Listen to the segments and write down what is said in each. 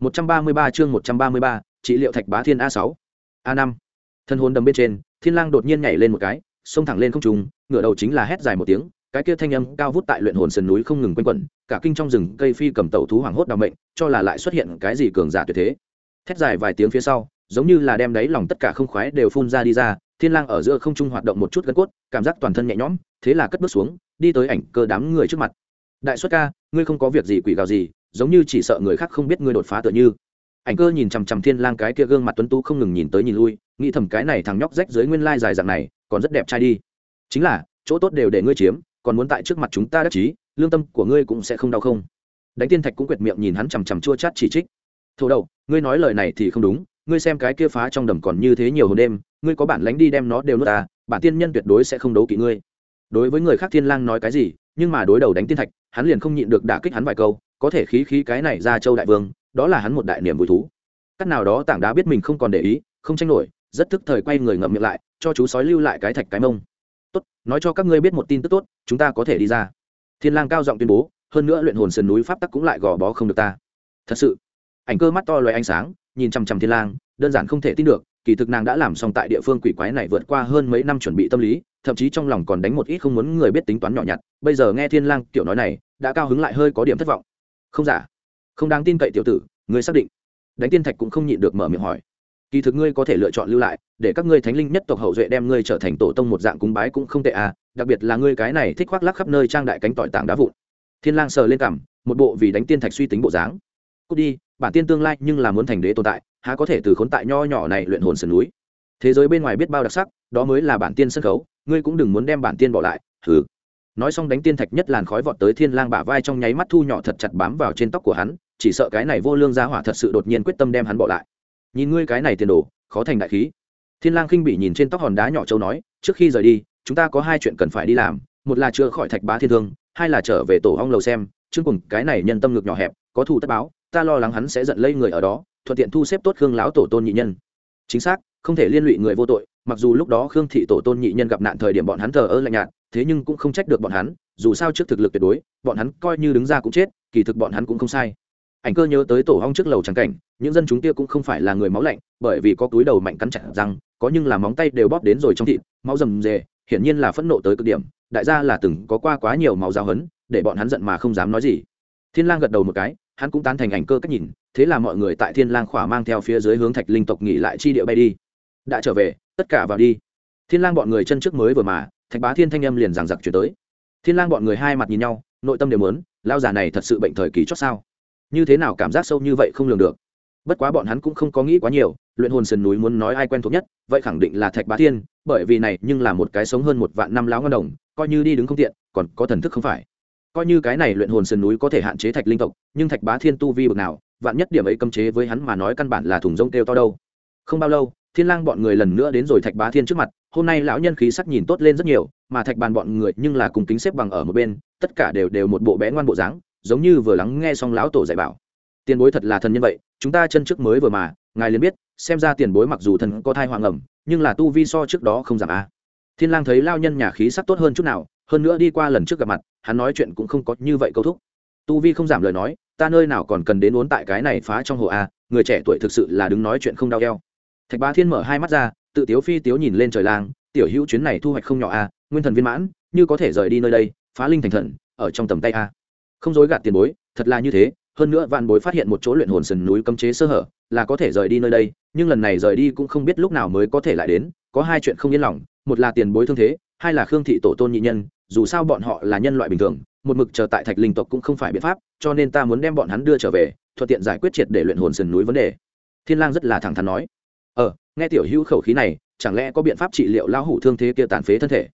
133 chương 133, trị liệu thạch bá thiên a 6 a 5 thân hồn đầm bên trên thiên lang đột nhiên nhảy lên một cái xông thẳng lên không trung ngửa đầu chính là hét dài một tiếng cái kia thanh âm cao vút tại luyện hồn sườn núi không ngừng quanh quẩn cả kinh trong rừng cây phi cầm tẩu thú hoàng hốt đau mệnh cho là lại xuất hiện cái gì cường giả tuyệt thế. Thét dài vài tiếng phía sau giống như là đem đáy lòng tất cả không khoái đều phun ra đi ra thiên lang ở giữa không trung hoạt động một chút gân cốt cảm giác toàn thân nhẹ nhõm thế là cất bước xuống đi tới ảnh cơ đám người trước mặt. Đại xuất ca ngươi không có việc gì quỷ gào gì giống như chỉ sợ người khác không biết ngươi đột phá tựa như. Ảnh cơ nhìn chằm chằm thiên lang cái kia gương mặt tuấn tú không ngừng nhìn tới nhìn lui, nghĩ thầm cái này thằng nhóc rách dưới nguyên lai dài dạng này, còn rất đẹp trai đi. Chính là, chỗ tốt đều để ngươi chiếm, còn muốn tại trước mặt chúng ta đắc chí, lương tâm của ngươi cũng sẽ không đau không. Đánh tiên thạch cũng quệt miệng nhìn hắn chằm chằm chua chát chỉ trích. Thổ đầu, ngươi nói lời này thì không đúng, ngươi xem cái kia phá trong đầm còn như thế nhiều hồn đêm, ngươi có bản lánh đi đem nó đều nuốt ta, bản tiên nhân tuyệt đối sẽ không đấu kỵ ngươi. Đối với người khác thiên lang nói cái gì, nhưng mà đối đầu đánh tiên thạch, hắn liền không nhịn được đả kích hắn vài câu có thể khí khí cái này ra châu đại vương, đó là hắn một đại niềm vui thú. Cắt nào đó tảng đá biết mình không còn để ý, không tranh nổi, rất thức thời quay người ngậm miệng lại, cho chú sói lưu lại cái thạch cái mông. Tốt, nói cho các ngươi biết một tin tức tốt, chúng ta có thể đi ra. Thiên lang cao giọng tuyên bố, hơn nữa luyện hồn sườn núi pháp tắc cũng lại gò bó không được ta. Thật sự. Ảnh cơ mắt to loài ánh sáng, nhìn chăm chăm thiên lang, đơn giản không thể tin được, kỳ thực nàng đã làm xong tại địa phương quỷ quái này vượt qua hơn mấy năm chuẩn bị tâm lý, thậm chí trong lòng còn đánh một ít không muốn người biết tính toán nhỏ nhặt. Bây giờ nghe thiên lang tiểu nói này, đã cao hứng lại hơi có điểm thất vọng không giả. Không đáng tin cậy tiểu tử, ngươi xác định. Đánh tiên thạch cũng không nhịn được mở miệng hỏi. Kỳ thực ngươi có thể lựa chọn lưu lại, để các ngươi thánh linh nhất tộc hậu duệ đem ngươi trở thành tổ tông một dạng cúng bái cũng không tệ à đặc biệt là ngươi cái này thích khoác lắc khắp nơi trang đại cánh tỏi tảng đá vụn. Thiên lang sờ lên cằm, một bộ vì đánh tiên thạch suy tính bộ dáng. Cút đi, bản tiên tương lai nhưng là muốn thành đế tồn tại, há có thể từ khốn tại nho nhỏ này luyện hồn sườn núi. Thế giới bên ngoài biết bao đặc sắc, đó mới là bản tiên sân khấu, ngươi cũng đừng muốn đem bản tiên bỏ lại thử nói xong đánh tiên thạch nhất làn khói vọt tới thiên lang bả vai trong nháy mắt thu nhỏ thật chặt bám vào trên tóc của hắn, chỉ sợ cái này vô lương gia hỏa thật sự đột nhiên quyết tâm đem hắn bỏ lại. Nhìn ngươi cái này tiền đồ, khó thành đại khí. Thiên lang khinh bị nhìn trên tóc hòn đá nhỏ châu nói, trước khi rời đi, chúng ta có hai chuyện cần phải đi làm, một là chữa khỏi thạch bá thiên thương, hai là trở về tổ ong lầu xem, chương cùng cái này nhân tâm ngực nhỏ hẹp, có thù tất báo, ta lo lắng hắn sẽ giận lây người ở đó, thuận tiện thu xếp tốt khương lão tổ tôn nhị nhân. Chính xác, không thể liên lụy người vô tội, mặc dù lúc đó khương thị tổ tôn nhị nhân gặp nạn thời điểm bọn hắn thờ ơ lạnh nhạt thế nhưng cũng không trách được bọn hắn, dù sao trước thực lực tuyệt đối, bọn hắn coi như đứng ra cũng chết, kỳ thực bọn hắn cũng không sai. Ảnh cơ nhớ tới tổ hong trước lầu trắng cảnh, những dân chúng kia cũng không phải là người máu lạnh, bởi vì có túi đầu mạnh cắn chặt răng, có nhưng là móng tay đều bóp đến rồi trong thịt, máu rầm rề, hiển nhiên là phẫn nộ tới cực điểm, đại gia là từng có qua quá nhiều máu giáo hấn để bọn hắn giận mà không dám nói gì. Thiên lang gật đầu một cái, hắn cũng tán thành ảnh cơ cách nhìn, thế là mọi người tại thiên lang khỏa mang theo phía dưới hướng thạch linh tộc nghỉ lại chi địa bay đi. Đã trở về, tất cả vào đi. Thiên lang bọn người chân trước mới vừa mà thạch bá thiên thanh âm liền giằng giặc chuyển tới. Thiên lang bọn người hai mặt nhìn nhau, nội tâm đều muốn, lao già này thật sự bệnh thời kỳ chót sao? Như thế nào cảm giác sâu như vậy không lường được. Bất quá bọn hắn cũng không có nghĩ quá nhiều, luyện hồn sườn núi muốn nói ai quen thuộc nhất, vậy khẳng định là thạch bá thiên, bởi vì này nhưng là một cái sống hơn một vạn năm láo ngân đồng, coi như đi đứng không tiện, còn có thần thức không phải. Coi như cái này luyện hồn sườn núi có thể hạn chế thạch linh tộc, nhưng thạch bá thiên tu vi bực nào, vạn nhất điểm ấy cấm chế với hắn mà nói căn bản là thùng rông kêu to đâu. Không bao lâu thiên lang bọn người lần nữa đến rồi thạch bá thiên trước mặt, hôm nay lão nhân khí sắc nhìn tốt lên rất nhiều, mà thạch bàn bọn người nhưng là cùng kính xếp bằng ở một bên, tất cả đều đều một bộ bé ngoan bộ dáng, giống như vừa lắng nghe xong lão tổ dạy bảo. Tiền bối thật là thần nhân vậy, chúng ta chân trước mới vừa mà, ngài liền biết, xem ra tiền bối mặc dù thần có thai hoàng ẩm, nhưng là tu vi so trước đó không giảm a. Thiên lang thấy lao nhân nhà khí sắc tốt hơn chút nào, hơn nữa đi qua lần trước gặp mặt, hắn nói chuyện cũng không có như vậy câu thúc. Tu vi không giảm lời nói, ta nơi nào còn cần đến uốn tại cái này phá trong hồ a, người trẻ tuổi thực sự là đứng nói chuyện không đau eo thạch bá thiên mở hai mắt ra, tự tiếu phi tiếu nhìn lên trời lang, tiểu hữu, chuyến này thu hoạch không nhỏ a nguyên thần viên mãn, như có thể rời đi nơi đây, phá linh thành thần, ở trong tầm tay a không dối gạt tiền bối, thật là như thế, hơn nữa vạn bối phát hiện một chỗ luyện hồn sườn núi cấm chế sơ hở, là có thể rời đi nơi đây, nhưng lần này rời đi cũng không biết lúc nào mới có thể lại đến, có hai chuyện không yên lòng, một là tiền bối thương thế, hai là khương thị tổ tôn nhị nhân, dù sao bọn họ là nhân loại bình thường, một mực chờ tại thạch linh tộc cũng không phải biện pháp, cho nên ta muốn đem bọn hắn đưa trở về, thuận tiện giải quyết triệt để luyện hồn sườn núi vấn đề. Thiên lang rất là thẳng thắn nói ờ nghe tiểu hữu khẩu khí này, chẳng lẽ có biện pháp trị liệu lão hủ thương thế kia tàn phế thân thể?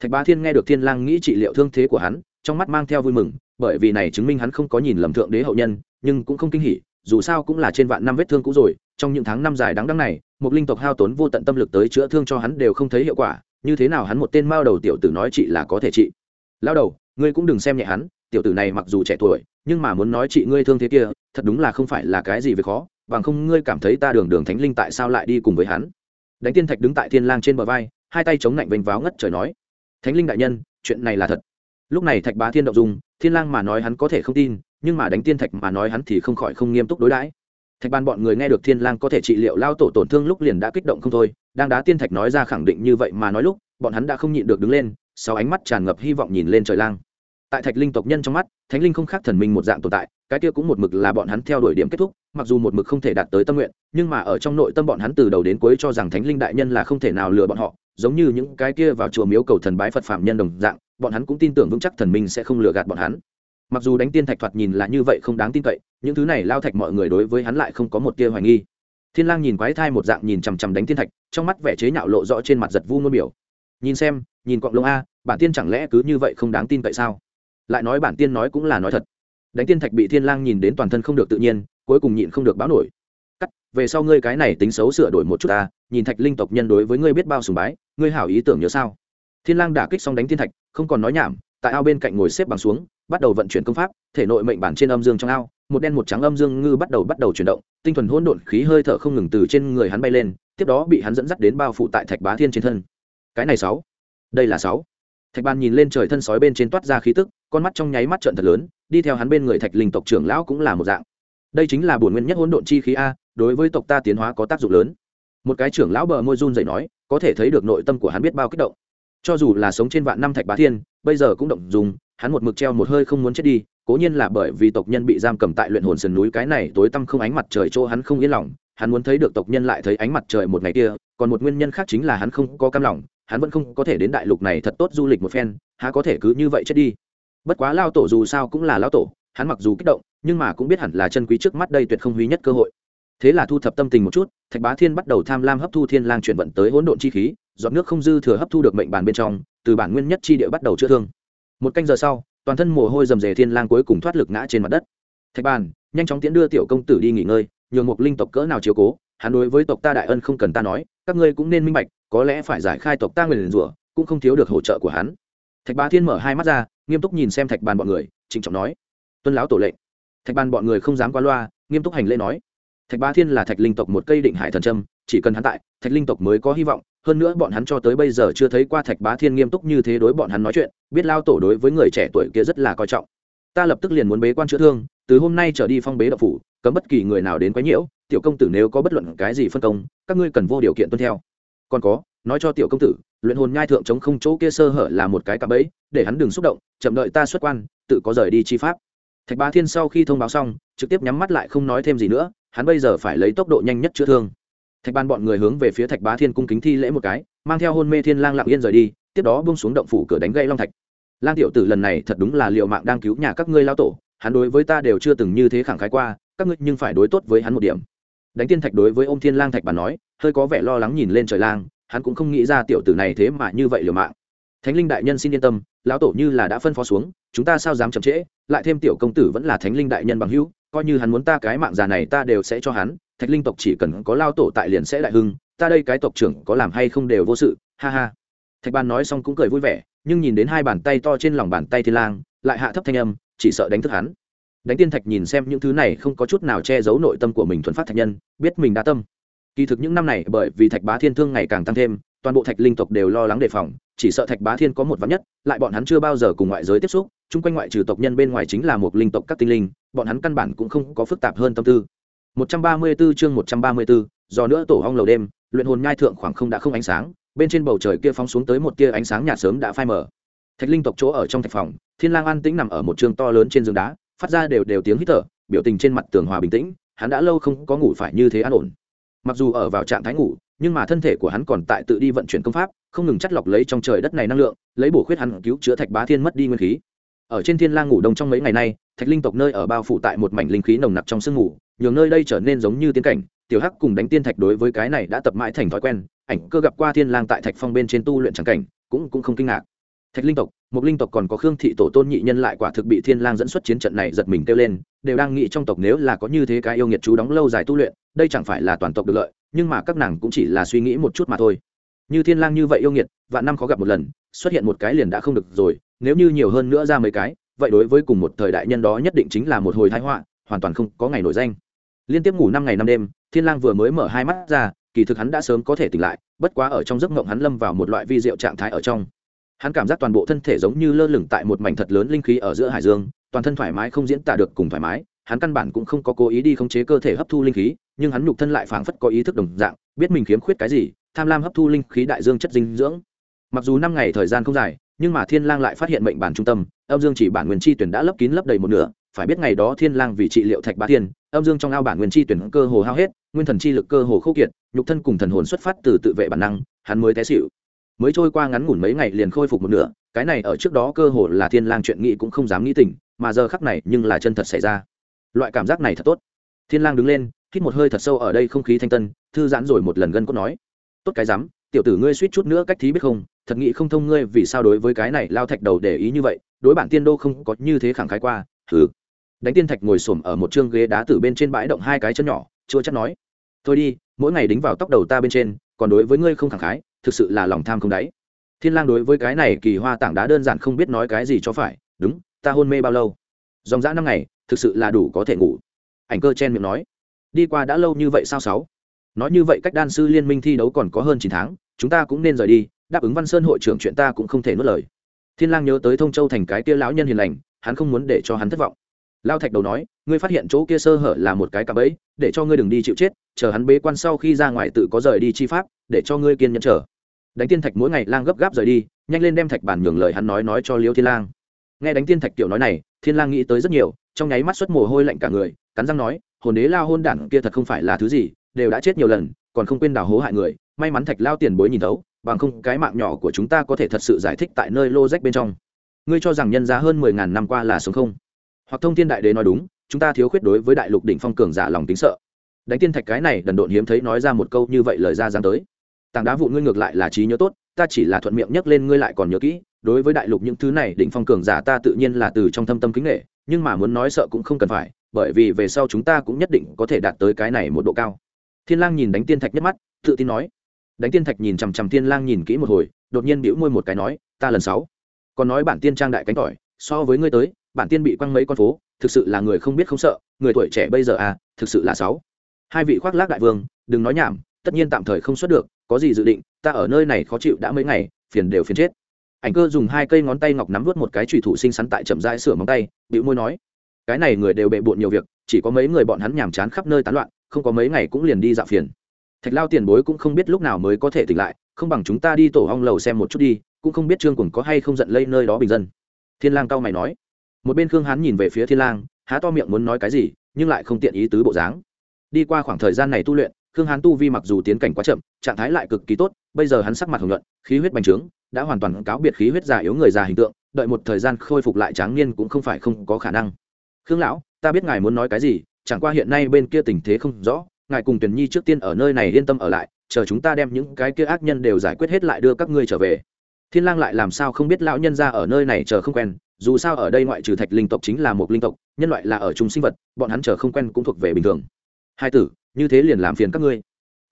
Thạch bá thiên nghe được thiên lang nghĩ trị liệu thương thế của hắn, trong mắt mang theo vui mừng, bởi vì này chứng minh hắn không có nhìn lầm thượng đế hậu nhân, nhưng cũng không kinh hỉ, dù sao cũng là trên vạn năm vết thương cũ rồi, trong những tháng năm dài đắng đắng này, một linh tộc hao tốn vô tận tâm lực tới chữa thương cho hắn đều không thấy hiệu quả, như thế nào hắn một tên mao đầu tiểu tử nói chị là có thể trị? Lao đầu, ngươi cũng đừng xem nhẹ hắn tiểu tử này mặc dù trẻ tuổi, nhưng mà muốn nói chị ngươi thương thế kia, thật đúng là không phải là cái gì về khó, bằng không ngươi cảm thấy ta đường đường thánh linh tại sao lại đi cùng với hắn? Đánh tiên thạch đứng tại thiên lang trên bờ vai, hai tay chống lạnh vênh váo ngất trời nói, thánh linh đại nhân, chuyện này là thật. Lúc này thạch bá thiên động dung, thiên lang mà nói hắn có thể không tin, nhưng mà đánh tiên thạch mà nói hắn thì không khỏi không nghiêm túc đối đãi. Thạch ban bọn người nghe được thiên lang có thể trị liệu lao tổ tổn thương lúc liền đã kích động không thôi, đang đá tiên thạch nói ra khẳng định như vậy mà nói lúc, bọn hắn đã không nhịn được đứng lên, sau ánh mắt tràn ngập hy vọng nhìn lên trời lang tại thạch linh tộc nhân trong mắt, thánh linh không khác thần minh một dạng tồn tại, cái kia cũng một mực là bọn hắn theo đuổi điểm kết thúc, mặc dù một mực không thể đạt tới tâm nguyện, nhưng mà ở trong nội tâm bọn hắn từ đầu đến cuối cho rằng thánh linh đại nhân là không thể nào lừa bọn họ, giống như những cái kia vào chùa miếu cầu thần bái phật phạm nhân đồng dạng, bọn hắn cũng tin tưởng vững chắc thần minh sẽ không lừa gạt bọn hắn. Mặc dù đánh tiên thạch thoạt nhìn là như vậy không đáng tin cậy, những thứ này lao thạch mọi người đối với hắn lại không có một tia hoài nghi. Thiên lang nhìn quái thai một dạng nhìn chằm chằm đánh tiên thạch, trong mắt vẻ chế nhạo lộ rõ trên mặt giật vu ngôn biểu. Nhìn xem, nhìn quạng lông a, bản tiên chẳng lẽ cứ như vậy không đáng tin cậy sao? Lại nói bản tiên nói cũng là nói thật. Đánh tiên thạch bị thiên lang nhìn đến toàn thân không được tự nhiên, cuối cùng nhịn không được báo nổi. Cắt, về sau ngươi cái này tính xấu sửa đổi một chút ta, nhìn thạch linh tộc nhân đối với ngươi biết bao sùng bái, ngươi hảo ý tưởng nhớ sao? Thiên lang đả kích xong đánh thiên thạch, không còn nói nhảm, tại ao bên cạnh ngồi xếp bằng xuống, bắt đầu vận chuyển công pháp, thể nội mệnh bản trên âm dương trong ao, một đen một trắng âm dương ngư bắt đầu bắt đầu chuyển động, tinh thuần hỗn độn khí hơi thở không ngừng từ trên người hắn bay lên, tiếp đó bị hắn dẫn dắt đến bao phủ tại thạch bá thiên trên thân. Cái này sáu, đây là sáu thạch ban nhìn lên trời thân sói bên trên toát ra khí tức, con mắt trong nháy mắt trợn thật lớn, đi theo hắn bên người thạch linh tộc trưởng lão cũng là một dạng. Đây chính là bổn nguyên nhất hỗn độn chi khí a, đối với tộc ta tiến hóa có tác dụng lớn. Một cái trưởng lão bờ môi run dậy nói, có thể thấy được nội tâm của hắn biết bao kích động. Cho dù là sống trên vạn năm thạch bá thiên, bây giờ cũng động dùng, hắn một mực treo một hơi không muốn chết đi, cố nhiên là bởi vì tộc nhân bị giam cầm tại luyện hồn sườn núi cái này tối tăm không ánh mặt trời chỗ hắn không yên lòng, hắn muốn thấy được tộc nhân lại thấy ánh mặt trời một ngày kia còn một nguyên nhân khác chính là hắn không có cam lòng, hắn vẫn không có thể đến đại lục này thật tốt du lịch một phen, há có thể cứ như vậy chết đi. Bất quá lao tổ dù sao cũng là lao tổ, hắn mặc dù kích động, nhưng mà cũng biết hẳn là chân quý trước mắt đây tuyệt không húy nhất cơ hội. Thế là thu thập tâm tình một chút, thạch bá thiên bắt đầu tham lam hấp thu thiên lang chuyển vận tới hỗn độn chi khí dọn nước không dư thừa hấp thu được mệnh bàn bên trong, từ bản nguyên nhất chi địa bắt đầu chữa thương. Một canh giờ sau, toàn thân mồ hôi rầm rề thiên lang cuối cùng thoát lực ngã trên mặt đất. Thạch bàn, nhanh chóng tiến đưa tiểu công tử đi nghỉ ngơi, nhường một linh tộc cỡ nào chiếu cố hắn đối với tộc ta đại ân không cần ta nói, các ngươi cũng nên minh bạch, có lẽ phải giải khai tộc ta người liền rủa, cũng không thiếu được hỗ trợ của hắn. Thạch bá thiên mở hai mắt ra, nghiêm túc nhìn xem thạch bàn bọn người, trịnh trọng nói, tuân lão tổ lệnh. Thạch bàn bọn người không dám qua loa, nghiêm túc hành lễ nói, thạch bá thiên là thạch linh tộc một cây định hải thần trâm chỉ cần hắn tại, thạch linh tộc mới có hy vọng. Hơn nữa bọn hắn cho tới bây giờ chưa thấy qua thạch bá thiên nghiêm túc như thế đối bọn hắn nói chuyện, biết lao tổ đối với người trẻ tuổi kia rất là coi trọng. Ta lập tức liền muốn bế quan chữa thương từ hôm nay trở đi phong bế đậu phủ, cấm bất kỳ người nào đến quấy nhiễu, tiểu công tử nếu có bất luận cái gì phân công, các ngươi cần vô điều kiện tuân theo. Còn có, nói cho tiểu công tử, luyện hồn nhai thượng chống không chỗ kia sơ hở là một cái cạm bẫy, để hắn đừng xúc động, chậm đợi ta xuất quan, tự có rời đi chi pháp. Thạch bá thiên sau khi thông báo xong, trực tiếp nhắm mắt lại không nói thêm gì nữa, hắn bây giờ phải lấy tốc độ nhanh nhất chữa thương. Thạch ban bọn người hướng về phía thạch bá thiên cung kính thi lễ một cái, mang theo hôn mê thiên lang lặng yên rời đi, tiếp đó bung xuống động phủ cửa đánh gây long thạch. Lang tiểu tử lần này thật đúng là liệu mạng đang cứu nhà các ngươi lao tổ hắn đối với ta đều chưa từng như thế khẳng khái qua, các ngươi nhưng phải đối tốt với hắn một điểm. Đánh tiên thạch đối với ô m thiên lang thạch bàn nói, hơi có vẻ lo lắng nhìn lên trời lang, hắn cũng không nghĩ ra tiểu tử này thế mà như vậy liều mạng. Thánh linh đại nhân xin yên tâm, lão tổ như là đã phân phó xuống, chúng ta sao dám chậm trễ, lại thêm tiểu công tử vẫn là thánh linh đại nhân bằng hữu, coi như hắn muốn ta cái mạng già này ta đều sẽ cho hắn, thạch linh tộc chỉ cần có lao tổ tại liền sẽ đại hưng, ta đây cái tộc trưởng có làm hay không đều vô sự, ha ha. Thạch ban nói xong cũng cười vui vẻ, nhưng nhìn đến hai bàn tay to trên lòng bàn tay thiên lang, lại hạ thấp thanh âm chỉ sợ đánh thức hắn. Đánh tiên thạch nhìn xem những thứ này không có chút nào che giấu nội tâm của mình thuần phát thạch nhân biết mình đã tâm. Kỳ thực những năm này bởi vì thạch bá thiên thương ngày càng tăng thêm toàn bộ thạch linh tộc đều lo lắng đề phòng chỉ sợ thạch bá thiên có một vắn nhất lại bọn hắn chưa bao giờ cùng ngoại giới tiếp xúc chung quanh ngoại trừ tộc nhân bên ngoài chính là một linh tộc các tinh linh bọn hắn căn bản cũng không có phức tạp hơn tâm tư. 134 chương 134, do nữa tổ hong lầu đêm luyện hồn nhai thượng khoảng không đã không ánh sáng bên trên bầu trời kia phóng xuống tới một tia ánh sáng nhạt sớm đã phai mờ thạch linh tộc chỗ ở trong thạch phòng, thiên lang an tĩnh nằm ở một trường to lớn trên giường đá, phát ra đều đều tiếng hít thở, biểu tình trên mặt tường hòa bình tĩnh, hắn đã lâu không có ngủ phải như thế an ổn. Mặc dù ở vào trạng thái ngủ, nhưng mà thân thể của hắn còn tại tự đi vận chuyển công pháp, không ngừng chắt lọc lấy trong trời đất này năng lượng, lấy bổ khuyết hắn cứu chữa thạch bá thiên mất đi nguyên khí. Ở trên thiên lang ngủ đông trong mấy ngày nay, thạch linh tộc nơi ở bao phủ tại một mảnh linh khí nồng nặc trong sương ngủ, nhường nơi đây trở nên giống như tiên cảnh, tiểu hắc cùng đánh tiên thạch đối với cái này đã tập mãi thành thói quen, ảnh cơ gặp qua thiên lang tại thạch phong bên trên tu luyện chẳng cảnh, cũng cũng không kinh ngạc thạch linh tộc một linh tộc còn có khương thị tổ tôn nhị nhân lại quả thực bị thiên lang dẫn xuất chiến trận này giật mình kêu lên, đều đang nghĩ trong tộc nếu là có như thế cái yêu nghiệt chú đóng lâu dài tu luyện, đây chẳng phải là toàn tộc được lợi, nhưng mà các nàng cũng chỉ là suy nghĩ một chút mà thôi. Như thiên lang như vậy yêu nghiệt, vạn năm khó gặp một lần, xuất hiện một cái liền đã không được rồi, nếu như nhiều hơn nữa ra mấy cái, vậy đối với cùng một thời đại nhân đó nhất định chính là một hồi tai họa, hoàn toàn không có ngày nổi danh. Liên tiếp ngủ năm ngày năm đêm, thiên lang vừa mới mở hai mắt ra, kỳ thực hắn đã sớm có thể tỉnh lại, bất quá ở trong giấc mộng hắn lâm vào một loại vi diệu trạng thái ở trong hắn cảm giác toàn bộ thân thể giống như lơ lửng tại một mảnh thật lớn linh khí ở giữa hải dương, toàn thân thoải mái không diễn tả được cùng thoải mái, hắn căn bản cũng không có cố ý đi khống chế cơ thể hấp thu linh khí, nhưng hắn nhục thân lại phảng phất có ý thức đồng dạng, biết mình khiếm khuyết cái gì, tham lam hấp thu linh khí đại dương chất dinh dưỡng. Mặc dù năm ngày thời gian không dài, nhưng mà thiên lang lại phát hiện mệnh bản trung tâm, âm dương chỉ bản nguyên chi tuyển đã lấp kín lấp đầy một nửa, phải biết ngày đó thiên lang vì trị liệu thạch bá thiên, âm dương trong ao bản nguyên chi tuyển cơ hồ hao hết, nguyên thần chi lực cơ hồ khô kiệt, nhục thân cùng thần hồn xuất phát từ tự vệ bản năng, hắn mới té xỉu mới trôi qua ngắn ngủn mấy ngày liền khôi phục một nửa, cái này ở trước đó cơ hồ là thiên lang chuyện nghĩ cũng không dám nghĩ tỉnh, mà giờ khắc này nhưng là chân thật xảy ra. Loại cảm giác này thật tốt. Thiên lang đứng lên, hít một hơi thật sâu ở đây không khí thanh tân, thư giãn rồi một lần gân cốt nói, tốt cái dám tiểu tử ngươi suýt chút nữa cách thí biết không, thật nghĩ không thông ngươi vì sao đối với cái này lao thạch đầu để ý như vậy, đối bản tiên đô không có như thế khẳng khái qua thử đánh tiên thạch ngồi xổm ở một chương ghế đá từ bên trên bãi động hai cái chân nhỏ chưa chắc nói, thôi đi, mỗi ngày đính vào tóc đầu ta bên trên, còn đối với ngươi không khẳng khái thực sự là lòng tham không đáy. Thiên lang đối với cái này kỳ hoa tảng đá đơn giản không biết nói cái gì cho phải, đúng, ta hôn mê bao lâu? Dòng dã năm ngày, thực sự là đủ có thể ngủ. Ảnh cơ chen miệng nói, đi qua đã lâu như vậy sao sáu? Nói như vậy cách đan sư liên minh thi đấu còn có hơn chín tháng, chúng ta cũng nên rời đi, đáp ứng văn sơn hội trưởng chuyện ta cũng không thể nuốt lời. Thiên lang nhớ tới thông châu thành cái kia lão nhân hiền lành, hắn không muốn để cho hắn thất vọng lao thạch đầu nói, ngươi phát hiện chỗ kia sơ hở là một cái cạm bẫy, để cho ngươi đừng đi chịu chết, chờ hắn bế quan sau khi ra ngoài tự có rời đi chi pháp, để cho ngươi kiên nhẫn chờ. Đánh tiên thạch mỗi ngày lang gấp gáp rời đi, nhanh lên đem thạch bản nhường lời hắn nói nói cho liêu thiên lang. Nghe đánh tiên thạch tiểu nói này, thiên lang nghĩ tới rất nhiều, trong nháy mắt xuất mồ hôi lạnh cả người, cắn răng nói, hồn đế lao hôn đản kia thật không phải là thứ gì, đều đã chết nhiều lần, còn không quên đào hố hại người, may mắn thạch lao tiền bối nhìn thấu, bằng không cái mạng nhỏ của chúng ta có thể thật sự giải thích tại nơi lô rách bên trong. Ngươi cho rằng nhân giá hơn mười ngàn năm qua là sống không? Hoặc thông thiên đại đế nói đúng, chúng ta thiếu khuyết đối với đại lục đỉnh phong cường giả lòng tính sợ. Đánh tiên thạch cái này đần độn hiếm thấy nói ra một câu như vậy lời ra dáng tới. Tảng đá vụ ngươi ngược lại là trí nhớ tốt, ta chỉ là thuận miệng nhắc lên ngươi lại còn nhớ kỹ, đối với đại lục những thứ này đỉnh phong cường giả ta tự nhiên là từ trong thâm tâm kính nghệ nhưng mà muốn nói sợ cũng không cần phải, bởi vì về sau chúng ta cũng nhất định có thể đạt tới cái này một độ cao. Thiên lang nhìn đánh tiên thạch nhất mắt, tự tin nói. Đánh tiên thạch nhìn chằm chằm thiên lang nhìn kỹ một hồi, đột nhiên bĩu môi một cái nói, ta lần sáu. Còn nói bản tiên trang đại cánh tỏi, so với ngươi tới bản tiên bị quăng mấy con phố, thực sự là người không biết không sợ, người tuổi trẻ bây giờ à thực sự là sáu. Hai vị khoác lác đại vương, đừng nói nhảm, tất nhiên tạm thời không xuất được, có gì dự định, ta ở nơi này khó chịu đã mấy ngày, phiền đều phiền chết. Ảnh cơ dùng hai cây ngón tay ngọc nắm vút một cái trùy thủ sinh sắn tại chậm rãi sửa móng tay, bĩu môi nói, cái này người đều bệ bộn nhiều việc, chỉ có mấy người bọn hắn nhàm chán khắp nơi tán loạn, không có mấy ngày cũng liền đi dạo phiền. Thạch lao tiền bối cũng không biết lúc nào mới có thể tỉnh lại, không bằng chúng ta đi tổ hong lầu xem một chút đi, cũng không biết trương quần có hay không giận lây nơi đó bình dân. Thiên lang cao mày nói một bên khương hán nhìn về phía thiên lang, há to miệng muốn nói cái gì, nhưng lại không tiện ý tứ bộ dáng. Đi qua khoảng thời gian này tu luyện, khương hán tu vi mặc dù tiến cảnh quá chậm, trạng thái lại cực kỳ tốt, bây giờ hắn sắc mặt hồng nhuận, khí huyết bành trướng, đã hoàn toàn cáo biệt khí huyết già yếu người già hình tượng, đợi một thời gian khôi phục lại tráng niên cũng không phải không có khả năng. Khương lão, ta biết ngài muốn nói cái gì, chẳng qua hiện nay bên kia tình thế không rõ, ngài cùng tuyển nhi trước tiên ở nơi này yên tâm ở lại, chờ chúng ta đem những cái kia ác nhân đều giải quyết hết lại đưa các ngươi trở về thiên lang lại làm sao không biết lão nhân ra ở nơi này chờ không quen, dù sao ở đây ngoại trừ thạch linh tộc chính là một linh tộc, nhân loại là ở chung sinh vật, bọn hắn chờ không quen cũng thuộc về bình thường. Hai tử, như thế liền làm phiền các ngươi.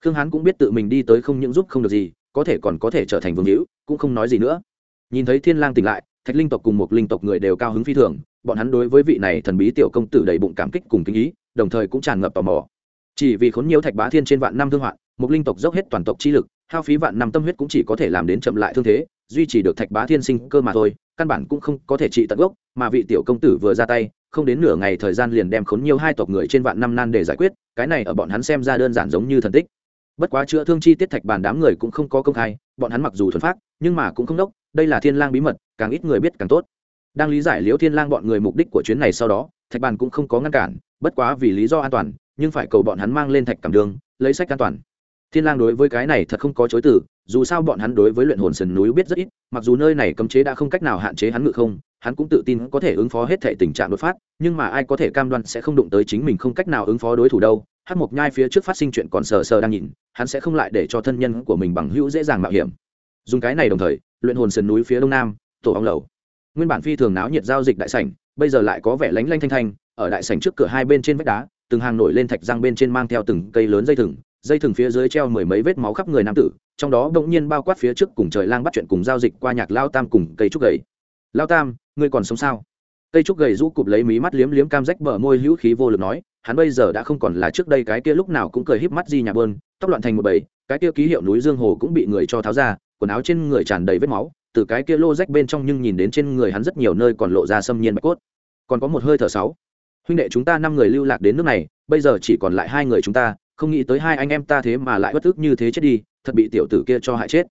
Khương hán cũng biết tự mình đi tới không những giúp không được gì, có thể còn có thể trở thành vương hữu, cũng không nói gì nữa. Nhìn thấy thiên lang tỉnh lại, thạch linh tộc cùng một linh tộc người đều cao hứng phi thường, bọn hắn đối với vị này thần bí tiểu công tử đầy bụng cảm kích cùng kính ý, đồng thời cũng tràn ngập tò mò. Chỉ vì khốn nhiều thạch bá thiên trên vạn năm thương hoạn, một linh tộc dốc hết toàn tộc chi lực, hao phí vạn năm tâm huyết cũng chỉ có thể làm đến chậm lại thương thế duy trì được thạch bá thiên sinh cơ mà thôi, căn bản cũng không có thể trị tận gốc, mà vị tiểu công tử vừa ra tay, không đến nửa ngày thời gian liền đem khốn nhiều hai tộc người trên vạn năm nan để giải quyết, cái này ở bọn hắn xem ra đơn giản giống như thần tích. Bất quá chữa thương chi tiết thạch bàn đám người cũng không có công khai, bọn hắn mặc dù thuần phát nhưng mà cũng không đốc, đây là thiên lang bí mật, càng ít người biết càng tốt. Đang lý giải liễu thiên lang bọn người mục đích của chuyến này sau đó, thạch bàn cũng không có ngăn cản, bất quá vì lý do an toàn, nhưng phải cầu bọn hắn mang lên thạch cảm đường, lấy sách an toàn thiên lang đối với cái này thật không có chối từ, dù sao bọn hắn đối với luyện hồn sườn núi biết rất ít, mặc dù nơi này cấm chế đã không cách nào hạn chế hắn ngự không, hắn cũng tự tin có thể ứng phó hết thể tình trạng đột phát, nhưng mà ai có thể cam đoan sẽ không đụng tới chính mình không cách nào ứng phó đối thủ đâu. Hát mộc nhai phía trước phát sinh chuyện còn sờ sờ đang nhìn, hắn sẽ không lại để cho thân nhân của mình bằng hữu dễ dàng mạo hiểm. Dùng cái này đồng thời, luyện hồn sườn núi phía đông nam, tổ ong lầu. Nguyên bản phi thường náo nhiệt giao dịch đại sảnh, bây giờ lại có vẻ lánh lanh thanh thanh, ở đại sảnh trước cửa hai bên trên vách đá, từng hàng nổi lên thạch răng bên trên mang theo từng cây lớn dây thừng dây thừng phía dưới treo mười mấy vết máu khắp người nam tử, trong đó bỗng nhiên bao quát phía trước cùng trời lang bắt chuyện cùng giao dịch qua nhạc lao tam cùng cây trúc gầy. Lao tam, ngươi còn sống sao? Cây trúc gầy rũ cụp lấy mí mắt liếm liếm cam rách bờ môi hữu khí vô lực nói, hắn bây giờ đã không còn là trước đây cái kia lúc nào cũng cười híp mắt di nhà bơn, tóc loạn thành một bầy, cái kia ký hiệu núi dương hồ cũng bị người cho tháo ra, quần áo trên người tràn đầy vết máu, từ cái kia lô rách bên trong nhưng nhìn đến trên người hắn rất nhiều nơi còn lộ ra xâm nhiên bạch cốt. Còn có một hơi thở sáu. Huynh đệ chúng ta năm người lưu lạc đến nước này, bây giờ chỉ còn lại hai người chúng ta không nghĩ tới hai anh em ta thế mà lại bất tức như thế chết đi, thật bị tiểu tử kia cho hại chết.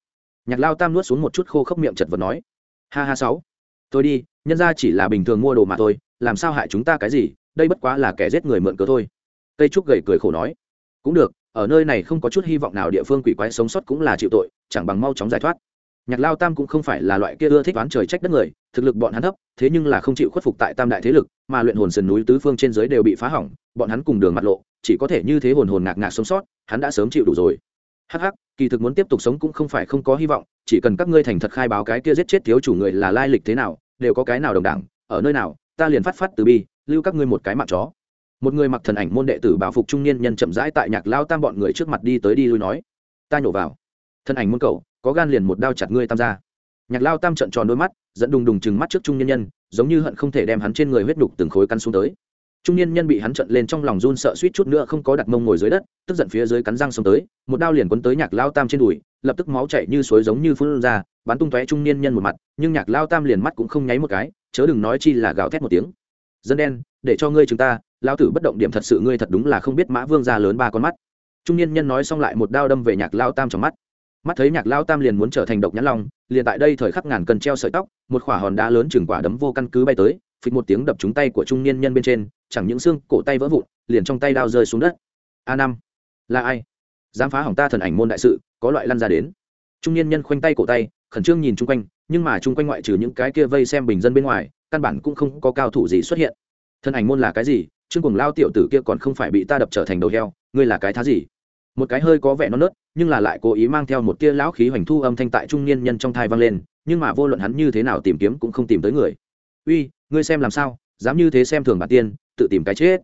Nhạc lao tam nuốt xuống một chút khô khốc miệng chật vật nói, ha ha sáu tôi đi, nhân ra chỉ là bình thường mua đồ mà thôi, làm sao hại chúng ta cái gì, đây bất quá là kẻ giết người mượn cớ thôi. Cây trúc gầy cười khổ nói, cũng được, ở nơi này không có chút hy vọng nào địa phương quỷ quái sống sót cũng là chịu tội, chẳng bằng mau chóng giải thoát nhạc lao tam cũng không phải là loại kia ưa thích toán trời trách đất người thực lực bọn hắn thấp thế nhưng là không chịu khuất phục tại tam đại thế lực mà luyện hồn sườn núi tứ phương trên giới đều bị phá hỏng bọn hắn cùng đường mặt lộ chỉ có thể như thế hồn hồn ngạc ngạc sống sót hắn đã sớm chịu đủ rồi. Hắc hắc kỳ thực muốn tiếp tục sống cũng không phải không có hy vọng chỉ cần các ngươi thành thật khai báo cái kia giết chết thiếu chủ người là lai lịch thế nào đều có cái nào đồng đẳng, ở nơi nào ta liền phát phát từ bi lưu các ngươi một cái mạng chó. Một người mặc thần ảnh môn đệ tử bảo phục trung niên nhân chậm rãi tại nhạc lao tam bọn người trước mặt đi tới đi lui nói ta nhổ vào. Thân ảnh muôn cậu có gan liền một đao chặt ngươi tam gia. nhạc lao tam trận tròn đôi mắt dẫn đùng đùng chừng mắt trước trung niên nhân, giống như hận không thể đem hắn trên người huyết đục từng khối căn xuống tới. Trung niên nhân bị hắn trận lên trong lòng run sợ suýt chút nữa không có đặt mông ngồi dưới đất, tức giận phía dưới cắn răng xông tới, một đao liền quấn tới nhạc lao tam trên đùi, lập tức máu chảy như suối giống như phun ra, bắn tung tóe trung niên nhân một mặt, nhưng nhạc lao tam liền mắt cũng không nháy một cái, chớ đừng nói chi là gào thét một tiếng. Dân đen, để cho ngươi chúng ta lao tử bất động điểm thật sự ngươi thật đúng là không biết mã vương ra lớn ba con mắt. Trung niên nhân nói xong lại một đao đâm về nhạc lao tam trong mắt mắt thấy nhạc lao tam liền muốn trở thành độc nhãn long, liền tại đây thời khắc ngàn cần treo sợi tóc, một khỏa hòn đá lớn chừng quả đấm vô căn cứ bay tới, phịch một tiếng đập trúng tay của trung niên nhân bên trên, chẳng những xương cổ tay vỡ vụn, liền trong tay đao rơi xuống đất. A năm, là ai? Dám phá hỏng ta thần ảnh môn đại sự, có loại lăn ra đến. Trung niên nhân khoanh tay cổ tay, khẩn trương nhìn chung quanh, nhưng mà chung quanh ngoại trừ những cái kia vây xem bình dân bên ngoài, căn bản cũng không có cao thủ gì xuất hiện. Thần ảnh môn là cái gì? Trương cùng lao tiểu tử kia còn không phải bị ta đập trở thành đầu heo, ngươi là cái thá gì? Một cái hơi có vẻ non nớt, nhưng là lại cố ý mang theo một tia lão khí hoành thu âm thanh tại trung niên nhân trong thai vang lên, nhưng mà vô luận hắn như thế nào tìm kiếm cũng không tìm tới người. Uy, ngươi xem làm sao, dám như thế xem thường bản tiên, tự tìm cái chết.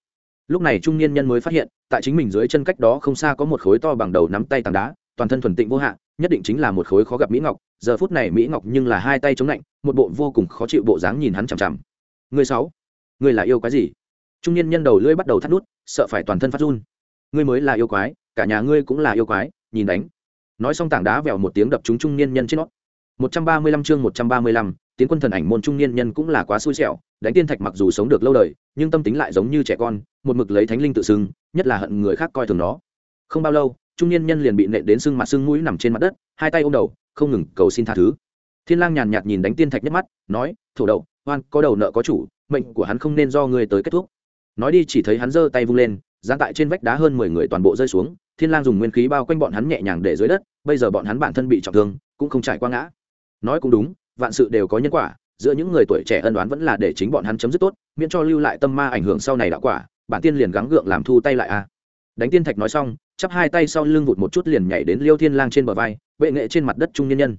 Lúc này trung niên nhân mới phát hiện, tại chính mình dưới chân cách đó không xa có một khối to bằng đầu nắm tay tảng đá, toàn thân thuần tịnh vô hạn nhất định chính là một khối khó gặp mỹ ngọc, giờ phút này mỹ ngọc nhưng là hai tay chống lạnh, một bộ vô cùng khó chịu bộ dáng nhìn hắn chằm chằm. Người sáu người là yêu quái gì? Trung niên nhân đầu lưỡi bắt đầu thắt nút, sợ phải toàn thân phát run. Ngươi mới là yêu quái cả nhà ngươi cũng là yêu quái, nhìn đánh. Nói xong tảng đá vèo một tiếng đập trúng trung niên nhân trên nó. Một trăm ba mươi lăm chương một trăm ba mươi lăm, tiến quân thần ảnh môn trung niên nhân cũng là quá xui xẻo, đánh tiên thạch mặc dù sống được lâu đời, nhưng tâm tính lại giống như trẻ con, một mực lấy thánh linh tự xưng, nhất là hận người khác coi thường nó. Không bao lâu, trung niên nhân liền bị nện đến sưng mặt sưng mũi nằm trên mặt đất, hai tay ôm đầu, không ngừng cầu xin tha thứ. Thiên lang nhàn nhạt nhìn đánh tiên thạch nhất mắt, nói thủ đầu hoan có đầu nợ có chủ, mệnh của hắn không nên do ngươi tới kết thúc. Nói đi, chỉ thấy hắn giơ tay vung lên, giáng tại trên vách đá hơn mười người toàn bộ rơi xuống thiên lang dùng nguyên khí bao quanh bọn hắn nhẹ nhàng để dưới đất, bây giờ bọn hắn bản thân bị trọng thương, cũng không trải qua ngã. Nói cũng đúng, vạn sự đều có nhân quả, giữa những người tuổi trẻ ân đoán vẫn là để chính bọn hắn chấm dứt tốt, miễn cho lưu lại tâm ma ảnh hưởng sau này đạo quả, bản tiên liền gắng gượng làm thu tay lại a. Đánh tiên thạch nói xong, chắp hai tay sau lưng vụt một chút liền nhảy đến liêu thiên lang trên bờ vai, bệ nghệ trên mặt đất trung niên nhân.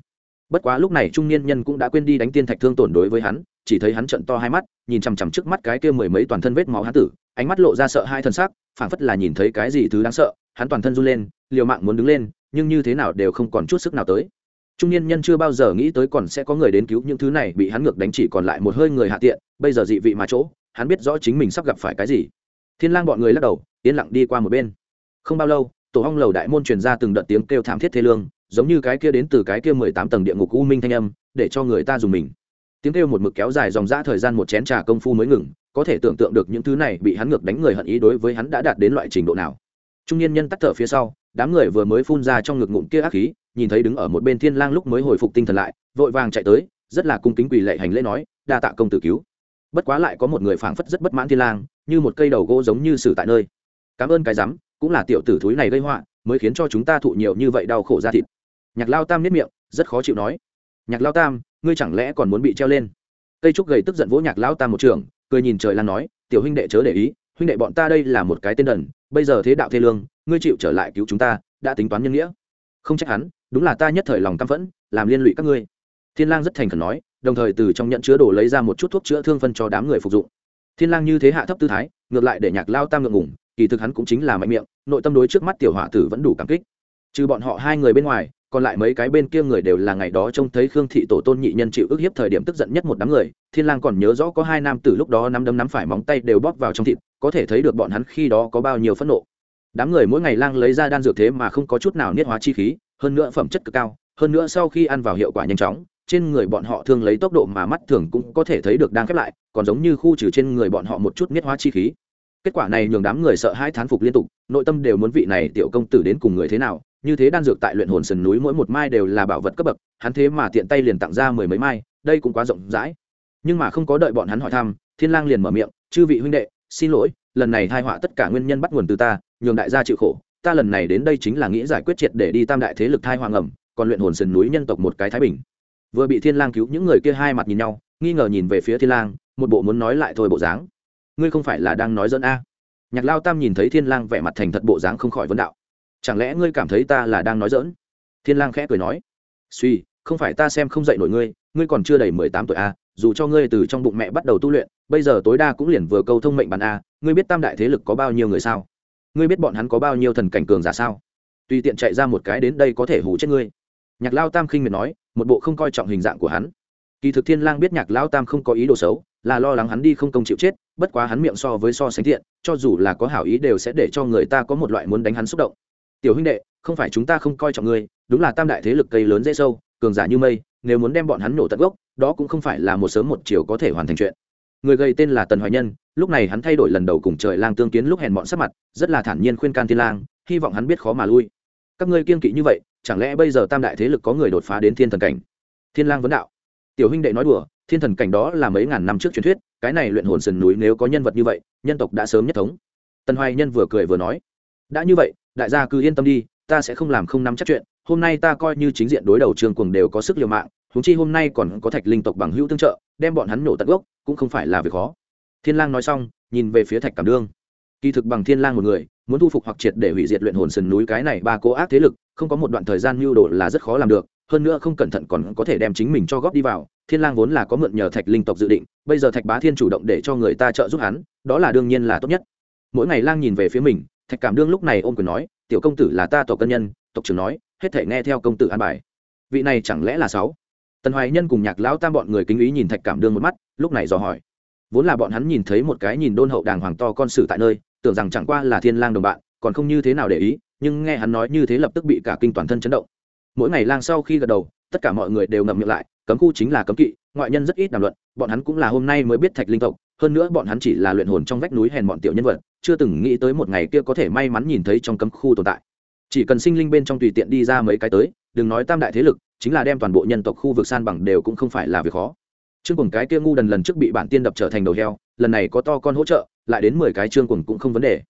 Bất quá lúc này trung niên nhân cũng đã quên đi đánh tiên thạch thương tổn đối với hắn, chỉ thấy hắn trận to hai mắt, nhìn chằm chằm trước mắt cái kia mười mấy toàn thân vết máu hắn tử, ánh mắt lộ ra sợ hai thân sắc, phảng phất là nhìn thấy cái gì thứ đáng sợ hắn toàn thân run lên, liều mạng muốn đứng lên, nhưng như thế nào đều không còn chút sức nào tới. Trung niên nhân chưa bao giờ nghĩ tới còn sẽ có người đến cứu những thứ này, bị hắn ngược đánh chỉ còn lại một hơi người hạ tiện, bây giờ dị vị mà chỗ, hắn biết rõ chính mình sắp gặp phải cái gì. Thiên lang bọn người lắc đầu, yên lặng đi qua một bên. Không bao lâu, tổ hong lầu đại môn truyền ra từng đợt tiếng kêu thảm thiết thê lương, giống như cái kia đến từ cái kia mười tám tầng địa ngục u minh thanh âm, để cho người ta dùng mình. Tiếng kêu một mực kéo dài dòng dã thời gian một chén trà công phu mới ngừng, có thể tưởng tượng được những thứ này bị hắn ngược đánh người hận ý đối với hắn đã đạt đến loại trình độ nào trung niên nhân tắt thở phía sau, đám người vừa mới phun ra trong ngực ngụm kia ác khí, nhìn thấy đứng ở một bên thiên lang lúc mới hồi phục tinh thần lại, vội vàng chạy tới, rất là cung kính quỳ lệ hành lễ nói, đa tạ công tử cứu. Bất quá lại có một người phảng phất rất bất mãn thiên lang, như một cây đầu gỗ giống như xử tại nơi. Cảm ơn cái rắm, cũng là tiểu tử thúi này gây họa, mới khiến cho chúng ta thụ nhiều như vậy đau khổ ra thịt. Nhạc lao tam nếp miệng, rất khó chịu nói, nhạc lao tam, ngươi chẳng lẽ còn muốn bị treo lên? Cây trúc gầy tức giận vỗ nhạc lao tam một trường, cười nhìn trời lan nói, tiểu huynh đệ chớ để ý huynh đệ bọn ta đây là một cái tên đần, bây giờ thế đạo thê lương, ngươi chịu trở lại cứu chúng ta, đã tính toán nhân nghĩa. Không trách hắn, đúng là ta nhất thời lòng căm phẫn, làm liên lụy các ngươi. Thiên lang rất thành khẩn nói, đồng thời từ trong nhận chứa đồ lấy ra một chút thuốc chữa thương phân cho đám người phục dụng. Thiên lang như thế hạ thấp tư thái, ngược lại để nhạc lao tam ngượng ngùng, kỳ thực hắn cũng chính là mạnh miệng, nội tâm đối trước mắt tiểu hỏa tử vẫn đủ cảm kích. Trừ bọn họ hai người bên ngoài còn lại mấy cái bên kia người đều là ngày đó trông thấy khương thị tổ tôn nhị nhân chịu ức hiếp thời điểm tức giận nhất một đám người, thiên lang còn nhớ rõ có hai nam tử lúc đó nắm đấm nắm phải móng tay đều bóp vào trong thịt, có thể thấy được bọn hắn khi đó có bao nhiêu phẫn nộ. Đám người mỗi ngày lang lấy ra đan dược thế mà không có chút nào niết hóa chi khí, hơn nữa phẩm chất cực cao, hơn nữa sau khi ăn vào hiệu quả nhanh chóng, trên người bọn họ thường lấy tốc độ mà mắt thường cũng có thể thấy được đang khép lại, còn giống như khu trừ trên người bọn họ một chút niết hóa chi khí. Kết quả này nhường đám người sợ hai thán phục liên tục, nội tâm đều muốn vị này tiểu công tử đến cùng người thế nào như thế đan dược tại luyện hồn sườn núi mỗi một mai đều là bảo vật cấp bậc, hắn thế mà tiện tay liền tặng ra mười mấy mai, đây cũng quá rộng rãi. Nhưng mà không có đợi bọn hắn hỏi thăm, thiên lang liền mở miệng, chư vị huynh đệ, xin lỗi, lần này hai họa tất cả nguyên nhân bắt nguồn từ ta, nhường đại gia chịu khổ. Ta lần này đến đây chính là nghĩ giải quyết triệt để đi tam đại thế lực thai hoàng ngầm, còn luyện hồn sườn núi nhân tộc một cái thái bình. Vừa bị thiên lang cứu, những người kia hai mặt nhìn nhau, nghi ngờ nhìn về phía thiên lang, một bộ muốn nói lại thôi bộ dáng. Ngươi không phải là đang nói dẫn a? Nhạc lao tam nhìn thấy thiên lang vẻ mặt thành thật bộ dáng không khỏi vấn đạo chẳng lẽ ngươi cảm thấy ta là đang nói dỡn thiên lang khẽ cười nói. Suy, không phải ta xem không dạy nổi ngươi ngươi còn chưa đầy mười tám tuổi a dù cho ngươi từ trong bụng mẹ bắt đầu tu luyện, bây giờ tối đa cũng liền vừa câu thông mệnh bản a ngươi biết tam đại thế lực có bao nhiêu người sao? Ngươi biết bọn hắn có bao nhiêu thần cảnh cường giả sao? Tùy tiện chạy ra một cái đến đây có thể hủ chết ngươi. Nhạc lao tam khinh miệt nói, một bộ không coi trọng hình dạng của hắn. Kỳ thực thiên lang biết nhạc lao tam không có ý đồ xấu, là lo lắng hắn đi không công chịu chết, bất quá hắn miệng so với so sánh thiện cho dù là có hảo ý đều sẽ để cho người ta có một loại muốn đánh hắn xúc động tiểu huynh đệ, không phải chúng ta không coi trọng ngươi, đúng là tam đại thế lực cây lớn dễ sâu, cường giả như mây, nếu muốn đem bọn hắn nổ tận gốc, đó cũng không phải là một sớm một chiều có thể hoàn thành chuyện. Người gây tên là tần hoài nhân, lúc này hắn thay đổi lần đầu cùng trời lang tương kiến lúc hèn bọn sắc mặt, rất là thản nhiên khuyên can thiên lang, hy vọng hắn biết khó mà lui. Các ngươi kiên kỵ như vậy, chẳng lẽ bây giờ tam đại thế lực có người đột phá đến thiên thần cảnh? Thiên lang vấn đạo. Tiểu huynh đệ nói đùa, thiên thần cảnh đó là mấy ngàn năm trước truyền thuyết, cái này luyện hồn sườn núi nếu có nhân vật như vậy, nhân tộc đã sớm nhất thống. Tần hoài nhân vừa cười vừa nói. Đã như vậy đại gia cứ yên tâm đi, ta sẽ không làm không nắm chắc chuyện, hôm nay ta coi như chính diện đối đầu trường cuồng đều có sức liều mạng húng chi hôm nay còn có thạch linh tộc bằng hữu tương trợ, đem bọn hắn nổ tận gốc, cũng không phải là việc khó. Thiên lang nói xong, nhìn về phía thạch cảm đương. Kỳ thực bằng thiên lang một người, muốn thu phục hoặc triệt để hủy diệt luyện hồn sườn núi cái này ba cố ác thế lực, không có một đoạn thời gian lưu đồ là rất khó làm được, hơn nữa không cẩn thận còn có thể đem chính mình cho góp đi vào, thiên lang vốn là có mượn nhờ thạch linh tộc dự định, bây giờ thạch bá thiên chủ động để cho người ta trợ giúp hắn, đó là đương nhiên là tốt nhất. Mỗi ngày lang nhìn về phía mình thạch cảm đương lúc này ôm quyền nói, tiểu công tử là ta tộc cân nhân, tộc trưởng nói, hết thể nghe theo công tử an bài. Vị này chẳng lẽ là sáu? Tần hoài nhân cùng nhạc lão tam bọn người kính ý nhìn thạch cảm đương một mắt, lúc này dò hỏi. Vốn là bọn hắn nhìn thấy một cái nhìn đôn hậu đàng hoàng to con sử tại nơi, tưởng rằng chẳng qua là thiên lang đồng bạn, còn không như thế nào để ý, nhưng nghe hắn nói như thế lập tức bị cả kinh toàn thân chấn động. Mỗi ngày lang sau khi gật đầu, tất cả mọi người đều ngậm miệng lại, cấm khu chính là cấm kỵ, ngoại nhân rất ít đàm luận, bọn hắn cũng là hôm nay mới biết thạch linh tộc hơn nữa bọn hắn chỉ là luyện hồn trong vách núi hèn bọn tiểu nhân vật, chưa từng nghĩ tới một ngày kia có thể may mắn nhìn thấy trong cấm khu tồn tại. Chỉ cần sinh linh bên trong tùy tiện đi ra mấy cái tới, đừng nói tam đại thế lực, chính là đem toàn bộ nhân tộc khu vực san bằng đều cũng không phải là việc khó. Trương cùng cái kia ngu đần lần trước bị bản tiên đập trở thành đầu heo, lần này có to con hỗ trợ, lại đến mười cái trương cùng cũng không vấn đề.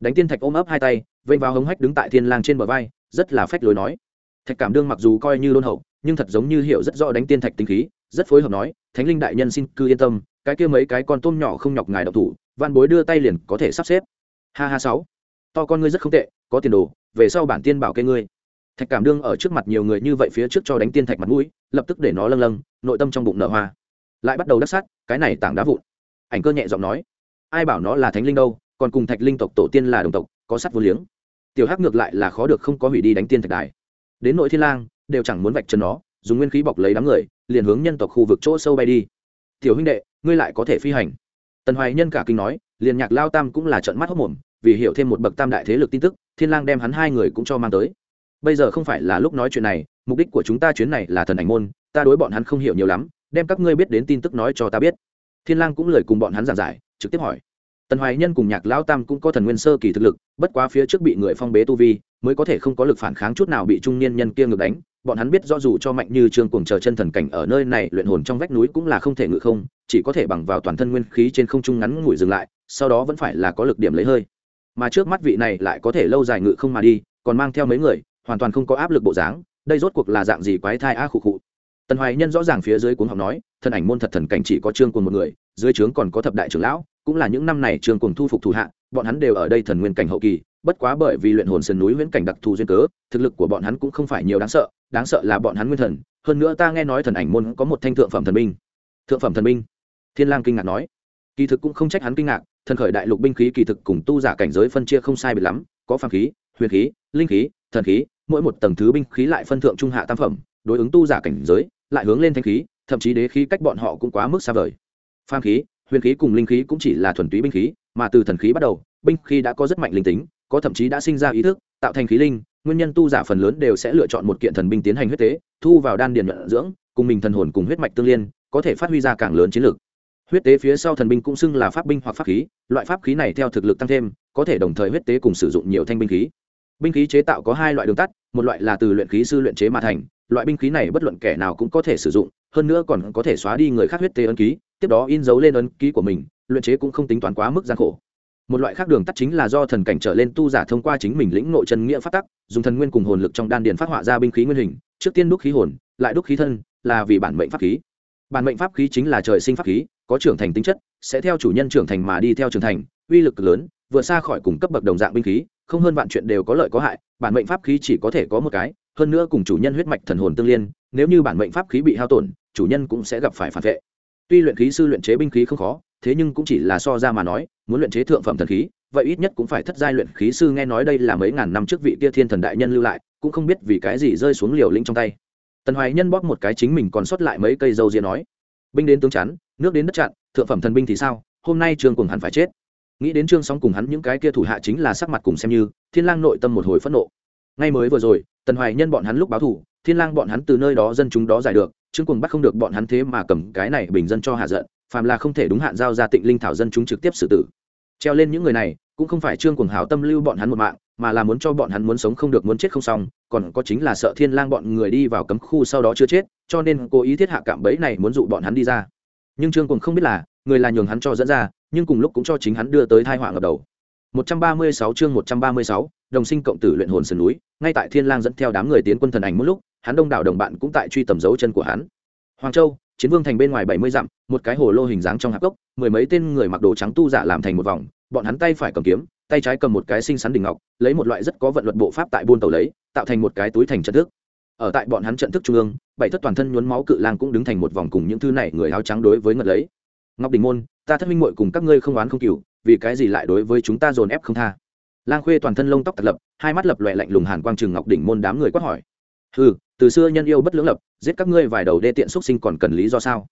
Đánh tiên thạch ôm ấp hai tay, vênh vào hống hách đứng tại thiên lang trên bờ vai, rất là phách lối nói. Thạch cảm đương mặc dù coi như đôn hậu, nhưng thật giống như hiểu rất rõ đánh tiên thạch tinh khí, rất phối hợp nói, thánh linh đại nhân xin cứ yên tâm cái kia mấy cái con tôm nhỏ không nhọc ngài độc thủ văn bối đưa tay liền có thể sắp xếp. Ha ha sáu. To con ngươi rất không tệ, có tiền đồ, về sau bản tiên bảo kê ngươi. Thạch cảm đương ở trước mặt nhiều người như vậy phía trước cho đánh tiên thạch mặt mũi, lập tức để nó lâng lâng, nội tâm trong bụng nở hoa. Lại bắt đầu đắc sát, cái này tảng đá vụn. Ảnh cơ nhẹ giọng nói, ai bảo nó là thánh linh đâu, còn cùng thạch linh tộc tổ tiên là đồng tộc, có sắt vô liếng. Tiểu hắc ngược lại là khó được không có hủy đi đánh tiên thạch đài. Đến nội thiên lang, đều chẳng muốn vạch chân nó, dùng nguyên khí bọc lấy đám người, liền hướng nhân tộc khu vực chỗ sâu bay đi. Tiểu huynh đệ ngươi lại có thể phi hành. Tần hoài nhân cả kinh nói, liền nhạc lao tam cũng là trận mắt hốc mồm, vì hiểu thêm một bậc tam đại thế lực tin tức, thiên lang đem hắn hai người cũng cho mang tới. Bây giờ không phải là lúc nói chuyện này, mục đích của chúng ta chuyến này là thần ảnh môn, ta đối bọn hắn không hiểu nhiều lắm, đem các ngươi biết đến tin tức nói cho ta biết. Thiên lang cũng lời cùng bọn hắn giảng giải, trực tiếp hỏi. Tần hoài nhân cùng nhạc lão tam cũng có thần nguyên sơ kỳ thực lực, bất quá phía trước bị người phong bế tu vi, mới có thể không có lực phản kháng chút nào bị trung niên nhân kia ngược đánh bọn hắn biết do dù cho mạnh như trương cuồng chờ chân thần cảnh ở nơi này, luyện hồn trong vách núi cũng là không thể ngự không, chỉ có thể bằng vào toàn thân nguyên khí trên không trung ngắn ngủi dừng lại, sau đó vẫn phải là có lực điểm lấy hơi. Mà trước mắt vị này lại có thể lâu dài ngự không mà đi, còn mang theo mấy người, hoàn toàn không có áp lực bộ dáng, đây rốt cuộc là dạng gì quái thai a khụ khụ. Tần hoài nhân rõ ràng phía dưới cuốn học nói, thân ảnh môn thật thần cảnh chỉ có trương cuồng một người, dưới trướng còn có thập đại trưởng lão, cũng là những năm này trương cuồng thu phục thủ hạ, bọn hắn đều ở đây thần nguyên cảnh hậu kỳ bất quá bởi vì luyện hồn sườn núi viễn cảnh đặc thù duyên cớ, thực lực của bọn hắn cũng không phải nhiều đáng sợ đáng sợ là bọn hắn nguyên thần. Hơn nữa ta nghe nói thần ảnh môn có một thanh thượng phẩm thần binh. Thượng phẩm thần binh? Thiên lang kinh ngạc nói. Kỳ thực cũng không trách hắn kinh ngạc, thần khởi đại lục binh khí kỳ thực cùng tu giả cảnh giới phân chia không sai biệt lắm, có phàm khí, huyền khí, linh khí, thần khí, mỗi một tầng thứ binh khí lại phân thượng trung hạ tam phẩm, đối ứng tu giả cảnh giới, lại hướng lên thanh khí, thậm chí đế khí cách bọn họ cũng quá mức xa vời. Phàm khí, huyền khí cùng linh khí cũng chỉ là thuần túy binh khí, mà từ thần khí bắt đầu, binh khí đã có rất mạnh linh tính có thậm chí đã sinh ra ý thức, tạo thành khí linh, nguyên nhân tu giả phần lớn đều sẽ lựa chọn một kiện thần binh tiến hành huyết tế, thu vào đan điền nhuận dưỡng, cùng mình thần hồn cùng huyết mạch tương liên, có thể phát huy ra càng lớn chiến lược. Huyết tế phía sau thần binh cũng xưng là pháp binh hoặc pháp khí, loại pháp khí này theo thực lực tăng thêm, có thể đồng thời huyết tế cùng sử dụng nhiều thanh binh khí. Binh khí chế tạo có hai loại đường tắt, một loại là từ luyện khí sư luyện chế mà thành, loại binh khí này bất luận kẻ nào cũng có thể sử dụng, hơn nữa còn có thể xóa đi người khác huyết tế ấn ký, tiếp đó in dấu lên ấn ký của mình, luyện chế cũng không tính toán quá mức gian khổ một loại khác đường tắt chính là do thần cảnh trở lên tu giả thông qua chính mình lĩnh nội chân nghĩa phát tắc, dùng thần nguyên cùng hồn lực trong đan điền phát họa ra binh khí nguyên hình, trước tiên đúc khí hồn, lại đúc khí thân, là vì bản mệnh pháp khí. Bản mệnh pháp khí chính là trời sinh pháp khí, có trưởng thành tính chất, sẽ theo chủ nhân trưởng thành mà đi theo trưởng thành, uy lực lớn, vượt xa khỏi cùng cấp bậc đồng dạng binh khí, không hơn vạn chuyện đều có lợi có hại, bản mệnh pháp khí chỉ có thể có một cái, hơn nữa cùng chủ nhân huyết mạch thần hồn tương liên, nếu như bản mệnh pháp khí bị hao tổn, chủ nhân cũng sẽ gặp phải phản vệ. Tuy luyện khí sư luyện chế binh khí không khó thế nhưng cũng chỉ là so ra mà nói, muốn luyện chế thượng phẩm thần khí, vậy ít nhất cũng phải thất giai luyện khí sư nghe nói đây là mấy ngàn năm trước vị kia thiên thần đại nhân lưu lại, cũng không biết vì cái gì rơi xuống liều lĩnh trong tay. Tần hoài nhân bóp một cái chính mình còn sót lại mấy cây dâu diện nói, binh đến tướng chắn, nước đến đất chặn, thượng phẩm thần binh thì sao? Hôm nay trương cùng hắn phải chết. Nghĩ đến trương sóng cùng hắn những cái kia thủ hạ chính là sắc mặt cùng xem như, thiên lang nội tâm một hồi phẫn nộ. Ngay mới vừa rồi, tần hoài nhân bọn hắn lúc báo thủ, thiên lang bọn hắn từ nơi đó dân chúng đó giải được, trương cùng bắt không được bọn hắn thế mà cầm cái này bình dân cho hạ giận phàm là không thể đúng hạn giao ra tịnh linh thảo dân chúng trực tiếp xử tử. Treo lên những người này cũng không phải trương cuồng hảo tâm lưu bọn hắn một mạng mà là muốn cho bọn hắn muốn sống không được muốn chết không xong còn có chính là sợ thiên lang bọn người đi vào cấm khu sau đó chưa chết cho nên cố ý thiết hạ cạm bẫy này muốn dụ bọn hắn đi ra. Nhưng trương cuồng không biết là người là nhường hắn cho dẫn ra nhưng cùng lúc cũng cho chính hắn đưa tới thai họa ngập đầu. 136 chương 136, đồng sinh cộng tử luyện hồn sườn núi ngay tại thiên lang dẫn theo đám người tiến quân thần ảnh một lúc hắn đông đảo đồng bạn cũng tại truy tầm dấu chân của hắn. Hoàng châu chiến vương thành bên ngoài bảy mươi dặm, một cái hồ lô hình dáng trong hạp gốc mười mấy tên người mặc đồ trắng tu giả làm thành một vòng, bọn hắn tay phải cầm kiếm, tay trái cầm một cái sinh sắn đỉnh ngọc, lấy một loại rất có vận luật bộ pháp tại buôn tàu lấy, tạo thành một cái túi thành trận thức. Ở tại bọn hắn trận thức trung ương, bảy thất toàn thân nhuốm máu cự lang cũng đứng thành một vòng cùng những thứ này người áo trắng đối với ngật lấy. Ngọc đình môn, ta thất minh muội cùng các ngươi không oán không cừu, vì cái gì lại đối với chúng ta dồn ép không tha? Lang khuê toàn thân lông tóc tật lập, hai mắt lập loẹ lạnh lùng hàn quang trừng ngọc đỉnh môn đám người quát hỏi. Ừ từ xưa nhân yêu bất lưỡng lập giết các ngươi vài đầu đê tiện xúc sinh còn cần lý do sao?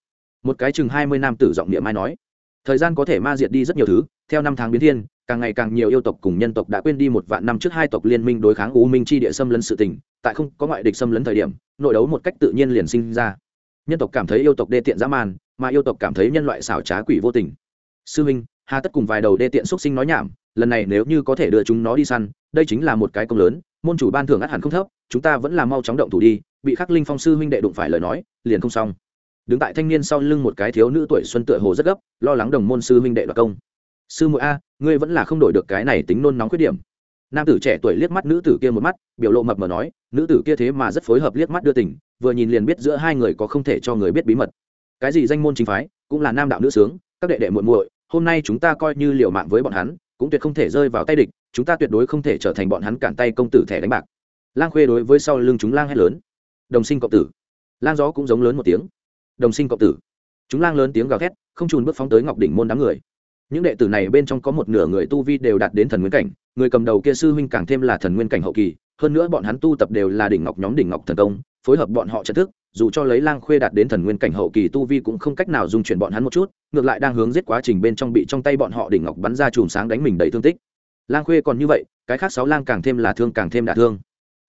Một cái chừng hai mươi nam tử giọng niệm mai nói, thời gian có thể ma diệt đi rất nhiều thứ, theo năm tháng biến thiên, càng ngày càng nhiều yêu tộc cùng nhân tộc đã quên đi một vạn năm trước hai tộc liên minh đối kháng u minh chi địa xâm lấn sự tình, tại không có ngoại địch xâm lấn thời điểm, nội đấu một cách tự nhiên liền sinh ra. Nhân tộc cảm thấy yêu tộc đê tiện dã man, mà yêu tộc cảm thấy nhân loại xảo trá quỷ vô tình. Sư minh, hà tất cùng vài đầu đê tiện xúc sinh nói nhảm, lần này nếu như có thể đưa chúng nó đi săn, đây chính là một cái công lớn, môn chủ ban thưởng át hẳn không thấp, chúng ta vẫn là mau chóng động thủ đi bị khắc linh phong sư huynh đệ đụng phải lời nói, liền không xong. Đứng tại thanh niên sau lưng một cái thiếu nữ tuổi xuân tựa hồ rất gấp, lo lắng đồng môn sư huynh đệ đoạt công. Sư muội a, ngươi vẫn là không đổi được cái này tính nôn nóng khuyết điểm. Nam tử trẻ tuổi liếc mắt nữ tử kia một mắt, biểu lộ mập mờ nói, nữ tử kia thế mà rất phối hợp liếc mắt đưa tỉnh vừa nhìn liền biết giữa hai người có không thể cho người biết bí mật. Cái gì danh môn chính phái, cũng là nam đạo nữ sướng, các đệ đệ muội muội, hôm nay chúng ta coi như liều mạng với bọn hắn, cũng tuyệt không thể rơi vào tay địch, chúng ta tuyệt đối không thể trở thành bọn hắn cản tay công tử thẻ đánh bạc. Lang khuê đối với sau lưng chúng lang hét lớn đồng sinh cộng tử. Lang gió cũng giống lớn một tiếng. Đồng sinh cộng tử. Chúng lang lớn tiếng gào thét, không trùn bước phóng tới ngọc đỉnh môn đám người. Những đệ tử này bên trong có một nửa người tu vi đều đạt đến thần nguyên cảnh, người cầm đầu kia sư huynh càng thêm là thần nguyên cảnh hậu kỳ, hơn nữa bọn hắn tu tập đều là đỉnh ngọc nhóm đỉnh ngọc thần công, phối hợp bọn họ trận thức, dù cho lấy lang khuê đạt đến thần nguyên cảnh hậu kỳ tu vi cũng không cách nào dung chuyển bọn hắn một chút, ngược lại đang hướng giết quá trình bên trong bị trong tay bọn họ đỉnh ngọc bắn ra chùm sáng đánh mình đầy thương tích. Lang khuê còn như vậy, cái khác sáu lang càng thêm là thương càng thêm đả thương.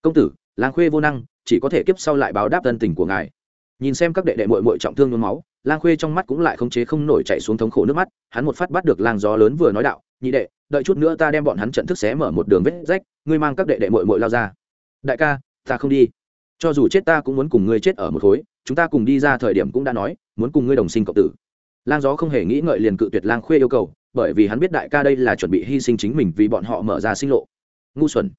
Công tử lang khuê vô năng, chỉ có thể kiếp sau lại báo đáp tân tình của ngài. Nhìn xem các đệ đệ mội mội trọng thương nôn máu, lang khuê trong mắt cũng lại không chế không nổi chạy xuống thống khổ nước mắt, hắn một phát bắt được lang gió lớn vừa nói đạo, nhị đệ, đợi chút nữa ta đem bọn hắn trận thức xé mở một đường vết rách, ngươi mang các đệ đệ mội mội lao ra. Đại ca, ta không đi. Cho dù chết ta cũng muốn cùng ngươi chết ở một khối, chúng ta cùng đi ra thời điểm cũng đã nói, muốn cùng ngươi đồng sinh cộng tử. Lang gió không hề nghĩ ngợi liền cự tuyệt lang khuê yêu cầu, bởi vì hắn biết đại ca đây là chuẩn bị hy sinh chính mình vì bọn họ mở ra sinh lộ. Ngu xuẩn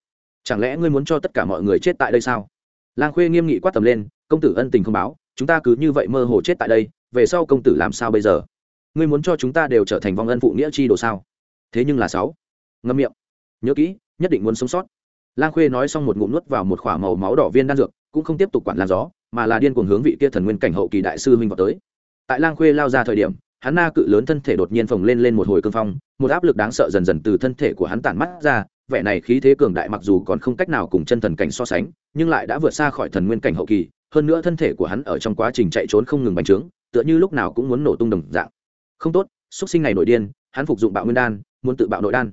chẳng lẽ ngươi muốn cho tất cả mọi người chết tại đây sao? Lang khuê nghiêm nghị quát tầm lên, công tử ân tình không báo, chúng ta cứ như vậy mơ hồ chết tại đây, về sau công tử làm sao bây giờ? Ngươi muốn cho chúng ta đều trở thành vong ân phụ nghĩa chi đồ sao? Thế nhưng là sáu. Ngâm miệng. Nhớ kỹ, nhất định muốn sống sót. Lang khuê nói xong một ngụm nuốt vào một k h ỏ a màu máu đỏ viên đan dược, cũng không tiếp tục quản làn gió, mà là điên cuồng hướng vị kia thần nguyên cảnh hậu kỳ đại sư huynh vào tới. Tại lang khuê lao ra thời điểm, hắn na cự lớn thân thể đột nhiên phồng lên lên một hồi cương phong, một áp lực đáng sợ dần dần từ thân thể của hắn tản mắt ra vẻ này khí thế cường đại mặc dù còn không cách nào cùng chân thần cảnh so sánh, nhưng lại đã vượt xa khỏi thần nguyên cảnh hậu kỳ, hơn nữa thân thể của hắn ở trong quá trình chạy trốn không ngừng bành trướng, tựa như lúc nào cũng muốn nổ tung đồng dạng. Không tốt xuất sinh này nổi điên, hắn phục dụng bạo nguyên đan, muốn tự bạo nội đan.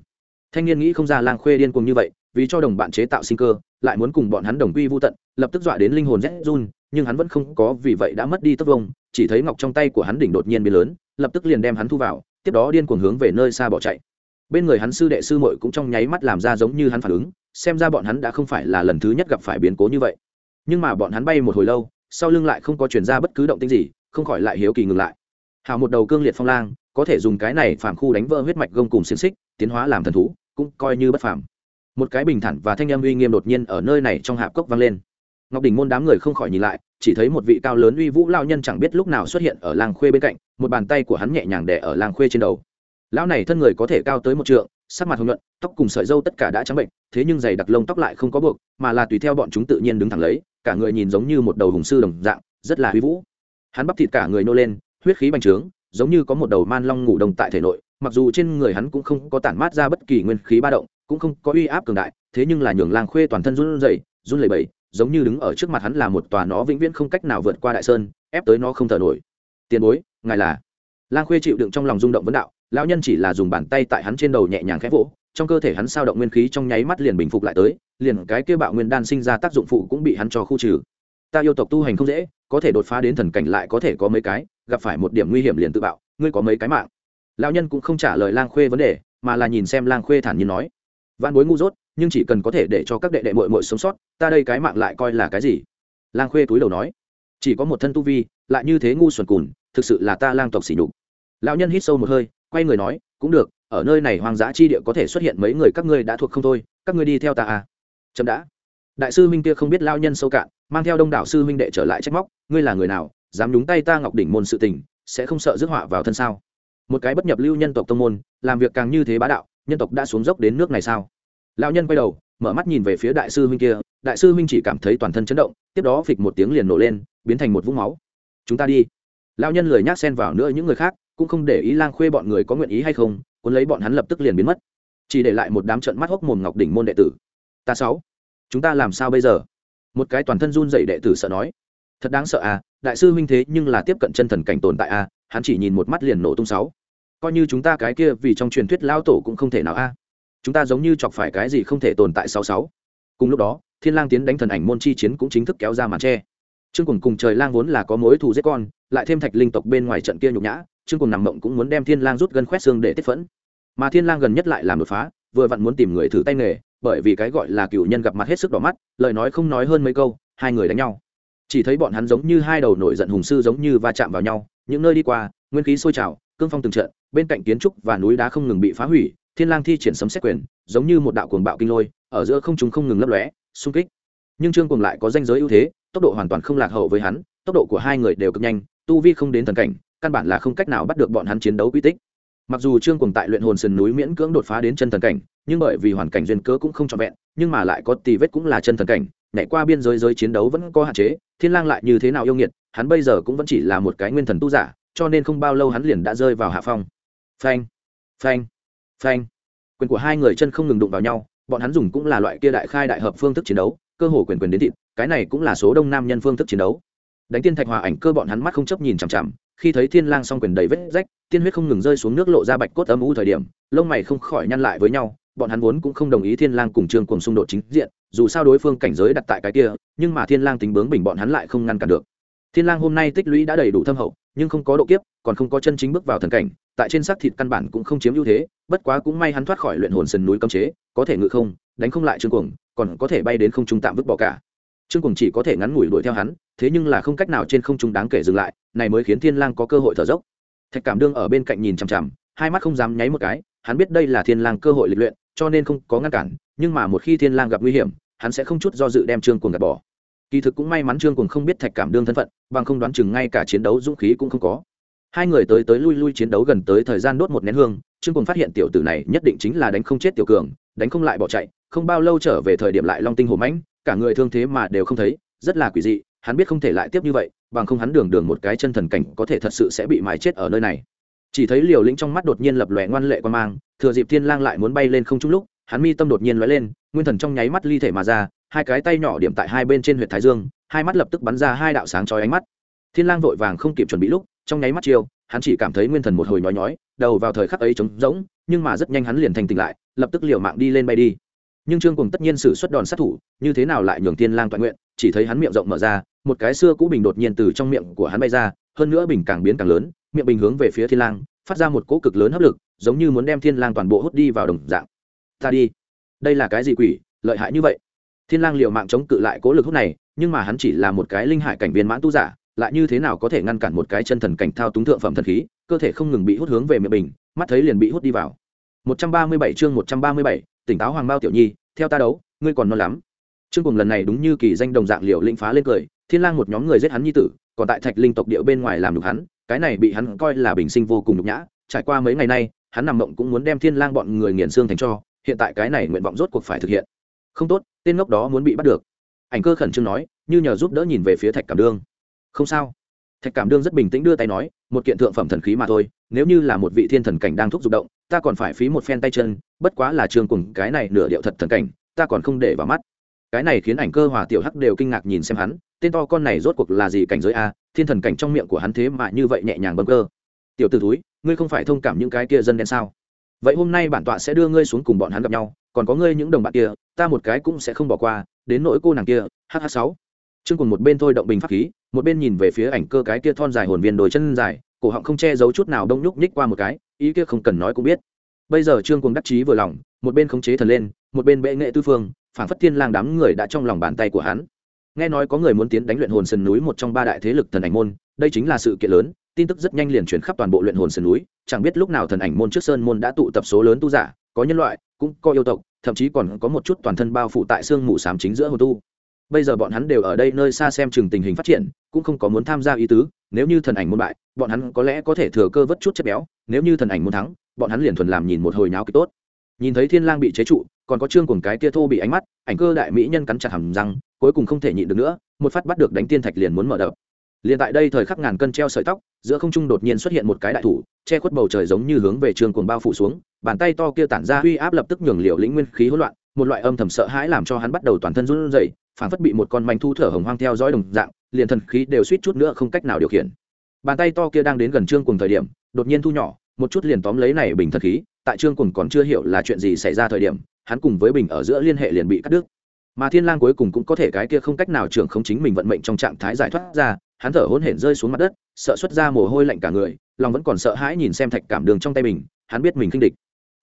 Thanh niên nghĩ không ra lang khuê điên cùng như vậy, vì cho đồng bạn chế tạo sinh cơ, lại muốn cùng bọn hắn đồng quy vô tận, lập tức dọa đến linh hồn rét run, nhưng hắn vẫn không có vì vậy đã mất đi tất vông chỉ thấy ngọc trong tay của hắn đỉnh đột nhiên biến lớn, lập tức liền đem hắn thu vào, tiếp đó điên cuồng hướng về nơi xa bỏ chạy bên người hắn sư đệ sư muội cũng trong nháy mắt làm ra giống như hắn phản ứng, xem ra bọn hắn đã không phải là lần thứ nhất gặp phải biến cố như vậy. Nhưng mà bọn hắn bay một hồi lâu, sau lưng lại không có truyền ra bất cứ động tĩnh gì, không khỏi lại hiếu kỳ ngừng lại. Hào một đầu cương liệt phong lang, có thể dùng cái này phàm khu đánh vỡ huyết mạch gông cùng xiềng xích, tiến hóa làm thần thú, cũng coi như bất phàm. Một cái bình thản và thanh âm uy nghiêm đột nhiên ở nơi này trong hạp cốc vang lên. Ngọc đỉnh môn đám người không khỏi nhìn lại, chỉ thấy một vị cao lớn uy vũ lao nhân chẳng biết lúc nào xuất hiện ở làng khuê bên cạnh, một bàn tay của hắn nhẹ nhàng đè ở làng khuê trên đầu lão này thân người có thể cao tới một trượng, sắc mặt hồng nhuận, tóc cùng sợi dâu tất cả đã trắng bệnh, thế nhưng giày đặc lông tóc lại không có buộc, mà là tùy theo bọn chúng tự nhiên đứng thẳng lấy, cả người nhìn giống như một đầu hùng sư đồng dạng, rất là huy vũ. Hắn bắp thịt cả người nô lên, huyết khí bành trướng, giống như có một đầu man long ngủ đồng tại thể nội, mặc dù trên người hắn cũng không có tản mát ra bất kỳ nguyên khí ba động, cũng không có uy áp cường đại, thế nhưng là nhường lang khuê toàn thân run rẩy, run lẩy bẩy, giống như đứng ở trước mặt hắn là một tòa nó vĩnh viễn không cách nào vượt qua đại sơn, ép tới nó không thở nổi. Tiền bối, ngài là? Lang khuê chịu đựng trong lòng rung động vấn đạo lão nhân chỉ là dùng bàn tay tại hắn trên đầu nhẹ nhàng khẽ vỗ, trong cơ thể hắn sao động nguyên khí trong nháy mắt liền bình phục lại tới, liền cái kia bạo nguyên đan sinh ra tác dụng phụ cũng bị hắn cho khu trừ. Ta yêu tộc tu hành không dễ, có thể đột phá đến thần cảnh lại có thể có mấy cái, gặp phải một điểm nguy hiểm liền tự bạo, ngươi có mấy cái mạng? Lão nhân cũng không trả lời lang khuê vấn đề, mà là nhìn xem lang khuê thản nhiên nói. Văn bối ngu dốt, nhưng chỉ cần có thể để cho các đệ đệ mội mội sống sót, ta đây cái mạng lại coi là cái gì? Lang khuê túi đầu nói. Chỉ có một thân tu vi, lại như thế ngu xuẩn cùn, thực sự là ta lang tộc xỉ nhục. Lão nhân hít sâu một hơi quay người nói, cũng được, ở nơi này hoang dã chi địa có thể xuất hiện mấy người các ngươi đã thuộc không thôi, các ngươi đi theo ta à. Chậm đã. Đại sư Minh kia không biết lao nhân sâu cạn, mang theo đông đảo sư Minh đệ trở lại trách móc, ngươi là người nào, dám nhúng tay ta ngọc đỉnh môn sự tình, sẽ không sợ rước họa vào thân sao? Một cái bất nhập lưu nhân tộc tông môn, làm việc càng như thế bá đạo, nhân tộc đã xuống dốc đến nước này sao? Lao nhân quay đầu, mở mắt nhìn về phía đại sư huynh kia, đại sư huynh chỉ cảm thấy toàn thân chấn động, tiếp đó phịch một tiếng liền nổ lên, biến thành một vũng máu. Chúng ta đi. Lao nhân lười nhác xen vào nữa những người khác cũng không để ý lang khuê bọn người có nguyện ý hay không, cuốn lấy bọn hắn lập tức liền biến mất. Chỉ để lại một đám trận mắt hốc mồm ngọc đỉnh môn đệ tử. Ta sáu, chúng ta làm sao bây giờ? Một cái toàn thân run dậy đệ tử sợ nói. Thật đáng sợ à đại sư huynh thế nhưng là tiếp cận chân thần cảnh tồn tại à hắn chỉ nhìn một mắt liền nổ tung sáu. Coi như chúng ta cái kia vì trong truyền thuyết lao tổ cũng không thể nào a. Chúng ta giống như chọc phải cái gì không thể tồn tại sáu sáu. Cùng lúc đó, thiên lang tiến đánh thần ảnh môn chi chiến cũng chính thức kéo ra màn che trương cùng cùng trời lang vốn là có mối thù giết con, lại thêm thạch linh tộc bên ngoài trận kia nhục nhã trương cùng nằm mộng cũng muốn đem thiên lang rút gân khoét xương để tiết phẫn. Mà thiên lang gần nhất lại làm đột phá, vừa vặn muốn tìm người thử tay nghề, bởi vì cái gọi là cựu nhân gặp mặt hết sức đỏ mắt, lời nói không nói hơn mấy câu, hai người đánh nhau. Chỉ thấy bọn hắn giống như hai đầu nổi giận hùng sư giống như va chạm vào nhau, những nơi đi qua, nguyên khí sôi trào, cương phong từng trận, bên cạnh kiến trúc và núi đá không ngừng bị phá hủy, thiên lang thi triển sấm xét quyền, giống như một đạo cuồng bạo kinh lôi, ở giữa không trung không ngừng lấp lóe, xung kích. Nhưng trương cùng lại có danh giới ưu thế, tốc độ hoàn toàn không lạc hậu với hắn, tốc độ của hai người đều cực nhanh, tu vi không đến thần cảnh căn bản là không cách nào bắt được bọn hắn chiến đấu quy tích. Mặc dù trương cùng tại luyện hồn sườn núi miễn cưỡng đột phá đến chân thần cảnh, nhưng bởi vì hoàn cảnh duyên cớ cũng không trọn vẹn, nhưng mà lại có tì vết cũng là chân thần cảnh, nhảy qua biên giới giới chiến đấu vẫn có hạn chế, thiên lang lại như thế nào yêu nghiệt, hắn bây giờ cũng vẫn chỉ là một cái nguyên thần tu giả, cho nên không bao lâu hắn liền đã rơi vào hạ phong. Phanh phanh phanh. Quyền của hai người chân không ngừng đụng vào nhau, bọn hắn dùng cũng là loại kia đại khai đại hợp phương thức chiến đấu, cơ hồ quyền quyền đến thịt, cái này cũng là số đông nam nhân phương thức chiến đấu. Đánh tiên thạch hòa ảnh cơ bọn hắn mắt không chấp nhìn chằm chằm khi thấy thiên lang song quyền đầy vết rách, tiên huyết không ngừng rơi xuống nước lộ ra bạch cốt âm u thời điểm, lông mày không khỏi nhăn lại với nhau, bọn hắn vốn cũng không đồng ý thiên lang cùng trương Cuồng xung đột chính diện, dù sao đối phương cảnh giới đặt tại cái kia, nhưng mà thiên lang tính bướng bình bọn hắn lại không ngăn cản được. Thiên lang hôm nay tích lũy đã đầy đủ thâm hậu, nhưng không có độ kiếp, còn không có chân chính bước vào thần cảnh, tại trên xác thịt căn bản cũng không chiếm ưu thế, bất quá cũng may hắn thoát khỏi luyện hồn sườn núi cấm chế, có thể ngự không, đánh không lại trương cuồng, còn có thể bay đến không trung tạm vứt bỏ cả. Trương cuồng chỉ có thể ngắn ngủi đuổi theo hắn, thế nhưng là không cách nào trên không trung đáng kể dừng lại này mới khiến thiên lang có cơ hội thở dốc. Thạch cảm đương ở bên cạnh nhìn chằm chằm, hai mắt không dám nháy một cái, hắn biết đây là thiên lang cơ hội lịch luyện, cho nên không có ngăn cản, nhưng mà một khi thiên lang gặp nguy hiểm, hắn sẽ không chút do dự đem trương cuồng gạt bỏ. Kỳ thực cũng may mắn trương cuồng không biết thạch cảm đương thân phận, bằng không đoán chừng ngay cả chiến đấu dũng khí cũng không có. Hai người tới tới lui lui chiến đấu gần tới thời gian đốt một nén hương, trương cuồng phát hiện tiểu tử này nhất định chính là đánh không chết tiểu cường, đánh không lại bỏ chạy, không bao lâu trở về thời điểm lại long tinh Hổ mãnh, cả người thương thế mà đều không thấy, rất là quỷ dị, hắn biết không thể lại tiếp như vậy bằng không hắn đường đường một cái chân thần cảnh có thể thật sự sẽ bị mái chết ở nơi này. Chỉ thấy liều lĩnh trong mắt đột nhiên lập lòe ngoan lệ quan mang, thừa dịp thiên lang lại muốn bay lên không trung lúc, hắn mi tâm đột nhiên lóe lên, nguyên thần trong nháy mắt ly thể mà ra, hai cái tay nhỏ điểm tại hai bên trên huyệt thái dương, hai mắt lập tức bắn ra hai đạo sáng chói ánh mắt. Thiên lang vội vàng không kịp chuẩn bị lúc, trong nháy mắt chiêu, hắn chỉ cảm thấy nguyên thần một hồi nhói nhói, đầu vào thời khắc ấy trống rỗng, nhưng mà rất nhanh hắn liền thành tỉnh lại, lập tức liều mạng đi lên bay đi. Nhưng trương cùng tất nhiên sử xuất đòn sát thủ, như thế nào lại nhường thiên lang toàn nguyện, chỉ thấy hắn miệng rộng mở ra một cái xưa cũ bình đột nhiên từ trong miệng của hắn bay ra hơn nữa bình càng biến càng lớn miệng bình hướng về phía thiên lang phát ra một cỗ cực lớn hấp lực giống như muốn đem thiên lang toàn bộ hút đi vào đồng dạng. Ta đi. Đây là cái gì quỷ lợi hại như vậy? Thiên lang liều mạng chống cự lại cỗ lực hút này nhưng mà hắn chỉ là một cái linh hải cảnh viên mãn tu giả lại như thế nào có thể ngăn cản một cái chân thần cảnh thao túng thượng phẩm thần khí cơ thể không ngừng bị hút hướng về miệng bình mắt thấy liền bị hút đi vào. 137 chương 137, tỉnh táo hoàng bao tiểu nhi theo ta đấu ngươi còn non lắm trương cùng lần này đúng như kỳ danh đồng dạng liệu lĩnh phá lên cười, thiên lang một nhóm người giết hắn nhi tử, còn tại thạch linh tộc địa bên ngoài làm nhục hắn, cái này bị hắn coi là bình sinh vô cùng nhục nhã. Trải qua mấy ngày nay, hắn nằm mộng cũng muốn đem thiên lang bọn người nghiền xương thành cho, hiện tại cái này nguyện vọng rốt cuộc phải thực hiện. Không tốt, tên ngốc đó muốn bị bắt được. Ảnh cơ khẩn trương nói, như nhờ giúp đỡ nhìn về phía thạch cảm đương. Không sao. Thạch cảm đương rất bình tĩnh đưa tay nói, một kiện thượng phẩm thần khí mà thôi, nếu như là một vị thiên thần cảnh đang thúc giục động, ta còn phải phí một phen tay chân, bất quá là trường cùng cái này nửa điệu thật thần cảnh, ta còn không để vào mắt cái này khiến ảnh cơ hòa tiểu hắc đều kinh ngạc nhìn xem hắn, tên to con này rốt cuộc là gì cảnh giới a? Thiên thần cảnh trong miệng của hắn thế mà như vậy nhẹ nhàng bấm cơ. Tiểu t ử túi ngươi không phải thông cảm những cái kia dân đen sao? Vậy hôm nay bản tọa sẽ đưa ngươi xuống cùng bọn hắn gặp nhau, còn có ngươi những đồng bạn kia, ta một cái cũng sẽ không bỏ qua, đến nỗi cô nàng kia hh sáu. Chương cùng một bên thôi động bình pháp khí, một bên nhìn về phía ảnh cơ cái kia thon dài hồn viên đồi chân dài, cổ họng không che giấu chút nào đông nhúc nhích qua một cái, ý kia không cần nói cũng biết. Bây giờ trương cùng đắc chí vừa lòng một bên khống chế thần lên, một bên bệ nghệ tư phương phản phất thiên lang đám người đã trong lòng bàn tay của hắn. Nghe nói có người muốn tiến đánh luyện hồn sơn núi một trong ba đại thế lực thần ảnh môn, đây chính là sự kiện lớn, tin tức rất nhanh liền truyền khắp toàn bộ luyện hồn sơn núi, chẳng biết lúc nào thần ảnh môn trước sơn môn đã tụ tập số lớn tu giả, có nhân loại, cũng có yêu tộc, thậm chí còn có một chút toàn thân bao phủ tại xương mù sám chính giữa hồ tu. Bây giờ bọn hắn đều ở đây nơi xa xem chừng tình hình phát triển, cũng không có muốn tham gia ý tứ, nếu như thần ảnh môn bại, bọn hắn có lẽ có thể thừa cơ vất chút chất béo, nếu như thần ảnh môn thắng, bọn hắn liền thuần làm nhìn một hồi nháo kịch tốt nhìn thấy thiên lang bị chế trụ, còn có trương cùng cái kia thô bị ánh mắt, ảnh cơ đại mỹ nhân cắn chặt hàm răng, cuối cùng không thể nhịn được nữa, một phát bắt được đánh tiên thạch liền muốn mở đập. Liền tại đây thời khắc ngàn cân treo sợi tóc, giữa không trung đột nhiên xuất hiện một cái đại thủ, che khuất bầu trời giống như hướng về trương cuồng bao phủ xuống, bàn tay to kia tản ra uy áp lập tức nhường liều lĩnh nguyên khí hỗn loạn, một loại âm thầm sợ hãi làm cho hắn bắt đầu toàn thân run rẩy, phảng phất bị một con manh thu thở hồng hoang theo dõi đồng dạng, liền thần khí đều suýt chút nữa không cách nào điều khiển. Bàn tay to kia đang đến gần trương cuồng thời điểm, đột nhiên thu nhỏ, một chút liền tóm lấy này bình thần khí tại trương cùng còn chưa hiểu là chuyện gì xảy ra thời điểm, hắn cùng với bình ở giữa liên hệ liền bị cắt đứt. Mà thiên lang cuối cùng cũng có thể cái kia không cách nào trưởng không chính mình vận mệnh trong trạng thái giải thoát ra, hắn thở hổn hển rơi xuống mặt đất, sợ xuất ra mồ hôi lạnh cả người, lòng vẫn còn sợ hãi nhìn xem thạch cảm đường trong tay mình, hắn biết mình kinh địch.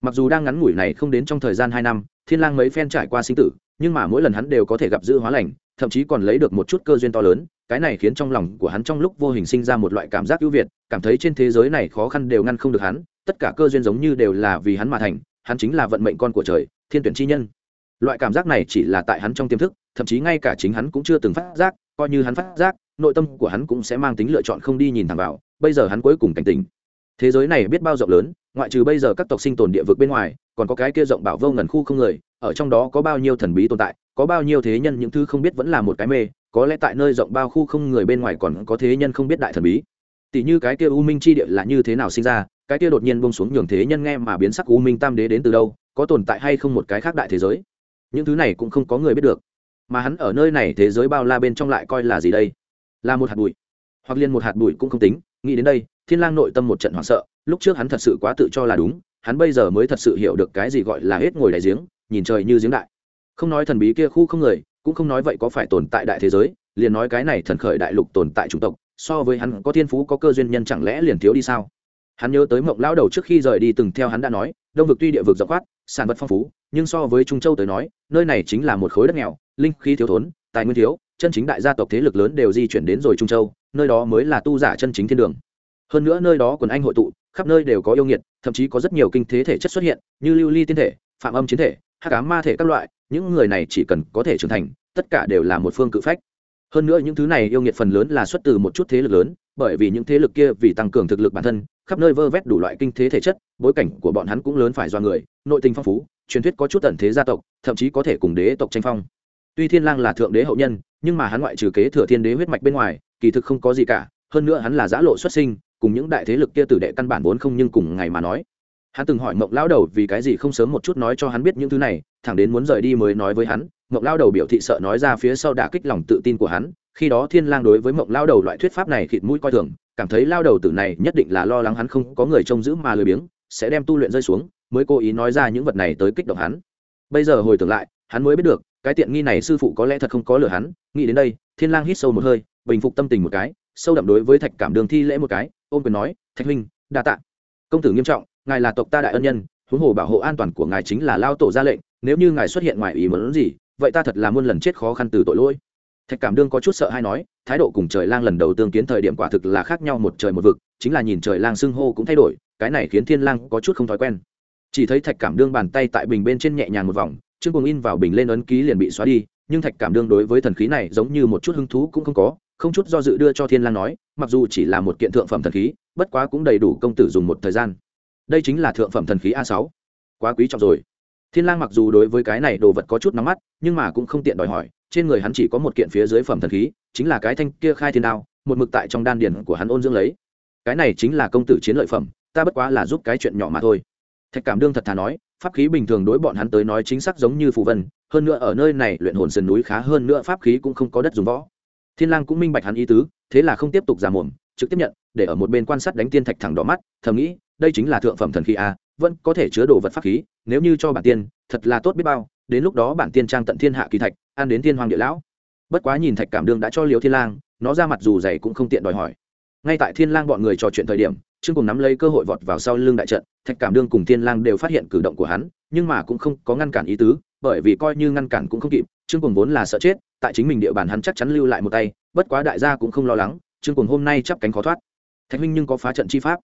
Mặc dù đang ngắn ngủi này không đến trong thời gian hai năm, thiên lang mấy phen trải qua sinh tử, nhưng mà mỗi lần hắn đều có thể gặp dữ hóa lành, thậm chí còn lấy được một chút cơ duyên to lớn, cái này khiến trong lòng của hắn trong lúc vô hình sinh ra một loại cảm giác ưu việt, cảm thấy trên thế giới này khó khăn đều ngăn không được hắn tất cả cơ duyên giống như đều là vì hắn mà thành, hắn chính là vận mệnh con của trời, thiên tuyển chi nhân. Loại cảm giác này chỉ là tại hắn trong tiềm thức, thậm chí ngay cả chính hắn cũng chưa từng phát giác, coi như hắn phát giác, nội tâm của hắn cũng sẽ mang tính lựa chọn không đi nhìn thẳng vào, bây giờ hắn cuối cùng cảnh tỉnh. Thế giới này biết bao rộng lớn, ngoại trừ bây giờ các tộc sinh tồn địa vực bên ngoài, còn có cái kia rộng bảo vô ngần khu không người, ở trong đó có bao nhiêu thần bí tồn tại, có bao nhiêu thế nhân những thứ không biết vẫn là một cái mê, có lẽ tại nơi rộng bao khu không người bên ngoài còn có thế nhân không biết đại thần bí. Tỷ như cái kia u minh chi địa là như thế nào sinh ra cái kia đột nhiên bông xuống nhường thế nhân nghe mà biến sắc u minh tam đế đến từ đâu, có tồn tại hay không một cái khác đại thế giới? Những thứ này cũng không có người biết được. Mà hắn ở nơi này thế giới bao la bên trong lại coi là gì đây? Là một hạt bụi. Hoặc liên một hạt bụi cũng không tính, nghĩ đến đây, thiên lang nội tâm một trận hoảng sợ, lúc trước hắn thật sự quá tự cho là đúng, hắn bây giờ mới thật sự hiểu được cái gì gọi là hết ngồi đại giếng, nhìn trời như giếng đại. Không nói thần bí kia khu không người, cũng không nói vậy có phải tồn tại đại thế giới, liền nói cái này thần khởi đại lục tồn tại chủng tộc, so với hắn có thiên phú có cơ duyên nhân chẳng lẽ liền thiếu đi sao? Hắn nhớ tới mộng lão đầu trước khi rời đi từng theo hắn đã nói, đông vực tuy địa vực rộng khoát, sản vật phong phú, nhưng so với trung châu tới nói, nơi này chính là một khối đất nghèo, linh khí thiếu thốn, tài nguyên thiếu, chân chính đại gia tộc thế lực lớn đều di chuyển đến rồi trung châu, nơi đó mới là tu giả chân chính thiên đường. Hơn nữa nơi đó quần anh hội tụ, khắp nơi đều có yêu nghiệt, thậm chí có rất nhiều kinh thế thể chất xuất hiện, như lưu ly tiên thể, phạm âm chiến thể hát cá ma thể các loại, những người này chỉ cần có thể trưởng thành, tất cả đều là một phương cự phách. Hơn nữa những thứ này yêu nghiệt phần lớn là xuất từ một chút thế lực lớn, bởi vì những thế lực kia vì tăng cường thực lực bản thân khắp nơi vơ vét đủ loại kinh thế thể chất, bối cảnh của bọn hắn cũng lớn phải do người, nội tình phong phú, truyền thuyết có chút tận thế gia tộc, thậm chí có thể cùng đế tộc tranh phong. Tuy thiên lang là thượng đế hậu nhân, nhưng mà hắn ngoại trừ kế thừa thiên đế huyết mạch bên ngoài, kỳ thực không có gì cả, hơn nữa hắn là giã lộ xuất sinh, cùng những đại thế lực kia tử đệ căn bản vốn không nhưng cùng ngày mà nói. Hắn từng hỏi mộng lão đầu vì cái gì không sớm một chút nói cho hắn biết những thứ này, thẳng đến muốn rời đi mới nói với hắn. Mộng lão đầu biểu thị sợ nói ra phía sau đả kích lòng tự tin của hắn, khi đó thiên lang đối với mộng lão đầu loại thuyết pháp này khịt mũi coi thường cảm thấy lao đầu tử này nhất định là lo lắng hắn không có người trông giữ mà lười biếng, sẽ đem tu luyện rơi xuống, mới cố ý nói ra những vật này tới kích động hắn. Bây giờ hồi tưởng lại, hắn mới biết được, cái tiện nghi này sư phụ có lẽ thật không có lừa hắn, nghĩ đến đây, thiên lang hít sâu một hơi, bình phục tâm tình một cái, sâu đậm đối với thạch cảm đường thi lễ một cái, ôm quyền nói, thạch huynh, đa tạ. Công tử nghiêm trọng, ngài là tộc ta đại ân nhân, huống hồ bảo hộ an toàn của ngài chính là lao tổ ra lệnh, nếu như ngài xuất hiện ngoài ý muốn gì, vậy ta thật là muôn lần chết khó khăn từ tội lỗi thạch cảm đương có chút sợ hay nói, thái độ cùng trời lang lần đầu tương kiến thời điểm quả thực là khác nhau một trời một vực, chính là nhìn trời lang xưng hô cũng thay đổi, cái này khiến thiên lang có chút không thói quen. Chỉ thấy thạch cảm đương bàn tay tại bình bên trên nhẹ nhàng một vòng chương cùng in vào bình lên ấn ký liền bị xóa đi, nhưng thạch cảm đương đối với thần khí này giống như một chút hứng thú cũng không có, không chút do dự đưa cho thiên lang nói, mặc dù chỉ là một kiện thượng phẩm thần khí, bất quá cũng đầy đủ công tử dùng một thời gian. Đây chính là thượng phẩm thần khí a sáu. Quá quý trọng rồi. Thiên lang mặc dù đối với cái này đồ vật có chút nóng mắt, nhưng mà cũng không tiện đòi hỏi trên người hắn chỉ có một kiện phía dưới phẩm thần khí, chính là cái thanh kia khai thiên đao, một mực tại trong đan điền của hắn ôn dưỡng lấy. Cái này chính là công tử chiến lợi phẩm, ta bất quá là giúp cái chuyện nhỏ mà thôi. Thạch cảm đương thật thà nói, pháp khí bình thường đối bọn hắn tới nói chính xác giống như phù vân, hơn nữa ở nơi này luyện hồn sườn núi khá hơn nữa pháp khí cũng không có đất dùng võ. Thiên lang cũng minh bạch hắn ý tứ, thế là không tiếp tục giả mồm, trực tiếp nhận, để ở một bên quan sát đánh tiên thạch thẳng đỏ mắt, thầm nghĩ, đây chính là thượng phẩm thần khí a, vẫn có thể chứa đồ vật pháp khí, nếu như cho bản tiên, thật là tốt biết bao đến lúc đó bản tiên trang tận thiên hạ kỳ thạch, ăn đến thiên hoàng địa lão. Bất quá nhìn thạch cảm đương đã cho liều thiên lang, nó ra mặt dù dày cũng không tiện đòi hỏi. Ngay tại thiên lang bọn người trò chuyện thời điểm, trương cùng nắm lấy cơ hội vọt vào sau lưng đại trận, thạch cảm đương cùng thiên lang đều phát hiện cử động của hắn, nhưng mà cũng không có ngăn cản ý tứ, bởi vì coi như ngăn cản cũng không kịp, trương cùng vốn là sợ chết, tại chính mình địa bàn hắn chắc chắn lưu lại một tay, bất quá đại gia cũng không lo lắng, trương cùng hôm nay chắp cánh khó thoát. Thạch huynh nhưng có phá trận chi pháp.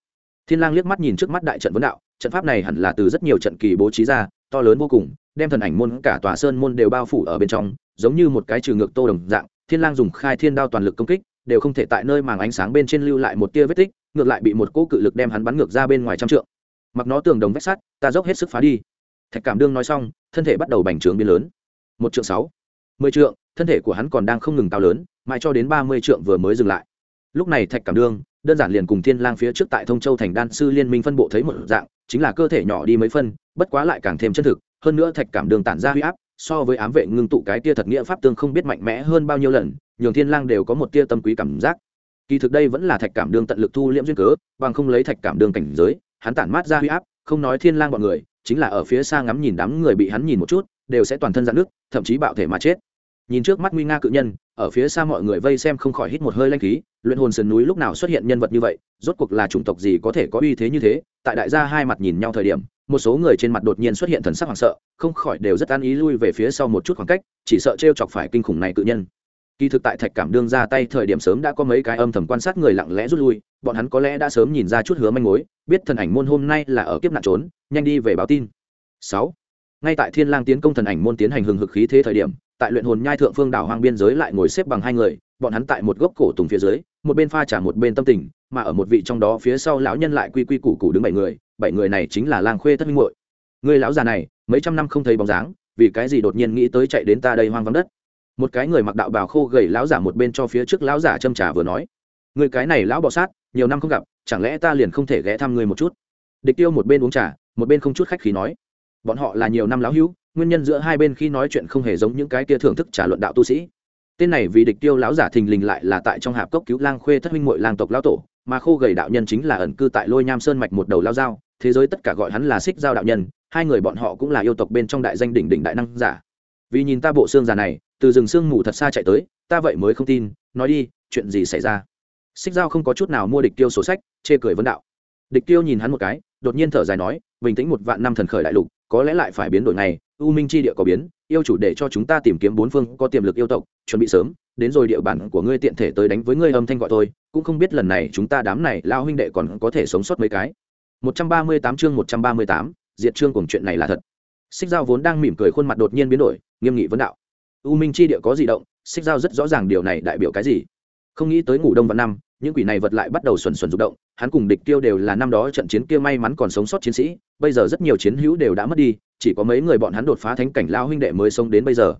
Thiên lang liếc mắt nhìn trước mắt đại trận vấn đạo, trận pháp này hẳn là từ rất nhiều trận kỳ bố trí ra, to lớn vô cùng đem thần ảnh môn cả tòa sơn môn đều bao phủ ở bên trong, giống như một cái trừ ngược tô đồng dạng, thiên lang dùng khai thiên đao toàn lực công kích, đều không thể tại nơi màng ánh sáng bên trên lưu lại một tia vết tích, ngược lại bị một cỗ cự lực đem hắn bắn ngược ra bên ngoài trăm trượng. Mặc nó tường đồng vách sắt, ta dốc hết sức phá đi. Thạch cảm đương nói xong, thân thể bắt đầu bành trướng biến lớn. Một trượng sáu, mười trượng, thân thể của hắn còn đang không ngừng cao lớn, mãi cho đến ba mươi trượng vừa mới dừng lại. Lúc này thạch cảm đương, đơn giản liền cùng thiên lang phía trước tại thông châu thành đan sư liên minh phân bộ thấy một dạng, chính là cơ thể nhỏ đi mấy phân, bất quá lại càng thêm chân thực hơn nữa thạch cảm đường tản ra huy áp, so với ám vệ ngưng tụ cái tia thật nghĩa pháp tương không biết mạnh mẽ hơn bao nhiêu lần, nhường thiên lang đều có một tia tâm quý cảm giác. Kỳ thực đây vẫn là thạch cảm đường tận lực thu liễm duyên cớ, bằng không lấy thạch cảm đường cảnh giới, hắn tản mát ra huy áp, không nói thiên lang bọn người, chính là ở phía xa ngắm nhìn đám người bị hắn nhìn một chút, đều sẽ toàn thân dạn nước thậm chí bạo thể mà chết. Nhìn trước mắt nguy nga cự nhân, ở phía xa mọi người vây xem không khỏi hít một hơi lanh khí, luyện hồn sườn núi lúc nào xuất hiện nhân vật như vậy, rốt cuộc là chủng tộc gì có thể có uy thế như thế, tại đại gia hai mặt nhìn nhau thời điểm một số người trên mặt đột nhiên xuất hiện thần sắc hoảng sợ, không khỏi đều rất an ý lui về phía sau một chút khoảng cách, chỉ sợ t r e o chọc phải kinh khủng này cự nhân. Kỳ thực tại thạch cảm đương ra tay thời điểm sớm đã có mấy cái âm thầm quan sát người lặng lẽ rút lui, bọn hắn có lẽ đã sớm nhìn ra chút hứa manh mối, biết thần ảnh môn hôm nay là ở kiếp nạn trốn, nhanh đi về báo tin. Sáu. Ngay tại thiên lang tiến công thần ảnh môn tiến hành hừng hực khí thế thời điểm, tại luyện hồn nhai thượng phương đảo hoang biên giới lại ngồi xếp bằng hai người, bọn hắn tại một gốc cổ tùng phía dưới, một bên pha trả một bên tâm tình, mà ở một vị trong đó phía sau lão nhân lại quy quy củ củ đứng bảy người bảy người này chính là lang khuê thất minh muội. Người lão già này, mấy trăm năm không thấy bóng dáng, vì cái gì đột nhiên nghĩ tới chạy đến ta đây hoang vắng đất? Một cái người mặc đạo bào khô gầy lão giả một bên cho phía trước lão giả châm trà vừa nói. Người cái này lão bọ sát, nhiều năm không gặp, chẳng lẽ ta liền không thể ghé thăm người một chút? Địch tiêu một bên uống trà, một bên không chút khách khí nói. Bọn họ là nhiều năm lão hữu, nguyên nhân giữa hai bên khi nói chuyện không hề giống những cái kia thưởng thức trả luận đạo tu sĩ. Tên này vì địch tiêu lão giả thình lình lại là tại trong hạp cốc cứu lang khuê thất huynh muội lang tộc lão tổ mà khô gầy đạo nhân chính là ẩn cư tại lôi nham sơn mạch một đầu lao dao, thế giới tất cả gọi hắn là xích giao đạo nhân, hai người bọn họ cũng là yêu tộc bên trong đại danh đỉnh đỉnh đại năng giả. Vì nhìn ta bộ xương già này, từ rừng xương mù thật xa chạy tới, ta vậy mới không tin, nói đi, chuyện gì xảy ra? Xích giao không có chút nào mua địch tiêu sổ sách, chê cười vấn đạo. Địch tiêu nhìn hắn một cái, đột nhiên thở dài nói, bình tĩnh một vạn năm thần khởi đại lục, có lẽ lại phải biến đổi này u minh chi địa có biến yêu chủ để cho chúng ta tìm kiếm bốn phương có tiềm lực yêu tộc chuẩn bị sớm đến rồi địa bản của ngươi tiện thể tới đánh với ngươi âm thanh gọi tôi cũng không biết lần này chúng ta đám này lao huynh đệ còn có thể sống sót mấy cái. 138 chương 138, diệt chương cùng chuyện này là thật. Xích giao vốn đang mỉm cười khuôn mặt đột nhiên biến đổi nghiêm nghị vấn đạo. U minh chi địa có gì động? Xích giao rất rõ ràng điều này đại biểu cái gì. Không nghĩ tới ngủ đông vào năm những quỷ này vật lại bắt đầu xuẩn xuẩn rụng động hắn cùng địch tiêu đều là năm đó trận chiến kia may mắn còn sống sót chiến sĩ bây giờ rất nhiều chiến hữu đều đã mất đi chỉ có mấy người bọn hắn đột phá thánh cảnh lao huynh đệ mới sống đến bây giờ.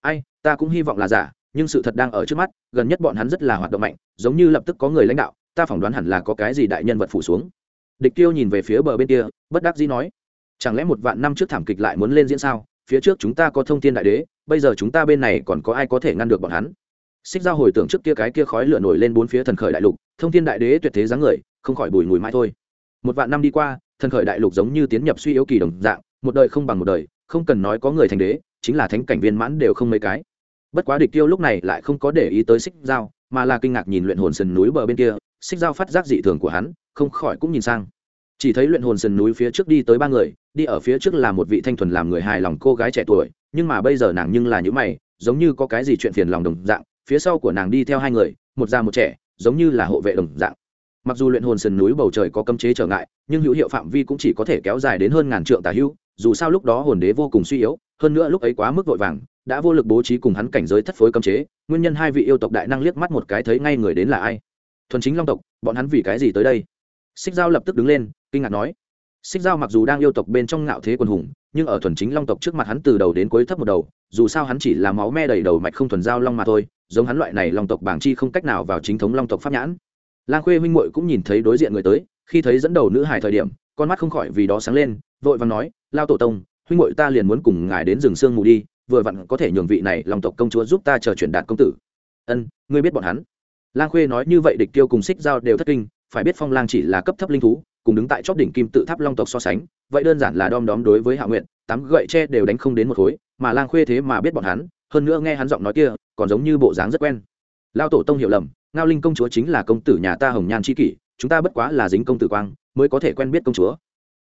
Ai, ta cũng hy vọng là giả, nhưng sự thật đang ở trước mắt, gần nhất bọn hắn rất là hoạt động mạnh, giống như lập tức có người lãnh đạo, ta phỏng đoán hẳn là có cái gì đại nhân vật phủ xuống. Địch tiêu nhìn về phía bờ bên kia, bất đắc dĩ nói, chẳng lẽ một vạn năm trước thảm kịch lại muốn lên diễn sao? Phía trước chúng ta có thông tin đại đế, bây giờ chúng ta bên này còn có ai có thể ngăn được bọn hắn? Xích giao hồi tưởng trước kia cái kia khói lửa nổi lên bốn phía thần khởi đại lục, thông tin đại đế tuyệt thế dáng người, không khỏi bùi ngùi mãi thôi. Một vạn năm đi qua, thần khởi đại lục giống như tiến nhập suy yếu kỳ đồng dạng một đời không bằng một đời không cần nói có người thành đế chính là thánh cảnh viên mãn đều không mấy cái. Bất quá địch tiêu lúc này lại không có để ý tới xích dao, mà là kinh ngạc nhìn luyện hồn sườn núi bờ bên kia xích dao phát giác dị thường của hắn không khỏi cũng nhìn sang. Chỉ thấy luyện hồn sườn núi phía trước đi tới ba người đi ở phía trước là một vị thanh thuần làm người hài lòng cô gái trẻ tuổi nhưng mà bây giờ nàng nhưng là những mày giống như có cái gì chuyện phiền lòng đồng dạng phía sau của nàng đi theo hai người một già một trẻ giống như là hộ vệ đồng dạng. Mặc dù luyện hồn sườn núi bầu trời có cấm chế trở ngại nhưng hữu hiệu phạm vi cũng chỉ có thể kéo dài đến hơn ngàn trượng tà hữu dù sao lúc đó hồn đế vô cùng suy yếu, hơn nữa lúc ấy quá mức vội vàng, đã vô lực bố trí cùng hắn cảnh giới thất phối cấm chế, nguyên nhân hai vị yêu tộc đại năng liếc mắt một cái thấy ngay người đến là ai? Thuần chính long tộc, bọn hắn vì cái gì tới đây? Xích giao lập tức đứng lên, kinh ngạc nói. Xích giao mặc dù đang yêu tộc bên trong ngạo thế quần hùng, nhưng ở thuần chính long tộc trước mặt hắn từ đầu đến cuối thấp một đầu, dù sao hắn chỉ là máu me đầy đầu mạch không thuần giao long mà thôi, giống hắn loại này long tộc bảng chi không cách nào vào chính thống long tộc pháp nhãn. Lang khuê huynh muội cũng nhìn thấy đối diện người tới, khi thấy dẫn đầu nữ hải thời điểm, con mắt không khỏi vì đó sáng lên, vội vàng nói lao tổ tông, huynh ngội ta liền muốn cùng ngài đến rừng sương mù đi, vừa vặn có thể nhường vị này long tộc công chúa giúp ta chờ chuyển đạt công tử. Ân, ngươi biết bọn hắn. Lang khuê nói như vậy địch tiêu cùng xích giao đều thất kinh, phải biết phong lang chỉ là cấp thấp linh thú, cùng đứng tại chóp đỉnh kim tự tháp long tộc so sánh, vậy đơn giản là đom đóm đối với hạ nguyện tám gậy tre đều đánh không đến một khối, mà lang khuê thế mà biết bọn hắn, hơn nữa nghe hắn giọng nói kia, còn giống như bộ dáng rất quen. Lao tổ tông hiểu lầm, ngao linh công chúa chính là công tử nhà ta hồng nhan c kỷ, chúng ta bất quá là dính công tử quang, mới có thể quen biết công chúa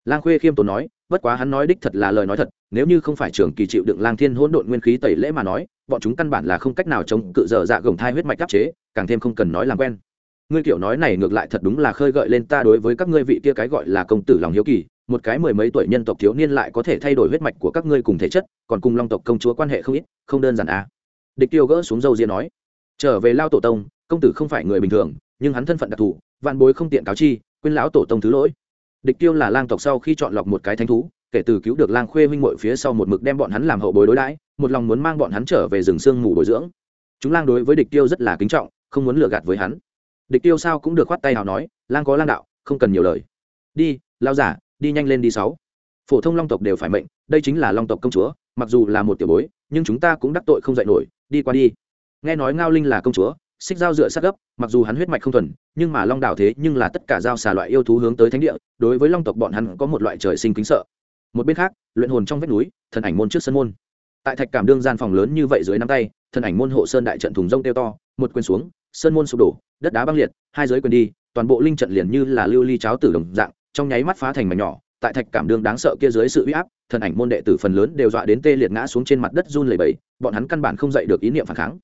lang khuê khiêm tốn nói, bất quá hắn nói đích thật là lời nói thật, nếu như không phải trường kỳ chịu đựng lang thiên hỗn độn nguyên khí tẩy lễ mà nói, bọn chúng căn bản là không cách nào chống cự dở dạ gồng thai huyết mạch đáp chế, càng thêm không cần nói làm quen ngươi kiểu nói này ngược lại thật đúng là khơi gợi lên ta đối với các ngươi vị kia cái gọi là công tử lòng hiếu kỳ, một cái mười mấy tuổi nhân tộc thiếu niên lại có thể thay đổi huyết mạch của các ngươi cùng thể chất, còn cùng long tộc công chúa quan hệ không ít, không đơn giản à. địch tiêu gỡ xuống dâu ria nói, trở về lao tổ tông, công tử không phải người bình thường, nhưng hắn thân phận đặc thù, vạn bối không tiện cáo chi, quên lão tổ tông thứ lỗi địch tiêu là lang tộc sau khi chọn lọc một cái thánh thú, kể từ cứu được lang khuê huynh mội phía sau một mực đem bọn hắn làm hậu bối đối đãi, một lòng muốn mang bọn hắn trở về rừng sương mù bồi dưỡng. Chúng lang đối với địch tiêu rất là kính trọng, không muốn lừa gạt với hắn. Địch tiêu sao cũng được khoát tay nào nói, lang có lang đạo, không cần nhiều lời. Đi, lao giả, đi nhanh lên đi sáu. Phổ thông long tộc đều phải mệnh, đây chính là long tộc công chúa, mặc dù là một tiểu bối, nhưng chúng ta cũng đắc tội không dạy nổi, đi qua đi. Nghe nói ngao linh là công chúa xích dao dựa sát gấp, mặc dù hắn huyết mạch không thuần, nhưng mà long đảo thế nhưng là tất cả dao xà loại yêu thú hướng tới thánh địa, đối với long tộc bọn hắn có một loại trời sinh kính sợ. Một bên khác, luyện hồn trong vách núi, thần ảnh môn trước sân môn. Tại thạch cảm đương gian phòng lớn như vậy dưới nắm tay, thần ảnh môn hộ sơn đại trận thùng rông tiêu to, một quyền xuống, sơn môn sụp đổ, đất đá băng liệt, hai giới quyền đi, toàn bộ linh trận liền như là lưu ly cháo tử đồng dạng, trong nháy mắt phá thành mảnh nhỏ. Tại thạch cảm đương đáng sợ kia dưới sự uy áp, thần ảnh môn đệ tử phần lớn đều dọa đến tê liệt ngã xuống trên mặt đất run lẩy bẩy, bọn hắn căn bản không dậy được ý niệm phản kháng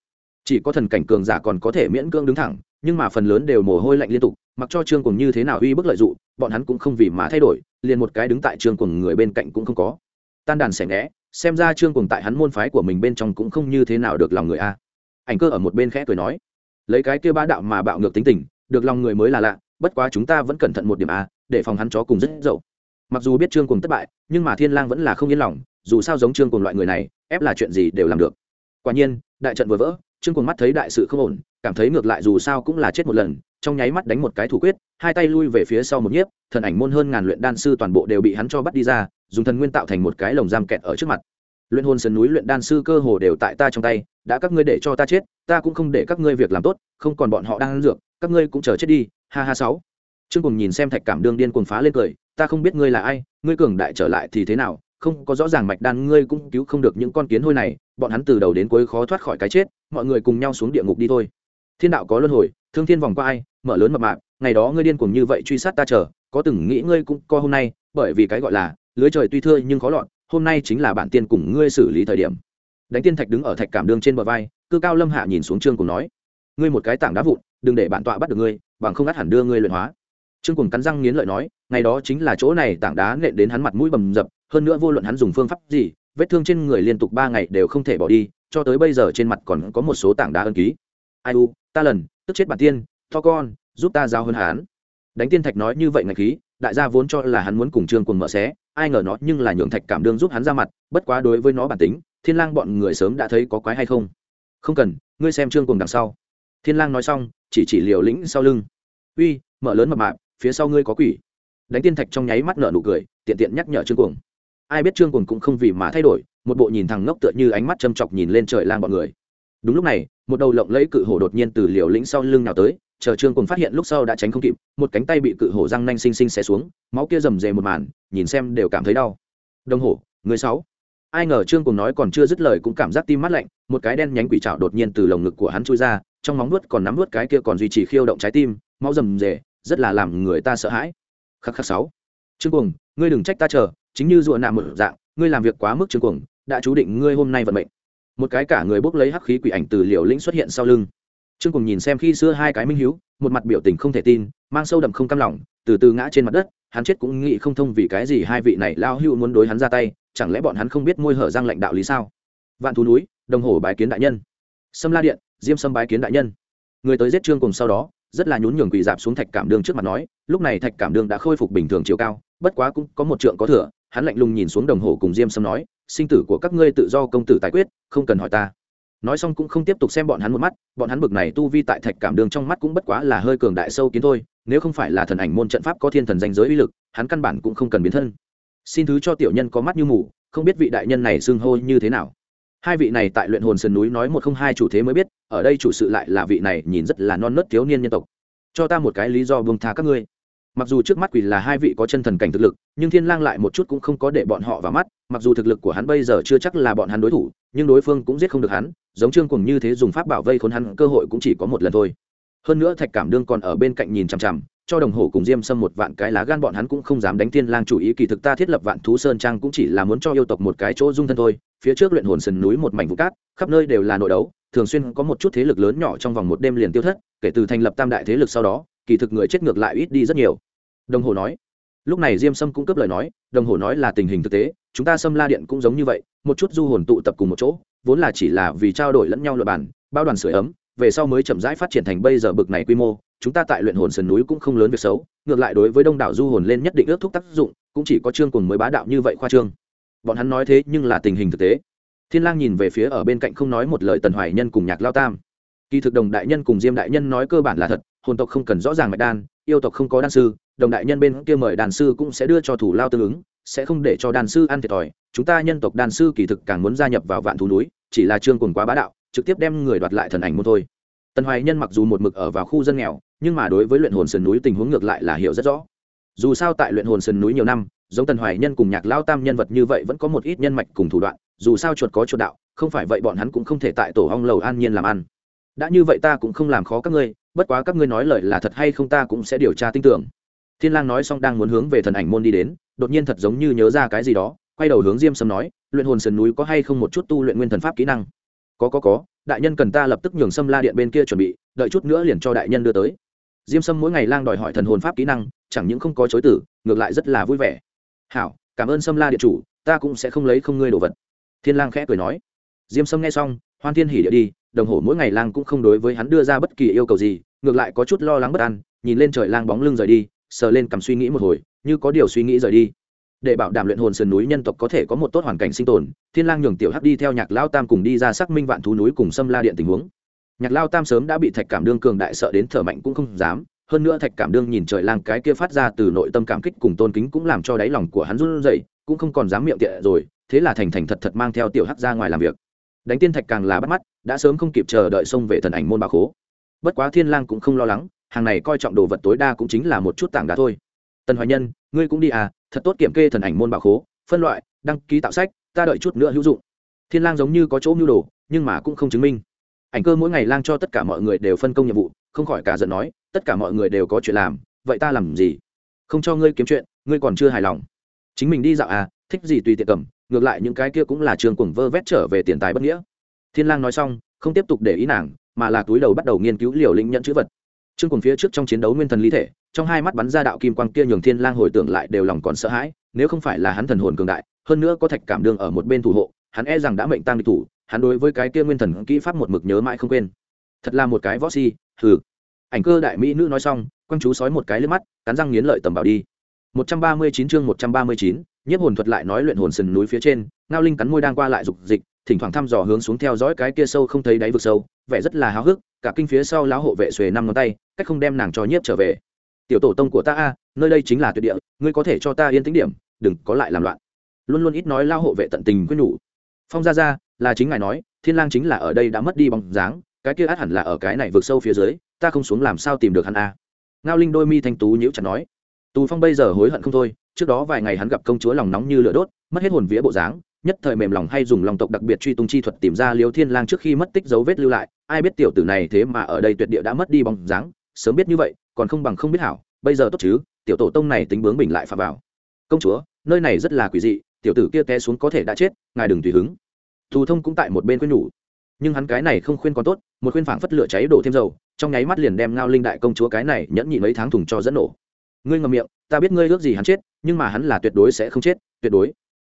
chỉ có thần cảnh cường giả còn có thể miễn cưỡng đứng thẳng, nhưng mà phần lớn đều mồ hôi lạnh liên tục, mặc cho trương cùng như thế nào uy bức lợi dụng, bọn hắn cũng không vì mà thay đổi, liền một cái đứng tại trương cùng người bên cạnh cũng không có. Tan đàn xẻ ngẽ xem ra trương cùng tại hắn môn phái của mình bên trong cũng không như thế nào được lòng người a. Ảnh cơ ở một bên khẽ cười nói, lấy cái kia ba đạo mà bạo ngược tính tình, được lòng người mới là lạ, bất quá chúng ta vẫn cẩn thận một điểm a, để phòng hắn chó cùng rất dậu. Mặc dù biết trương cùng thất bại, nhưng mà thiên lang vẫn là không yên lòng, dù sao giống trương cùng loại người này, ép là chuyện gì đều làm được. Quả nhiên, đại trận vừa vỡ trương cuồng mắt thấy đại sự không ổn, cảm thấy ngược lại dù sao cũng là chết một lần, trong nháy mắt đánh một cái thủ quyết, hai tay lui về phía sau một nhiếp, thần ảnh môn hơn ngàn luyện đan sư toàn bộ đều bị hắn cho bắt đi ra, dùng thần nguyên tạo thành một cái lồng giam kẹt ở trước mặt. Luyện hồn sơn núi luyện đan sư cơ hồ đều tại ta trong tay, đã các ngươi để cho ta chết, ta cũng không để các ngươi việc làm tốt, không còn bọn họ đang ăn dược, các ngươi cũng chờ chết đi, ha ha sáu. Trương cùng nhìn xem thạch cảm đương điên cuồng phá lên cười, ta không biết ngươi là ai, ngươi cường đại trở lại thì thế nào không có rõ ràng mạch đan ngươi cũng cứu không được những con kiến hôi này, bọn hắn từ đầu đến cuối khó thoát khỏi cái chết, mọi người cùng nhau xuống địa ngục đi thôi. Thiên đạo có luân hồi, thương thiên vòng qua ai, mở lớn mập mạp, ngày đó ngươi điên cuồng như vậy truy sát ta chờ, có từng nghĩ ngươi cũng co hôm nay, bởi vì cái gọi là, lưới trời tuy thưa nhưng khó lọt, hôm nay chính là bản tiên cùng ngươi xử lý thời điểm. Đánh tiên thạch đứng ở thạch cảm đương trên bờ vai, cư cao lâm hạ nhìn xuống trương cùng nói, ngươi một cái tảng đá vụn, đừng để bản tọa bắt được ngươi, bằng không ngắt hẳn đưa ngươi luyện hóa. Trương cùng cắn răng nghiến lợi nói, ngày đó chính là chỗ này tảng đá nện đến hắn mặt mũi bầm dập hơn nữa vô luận hắn dùng phương pháp gì, vết thương trên người liên tục ba ngày đều không thể bỏ đi, cho tới bây giờ trên mặt còn có một số tảng đá ân ký. Ai u, ta lần, tức chết bản tiên, to con, giúp ta giao hơn hắn. Đánh tiên thạch nói như vậy ngạch khí, đại gia vốn cho là hắn muốn cùng trương cùng mở xé, ai ngờ nó nhưng là nhường thạch cảm đương giúp hắn ra mặt, bất quá đối với nó bản tính, thiên lang bọn người sớm đã thấy có quái hay không? Không cần, ngươi xem trương cùng đằng sau. Thiên lang nói xong, chỉ chỉ liều lĩnh sau lưng. Uy, mở lớn mập mạp, phía sau ngươi có quỷ. Đánh tiên thạch trong nháy mắt nở nụ cười, tiện tiện nhắc nhở trương cuồng ai biết trương cuồng cũng không vì mà thay đổi, một bộ nhìn thằng ngốc tựa như ánh mắt châm chọc nhìn lên trời lang bọn người. Đúng lúc này, một đầu lộng lẫy cự hổ đột nhiên từ liều lĩnh sau lưng nào tới, chờ trương cuồng phát hiện lúc sau đã tránh không kịp, một cánh tay bị cự hổ răng nanh xinh xinh xé xuống, máu kia rầm rề một màn, nhìn xem đều cảm thấy đau. Đồng hổ người sáu. Ai ngờ trương cuồng nói còn chưa dứt lời cũng cảm giác tim mát lạnh, một cái đen nhánh quỷ trạo đột nhiên từ lồng ngực của hắn chui ra, trong móng nuốt còn nắm nuốt cái kia còn duy trì khiêu động trái tim, máu rầm rề, rất là làm người ta sợ hãi. Khắc khắc sáu. Trương cuồng, ngươi đừng trách ta chờ chính như rùa nạm một dạng, ngươi làm việc quá mức trương cuồng, đã chú định ngươi hôm nay vận mệnh. Một cái cả người bốc lấy hắc khí quỷ ảnh từ liều lĩnh xuất hiện sau lưng. Trương cuồng nhìn xem khi xưa hai cái minh hiếu, một mặt biểu tình không thể tin, mang sâu đậm không cam lòng, từ từ ngã trên mặt đất, hắn chết cũng nghĩ không thông vì cái gì hai vị này lao hưu muốn đối hắn ra tay, chẳng lẽ bọn hắn không biết môi hở răng lãnh đạo lý sao? Vạn thú núi, đồng hồ bái kiến đại nhân. Sâm la điện, diêm sâm bái kiến đại nhân. Người tới giết trương cùng sau đó, rất là nhún nhường quỳ dạp xuống thạch cảm đường trước mặt nói, lúc này thạch cảm đường đã khôi phục bình thường chiều cao, bất quá cũng có một trượng có thừa hắn lạnh lùng nhìn xuống đồng hồ cùng diêm sâm nói, sinh tử của các ngươi tự do công tử tài quyết, không cần hỏi ta. Nói xong cũng không tiếp tục xem bọn hắn một mắt, bọn hắn bực này tu vi tại thạch cảm đường trong mắt cũng bất quá là hơi cường đại sâu kiến thôi, nếu không phải là thần ảnh môn trận pháp có thiên thần danh giới uy lực, hắn căn bản cũng không cần biến thân. Xin thứ cho tiểu nhân có mắt như mù, không biết vị đại nhân này xưng hô như thế nào. Hai vị này tại luyện hồn sơn núi nói một không hai chủ thế mới biết, ở đây chủ sự lại là vị này nhìn rất là non nớt thiếu niên nhân tộc. Cho ta một cái lý do buông tha các ngươi mặc dù trước mắt quỷ là hai vị có chân thần cảnh thực lực, nhưng thiên lang lại một chút cũng không có để bọn họ vào mắt, mặc dù thực lực của hắn bây giờ chưa chắc là bọn hắn đối thủ, nhưng đối phương cũng giết không được hắn, giống trương cùng như thế dùng pháp bảo vây khốn hắn, cơ hội cũng chỉ có một lần thôi. Hơn nữa thạch cảm đương còn ở bên cạnh nhìn chằm chằm, cho đồng hồ cùng diêm sâm một vạn cái lá gan bọn hắn cũng không dám đánh thiên lang chủ ý, kỳ thực ta thiết lập vạn thú sơn trang cũng chỉ là muốn cho yêu tộc một cái chỗ dung thân thôi, phía trước luyện hồn sườn núi một mảnh vụ cát, khắp nơi đều là nội đấu, thường xuyên có một chút thế lực lớn nhỏ trong vòng một đêm liền tiêu thất, kể từ thành lập tam đại thế lực sau đó kỳ thực người chết ngược lại ít đi rất nhiều. Đồng hồ nói. Lúc này diêm sâm cũng cấp lời nói, đồng hồ nói là tình hình thực tế, chúng ta xâm la điện cũng giống như vậy, một chút du hồn tụ tập cùng một chỗ, vốn là chỉ là vì trao đổi lẫn nhau luật bản bao đoàn sửa ấm, về sau mới chậm rãi phát triển thành bây giờ bực này quy mô, chúng ta tại luyện hồn sườn núi cũng không lớn việc xấu, ngược lại đối với đông đảo du hồn lên nhất định ước thúc tác dụng, cũng chỉ có trương cùng mới bá đạo như vậy khoa trương. Bọn hắn nói thế nhưng là tình hình thực tế. Thiên lang nhìn về phía ở bên cạnh không nói một lời tần hoài nhân cùng nhạc lao tam. Kỳ thực đồng đại nhân cùng diêm đại nhân nói cơ bản là thật hồn tộc không cần rõ ràng mạch đan, yêu tộc không có đan sư, đồng đại nhân bên kia mời đàn sư cũng sẽ đưa cho thủ lao tương ứng, sẽ không để cho đàn sư ăn thiệt thòi. Chúng ta nhân tộc đàn sư kỳ thực càng muốn gia nhập vào vạn thú núi, chỉ là trương cùng quá bá đạo, trực tiếp đem người đoạt lại thần ảnh môn thôi. Tần hoài nhân mặc dù một mực ở vào khu dân nghèo, nhưng mà đối với luyện hồn sườn núi tình huống ngược lại là hiểu rất rõ. Dù sao tại luyện hồn sườn núi nhiều năm, giống tần hoài nhân cùng nhạc lao tam nhân vật như vậy vẫn có một ít nhân mạch cùng thủ đoạn, dù sao chuột có chuột đạo, không phải vậy bọn hắn cũng không thể tại tổ hong lầu an nhiên làm ăn. Đã như vậy ta cũng không làm khó các ngươi bất quá các ngươi nói lời là thật hay không ta cũng sẽ điều tra tin tưởng. Thiên lang nói xong đang muốn hướng về thần ảnh môn đi đến, đột nhiên thật giống như nhớ ra cái gì đó, quay đầu hướng diêm sâm nói, luyện hồn sườn núi có hay không một chút tu luyện nguyên thần pháp kỹ năng? Có có có, đại nhân cần ta lập tức nhường sâm la điện bên kia chuẩn bị, đợi chút nữa liền cho đại nhân đưa tới. Diêm sâm mỗi ngày lang đòi hỏi thần hồn pháp kỹ năng, chẳng những không có chối tử ngược lại rất là vui vẻ. Hảo, cảm ơn sâm la điện chủ, ta cũng sẽ không lấy không ngươi đồ vật. Thiên lang khẽ cười nói. Diêm sâm nghe xong, hoan thiên hỉ địa đi đồng hồ mỗi ngày lang cũng không đối với hắn đưa ra bất kỳ yêu cầu gì, ngược lại có chút lo lắng bất an, nhìn lên trời lang bóng lưng rời đi, sờ lên cầm suy nghĩ một hồi, như có điều suy nghĩ rời đi. Để bảo đảm luyện hồn sườn núi nhân tộc có thể có một tốt hoàn cảnh sinh tồn, thiên lang nhường tiểu hắc đi theo nhạc lao tam cùng đi ra xác minh vạn thú núi cùng xâm la điện tình huống. Nhạc lao tam sớm đã bị thạch cảm đương cường đại sợ đến thở mạnh cũng không dám, hơn nữa thạch cảm đương nhìn trời lang cái kia phát ra từ nội tâm cảm kích cùng tôn kính cũng làm cho đáy lòng của hắn run rẩy, cũng không còn dám miệng tiện rồi, thế là thành thành thật thật mang theo tiểu hắc ra ngoài làm việc. Đánh tiên thạch càng là bắt mắt đã sớm không kịp chờ đợi xông về thần ảnh môn bà khố. Bất quá thiên lang cũng không lo lắng, hàng này coi trọng đồ vật tối đa cũng chính là một chút tảng đá thôi. Tần hoài nhân, ngươi cũng đi à thật tốt kiểm kê thần ảnh môn bảo khố, phân loại, đăng ký tạo sách, ta đợi chút nữa hữu dụng. Thiên lang giống như có chỗ mưu đồ, nhưng mà cũng không chứng minh. Ảnh cơ mỗi ngày lang cho tất cả mọi người đều phân công nhiệm vụ, không khỏi cả giận nói, tất cả mọi người đều có chuyện làm, vậy ta làm gì? Không cho ngươi kiếm chuyện, ngươi còn chưa hài lòng. Chính mình đi dạo à thích gì tùy tiện cầm, ngược lại những cái kia cũng là trường cuồng vơ vét trở về tiền tài bất nghĩa thiên lang nói xong không tiếp tục để ý nàng mà là túi đầu bắt đầu nghiên cứu liều lĩnh nhận chữ vật. Trương cùng phía trước trong chiến đấu nguyên thần lý thể trong hai mắt bắn ra đạo kim quang kia nhường thiên lang hồi tưởng lại đều lòng còn sợ hãi nếu không phải là hắn thần hồn cường đại hơn nữa có thạch cảm đương ở một bên thủ hộ hắn e rằng đã mệnh tăng địch thủ hắn đối với cái kia nguyên thần kỹ pháp một mực nhớ mãi không quên. Thật là một cái võ si hừ. Ảnh cơ đại mỹ nữ nói xong quăng chú sói một cái lên mắt cắn răng nghiến lợi tầm bảo đi. 139 chương 139, nhiếp hồn thuật lại nói luyện hồn sườn núi phía trên ngao linh cắn môi đang qua lại dục dịch thỉnh thoảng thăm dò hướng xuống theo dõi cái kia sâu không thấy đáy vực sâu, vẻ rất là háo hức, cả kinh phía sau lão hộ vệ xuề năm ngón tay, cách không đem nàng cho nhiếp trở về. Tiểu tổ tông của ta a, nơi đây chính là tuyệt địa, ngươi có thể cho ta yên tĩnh điểm, đừng có lại làm loạn. Luôn luôn ít nói lao hộ vệ tận tình quyết nhủ. Phong ra ra là chính ngài nói, thiên lang chính là ở đây đã mất đi bóng dáng, cái kia át hẳn là ở cái này vượt sâu phía dưới, ta không xuống làm sao tìm được hắn a? Ngao linh đôi mi thanh tú nhíu chặt nói. Tù phong bây giờ hối hận không thôi, trước đó vài ngày hắn gặp công chúa lòng nóng như lửa đốt, mất hết hồn vía bộ dáng nhất thời mềm lòng hay dùng lòng tộc đặc biệt truy tung chi thuật tìm ra liêu thiên lang trước khi mất tích dấu vết lưu lại. Ai biết tiểu tử này thế mà ở đây tuyệt địa đã mất đi bóng dáng, sớm biết như vậy, còn không bằng không biết hảo, bây giờ tốt chứ, tiểu tổ tông này tính bướng bình lại phạm vào. Công chúa, nơi này rất là quỷ dị, tiểu tử kia té xuống có thể đã chết, ngài đừng tùy hứng. Thù thông cũng tại một bên khuyên nhủ. Nhưng hắn cái này không khuyên còn tốt, một khuyên phảng phất lửa cháy đổ thêm dầu, trong nháy mắt liền đem ngao linh đại công chúa cái này nhẫn nhị mấy tháng thùng cho dẫn nổ. Ngươi ngậm miệng, ta biết ngươi ước gì hắn chết, nhưng mà hắn là tuyệt đối sẽ không chết, tuyệt đối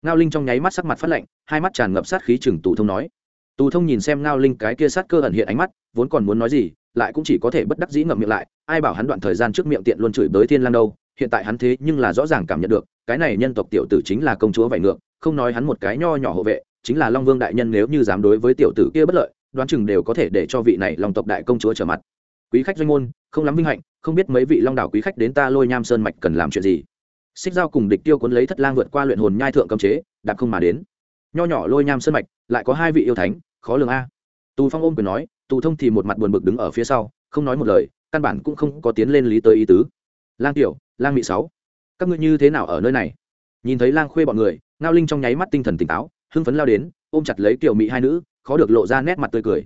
ngao linh trong nháy mắt sắc mặt phát lạnh, hai mắt tràn ngập sát khí chừng tù thông nói. Tù thông nhìn xem ngao linh cái kia sát cơ ẩn hiện ánh mắt, vốn còn muốn nói gì, lại cũng chỉ có thể bất đắc dĩ ngậm miệng lại, ai bảo hắn đoạn thời gian trước miệng tiện luôn chửi bới thiên lang đâu, hiện tại hắn thế nhưng là rõ ràng cảm nhận được, cái này nhân tộc tiểu tử chính là công chúa vải ngược, không nói hắn một cái nho nhỏ hộ vệ, chính là long vương đại nhân nếu như dám đối với tiểu tử kia bất lợi, đoán chừng đều có thể để cho vị này long tộc đại công chúa trở mặt. Quý khách doanh môn, không lắm vinh hạnh, không biết mấy vị long đảo quý khách đến ta lôi nham sơn mạch cần làm chuyện gì xích dao cùng địch tiêu cuốn lấy thất lang vượt qua luyện hồn nhai thượng cấm chế, đạp không mà đến. Nho nhỏ lôi nham sơn mạch, lại có hai vị yêu thánh, khó lường a. Tù phong ôm quyền nói, tù thông thì một mặt buồn bực đứng ở phía sau, không nói một lời, căn bản cũng không có tiến lên lý tới ý tứ. Lang tiểu, lang mỹ sáu, các ngươi như thế nào ở nơi này? Nhìn thấy lang khuê bọn người, ngao linh trong nháy mắt tinh thần tỉnh táo, hưng phấn lao đến, ôm chặt lấy tiểu mỹ hai nữ, khó được lộ ra nét mặt tươi cười.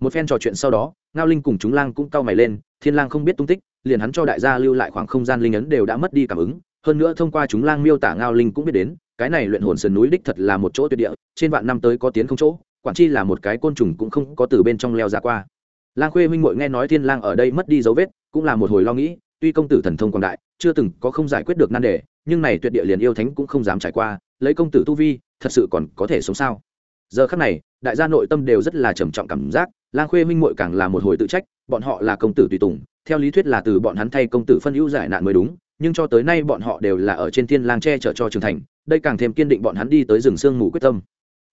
Một phen trò chuyện sau đó, ngao linh cùng chúng lang cũng cau mày lên, thiên lang không biết tung tích, liền hắn cho đại gia lưu lại khoảng không gian linh ấn đều đã mất đi cảm ứng hơn nữa thông qua chúng lang miêu tả ngao linh cũng biết đến, cái này luyện hồn sườn núi đích thật là một chỗ tuyệt địa, trên vạn năm tới có tiến không chỗ, quản chi là một cái côn trùng cũng không có từ bên trong leo ra qua. Lang khuê huynh muội nghe nói thiên lang ở đây mất đi dấu vết, cũng là một hồi lo nghĩ, tuy công tử thần thông quảng đại, chưa từng có không giải quyết được nan đề, nhưng này tuyệt địa liền yêu thánh cũng không dám trải qua, lấy công tử tu vi, thật sự còn có thể sống sao? Giờ khắc này, đại gia nội tâm đều rất là trầm trọng cảm giác, lang khuê huynh muội càng là một hồi tự trách, bọn họ là công tử tùy tùng, theo lý thuyết là từ bọn hắn thay công tử phân ưu giải nạn mới đúng nhưng cho tới nay bọn họ đều là ở trên thiên lang che chở cho trưởng thành, đây càng thêm kiên định bọn hắn đi tới rừng sương mù quyết tâm.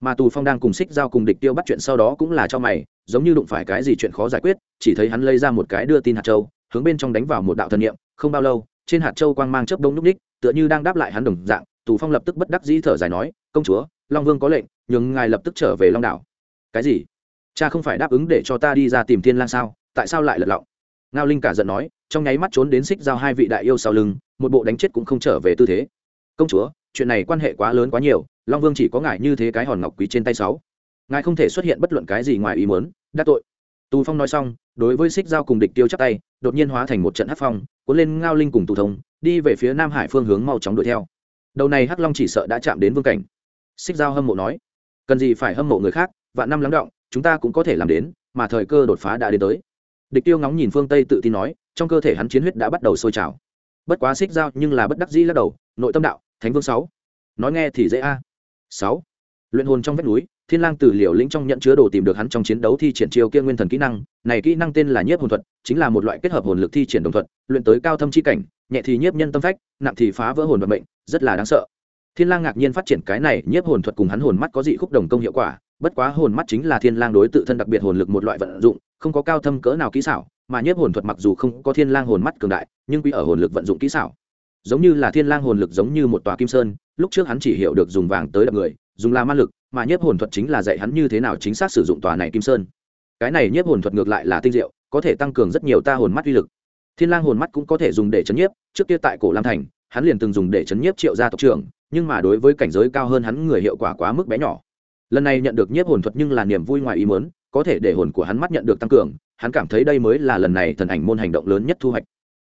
Mà tù phong đang cùng xích giao cùng địch tiêu bắt chuyện sau đó cũng là cho mày, giống như đụng phải cái gì chuyện khó giải quyết, chỉ thấy hắn lấy ra một cái đưa tin hạt châu, hướng bên trong đánh vào một đạo thần niệm, không bao lâu, trên hạt châu quang mang chớp đông núc ních tựa như đang đáp lại hắn đồng dạng, tù phong lập tức bất đắc dĩ thở dài nói, công chúa, long vương có lệnh, nhường ngài lập tức trở về long đảo. Cái gì? Cha không phải đáp ứng để cho ta đi ra tìm thiên lang sao? Tại sao lại lật lọng? Ngao linh cả giận nói, trong nháy mắt trốn đến xích giao hai vị đại yêu sau lưng, một bộ đánh chết cũng không trở về tư thế. Công chúa, chuyện này quan hệ quá lớn quá nhiều, long vương chỉ có ngài như thế cái hòn ngọc quý trên tay sáu. Ngài không thể xuất hiện bất luận cái gì ngoài ý muốn, đắc tội. Tù phong nói xong, đối với xích giao cùng địch tiêu chắc tay, đột nhiên hóa thành một trận hắc phong, cuốn lên ngao linh cùng tù thông, đi về phía nam hải phương hướng mau chóng đuổi theo. Đầu này hắc long chỉ sợ đã chạm đến vương cảnh. Xích giao hâm mộ nói, cần gì phải hâm mộ người khác, vạn năm lắng động, chúng ta cũng có thể làm đến, mà thời cơ đột phá đã đến tới địch tiêu ngóng nhìn phương tây tự tin nói, trong cơ thể hắn chiến huyết đã bắt đầu sôi trào. Bất quá xích dao nhưng là bất đắc dĩ lắc đầu, nội tâm đạo, thánh vương sáu, nói nghe thì dễ a. Sáu, luyện hồn trong vách núi, thiên lang từ liều lĩnh trong nhận chứa đồ tìm được hắn trong chiến đấu thi triển chiêu kia nguyên thần kỹ năng, này kỹ năng tên là nhiếp hồn thuật, chính là một loại kết hợp hồn lực thi triển đồng thuật, luyện tới cao thâm chi cảnh, nhẹ thì nhiếp nhân tâm phách, nặng thì phá vỡ hồn vận mệnh, rất là đáng sợ. Thiên lang ngạc nhiên phát triển cái này nhiếp hồn thuật cùng hắn hồn mắt có dị khúc đồng công hiệu quả, bất quá hồn mắt chính là thiên lang đối tự thân đặc biệt hồn lực một loại vận dụng không có cao thâm cỡ nào kỹ xảo, mà nhiếp hồn thuật mặc dù không có thiên lang hồn mắt cường đại, nhưng quy ở hồn lực vận dụng kỹ xảo. Giống như là thiên lang hồn lực giống như một tòa kim sơn, lúc trước hắn chỉ hiểu được dùng vàng tới đập người, dùng là ma lực, mà nhiếp hồn thuật chính là dạy hắn như thế nào chính xác sử dụng tòa này kim sơn. Cái này nhiếp hồn thuật ngược lại là tinh diệu, có thể tăng cường rất nhiều ta hồn mắt uy lực. Thiên lang hồn mắt cũng có thể dùng để chấn nhiếp, trước kia tại cổ lam thành, hắn liền từng dùng để chấn nhiếp triệu gia tộc trưởng, nhưng mà đối với cảnh giới cao hơn hắn người hiệu quả quá mức bé nhỏ. Lần này nhận được nhiếp hồn thuật nhưng là niềm vui ngoài ý muốn có thể để hồn của hắn mắt nhận được tăng cường, hắn cảm thấy đây mới là lần này thần ảnh môn hành động lớn nhất thu hoạch.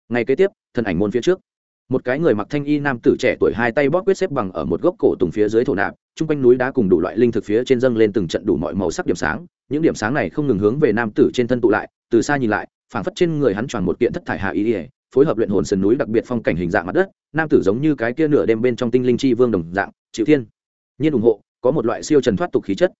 Ngày kế tiếp, thần ảnh môn phía trước. Một cái người mặc thanh y nam tử trẻ tuổi hai tay bóp quyết xếp bằng ở một gốc cổ tùng phía dưới thổ nạp, chung quanh núi đá cùng đủ loại linh thực phía trên dâng lên từng trận đủ mọi màu sắc điểm sáng. Những điểm sáng này không ngừng hướng về nam tử trên thân tụ lại, từ xa nhìn lại, phảng phất trên người hắn tròn một kiện thất thải hạ ý ỉa phối hợp luyện hồn sườn núi đặc biệt phong cảnh hình dạng mặt đất. Nam tử giống như cái kia nửa đêm bên trong tinh linh chi vương đồng dạng chịu thiên. Nhiên ủng hộ, có một loại siêu trần thoát tục khí chất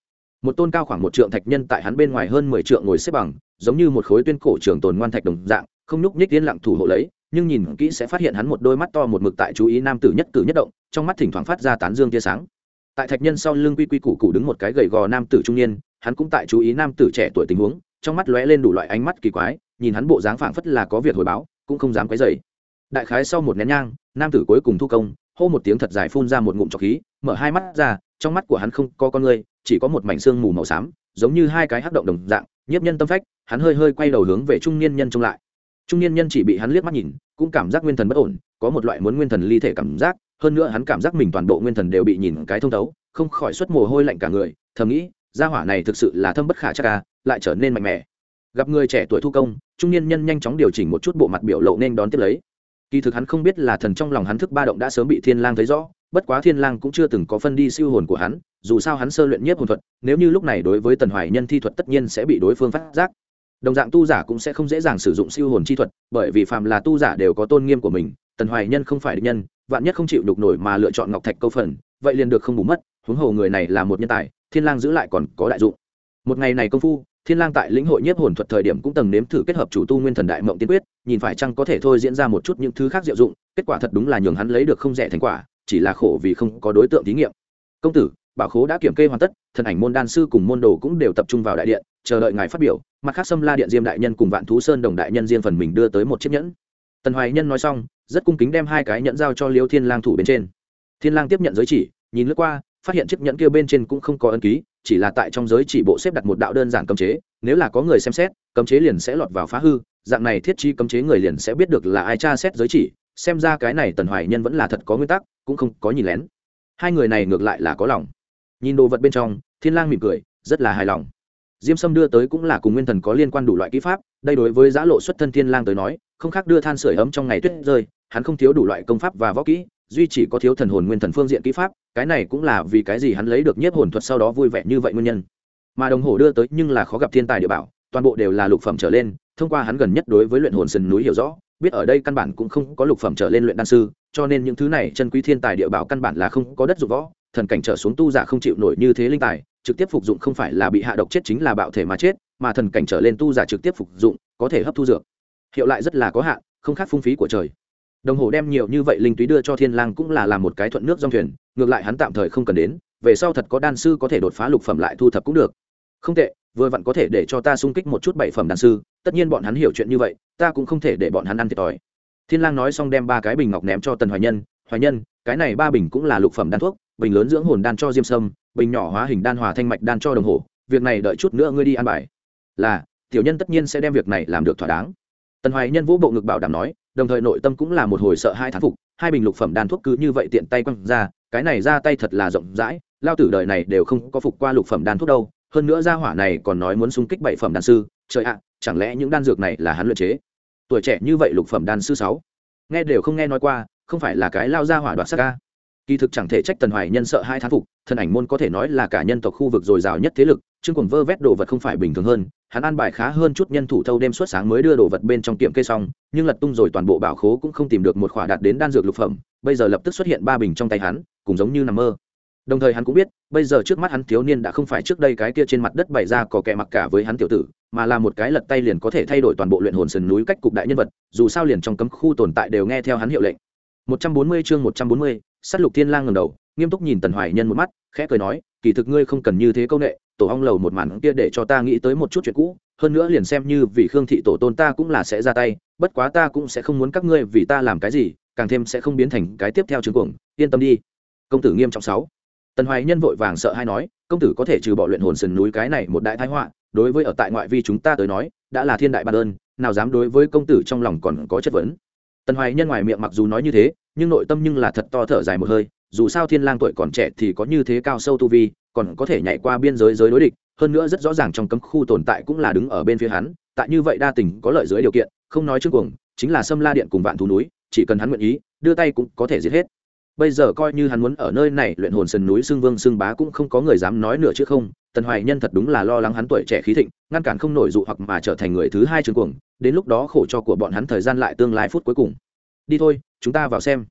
một tôn cao khoảng một trượng thạch nhân tại hắn bên ngoài hơn mười trượng ngồi xếp bằng, giống như một khối tuyên cổ trường tồn ngoan thạch đồng dạng, không nhúc nhích yên lặng thủ hộ lấy, nhưng nhìn kỹ sẽ phát hiện hắn một đôi mắt to một mực tại chú ý nam tử nhất cử nhất động, trong mắt thỉnh thoảng phát ra tán dương tia sáng. Tại thạch nhân sau lưng quy quy củ củ đứng một cái gầy gò nam tử trung niên, hắn cũng tại chú ý nam tử trẻ tuổi tình huống, trong mắt lóe lên đủ loại ánh mắt kỳ quái, nhìn hắn bộ dáng phảng phất là có việc hồi báo, cũng không dám quấy dày đại khái sau một nén nhang, nam tử cuối cùng thu công, hô một tiếng thật dài phun ra một ngụm trọc khí, mở hai mắt ra, trong mắt của hắn không có con người chỉ có một mảnh xương mù màu xám, giống như hai cái hắc động đồng dạng, nhiếp nhân tâm phách, hắn hơi hơi quay đầu hướng về trung niên nhân trông lại. Trung niên nhân chỉ bị hắn liếc mắt nhìn, cũng cảm giác nguyên thần bất ổn, có một loại muốn nguyên thần ly thể cảm giác, hơn nữa hắn cảm giác mình toàn bộ nguyên thần đều bị nhìn cái thông thấu, không khỏi xuất mồ hôi lạnh cả người, thầm nghĩ, gia hỏa này thực sự là thâm bất khả chắc ca lại trở nên mạnh mẽ. Gặp người trẻ tuổi thu công, trung niên nhân nhanh chóng điều chỉnh một chút bộ mặt biểu lộ nên đón tiếp lấy. Kỳ thực hắn không biết là thần trong lòng hắn thức ba động đã sớm bị thiên lang thấy rõ bất quá thiên lang cũng chưa từng có phân đi siêu hồn của hắn, dù sao hắn sơ luyện nhất hồn thuật, nếu như lúc này đối với tần hoài nhân thi thuật tất nhiên sẽ bị đối phương phát giác. Đồng dạng tu giả cũng sẽ không dễ dàng sử dụng siêu hồn chi thuật, bởi vì phàm là tu giả đều có tôn nghiêm của mình, tần hoài nhân không phải địch nhân, vạn nhất không chịu đục nổi mà lựa chọn ngọc thạch câu phần, vậy liền được không bù mất, huống hồ người này là một nhân tài, thiên lang giữ lại còn có đại dụng. Một ngày này công phu, thiên lang tại lĩnh hội nhiếp hồn thuật thời điểm cũng từng nếm thử kết hợp chủ tu nguyên thần đại mộng tiên quyết, nhìn phải chăng có thể thôi diễn ra một chút những thứ khác diệu dụng, kết quả thật đúng là nhường hắn lấy được không rẻ thành quả chỉ là khổ vì không có đối tượng thí nghiệm. Công tử, bảo khố đã kiểm kê hoàn tất, thần ảnh môn đan sư cùng môn đồ cũng đều tập trung vào đại điện, chờ đợi ngài phát biểu, mặt khác xâm la điện diêm đại nhân cùng vạn thú sơn đồng đại nhân riêng phần mình đưa tới một chiếc nhẫn. Tần hoài nhân nói xong, rất cung kính đem hai cái nhẫn giao cho liêu thiên lang thủ bên trên. Thiên lang tiếp nhận giới chỉ, nhìn lướt qua, phát hiện chiếc nhẫn kia bên trên cũng không có ấn ký, chỉ là tại trong giới chỉ bộ xếp đặt một đạo đơn giản cấm chế, nếu là có người xem xét, cấm chế liền sẽ lọt vào phá hư, dạng này thiết chi cấm chế người liền sẽ biết được là ai tra xét giới chỉ, xem ra cái này tần hoài nhân vẫn là thật có nguyên tắc cũng không có nhìn lén. Hai người này ngược lại là có lòng. Nhìn đồ vật bên trong, thiên lang mỉm cười, rất là hài lòng. Diêm sâm đưa tới cũng là cùng nguyên thần có liên quan đủ loại kỹ pháp, đây đối với giã lộ xuất thân thiên lang tới nói, không khác đưa than sửa ấm trong ngày tuyết rơi, hắn không thiếu đủ loại công pháp và võ kỹ, duy chỉ có thiếu thần hồn nguyên thần phương diện kỹ pháp, cái này cũng là vì cái gì hắn lấy được nhất hồn thuật sau đó vui vẻ như vậy nguyên nhân. Mà đồng hồ đưa tới nhưng là khó gặp thiên tài địa bảo, toàn bộ đều là lục phẩm trở lên, thông qua hắn gần nhất đối với luyện hồn sườn núi hiểu rõ biết ở đây căn bản cũng không có lục phẩm trở lên luyện đan sư, cho nên những thứ này chân quý thiên tài địa bảo căn bản là không có đất dụng võ, thần cảnh trở xuống tu giả không chịu nổi như thế linh tài, trực tiếp phục dụng không phải là bị hạ độc chết chính là bạo thể mà chết, mà thần cảnh trở lên tu giả trực tiếp phục dụng, có thể hấp thu dược. Hiệu lại rất là có hạn, không khác phung phí của trời. Đồng hồ đem nhiều như vậy linh túy đưa cho thiên lang cũng là làm một cái thuận nước dòng thuyền, ngược lại hắn tạm thời không cần đến, về sau thật có đan sư có thể đột phá lục phẩm lại thu thập cũng được. Không tệ, vừa vặn có thể để cho ta sung kích một chút bảy phẩm đan sư tất nhiên bọn hắn hiểu chuyện như vậy, ta cũng không thể để bọn hắn ăn thiệt thòi. Thiên lang nói xong đem ba cái bình ngọc ném cho tần hoài nhân. Hoài nhân, cái này ba bình cũng là lục phẩm đan thuốc, bình lớn dưỡng hồn đan cho diêm sâm, bình nhỏ hóa hình đan hòa thanh mạch đan cho đồng hồ việc này đợi chút nữa ngươi đi ăn bài. Là, tiểu nhân tất nhiên sẽ đem việc này làm được thỏa đáng. Tần hoài nhân vũ bộ ngực bảo đảm nói, đồng thời nội tâm cũng là một hồi sợ hai thán phục, hai bình lục phẩm đan thuốc cứ như vậy tiện tay quăng ra, cái này ra tay thật là rộng rãi, lao tử đời này đều không có phục qua lục phẩm đan thuốc đâu, hơn nữa gia hỏa này còn nói muốn xung kích bảy phẩm đan sư, trời ạ chẳng lẽ những đan dược này là hắn luyện chế? Tuổi trẻ như vậy lục phẩm đan sư sáu, nghe đều không nghe nói qua, không phải là cái lao gia hỏa đoạt sắc ca kỳ thực chẳng thể trách tần hoài nhân sợ hai thán phục, thân ảnh môn có thể nói là cả nhân tộc khu vực dồi dào nhất thế lực, chương còn vơ vét đồ vật không phải bình thường hơn, hắn an bài khá hơn chút nhân thủ thâu đêm suốt sáng mới đưa đồ vật bên trong tiệm cây xong, nhưng lật tung rồi toàn bộ bảo khố cũng không tìm được một khỏa đạt đến đan dược lục phẩm, bây giờ lập tức xuất hiện ba bình trong tay hắn, cũng giống như nằm mơ đồng thời hắn cũng biết bây giờ trước mắt hắn thiếu niên đã không phải trước đây cái kia trên mặt đất bày ra có kẻ mặc cả với hắn tiểu tử mà là một cái lật tay liền có thể thay đổi toàn bộ luyện hồn sườn núi cách cục đại nhân vật dù sao liền trong cấm khu tồn tại đều nghe theo hắn hiệu lệnh. 140 chương 140, sát lục thiên lang ngẩng đầu nghiêm túc nhìn tần hoài nhân một mắt khẽ cười nói kỳ thực ngươi không cần như thế câu nệ tổ ong lầu một màn kia để cho ta nghĩ tới một chút chuyện cũ hơn nữa liền xem như vì khương thị tổ tôn ta cũng là sẽ ra tay bất quá ta cũng sẽ không muốn các ngươi vì ta làm cái gì càng thêm sẽ không biến thành cái tiếp theo trường cuồng yên tâm đi. Công tử nghiêm trọng sáu tần hoài nhân vội vàng sợ hay nói, công tử có thể trừ bỏ luyện hồn sườn núi cái này một đại thái họa, đối với ở tại ngoại vi chúng ta tới nói, đã là thiên đại ban ơn nào dám đối với công tử trong lòng còn có chất vấn. Tần hoài nhân ngoài miệng mặc dù nói như thế, nhưng nội tâm nhưng là thật to thở dài một hơi, dù sao thiên lang tuổi còn trẻ thì có như thế cao sâu tu vi, còn có thể nhảy qua biên giới giới đối địch, hơn nữa rất rõ ràng trong cấm khu tồn tại cũng là đứng ở bên phía hắn, tại như vậy đa tình có lợi dưới điều kiện, không nói trước cùng chính là sâm la điện cùng vạn thú núi, chỉ cần hắn nguyện ý, đưa tay cũng có thể giết hết bây giờ coi như hắn muốn ở nơi này luyện hồn sườn núi xương vương xương bá cũng không có người dám nói nữa chứ không, tần hoài nhân thật đúng là lo lắng hắn tuổi trẻ khí thịnh, ngăn cản không nổi dụ hoặc mà trở thành người thứ hai trường cuồng, đến lúc đó khổ cho của bọn hắn thời gian lại tương lai phút cuối cùng. Đi thôi, chúng ta vào xem.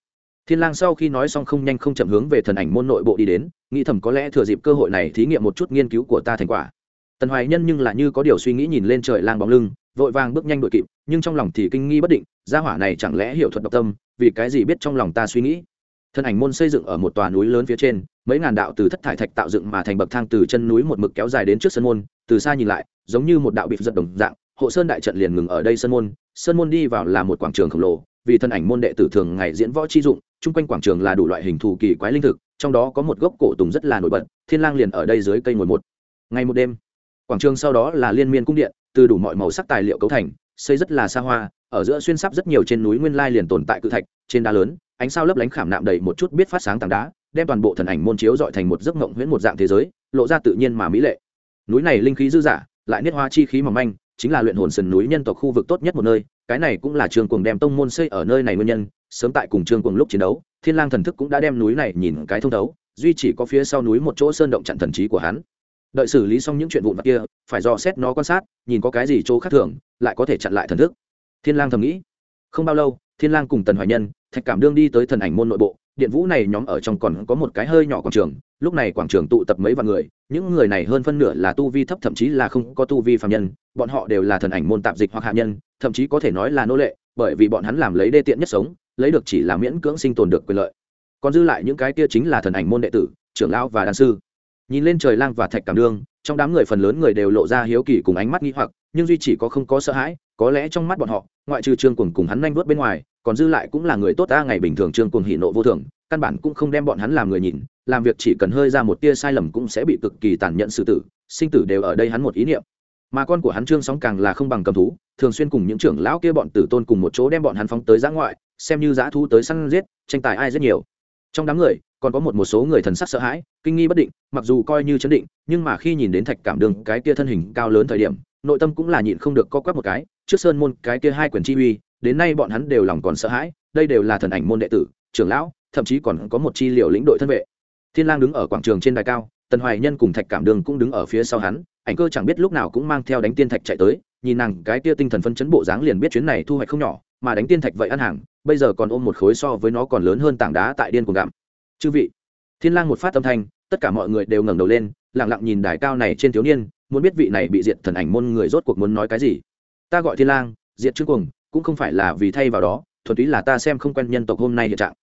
Thiên lang sau khi nói xong không nhanh không chậm hướng về thần ảnh môn nội bộ đi đến, nghĩ thầm có lẽ thừa dịp cơ hội này thí nghiệm một chút nghiên cứu của ta thành quả. Tần hoài nhân nhưng là như có điều suy nghĩ nhìn lên trời lang bóng lưng, vội vàng bước nhanh đội kịp, nhưng trong lòng thì kinh nghi bất định, gia hỏa này chẳng lẽ hiểu thuật độc tâm, vì cái gì biết trong lòng ta suy nghĩ? Thân ảnh môn xây dựng ở một tòa núi lớn phía trên, mấy ngàn đạo từ thất thải thạch tạo dựng mà thành bậc thang từ chân núi một mực kéo dài đến trước sân môn, từ xa nhìn lại, giống như một đạo bị giật đồng dạng, hộ sơn đại trận liền ngừng ở đây sân môn sân môn đi vào là một quảng trường khổng lồ, vì thân ảnh môn đệ tử thường ngày diễn võ chi dụng, chung quanh quảng trường là đủ loại hình thù kỳ quái linh thực, trong đó có một gốc cổ tùng rất là nổi bật, thiên lang liền ở đây dưới cây ngồi một ngày một đêm. Quảng trường sau đó là liên miên cung điện, từ đủ mọi màu sắc tài liệu cấu thành, xây rất là xa hoa, ở giữa xuyên sắp rất nhiều trên núi nguyên lai liền tồn tại cự thạch, trên đá lớn ánh sao lấp lánh khảm nạm đầy một chút biết phát sáng tảng đá, đem toàn bộ thần ảnh môn chiếu dọi thành một giấc mộng huyễn một dạng thế giới, lộ ra tự nhiên mà mỹ lệ. Núi này linh khí dư dả, lại niết hoa chi khí mỏng manh, chính là luyện hồn sườn núi nhân tộc khu vực tốt nhất một nơi, cái này cũng là trường cuồng đem tông môn xây ở nơi này nguyên nhân, sớm tại cùng trường cuồng lúc chiến đấu, thiên lang thần thức cũng đã đem núi này nhìn cái thông thấu, duy chỉ có phía sau núi một chỗ sơn động chặn thần trí của hắn. Đợi xử lý xong những chuyện vụn vặt kia, phải dò xét nó quan sát, nhìn có cái gì chỗ khác thường, lại có thể chặn lại thần thức. Thiên lang thầm nghĩ, không bao lâu thiên lang cùng tần hoài nhân, thạch cảm đương đi tới thần ảnh môn nội bộ, điện vũ này nhóm ở trong còn có một cái hơi nhỏ quảng trường, lúc này quảng trường tụ tập mấy vạn người, những người này hơn phân nửa là tu vi thấp, thậm chí là không có tu vi phạm nhân, bọn họ đều là thần ảnh môn tạp dịch hoặc hạ nhân, thậm chí có thể nói là nô lệ, bởi vì bọn hắn làm lấy đê tiện nhất sống, lấy được chỉ là miễn cưỡng sinh tồn được quyền lợi. Còn dư lại những cái kia chính là thần ảnh môn đệ tử, trưởng lão và đan sư. Nhìn lên trời lang và thạch cảm đương, trong đám người phần lớn người đều lộ ra hiếu kỳ cùng ánh mắt nghi hoặc, nhưng duy chỉ có không có sợ hãi, có lẽ trong mắt bọn họ ngoại trừ trương cuồng cùng hắn nhanh vuốt bên ngoài, còn dư lại cũng là người tốt ta, ngày bình thường trương cuồng hỉ nộ vô thường, căn bản cũng không đem bọn hắn làm người nhìn, làm việc chỉ cần hơi ra một tia sai lầm cũng sẽ bị cực kỳ tàn nhẫn xử tử, sinh tử đều ở đây hắn một ý niệm. Mà con của hắn trương sóng càng là không bằng cầm thú, thường xuyên cùng những trưởng lão kia bọn tử tôn cùng một chỗ đem bọn hắn phóng tới giã ngoại, xem như giã thu tới săn giết, tranh tài ai rất nhiều. Trong đám người, còn có một một số người thần sắc sợ hãi, kinh nghi bất định, mặc dù coi như chấn định, nhưng mà khi nhìn đến thạch cảm đường cái kia thân hình cao lớn thời điểm, nội tâm cũng là nhịn không được co quắp một cái trước sơn môn cái kia hai quyền chi uy, đến nay bọn hắn đều lòng còn sợ hãi, đây đều là thần ảnh môn đệ tử, trưởng lão, thậm chí còn có một chi liều lĩnh đội thân vệ. Thiên lang đứng ở quảng trường trên đài cao, tần hoài nhân cùng thạch cảm đường cũng đứng ở phía sau hắn, ảnh cơ chẳng biết lúc nào cũng mang theo đánh tiên thạch chạy tới, nhìn nàng cái kia tinh thần phân chấn bộ dáng liền biết chuyến này thu hoạch không nhỏ, mà đánh tiên thạch vậy ăn hàng, bây giờ còn ôm một khối so với nó còn lớn hơn tảng đá tại điên cuồng gặm. Chư vị, thiên lang một phát âm thanh, tất cả mọi người đều ngẩng đầu lên, lặng lặng nhìn đài cao này trên thiếu niên, muốn biết vị này bị diệt thần ảnh môn người rốt cuộc muốn nói cái gì ta gọi thiên lang, diệt trương cuồng, cũng không phải là vì thay vào đó, thuần túy là ta xem không quen nhân tộc hôm nay hiện trạng.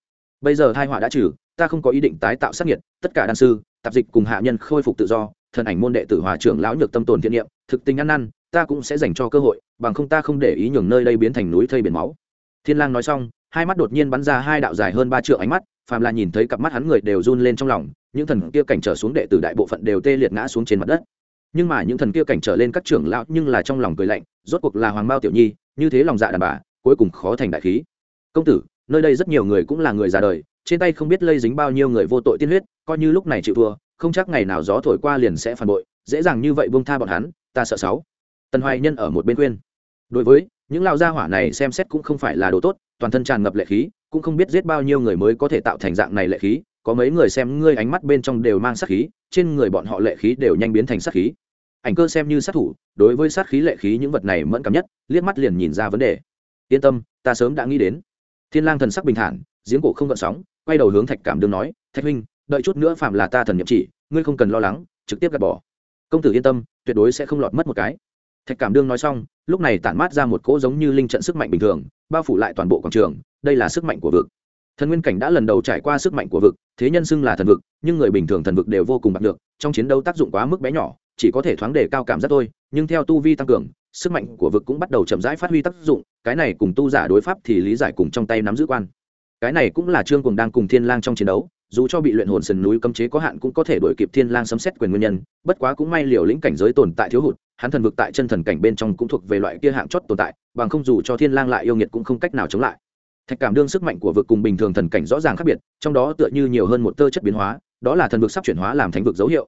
Bây giờ thai họa đã trừ, ta không có ý định tái tạo sát nhiệt tất cả đan sư, tạp dịch cùng hạ nhân khôi phục tự do, thần ảnh môn đệ tử hòa trưởng lão nhược tâm tồn thiện niệm, thực tình ăn năn, ta cũng sẽ dành cho cơ hội, bằng không ta không để ý nhường nơi đây biến thành núi thây biển máu. Thiên lang nói xong, hai mắt đột nhiên bắn ra hai đạo dài hơn ba trượng ánh mắt, phàm là nhìn thấy cặp mắt hắn người đều run lên trong lòng, những thần kia cảnh trở xuống đệ tử đại bộ phận đều tê liệt ngã xuống trên mặt đất nhưng mà những thần kia cảnh trở lên các trưởng lão nhưng là trong lòng cười lạnh, rốt cuộc là hoàng bao tiểu nhi, như thế lòng dạ đàn bà, cuối cùng khó thành đại khí. Công tử, nơi đây rất nhiều người cũng là người già đời, trên tay không biết lây dính bao nhiêu người vô tội tiên huyết, coi như lúc này chịu thua, không chắc ngày nào gió thổi qua liền sẽ phản bội, dễ dàng như vậy buông tha bọn hắn, ta sợ sáu. Tần hoài nhân ở một bên khuyên. Đối với, những lao gia hỏa này xem xét cũng không phải là đồ tốt, toàn thân tràn ngập lệ khí, cũng không biết giết bao nhiêu người mới có thể tạo thành dạng này lệ khí, có mấy người xem ngươi ánh mắt bên trong đều mang sát khí, trên người bọn họ lệ khí đều nhanh biến thành sát khí ảnh cơ xem như sát thủ, đối với sát khí lệ khí những vật này mẫn cảm nhất, liếc mắt liền nhìn ra vấn đề. Yên tâm, ta sớm đã nghĩ đến. Thiên lang thần sắc bình thản, giếng cổ không gợn sóng, quay đầu hướng thạch cảm đương nói, thạch huynh, đợi chút nữa phạm là ta thần nhiệm chỉ, ngươi không cần lo lắng, trực tiếp gạt bỏ. Công tử yên tâm, tuyệt đối sẽ không lọt mất một cái. Thạch cảm đương nói xong, lúc này tản mát ra một cỗ giống như linh trận sức mạnh bình thường, bao phủ lại toàn bộ quảng trường, đây là sức mạnh của vực. Thần nguyên cảnh đã lần đầu trải qua sức mạnh của vực, thế nhân xưng là thần vực, nhưng người bình thường thần vực đều vô cùng bạc được trong chiến đấu tác dụng quá mức bé nhỏ chỉ có thể thoáng đề cao cảm giác thôi, nhưng theo tu vi tăng cường, sức mạnh của vực cũng bắt đầu chậm rãi phát huy tác dụng, cái này cùng tu giả đối pháp thì lý giải cùng trong tay nắm giữ quan. Cái này cũng là trương cùng đang cùng thiên lang trong chiến đấu, dù cho bị luyện hồn sườn núi cấm chế có hạn cũng có thể đổi kịp thiên lang sấm xét quyền nguyên nhân, bất quá cũng may liều lĩnh cảnh giới tồn tại thiếu hụt, hắn thần vực tại chân thần cảnh bên trong cũng thuộc về loại kia hạng chót tồn tại, bằng không dù cho thiên lang lại yêu nghiệt cũng không cách nào chống lại. Thạch cảm đương sức mạnh của vực cùng bình thường thần cảnh rõ ràng khác biệt, trong đó tựa như nhiều hơn một tơ chất biến hóa, đó là thần vực sắp chuyển hóa làm thánh vực dấu hiệu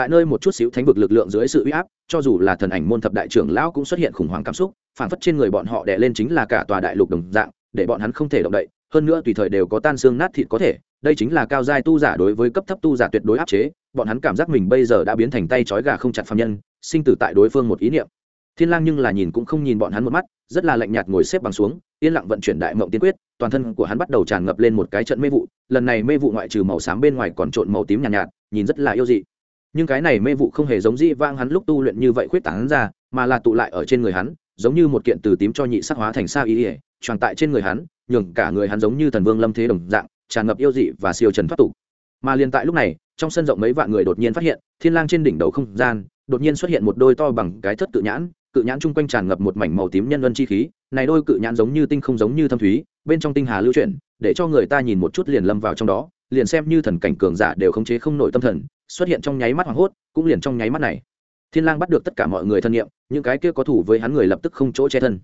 tại nơi một chút xíu thánh vực lực lượng dưới sự uy áp cho dù là thần ảnh môn thập đại trưởng lão cũng xuất hiện khủng hoảng cảm xúc phản phất trên người bọn họ đè lên chính là cả tòa đại lục đồng dạng để bọn hắn không thể động đậy. Hơn nữa tùy thời đều có tan xương nát thịt có thể đây chính là cao giai tu giả đối với cấp thấp tu giả tuyệt đối áp chế bọn hắn cảm giác mình bây giờ đã biến thành tay trói gà không chặt phạm nhân sinh tử tại đối phương một ý niệm. Thiên lang nhưng là nhìn cũng không nhìn bọn hắn một mắt rất là lạnh nhạt ngồi xếp bằng xuống yên lặng vận chuyển đại mộng tiên quyết toàn thân của hắn bắt đầu tràn ngập lên một cái trận mê vụ lần này mê vụ ngoại trừ màu xám bên ngoài còn trộn màu tím nhàn nhạt, nhạt nhìn rất là yêu dị nhưng cái này mê vụ không hề giống dĩ vang hắn lúc tu luyện như vậy khuyết tảng ra, mà là tụ lại ở trên người hắn, giống như một kiện từ tím cho nhị sắc hóa thành sa ý ỉa tròn tại trên người hắn, nhường cả người hắn giống như thần vương lâm thế đồng dạng, tràn ngập yêu dị và siêu trần thoát tục. Mà liền tại lúc này, trong sân rộng mấy vạn người đột nhiên phát hiện, thiên lang trên đỉnh đầu không gian, đột nhiên xuất hiện một đôi to bằng cái thất cự nhãn cự nhãn chung quanh tràn ngập một mảnh màu tím nhân luân chi khí, này đôi cự nhãn giống như tinh không giống như thâm thúy, bên trong tinh hà lưu chuyển, để cho người ta nhìn một chút liền lâm vào trong đó, liền xem như thần cảnh cường giả đều khống chế không nổi tâm thần xuất hiện trong nháy mắt hoảng hốt, cũng liền trong nháy mắt này. Thiên lang bắt được tất cả mọi người thân nhiệm, những cái kia có thủ với hắn người lập tức không chỗ che thân.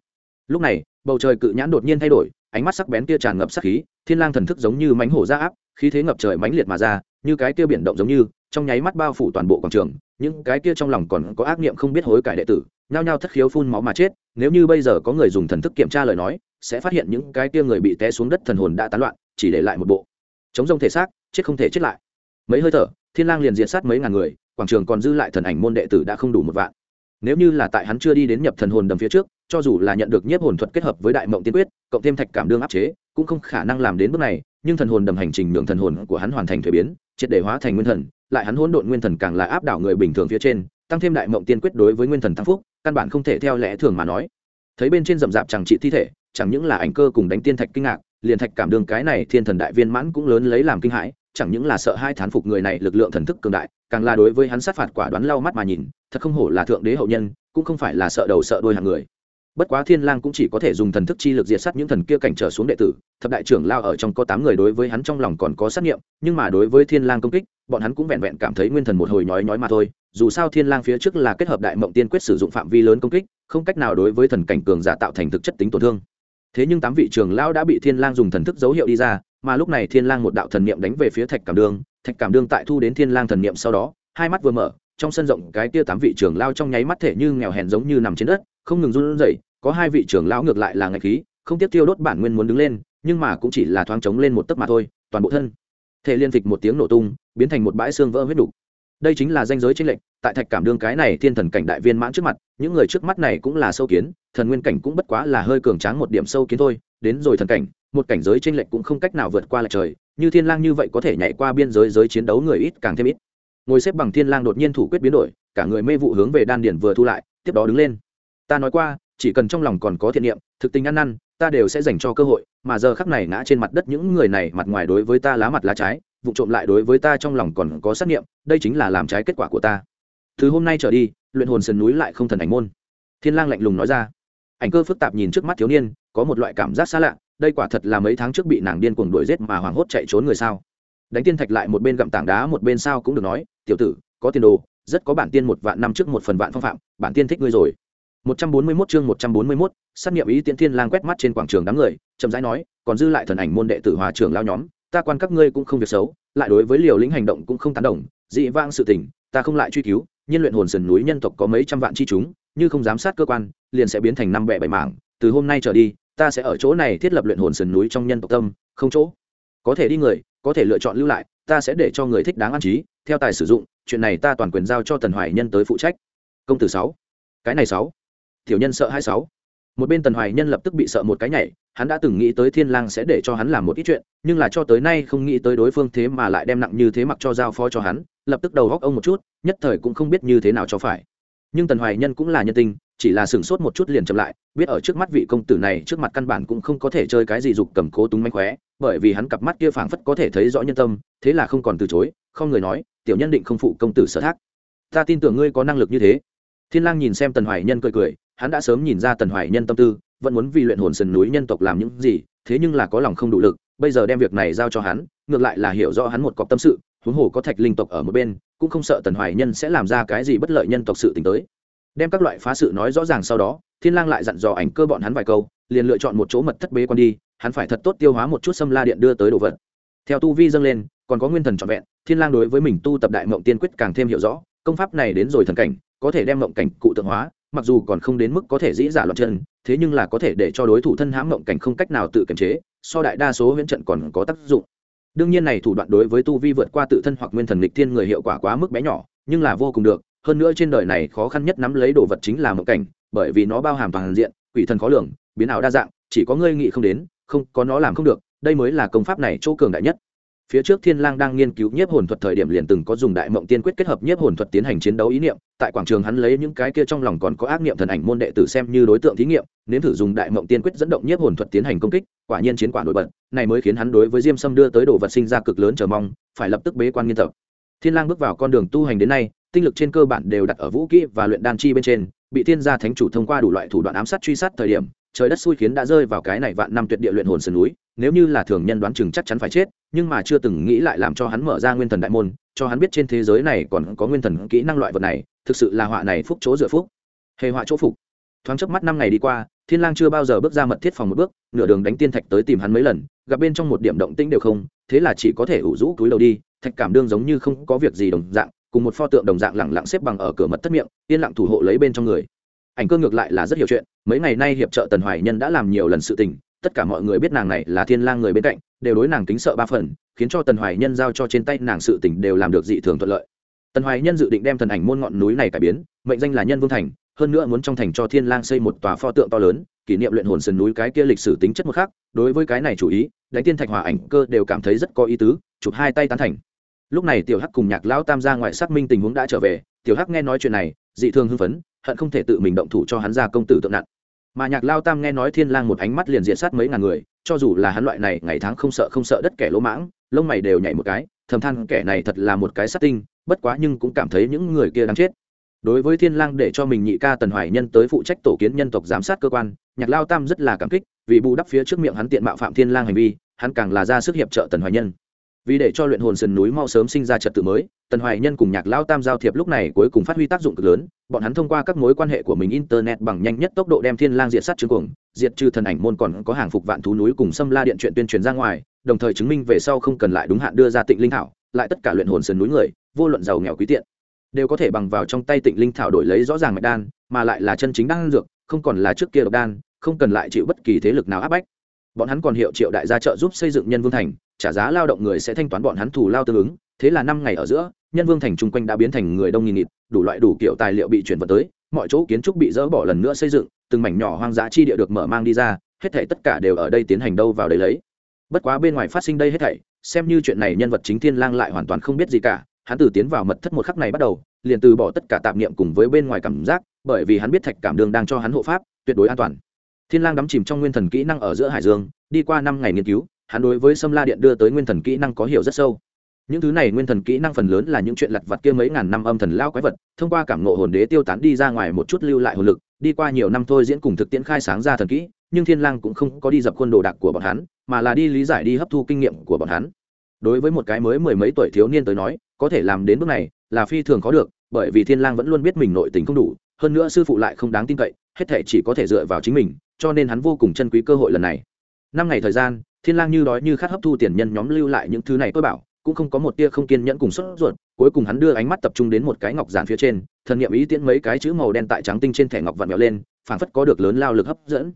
Lúc này, bầu trời cự nhãn đột nhiên thay đổi, ánh mắt sắc bén kia tràn ngập sát khí, thiên lang thần thức giống như mánh hổ ra áp, khí thế ngập trời mãnh liệt mà ra, như cái kia biển động giống như, trong nháy mắt bao phủ toàn bộ quảng trường, những cái kia trong lòng còn có ác niệm không biết hối cải đệ tử, nhao nhao thất khiếu phun máu mà chết, nếu như bây giờ có người dùng thần thức kiểm tra lời nói, sẽ phát hiện những cái kia người bị té xuống đất thần hồn đã tán loạn, chỉ để lại một bộ. Chống rông thể xác, chết không thể chết lại. Mấy hơi thở thiên lang liền diệt sát mấy ngàn người, quảng trường còn dư lại thần ảnh môn đệ tử đã không đủ một vạn. Nếu như là tại hắn chưa đi đến nhập thần hồn đầm phía trước, cho dù là nhận được nhiếp hồn thuật kết hợp với đại mộng tiên quyết, cộng thêm thạch cảm đương áp chế, cũng không khả năng làm đến bước này, nhưng thần hồn đầm hành trình nhường thần hồn của hắn hoàn thành thuế biến, triệt để hóa thành nguyên thần, lại hắn hỗn độn nguyên thần càng là áp đảo người bình thường phía trên, tăng thêm đại mộng tiên quyết đối với nguyên thần tăng phúc, căn bản không thể theo lẽ thường mà nói. Thấy bên trên rậm rạp chẳng trị thi thể, chẳng những là ảnh cơ cùng đánh tiên thạch kinh ngạc, liền thạch cảm đương cái này thiên thần đại viên mãn cũng lớn lấy làm kinh hãi chẳng những là sợ hai thán phục người này lực lượng thần thức cường đại, càng là đối với hắn sát phạt quả đoán lau mắt mà nhìn, thật không hổ là thượng đế hậu nhân, cũng không phải là sợ đầu sợ đôi hàng người. Bất quá thiên lang cũng chỉ có thể dùng thần thức chi lực diệt sát những thần kia cảnh trở xuống đệ tử, thập đại trưởng lao ở trong có tám người đối với hắn trong lòng còn có sát nghiệm, nhưng mà đối với thiên lang công kích, bọn hắn cũng vẹn vẹn cảm thấy nguyên thần một hồi nhói nhói mà thôi, dù sao thiên lang phía trước là kết hợp đại mộng tiên quyết sử dụng phạm vi lớn công kích, không cách nào đối với thần cảnh cường giả tạo thành thực chất tính tổn thương. Thế nhưng tám vị trưởng lao đã bị thiên lang dùng thần thức dấu hiệu đi ra mà lúc này thiên lang một đạo thần niệm đánh về phía thạch cảm đương thạch cảm đương tại thu đến thiên lang thần niệm sau đó, hai mắt vừa mở, trong sân rộng cái kia tám vị trưởng lao trong nháy mắt thể như nghèo hèn giống như nằm trên đất, không ngừng run rẩy, có hai vị trưởng lão ngược lại là ngạch khí, không tiếp tiêu đốt bản nguyên muốn đứng lên, nhưng mà cũng chỉ là thoáng trống lên một tấc mà thôi, toàn bộ thân thể liên tịch một tiếng nổ tung, biến thành một bãi xương vỡ huyết đục. Đây chính là danh giới chênh lệch, tại thạch cảm đương cái này thiên thần cảnh đại viên mãn trước mặt, những người trước mắt này cũng là sâu kiến, thần nguyên cảnh cũng bất quá là hơi cường tráng một điểm sâu kiến thôi, đến rồi thần cảnh một cảnh giới chênh lệch cũng không cách nào vượt qua lại trời, như thiên lang như vậy có thể nhảy qua biên giới giới chiến đấu người ít càng thêm ít. Ngồi xếp bằng thiên lang đột nhiên thủ quyết biến đổi, cả người mê vụ hướng về đan điển vừa thu lại, tiếp đó đứng lên. Ta nói qua, chỉ cần trong lòng còn có thiện niệm, thực tình ăn năn, ta đều sẽ dành cho cơ hội, mà giờ khắc này ngã trên mặt đất những người này mặt ngoài đối với ta lá mặt lá trái, vụ trộm lại đối với ta trong lòng còn có sát niệm, đây chính là làm trái kết quả của ta. Từ hôm nay trở đi, luyện hồn sườn núi lại không thần ảnh môn. Thiên lang lạnh lùng nói ra. Ảnh cơ phức tạp nhìn trước mắt thiếu niên có một loại cảm giác xa lạ đây quả thật là mấy tháng trước bị nàng điên cuồng đuổi giết mà hoảng hốt chạy trốn người sao. Đánh tiên thạch lại một bên gặm tảng đá một bên sao cũng được nói tiểu tử có tiền đồ rất có bản tiên một vạn năm trước một phần vạn phong phạm bản tiên thích ngươi rồi. 141 chương 141, sát nghiệm ý tiễn thiên lang quét mắt trên quảng trường đám người chậm rãi nói còn dư lại thần ảnh môn đệ tử hòa trưởng lao nhóm ta quan các ngươi cũng không việc xấu lại đối với liều lĩnh hành động cũng không tán đồng dị vang sự tình ta không lại truy cứu nhân luyện hồn sườn núi nhân tộc có mấy trăm vạn chi chúng như không giám sát cơ quan liền sẽ biến thành năm bẻ bảy mảng từ hôm nay trở đi ta sẽ ở chỗ này thiết lập luyện hồn sườn núi trong nhân tộc tâm, không chỗ. Có thể đi người, có thể lựa chọn lưu lại, ta sẽ để cho người thích đáng an trí, theo tài sử dụng, chuyện này ta toàn quyền giao cho tần hoài nhân tới phụ trách. Công tử sáu. Cái này sáu. Tiểu nhân sợ hai sáu. Một bên tần hoài nhân lập tức bị sợ một cái nhảy, hắn đã từng nghĩ tới thiên lang sẽ để cho hắn làm một ít chuyện, nhưng là cho tới nay không nghĩ tới đối phương thế mà lại đem nặng như thế mặc cho giao phó cho hắn, lập tức đầu góc ông một chút, nhất thời cũng không biết như thế nào cho phải. Nhưng tần hoài nhân cũng là nhân tình chỉ là sửng sốt một chút liền chậm lại, biết ở trước mắt vị công tử này trước mặt căn bản cũng không có thể chơi cái gì dục cầm cố túng mánh khóe, bởi vì hắn cặp mắt kia phảng phất có thể thấy rõ nhân tâm, thế là không còn từ chối, không người nói, tiểu nhân định không phụ công tử sở thác. Ta tin tưởng ngươi có năng lực như thế. Thiên lang nhìn xem tần hoài nhân cười cười, hắn đã sớm nhìn ra tần hoài nhân tâm tư, vẫn muốn vì luyện hồn sườn núi nhân tộc làm những gì, thế nhưng là có lòng không đủ lực, bây giờ đem việc này giao cho hắn, ngược lại là hiểu rõ hắn một cọc tâm sự, huống hồ có thạch linh tộc ở một bên, cũng không sợ tần hoài nhân sẽ làm ra cái gì bất lợi nhân tộc sự t tới đem các loại phá sự nói rõ ràng sau đó, thiên lang lại dặn dò ảnh cơ bọn hắn vài câu, liền lựa chọn một chỗ mật thất bế quan đi, hắn phải thật tốt tiêu hóa một chút xâm la điện đưa tới đồ vật. Theo tu vi dâng lên, còn có nguyên thần trọn vẹn, thiên lang đối với mình tu tập đại mộng tiên quyết càng thêm hiểu rõ, công pháp này đến rồi thần cảnh, có thể đem mộng cảnh cụ tượng hóa, mặc dù còn không đến mức có thể dĩ giả loạn chân, thế nhưng là có thể để cho đối thủ thân hãm mộng cảnh không cách nào tự kiềm chế, so đại đa số huyễn trận còn có tác dụng. Đương nhiên này thủ đoạn đối với tu vi vượt qua tự thân hoặc nguyên thần lịch thiên người hiệu quả quá mức bé nhỏ, nhưng là vô cùng được hơn nữa trên đời này khó khăn nhất nắm lấy đồ vật chính là mộng cảnh, bởi vì nó bao hàm toàn diện, quỷ thần khó lường, biến ảo đa dạng, chỉ có ngươi nghĩ không đến, không, có nó làm không được, đây mới là công pháp này chỗ cường đại nhất. Phía trước thiên lang đang nghiên cứu nhiếp hồn thuật thời điểm liền từng có dùng đại mộng tiên quyết kết hợp nhiếp hồn thuật tiến hành chiến đấu ý niệm, tại quảng trường hắn lấy những cái kia trong lòng còn có ác niệm thần ảnh môn đệ tử xem như đối tượng thí nghiệm, nếm thử dùng đại mộng tiên quyết dẫn động nhiếp hồn thuật tiến hành công kích, quả nhiên chiến quả nổi bật, này mới khiến hắn đối với diêm sâm đưa tới đồ vật sinh ra cực lớn chờ mong, phải lập tức bế quan nghiên tập. Thiên lang bước vào con đường tu hành đến nay tinh lực trên cơ bản đều đặt ở vũ kỹ và luyện đan chi bên trên, bị thiên gia thánh chủ thông qua đủ loại thủ đoạn ám sát truy sát thời điểm, trời đất xui khiến đã rơi vào cái này vạn năm tuyệt địa luyện hồn sườn núi, nếu như là thường nhân đoán chừng chắc chắn phải chết, nhưng mà chưa từng nghĩ lại làm cho hắn mở ra nguyên thần đại môn, cho hắn biết trên thế giới này còn có nguyên thần kỹ năng loại vật này, thực sự là họa này phúc chỗ dựa phúc. Hề họa chỗ phục. Thoáng chớp mắt năm ngày đi qua, thiên lang chưa bao giờ bước ra mật thiết phòng một bước, nửa đường đánh tiên thạch tới tìm hắn mấy lần, gặp bên trong một điểm động tĩnh đều không, thế là chỉ có thể ủ rũ túi đầu đi, thạch cảm đương giống như không có việc gì đồng dạng cùng một pho tượng đồng dạng lẳng lặng xếp bằng ở cửa mật thất miệng, yên lặng thủ hộ lấy bên trong người. Ảnh cơ ngược lại là rất hiểu chuyện, mấy ngày nay hiệp trợ tần hoài nhân đã làm nhiều lần sự tình, tất cả mọi người biết nàng này là thiên lang người bên cạnh, đều đối nàng kính sợ ba phần, khiến cho tần hoài nhân giao cho trên tay nàng sự tình đều làm được dị thường thuận lợi. Tần hoài nhân dự định đem thần ảnh môn ngọn núi này cải biến, mệnh danh là nhân vương thành, hơn nữa muốn trong thành cho thiên lang xây một tòa pho tượng to lớn, kỷ niệm luyện hồn sườn núi cái kia lịch sử tính chất một khác, đối với cái này chủ ý, đánh tiên thạch hòa ảnh cơ đều cảm thấy rất có ý tứ, chụp hai tay tán thành lúc này tiểu hắc cùng nhạc lão tam ra ngoài xác minh tình huống đã trở về, tiểu hắc nghe nói chuyện này, dị thường hưng phấn, hận không thể tự mình động thủ cho hắn ra công tử tượng nặng. Mà nhạc lao tam nghe nói thiên lang một ánh mắt liền diện sát mấy ngàn người, cho dù là hắn loại này ngày tháng không sợ không sợ đất kẻ lỗ mãng, lông mày đều nhảy một cái, thầm than kẻ này thật là một cái sát tinh, bất quá nhưng cũng cảm thấy những người kia đáng chết. Đối với thiên lang để cho mình nhị ca tần hoài nhân tới phụ trách tổ kiến nhân tộc giám sát cơ quan, nhạc lao tam rất là cảm kích, vì bù đắp phía trước miệng hắn tiện mạo phạm thiên lang hành vi, hắn càng là ra sức hiệp trợ tần hoài nhân vì để cho luyện hồn sườn núi mau sớm sinh ra trật tự mới, tần hoài nhân cùng nhạc lao tam giao thiệp lúc này cuối cùng phát huy tác dụng cực lớn, bọn hắn thông qua các mối quan hệ của mình internet bằng nhanh nhất tốc độ đem thiên lang diệt sát trương cuồng, diệt trừ thần ảnh môn còn có hàng phục vạn thú núi cùng xâm la điện chuyện tuyên truyền ra ngoài, đồng thời chứng minh về sau không cần lại đúng hạn đưa ra tịnh linh thảo, lại tất cả luyện hồn sườn núi người, vô luận giàu nghèo quý tiện, đều có thể bằng vào trong tay tịnh linh thảo đổi lấy rõ ràng mạch đan, mà lại là chân chính đan dược, không còn là trước kia độc đan, không cần lại chịu bất kỳ thế lực nào áp bách. Bọn hắn còn hiệu triệu đại gia trợ giúp xây dựng nhân vương thành trả giá lao động người sẽ thanh toán bọn hắn thù lao tương ứng, thế là năm ngày ở giữa, nhân vương thành chung quanh đã biến thành người đông nghìn nghịt, đủ loại đủ kiểu tài liệu bị chuyển vận tới, mọi chỗ kiến trúc bị dỡ bỏ lần nữa xây dựng, từng mảnh nhỏ hoang dã chi địa được mở mang đi ra, hết thảy tất cả đều ở đây tiến hành đâu vào đấy lấy. Bất quá bên ngoài phát sinh đây hết thảy, xem như chuyện này nhân vật chính thiên lang lại hoàn toàn không biết gì cả, hắn từ tiến vào mật thất một khắc này bắt đầu, liền từ bỏ tất cả tạp niệm cùng với bên ngoài cảm giác, bởi vì hắn biết thạch cảm đường đang cho hắn hộ pháp, tuyệt đối an toàn. Thiên lang đắm chìm trong nguyên thần kỹ năng ở giữa hải dương, đi qua năm ngày nghiên cứu hắn đối với sâm la điện đưa tới nguyên thần kỹ năng có hiểu rất sâu. Những thứ này nguyên thần kỹ năng phần lớn là những chuyện lặt vặt kia mấy ngàn năm âm thần lao quái vật, thông qua cảm ngộ hồn đế tiêu tán đi ra ngoài một chút lưu lại hồn lực, đi qua nhiều năm thôi diễn cùng thực tiễn khai sáng ra thần kỹ, nhưng thiên lang cũng không có đi dập khuôn đồ đạc của bọn hắn, mà là đi lý giải đi hấp thu kinh nghiệm của bọn hắn. Đối với một cái mới mười mấy tuổi thiếu niên tới nói, có thể làm đến bước này là phi thường khó được, bởi vì thiên lang vẫn luôn biết mình nội tình không đủ, hơn nữa sư phụ lại không đáng tin cậy, hết thể chỉ có thể dựa vào chính mình, cho nên hắn vô cùng trân quý cơ hội lần này. Năm ngày thời gian thiên lang như đói như khát hấp thu tiền nhân nhóm lưu lại những thứ này tôi bảo, cũng không có một tia không kiên nhẫn cùng sốt ruột, cuối cùng hắn đưa ánh mắt tập trung đến một cái ngọc giản phía trên, thần niệm ý tiễn mấy cái chữ màu đen tại trắng tinh trên thẻ ngọc vặn vẹo lên, phảng phất có được lớn lao lực hấp dẫn.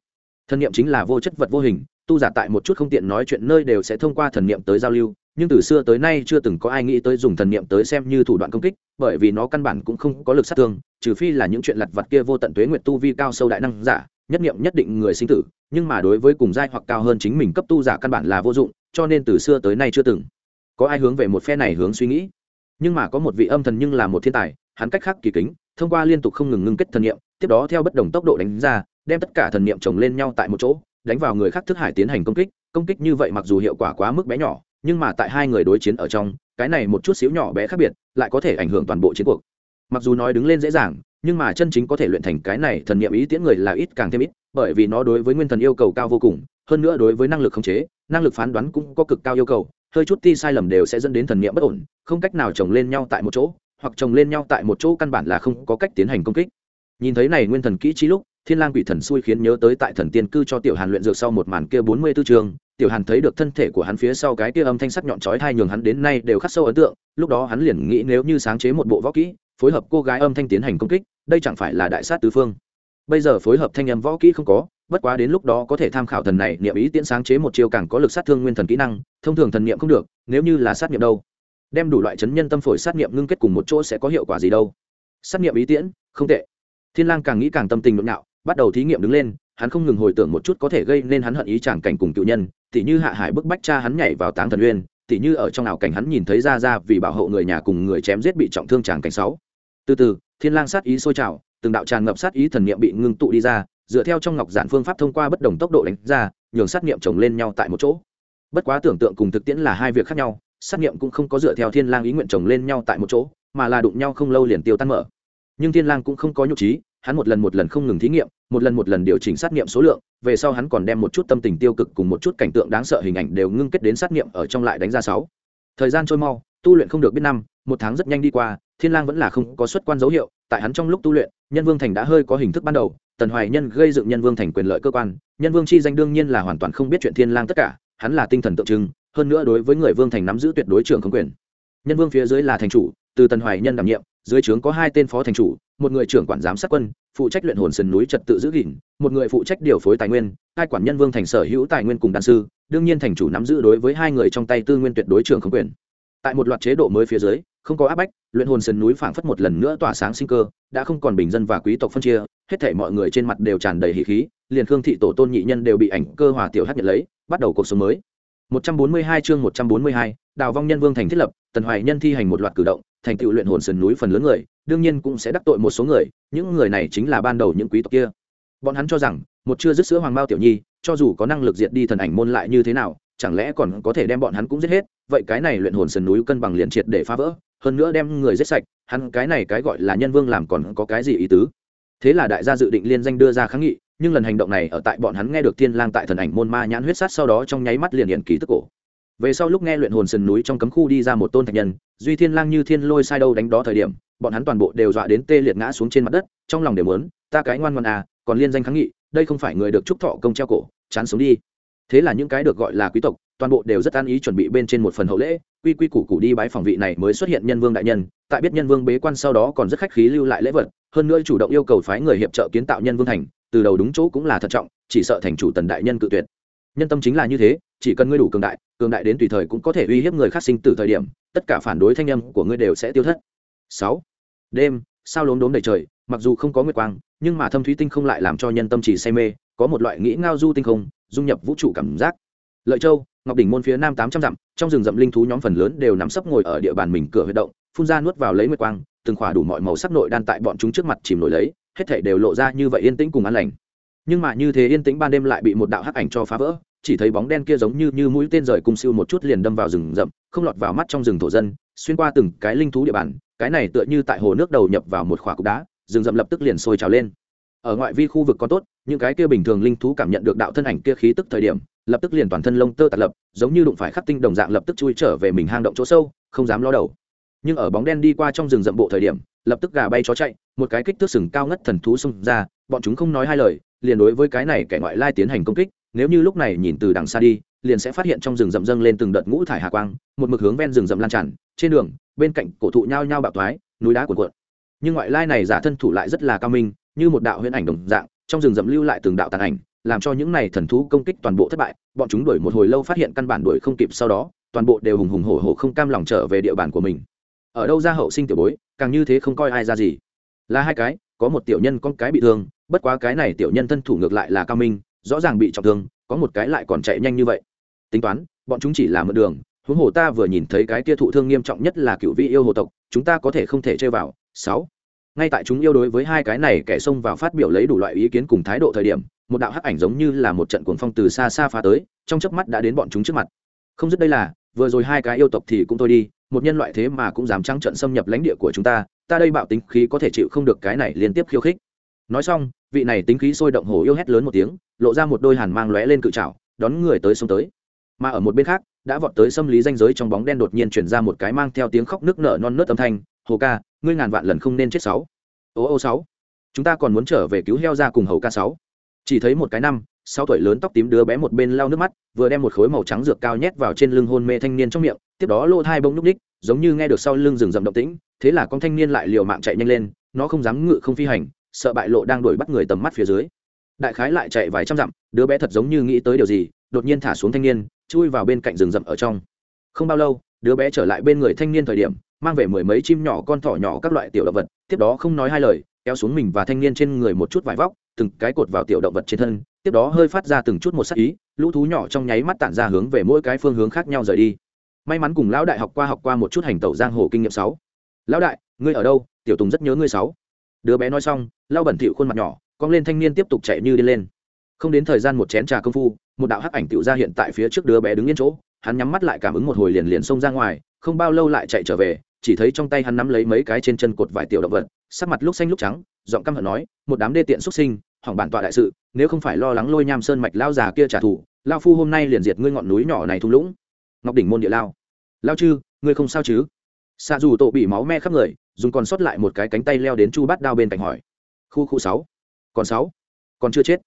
Thần niệm chính là vô chất vật vô hình, tu giả tại một chút không tiện nói chuyện nơi đều sẽ thông qua thần niệm tới giao lưu, nhưng từ xưa tới nay chưa từng có ai nghĩ tới dùng thần niệm tới xem như thủ đoạn công kích, bởi vì nó căn bản cũng không có lực sát thương, trừ phi là những chuyện lặt vặt kia vô tận tuế nguyệt tu vi cao sâu đại năng giả nhất niệm nhất định người sinh tử, nhưng mà đối với cùng giai hoặc cao hơn chính mình cấp tu giả căn bản là vô dụng, cho nên từ xưa tới nay chưa từng có ai hướng về một phe này hướng suy nghĩ. Nhưng mà có một vị âm thần nhưng là một thiên tài, hắn cách khác kỳ kính, thông qua liên tục không ngừng ngưng kết thần niệm, tiếp đó theo bất đồng tốc độ đánh ra, đem tất cả thần niệm chồng lên nhau tại một chỗ, đánh vào người khác thức hải tiến hành công kích công kích như vậy mặc dù hiệu quả quá mức bé nhỏ, nhưng mà tại hai người đối chiến ở trong, cái này một chút xíu nhỏ bé khác biệt, lại có thể ảnh hưởng toàn bộ chiến cuộc. Mặc dù nói đứng lên dễ dàng nhưng mà chân chính có thể luyện thành cái này thần niệm ý tiễn người là ít càng thêm ít, bởi vì nó đối với nguyên thần yêu cầu cao vô cùng, hơn nữa đối với năng lực khống chế, năng lực phán đoán cũng có cực cao yêu cầu, hơi chút ti sai lầm đều sẽ dẫn đến thần niệm bất ổn, không cách nào chồng lên nhau tại một chỗ, hoặc chồng lên nhau tại một chỗ căn bản là không có cách tiến hành công kích. Nhìn thấy này nguyên thần kỹ trí lúc, thiên lang quỷ thần xui khiến nhớ tới tại thần tiên cư cho tiểu hàn luyện dược sau một màn kia bốn mươi tư trường, tiểu hàn thấy được thân thể của hắn phía sau cái kia âm thanh sắc nhọn chói tai nhường hắn đến nay đều khắc sâu ấn tượng, lúc đó hắn liền nghĩ nếu như sáng chế một bộ võ kỹ phối hợp cô gái âm thanh tiến hành công kích, đây chẳng phải là đại sát tứ phương. Bây giờ phối hợp thanh âm võ kỹ không có, bất quá đến lúc đó có thể tham khảo thần này niệm ý tiễn sáng chế một chiêu càng có lực sát thương nguyên thần kỹ năng, thông thường thần niệm không được, nếu như là sát niệm đâu. Đem đủ loại chấn nhân tâm phổi sát niệm ngưng kết cùng một chỗ sẽ có hiệu quả gì đâu. Sát niệm ý tiễn, không tệ. Thiên lang càng nghĩ càng tâm tình nhộn nhạo, bắt đầu thí nghiệm đứng lên, hắn không ngừng hồi tưởng một chút có thể gây nên hắn hận ý chẳng cảnh cùng cựu nhân, tỉ như hạ hải bức bách cha hắn nhảy vào táng thần uyên, tỉ như ở trong ảo cảnh hắn nhìn thấy ra ra vì bảo hộ người nhà cùng người chém giết bị trọng thương chẳng cảnh sáu từ từ, thiên lang sát ý sôi trào, từng đạo tràn ngập sát ý thần niệm bị ngưng tụ đi ra, dựa theo trong ngọc giản phương pháp thông qua bất đồng tốc độ đánh ra, nhường sát niệm chồng lên nhau tại một chỗ. Bất quá tưởng tượng cùng thực tiễn là hai việc khác nhau, sát niệm cũng không có dựa theo thiên lang ý nguyện chồng lên nhau tại một chỗ, mà là đụng nhau không lâu liền tiêu tan mở. Nhưng thiên lang cũng không có nhục trí, hắn một lần một lần không ngừng thí nghiệm, một lần một lần điều chỉnh sát nghiệm số lượng, về sau hắn còn đem một chút tâm tình tiêu cực cùng một chút cảnh tượng đáng sợ hình ảnh đều ngưng kết đến sát nghiệm ở trong lại đánh ra sáu. Thời gian trôi mau, tu luyện không được biết năm, một tháng rất nhanh đi qua thiên lang vẫn là không có xuất quan dấu hiệu, tại hắn trong lúc tu luyện, nhân vương thành đã hơi có hình thức ban đầu, tần hoài nhân gây dựng nhân vương thành quyền lợi cơ quan, nhân vương chi danh đương nhiên là hoàn toàn không biết chuyện thiên lang tất cả, hắn là tinh thần tượng trưng, hơn nữa đối với người vương thành nắm giữ tuyệt đối trưởng không quyền. Nhân vương phía dưới là thành chủ, từ tần hoài nhân đảm nhiệm, dưới trướng có hai tên phó thành chủ, một người trưởng quản giám sát quân, phụ trách luyện hồn sườn núi trật tự giữ gìn, một người phụ trách điều phối tài nguyên, hai quản nhân vương thành sở hữu tài nguyên cùng đan sư, đương nhiên thành chủ nắm giữ đối với hai người trong tay tư nguyên tuyệt đối trưởng không quyền tại một loạt chế độ mới phía dưới không có áp bách luyện hồn sườn núi phảng phất một lần nữa tỏa sáng sinh cơ đã không còn bình dân và quý tộc phân chia hết thể mọi người trên mặt đều tràn đầy hỉ khí liền khương thị tổ tôn nhị nhân đều bị ảnh cơ hòa tiểu hát nhận lấy bắt đầu cuộc sống mới 142 chương 142, Đào Vong Nhân Vương thành thiết lập, Tần Hoài Nhân thi hành một loạt cử động, thành tựu luyện hồn sườn núi phần lớn người, đương nhiên cũng sẽ đắc tội một số người, những người này chính là ban đầu những quý tộc kia. Bọn hắn cho rằng, một chưa dứt sữa hoàng bao tiểu nhi, cho dù có năng lực diệt đi thần ảnh môn lại như thế nào, chẳng lẽ còn có thể đem bọn hắn cũng giết hết, vậy cái này luyện hồn sườn núi cân bằng liền triệt để phá vỡ, hơn nữa đem người giết sạch, hắn cái này cái gọi là nhân vương làm còn có cái gì ý tứ? Thế là đại gia dự định liên danh đưa ra kháng nghị, nhưng lần hành động này ở tại bọn hắn nghe được thiên lang tại thần ảnh môn ma nhãn huyết sát sau đó trong nháy mắt liền hiện ký tức cổ. Về sau lúc nghe luyện hồn sườn núi trong cấm khu đi ra một tôn thạch nhân duy thiên lang như thiên lôi sai đâu đánh đó thời điểm bọn hắn toàn bộ đều dọa đến tê liệt ngã xuống trên mặt đất trong lòng đều muốn ta cái ngoan ngoan à còn liên danh kháng nghị đây không phải người được trúc thọ công treo cổ chán sống đi thế là những cái được gọi là quý tộc, toàn bộ đều rất an ý chuẩn bị bên trên một phần hậu lễ. Quy quy củ củ đi bái phòng vị này mới xuất hiện nhân vương đại nhân. Tại biết nhân vương bế quan sau đó còn rất khách khí lưu lại lễ vật, hơn nữa chủ động yêu cầu phái người hiệp trợ kiến tạo nhân vương thành, từ đầu đúng chỗ cũng là thận trọng, chỉ sợ thành chủ tần đại nhân cự tuyệt. Nhân tâm chính là như thế, chỉ cần ngươi đủ cường đại cường đại đến tùy thời cũng có thể uy hiếp người khác sinh tử thời điểm, tất cả phản đối thanh âm của ngươi đều sẽ tiêu thất. Sáu. Đêm, sao lốm đốm đầy trời, mặc dù không có nguyệt quang, nhưng mà thâm thúy tinh không lại làm cho nhân tâm chỉ say mê, có một loại nghĩ ngao du tinh không dung nhập vũ trụ cảm giác. Lợi châu, ngọc đỉnh môn phía nam tám trăm dặm, trong rừng rậm linh thú nhóm phần lớn đều nắm sấp ngồi ở địa bàn mình cửa huy động, phun ra nuốt vào lấy nguyệt quang, từng khỏa đủ mọi màu sắc nội đan tại bọn chúng trước mặt chìm nổi lấy, hết thảy đều lộ ra như vậy yên tĩnh cùng an lành. Nhưng mà như thế yên tĩnh ban đêm lại bị một đạo hắc ảnh cho phá vỡ, chỉ thấy bóng đen kia giống như như mũi tên rời cung siêu một chút liền đâm vào rừng rậm, không lọt vào mắt trong rừng thổ dân, xuyên qua từng cái linh thú địa bàn, cái này tựa như tại hồ nước đầu nhập vào một khỏa cục đá, rừng rậm lập tức liền sôi trào lên. Ở ngoại vi khu vực có tốt những cái kia bình thường linh thú cảm nhận được đạo thân ảnh kia khí tức thời điểm, lập tức liền toàn thân lông tơ tạt lập, giống như đụng phải khắc tinh đồng dạng lập tức chui trở về mình hang động chỗ sâu, không dám lo đầu. Nhưng ở bóng đen đi qua trong rừng rậm bộ thời điểm, lập tức gà bay chó chạy, một cái kích thước sừng cao ngất thần thú xông ra, bọn chúng không nói hai lời, liền đối với cái này kẻ ngoại lai tiến hành công kích, nếu như lúc này nhìn từ đằng xa đi, liền sẽ phát hiện trong rừng rậm dâng lên từng đợt ngũ thải hà quang, một mực hướng ven rừng rậm lan tràn, trên đường, bên cạnh cổ thụ nhao nhao bạo thoái núi đá cuộn cuộn. Nhưng ngoại lai này giả thân thủ lại rất là cao minh, như một đạo huyễn ảnh đồng dạng trong rừng rậm lưu lại từng đạo tàn ảnh, làm cho những này thần thú công kích toàn bộ thất bại, bọn chúng đuổi một hồi lâu phát hiện căn bản đuổi không kịp sau đó, toàn bộ đều hùng hùng hổ hổ không cam lòng trở về địa bàn của mình. Ở đâu ra hậu sinh tiểu bối, càng như thế không coi ai ra gì. Là hai cái, có một tiểu nhân con cái bị thương, bất quá cái này tiểu nhân thân thủ ngược lại là cao minh, rõ ràng bị trọng thương, có một cái lại còn chạy nhanh như vậy. Tính toán, bọn chúng chỉ là mượn đường, huống hồ ta vừa nhìn thấy cái kia thụ thương nghiêm trọng nhất là cựu vị yêu hồ tộc, chúng ta có thể không thể chơi vào. Sáu ngay tại chúng yêu đối với hai cái này kẻ xông vào phát biểu lấy đủ loại ý kiến cùng thái độ thời điểm, một đạo hắc ảnh giống như là một trận cuồng phong từ xa xa phá tới, trong chớp mắt đã đến bọn chúng trước mặt. Không dứt đây là, vừa rồi hai cái yêu tộc thì cũng thôi đi, một nhân loại thế mà cũng dám trắng trận xâm nhập lãnh địa của chúng ta ta đây bạo tính khí có thể chịu không được cái này liên tiếp khiêu khích. Nói xong, vị này tính khí sôi động hổ yêu hét lớn một tiếng, lộ ra một đôi hàn mang lóe lên cự trào đón người tới xông tới. Mà ở một bên khác, đã vọt tới xâm lý danh giới trong bóng đen đột nhiên chuyển ra một cái mang theo tiếng khóc nước nở non nớt âm thanh, hồ ca ngươi ngàn vạn lần không nên chết sáu. Ô ô sáu. Chúng ta còn muốn trở về cứu heo ra cùng hầu ca sáu. Chỉ thấy một cái năm, sáu tuổi lớn tóc tím đứa bé một bên lau nước mắt, vừa đem một khối màu trắng dược cao nhét vào trên lưng hôn mê thanh niên trong miệng, tiếp đó lô thai bông núc ních, giống như nghe được sau lưng rừng rậm động tĩnh, thế là con thanh niên lại liều mạng chạy nhanh lên, nó không dám ngự không phi hành, sợ bại lộ đang đuổi bắt người tầm mắt phía dưới. Đại khái lại chạy vài trăm dặm, đứa bé thật giống như nghĩ tới điều gì, đột nhiên thả xuống thanh niên, chui vào bên cạnh rừng rậm ở trong. Không bao lâu, đứa bé trở lại bên người thanh niên thời điểm mang về mười mấy chim nhỏ con thỏ nhỏ các loại tiểu động vật, tiếp đó không nói hai lời, kéo xuống mình và thanh niên trên người một chút vải vóc, từng cái cột vào tiểu động vật trên thân, tiếp đó hơi phát ra từng chút một sắc ý, lũ thú nhỏ trong nháy mắt tản ra hướng về mỗi cái phương hướng khác nhau rời đi. May mắn cùng lão đại học qua học qua một chút hành tẩu giang hồ kinh nghiệm sáu. Lão đại, ngươi ở đâu? Tiểu tùng rất nhớ ngươi sáu. Đứa bé nói xong lao bẩn thịu khuôn mặt nhỏ, cong lên thanh niên tiếp tục chạy như đi lên. Không đến thời gian một chén trà công phu, một đạo hắc ảnh tiểu ra hiện tại phía trước đứa bé đứng yên chỗ, hắn nhắm mắt lại cảm ứng một hồi liền liền xông ra ngoài, không bao lâu lại chạy trở về chỉ thấy trong tay hắn nắm lấy mấy cái trên chân cột vài tiểu động vật, sắc mặt lúc xanh lúc trắng, giọng căm hận nói, một đám đê tiện xuất sinh, hỏng bản tọa đại sự, nếu không phải lo lắng lôi nham sơn mạch lao già kia trả thù, lao phu hôm nay liền diệt ngươi ngọn núi nhỏ này thung lũng. Ngọc đỉnh môn địa lao. Lao chư, ngươi không sao chứ? Xạ dù tổ bị máu me khắp người, dùng còn sót lại một cái cánh tay leo đến chu bát đao bên cạnh hỏi. Khu khu sáu, còn sáu, còn chưa chết?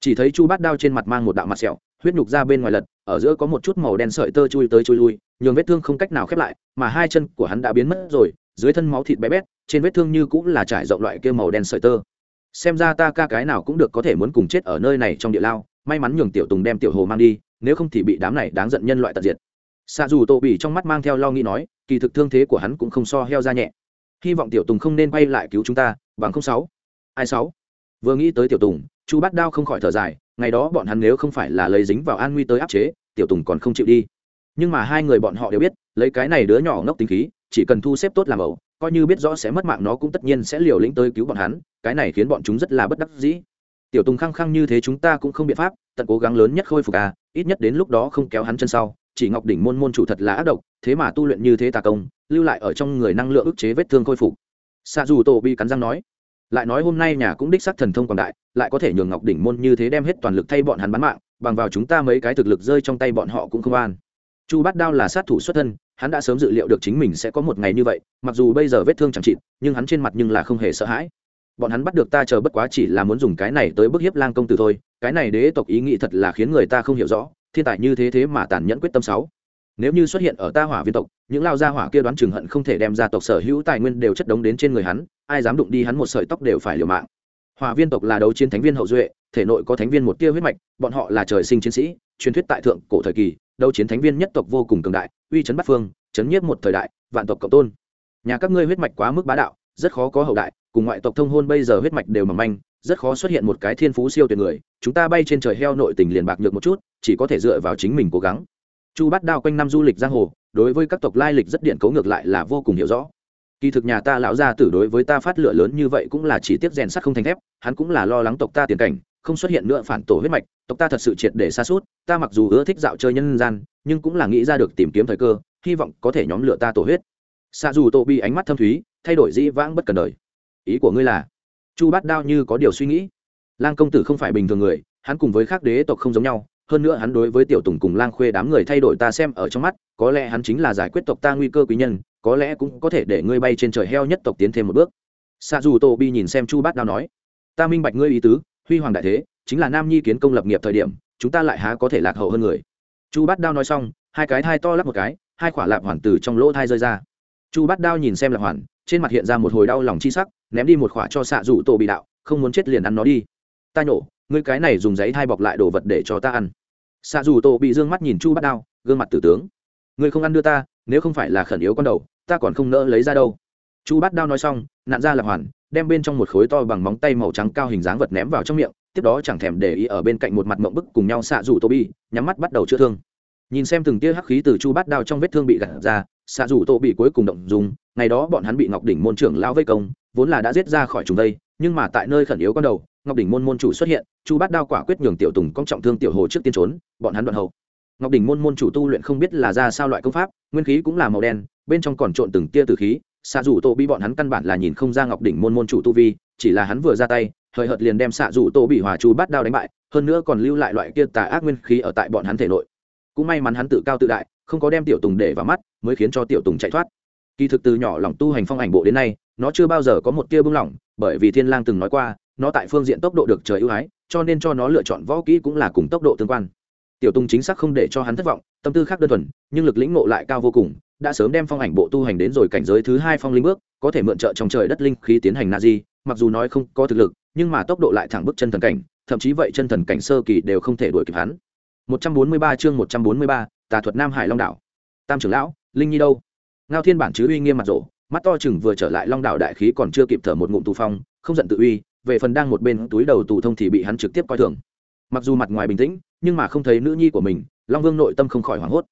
Chỉ thấy chu bát đao trên mặt mang một đạo mặt sẹo huyết nhục ra bên ngoài lật, ở giữa có một chút màu đen sợi tơ chui tới chui lui, nhường vết thương không cách nào khép lại, mà hai chân của hắn đã biến mất rồi, dưới thân máu thịt bé bét, trên vết thương như cũng là trải rộng loại kia màu đen sợi tơ. Xem ra ta ca cái nào cũng được có thể muốn cùng chết ở nơi này trong địa lao, may mắn nhường tiểu tùng đem tiểu hồ mang đi, nếu không thì bị đám này đáng giận nhân loại tận diệt. Xạ dù tô bỉ trong mắt mang theo lo nghĩ nói, kỳ thực thương thế của hắn cũng không so heo ra nhẹ. Hy vọng tiểu tùng không nên quay lại cứu chúng ta, bằng không sáu. Ai sáu? Vừa nghĩ tới tiểu tùng, chu bát đao không khỏi thở dài ngày đó bọn hắn nếu không phải là lấy dính vào an nguy tới áp chế, tiểu tùng còn không chịu đi. Nhưng mà hai người bọn họ đều biết, lấy cái này đứa nhỏ ngốc tính khí, chỉ cần thu xếp tốt làm ẩu, coi như biết rõ sẽ mất mạng nó cũng tất nhiên sẽ liều lĩnh tới cứu bọn hắn, cái này khiến bọn chúng rất là bất đắc dĩ. Tiểu tùng khăng khăng như thế chúng ta cũng không biện pháp, tận cố gắng lớn nhất khôi phục à ít nhất đến lúc đó không kéo hắn chân sau, chỉ ngọc đỉnh môn môn chủ thật là ác độc, thế mà tu luyện như thế tà công, lưu lại ở trong người năng lượng ức chế vết thương khôi phục. Xa dù tổ bị cắn răng nói lại nói hôm nay nhà cũng đích sắc thần thông quảng đại, lại có thể nhường ngọc đỉnh môn như thế đem hết toàn lực thay bọn hắn bán mạng, bằng vào chúng ta mấy cái thực lực rơi trong tay bọn họ cũng không an. Chu bát đao là sát thủ xuất thân, hắn đã sớm dự liệu được chính mình sẽ có một ngày như vậy, mặc dù bây giờ vết thương chẳng chịt, nhưng hắn trên mặt nhưng là không hề sợ hãi. Bọn hắn bắt được ta chờ bất quá chỉ là muốn dùng cái này tới bức hiếp lang công tử thôi, cái này đế tộc ý nghĩ thật là khiến người ta không hiểu rõ, thiên tài như thế thế mà tàn nhẫn quyết tâm sáu nếu như xuất hiện ở ta hỏa viên tộc, những lao gia hỏa kia đoán chừng hận không thể đem ra tộc sở hữu tài nguyên đều chất đống đến trên người hắn, ai dám đụng đi hắn một sợi tóc đều phải liều mạng. Hỏa viên tộc là đấu chiến thánh viên hậu duệ, thể nội có thánh viên một tia huyết mạch, bọn họ là trời sinh chiến sĩ, truyền thuyết tại thượng cổ thời kỳ, đấu chiến thánh viên nhất tộc vô cùng cường đại, uy chấn bắt phương, chấn nhiếp một thời đại, vạn tộc cộng tôn. Nhà các ngươi huyết mạch quá mức bá đạo, rất khó có hậu đại, cùng ngoại tộc thông hôn bây giờ huyết mạch đều mầm manh, rất khó xuất hiện một cái thiên phú siêu tuyệt người, chúng ta bay trên trời heo nội tình liền bạc nhược một chút, chỉ có thể dựa vào chính mình cố gắng chu Bát đao quanh năm du lịch giang hồ, đối với các tộc lai lịch rất điện cấu ngược lại là vô cùng hiểu rõ. Kỳ thực nhà ta lão gia tử đối với ta phát lửa lớn như vậy cũng là chỉ tiếp rèn sắt không thành thép, hắn cũng là lo lắng tộc ta tiền cảnh, không xuất hiện nữa phản tổ huyết mạch, tộc ta thật sự triệt để xa suốt ta mặc dù ưa thích dạo chơi nhân gian, nhưng cũng là nghĩ ra được tìm kiếm thời cơ, hy vọng có thể nhóm lửa ta tổ huyết. Xa dù Tô bi ánh mắt thâm thúy, thay đổi dĩ vãng bất cần đời. Ý của ngươi là, chu bát đao như có điều suy nghĩ. Lang công tử không phải bình thường người, hắn cùng với các đế tộc không giống nhau hơn nữa hắn đối với tiểu tùng cùng lang khuê đám người thay đổi ta xem ở trong mắt, có lẽ hắn chính là giải quyết tộc ta nguy cơ quý nhân, có lẽ cũng có thể để ngươi bay trên trời heo nhất tộc tiến thêm một bước. Xa dù tô bi nhìn xem chu bát đao nói, ta minh bạch ngươi ý tứ, huy hoàng đại thế, chính là nam nhi kiến công lập nghiệp thời điểm, chúng ta lại há có thể lạc hậu hơn người. Chu bát đao nói xong, hai cái thai to lắp một cái, hai khỏa lạp hoàn từ trong lỗ thai rơi ra. Chu bát đao nhìn xem lạp hoàn, trên mặt hiện ra một hồi đau lòng chi sắc, ném đi một khỏa cho xạ rủ tổ bị đạo, không muốn chết liền ăn nó đi. Ta nhổ, ngươi cái này dùng giấy thai bọc lại đồ vật để cho ta ăn xạ Dù tổ bị d ư ơ n g mắt nhìn chu bát đao, gương mặt tử tướng. Ngươi không ăn đưa ta, nếu không phải là khẩn yếu con đầu, ta còn không nỡ lấy ra đâu. Chu bát đao nói xong nạn ra lạp hoàn, đem bên trong một khối to bằng móng tay màu trắng cao hình dáng vật ném vào trong miệng, tiếp đó chẳng thèm để ý ở bên cạnh một mặt mộng bức cùng nhau xạ rủ tô bi nhắm mắt bắt đầu chữa thương. Nhìn xem từng tia hắc khí từ chu bát đao trong vết thương bị gặt ra, xạ rủ tô bị cuối cùng động dùng, ngày đó bọn hắn bị ngọc đỉnh môn trưởng lao vây công, vốn là đã giết ra khỏi chúng đây, nhưng mà tại nơi khẩn yếu con đầu ngọc đỉnh môn môn chủ xuất hiện, chu bát đao quả quyết nhường tiểu tùng công trọng thương tiểu hồ trước tiên trốn, bọn hắn đoạn hậu. Ngọc đỉnh môn môn chủ tu luyện không biết là ra sao loại công pháp, nguyên khí cũng là màu đen, bên trong còn trộn từng tia từ khí xạ rủ tổ bị bọn hắn căn bản là nhìn không ra ngọc đỉnh môn môn chủ tu vi, chỉ là hắn vừa ra tay, hời hợt liền đem xạ rủ tổ bị hòa chu Bát đao đánh bại, hơn nữa còn lưu lại loại kia tà ác nguyên khí ở tại bọn hắn thể nội. Cũng may mắn hắn tự cao tự đại, không có đem tiểu tùng để vào mắt, mới khiến cho tiểu tùng chạy thoát. Kỳ thực từ nhỏ lòng tu hành phong ảnh bộ đến nay, nó chưa bao giờ có một tia bưng lỏng bởi vì thiên lang từng nói qua nó tại phương diện tốc độ được trời ưu ái cho nên cho nó lựa chọn võ kỹ cũng là cùng tốc độ tương quan. Tiểu tùng chính xác không để cho hắn thất vọng tâm tư khác đơn thuần nhưng lực lĩnh ngộ lại cao vô cùng đã sớm đem phong ảnh bộ tu hành đến rồi cảnh giới thứ hai phong linh bước có thể mượn trợ trong trời đất linh khí tiến hành na di mặc dù nói không có thực lực nhưng mà tốc độ lại thẳng bước chân thần cảnh thậm chí vậy chân thần cảnh sơ kỳ đều không thể đuổi kịp hắn. 143 chương 143, tà thuật nam hải long đảo. Tam trưởng lão linh nhi đâu? Ngao thiên bản chứ uy nghiêm mặt rộ mắt to chừng vừa trở lại long đảo đại khí còn chưa kịp thở một ngụm tù phong không giận tự uy về phần đang một bên túi đầu tù thông thì bị hắn trực tiếp coi thường. Mặc dù mặt ngoài bình tĩnh, nhưng mà không thấy nữ nhi của mình, long vương nội tâm không khỏi hoảng hốt.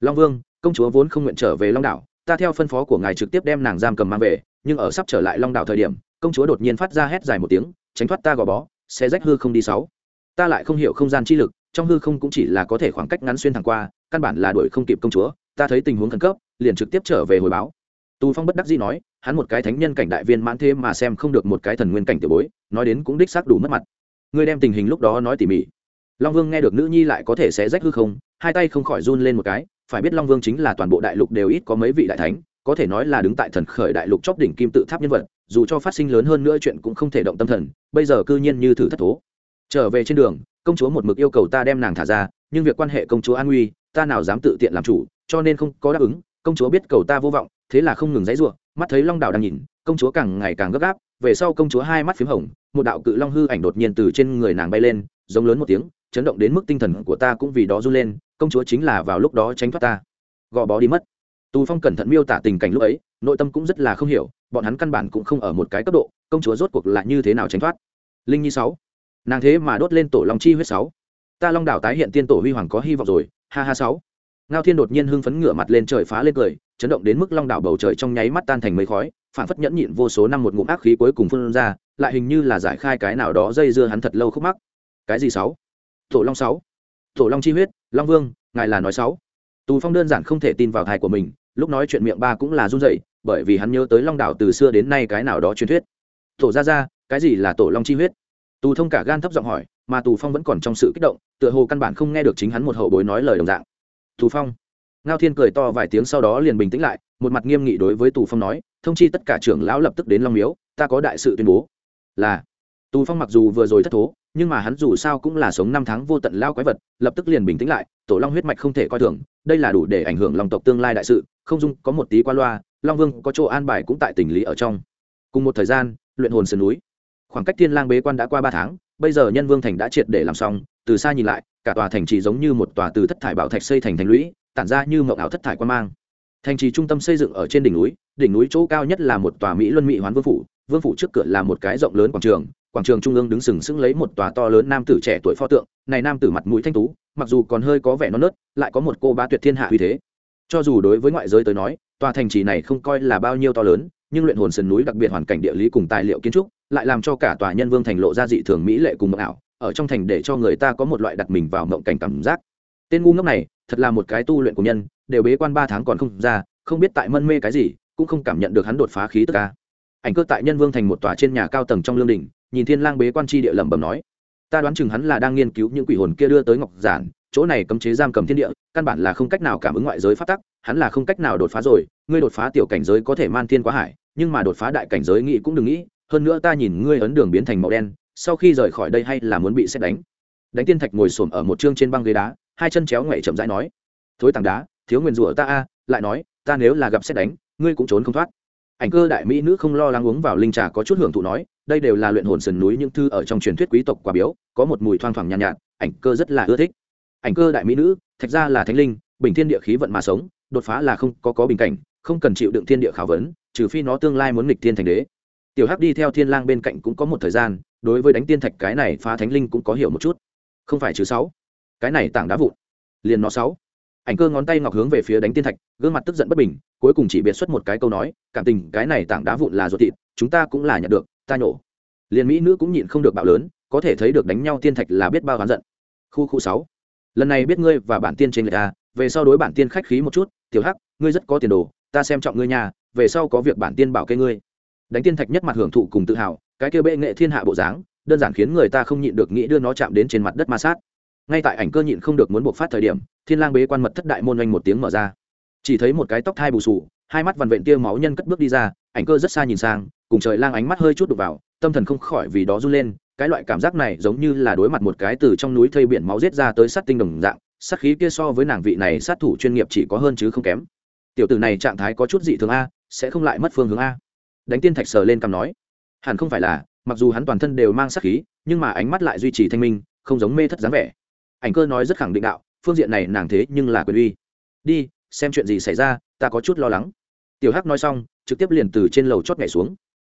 Long vương, công chúa vốn không nguyện trở về long đảo, ta theo phân phó của ngài trực tiếp đem nàng giam cầm mang về, nhưng ở sắp trở lại long đảo thời điểm, công chúa đột nhiên phát ra hét dài một tiếng, tránh thoát ta gò bó xe rách hư không đi sáu. Ta lại không hiểu không gian chi lực, trong hư không cũng chỉ là có thể khoảng cách ngắn xuyên thẳng qua, căn bản là đuổi không kịp công chúa, ta thấy tình huống khẩn cấp, liền trực tiếp trở về hồi báo tù phong bất đắc dĩ nói, hắn một cái thánh nhân cảnh đại viên mãn thế mà xem không được một cái thần nguyên cảnh tiểu bối, nói đến cũng đích xác đủ mất mặt. Ngươi đem tình hình lúc đó nói tỉ mỉ. Long vương nghe được nữ nhi lại có thể sẽ rách hư không, hai tay không khỏi run lên một cái, phải biết long vương chính là toàn bộ đại lục đều ít có mấy vị đại thánh, có thể nói là đứng tại thần khởi đại lục chóp đỉnh kim tự tháp nhân vật, dù cho phát sinh lớn hơn nữa chuyện cũng không thể động tâm thần, bây giờ cư nhiên như thử thất thố. Trở về trên đường, công chúa một mực yêu cầu ta đem nàng thả ra, nhưng việc quan hệ công chúa an nguy, ta nào dám tự tiện làm chủ, cho nên không có đáp ứng, công chúa biết cầu ta vô vọng thế là không ngừng dãy ruộng mắt thấy long đảo đang nhìn, công chúa càng ngày càng gấp gáp, về sau công chúa hai mắt p h í m hồng, một đạo cự long hư ảnh đột nhiên từ trên người nàng bay lên, giống lớn một tiếng, chấn động đến mức tinh thần của ta cũng vì đó run lên, công chúa chính là vào lúc đó tránh thoát ta. Gò bó đi mất. Tù phong cẩn thận miêu tả tình cảnh lúc ấy, nội tâm cũng rất là không hiểu, bọn hắn căn bản cũng không ở một cái cấp độ, công chúa rốt cuộc là như thế nào tránh thoát. Linh nhi sáu, nàng thế mà đốt lên tổ long chi huyết sáu. Ta long đảo tái hiện tiên tổ huy hoàng có hy vọng rồi, ha ha sáu. Ngao thiên đột nhiên hưng phấn ngửa mặt lên trời phá lên cười chấn động đến mức long đảo bầu trời trong nháy mắt tan thành mây khói, phản phất nhẫn nhịn vô số năm một ngụm ác khí cuối cùng phun ra, lại hình như là giải khai cái nào đó dây dưa hắn thật lâu khúc mắc. Cái gì sáu? Tổ long sáu. Tổ long chi huyết, long vương, ngài là nói sáu. Tù phong đơn giản không thể tin vào thai của mình, lúc nói chuyện miệng ba cũng là run rẩy, bởi vì hắn nhớ tới long đảo từ xưa đến nay cái nào đó truyền thuyết. Tổ ra ra cái gì là tổ long chi huyết? Tù thông cả gan thấp giọng hỏi, mà tù phong vẫn còn trong sự kích động, tựa hồ căn bản không nghe được chính hắn một hậu bối nói lời đồng dạng. Tù phong ngao thiên cười to vài tiếng sau đó liền bình tĩnh lại, một mặt nghiêm nghị đối với tù phong nói, thông chi tất cả trưởng lão lập tức đến long miếu, ta có đại sự tuyên bố. Là, tù phong mặc dù vừa rồi thất thố, nhưng mà hắn dù sao cũng là sống năm tháng vô tận lao quái vật, lập tức liền bình tĩnh lại, tổ long huyết mạch không thể coi thường, đây là đủ để ảnh hưởng lòng tộc tương lai đại sự, không dung có một tí qua loa, long vương có chỗ an bài cũng tại tỉnh lý ở trong. Cùng một thời gian, luyện hồn sườn núi. Khoảng cách thiên lang bế quan đã qua ba tháng, bây giờ nhân vương thành đã triệt để làm xong, từ xa nhìn lại, cả tòa thành chỉ giống như một tòa từ thất thải bảo thạch xây thành thành lũy tản ra như mộng ảo thất thải quan mang. Thành trì trung tâm xây dựng ở trên đỉnh núi đỉnh núi chỗ cao nhất là một tòa mỹ luân mỹ hoán vương phủ vương phủ trước cửa là một cái rộng lớn quảng trường quảng trường trung ương đứng sừng sững lấy một tòa to lớn nam tử trẻ tuổi pho tượng, này nam tử mặt mũi thanh tú, mặc dù còn hơi có vẻ non nớt, lại có một cô bá tuyệt thiên hạ uy thế. Cho dù đối với ngoại giới tới nói, tòa thành trì này không coi là bao nhiêu to lớn, nhưng luyện hồn sườn núi đặc biệt hoàn cảnh địa lý cùng tài liệu kiến trúc, lại làm cho cả tòa nhân vương thành lộ ra dị thường mỹ lệ cùng mộng ảo, ở trong thành để cho người ta có một loại đặt mình vào mộng cảnh cảm giác tên ngu ngốc này, thật là một cái tu luyện của nhân, đều bế quan ba tháng còn không ra, không biết tại mân mê cái gì, cũng không cảm nhận được hắn đột phá khí tức ca ảnh cơ tại nhân vương thành một tòa trên nhà cao tầng trong lương đình nhìn thiên lang bế quan tri địa lẩm bẩm nói, ta đoán chừng hắn là đang nghiên cứu những quỷ hồn kia đưa tới ngọc giản, chỗ này cấm chế giam cầm thiên địa, căn bản là không cách nào cảm ứng ngoại giới phát tắc, hắn là không cách nào đột phá rồi, ngươi đột phá tiểu cảnh giới có thể man thiên quá hải, nhưng mà đột phá đại cảnh giới nghĩ cũng đừng nghĩ, hơn nữa ta nhìn ngươi ấn đường biến thành màu đen, sau khi rời khỏi đây hay là muốn bị xét đánh. Đánh tiên thạch ngồi xổm ở một chương trên băng ghế đá hai chân chéo ngoại chậm rãi nói thối tảng đá thiếu nguyền rủa ta a. Lại nói ta nếu là gặp xét đánh ngươi cũng trốn không thoát. Ảnh cơ đại mỹ nữ không lo lắng uống vào linh trà có chút hưởng thụ nói đây đều là luyện hồn sườn núi những thư ở trong truyền thuyết quý tộc quả biếu có một mùi thoang thoảng nhàn nhạt, nhạt ảnh cơ rất là ưa thích. Ảnh cơ đại mỹ nữ thạch ra là thánh linh bình thiên địa khí vận mà sống đột phá là không có có bình cảnh không cần chịu đựng thiên địa khảo vấn trừ phi nó tương lai muốn nghịch thiên thành đế. Tiểu hắc đi theo thiên lang bên cạnh cũng có một thời gian đối với đánh tiên thạch cái này phá thánh linh cũng có hiểu một chút. Không phải chứ sáu cái này tảng đá vụn. Liền nó sáu. Ảnh cơ ngón tay ngọc hướng về phía đánh tiên thạch, gương mặt tức giận bất bình, cuối cùng chỉ biệt xuất một cái câu nói, cảm tình, cái này tảng đá vụn là ruột thịt, chúng ta cũng là nhận được, ta nhổ. Liền mỹ nữ cũng nhịn không được bạo lớn, có thể thấy được đánh nhau tiên thạch là biết bao hắn giận. Khu khu sáu. Lần này biết ngươi và bản tiên trên người ta, về sau đối bản tiên khách khí một chút, tiểu hắc, ngươi rất có tiền đồ, ta xem trọng ngươi nhà, về sau có việc bản tiên bảo kê ngươi. Đánh tiên thạch nhất mặt hưởng thụ cùng tự hào, cái kia bệ nghệ thiên hạ bộ dáng, đơn giản khiến người ta không nhịn được nghĩ đưa nó chạm đến trên mặt đất ma sát ngay tại ảnh cơ nhịn không được muốn buộc phát thời điểm, thiên lang bế quan mật thất đại môn oanh một tiếng mở ra. Chỉ thấy một cái tóc thai bù sù, hai mắt vằn vện tia máu nhân cất bước đi ra, ảnh cơ rất xa nhìn sang, cùng trời lang ánh mắt hơi chút đục vào, tâm thần không khỏi vì đó run lên, cái loại cảm giác này giống như là đối mặt một cái từ trong núi thây biển máu giết ra tới sát tinh đồng dạng, sát khí kia so với nàng vị này sát thủ chuyên nghiệp chỉ có hơn chứ không kém. Tiểu tử này trạng thái có chút dị thường a, sẽ không lại mất phương hướng a. Đánh tiên thạch sờ lên cằm nói, hẳn không phải là, mặc dù hắn toàn thân đều mang sát khí, nhưng mà ánh mắt lại duy trì thanh minh, không giống mê thất dáng vẻ ảnh cơ nói rất khẳng định đạo, phương diện này nàng thế nhưng là quyền uy. Đi, xem chuyện gì xảy ra, ta có chút lo lắng. Tiểu hắc nói xong, trực tiếp liền từ trên lầu chót nhảy xuống.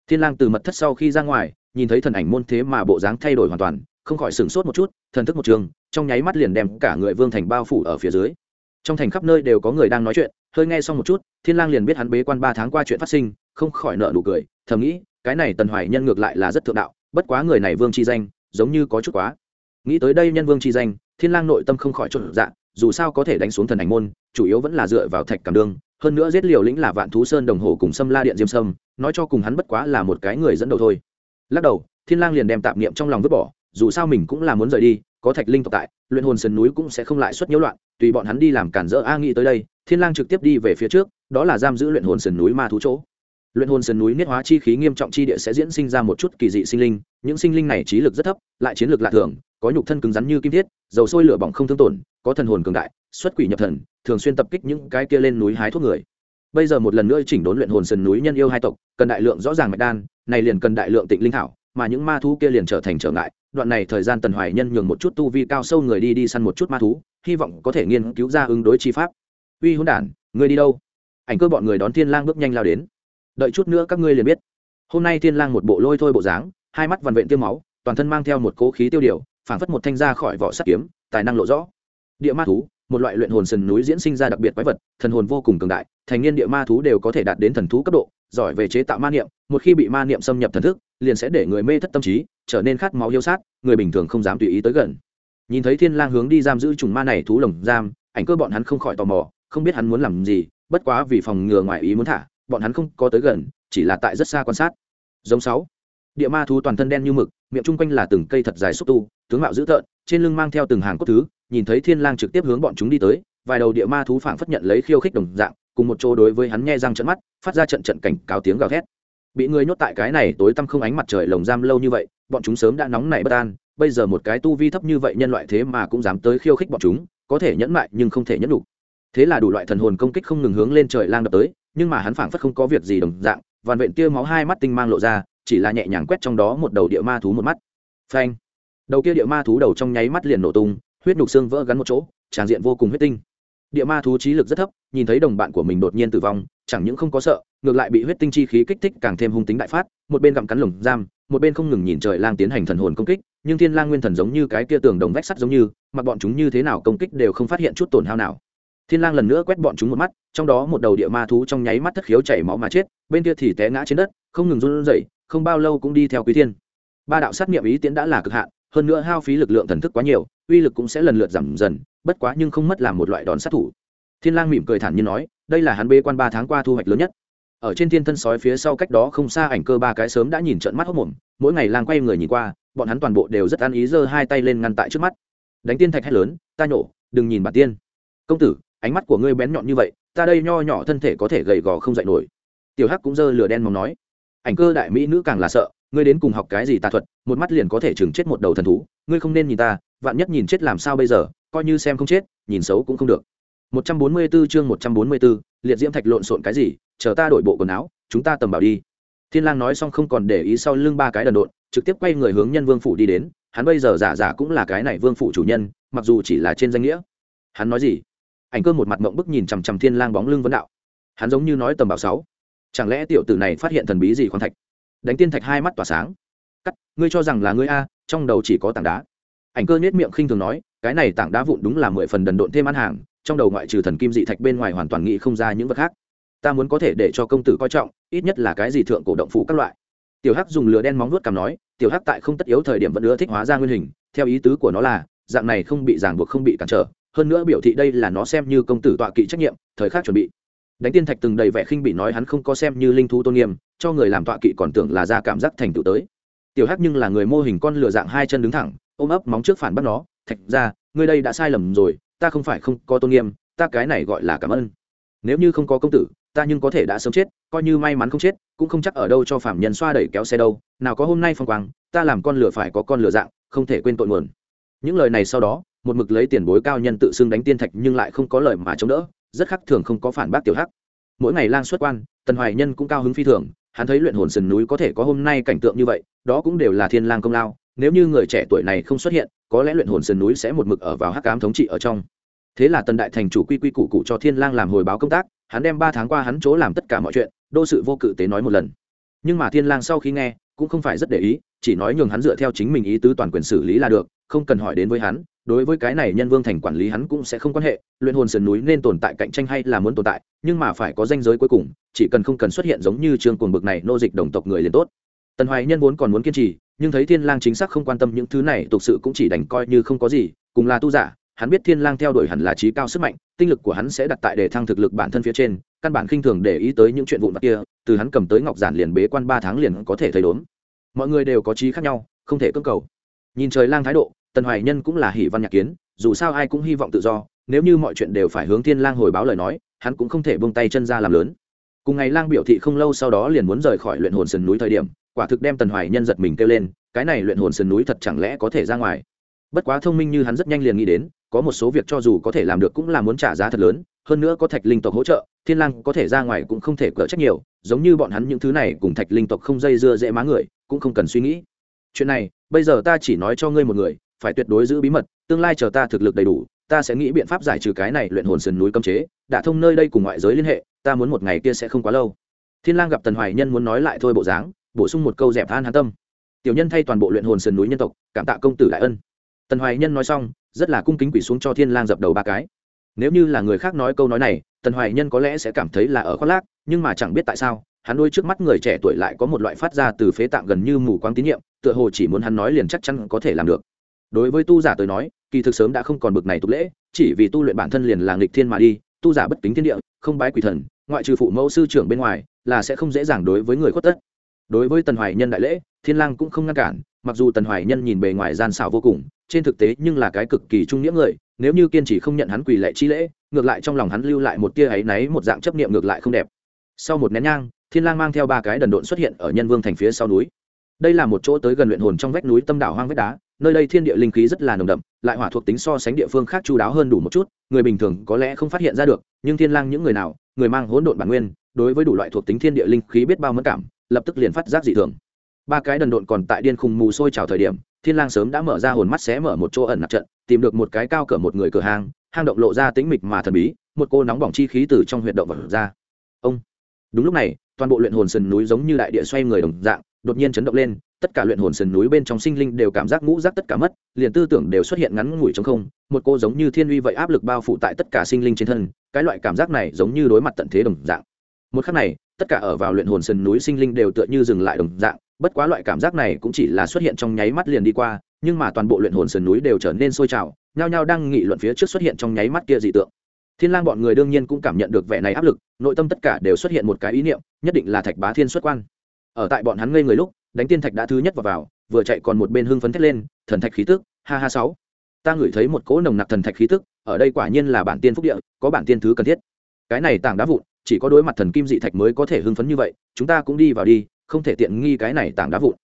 Thiên lang từ mật thất sau khi ra ngoài, nhìn thấy thần ảnh môn thế mà bộ dáng thay đổi hoàn toàn, không khỏi sửng sốt một chút, thần thức một trường, trong nháy mắt liền đem cả người vương thành bao phủ ở phía dưới. Trong thành khắp nơi đều có người đang nói chuyện, hơi nghe xong một chút, thiên lang liền biết hắn bế quan ba tháng qua chuyện phát sinh, không khỏi nở nụ cười, thầm nghĩ, cái này tần hoài nhân ngược lại là rất thượng đạo, bất quá người này vương chi danh, giống như có chút quá. Nghĩ tới đây nhân vương chi danh thiên lang nội tâm không khỏi trộn dạ dù sao có thể đánh xuống thần ảnh môn, chủ yếu vẫn là dựa vào thạch cảm đương hơn nữa giết liều lĩnh là vạn thú sơn đồng hồ cùng sâm la điện diêm sâm, nói cho cùng hắn bất quá là một cái người dẫn đầu thôi. Lắc đầu, thiên lang liền đem tạm niệm trong lòng vứt bỏ, dù sao mình cũng là muốn rời đi, có thạch linh tộc tại, luyện hồn sườn núi cũng sẽ không lại xuất nhiễu loạn, tùy bọn hắn đi làm cản rỡ a nghĩ tới đây, thiên lang trực tiếp đi về phía trước, đó là giam giữ luyện hồn sườn núi ma thú chỗ. Luyện hồn sườn núi niết hóa chi khí nghiêm trọng chi địa sẽ diễn sinh ra một chút kỳ dị sinh linh, những sinh linh này trí lực rất thấp, lại chiến lược lạ thường có nhục thân cứng rắn như kim thiết, dầu sôi lửa bỏng không thương tổn, có thần hồn cường đại, xuất quỷ nhập thần, thường xuyên tập kích những cái kia lên núi hái thuốc người. Bây giờ một lần nữa chỉnh đốn luyện hồn sườn núi nhân yêu hai tộc, cần đại lượng rõ ràng mạch đan, này liền cần đại lượng tịnh linh thảo, mà những ma thú kia liền trở thành trở ngại. Đoạn này thời gian tần hoài nhân nhường một chút tu vi cao sâu người đi đi săn một chút ma thú, hy vọng có thể nghiên cứu ra ứng đối chi pháp. Uy hôn đản, ngươi đi đâu? Ảnh cơ bọn người đón thiên lang bước nhanh lao đến. Đợi chút nữa các ngươi liền biết. Hôm nay thiên lang một bộ lôi thôi bộ dáng, hai mắt vằn vện tiêu máu, toàn thân mang theo một cố khí tiêu điều phảng phất một thanh ra khỏi vỏ sắt kiếm, tài năng lộ rõ. Địa ma thú, một loại luyện hồn sườn núi diễn sinh ra đặc biệt quái vật, thần hồn vô cùng cường đại, thành niên địa ma thú đều có thể đạt đến thần thú cấp độ, giỏi về chế tạo ma niệm, một khi bị ma niệm xâm nhập thần thức, liền sẽ để người mê thất tâm trí, trở nên khát máu yêu sát, người bình thường không dám tùy ý tới gần. Nhìn thấy thiên lang hướng đi giam giữ trùng ma này thú lồng giam, ảnh cơ bọn hắn không khỏi tò mò, không biết hắn muốn làm gì, bất quá vì phòng ngừa ngoài ý muốn thả, bọn hắn không có tới gần, chỉ là tại rất xa quan sát. Giống sáu, địa ma thú toàn thân đen như mực, miệng chung quanh là từng cây thật dài xúc tu tướng mạo dữ tợn, trên lưng mang theo từng hàng cốt thứ, nhìn thấy thiên lang trực tiếp hướng bọn chúng đi tới, vài đầu địa ma thú phảng phất nhận lấy khiêu khích đồng dạng, cùng một chỗ đối với hắn nghe răng trận mắt, phát ra trận trận cảnh cáo tiếng gào thét. Bị người nhốt tại cái này tối tăm không ánh mặt trời lồng giam lâu như vậy, bọn chúng sớm đã nóng nảy bất an, bây giờ một cái tu vi thấp như vậy nhân loại thế mà cũng dám tới khiêu khích bọn chúng, có thể nhẫn mại nhưng không thể nhẫn đủ. Thế là đủ loại thần hồn công kích không ngừng hướng lên trời lang đập tới, nhưng mà hắn phảng phất không có việc gì đồng dạng vằn vện tia máu hai mắt tinh mang lộ ra, chỉ là nhẹ nhàng quét trong đó một đầu địa ma thú một mắt. Phanh! Đầu kia địa ma thú đầu trong nháy mắt liền nổ tung, huyết nhục xương vỡ gắn một chỗ, tràn diện vô cùng huyết tinh. Địa ma thú trí lực rất thấp, nhìn thấy đồng bạn của mình đột nhiên tử vong, chẳng những không có sợ, ngược lại bị huyết tinh chi khí kích thích càng thêm hung tính đại phát, một bên gặm cắn lồng giam, một bên không ngừng nhìn trời lang tiến hành thần hồn công kích, nhưng thiên lang nguyên thần giống như cái kia tường đồng vách sắt giống như, mặc bọn chúng như thế nào công kích đều không phát hiện chút tổn hao nào. Thiên lang lần nữa quét bọn chúng một mắt, trong đó một đầu địa ma thú trong nháy mắt thất khiếu chảy máu mà chết, bên kia thì té ngã trên đất, không ngừng run rẩy, không bao lâu cũng đi theo quý thiên. Ba đạo sát niệm ý tiến đã là cực hạn hơn nữa hao phí lực lượng thần thức quá nhiều, uy lực cũng sẽ lần lượt giảm dần, bất quá nhưng không mất làm một loại đòn sát thủ. Thiên lang mỉm cười thản nhiên nói, đây là hắn bê quan ba tháng qua thu hoạch lớn nhất. Ở trên thiên thân sói phía sau cách đó không xa ảnh cơ ba cái sớm đã nhìn trợn mắt hốc mồm, mỗi ngày lang quay người nhìn qua, bọn hắn toàn bộ đều rất ăn ý giơ hai tay lên ngăn tại trước mắt. Đánh tiên thạch hét lớn, ta nhổ, đừng nhìn bản tiên. Công tử, ánh mắt của ngươi bén nhọn như vậy, ta đây nho nhỏ thân thể có thể gầy gò không dậy nổi. Tiểu hắc cũng giơ lửa đen mong nói. Ảnh cơ đại mỹ nữ càng là sợ ngươi đến cùng học cái gì tà thuật một mắt liền có thể chừng chết một đầu thần thú ngươi không nên nhìn ta vạn nhất nhìn chết làm sao bây giờ coi như xem không chết nhìn xấu cũng không được. 144 chương 144, liệt diễm thạch lộn xộn cái gì chờ ta đổi bộ quần áo chúng ta tầm bảo đi. Thiên lang nói xong không còn để ý sau lưng ba cái đần độn trực tiếp quay người hướng nhân vương phủ đi đến hắn bây giờ giả giả cũng là cái này vương phủ chủ nhân mặc dù chỉ là trên danh nghĩa. Hắn nói gì? Ảnh cơ một mặt mộng bức nhìn chằm chằm thiên lang bóng lưng vấn đạo. Hắn giống như nói tầm bảo sáu. Chẳng lẽ tiểu tử này phát hiện thần bí gì khoan thạch? Đánh tiên thạch hai mắt tỏa sáng. Cắt, ngươi cho rằng là ngươi a, trong đầu chỉ có tảng đá. Ảnh cơ nết miệng khinh thường nói, cái này tảng đá vụn đúng là mười phần đần độn thêm ăn hàng, trong đầu ngoại trừ thần kim dị thạch bên ngoài hoàn toàn nghĩ không ra những vật khác. Ta muốn có thể để cho công tử coi trọng, ít nhất là cái gì thượng cổ động phủ các loại. Tiểu hắc dùng lửa đen móng vuốt cằm nói, tiểu hắc tại không tất yếu thời điểm vẫn ưa thích hóa ra nguyên hình, theo ý tứ của nó là, dạng này không bị ràng buộc không bị cản trở, hơn nữa biểu thị đây là nó xem như công tử tọa kỵ trách nhiệm, thời khắc chuẩn bị đánh tiên thạch từng đầy vẻ khinh bị nói hắn không có xem như linh thú tôn nghiêm, cho người làm tọa kỵ còn tưởng là ra cảm giác thành tựu tới. Tiểu hắc nhưng là người mô hình con lửa dạng hai chân đứng thẳng, ôm ấp móng trước phản bắt nó, thạch ra ngươi đây đã sai lầm rồi, ta không phải không có tôn nghiêm, ta cái này gọi là cảm ơn. Nếu như không có công tử, ta nhưng có thể đã sớm chết, coi như may mắn không chết, cũng không chắc ở đâu cho phạm nhân xoa đẩy kéo xe đâu, nào có hôm nay phong quang, ta làm con lửa phải có con lửa dạng, không thể quên tội nguồn. Những lời này sau đó, một mực lấy tiền bối cao nhân tự xưng đánh tiên thạch nhưng lại không có lời mà chống đỡ rất khắc thường không có phản bác tiểu hắc. Mỗi ngày lang xuất quan, tần hoài nhân cũng cao hứng phi thường, hắn thấy luyện hồn sườn núi có thể có hôm nay cảnh tượng như vậy, đó cũng đều là thiên lang công lao, nếu như người trẻ tuổi này không xuất hiện, có lẽ luyện hồn sườn núi sẽ một mực ở vào hắc ám thống trị ở trong. Thế là tần đại thành chủ quy quy củ cụ cho thiên lang làm hồi báo công tác, hắn đem ba tháng qua hắn chỗ làm tất cả mọi chuyện, đô sự vô cự tế nói một lần. Nhưng mà thiên lang sau khi nghe, cũng không phải rất để ý, chỉ nói nhường hắn dựa theo chính mình ý tứ toàn quyền xử lý là được, không cần hỏi đến với hắn đối với cái này nhân vương thành quản lý hắn cũng sẽ không quan hệ, luyện hồn sườn núi nên tồn tại cạnh tranh hay là muốn tồn tại, nhưng mà phải có danh giới cuối cùng, chỉ cần không cần xuất hiện giống như trương cuồng bực này nô dịch đồng tộc người liền tốt. Tần hoài nhân vốn còn muốn kiên trì, nhưng thấy thiên lang chính xác không quan tâm những thứ này, tục sự cũng chỉ đành coi như không có gì, cùng là tu giả, hắn biết thiên lang theo đuổi hẳn là trí cao sức mạnh, tinh lực của hắn sẽ đặt tại để thăng thực lực bản thân phía trên, căn bản khinh thường để ý tới những chuyện vụn vặt kia, từ hắn cầm tới ngọc giản liền bế quan ba tháng liền có thể thấy đốn. Mọi người đều có trí khác nhau, không thể cưỡng cầu. Nhìn trời lang thái độ tần hoài nhân cũng là hỷ văn nhạc kiến, dù sao ai cũng hy vọng tự do, nếu như mọi chuyện đều phải hướng thiên lang hồi báo lời nói, hắn cũng không thể buông tay chân ra làm lớn. Cùng ngày lang biểu thị không lâu sau đó liền muốn rời khỏi luyện hồn sườn núi thời điểm, quả thực đem tần hoài nhân giật mình kêu lên, cái này luyện hồn sườn núi thật chẳng lẽ có thể ra ngoài? Bất quá thông minh như hắn rất nhanh liền nghĩ đến, có một số việc cho dù có thể làm được cũng là muốn trả giá thật lớn, hơn nữa có thạch linh tộc hỗ trợ, thiên lang có thể ra ngoài cũng không thể cỡ trách nhiều, giống như bọn hắn những thứ này cùng thạch linh tộc không dây dưa dễ má người, cũng không cần suy nghĩ. Chuyện này, bây giờ ta chỉ nói cho ngươi một người phải tuyệt đối giữ bí mật, tương lai chờ ta thực lực đầy đủ, ta sẽ nghĩ biện pháp giải trừ cái này luyện hồn sườn núi cấm chế, đã thông nơi đây cùng ngoại giới liên hệ, ta muốn một ngày kia sẽ không quá lâu. Thiên lang gặp tần hoài nhân muốn nói lại thôi bộ dáng, bổ sung một câu dẹp an hắn tâm. Tiểu nhân thay toàn bộ luyện hồn sườn núi nhân tộc, cảm tạ công tử đại ân. Tần hoài nhân nói xong, rất là cung kính quỷ xuống cho thiên lang dập đầu ba cái. Nếu như là người khác nói câu nói này, tần hoài nhân có lẽ sẽ cảm thấy là ở khoác lác, nhưng mà chẳng biết tại sao, hắn đôi trước mắt người trẻ tuổi lại có một loại phát ra từ phế tạng gần như mù quáng tín nhiệm, tựa hồ chỉ muốn hắn nói liền chắc chắn có thể làm được đối với tu giả tới nói, kỳ thực sớm đã không còn bực này tục lễ, chỉ vì tu luyện bản thân liền là nghịch thiên mà đi, tu giả bất kính thiên địa, không bái quỷ thần, ngoại trừ phụ mẫu sư trưởng bên ngoài, là sẽ không dễ dàng đối với người khuất tất. Đối với tần hoài nhân đại lễ, thiên lang cũng không ngăn cản, mặc dù tần hoài nhân nhìn bề ngoài gian xảo vô cùng, trên thực tế nhưng là cái cực kỳ trung nghĩa người, nếu như kiên trì không nhận hắn quỳ lệ chi lễ, ngược lại trong lòng hắn lưu lại một tia ấy náy, một dạng chấp niệm ngược lại không đẹp. Sau một nén nhang, thiên lang mang theo ba cái đần độn xuất hiện ở nhân vương thành phía sau núi. Đây là một chỗ tới gần luyện hồn trong vách núi tâm đảo hoang vách đá nơi đây thiên địa linh khí rất là nồng đậm, lại hỏa thuộc tính so sánh địa phương khác chu đáo hơn đủ một chút, người bình thường có lẽ không phát hiện ra được, nhưng thiên lang những người nào, người mang hỗn độn bản nguyên, đối với đủ loại thuộc tính thiên địa linh khí biết bao mất cảm, lập tức liền phát giác dị thường. Ba cái đần độn còn tại điên khùng mù sôi trào thời điểm, thiên lang sớm đã mở ra hồn mắt xé mở một chỗ ẩn nặc trận, tìm được một cái cao cỡ một người cửa hàng hang động lộ ra tĩnh mịch mà thần bí, một cô nóng bỏng chi khí từ trong huyệt động vật ra. Ông! Đúng lúc này, toàn bộ luyện hồn sườn núi giống như đại địa xoay người đồng dạng, đột nhiên chấn động lên tất cả luyện hồn sườn núi bên trong sinh linh đều cảm giác ngũ giác tất cả mất, liền tư tưởng đều xuất hiện ngắn ngủi trong không, một cô giống như thiên uy vậy áp lực bao phủ tại tất cả sinh linh trên thân, cái loại cảm giác này giống như đối mặt tận thế đồng dạng. Một khắc này, tất cả ở vào luyện hồn sườn núi sinh linh đều tựa như dừng lại đồng dạng, bất quá loại cảm giác này cũng chỉ là xuất hiện trong nháy mắt liền đi qua, nhưng mà toàn bộ luyện hồn sườn núi đều trở nên sôi trào, nhao nhao đang nghị luận phía trước xuất hiện trong nháy mắt kia dị tượng. Thiên lang bọn người đương nhiên cũng cảm nhận được vẻ này áp lực, nội tâm tất cả đều xuất hiện một cái ý niệm, nhất định là thạch bá thiên xuất quan. Ở tại bọn hắn ngây người lúc đánh tiên thạch đã thứ nhất vào vào, vừa chạy còn một bên hưng phấn thét lên, thần thạch khí tức, ha ha sáu. Ta ngửi thấy một cỗ nồng nặc thần thạch khí tức, ở đây quả nhiên là bản tiên phúc địa, có bản tiên thứ cần thiết. Cái này tảng đá vụn, chỉ có đối mặt thần kim dị thạch mới có thể hưng phấn như vậy, chúng ta cũng đi vào đi, không thể tiện nghi cái này tảng đá vụn.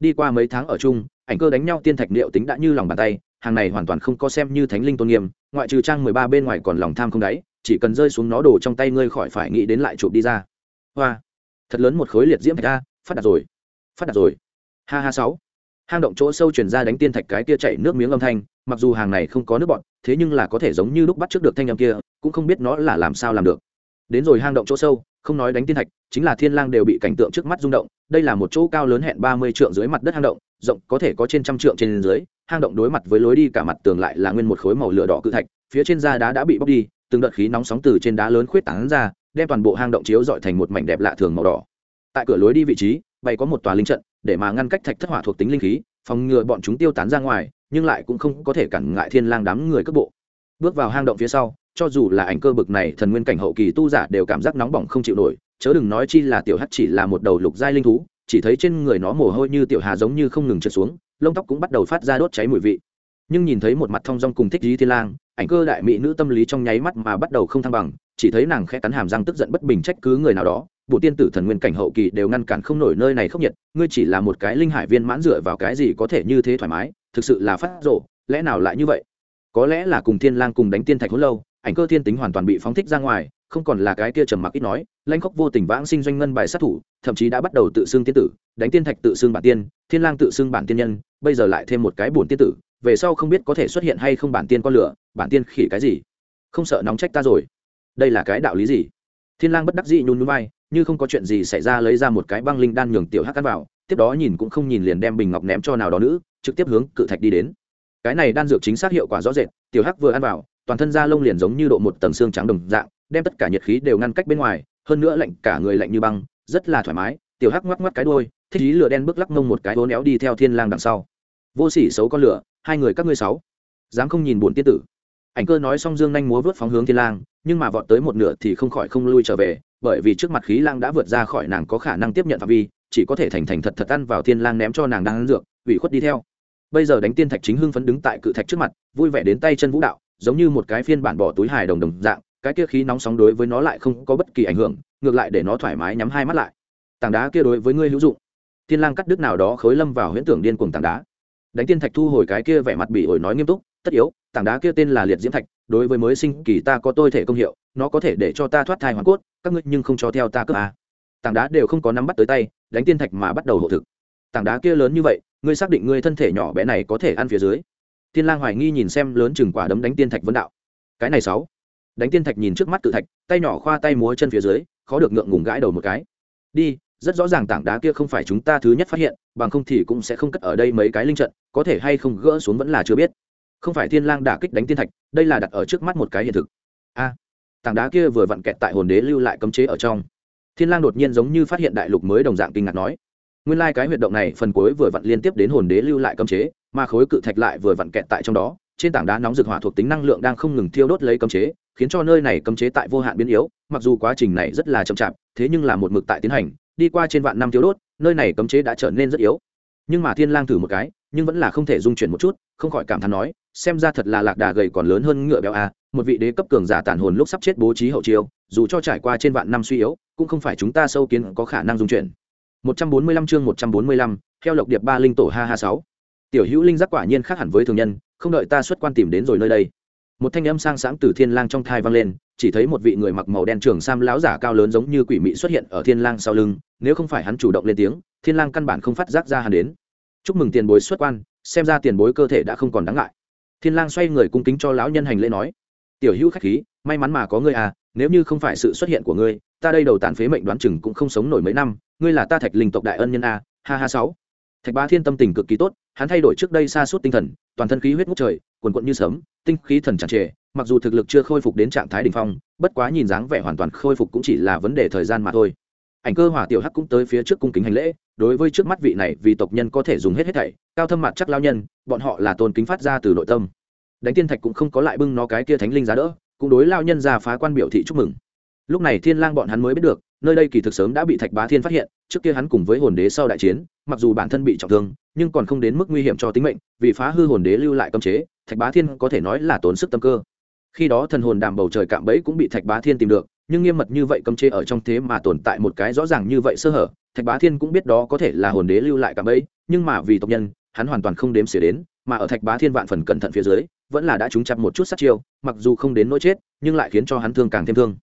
Đi qua mấy tháng ở chung, ảnh cơ đánh nhau tiên thạch liệu tính đã như lòng bàn tay, hàng này hoàn toàn không có xem như thánh linh tôn nghiêm, ngoại trừ trang mười ba bên ngoài còn lòng tham không đáy, chỉ cần rơi xuống nó đổ trong tay ngươi khỏi phải nghĩ đến lại chụp đi ra. Hoa, thật lớn một khối liệt diễm thạch a phát đạt rồi phát đạt rồi. Ha ha sáu. Hang động chỗ sâu chuyển ra đánh tiên thạch cái kia chảy nước miếng âm thanh, mặc dù hàng này không có nước bọn thế nhưng là có thể giống như lúc bắt trước được thanh âm kia, cũng không biết nó là làm sao làm được. Đến rồi hang động chỗ sâu, không nói đánh tiên thạch, chính là thiên lang đều bị cảnh tượng trước mắt rung động. Đây là một chỗ cao lớn hẹn ba mươi trượng dưới mặt đất hang động, rộng có thể có trên trăm trượng trên dưới. Hang động đối mặt với lối đi cả mặt tường lại là nguyên một khối màu lửa đỏ cự thạch, phía trên da đá đã bị bóc đi, từng đợt khí nóng sóng từ trên đá lớn khuyết tán ra, đem toàn bộ hang động chiếu dọi thành một mảnh đẹp lạ thường màu đỏ. Tại cửa lối đi vị trí bày có một tòa linh trận, để mà ngăn cách thạch thất hỏa thuộc tính linh khí, phòng ngừa bọn chúng tiêu tán ra ngoài, nhưng lại cũng không có thể cản ngại thiên lang đám người cấp bộ. Bước vào hang động phía sau, cho dù là ảnh cơ bực này thần nguyên cảnh hậu kỳ tu giả đều cảm giác nóng bỏng không chịu nổi, chớ đừng nói chi là tiểu hắc chỉ là một đầu lục giai linh thú, chỉ thấy trên người nó mồ hôi như tiểu hà giống như không ngừng trượt xuống, lông tóc cũng bắt đầu phát ra đốt cháy mùi vị. Nhưng nhìn thấy một mặt thông dong cùng thích lý thiên lang, ảnh cơ đại mỹ nữ tâm lý trong nháy mắt mà bắt đầu không thăng bằng, chỉ thấy nàng khẽ cắn hàm răng tức giận bất bình trách cứ người nào đó bộ tiên tử thần nguyên cảnh hậu kỳ đều ngăn cản không nổi nơi này khốc nhiệt, ngươi chỉ là một cái linh hải viên mãn dựa vào cái gì có thể như thế thoải mái, thực sự là phát rộ lẽ nào lại như vậy? Có lẽ là cùng thiên lang cùng đánh tiên thạch hỗn lâu, ảnh cơ thiên tính hoàn toàn bị phóng thích ra ngoài, không còn là cái kia trầm mặc ít nói, lãnh khốc vô tình vãng sinh doanh ngân bài sát thủ, thậm chí đã bắt đầu tự xưng tiên tử, đánh tiên thạch tự xưng bản tiên, thiên lang tự xưng bản tiên nhân, bây giờ lại thêm một cái bổn tiên tử, về sau không biết có thể xuất hiện hay không bản tiên con lửa, bản tiên khỉ cái gì? Không sợ nóng trách ta rồi. Đây là cái đạo lý gì? Thiên lang bất đắc dĩ nhún nhún vai như không có chuyện gì xảy ra lấy ra một cái băng linh đan nhường tiểu hắc cắn vào, tiếp đó nhìn cũng không nhìn liền đem bình ngọc ném cho nào đó nữ, trực tiếp hướng cự thạch đi đến. Cái này đan dược chính xác hiệu quả rõ rệt, tiểu hắc vừa ăn vào, toàn thân da lông liền giống như độ một tầng xương trắng đồng dạng, đem tất cả nhiệt khí đều ngăn cách bên ngoài, hơn nữa lạnh cả người lạnh như băng, rất là thoải mái, tiểu hắc ngoắc ngoắc cái đôi thích ý lửa đen bước lắc mông một cái hố néo đi theo thiên lang đằng sau. Vô sỉ xấu con lửa, hai người các ngươi sáu, dám không nhìn buồn tiên tử. Ảnh cơ nói xong dương nhanh múa vớt phóng hướng thiên lang, nhưng mà vọt tới một nửa thì không khỏi không lui trở về bởi vì trước mặt khí lang đã vượt ra khỏi nàng có khả năng tiếp nhận phạm vi, chỉ có thể thành thành thật thật ăn vào thiên lang ném cho nàng đang ăn dược, ủy khuất đi theo. Bây giờ đánh tiên thạch chính hưng phấn đứng tại cự thạch trước mặt, vui vẻ đến tay chân vũ đạo, giống như một cái phiên bản bỏ túi hài đồng đồng dạng, cái kia khí nóng sóng đối với nó lại không có bất kỳ ảnh hưởng, ngược lại để nó thoải mái nhắm hai mắt lại. Tảng đá kia đối với ngươi hữu dụng. Thiên lang cắt đứt nào đó khối lâm vào huyễn tưởng điên cuồng tảng đá. Đánh tiên thạch thu hồi cái kia vẻ mặt bị ổi nói nghiêm túc tất yếu, tảng đá kia tên là liệt diễm thạch, đối với mới sinh kỳ ta có tôi thể công hiệu, nó có thể để cho ta thoát thai hoàn cốt, các ngươi nhưng không cho theo ta cướp à. tảng đá đều không có nắm bắt tới tay, đánh tiên thạch mà bắt đầu hộ thực. Tảng đá kia lớn như vậy, ngươi xác định ngươi thân thể nhỏ bé này có thể ăn phía dưới. Thiên lang hoài nghi nhìn xem lớn chừng quả đấm đánh tiên thạch vấn đạo. Cái này sáu. Đánh tiên thạch nhìn trước mắt tự thạch, tay nhỏ khoa tay múa chân phía dưới, khó được ngượng ngùng gãi đầu một cái. Đi, rất rõ ràng tảng đá kia không phải chúng ta thứ nhất phát hiện, bằng không thì cũng sẽ không cất ở đây mấy cái linh trận, có thể hay không gỡ xuống vẫn là chưa biết không phải thiên lang đả kích đánh tiên thạch, đây là đặt ở trước mắt một cái hiện thực. A, tảng đá kia vừa vặn kẹt tại hồn đế lưu lại cấm chế ở trong. Thiên lang đột nhiên giống như phát hiện đại lục mới đồng dạng kinh ngạc nói, nguyên lai like cái huyệt động này phần cuối vừa vặn liên tiếp đến hồn đế lưu lại cấm chế, mà khối cự thạch lại vừa vặn kẹt tại trong đó, trên tảng đá nóng rực hỏa thuộc tính năng lượng đang không ngừng thiêu đốt lấy cấm chế, khiến cho nơi này cấm chế tại vô hạn biến yếu, mặc dù quá trình này rất là chậm chạp, thế nhưng là một mực tại tiến hành, đi qua trên vạn năm thiêu đốt, nơi này cấm chế đã trở nên rất yếu. Nhưng mà thiên lang thử một cái, nhưng vẫn là không thể dung chuyển một chút, không khỏi cảm thán nói xem ra thật là lạc đà gầy còn lớn hơn ngựa béo a một vị đế cấp cường giả tàn hồn lúc sắp chết bố trí hậu chiêu dù cho trải qua trên vạn năm suy yếu cũng không phải chúng ta sâu kiến có khả năng dung chuyển. 145 chương 145, theo lộc điệp ba linh tổ ha ha sáu. Tiểu hữu linh giác quả nhiên khác hẳn với thường nhân không đợi ta xuất quan tìm đến rồi nơi đây. Một thanh âm sang sáng từ thiên lang trong thai vang lên chỉ thấy một vị người mặc màu đen trường sam láo giả cao lớn giống như quỷ mị xuất hiện ở thiên lang sau lưng nếu không phải hắn chủ động lên tiếng thiên lang căn bản không phát giác ra hắn đến. Chúc mừng tiền bối xuất quan xem ra tiền bối cơ thể đã không còn đáng ngại thiên lang xoay người cung kính cho lão nhân hành lễ nói tiểu hữu khách khí may mắn mà có ngươi à nếu như không phải sự xuất hiện của ngươi ta đây đầu tàn phế mệnh đoán chừng cũng không sống nổi mấy năm ngươi là ta thạch linh tộc đại ân nhân a à, ha ha sáu. Thạch Ba thiên tâm tình cực kỳ tốt hắn thay đổi trước đây xa suốt tinh thần toàn thân khí huyết ngút trời quần quận như sớm tinh khí thần tràn trề mặc dù thực lực chưa khôi phục đến trạng thái đỉnh phong bất quá nhìn dáng vẻ hoàn toàn khôi phục cũng chỉ là vấn đề thời gian mà thôi ảnh cơ hỏa tiểu hắc cũng tới phía trước cung kính hành lễ, đối với trước mắt vị này vì tộc nhân có thể dùng hết hết thảy, cao thâm mặt chắc lao nhân, bọn họ là tôn kính phát ra từ nội tâm. Đánh tiên thạch cũng không có lại bưng nó cái kia thánh linh giá đỡ, cũng đối lao nhân ra phá quan biểu thị chúc mừng. Lúc này thiên lang bọn hắn mới biết được, nơi đây kỳ thực sớm đã bị thạch bá thiên phát hiện, trước kia hắn cùng với hồn đế sau đại chiến, mặc dù bản thân bị trọng thương, nhưng còn không đến mức nguy hiểm cho tính mệnh, vì phá hư hồn đế lưu lại cấm chế, thạch bá thiên có thể nói là tốn sức tâm cơ. Khi đó thần hồn đàm bầu trời cạm bẫy cũng bị thạch bá thiên tìm được nhưng nghiêm mật như vậy cấm chế ở trong thế mà tồn tại một cái rõ ràng như vậy sơ hở, thạch bá thiên cũng biết đó có thể là hồn đế lưu lại cả bẫy, nhưng mà vì tộc nhân, hắn hoàn toàn không đếm xỉa đến, mà ở thạch bá thiên vạn phần cẩn thận phía dưới, vẫn là đã trúng chặt một chút sát chiêu, mặc dù không đến nỗi chết, nhưng lại khiến cho hắn thương càng thêm thương.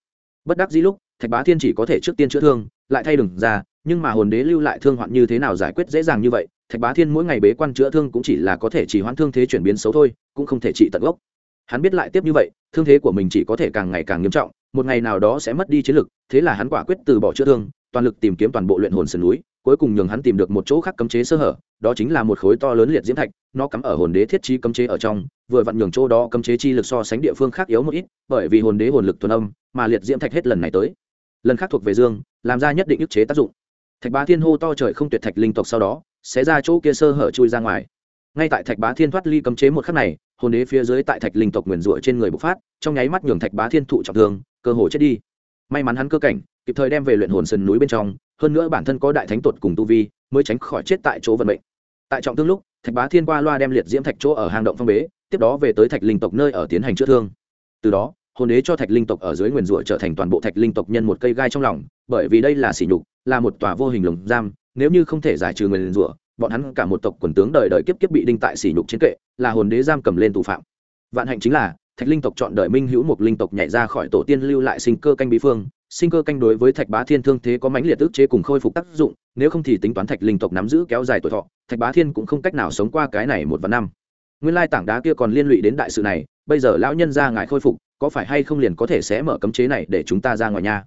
Bất đắc dĩ lúc, thạch bá thiên chỉ có thể trước tiên chữa thương, lại thay đừng ra, nhưng mà hồn đế lưu lại thương hoạn như thế nào giải quyết dễ dàng như vậy, thạch bá thiên mỗi ngày bế quan chữa thương cũng chỉ là có thể chỉ hoãn thương thế chuyển biến xấu thôi, cũng không thể trị tận gốc hắn biết lại tiếp như vậy, thương thế của mình chỉ có thể càng ngày càng nghiêm trọng, một ngày nào đó sẽ mất đi chiến lực, thế là hắn quả quyết từ bỏ chữa thương, toàn lực tìm kiếm toàn bộ luyện hồn sườn núi, cuối cùng nhường hắn tìm được một chỗ khác cấm chế sơ hở, đó chính là một khối to lớn liệt diễm thạch, nó cắm ở hồn đế thiết trí cấm chế ở trong, vừa vặn nhường chỗ đó cấm chế chi lực so sánh địa phương khác yếu một ít, bởi vì hồn đế hồn lực thuần âm, mà liệt diễm thạch hết lần này tới, lần khác thuộc về dương, làm ra nhất định ức chế tác dụng. Thạch bá thiên hô to trời không tuyệt thạch linh tộc sau đó, sẽ ra chỗ kia sơ hở chui ra ngoài ngay tại thạch bá thiên thoát ly cấm chế một khắc này, hồn đế phía dưới tại thạch linh tộc nguyền rủa trên người bộc phát, trong nháy mắt nhường thạch bá thiên thụ trọng thương, cơ hồ chết đi. May mắn hắn cơ cảnh, kịp thời đem về luyện hồn sườn núi bên trong, hơn nữa bản thân có đại thánh tuột cùng tu vi, mới tránh khỏi chết tại chỗ vận mệnh. Tại trọng thương lúc, thạch bá thiên qua loa đem liệt diễm thạch chỗ ở hang động phong bế, tiếp đó về tới thạch linh tộc nơi ở tiến hành chữa thương. Từ đó, hồn đế cho thạch linh tộc ở dưới nguyền rủa trở thành toàn bộ thạch linh tộc nhân một cây gai trong lòng, bởi vì đây là sỉ nhục, là một tòa vô hình lồng giam, nếu như không thể giải trừ nguyền rủa bọn hắn cả một tộc quần tướng đời đời kiếp kiếp bị đinh tại sỉ nhục chiến kệ, là hồn đế giam cầm lên tù phạm. Vạn hạnh chính là, thạch linh tộc chọn đời minh hữu một linh tộc nhảy ra khỏi tổ tiên lưu lại sinh cơ canh bí phương. Sinh cơ canh đối với thạch bá thiên thương thế có mãnh liệt ức chế cùng khôi phục tác dụng, nếu không thì tính toán thạch linh tộc nắm giữ kéo dài tuổi thọ, thạch bá thiên cũng không cách nào sống qua cái này một vạn năm. Nguyên lai tảng đá kia còn liên lụy đến đại sự này, bây giờ lão nhân ra ngài khôi phục, có phải hay không liền có thể sẽ mở cấm chế này để chúng ta ra ngoài nhà?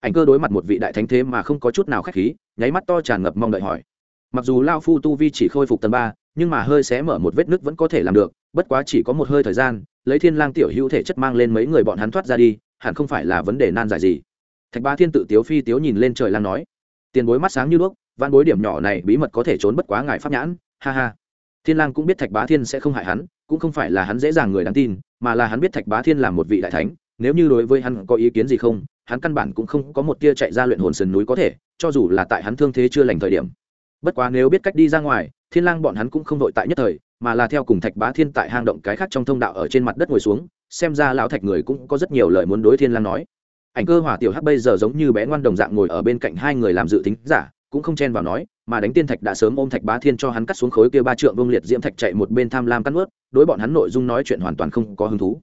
Ảnh cơ đối mặt một vị đại thánh thế mà không có chút nào khách khí, nháy mắt to tràn ngập mong đợi hỏi mặc dù lao phu tu vi chỉ khôi phục tầng ba, nhưng mà hơi xé mở một vết nứt vẫn có thể làm được, bất quá chỉ có một hơi thời gian, lấy thiên lang tiểu hữu thể chất mang lên mấy người bọn hắn thoát ra đi, hẳn không phải là vấn đề nan giải gì. Thạch ba thiên tự tiếu phi tiếu nhìn lên trời lang nói, tiền bối mắt sáng như đuốc văn bối điểm nhỏ này bí mật có thể trốn bất quá ngài pháp nhãn, ha ha. Thiên lang cũng biết thạch bá thiên sẽ không hại hắn, cũng không phải là hắn dễ dàng người đáng tin, mà là hắn biết thạch bá thiên là một vị đại thánh, nếu như đối với hắn có ý kiến gì không, hắn căn bản cũng không có một tia chạy ra luyện hồn sườn núi có thể, cho dù là tại hắn thương thế chưa lành thời điểm bất quá nếu biết cách đi ra ngoài, thiên lang bọn hắn cũng không vội tại nhất thời, mà là theo cùng thạch bá thiên tại hang động cái khác trong thông đạo ở trên mặt đất ngồi xuống, xem ra lão thạch người cũng có rất nhiều lời muốn đối thiên lang nói. Ảnh cơ hỏa tiểu hắc bây giờ giống như bé ngoan đồng dạng ngồi ở bên cạnh hai người làm dự tính giả, cũng không chen vào nói, mà đánh tiên thạch đã sớm ôm thạch bá thiên cho hắn cắt xuống khối kia ba trượng vương liệt diễm thạch chạy một bên tham lam cắt ướt đối bọn hắn nội dung nói chuyện hoàn toàn không có hứng thú.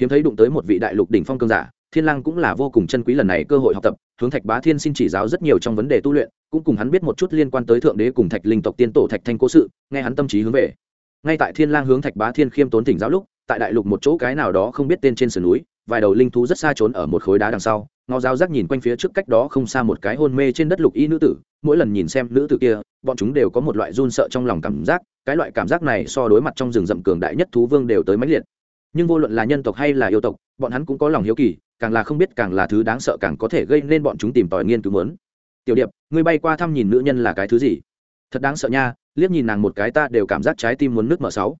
Hiếm thấy đụng tới một vị đại lục đỉnh phong cương giả, thiên lang cũng là vô cùng chân quý lần này cơ hội học tập hướng thạch bá thiên xin chỉ giáo rất nhiều trong vấn đề tu luyện, cũng cùng hắn biết một chút liên quan tới thượng đế cùng thạch linh tộc tiên tổ thạch thanh cố sự, nghe hắn tâm trí hướng về. Ngay tại thiên lang hướng thạch bá thiên khiêm tốn thỉnh giáo lúc, tại đại lục một chỗ cái nào đó không biết tên trên sườn núi, vài đầu linh thú rất xa trốn ở một khối đá đằng sau, ngó giáo giác nhìn quanh phía trước cách đó không xa một cái hôn mê trên đất lục y nữ tử, mỗi lần nhìn xem nữ tử kia, bọn chúng đều có một loại run sợ trong lòng cảm giác, cái loại cảm giác này so đối mặt trong rừng rậm cường đại nhất thú vương đều tới mãnh liệt. Nhưng vô luận là nhân tộc hay là yêu tộc, bọn hắn cũng có lòng hiếu kỳ càng là không biết càng là thứ đáng sợ càng có thể gây nên bọn chúng tìm tòi nghiên cứu muốn. Tiểu điệp, ngươi bay qua thăm nhìn nữ nhân là cái thứ gì? Thật đáng sợ nha, liếc nhìn nàng một cái ta đều cảm giác trái tim muốn nước mở sáu.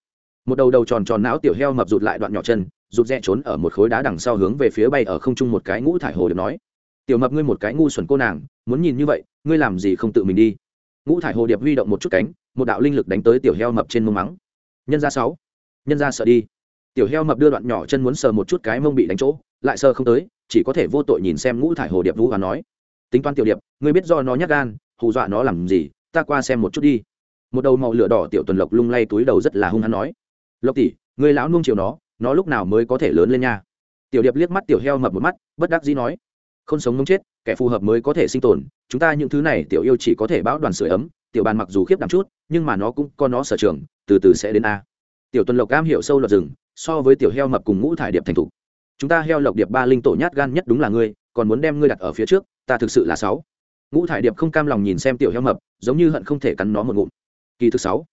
Một đầu đầu tròn tròn não tiểu heo mập rụt lại đoạn nhỏ chân, rụt rẽ trốn ở một khối đá đằng sau hướng về phía bay ở không trung một cái ngũ thải hồ được nói. Tiểu mập ngươi một cái ngu xuẩn cô nàng, muốn nhìn như vậy, ngươi làm gì không tự mình đi? Ngũ thải hồ điệp huy động một chút cánh, một đạo linh lực đánh tới tiểu heo mập trên mông mắng. Nhân ra sáu, nhân ra sợ đi tiểu heo mập đưa đoạn nhỏ chân muốn sờ một chút cái mông bị đánh chỗ, lại sờ không tới, chỉ có thể vô tội nhìn xem ngũ thải hồ điệp vũ và nói, tính toán tiểu điệp, ngươi biết do nó nhát gan, hù dọa nó làm gì, ta qua xem một chút đi. Một đầu màu lửa đỏ tiểu tuần lộc lung lay túi đầu rất là hung hắn nói, lộc tỷ, ngươi lão nuông chiều nó nó lúc nào mới có thể lớn lên nha? Tiểu điệp liếc mắt tiểu heo mập một mắt, bất đắc dĩ nói, không sống mống chết, kẻ phù hợp mới có thể sinh tồn, chúng ta những thứ này tiểu yêu chỉ có thể bão đoàn sửa ấm, tiểu bàn mặc dù khiếp đảm chút, nhưng mà nó cũng có nó sở trường, từ từ sẽ đến a. Tiểu tuần lộc cam hiểu sâu luật rừng so với tiểu heo mập cùng ngũ thải điệp thành thục. Chúng ta heo lộc điệp ba linh tổ nhát gan nhất đúng là ngươi, còn muốn đem ngươi đặt ở phía trước, ta thực sự là sáu ngũ thải điệp không cam lòng nhìn xem tiểu heo mập, giống như hận không thể cắn nó một ngụm. Kỳ thực sáu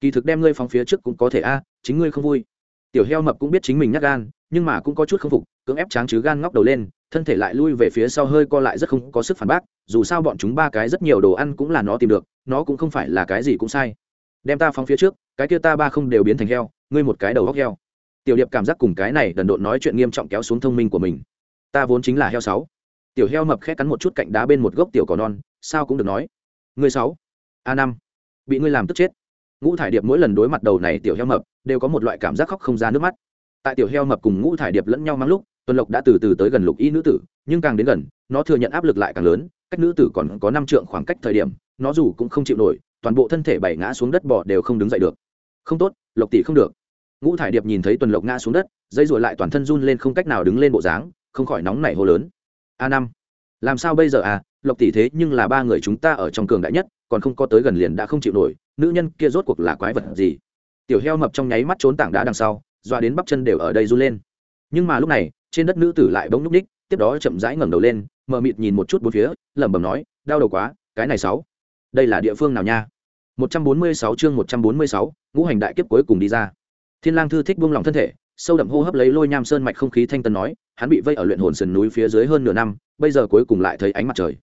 kỳ thực đem ngươi phóng phía trước cũng có thể a, chính ngươi không vui. Tiểu heo mập cũng biết chính mình nhát gan, nhưng mà cũng có chút không phục, cưỡng ép tráng chứ gan ngóc đầu lên, thân thể lại lui về phía sau hơi co lại rất không có sức phản bác, dù sao bọn chúng ba cái rất nhiều đồ ăn cũng là nó tìm được, nó cũng không phải là cái gì cũng sai. Đem ta phóng phía trước, cái kia ta ba không đều biến thành heo, ngươi một cái đầu góc heo tiểu điệp cảm giác cùng cái này đần độn nói chuyện nghiêm trọng kéo xuống thông minh của mình. Ta vốn chính là heo sáu. Tiểu heo mập khẽ cắn một chút cạnh đá bên một gốc tiểu cỏ non, sao cũng được nói. Ngươi sáu. A năm. Bị ngươi làm tức chết. Ngũ thải điệp mỗi lần đối mặt đầu này tiểu heo mập, đều có một loại cảm giác khóc không ra nước mắt. Tại tiểu heo mập cùng ngũ thải điệp lẫn nhau mang lúc, tuần lộc đã từ từ tới gần lục y nữ tử, nhưng càng đến gần, nó thừa nhận áp lực lại càng lớn, cách nữ tử còn có năm trượng khoảng cách thời điểm, nó dù cũng không chịu nổi, toàn bộ thân thể bảy ngã xuống đất bỏ đều không đứng dậy được. Không tốt, lộc tỷ không được ngũ thải điệp nhìn thấy tuần lộc ngã xuống đất dây ruổi lại toàn thân run lên không cách nào đứng lên bộ dáng không khỏi nóng nảy hô lớn. A năm làm sao bây giờ à? Lộc tỷ thế nhưng là ba người chúng ta ở trong cường đại nhất còn không có tới gần liền đã không chịu nổi nữ nhân kia rốt cuộc là quái vật gì? Tiểu heo mập trong nháy mắt trốn tảng đá đằng sau doa đến bắp chân đều ở đây run lên. Nhưng mà lúc này trên đất nữ tử lại bỗng núp ních tiếp đó chậm rãi ngẩng đầu lên mờ mịt nhìn một chút bốn phía lẩm bẩm nói đau đầu quá cái này sáu đây là địa phương nào nha? 146 chương 146, ngũ hành đại kiếp cuối cùng đi ra thiên lang thư thích buông lòng thân thể, sâu đậm hô hấp lấy lôi nham sơn mạch không khí thanh tân nói, hắn bị vây ở luyện hồn sườn núi phía dưới hơn nửa năm, bây giờ cuối cùng lại thấy ánh mặt trời.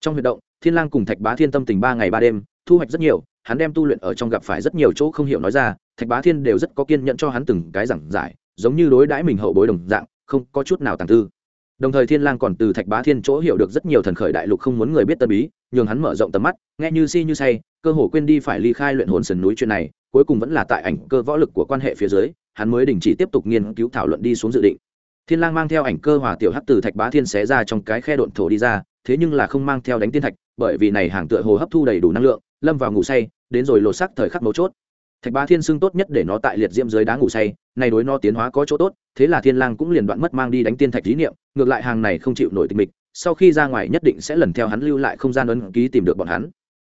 Trong huy động, thiên lang cùng thạch bá thiên tâm tình ba ngày ba đêm, thu hoạch rất nhiều, hắn đem tu luyện ở trong gặp phải rất nhiều chỗ không hiểu nói ra, thạch bá thiên đều rất có kiên nhẫn cho hắn từng cái giảng giải, giống như đối đãi mình hậu bối đồng dạng, không có chút nào tàng tư đồng thời thiên lang còn từ thạch bá thiên chỗ hiểu được rất nhiều thần khởi đại lục không muốn người biết tân bí, nhường hắn mở rộng tầm mắt, nghe như si như say, cơ hồ quên đi phải ly khai luyện hồn sườn núi chuyện này, cuối cùng vẫn là tại ảnh cơ võ lực của quan hệ phía dưới, hắn mới đình chỉ tiếp tục nghiên cứu thảo luận đi xuống dự định. Thiên lang mang theo ảnh cơ hòa tiểu hắc từ thạch bá thiên xé ra trong cái khe độn thổ đi ra, thế nhưng là không mang theo đánh tiên thạch, bởi vì này hàng tựa hồ hấp thu đầy đủ năng lượng, lâm vào ngủ say, đến rồi lột xác thời khắc mấu chốt thạch bá thiên xưng tốt nhất để nó tại liệt diễm dưới đá ngủ say này đối nó tiến hóa có chỗ tốt, thế là thiên lang cũng liền đoạn mất mang đi đánh tiên thạch thí niệm, ngược lại hàng này không chịu nổi tình mịch, sau khi ra ngoài nhất định sẽ lần theo hắn lưu lại không gian ấn ký tìm được bọn hắn.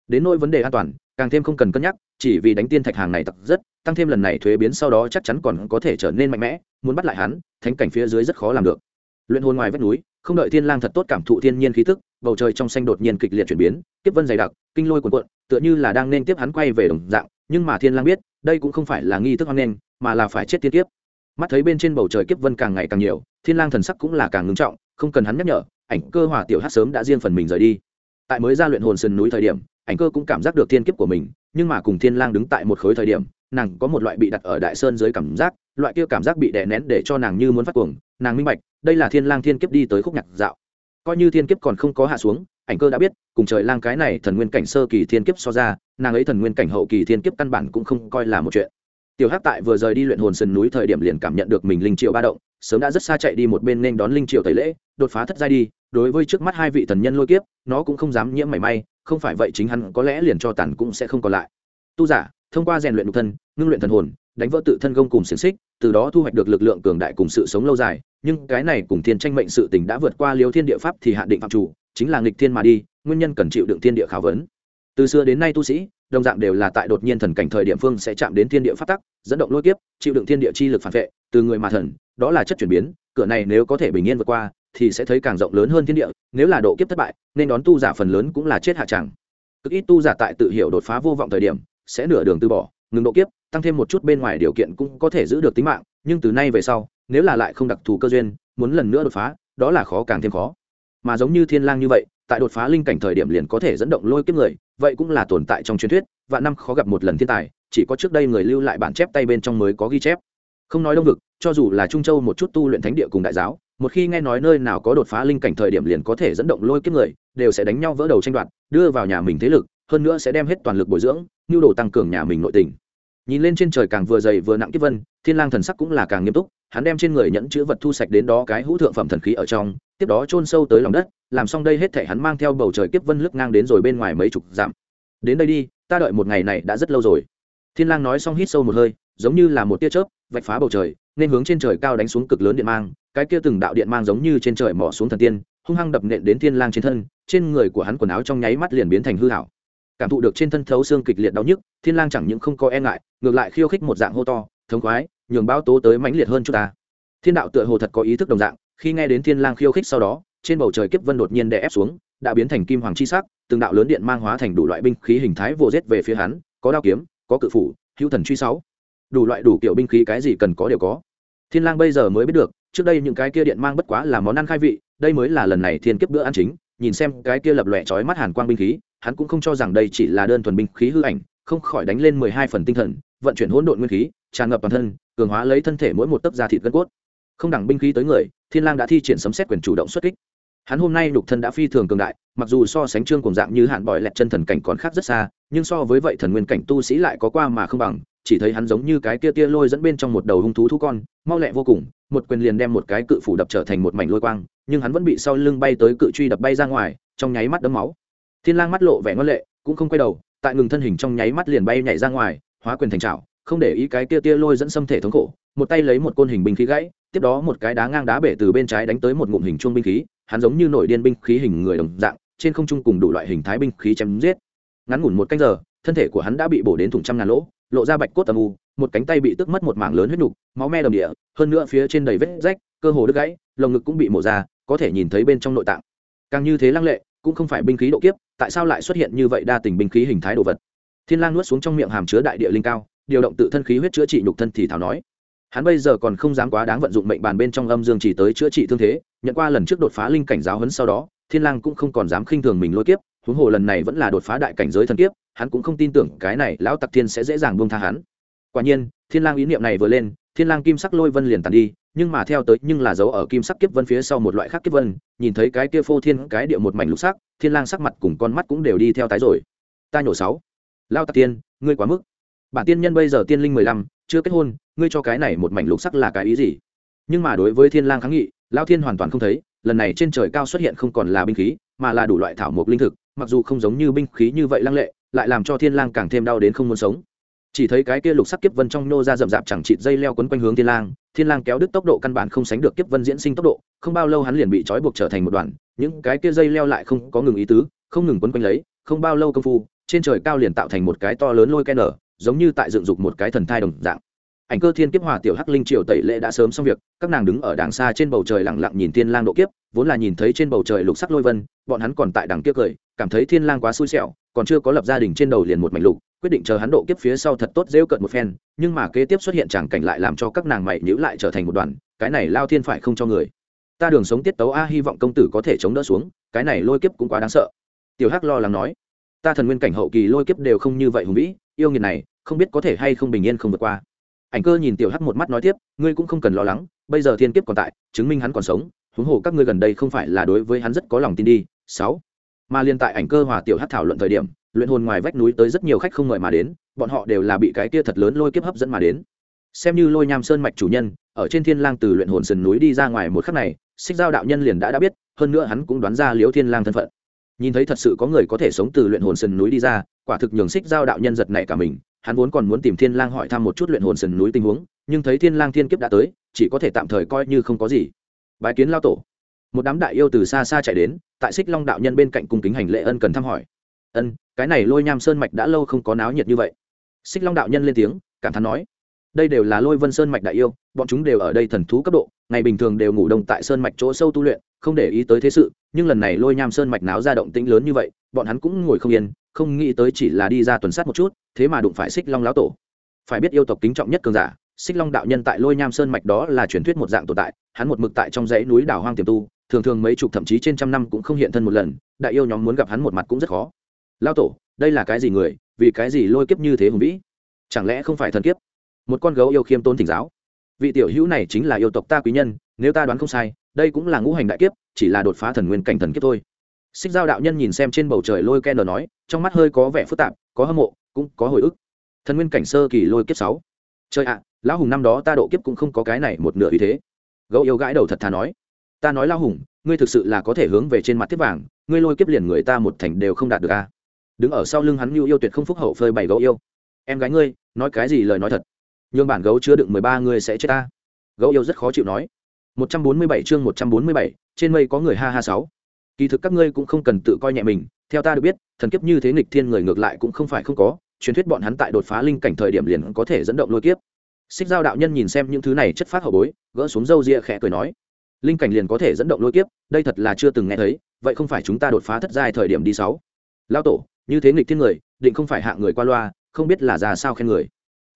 Đến nỗi vấn đề an toàn, càng thêm không cần cân nhắc, chỉ vì đánh tiên thạch hàng này tặc rất, tăng thêm lần này thuế biến sau đó chắc chắn còn có thể trở nên mạnh mẽ, muốn bắt lại hắn, thánh cảnh phía dưới rất khó làm được. Luyện hồn ngoài vách núi, không đợi thiên lang thật tốt cảm thụ thiên nhiên khí tức, bầu trời trong xanh đột nhiên kịch liệt chuyển biến tiếp vân dày đặc, kinh lôi cuồn cuộn, tựa như là đang nên tiếp hắn quay về đồng dạng nhưng mà thiên lang biết, đây cũng không phải là nghi thức hoan nên mà là phải chết tiên kiếp. Mắt thấy bên trên bầu trời kiếp vân càng ngày càng nhiều, thiên lang thần sắc cũng là càng ngưng trọng, không cần hắn nhắc nhở, ảnh cơ hỏa tiểu hát sớm đã riêng phần mình rời đi. Tại mới ra luyện hồn sườn núi thời điểm, ảnh cơ cũng cảm giác được thiên kiếp của mình, nhưng mà cùng thiên lang đứng tại một khối thời điểm, nàng có một loại bị đặt ở đại sơn dưới cảm giác, loại kia cảm giác bị đè nén để cho nàng như muốn phát cuồng. Nàng minh bạch, đây là thiên lang thiên kiếp đi tới khúc nhạc dạo. Coi như thiên kiếp còn không có hạ xuống ảnh cơ đã biết, cùng trời lang cái này thần nguyên cảnh sơ kỳ thiên kiếp so ra, nàng ấy thần nguyên cảnh hậu kỳ thiên kiếp căn bản cũng không coi là một chuyện. Tiểu hắc tại vừa rời đi luyện hồn sườn núi thời điểm liền cảm nhận được mình linh triệu ba động, sớm đã rất xa chạy đi một bên nên đón linh triệu tẩy lễ, đột phá thất giai đi, đối với trước mắt hai vị thần nhân lôi kiếp, nó cũng không dám nhiễm mảy may, không phải vậy chính hắn có lẽ liền cho tàn cũng sẽ không còn lại. Tu giả, thông qua rèn luyện nhục thân, ngưng luyện thần hồn, đánh vỡ tự thân gông cùng xiềng xích, từ đó thu hoạch được lực lượng cường đại cùng sự sống lâu dài, nhưng cái này cùng thiên tranh mệnh sự tình đã vượt qua liều thiên địa pháp thì hạn định phạm chủ chính là nghịch thiên mà đi, nguyên nhân cần chịu đựng thiên địa khảo vấn. Từ xưa đến nay tu sĩ, đồng dạng đều là tại đột nhiên thần cảnh thời địa phương sẽ chạm đến thiên địa phát tắc, dẫn động lôi kiếp, chịu đựng thiên địa chi lực phản vệ, từ người mà thần, đó là chất chuyển biến, cửa này nếu có thể bình yên vượt qua, thì sẽ thấy càng rộng lớn hơn thiên địa, nếu là độ kiếp thất bại, nên đón tu giả phần lớn cũng là chết hạ chẳng. Cực ít tu giả tại tự hiểu đột phá vô vọng thời điểm, sẽ nửa đường từ bỏ, ngừng độ kiếp, tăng thêm một chút bên ngoài điều kiện cũng có thể giữ được tính mạng, nhưng từ nay về sau, nếu là lại không đặc thù cơ duyên, muốn lần nữa đột phá, đó là khó càng thêm khó mà giống như thiên lang như vậy, tại đột phá linh cảnh thời điểm liền có thể dẫn động lôi kiếp người, vậy cũng là tồn tại trong truyền thuyết và năm khó gặp một lần thiên tài, chỉ có trước đây người lưu lại bản chép tay bên trong mới có ghi chép. Không nói đông vực, cho dù là trung châu một chút tu luyện thánh địa cùng đại giáo, một khi nghe nói nơi nào có đột phá linh cảnh thời điểm liền có thể dẫn động lôi kiếp người, đều sẽ đánh nhau vỡ đầu tranh đoạt, đưa vào nhà mình thế lực, hơn nữa sẽ đem hết toàn lực bồi dưỡng, nhu đồ tăng cường nhà mình nội tình nhìn lên trên trời càng vừa dày vừa nặng kiếp vân, thiên lang thần sắc cũng là càng nghiêm túc, hắn đem trên người nhẫn chữ vật thu sạch đến đó cái hũ thượng phẩm thần khí ở trong, tiếp đó chôn sâu tới lòng đất, làm xong đây hết thể hắn mang theo bầu trời kiếp vân lướt ngang đến rồi bên ngoài mấy chục dặm. Đến đây đi, ta đợi một ngày này đã rất lâu rồi. Thiên lang nói xong hít sâu một hơi, giống như là một tia chớp, vạch phá bầu trời, nên hướng trên trời cao đánh xuống cực lớn điện mang, cái kia từng đạo điện mang giống như trên trời mỏ xuống thần tiên, hung hăng đập nện đến thiên lang trên thân, trên người của hắn quần áo trong nháy mắt liền biến thành hư hảo cảm thụ được trên thân thấu xương kịch liệt đau nhức, thiên lang chẳng những không có e ngại, ngược lại khiêu khích một dạng hô to, thống khoái, nhường bao tố tới mãnh liệt hơn chúng ta. Thiên đạo tựa hồ thật có ý thức đồng dạng, khi nghe đến thiên lang khiêu khích sau đó, trên bầu trời kiếp vân đột nhiên đè ép xuống, đã biến thành kim hoàng chi sắc, từng đạo lớn điện mang hóa thành đủ loại binh khí hình thái vô giết về phía hắn, có đao kiếm, có cự phủ, hữu thần truy sáu. Đủ loại đủ kiểu binh khí cái gì cần có đều có. Thiên lang bây giờ mới biết được, trước đây những cái kia điện mang bất quá là món ăn khai vị, đây mới là lần này thiên kiếp bữa ăn chính, nhìn xem cái kia lập lòe chói mắt hàn quang binh khí hắn cũng không cho rằng đây chỉ là đơn thuần binh khí hư ảnh, không khỏi đánh lên mười hai phần tinh thần, vận chuyển hỗn độn nguyên khí, tràn ngập toàn thân, cường hóa lấy thân thể mỗi một tấc da thịt gân cốt. Không đẳng binh khí tới người, thiên lang đã thi triển sấm xét quyền chủ động xuất kích. Hắn hôm nay lục thân đã phi thường cường đại, mặc dù so sánh trương cùng dạng như hạn bòi lẹt chân thần cảnh còn khác rất xa, nhưng so với vậy thần nguyên cảnh tu sĩ lại có qua mà không bằng, chỉ thấy hắn giống như cái kia tia lôi dẫn bên trong một đầu hung thú thú con, mau lẹ vô cùng, một quyền liền đem một cái cự phủ đập trở thành một mảnh lôi quang, nhưng hắn vẫn bị sau lưng bay tới cự truy đập bay ra ngoài, trong nháy mắt đấm máu thiên lang mắt lộ vẻ ngoan lệ, cũng không quay đầu, tại ngừng thân hình trong nháy mắt liền bay nhảy ra ngoài, hóa quyền thành trảo, không để ý cái kia tia lôi dẫn xâm thể thống khổ, một tay lấy một côn hình binh khí gãy, tiếp đó một cái đá ngang đá bể từ bên trái đánh tới một ngụm hình chuông binh khí, hắn giống như nổi điên binh khí hình người đồng dạng, trên không trung cùng đủ loại hình thái binh khí chém giết. Ngắn ngủn một canh giờ, thân thể của hắn đã bị bổ đến thủng trăm ngàn lỗ, lộ ra bạch cốt âm u, một cánh tay bị tước mất một mảng lớn huyết nục, máu me đầm địa, hơn nữa phía trên đầy vết rách, cơ hồ đứt gãy, lồng ngực cũng bị mổ ra, có thể nhìn thấy bên trong nội tạng. Càng như thế lăng lệ cũng không phải binh khí độ kiếp, tại sao lại xuất hiện như vậy đa tình binh khí hình thái đồ vật? Thiên lang nuốt xuống trong miệng hàm chứa đại địa linh cao, điều động tự thân khí huyết chữa trị nhục thân thì thảo nói. Hắn bây giờ còn không dám quá đáng vận dụng mệnh bàn bên trong âm dương chỉ tới chữa trị thương thế, nhận qua lần trước đột phá linh cảnh giáo huấn sau đó, thiên lang cũng không còn dám khinh thường mình lôi kiếp, huống hồ lần này vẫn là đột phá đại cảnh giới thần kiếp, hắn cũng không tin tưởng cái này lão tặc thiên sẽ dễ dàng buông tha hắn. Quả nhiên, thiên lang ý niệm này vừa lên thiên lang kim sắc lôi vân liền tàn đi, nhưng mà theo tới nhưng là dấu ở kim sắc kiếp vân phía sau một loại khác kiếp vân, nhìn thấy cái kia phô thiên cái địa một mảnh lục sắc, thiên lang sắc mặt cùng con mắt cũng đều đi theo tái rồi. Ta nhổ sáu. Lao tạc tiên, ngươi quá mức. Bản tiên nhân bây giờ tiên linh mười lăm, chưa kết hôn, ngươi cho cái này một mảnh lục sắc là cái ý gì? Nhưng mà đối với thiên lang kháng nghị, lao thiên hoàn toàn không thấy, lần này trên trời cao xuất hiện không còn là binh khí, mà là đủ loại thảo mộc linh thực, mặc dù không giống như binh khí như vậy lăng lệ, lại làm cho thiên lang càng thêm đau đến không muốn sống chỉ thấy cái kia lục sắc kiếp vân trong nô ra rậm rạp chẳng chịt dây leo quấn quanh hướng thiên lang thiên lang kéo đứt tốc độ căn bản không sánh được kiếp vân diễn sinh tốc độ, không bao lâu hắn liền bị trói buộc trở thành một đoàn, những cái kia dây leo lại không có ngừng ý tứ, không ngừng quấn quanh lấy, không bao lâu công phu, trên trời cao liền tạo thành một cái to lớn lôi ken nở, giống như tại dựng dục một cái thần thai đồng dạng. Ảnh cơ thiên kiếp hòa tiểu hắc linh triều tẩy lệ đã sớm xong việc, các nàng đứng ở đàng xa trên bầu trời lặng lặng nhìn thiên lang độ kiếp, vốn là nhìn thấy trên bầu trời lục sắc lôi vân, bọn hắn còn tại đằng kia cười, cảm thấy thiên lang quá xui xẻo, còn chưa có lập gia đình trên đầu liền một mảnh lục quyết định chờ hắn độ kiếp phía sau thật tốt rêu cận một phen, nhưng mà kế tiếp xuất hiện chẳng cảnh lại làm cho các nàng mày nhữ lại trở thành một đoàn, cái này lao thiên phải không cho người. Ta đường sống tiết tấu a, hy vọng công tử có thể chống đỡ xuống, cái này lôi kiếp cũng quá đáng sợ. Tiểu hắc lo lắng nói. Ta thần nguyên cảnh hậu kỳ lôi kiếp đều không như vậy hùng vĩ, yêu nghiệt này, không biết có thể hay không bình yên không vượt qua. Ảnh cơ nhìn tiểu hắc một mắt nói tiếp, ngươi cũng không cần lo lắng, bây giờ thiên kiếp còn tại, chứng minh hắn còn sống, huống hồ các ngươi gần đây không phải là đối với hắn rất có lòng tin đi. Sáu. Mà liên tại ảnh cơ hòa tiểu hắc thảo luận thời điểm luyện hồn ngoài vách núi tới rất nhiều khách không mời mà đến, bọn họ đều là bị cái kia thật lớn lôi kiếp hấp dẫn mà đến. Xem như lôi nham sơn mạch chủ nhân, ở trên thiên lang từ luyện hồn sườn núi đi ra ngoài một khắc này, xích giao đạo nhân liền đã đã biết, hơn nữa hắn cũng đoán ra liễu thiên lang thân phận. Nhìn thấy thật sự có người có thể sống từ luyện hồn sườn núi đi ra, quả thực nhường xích giao đạo nhân giật nảy cả mình, hắn vốn còn muốn tìm thiên lang hỏi thăm một chút luyện hồn sườn núi tình huống, nhưng thấy thiên lang thiên kiếp đã tới, chỉ có thể tạm thời coi như không có gì. Bái kiến lao tổ. Một đám đại yêu từ xa xa chạy đến, tại xích long đạo nhân bên cạnh cung kính hành lễ ân cần thăm hỏi. Ân cái này lôi nham sơn mạch đã lâu không có náo nhiệt như vậy. Xích long đạo nhân lên tiếng, cảm thán nói, đây đều là lôi vân sơn mạch đại yêu, bọn chúng đều ở đây thần thú cấp độ, ngày bình thường đều ngủ đông tại sơn mạch chỗ sâu tu luyện, không để ý tới thế sự, nhưng lần này lôi nham sơn mạch náo ra động tĩnh lớn như vậy, bọn hắn cũng ngồi không yên, không nghĩ tới chỉ là đi ra tuần sát một chút, thế mà đụng phải xích long lão tổ. Phải biết yêu tộc kính trọng nhất cường giả, xích long đạo nhân tại lôi nham sơn mạch đó là truyền thuyết một dạng tồn tại, hắn một mực tại trong dãy núi đảo hoang tiềm tu, thường thường mấy chục thậm chí trên trăm năm cũng không hiện thân một lần, đại yêu nhóm muốn gặp hắn một mặt cũng rất khó lao tổ, đây là cái gì người, vì cái gì lôi kiếp như thế hùng vĩ? Chẳng lẽ không phải thần kiếp? Một con gấu yêu khiêm tôn thỉnh giáo. Vị tiểu hữu này chính là yêu tộc ta quý nhân, nếu ta đoán không sai, đây cũng là ngũ hành đại kiếp, chỉ là đột phá thần nguyên cảnh thần kiếp thôi. Xích giao đạo nhân nhìn xem trên bầu trời lôi ken nói, trong mắt hơi có vẻ phức tạp, có hâm mộ, cũng có hồi ức. Thần nguyên cảnh sơ kỳ lôi kiếp sáu. Chơi ạ, lão hùng năm đó ta độ kiếp cũng không có cái này một nửa ý thế. Gấu yêu gãi đầu thật thà nói, ta nói lão hùng, ngươi thực sự là có thể hướng về trên mặt tiếp vàng, ngươi lôi kiếp liền người ta một thành đều không đạt được a đứng ở sau lưng hắn nhu yêu tuyệt không phúc hậu phơi bày gấu yêu. Em gái ngươi, nói cái gì lời nói thật? Nhường bản gấu chứa đựng mười ba người sẽ chết ta. Gấu yêu rất khó chịu nói. Một trăm bốn mươi bảy chương một trăm bốn mươi bảy, trên mây có người ha ha sáu. Kỳ thực các ngươi cũng không cần tự coi nhẹ mình, theo ta được biết, thần kiếp như thế nghịch thiên người ngược lại cũng không phải không có, truyền thuyết bọn hắn tại đột phá linh cảnh thời điểm liền có thể dẫn động lôi kiếp. Xích giao đạo nhân nhìn xem những thứ này chất phát hậu bối, gỡ xuống râu ria khẽ cười nói, linh cảnh liền có thể dẫn động lôi kiếp, đây thật là chưa từng nghe thấy, vậy không phải chúng ta đột phá thất giai thời điểm đi sáu. Lao tổ như thế nghịch thiên người, định không phải hạ người qua loa, không biết là ra sao khen người.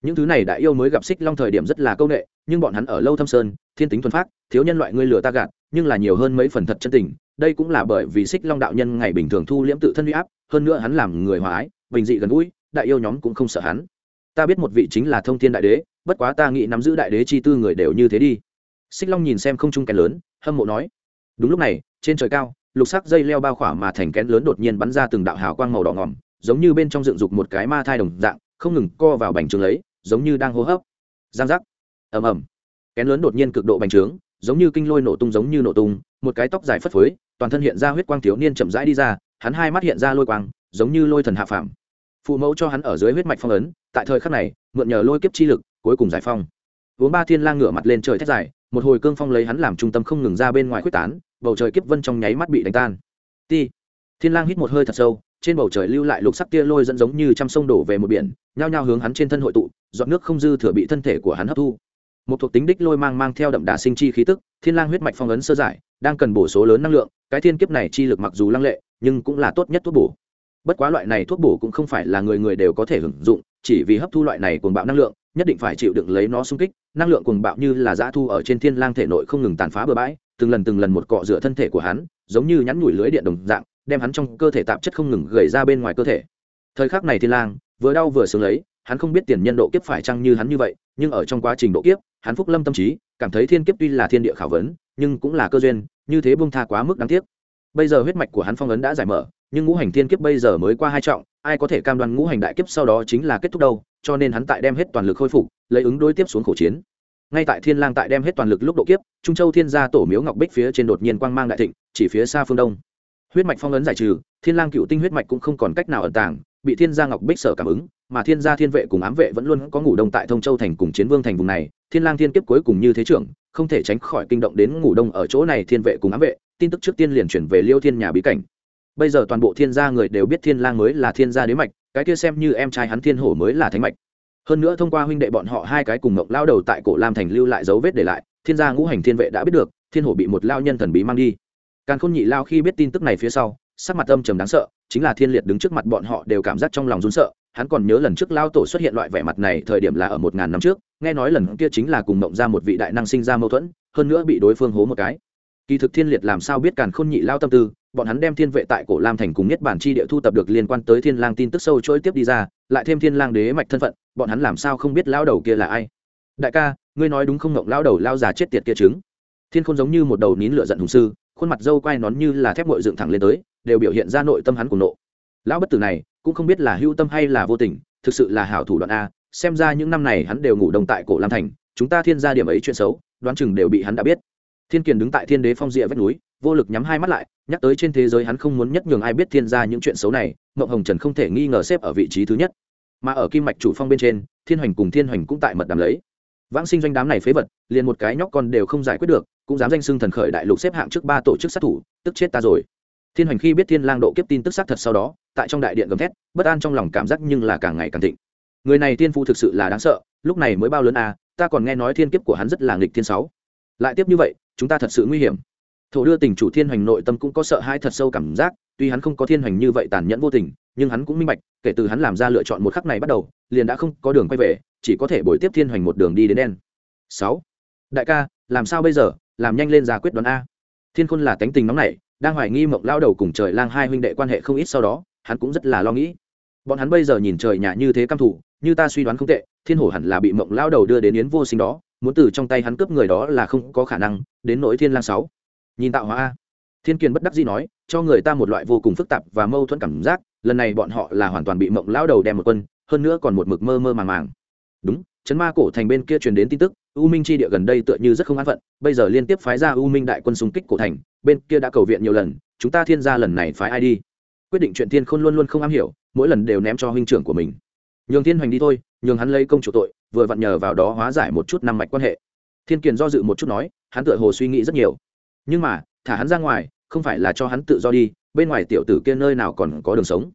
Những thứ này đã yêu mới gặp xích long thời điểm rất là công nghệ nhưng bọn hắn ở lâu thâm sơn, thiên tính thuần phát thiếu nhân loại ngươi lừa ta gạt, nhưng là nhiều hơn mấy phần thật chân tình. Đây cũng là bởi vì xích long đạo nhân ngày bình thường thu liễm tự thân huy áp, hơn nữa hắn làm người hòa ái, bình dị gần gũi, đại yêu nhóm cũng không sợ hắn. Ta biết một vị chính là thông thiên đại đế, bất quá ta nghĩ nắm giữ đại đế chi tư người đều như thế đi. Xích long nhìn xem không trung kén lớn, hâm mộ nói. Đúng lúc này, trên trời cao lục sắc dây leo bao khỏa mà thành kén lớn đột nhiên bắn ra từng đạo hào quang màu đỏ ngỏm, giống như bên trong dựng dục một cái ma thai đồng dạng, không ngừng co vào bành trướng lấy, giống như đang hô hấp. Giang giác. Ầm ầm. Kén lớn đột nhiên cực độ bành trướng, giống như kinh lôi nổ tung giống như nổ tung, một cái tóc dài phất phới, toàn thân hiện ra huyết quang thiếu niên chậm rãi đi ra, hắn hai mắt hiện ra lôi quang, giống như lôi thần hạ phàm. Phụ mẫu cho hắn ở dưới huyết mạch phong ấn, tại thời khắc này, mượn nhờ lôi kiếp chi lực, cuối cùng giải phong. Uống ba thiên lang ngửa mặt lên trời thét dài một hồi cương phong lấy hắn làm trung tâm không ngừng ra bên ngoài quyết tán, bầu trời kiếp vân trong nháy mắt bị đánh tan. Ti, thiên lang hít một hơi thật sâu, trên bầu trời lưu lại lục sắc tia lôi dẫn giống như trăm sông đổ về một biển, nhao nhao hướng hắn trên thân hội tụ dọn nước không dư thừa bị thân thể của hắn hấp thu. Một thuộc tính đích lôi mang mang theo đậm đà sinh chi khí tức, thiên lang huyết mạch phong ấn sơ giải, đang cần bổ số lớn năng lượng, cái thiên kiếp này chi lực mặc dù lăng lệ, nhưng cũng là tốt nhất thuốc bổ. Bất quá loại này thuốc bổ cũng không phải là người người đều có thể hưởng dụng, chỉ vì hấp thu loại này cuồng bạo năng lượng nhất định phải chịu đựng lấy nó xung kích, năng lượng cuồng bạo như là dã thu ở trên thiên lang thể nội không ngừng tàn phá bừa bãi, từng lần từng lần một cọ rửa thân thể của hắn, giống như nhắn nhủi lưới điện đồng dạng, đem hắn trong cơ thể tạp chất không ngừng gầy ra bên ngoài cơ thể. Thời khắc này thiên lang, vừa đau vừa sướng lấy, hắn không biết tiền nhân độ kiếp phải chăng như hắn như vậy, nhưng ở trong quá trình độ kiếp, hắn phúc lâm tâm trí, cảm thấy thiên kiếp tuy là thiên địa khảo vấn, nhưng cũng là cơ duyên, như thế buông tha quá mức đáng tiếc bây giờ huyết mạch của hắn phong ấn đã giải mở, nhưng ngũ hành thiên kiếp bây giờ mới qua hai trọng, ai có thể cam đoan ngũ hành đại kiếp sau đó chính là kết thúc đâu, cho nên hắn tại đem hết toàn lực khôi phục, lấy ứng đối tiếp xuống khổ chiến. Ngay tại thiên lang tại đem hết toàn lực lúc độ kiếp, trung châu thiên gia tổ miếu ngọc bích phía trên đột nhiên quang mang đại thịnh, chỉ phía xa phương đông. Huyết mạch phong ấn giải trừ, thiên lang cựu tinh huyết mạch cũng không còn cách nào ẩn tàng, bị thiên gia ngọc bích sở cảm ứng mà thiên gia thiên vệ cùng ám vệ vẫn luôn có ngủ đông tại thông châu thành cùng chiến vương thành vùng này, thiên lang thiên kiếp cuối cùng như thế trưởng, không thể tránh khỏi kinh động đến ngủ đông ở chỗ này thiên vệ cùng ám vệ, tin tức trước tiên liền chuyển về liêu thiên nhà bí cảnh. Bây giờ toàn bộ thiên gia người đều biết thiên lang mới là thiên gia đế mạch, cái kia xem như em trai hắn thiên hổ mới là thánh mạch. Hơn nữa thông qua huynh đệ bọn họ hai cái cùng ngọc lao đầu tại cổ lam thành lưu lại dấu vết để lại, thiên gia ngũ hành thiên vệ đã biết được, thiên hổ bị một lao nhân thần bí mang đi. Càn khôn nhị lao khi biết tin tức này phía sau, sắc mặt âm trầm đáng sợ, chính là thiên liệt đứng trước mặt bọn họ đều cảm giác trong lòng run sợ hắn còn nhớ lần trước lao tổ xuất hiện loại vẻ mặt này thời điểm là ở một ngàn năm trước, nghe nói lần kia chính là cùng mộng ra một vị đại năng sinh ra mâu thuẫn, hơn nữa bị đối phương hố một cái. Kỳ thực thiên liệt làm sao biết càn khôn nhị lao tâm tư, bọn hắn đem thiên vệ tại cổ lam thành cùng nhất bản chi địa thu tập được liên quan tới thiên lang tin tức sâu trôi tiếp đi ra, lại thêm thiên lang đế mạch thân phận, bọn hắn làm sao không biết lao đầu kia là ai? Đại ca, ngươi nói đúng không ngộng lao đầu lao già chết tiệt kia chứng? Thiên khôn giống như một đầu nín lửa giận hùng sư, khuôn mặt dâu quai nón như là thép ngội dựng thẳng lên tới, đều biểu hiện ra nội tâm hắn của nộ. Lão bất tử này cũng không biết là hưu tâm hay là vô tình, thực sự là hảo thủ đoạn a, xem ra những năm này hắn đều ngủ đông tại cổ lam thành, chúng ta thiên gia điểm ấy chuyện xấu, đoán chừng đều bị hắn đã biết. Thiên kiền đứng tại thiên đế phong Diệp vách núi, vô lực nhắm hai mắt lại, nhắc tới trên thế giới hắn không muốn nhất nhường ai biết thiên gia những chuyện xấu này, mộng hồng trần không thể nghi ngờ xếp ở vị trí thứ nhất. Mà ở kim mạch chủ phong bên trên, thiên hoành cùng thiên hoành cũng tại mật đàm lấy. Vãng sinh doanh đám này phế vật, liền một cái nhóc con đều không giải quyết được, cũng dám danh xưng thần khởi đại lục xếp hạng trước ba tổ chức sát thủ, tức chết ta rồi. Thiên hoành khi biết thiên lang độ kiếp tin tức xác thật sau đó tại trong đại điện gầm thét, bất an trong lòng cảm giác nhưng là càng ngày càng thịnh. Người này tiên phu thực sự là đáng sợ, lúc này mới bao lớn à ta còn nghe nói thiên kiếp của hắn rất là nghịch thiên sáu. Lại tiếp như vậy, chúng ta thật sự nguy hiểm. Thổ đưa tình chủ thiên hoành nội tâm cũng có sợ hãi thật sâu cảm giác, tuy hắn không có thiên hoành như vậy tàn nhẫn vô tình, nhưng hắn cũng minh bạch, kể từ hắn làm ra lựa chọn một khắc này bắt đầu, liền đã không có đường quay về, chỉ có thể bồi tiếp thiên hoành một đường đi đến đen. Sáu. Đại ca, làm sao bây giờ? Làm nhanh lên ra quyết đoán a. Thiên khôn là tánh tình nóng này đang hoài nghi mộng lao đầu cùng trời lang hai huynh đệ quan hệ không ít sau đó hắn cũng rất là lo nghĩ. Bọn hắn bây giờ nhìn trời nhà như thế căm thủ như ta suy đoán không tệ, thiên hổ hẳn là bị mộng lao đầu đưa đến yến vô sinh đó, muốn từ trong tay hắn cướp người đó là không có khả năng, đến nỗi thiên lang sáu. Nhìn tạo hóa a. Thiên kiền bất đắc dĩ nói, cho người ta một loại vô cùng phức tạp và mâu thuẫn cảm giác, lần này bọn họ là hoàn toàn bị mộng lao đầu đem một quân, hơn nữa còn một mực mơ mơ màng màng. Đúng, chấn ma cổ thành bên kia truyền đến tin tức, u minh chi địa gần đây tựa như rất không an phận, bây giờ liên tiếp phái ra u minh đại quân xung kích cổ thành, bên kia đã cầu viện nhiều lần, chúng ta thiên gia lần này phái ai đi? Quyết định chuyện thiên khôn luôn luôn không am hiểu, mỗi lần đều ném cho huynh trưởng của mình. Nhường thiên hoành đi thôi, nhường hắn lấy công chủ tội, vừa vặn nhờ vào đó hóa giải một chút năm mạch quan hệ. Thiên kiền do dự một chút nói, hắn tựa hồ suy nghĩ rất nhiều. Nhưng mà, thả hắn ra ngoài, không phải là cho hắn tự do đi, bên ngoài tiểu tử kia nơi nào còn có đường sống.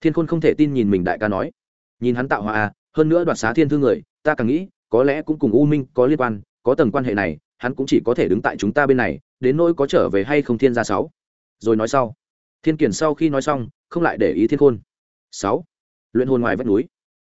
Thiên khôn không thể tin nhìn mình đại ca nói. Nhìn hắn tạo hòa à hơn nữa đoạt xá thiên thư người, ta càng nghĩ, có lẽ cũng cùng u minh có liên quan, có tầng quan hệ này, hắn cũng chỉ có thể đứng tại chúng ta bên này, đến nỗi có trở về hay không thiên gia sáu. Rồi nói sau thiên kiển sau khi nói xong, không lại để ý thiên khôn. Sáu, luyện hồn ngoài vách núi.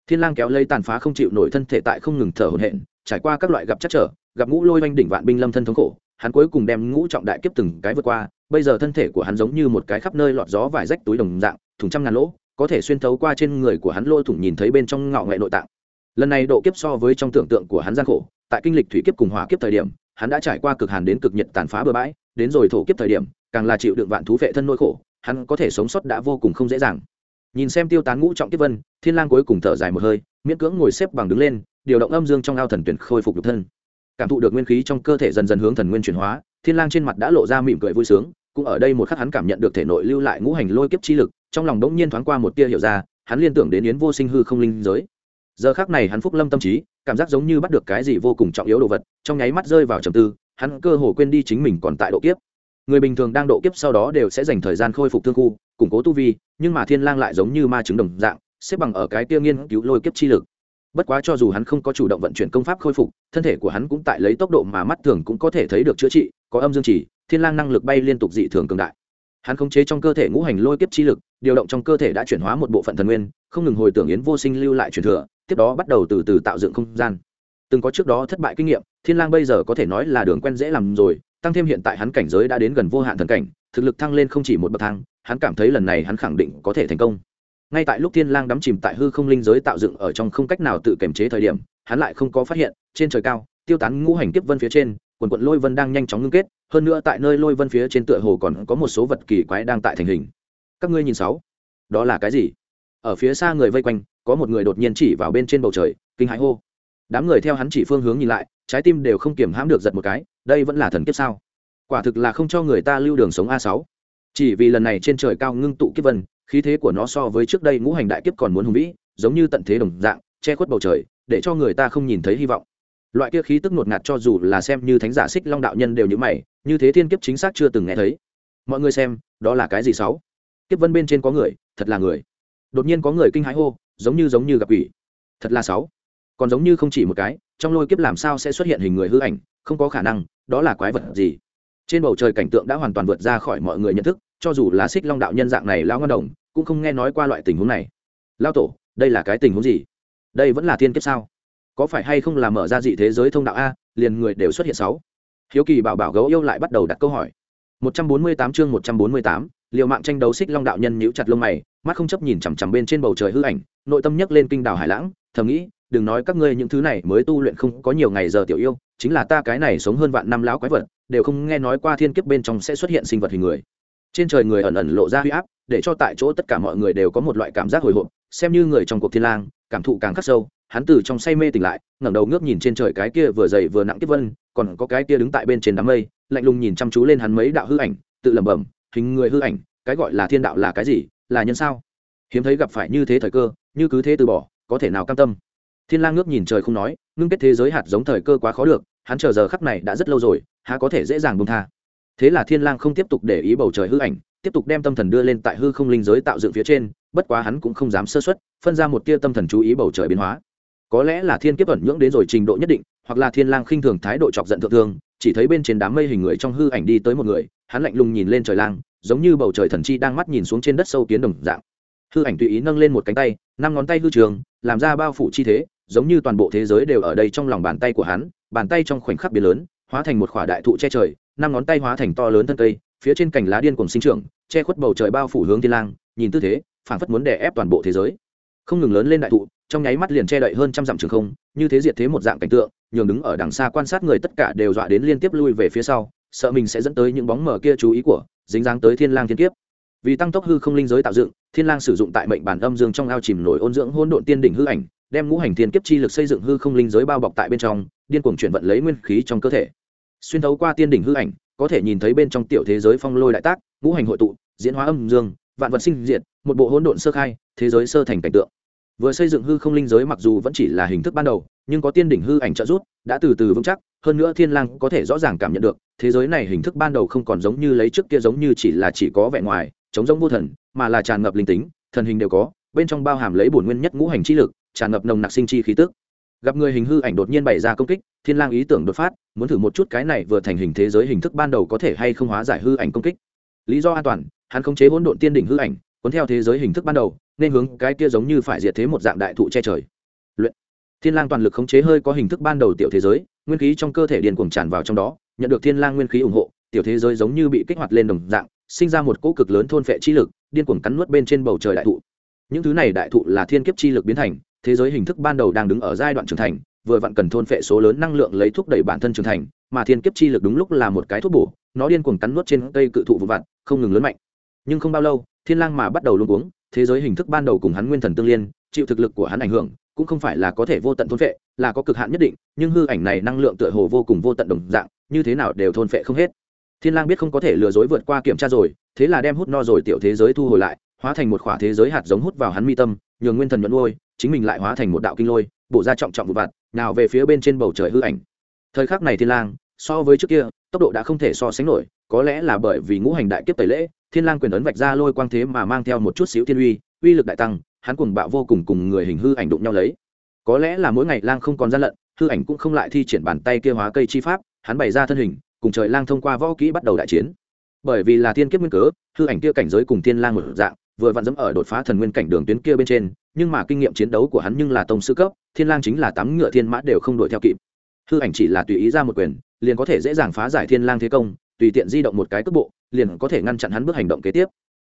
Thiên lang kéo lây tàn phá không chịu nổi thân thể tại không ngừng thở hổn hển, trải qua các loại gặp chắc trở, gặp ngũ lôi oanh đỉnh vạn binh lâm thân thống khổ, hắn cuối cùng đem ngũ trọng đại kiếp từng cái vượt qua, bây giờ thân thể của hắn giống như một cái khắp nơi lọt gió vải rách túi đồng dạng, thủng trăm ngàn lỗ, có thể xuyên thấu qua trên người của hắn lôi thủng nhìn thấy bên trong ngọ nghệ nội tạng. Lần này độ kiếp so với trong tưởng tượng của hắn gian khổ, tại kinh lịch thủy kiếp cùng hỏa kiếp thời điểm, hắn đã trải qua cực hàn đến cực nhiệt tàn phá bừa bãi, đến rồi thổ kiếp thời điểm, càng là chịu đựng vạn thú vệ thân nỗi khổ hắn có thể sống sót đã vô cùng không dễ dàng. Nhìn xem tiêu tán ngũ trọng kiếp vân, thiên lang cuối cùng thở dài một hơi, miễn cưỡng ngồi xếp bằng đứng lên, điều động âm dương trong ao thần tuyển khôi phục nhục thân. Cảm thụ được nguyên khí trong cơ thể dần dần hướng thần nguyên chuyển hóa, thiên lang trên mặt đã lộ ra mỉm cười vui sướng, cũng ở đây một khắc hắn cảm nhận được thể nội lưu lại ngũ hành lôi kiếp chi lực, trong lòng đống nhiên thoáng qua một tia hiểu ra, hắn liên tưởng đến yến vô sinh hư không linh giới. Giờ khắc này hắn phúc lâm tâm trí, cảm giác giống như bắt được cái gì vô cùng trọng yếu đồ vật, trong nháy mắt rơi vào trầm tư, hắn cơ hồ quên đi chính mình còn tại độ kiếp người bình thường đang độ kiếp sau đó đều sẽ dành thời gian khôi phục thương khu, củng cố tu vi, nhưng mà thiên lang lại giống như ma chứng đồng dạng, xếp bằng ở cái tiêu nghiên cứu lôi kiếp chi lực. Bất quá cho dù hắn không có chủ động vận chuyển công pháp khôi phục, thân thể của hắn cũng tại lấy tốc độ mà mắt thường cũng có thể thấy được chữa trị, có âm dương chỉ, thiên lang năng lực bay liên tục dị thường cường đại. Hắn khống chế trong cơ thể ngũ hành lôi kiếp chi lực, điều động trong cơ thể đã chuyển hóa một bộ phận thần nguyên, không ngừng hồi tưởng yến vô sinh lưu lại truyền thừa, tiếp đó bắt đầu từ từ tạo dựng không gian. Từng có trước đó thất bại kinh nghiệm, thiên lang bây giờ có thể nói là đường quen dễ làm rồi tăng thêm hiện tại hắn cảnh giới đã đến gần vô hạn thần cảnh, thực lực thăng lên không chỉ một bậc thang, hắn cảm thấy lần này hắn khẳng định có thể thành công. Ngay tại lúc thiên lang đắm chìm tại hư không linh giới tạo dựng ở trong không cách nào tự kiểm chế thời điểm, hắn lại không có phát hiện, trên trời cao, tiêu tán ngũ hành kiếp vân phía trên, quần quận lôi vân đang nhanh chóng ngưng kết, hơn nữa tại nơi lôi vân phía trên tựa hồ còn có một số vật kỳ quái đang tại thành hình. Các ngươi nhìn sáu, đó là cái gì? Ở phía xa người vây quanh, có một người đột nhiên chỉ vào bên trên bầu trời, kinh hãi hô. Đám người theo hắn chỉ phương hướng nhìn lại trái tim đều không kiềm hãm được giật một cái, đây vẫn là thần kiếp sao? Quả thực là không cho người ta lưu đường sống a sáu. Chỉ vì lần này trên trời cao ngưng tụ kiếp vân, khí thế của nó so với trước đây ngũ hành đại kiếp còn muốn hùng vĩ, giống như tận thế đồng dạng, che khuất bầu trời, để cho người ta không nhìn thấy hy vọng. Loại kia khí tức ngột ngạt cho dù là xem như thánh giả xích long đạo nhân đều như mày, như thế thiên kiếp chính xác chưa từng nghe thấy. Mọi người xem, đó là cái gì sáu? Kiếp vân bên trên có người, thật là người. Đột nhiên có người kinh hãi hô, giống như giống như gặp quỷ. Thật là sáu còn giống như không chỉ một cái trong lôi kiếp làm sao sẽ xuất hiện hình người hư ảnh không có khả năng đó là quái vật gì? Trên bầu trời cảnh tượng đã hoàn toàn vượt ra khỏi mọi người nhận thức cho dù là xích long đạo nhân dạng này lao ngân đồng cũng không nghe nói qua loại tình huống này. Lao tổ đây là cái tình huống gì? Đây vẫn là thiên kiếp sao? Có phải hay không là mở ra dị thế giới thông đạo a liền người đều xuất hiện sáu? Hiếu kỳ bảo bảo gấu yêu lại bắt đầu đặt câu hỏi. 148 chương 148, liều mạng tranh đấu xích long đạo nhân nhíu chặt lông mày mắt không chấp nhìn chằm chằm bên trên bầu trời hư ảnh nội tâm nhấc lên kinh đảo hải lãng thầm nghĩ đừng nói các ngươi những thứ này mới tu luyện không có nhiều ngày giờ tiểu yêu, chính là ta cái này sống hơn vạn năm lão quái vật, đều không nghe nói qua thiên kiếp bên trong sẽ xuất hiện sinh vật hình người. Trên trời người ẩn ẩn lộ ra huy áp, để cho tại chỗ tất cả mọi người đều có một loại cảm giác hồi hộp, xem như người trong cuộc thiên lang, cảm thụ càng khắc sâu, hắn từ trong say mê tỉnh lại, ngẩng đầu ngước nhìn trên trời cái kia vừa dày vừa nặng tiếp vân, còn có cái kia đứng tại bên trên đám mây, lạnh lùng nhìn chăm chú lên hắn mấy đạo hư ảnh, tự lẩm bẩm, hình người hư ảnh, cái gọi là thiên đạo là cái gì, là nhân sao? Hiếm thấy gặp phải như thế thời cơ, như cứ thế từ bỏ, có thể nào cam tâm? Thiên lang ngước nhìn trời không nói, ngưng kết thế giới hạt giống thời cơ quá khó được, hắn chờ giờ khắc này đã rất lâu rồi, há có thể dễ dàng buông tha. Thế là thiên lang không tiếp tục để ý bầu trời hư ảnh, tiếp tục đem tâm thần đưa lên tại hư không linh giới tạo dựng phía trên, bất quá hắn cũng không dám sơ suất, phân ra một tia tâm thần chú ý bầu trời biến hóa. Có lẽ là thiên kiếp ẩn nhưỡng đến rồi trình độ nhất định, hoặc là thiên lang khinh thường thái độ chọc giận thượng thương chỉ thấy bên trên đám mây hình người trong hư ảnh đi tới một người, hắn lạnh lùng nhìn lên trời lang, giống như bầu trời thần chi đang mắt nhìn xuống trên đất sâu kiến đồng dạng. Hư ảnh tùy ý nâng lên một cánh tay, năm ngón tay hư trường, làm ra bao phủ chi thế giống như toàn bộ thế giới đều ở đây trong lòng bàn tay của hắn, bàn tay trong khoảnh khắc biến lớn, hóa thành một khỏa đại thụ che trời, năm ngón tay hóa thành to lớn thân cây, phía trên cành lá điên cùng sinh trưởng, che khuất bầu trời bao phủ hướng thiên lang, nhìn tư thế, phảng phất muốn đè ép toàn bộ thế giới. Không ngừng lớn lên đại thụ, trong nháy mắt liền che đậy hơn trăm dặm trường không, như thế diệt thế một dạng cảnh tượng, nhường đứng ở đằng xa quan sát người tất cả đều dọa đến liên tiếp lui về phía sau, sợ mình sẽ dẫn tới những bóng mờ kia chú ý của, dính dáng tới thiên lang thiên kiếp. Vì tăng tốc hư không linh giới tạo dựng, thiên lang sử dụng tại mệnh bản âm dương trong ao chìm nổi ôn dưỡng hỗn độn tiên đỉnh hư ảnh đem ngũ hành thiên kiếp chi lực xây dựng hư không linh giới bao bọc tại bên trong, điên cuồng chuyển vận lấy nguyên khí trong cơ thể. Xuyên thấu qua tiên đỉnh hư ảnh, có thể nhìn thấy bên trong tiểu thế giới phong lôi đại tác, ngũ hành hội tụ, diễn hóa âm dương, vạn vật sinh diệt, một bộ hỗn độn sơ khai, thế giới sơ thành cảnh tượng. Vừa xây dựng hư không linh giới mặc dù vẫn chỉ là hình thức ban đầu, nhưng có tiên đỉnh hư ảnh trợ giúp, đã từ từ vững chắc, hơn nữa thiên lang có thể rõ ràng cảm nhận được, thế giới này hình thức ban đầu không còn giống như lấy trước kia giống như chỉ là chỉ có vẻ ngoài chống giống vô thần, mà là tràn ngập linh tính, thần hình đều có, bên trong bao hàm lấy bổn nguyên nhất ngũ hành chi lực tràn ngập nồng nặc sinh chi khí tức. Gặp người hình hư ảnh đột nhiên bày ra công kích, thiên lang ý tưởng đột phát, muốn thử một chút cái này vừa thành hình thế giới hình thức ban đầu có thể hay không hóa giải hư ảnh công kích. Lý do an toàn, hắn khống chế hỗn độn tiên đỉnh hư ảnh, cuốn theo thế giới hình thức ban đầu, nên hướng cái kia giống như phải diệt thế một dạng đại thụ che trời. Luyện. Thiên lang toàn lực khống chế hơi có hình thức ban đầu tiểu thế giới, nguyên khí trong cơ thể điền cuồng tràn vào trong đó, nhận được thiên lang nguyên khí ủng hộ, tiểu thế giới giống như bị kích hoạt lên đồng dạng, sinh ra một cỗ cực lớn thôn phệ chi lực, điên cuồng cắn nuốt bên trên bầu trời đại thụ. Những thứ này đại thụ là thiên kiếp chi lực biến thành thế giới hình thức ban đầu đang đứng ở giai đoạn trưởng thành, vừa vặn cần thôn phệ số lớn năng lượng lấy thúc đẩy bản thân trưởng thành, mà thiên kiếp chi lực đúng lúc là một cái thuốc bổ, nó điên cuồng cắn nuốt trên cây cự thụ vụ vặt, không ngừng lớn mạnh. Nhưng không bao lâu, thiên lang mà bắt đầu luống cuống, thế giới hình thức ban đầu cùng hắn nguyên thần tương liên, chịu thực lực của hắn ảnh hưởng, cũng không phải là có thể vô tận thôn phệ, là có cực hạn nhất định, nhưng hư ảnh này năng lượng tựa hồ vô cùng vô tận đồng dạng, như thế nào đều thôn phệ không hết. Thiên lang biết không có thể lừa dối vượt qua kiểm tra rồi, thế là đem hút no rồi tiểu thế giới thu hồi lại, hóa thành một khỏa thế giới hạt giống hút vào hắn mi tâm, nhường nguyên thần nhuận nuôi chính mình lại hóa thành một đạo kinh lôi, bổ ra trọng trọng vụ vặt, nào về phía bên trên bầu trời hư ảnh. Thời khắc này thiên lang, so với trước kia, tốc độ đã không thể so sánh nổi, có lẽ là bởi vì ngũ hành đại kiếp tẩy lễ, thiên lang quyền ấn vạch ra lôi quang thế mà mang theo một chút xíu thiên uy uy lực đại tăng, hắn cuồng bạo vô cùng cùng người hình hư ảnh đụng nhau lấy. Có lẽ là mỗi ngày lang không còn gian lận, hư ảnh cũng không lại thi triển bàn tay kia hóa cây chi pháp, hắn bày ra thân hình, cùng trời lang thông qua võ kỹ bắt đầu đại chiến. Bởi vì là thiên kiếp nguyên cớ, hư ảnh kia cảnh giới cùng thiên lang một dạng vừa vặn dẫm ở đột phá thần nguyên cảnh đường tuyến kia bên trên, nhưng mà kinh nghiệm chiến đấu của hắn nhưng là tông sư cấp, thiên lang chính là tám ngựa thiên mã đều không đuổi theo kịp. Hư ảnh chỉ là tùy ý ra một quyền, liền có thể dễ dàng phá giải thiên lang thế công, tùy tiện di động một cái cước bộ, liền có thể ngăn chặn hắn bước hành động kế tiếp.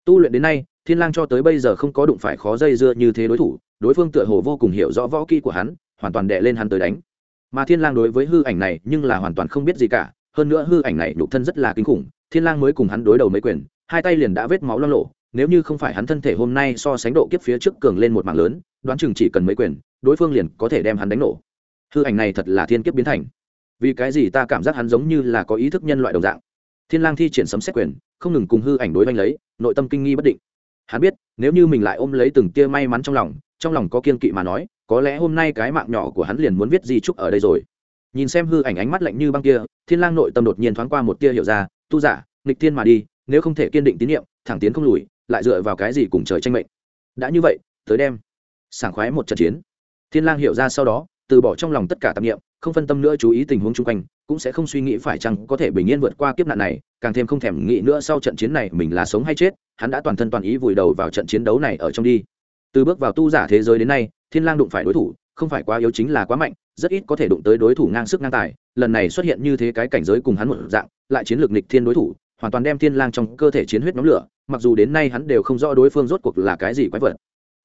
Tu luyện đến nay, thiên lang cho tới bây giờ không có đụng phải khó dây dưa như thế đối thủ, đối phương tựa hồ vô cùng hiểu rõ võ kỹ của hắn, hoàn toàn đè lên hắn tới đánh. Mà thiên lang đối với hư ảnh này nhưng là hoàn toàn không biết gì cả, hơn nữa hư ảnh này nhục thân rất là kinh khủng, thiên lang mới cùng hắn đối đầu mấy quyền, hai tay liền đã vết máu loang lộ nếu như không phải hắn thân thể hôm nay so sánh độ kiếp phía trước cường lên một mạng lớn, đoán chừng chỉ cần mấy quyền, đối phương liền có thể đem hắn đánh nổ. Hư ảnh này thật là thiên kiếp biến thành. Vì cái gì ta cảm giác hắn giống như là có ý thức nhân loại đồng dạng. Thiên lang thi triển sấm xét quyền, không ngừng cùng hư ảnh đối vanh lấy, nội tâm kinh nghi bất định. Hắn biết, nếu như mình lại ôm lấy từng tia may mắn trong lòng trong lòng có kiên kỵ mà nói, có lẽ hôm nay cái mạng nhỏ của hắn liền muốn viết di trúc ở đây rồi. Nhìn xem hư ảnh ánh mắt lạnh như băng kia, thiên lang nội tâm đột nhiên thoáng qua một tia hiểu ra, tu giả, nghịch thiên mà đi, nếu không thể kiên định tín nhiệm thẳng tiến không lùi lại dựa vào cái gì cùng trời tranh mệnh? Đã như vậy, tới đem sảng khoái một trận chiến. Thiên lang hiểu ra sau đó, từ bỏ trong lòng tất cả tạp niệm, không phân tâm nữa chú ý tình huống chung quanh, cũng sẽ không suy nghĩ phải chăng có thể bình yên vượt qua kiếp nạn này, càng thêm không thèm nghĩ nữa sau trận chiến này mình là sống hay chết, hắn đã toàn thân toàn ý vùi đầu vào trận chiến đấu này ở trong đi. Từ bước vào tu giả thế giới đến nay, thiên lang đụng phải đối thủ, không phải quá yếu chính là quá mạnh, rất ít có thể đụng tới đối thủ ngang sức ngang tài, lần này xuất hiện như thế cái cảnh giới cùng hắn một dạng, lại chiến lược nịch thiên đối thủ, hoàn toàn đem thiên lang trong cơ thể chiến huyết nóng lửa mặc dù đến nay hắn đều không rõ đối phương rốt cuộc là cái gì quái vật,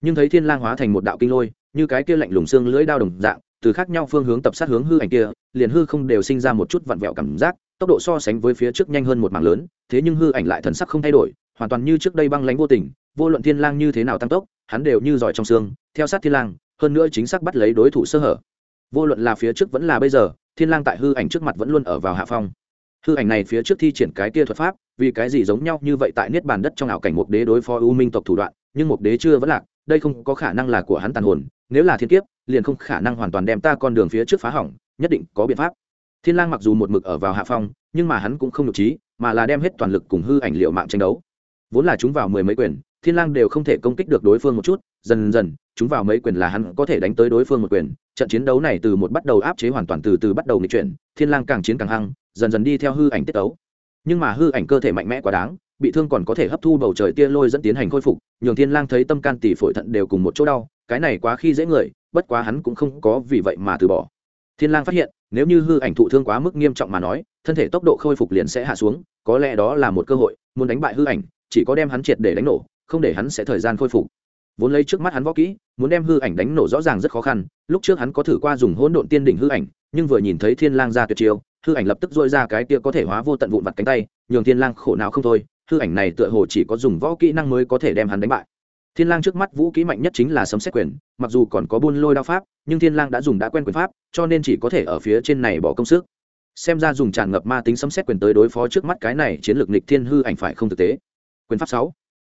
nhưng thấy thiên lang hóa thành một đạo kinh lôi, như cái kia lạnh lùng xương lưỡi đao đồng dạng, từ khác nhau phương hướng tập sát hướng hư ảnh kia, liền hư không đều sinh ra một chút vặn vẹo cảm giác, tốc độ so sánh với phía trước nhanh hơn một mảng lớn, thế nhưng hư ảnh lại thần sắc không thay đổi, hoàn toàn như trước đây băng lãnh vô tình, vô luận thiên lang như thế nào tăng tốc, hắn đều như giỏi trong xương, theo sát thiên lang, hơn nữa chính xác bắt lấy đối thủ sơ hở. Vô luận là phía trước vẫn là bây giờ, thiên lang tại hư ảnh trước mặt vẫn luôn ở vào hạ phong hư ảnh này phía trước thi triển cái kia thuật pháp, vì cái gì giống nhau như vậy tại niết bàn đất trong ảo cảnh một đế đối phó u minh tộc thủ đoạn, nhưng một đế chưa vẫn lạc, đây không có khả năng là của hắn tàn hồn, nếu là thiên kiếp, liền không khả năng hoàn toàn đem ta con đường phía trước phá hỏng, nhất định có biện pháp. Thiên lang mặc dù một mực ở vào hạ phong, nhưng mà hắn cũng không nhục trí, mà là đem hết toàn lực cùng hư ảnh liệu mạng tranh đấu. Vốn là chúng vào mười mấy quyền, thiên lang đều không thể công kích được đối phương một chút, dần dần, chúng vào mấy quyền là hắn có thể đánh tới đối phương một quyền, trận chiến đấu này từ một bắt đầu áp chế hoàn toàn từ từ bắt đầu nghịch chuyển, thiên lang càng chiến càng hăng dần dần đi theo hư ảnh tiết tấu, nhưng mà hư ảnh cơ thể mạnh mẽ quá đáng bị thương còn có thể hấp thu bầu trời tia lôi dẫn tiến hành khôi phục nhường thiên lang thấy tâm can tỷ phổi thận đều cùng một chỗ đau cái này quá khi dễ người bất quá hắn cũng không có vì vậy mà từ bỏ. Thiên lang phát hiện nếu như hư ảnh thụ thương quá mức nghiêm trọng mà nói thân thể tốc độ khôi phục liền sẽ hạ xuống có lẽ đó là một cơ hội muốn đánh bại hư ảnh chỉ có đem hắn triệt để đánh nổ không để hắn sẽ thời gian khôi phục. Vốn lấy trước mắt hắn võ kỹ muốn đem hư ảnh đánh nổ rõ ràng rất khó khăn lúc trước hắn có thử qua dùng hỗn độn tiên đỉnh hư ảnh nhưng vừa nhìn thấy thiên lang ra tuyệt chiêu hư ảnh lập tức dôi ra cái kia có thể hóa vô tận vụn vặt cánh tay, nhường thiên lang khổ não không thôi, hư ảnh này tựa hồ chỉ có dùng võ kỹ năng mới có thể đem hắn đánh bại. Thiên lang trước mắt vũ kỹ mạnh nhất chính là sấm xét quyền, mặc dù còn có buôn lôi đao pháp, nhưng thiên lang đã dùng đã quen quyền pháp, cho nên chỉ có thể ở phía trên này bỏ công sức. Xem ra dùng tràn ngập ma tính sấm xét quyền tới đối phó trước mắt cái này chiến lược nịch thiên hư ảnh phải không thực tế? Quyền pháp sáu.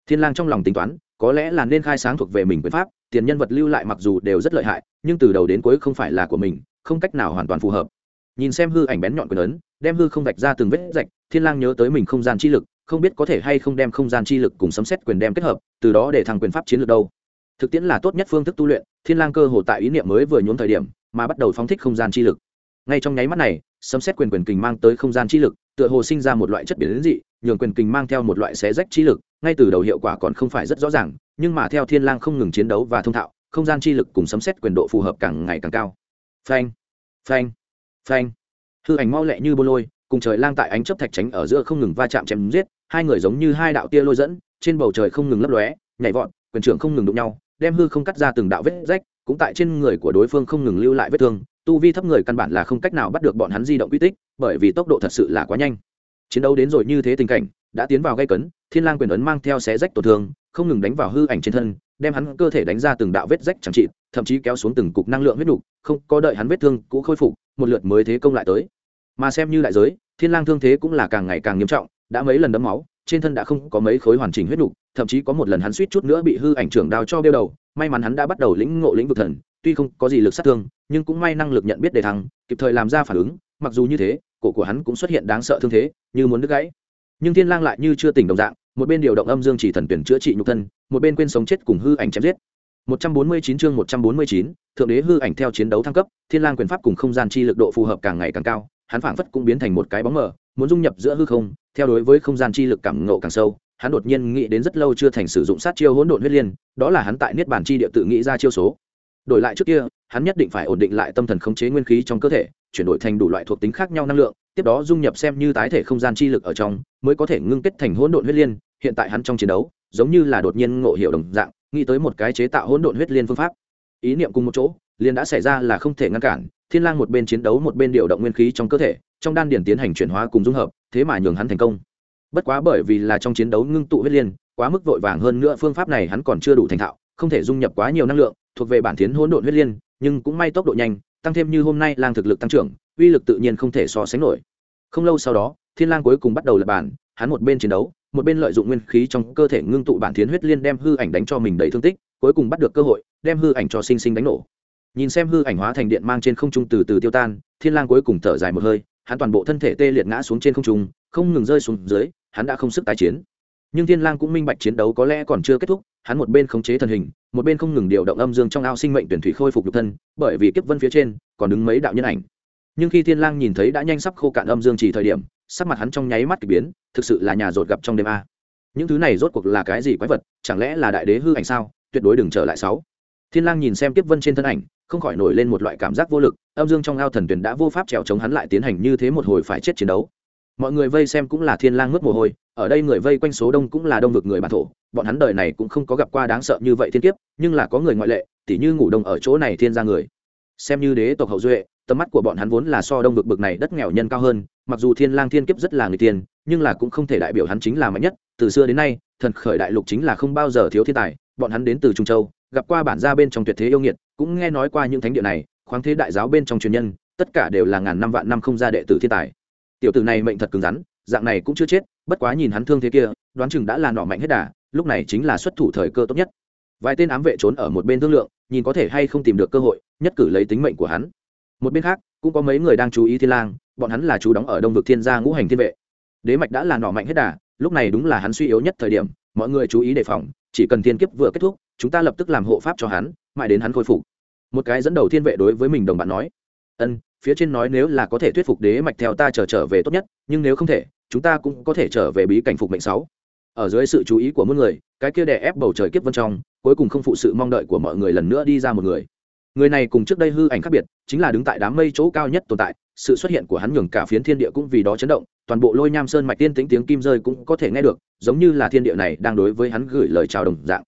Thiên lang trong lòng tính toán, có lẽ là nên khai sáng thuộc về mình quyền pháp, tiền nhân vật lưu lại mặc dù đều rất lợi hại, nhưng từ đầu đến cuối không phải là của mình, không cách nào hoàn toàn phù hợp nhìn xem hư ảnh bén nhọn quyền ấn, đem hư không vạch ra từng vết rạch, thiên lang nhớ tới mình không gian chi lực, không biết có thể hay không đem không gian chi lực cùng sấm xét quyền đem kết hợp, từ đó để thằng quyền pháp chiến lược đâu. Thực tiễn là tốt nhất phương thức tu luyện, thiên lang cơ hồ tại ý niệm mới vừa nhuốm thời điểm, mà bắt đầu phóng thích không gian chi lực. Ngay trong nháy mắt này, sấm xét quyền quyền kình mang tới không gian chi lực, tựa hồ sinh ra một loại chất biến dị, nhường quyền kình mang theo một loại xé rách chi lực, ngay từ đầu hiệu quả còn không phải rất rõ ràng, nhưng mà theo thiên lang không ngừng chiến đấu và thông thạo, không gian chi lực cùng sấm xét quyền độ phù hợp càng ngày càng cao. Phanh! Phanh! Phanh. Hư ảnh mau lẹ như bô lôi, cùng trời lang tại ánh chớp thạch tránh ở giữa không ngừng va chạm chém giết, hai người giống như hai đạo tia lôi dẫn, trên bầu trời không ngừng lấp lóe, nhảy vọt, quyền trưởng không ngừng đụng nhau, đem hư không cắt ra từng đạo vết rách, cũng tại trên người của đối phương không ngừng lưu lại vết thương, tu vi thấp người căn bản là không cách nào bắt được bọn hắn di động quy tích, bởi vì tốc độ thật sự là quá nhanh. Chiến đấu đến rồi như thế tình cảnh, đã tiến vào gây cấn, thiên lang quyền ấn mang theo xé rách tổn thương, không ngừng đánh vào hư ảnh trên thân đem hắn cơ thể đánh ra từng đạo vết rách chẳng trị thậm chí kéo xuống từng cục năng lượng huyết đủ, không có đợi hắn vết thương cũ khôi phục một lượt mới thế công lại tới. Mà xem như đại giới thiên lang thương thế cũng là càng ngày càng nghiêm trọng đã mấy lần đấm máu trên thân đã không có mấy khối hoàn chỉnh huyết đủ, thậm chí có một lần hắn suýt chút nữa bị hư ảnh trưởng đao cho bêu đầu may mắn hắn đã bắt đầu lĩnh ngộ lĩnh vực thần tuy không có gì lực sát thương nhưng cũng may năng lực nhận biết đề thăng kịp thời làm ra phản ứng mặc dù như thế cổ của hắn cũng xuất hiện đáng sợ thương thế như muốn đứt gãy. Nhưng thiên lang lại như chưa tỉnh đồng dạng một bên điều động âm dương chỉ thần tuyển chữa trị nhục thân một bên quên sống chết cùng hư ảnh chém giết. 149 chương 149, thượng đế hư ảnh theo chiến đấu thăng cấp thiên lang quyền pháp cùng không gian chi lực độ phù hợp càng ngày càng cao hắn phảng phất cũng biến thành một cái bóng mờ muốn dung nhập giữa hư không theo đối với không gian chi lực cảm ngộ càng sâu hắn đột nhiên nghĩ đến rất lâu chưa thành sử dụng sát chiêu hỗn độn huyết liên đó là hắn tại niết bàn chi địa tự nghĩ ra chiêu số. Đổi lại trước kia hắn nhất định phải ổn định lại tâm thần khống chế nguyên khí trong cơ thể chuyển đổi thành đủ loại thuộc tính khác nhau năng lượng tiếp đó dung nhập xem như tái thể không gian chi lực ở trong mới có thể ngưng kết thành hỗn độn huyết liên hiện tại hắn trong chiến đấu, giống như là đột nhiên ngộ hiểu đồng dạng, nghĩ tới một cái chế tạo hỗn độn huyết liên phương pháp. Ý niệm cùng một chỗ, liền đã xảy ra là không thể ngăn cản, thiên lang một bên chiến đấu một bên điều động nguyên khí trong cơ thể, trong đan điển tiến hành chuyển hóa cùng dung hợp, thế mà nhường hắn thành công. Bất quá bởi vì là trong chiến đấu ngưng tụ huyết liên, quá mức vội vàng hơn nữa phương pháp này hắn còn chưa đủ thành thạo, không thể dung nhập quá nhiều năng lượng, thuộc về bản thiến hỗn độn huyết liên, nhưng cũng may tốc độ nhanh, tăng thêm như hôm nay lang thực lực tăng trưởng, uy lực tự nhiên không thể so sánh nổi. Không lâu sau đó, thiên lang cuối cùng bắt đầu lập bản hắn một bên chiến đấu, một bên lợi dụng nguyên khí trong cơ thể ngưng tụ bản thiến huyết liên đem hư ảnh đánh cho mình đầy thương tích, cuối cùng bắt được cơ hội, đem hư ảnh cho sinh sinh đánh nổ. Nhìn xem hư ảnh hóa thành điện mang trên không trung từ từ tiêu tan, thiên lang cuối cùng thở dài một hơi, hắn toàn bộ thân thể tê liệt ngã xuống trên không trung, không ngừng rơi xuống dưới, hắn đã không sức tái chiến. Nhưng thiên lang cũng minh bạch chiến đấu có lẽ còn chưa kết thúc, hắn một bên khống chế thần hình, một bên không ngừng điều động âm dương trong ao sinh mệnh tuyển thủy khôi phục nhục thân, bởi vì kiếp vân phía trên còn đứng mấy đạo nhân ảnh. Nhưng khi thiên lang nhìn thấy đã nhanh sắp khô cạn âm dương chỉ thời điểm sắc mặt hắn trong nháy mắt kỳ biến, thực sự là nhà rột gặp trong đêm a. Những thứ này rốt cuộc là cái gì quái vật, chẳng lẽ là đại đế hư ảnh sao? Tuyệt đối đừng trở lại sáu. Thiên lang nhìn xem kiếp vân trên thân ảnh, không khỏi nổi lên một loại cảm giác vô lực, âm dương trong ao thần tuyển đã vô pháp trèo chống hắn lại tiến hành như thế một hồi phải chết chiến đấu. Mọi người vây xem cũng là thiên lang ngước mồ hôi, ở đây người vây quanh số đông cũng là đông vực người bản thổ, bọn hắn đời này cũng không có gặp qua đáng sợ như vậy thiên kiếp, nhưng là có người ngoại lệ, tỉ như ngủ đông ở chỗ này thiên gia người. Xem như đế tộc hậu duệ tầm mắt của bọn hắn vốn là so đông vực bực này đất nghèo nhân cao hơn, mặc dù thiên lang thiên kiếp rất là người tiền nhưng là cũng không thể đại biểu hắn chính là mạnh nhất. Từ xưa đến nay, thần khởi đại lục chính là không bao giờ thiếu thiên tài, bọn hắn đến từ trung châu, gặp qua bản gia bên trong tuyệt thế yêu nghiệt, cũng nghe nói qua những thánh địa này, khoáng thế đại giáo bên trong truyền nhân, tất cả đều là ngàn năm vạn năm không ra đệ tử thiên tài. Tiểu tử này mệnh thật cứng rắn, dạng này cũng chưa chết, bất quá nhìn hắn thương thế kia, đoán chừng đã là nọ mạnh hết đà, lúc này chính là xuất thủ thời cơ tốt nhất. Vài tên ám vệ trốn ở một bên thương lượng, nhìn có thể hay không tìm được cơ hội, nhất cử lấy tính mệnh của hắn một bên khác, cũng có mấy người đang chú ý thiên lang, bọn hắn là chú đóng ở đông vực thiên gia ngũ hành thiên vệ. Đế mạch đã là nỏ mạnh hết đà, lúc này đúng là hắn suy yếu nhất thời điểm, mọi người chú ý đề phòng, chỉ cần thiên kiếp vừa kết thúc, chúng ta lập tức làm hộ pháp cho hắn, mãi đến hắn khôi phục. Một cái dẫn đầu thiên vệ đối với mình đồng bạn nói, ân, phía trên nói nếu là có thể thuyết phục đế mạch theo ta trở trở về tốt nhất, nhưng nếu không thể, chúng ta cũng có thể trở về bí cảnh phục mệnh sáu. Ở dưới sự chú ý của muôn người, cái kia đè ép bầu trời kiếp vân trong, cuối cùng không phụ sự mong đợi của mọi người lần nữa đi ra một người người này cùng trước đây hư ảnh khác biệt, chính là đứng tại đám mây chỗ cao nhất tồn tại, sự xuất hiện của hắn nhường cả phiến thiên địa cũng vì đó chấn động, toàn bộ lôi nham sơn mạch tiên tính tiếng kim rơi cũng có thể nghe được, giống như là thiên địa này đang đối với hắn gửi lời chào đồng dạng.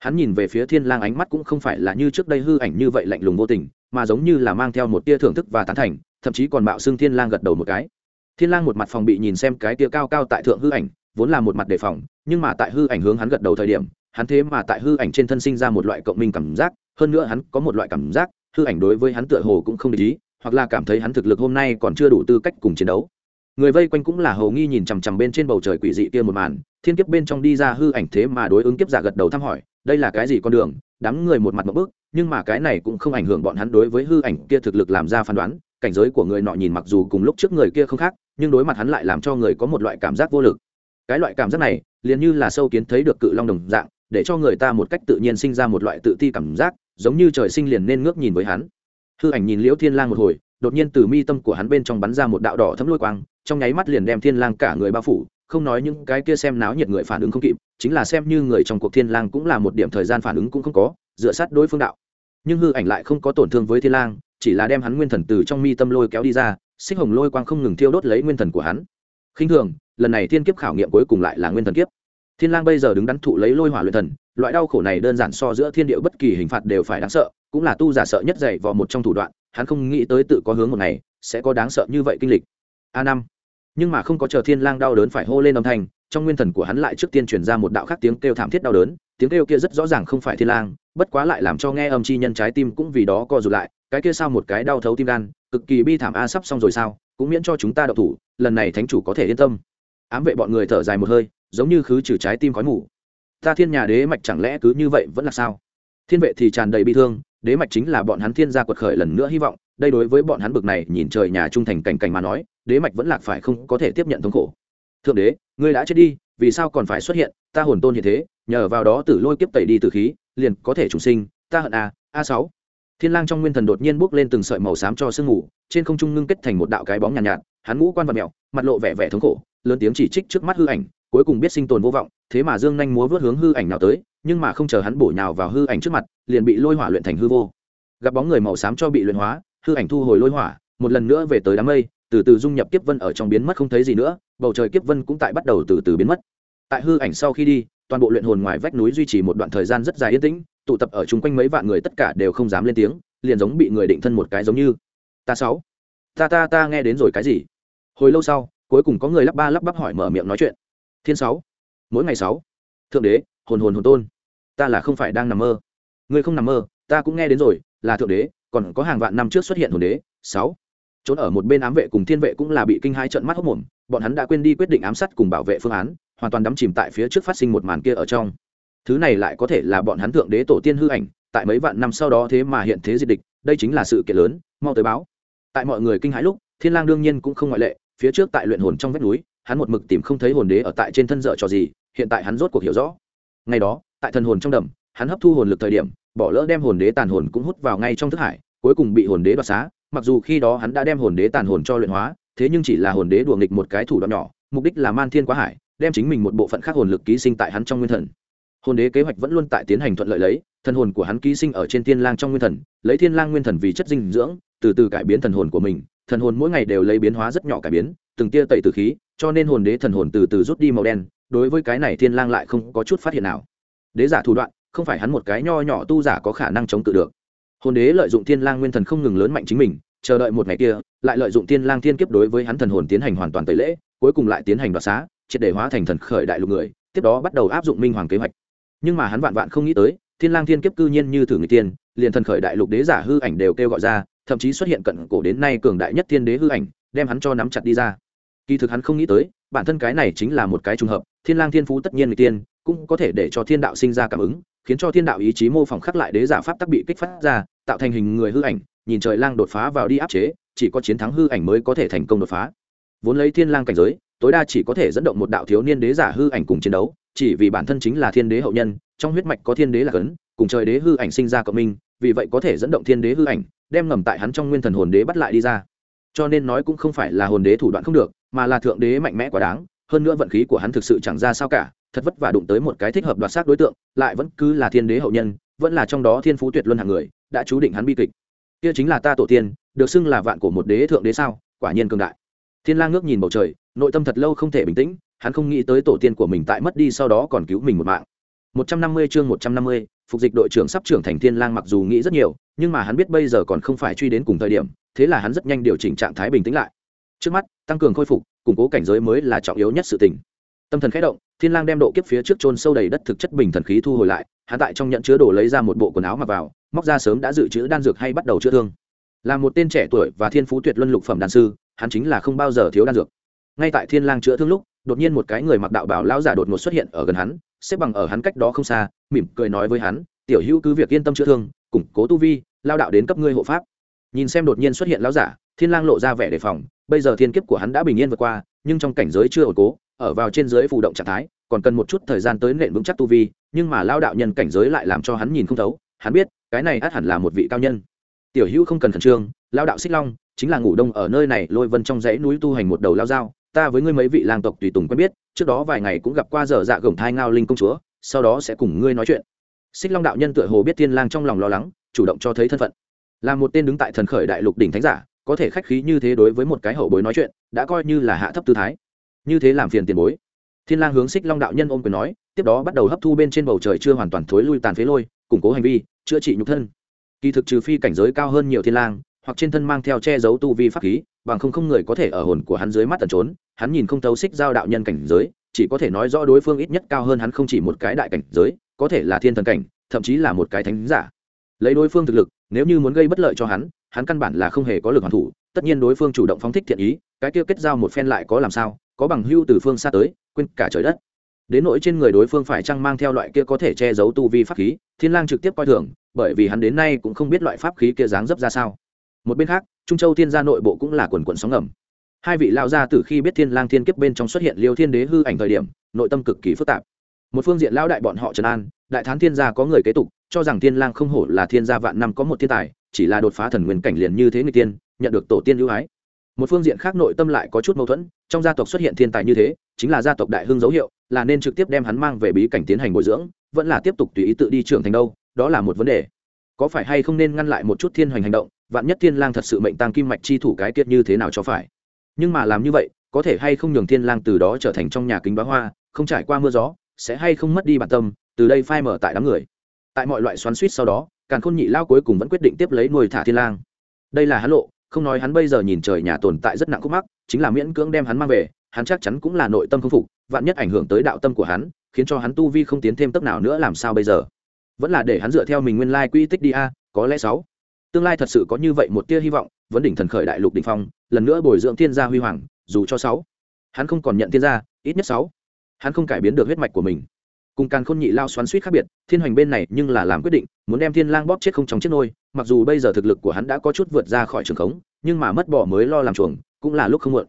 Hắn nhìn về phía thiên lang ánh mắt cũng không phải là như trước đây hư ảnh như vậy lạnh lùng vô tình, mà giống như là mang theo một tia thưởng thức và tán thành, thậm chí còn bạo xương thiên lang gật đầu một cái. Thiên lang một mặt phòng bị nhìn xem cái tia cao cao tại thượng hư ảnh, vốn là một mặt đề phòng, nhưng mà tại hư ảnh hướng hắn gật đầu thời điểm, hắn thế mà tại hư ảnh trên thân sinh ra một loại cộng minh cảm giác hơn nữa hắn có một loại cảm giác, hư ảnh đối với hắn tựa hồ cũng không để ý, hoặc là cảm thấy hắn thực lực hôm nay còn chưa đủ tư cách cùng chiến đấu. Người vây quanh cũng là hầu nghi nhìn chằm chằm bên trên bầu trời quỷ dị kia một màn, thiên kiếp bên trong đi ra hư ảnh thế mà đối ứng kiếp giả gật đầu thăm hỏi, đây là cái gì con đường, đám người một mặt một bước nhưng mà cái này cũng không ảnh hưởng bọn hắn đối với hư ảnh kia thực lực làm ra phán đoán, cảnh giới của người nọ nhìn mặc dù cùng lúc trước người kia không khác, nhưng đối mặt hắn lại làm cho người có một loại cảm giác vô lực. Cái loại cảm giác này, liền như là sâu kiến thấy được cự long đồng dạng để cho người ta một cách tự nhiên sinh ra một loại tự ti cảm giác, giống như trời sinh liền nên ngước nhìn với hắn. Hư ảnh nhìn liễu thiên lang một hồi, đột nhiên từ mi tâm của hắn bên trong bắn ra một đạo đỏ thấm lôi quang, trong nháy mắt liền đem thiên lang cả người bao phủ, không nói những cái kia xem náo nhiệt người phản ứng không kịp, chính là xem như người trong cuộc thiên lang cũng là một điểm thời gian phản ứng cũng không có, dựa sát đối phương đạo. Nhưng hư ảnh lại không có tổn thương với thiên lang, chỉ là đem hắn nguyên thần từ trong mi tâm lôi kéo đi ra, xích hồng lôi quang không ngừng thiêu đốt lấy nguyên thần của hắn. Khinh thường, lần này thiên kiếp khảo nghiệm cuối cùng lại là nguyên thần kiếp thiên lang bây giờ đứng đắn thụ lấy lôi hỏa luyện thần, loại đau khổ này đơn giản so giữa thiên địa bất kỳ hình phạt đều phải đáng sợ, cũng là tu giả sợ nhất dày vào một trong thủ đoạn, hắn không nghĩ tới tự có hướng một ngày, sẽ có đáng sợ như vậy kinh lịch. A năm. Nhưng mà không có chờ thiên lang đau đớn phải hô lên âm thanh, trong nguyên thần của hắn lại trước tiên truyền ra một đạo khác tiếng kêu thảm thiết đau đớn, tiếng kêu kia rất rõ ràng không phải thiên lang, bất quá lại làm cho nghe âm chi nhân trái tim cũng vì đó co rụt lại, cái kia sao một cái đau thấu tim gan, cực kỳ bi thảm a sắp xong rồi sao, cũng miễn cho chúng ta đậu thủ, lần này thánh chủ có thể yên tâm. Ám vệ bọn người thở dài một hơi giống như khứ trừ trái tim khói mù. Ta thiên nhà đế mạch chẳng lẽ cứ như vậy vẫn là sao? Thiên vệ thì tràn đầy bi thương đế mạch chính là bọn hắn thiên gia quật khởi lần nữa hy vọng đây đối với bọn hắn bực này nhìn trời nhà trung thành cảnh cảnh mà nói đế mạch vẫn lạc phải không có thể tiếp nhận thống khổ. Thượng đế ngươi đã chết đi vì sao còn phải xuất hiện? Ta hồn tôn như thế nhờ vào đó tử lôi kiếp tẩy đi từ khí liền có thể trùng sinh. Ta hận a a sáu. Thiên lang trong nguyên thần đột nhiên bước lên từng sợi màu xám cho sương ngủ trên không trung ngưng kết thành một đạo cái bóng nhàn nhạt, nhạt hắn ngũ quan vật mèo mặt lộ vẻ vẻ thống khổ lớn tiếng chỉ trích trước mắt hư ảnh cuối cùng biết sinh tồn vô vọng, thế mà dương nhanh múa vớt hướng hư ảnh nào tới, nhưng mà không chờ hắn bổ nhào vào hư ảnh trước mặt, liền bị lôi hỏa luyện thành hư vô. Gặp bóng người màu xám cho bị luyện hóa, hư ảnh thu hồi lôi hỏa, một lần nữa về tới đám mây, từ từ dung nhập kiếp vân ở trong biến mất không thấy gì nữa, bầu trời kiếp vân cũng tại bắt đầu từ từ biến mất. Tại hư ảnh sau khi đi, toàn bộ luyện hồn ngoài vách núi duy trì một đoạn thời gian rất dài yên tĩnh, tụ tập ở chung quanh mấy vạn người tất cả đều không dám lên tiếng, liền giống bị người định thân một cái giống như. Ta sáu. Ta ta ta nghe đến rồi cái gì? Hồi lâu sau, cuối cùng có người lắp ba lắp bắp hỏi mở miệng nói chuyện thiên sáu. Mỗi ngày sáu. Thượng đế, hồn hồn hồn tôn. Ta là không phải đang nằm mơ. Ngươi không nằm mơ, ta cũng nghe đến rồi, là thượng đế, còn có hàng vạn năm trước xuất hiện hồn đế, sáu. Trốn ở một bên ám vệ cùng thiên vệ cũng là bị kinh hai trận mắt hốc mồm, bọn hắn đã quên đi quyết định ám sát cùng bảo vệ phương án, hoàn toàn đắm chìm tại phía trước phát sinh một màn kia ở trong. Thứ này lại có thể là bọn hắn thượng đế tổ tiên hư ảnh, tại mấy vạn năm sau đó thế mà hiện thế diệt địch, đây chính là sự kiện lớn, mau tới báo. Tại mọi người kinh hãi lúc, thiên lang đương nhiên cũng không ngoại lệ, phía trước tại luyện hồn trong vách núi hắn một mực tìm không thấy hồn đế ở tại trên thân dở trò gì, hiện tại hắn rốt cuộc hiểu rõ. Ngày đó, tại thần hồn trong đầm, hắn hấp thu hồn lực thời điểm, bỏ lỡ đem hồn đế tàn hồn cũng hút vào ngay trong thức hải, cuối cùng bị hồn đế đoạt xá, mặc dù khi đó hắn đã đem hồn đế tàn hồn cho luyện hóa, thế nhưng chỉ là hồn đế đùa nghịch một cái thủ đoạn nhỏ, mục đích là man thiên quá hải, đem chính mình một bộ phận khác hồn lực ký sinh tại hắn trong nguyên thần. Hồn đế kế hoạch vẫn luôn tại tiến hành thuận lợi lấy, thần hồn của hắn ký sinh ở trên thiên lang trong nguyên thần, lấy thiên lang nguyên thần vì chất dinh dưỡng, từ từ cải biến thần hồn của mình, thần hồn mỗi ngày đều lấy biến hóa rất nhỏ cải biến, từng tia tẩy từ khí cho nên hồn đế thần hồn từ từ rút đi màu đen, đối với cái này thiên lang lại không có chút phát hiện nào. Đế giả thủ đoạn, không phải hắn một cái nho nhỏ tu giả có khả năng chống cự được. Hồn đế lợi dụng thiên lang nguyên thần không ngừng lớn mạnh chính mình, chờ đợi một ngày kia, lại lợi dụng thiên lang thiên kiếp đối với hắn thần hồn tiến hành hoàn toàn tẩy lễ, cuối cùng lại tiến hành đoạt xá, triệt để hóa thành thần khởi đại lục người, tiếp đó bắt đầu áp dụng minh hoàng kế hoạch. Nhưng mà hắn vạn vạn không nghĩ tới, thiên lang thiên kiếp cư nhiên như thử người tiên, liền thần khởi đại lục đế giả hư ảnh đều kêu gọi ra, thậm chí xuất hiện cận cổ đến nay cường đại nhất thiên đế hư ảnh, đem hắn cho nắm chặt đi ra kỳ thực hắn không nghĩ tới, bản thân cái này chính là một cái trùng hợp, thiên lang thiên phú tất nhiên người tiên, cũng có thể để cho thiên đạo sinh ra cảm ứng, khiến cho thiên đạo ý chí mô phỏng khắc lại đế giả pháp tắc bị kích phát ra, tạo thành hình người hư ảnh, nhìn trời lang đột phá vào đi áp chế, chỉ có chiến thắng hư ảnh mới có thể thành công đột phá. Vốn lấy thiên lang cảnh giới, tối đa chỉ có thể dẫn động một đạo thiếu niên đế giả hư ảnh cùng chiến đấu, chỉ vì bản thân chính là thiên đế hậu nhân, trong huyết mạch có thiên đế là cấn, cùng trời đế hư ảnh sinh ra cộng minh, vì vậy có thể dẫn động thiên đế hư ảnh, đem ngầm tại hắn trong nguyên thần hồn đế bắt lại đi ra cho nên nói cũng không phải là hồn đế thủ đoạn không được mà là thượng đế mạnh mẽ quá đáng hơn nữa vận khí của hắn thực sự chẳng ra sao cả thật vất vả đụng tới một cái thích hợp đoạt xác đối tượng lại vẫn cứ là thiên đế hậu nhân vẫn là trong đó thiên phú tuyệt luân hàng người đã chú định hắn bi kịch. Kia chính là ta tổ tiên được xưng là vạn của một đế thượng đế sao quả nhiên cường đại. Thiên lang ngước nhìn bầu trời nội tâm thật lâu không thể bình tĩnh hắn không nghĩ tới tổ tiên của mình tại mất đi sau đó còn cứu mình một mạng. 150 chương 150, phục dịch đội trưởng sắp trưởng thành thiên lang mặc dù nghĩ rất nhiều nhưng mà hắn biết bây giờ còn không phải truy đến cùng thời điểm thế là hắn rất nhanh điều chỉnh trạng thái bình tĩnh lại. Trước mắt, tăng cường khôi phục, củng cố cảnh giới mới là trọng yếu nhất sự tình. Tâm thần khẽ động, thiên lang đem độ kiếp phía trước chôn sâu đầy đất thực chất bình thần khí thu hồi lại, hắn tại trong nhận chứa đồ lấy ra một bộ quần áo mặc vào, móc ra sớm đã dự trữ đan dược hay bắt đầu chữa thương. Là một tên trẻ tuổi và thiên phú tuyệt luân lục phẩm đan sư, hắn chính là không bao giờ thiếu đan dược. Ngay tại thiên lang chữa thương lúc, đột nhiên một cái người mặc đạo bảo lão giả đột ngột xuất hiện ở gần hắn, xếp bằng ở hắn cách đó không xa, mỉm cười nói với hắn, tiểu hữu cứ việc yên tâm chữa thương, củng cố tu vi, lao đạo đến cấp ngươi hộ pháp nhìn xem đột nhiên xuất hiện lão giả, thiên lang lộ ra vẻ đề phòng, bây giờ thiên kiếp của hắn đã bình yên vượt qua, nhưng trong cảnh giới chưa ổn cố, ở vào trên dưới phụ động trạng thái, còn cần một chút thời gian tới nện vững chắc tu vi, nhưng mà lao đạo nhân cảnh giới lại làm cho hắn nhìn không thấu, hắn biết, cái này át hẳn là một vị cao nhân. Tiểu hữu không cần khẩn trương lao đạo xích long, chính là ngủ đông ở nơi này, lôi vân trong dãy núi tu hành một đầu lao dao, ta với ngươi mấy vị lang tộc tùy tùng quen biết, trước đó vài ngày cũng gặp qua dở dạ gồng thai ngao linh công chúa, sau đó sẽ cùng ngươi nói chuyện. Xích long đạo nhân tựa hồ biết thiên lang trong lòng lo lắng, chủ động cho thấy thân phận là một tên đứng tại thần khởi đại lục đỉnh thánh giả, có thể khách khí như thế đối với một cái hậu bối nói chuyện, đã coi như là hạ thấp tư thái. Như thế làm phiền tiền bối. Thiên lang hướng xích long đạo nhân ôm quyền nói, tiếp đó bắt đầu hấp thu bên trên bầu trời chưa hoàn toàn thối lui tàn phế lôi, củng cố hành vi, chữa trị nhục thân. Kỳ thực trừ phi cảnh giới cao hơn nhiều thiên lang, hoặc trên thân mang theo che giấu tu vi pháp khí, bằng không không người có thể ở hồn của hắn dưới mắt tần trốn, hắn nhìn không thấu xích giao đạo nhân cảnh giới, chỉ có thể nói rõ đối phương ít nhất cao hơn hắn không chỉ một cái đại cảnh giới, có thể là thiên thần cảnh, thậm chí là một cái thánh giả. Lấy đối phương thực lực nếu như muốn gây bất lợi cho hắn hắn căn bản là không hề có lực hoàn thủ, tất nhiên đối phương chủ động phóng thích thiện ý, cái kia kết giao một phen lại có làm sao, có bằng hưu từ phương xa tới, quên cả trời đất. Đến nỗi trên người đối phương phải chăng mang theo loại kia có thể che giấu tu vi pháp khí, thiên lang trực tiếp coi thường, bởi vì hắn đến nay cũng không biết loại pháp khí kia dáng dấp ra sao. Một bên khác, trung châu thiên gia nội bộ cũng là quần quần sóng ngầm. Hai vị lão gia từ khi biết thiên lang thiên kiếp bên trong xuất hiện liêu thiên đế hư ảnh thời điểm, nội tâm cực kỳ phức tạp. Một phương diện lão đại bọn họ trần an, đại thán thiên gia có người kế tục cho rằng thiên lang không hổ là thiên gia vạn năm có một thiên tài, chỉ là đột phá thần nguyên cảnh liền như thế người tiên, nhận được tổ tiên ưu ái. Một phương diện khác nội tâm lại có chút mâu thuẫn, trong gia tộc xuất hiện thiên tài như thế, chính là gia tộc đại hưng dấu hiệu, là nên trực tiếp đem hắn mang về bí cảnh tiến hành bồi dưỡng, vẫn là tiếp tục tùy ý tự đi trưởng thành đâu, đó là một vấn đề. Có phải hay không nên ngăn lại một chút thiên hoành hành động, vạn nhất thiên lang thật sự mệnh tăng kim mạch chi thủ cái kiệt như thế nào cho phải? Nhưng mà làm như vậy, có thể hay không nhường thiên lang từ đó trở thành trong nhà kính bá hoa, không trải qua mưa gió, sẽ hay không mất đi bản tâm, từ đây phai mở tại đám người tại mọi loại xoắn suýt sau đó, càn khôn nhị lao cuối cùng vẫn quyết định tiếp lấy nuôi thả thiên lang. Đây là hắn lộ, không nói hắn bây giờ nhìn trời nhà tồn tại rất nặng khúc mắc, chính là miễn cưỡng đem hắn mang về, hắn chắc chắn cũng là nội tâm không phục, vạn nhất ảnh hưởng tới đạo tâm của hắn, khiến cho hắn tu vi không tiến thêm tốc nào nữa làm sao bây giờ? Vẫn là để hắn dựa theo mình nguyên lai quy tích đi a, có lẽ sáu. Tương lai thật sự có như vậy một tia hy vọng, vấn đỉnh thần khởi đại lục đỉnh phong, lần nữa bồi dưỡng thiên gia huy hoàng, dù cho sáu. Hắn không còn nhận thiên gia, ít nhất sáu. Hắn không cải biến được huyết mạch của mình cùng càn khôn nhị lao xoắn suýt khác biệt, thiên hoành bên này nhưng là làm quyết định, muốn đem thiên lang bóp chết không trong chiếc nôi, mặc dù bây giờ thực lực của hắn đã có chút vượt ra khỏi trường khống, nhưng mà mất bỏ mới lo làm chuồng, cũng là lúc không muộn.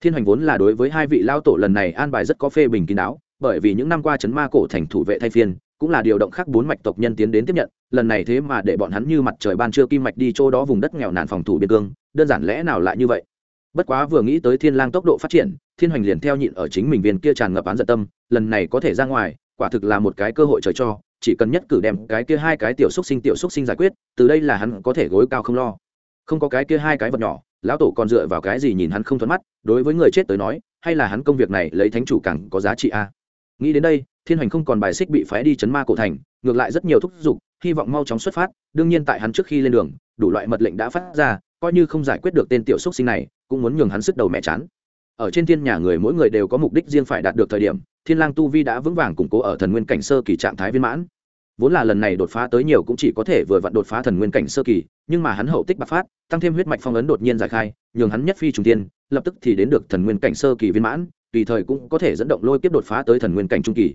Thiên hoành vốn là đối với hai vị lao tổ lần này an bài rất có phê bình kín đáo, bởi vì những năm qua chấn ma cổ thành thủ vệ thay phiên, cũng là điều động khác bốn mạch tộc nhân tiến đến tiếp nhận, lần này thế mà để bọn hắn như mặt trời ban trưa kim mạch đi chỗ đó vùng đất nghèo nàn phòng thủ biên cương, đơn giản lẽ nào lại như vậy? Bất quá vừa nghĩ tới thiên lang tốc độ phát triển, thiên hoành liền theo nhịn ở chính mình viên kia tràn ngập án giận tâm, lần này có thể ra ngoài quả thực là một cái cơ hội trời cho, chỉ cần nhất cử đem cái kia hai cái tiểu xúc sinh tiểu xúc sinh giải quyết, từ đây là hắn có thể gối cao không lo. Không có cái kia hai cái vật nhỏ, lão tổ còn dựa vào cái gì nhìn hắn không thuận mắt, đối với người chết tới nói, hay là hắn công việc này lấy thánh chủ càng có giá trị a. Nghĩ đến đây, thiên hoành không còn bài xích bị phái đi chấn ma cổ thành, ngược lại rất nhiều thúc giục, hy vọng mau chóng xuất phát, đương nhiên tại hắn trước khi lên đường, đủ loại mật lệnh đã phát ra, coi như không giải quyết được tên tiểu xúc sinh này, cũng muốn nhường hắn sức đầu mẹ chán. Ở trên thiên nhà người mỗi người đều có mục đích riêng phải đạt được thời điểm thiên lang tu vi đã vững vàng củng cố ở thần nguyên cảnh sơ kỳ trạng thái viên mãn. Vốn là lần này đột phá tới nhiều cũng chỉ có thể vừa vặn đột phá thần nguyên cảnh sơ kỳ, nhưng mà hắn hậu tích bạc phát, tăng thêm huyết mạch phong ấn đột nhiên giải khai, nhường hắn nhất phi trùng tiên lập tức thì đến được thần nguyên cảnh sơ kỳ viên mãn, tùy thời cũng có thể dẫn động lôi kiếp đột phá tới thần nguyên cảnh trung kỳ.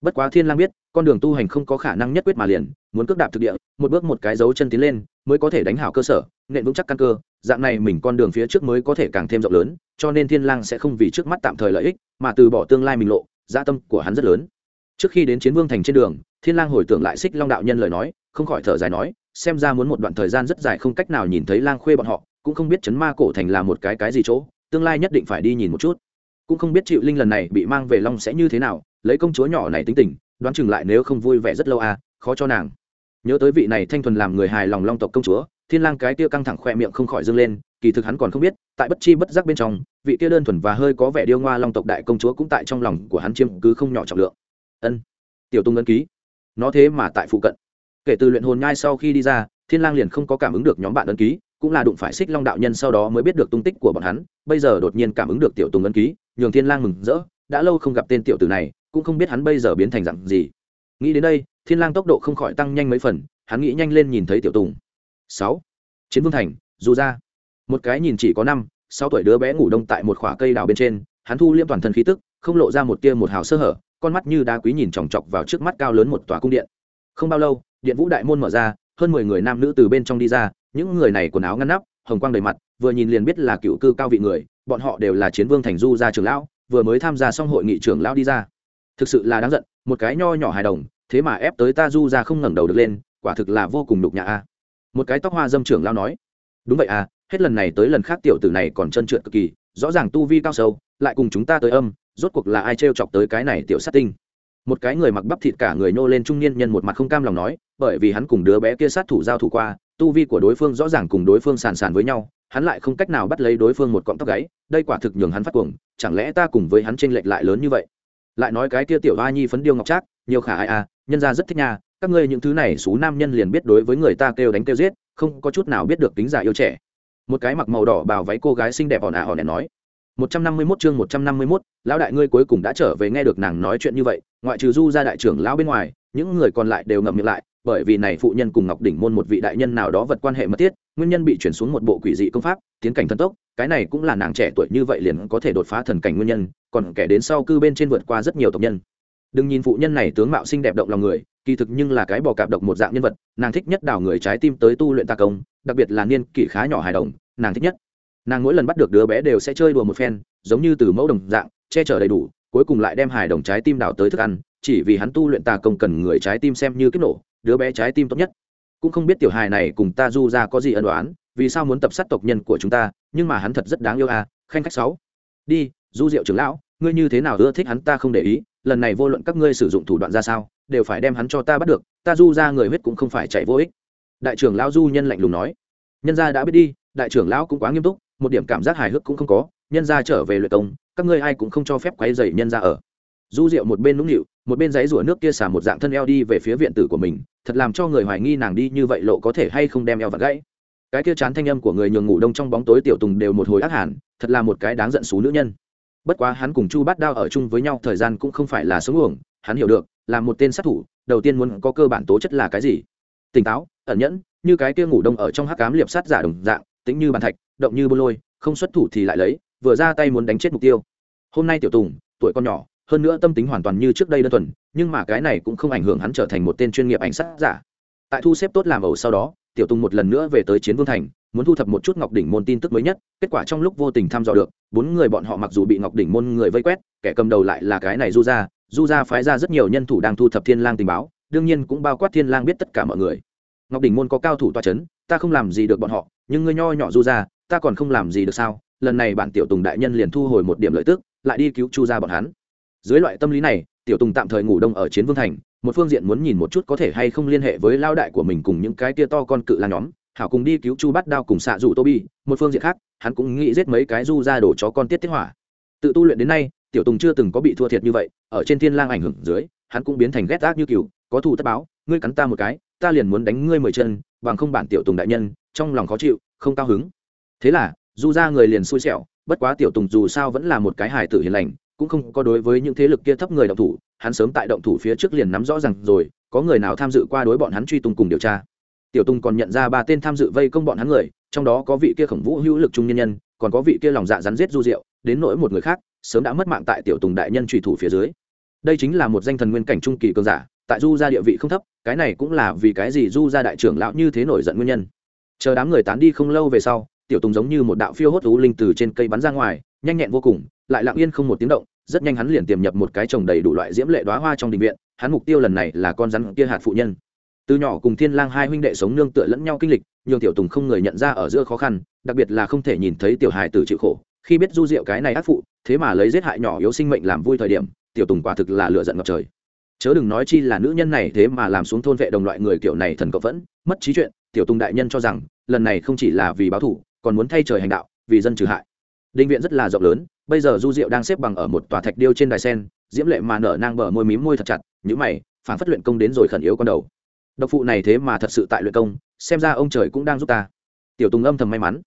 Bất quá thiên lang biết, con đường tu hành không có khả năng nhất quyết mà liền, muốn cước đạp thực địa, một bước một cái dấu chân tiến lên, mới có thể đánh hảo cơ sở, nện vững chắc căn cơ, dạng này mình con đường phía trước mới có thể càng thêm rộng lớn, cho nên thiên lang sẽ không vì trước mắt tạm thời lợi ích, mà từ bỏ tương lai mình lộ dạ tâm của hắn rất lớn. Trước khi đến chiến vương thành trên đường, thiên lang hồi tưởng lại xích long đạo nhân lời nói, không khỏi thở dài nói, xem ra muốn một đoạn thời gian rất dài không cách nào nhìn thấy lang khuê bọn họ, cũng không biết chấn ma cổ thành là một cái cái gì chỗ, tương lai nhất định phải đi nhìn một chút. Cũng không biết chịu linh lần này bị mang về long sẽ như thế nào, lấy công chúa nhỏ này tính tình, đoán chừng lại nếu không vui vẻ rất lâu à khó cho nàng. Nhớ tới vị này thanh thuần làm người hài lòng long tộc công chúa, thiên lang cái kia căng thẳng khoe miệng không khỏi dâng lên kỳ thực hắn còn không biết, tại bất chi bất giác bên trong, vị kia đơn thuần và hơi có vẻ điêu ngoa long tộc đại công chúa cũng tại trong lòng của hắn chiêm cứ không nhỏ trọng lượng. Ân, tiểu tung ấn ký. Nó thế mà tại phụ cận. Kể từ luyện hồn nhai sau khi đi ra, thiên lang liền không có cảm ứng được nhóm bạn ấn ký, cũng là đụng phải xích long đạo nhân sau đó mới biết được tung tích của bọn hắn, bây giờ đột nhiên cảm ứng được tiểu tùng ấn ký, nhường thiên lang mừng rỡ, đã lâu không gặp tên tiểu tử này, cũng không biết hắn bây giờ biến thành dạng gì. Nghĩ đến đây, thiên lang tốc độ không khỏi tăng nhanh mấy phần, hắn nghĩ nhanh lên nhìn thấy tiểu tùng. Sáu, chiến vương thành, dù ra một cái nhìn chỉ có năm, sáu tuổi đứa bé ngủ đông tại một khỏa cây đào bên trên, hắn thu liêm toàn thân khí tức, không lộ ra một tia một hào sơ hở, con mắt như đá quý nhìn chòng chọc vào trước mắt cao lớn một tòa cung điện. Không bao lâu, điện vũ đại môn mở ra, hơn mười người nam nữ từ bên trong đi ra, những người này quần áo ngăn nắp, hồng quang đầy mặt, vừa nhìn liền biết là cựu cư cao vị người, bọn họ đều là chiến vương thành du gia trưởng lão, vừa mới tham gia xong hội nghị trưởng lão đi ra. Thực sự là đáng giận, một cái nho nhỏ hài đồng, thế mà ép tới ta du ra không ngẩng đầu được lên, quả thực là vô cùng nhục nhã a. Một cái tóc hoa dâm trưởng lão nói, đúng vậy à hết lần này tới lần khác tiểu tử này còn chân trượt cực kỳ, rõ ràng tu vi cao sâu, lại cùng chúng ta tới âm, rốt cuộc là ai trêu chọc tới cái này tiểu sát tinh? Một cái người mặc bắp thịt cả người nô lên trung niên nhân một mặt không cam lòng nói, bởi vì hắn cùng đứa bé kia sát thủ giao thủ qua, tu vi của đối phương rõ ràng cùng đối phương sàn sàn với nhau, hắn lại không cách nào bắt lấy đối phương một cọng tóc gáy, đây quả thực nhường hắn phát cuồng, chẳng lẽ ta cùng với hắn tranh lệch lại lớn như vậy? Lại nói cái kia tiểu a nhi phấn điêu ngọc trác, nhiều khả ai à nhân ra rất thích nha, các ngươi những thứ này xú nam nhân liền biết đối với người ta kêu đánh kêu giết, không có chút nào biết được tính giả yêu trẻ một cái mặc màu đỏ bào váy cô gái xinh đẹp ỏn ả nói một trăm năm mươi 151 chương một trăm năm mươi 151, lão đại ngươi cuối cùng đã trở về nghe được nàng nói chuyện như vậy, ngoại trừ Du gia đại trưởng lão bên ngoài, những người còn lại đều ngậm miệng lại, bởi vì này phụ nhân cùng Ngọc đỉnh môn một vị đại nhân nào đó vật quan hệ mật thiết, nguyên nhân bị chuyển xuống một bộ quỷ dị công pháp, tiến cảnh thần tốc, cái này cũng là nàng trẻ tuổi như vậy liền có thể đột phá thần cảnh nguyên nhân, còn kẻ đến sau cư bên trên vượt qua rất nhiều tộc nhân. Đừng nhìn phụ nhân này tướng mạo xinh đẹp động lòng người, kỳ thực nhưng là cái bò cạp độc một dạng nhân vật, nàng thích nhất đào người trái tim tới tu luyện ta công, đặc biệt là niên kỷ khá nhỏ hài đồng, nàng thích nhất. Nàng mỗi lần bắt được đứa bé đều sẽ chơi đùa một phen giống như từ mẫu đồng dạng che chở đầy đủ cuối cùng lại đem hài đồng trái tim đào tới thức ăn chỉ vì hắn tu luyện tà công cần người trái tim xem như kích nổ đứa bé trái tim tốt nhất. Cũng không biết tiểu hài này cùng ta du ra có gì ân đoán vì sao muốn tập sát tộc nhân của chúng ta nhưng mà hắn thật rất đáng yêu à khanh khách sáu. Đi du diệu trưởng lão ngươi như thế nào ưa thích hắn ta không để ý lần này vô luận các ngươi sử dụng thủ đoạn ra sao đều phải đem hắn cho ta bắt được ta du ra người huyết cũng không phải chạy vô ích đại trưởng lão du nhân lạnh lùng nói. Nhân gia đã biết đi, đại trưởng lão cũng quá nghiêm túc, một điểm cảm giác hài hước cũng không có, nhân gia trở về luyện công, các ngươi ai cũng không cho phép quấy dày nhân gia ở. Du rượu một bên nũng nịu, một bên giấy rủa nước kia xả một dạng thân eo đi về phía viện tử của mình, thật làm cho người hoài nghi nàng đi như vậy lộ có thể hay không đem eo vật gãy. Cái kia chán thanh âm của người nhường ngủ đông trong bóng tối tiểu tùng đều một hồi ác hẳn, thật là một cái đáng giận xú nữ nhân. Bất quá hắn cùng chu bát đao ở chung với nhau thời gian cũng không phải là sống uổng, hắn hiểu được, là một tên sát thủ, đầu tiên muốn có cơ bản tố chất là cái gì tỉnh táo, ẩn nhẫn, như cái kia ngủ đông ở trong hắc cám liệp sát giả đồng dạng tính như bàn thạch, động như bô lôi, không xuất thủ thì lại lấy, vừa ra tay muốn đánh chết mục tiêu. Hôm nay tiểu tùng, tuổi con nhỏ, hơn nữa tâm tính hoàn toàn như trước đây đơn thuần, nhưng mà cái này cũng không ảnh hưởng hắn trở thành một tên chuyên nghiệp ảnh sát giả. Tại thu xếp tốt làm ẩu sau đó, tiểu tùng một lần nữa về tới chiến vương thành, muốn thu thập một chút ngọc đỉnh môn tin tức mới nhất, kết quả trong lúc vô tình thăm dò được, bốn người bọn họ mặc dù bị ngọc đỉnh môn người vây quét, kẻ cầm đầu lại là cái này du ra du ra phái ra rất nhiều nhân thủ đang thu thập thiên lang tình báo đương nhiên cũng bao quát thiên lang biết tất cả mọi người. Ngọc đỉnh môn có cao thủ toa chấn, ta không làm gì được bọn họ nhưng ngươi nho nhỏ du ra ta còn không làm gì được sao? Lần này bản tiểu tùng đại nhân liền thu hồi một điểm lợi tức lại đi cứu chu ra bọn hắn. Dưới loại tâm lý này tiểu tùng tạm thời ngủ đông ở chiến vương thành một phương diện muốn nhìn một chút có thể hay không liên hệ với lao đại của mình cùng những cái tia to con cự là nhóm hảo cùng đi cứu chu bắt đao cùng xạ dụ tô bi một phương diện khác hắn cũng nghĩ giết mấy cái du ra đổ chó con tiết tiết hỏa. Tự tu luyện đến nay tiểu tùng chưa từng có bị thua thiệt như vậy ở trên thiên lang ảnh hưởng dưới hắn cũng biến thành ghét ác như cừu có thù tất báo, ngươi cắn ta một cái, ta liền muốn đánh ngươi mười chân, bằng không bản tiểu tùng đại nhân, trong lòng khó chịu, không cao hứng. Thế là du ra người liền xui xẻo, bất quá tiểu tùng dù sao vẫn là một cái hài tử hiền lành, cũng không có đối với những thế lực kia thấp người động thủ, hắn sớm tại động thủ phía trước liền nắm rõ rằng rồi, có người nào tham dự qua đối bọn hắn truy tung cùng điều tra. Tiểu tùng còn nhận ra ba tên tham dự vây công bọn hắn người, trong đó có vị kia khổng vũ hữu lực trung nhân nhân, còn có vị kia lòng dạ rắn rết du diệu, đến nỗi một người khác, sớm đã mất mạng tại tiểu tùng đại nhân truy thủ phía dưới. Đây chính là một danh thần nguyên cảnh trung kỳ cường giả tại du gia địa vị không thấp, cái này cũng là vì cái gì du gia đại trưởng lão như thế nổi giận nguyên nhân. Chờ đám người tán đi không lâu về sau, tiểu tùng giống như một đạo phiêu hốt thú linh từ trên cây bắn ra ngoài, nhanh nhẹn vô cùng, lại lặng yên không một tiếng động, rất nhanh hắn liền tiềm nhập một cái trồng đầy đủ loại diễm lệ đoá hoa trong đình viện, hắn mục tiêu lần này là con rắn kia hạt phụ nhân. Từ nhỏ cùng thiên lang hai huynh đệ sống nương tựa lẫn nhau kinh lịch, nhường tiểu tùng không người nhận ra ở giữa khó khăn, đặc biệt là không thể nhìn thấy tiểu hài tử chịu khổ, khi biết du diệu cái này ác phụ, thế mà lấy giết hại nhỏ yếu sinh mệnh làm vui thời điểm, tiểu tùng quả thực là lựa giận ngập trời chớ đừng nói chi là nữ nhân này thế mà làm xuống thôn vệ đồng loại người kiểu này thần cậu vẫn, mất trí chuyện, tiểu tùng đại nhân cho rằng, lần này không chỉ là vì báo thủ, còn muốn thay trời hành đạo, vì dân trừ hại. Định viện rất là rộng lớn, bây giờ du diệu đang xếp bằng ở một tòa thạch điêu trên đài sen, diễm lệ mà nở nang bờ môi mím môi thật chặt những mày phản phất luyện công đến rồi khẩn yếu con đầu. Độc phụ này thế mà thật sự tại luyện công, xem ra ông trời cũng đang giúp ta. Tiểu tùng âm thầm may mắn.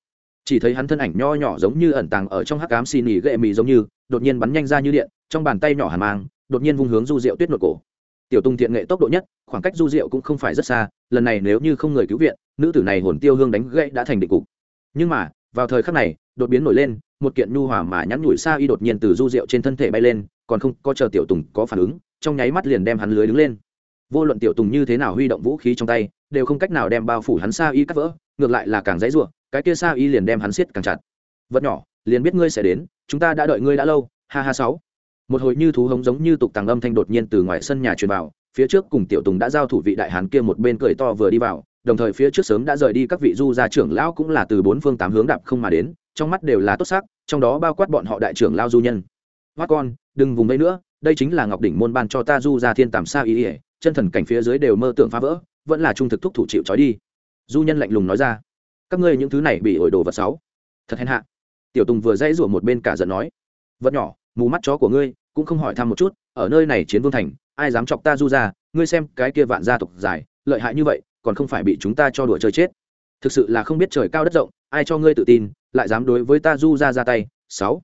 Chỉ thấy hắn thân ảnh nho nhỏ giống như ẩn tàng ở trong hắc cám xì nỉ gệ mì giống như, đột nhiên bắn nhanh ra như điện, trong bàn tay nhỏ hàn mang đột nhiên vung hướng du diệu tuyết nội cổ. Tiểu tùng thiện nghệ tốc độ nhất, khoảng cách du diệu cũng không phải rất xa, lần này nếu như không người cứu viện, nữ tử này hồn tiêu hương đánh gãy đã thành định cục. Nhưng mà, vào thời khắc này, đột biến nổi lên, một kiện nhu hòa mà nhắn nhủi xa y đột nhiên từ du diệu trên thân thể bay lên, còn không có chờ tiểu tùng có phản ứng, trong nháy mắt liền đem hắn lưới đứng lên. Vô luận tiểu tùng như thế nào huy động vũ khí trong tay, đều không cách nào đem bao phủ hắn xa y cắt vỡ, ngược lại là càng dãy ruộng cái kia xa y liền đem hắn siết càng chặt. Vật nhỏ, liền biết ngươi sẽ đến, chúng ta đã đợi ngươi đã lâu, ha ha sáu một hồi như thú hống giống như tục tàng âm thanh đột nhiên từ ngoài sân nhà truyền vào, phía trước cùng tiểu tùng đã giao thủ vị đại hán kia một bên cười to vừa đi vào, đồng thời phía trước sớm đã rời đi các vị du gia trưởng lão cũng là từ bốn phương tám hướng đạp không mà đến, trong mắt đều là tốt sắc, trong đó bao quát bọn họ đại trưởng lao du nhân. Hoát con, đừng vùng đây nữa, đây chính là ngọc đỉnh môn ban cho ta du ra thiên tàm sa ý ỉa chân thần cảnh phía dưới đều mơ tưởng phá vỡ, vẫn là trung thực thúc thủ chịu trói đi. Du nhân lạnh lùng nói ra. Các ngươi những thứ này bị ổi đồ vật sáu thật hèn hạ. Tiểu tùng vừa dãy rủa một bên cả giận nói. Vật nhỏ mù mắt chó của ngươi, cũng không hỏi thăm một chút, ở nơi này chiến vương thành, ai dám chọc ta du ra, ngươi xem cái kia vạn gia tộc dài lợi hại như vậy, còn không phải bị chúng ta cho đùa chơi chết. Thực sự là không biết trời cao đất rộng, ai cho ngươi tự tin, lại dám đối với ta du ra ra tay. Sáu.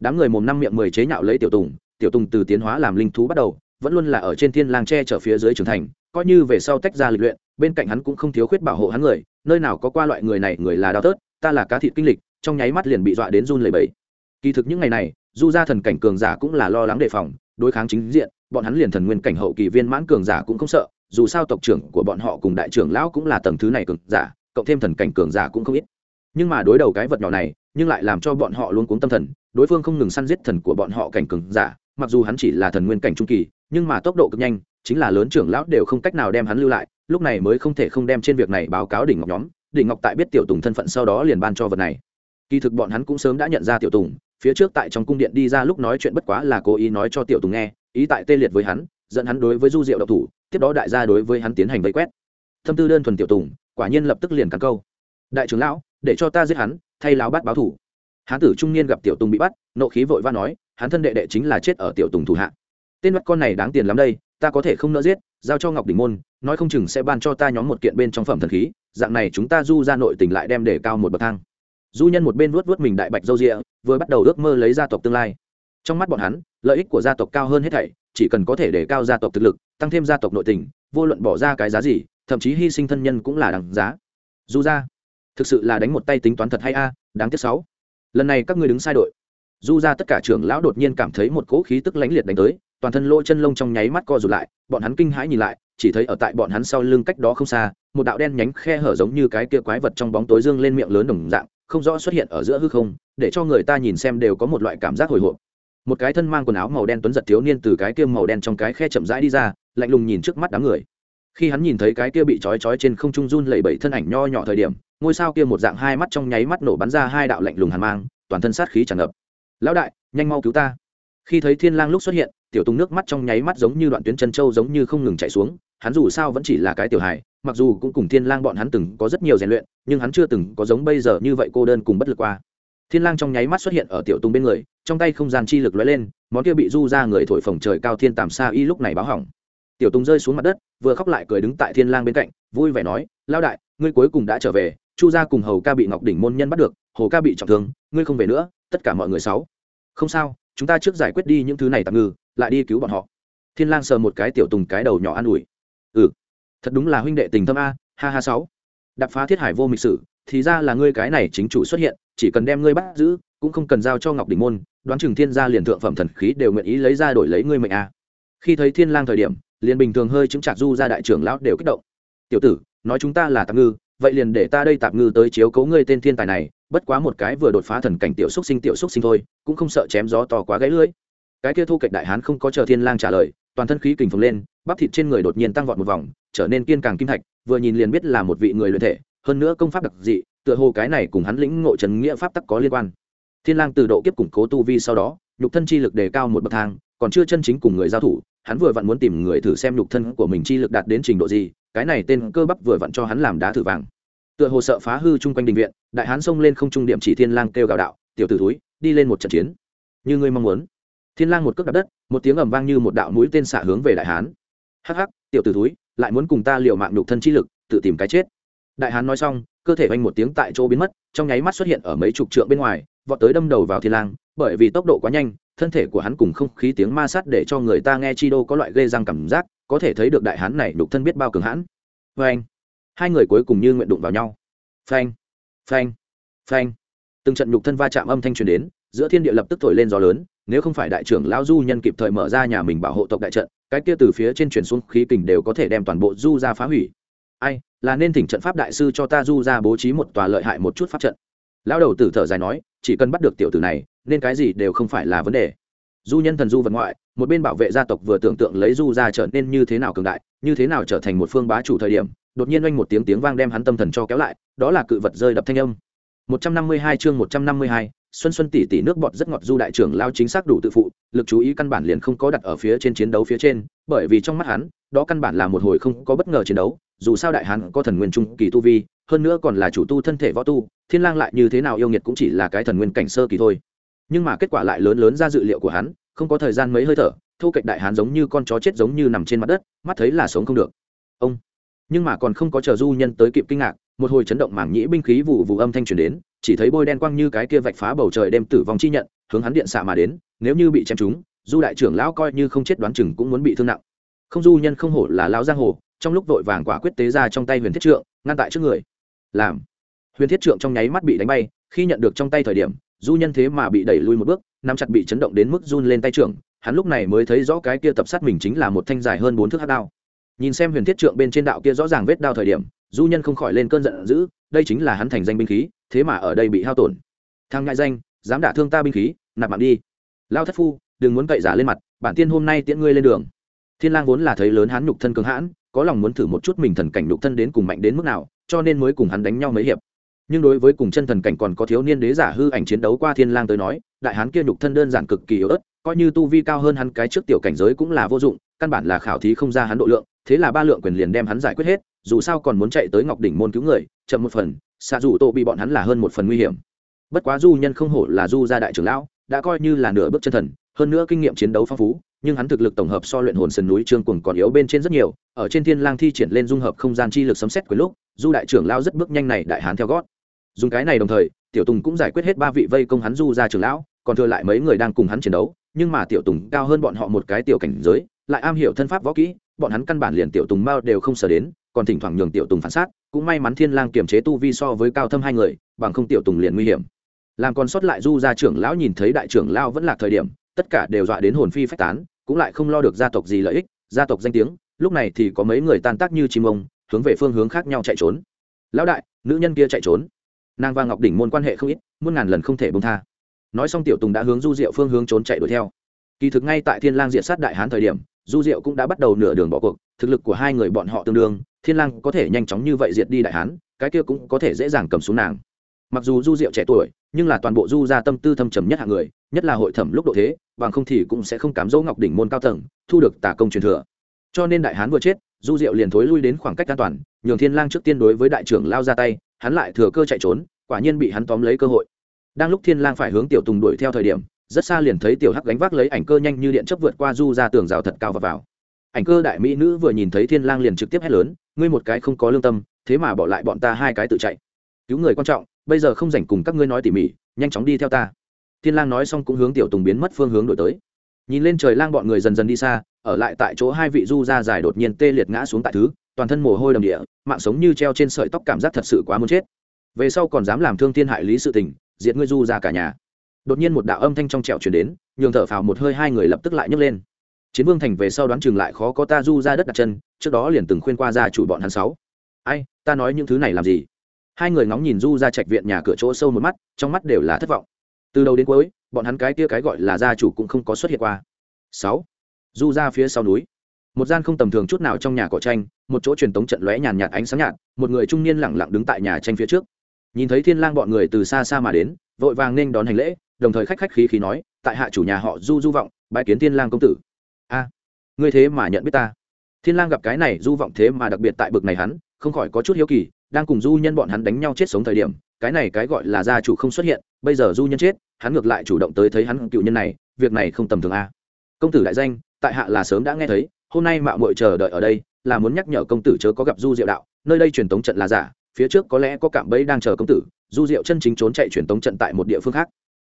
Đám người mồm năm miệng mười chế nhạo lấy tiểu tùng tiểu tùng từ tiến hóa làm linh thú bắt đầu, vẫn luôn là ở trên thiên lang tre trở phía dưới trưởng thành, coi như về sau tách ra lịch luyện, bên cạnh hắn cũng không thiếu khuyết bảo hộ hắn người, nơi nào có qua loại người này, người là đau tớt, ta là cá thịt kinh lịch, trong nháy mắt liền bị dọa đến run lẩy bẩy kỳ thực những ngày này du gia thần cảnh cường giả cũng là lo lắng đề phòng, đối kháng chính diện, bọn hắn liền thần nguyên cảnh hậu kỳ viên mãn cường giả cũng không sợ, dù sao tộc trưởng của bọn họ cùng đại trưởng lão cũng là tầng thứ này cường giả, cộng thêm thần cảnh cường giả cũng không ít. Nhưng mà đối đầu cái vật nhỏ này, nhưng lại làm cho bọn họ luôn cuống tâm thần, đối phương không ngừng săn giết thần của bọn họ cảnh cường giả, mặc dù hắn chỉ là thần nguyên cảnh trung kỳ, nhưng mà tốc độ cực nhanh, chính là lớn trưởng lão đều không cách nào đem hắn lưu lại, lúc này mới không thể không đem trên việc này báo cáo đỉnh ngọc nhóm. Đỉnh ngọc tại biết tiểu tùng thân phận sau đó liền ban cho vật này. Kỳ thực bọn hắn cũng sớm đã nhận ra tiểu tùng phía trước tại trong cung điện đi ra lúc nói chuyện bất quá là cố ý nói cho tiểu tùng nghe, ý tại tê liệt với hắn, dẫn hắn đối với du diệu độc thủ, tiếp đó đại gia đối với hắn tiến hành vây quét. Thâm tư đơn thuần tiểu tùng, quả nhiên lập tức liền cắn câu. Đại trưởng lão, để cho ta giết hắn, thay lão bắt báo thủ. Hán tử trung niên gặp tiểu tùng bị bắt, nộ khí vội va nói, hắn thân đệ đệ chính là chết ở tiểu tùng thủ hạ. Tên mắt con này đáng tiền lắm đây, ta có thể không nỡ giết, giao cho ngọc đỉnh môn, nói không chừng sẽ ban cho ta nhóm một kiện bên trong phẩm thần khí, dạng này chúng ta du ra nội tình lại đem để cao một bậc thang du nhân một bên vuốt vuốt mình đại bạch dâu rịa, vừa bắt đầu ước mơ lấy gia tộc tương lai. Trong mắt bọn hắn, lợi ích của gia tộc cao hơn hết thảy, chỉ cần có thể để cao gia tộc thực lực, tăng thêm gia tộc nội tình, vô luận bỏ ra cái giá gì, thậm chí hy sinh thân nhân cũng là đằng giá. Du ra, thực sự là đánh một tay tính toán thật hay a, đáng tiếc sáu. Lần này các ngươi đứng sai đội. Du ra tất cả trưởng lão đột nhiên cảm thấy một cỗ khí tức lãnh liệt đánh tới, toàn thân lỗ chân lông trong nháy mắt co rụt lại, bọn hắn kinh hãi nhìn lại, chỉ thấy ở tại bọn hắn sau lưng cách đó không xa, một đạo đen nhánh khe hở giống như cái kia quái vật trong bóng tối dương lên miệng lớn đồng dạng không rõ xuất hiện ở giữa hư không, để cho người ta nhìn xem đều có một loại cảm giác hồi hộp. Một cái thân mang quần áo màu đen tuấn giật thiếu niên từ cái kia màu đen trong cái khe chậm rãi đi ra, lạnh lùng nhìn trước mắt đám người. Khi hắn nhìn thấy cái kia bị trói trói trên không trung run lẩy bẩy thân ảnh nho nhỏ thời điểm, ngôi sao kia một dạng hai mắt trong nháy mắt nổ bắn ra hai đạo lạnh lùng hàn mang, toàn thân sát khí tràn ngập. Lão đại, nhanh mau cứu ta. Khi thấy thiên lang lúc xuất hiện, tiểu tùng nước mắt trong nháy mắt giống như đoạn tuyến chân châu giống như không ngừng chảy xuống, hắn dù sao vẫn chỉ là cái tiểu hài mặc dù cũng cùng thiên lang bọn hắn từng có rất nhiều rèn luyện, nhưng hắn chưa từng có giống bây giờ như vậy cô đơn cùng bất lực qua. Thiên lang trong nháy mắt xuất hiện ở tiểu Tung bên người, trong tay không gian chi lực lóe lên, món kia bị du ra người thổi phồng trời cao thiên tàm sa y lúc này báo hỏng. Tiểu Tung rơi xuống mặt đất, vừa khóc lại cười đứng tại thiên lang bên cạnh, vui vẻ nói lao đại, ngươi cuối cùng đã trở về, chu gia cùng hầu ca bị ngọc đỉnh môn nhân bắt được hồ ca bị trọng thương, ngươi không về nữa, tất cả mọi người sáu. Không sao, chúng ta trước giải quyết đi những thứ này tạm ngư, lại đi cứu bọn họ. Thiên lang sờ một cái tiểu tùng cái đầu nhỏ an ủi. Ừ thật đúng là huynh đệ tình thâm a, ha ha sáu. Đập phá thiết hải vô mịch sử, thì ra là ngươi cái này chính chủ xuất hiện, chỉ cần đem ngươi bắt giữ, cũng không cần giao cho ngọc đỉnh môn, đoán chừng thiên gia liền thượng phẩm thần khí đều nguyện ý lấy ra đổi lấy ngươi mệnh a. Khi thấy thiên lang thời điểm, liền bình thường hơi chứng chặt du ra đại trưởng lão đều kích động. Tiểu tử, nói chúng ta là tạm ngư, vậy liền để ta đây tạm ngư tới chiếu cố ngươi tên thiên tài này, bất quá một cái vừa đột phá thần cảnh tiểu xúc sinh tiểu xúc sinh thôi, cũng không sợ chém gió to quá gãy lưỡi. Cái kia thu kịch đại hán không có chờ thiên lang trả lời, toàn thân khí kình phồng lên, bắp thịt trên người đột nhiên tăng vọt một vòng trở nên kiên càng kim thạch, vừa nhìn liền biết là một vị người luyện thể, hơn nữa công pháp đặc dị, tựa hồ cái này cùng hắn lĩnh ngộ trần nghĩa pháp tắc có liên quan. Thiên lang từ độ kiếp củng cố tu vi sau đó, nhục thân chi lực đề cao một bậc thang, còn chưa chân chính cùng người giao thủ, hắn vừa vặn muốn tìm người thử xem nhục thân của mình chi lực đạt đến trình độ gì, cái này tên cơ bắp vừa vặn cho hắn làm đá thử vàng. Tựa hồ sợ phá hư chung quanh đình viện, đại hán xông lên không trung điểm chỉ thiên lang kêu gào đạo, tiểu tử túi đi lên một trận chiến. Như ngươi mong muốn. Thiên lang một cước đạp đất, một tiếng ầm vang như một đạo mũi tên xả hướng về đại hán. Hắc hắc, tiểu tử túi lại muốn cùng ta liều mạng nhục thân chi lực, tự tìm cái chết. Đại hán nói xong, cơ thể vang một tiếng tại chỗ biến mất, trong nháy mắt xuất hiện ở mấy chục trượng bên ngoài, vọt tới đâm đầu vào thiên lang, bởi vì tốc độ quá nhanh, thân thể của hắn cùng không khí tiếng ma sát để cho người ta nghe chi đô có loại ghê răng cảm giác, có thể thấy được đại hán này nhục thân biết bao cường hãn. Phanh. Hai người cuối cùng như nguyện đụng vào nhau. Phanh. Phanh. Phanh. Từng trận nhục thân va chạm âm thanh truyền đến, giữa thiên địa lập tức thổi lên gió lớn, nếu không phải đại trưởng lão du nhân kịp thời mở ra nhà mình bảo hộ tộc đại trận cái kia từ phía trên truyền xuống khí kình đều có thể đem toàn bộ du ra phá hủy. Ai là nên thỉnh trận pháp đại sư cho ta du ra bố trí một tòa lợi hại một chút pháp trận. Lão đầu tử thở dài nói chỉ cần bắt được tiểu tử này nên cái gì đều không phải là vấn đề. Du nhân thần du vật ngoại một bên bảo vệ gia tộc vừa tưởng tượng lấy du ra trở nên như thế nào cường đại như thế nào trở thành một phương bá chủ thời điểm đột nhiên oanh một tiếng tiếng vang đem hắn tâm thần cho kéo lại đó là cự vật rơi đập thanh âm. 152 chương 152, xuân xuân tỉ tỉ nước bọt rất ngọt du đại trưởng lao chính xác đủ tự phụ, lực chú ý căn bản liền không có đặt ở phía trên chiến đấu phía trên, bởi vì trong mắt hắn, đó căn bản là một hồi không có bất ngờ chiến đấu, dù sao đại hán có thần nguyên trung kỳ tu vi, hơn nữa còn là chủ tu thân thể võ tu, thiên lang lại như thế nào yêu nghiệt cũng chỉ là cái thần nguyên cảnh sơ kỳ thôi. Nhưng mà kết quả lại lớn lớn ra dự liệu của hắn, không có thời gian mấy hơi thở thu kịch đại hán giống như con chó chết giống như nằm trên mặt đất, mắt thấy là sống không được. Ông. Nhưng mà còn không có chờ du nhân tới kịp kinh ngạc một hồi chấn động mảng nhĩ binh khí vụ vụ âm thanh truyền đến, chỉ thấy bôi đen quang như cái kia vạch phá bầu trời đem tử vong chi nhận, hướng hắn điện xạ mà đến, nếu như bị chém trúng, du đại trưởng lão coi như không chết đoán chừng cũng muốn bị thương nặng. Không du nhân không hổ là lão giang hồ, trong lúc vội vàng quả quyết tế ra trong tay huyền thiết trượng, ngăn tại trước người. Làm. Huyền thiết trượng trong nháy mắt bị đánh bay, khi nhận được trong tay thời điểm, du nhân thế mà bị đẩy lui một bước, nắm chặt bị chấn động đến mức run lên tay trưởng, hắn lúc này mới thấy rõ cái kia tập sát mình chính là một thanh dài hơn bốn thước hát đao. Nhìn xem huyền thiết trượng bên trên đạo kia rõ ràng vết đao thời điểm du nhân không khỏi lên cơn giận dữ, đây chính là hắn thành danh binh khí, thế mà ở đây bị hao tổn. Thang ngại danh, dám đả thương ta binh khí, nạp mạng đi. Lao thất phu, đừng muốn cậy giả lên mặt, bản tiên hôm nay tiễn ngươi lên đường. Thiên lang vốn là thấy lớn hắn nhục thân cường hãn, có lòng muốn thử một chút mình thần cảnh nhục thân đến cùng mạnh đến mức nào, cho nên mới cùng hắn đánh nhau mấy hiệp. Nhưng đối với cùng chân thần cảnh còn có thiếu niên đế giả hư ảnh chiến đấu qua thiên lang tới nói, đại hán kia nhục thân đơn giản cực kỳ yếu ớt, coi như tu vi cao hơn hắn cái trước tiểu cảnh giới cũng là vô dụng, căn bản là khảo thí không ra hắn độ lượng, thế là ba lượng quyền liền đem hắn giải quyết hết dù sao còn muốn chạy tới ngọc đỉnh môn cứu người, chậm một phần xạ dù tô bị bọn hắn là hơn một phần nguy hiểm. Bất quá du nhân không hổ là du gia đại trưởng lão, đã coi như là nửa bước chân thần, hơn nữa kinh nghiệm chiến đấu phong phú, nhưng hắn thực lực tổng hợp so luyện hồn sườn núi trương cuồng còn yếu bên trên rất nhiều, ở trên thiên lang thi triển lên dung hợp không gian chi lực sấm xét cuối lúc, du đại trưởng lão rất bước nhanh này đại hán theo gót. Dùng cái này đồng thời, tiểu tùng cũng giải quyết hết ba vị vây công hắn du gia trưởng lão, còn thừa lại mấy người đang cùng hắn chiến đấu, nhưng mà tiểu tùng cao hơn bọn họ một cái tiểu cảnh giới, lại am hiểu thân pháp võ kỹ bọn hắn căn bản liền tiểu tùng mao đều không sở đến, còn thỉnh thoảng nhường tiểu tùng phản sát, cũng may mắn thiên lang kiềm chế tu vi so với cao thâm hai người, bằng không tiểu tùng liền nguy hiểm. Làm còn sót lại du gia trưởng lão nhìn thấy đại trưởng lão vẫn là thời điểm, tất cả đều dọa đến hồn phi phách tán, cũng lại không lo được gia tộc gì lợi ích, gia tộc danh tiếng, lúc này thì có mấy người tan tác như chim ông, hướng về phương hướng khác nhau chạy trốn. Lão đại, nữ nhân kia chạy trốn. Nàng và ngọc đỉnh môn quan hệ không ít, muôn ngàn lần không thể bông tha. Nói xong tiểu tùng đã hướng du diệu phương hướng trốn chạy đuổi theo. Kỳ thực ngay tại thiên lang diện sát đại hán thời điểm du diệu cũng đã bắt đầu nửa đường bỏ cuộc, thực lực của hai người bọn họ tương đương, thiên lang có thể nhanh chóng như vậy diệt đi đại hán, cái kia cũng có thể dễ dàng cầm xuống nàng. Mặc dù du diệu trẻ tuổi, nhưng là toàn bộ du gia tâm tư thâm trầm nhất hạng người, nhất là hội thẩm lúc độ thế, bằng không thì cũng sẽ không cám dỗ ngọc đỉnh môn cao tầng, thu được tà công truyền thừa. Cho nên đại hán vừa chết, du diệu liền thối lui đến khoảng cách an toàn, nhường thiên lang trước tiên đối với đại trưởng lao ra tay, hắn lại thừa cơ chạy trốn, quả nhiên bị hắn tóm lấy cơ hội. Đang lúc thiên lang phải hướng tiểu tùng đuổi theo thời điểm rất xa liền thấy tiểu hắc gánh vác lấy ảnh cơ nhanh như điện chấp vượt qua du ra tường rào thật cao và vào. Ảnh cơ đại mỹ nữ vừa nhìn thấy thiên lang liền trực tiếp hét lớn, ngươi một cái không có lương tâm, thế mà bỏ lại bọn ta hai cái tự chạy. Cứu người quan trọng, bây giờ không rảnh cùng các ngươi nói tỉ mỉ, nhanh chóng đi theo ta. Thiên lang nói xong cũng hướng tiểu tùng biến mất phương hướng đổi tới. Nhìn lên trời lang bọn người dần dần đi xa, ở lại tại chỗ hai vị du ra dài đột nhiên tê liệt ngã xuống tại thứ, toàn thân mồ hôi đầm địa, mạng sống như treo trên sợi tóc cảm giác thật sự quá muốn chết. Về sau còn dám làm thương thiên hại lý sự tình, diệt ngươi du ra cả nhà đột nhiên một đạo âm thanh trong trẹo chuyển đến, nhường thở phào một hơi hai người lập tức lại nhấc lên. Chiến vương thành về sau đoán chừng lại khó có ta du ra đất đặt chân, trước đó liền từng khuyên qua ra chủ bọn hắn sáu. Ai, ta nói những thứ này làm gì? Hai người ngóng nhìn du ra trạch viện nhà cửa chỗ sâu một mắt, trong mắt đều là thất vọng. Từ đầu đến cuối, bọn hắn cái kia cái gọi là gia chủ cũng không có xuất hiện qua. Sáu, du ra phía sau núi. Một gian không tầm thường chút nào trong nhà cỏ tranh, một chỗ truyền tống trận lóe nhàn nhạt ánh sáng nhạt, một người trung niên lẳng lặng đứng tại nhà tranh phía trước nhìn thấy thiên lang bọn người từ xa xa mà đến, vội vàng nên đón hành lễ, đồng thời khách khách khí khí nói, tại hạ chủ nhà họ du du vọng, bái kiến thiên lang công tử. A, ngươi thế mà nhận biết ta. Thiên lang gặp cái này du vọng thế mà đặc biệt tại bực này hắn, không khỏi có chút hiếu kỳ, đang cùng du nhân bọn hắn đánh nhau chết sống thời điểm, cái này cái gọi là gia chủ không xuất hiện, bây giờ du nhân chết, hắn ngược lại chủ động tới thấy hắn cựu nhân này, việc này không tầm thường a. Công tử đại danh, tại hạ là sớm đã nghe thấy, hôm nay mạo muội chờ đợi ở đây, là muốn nhắc nhở công tử chớ có gặp du diệu đạo, nơi đây truyền tống trận là giả phía trước có lẽ có cạm bẫy đang chờ công tử, du diệu chân chính trốn chạy truyền tống trận tại một địa phương khác.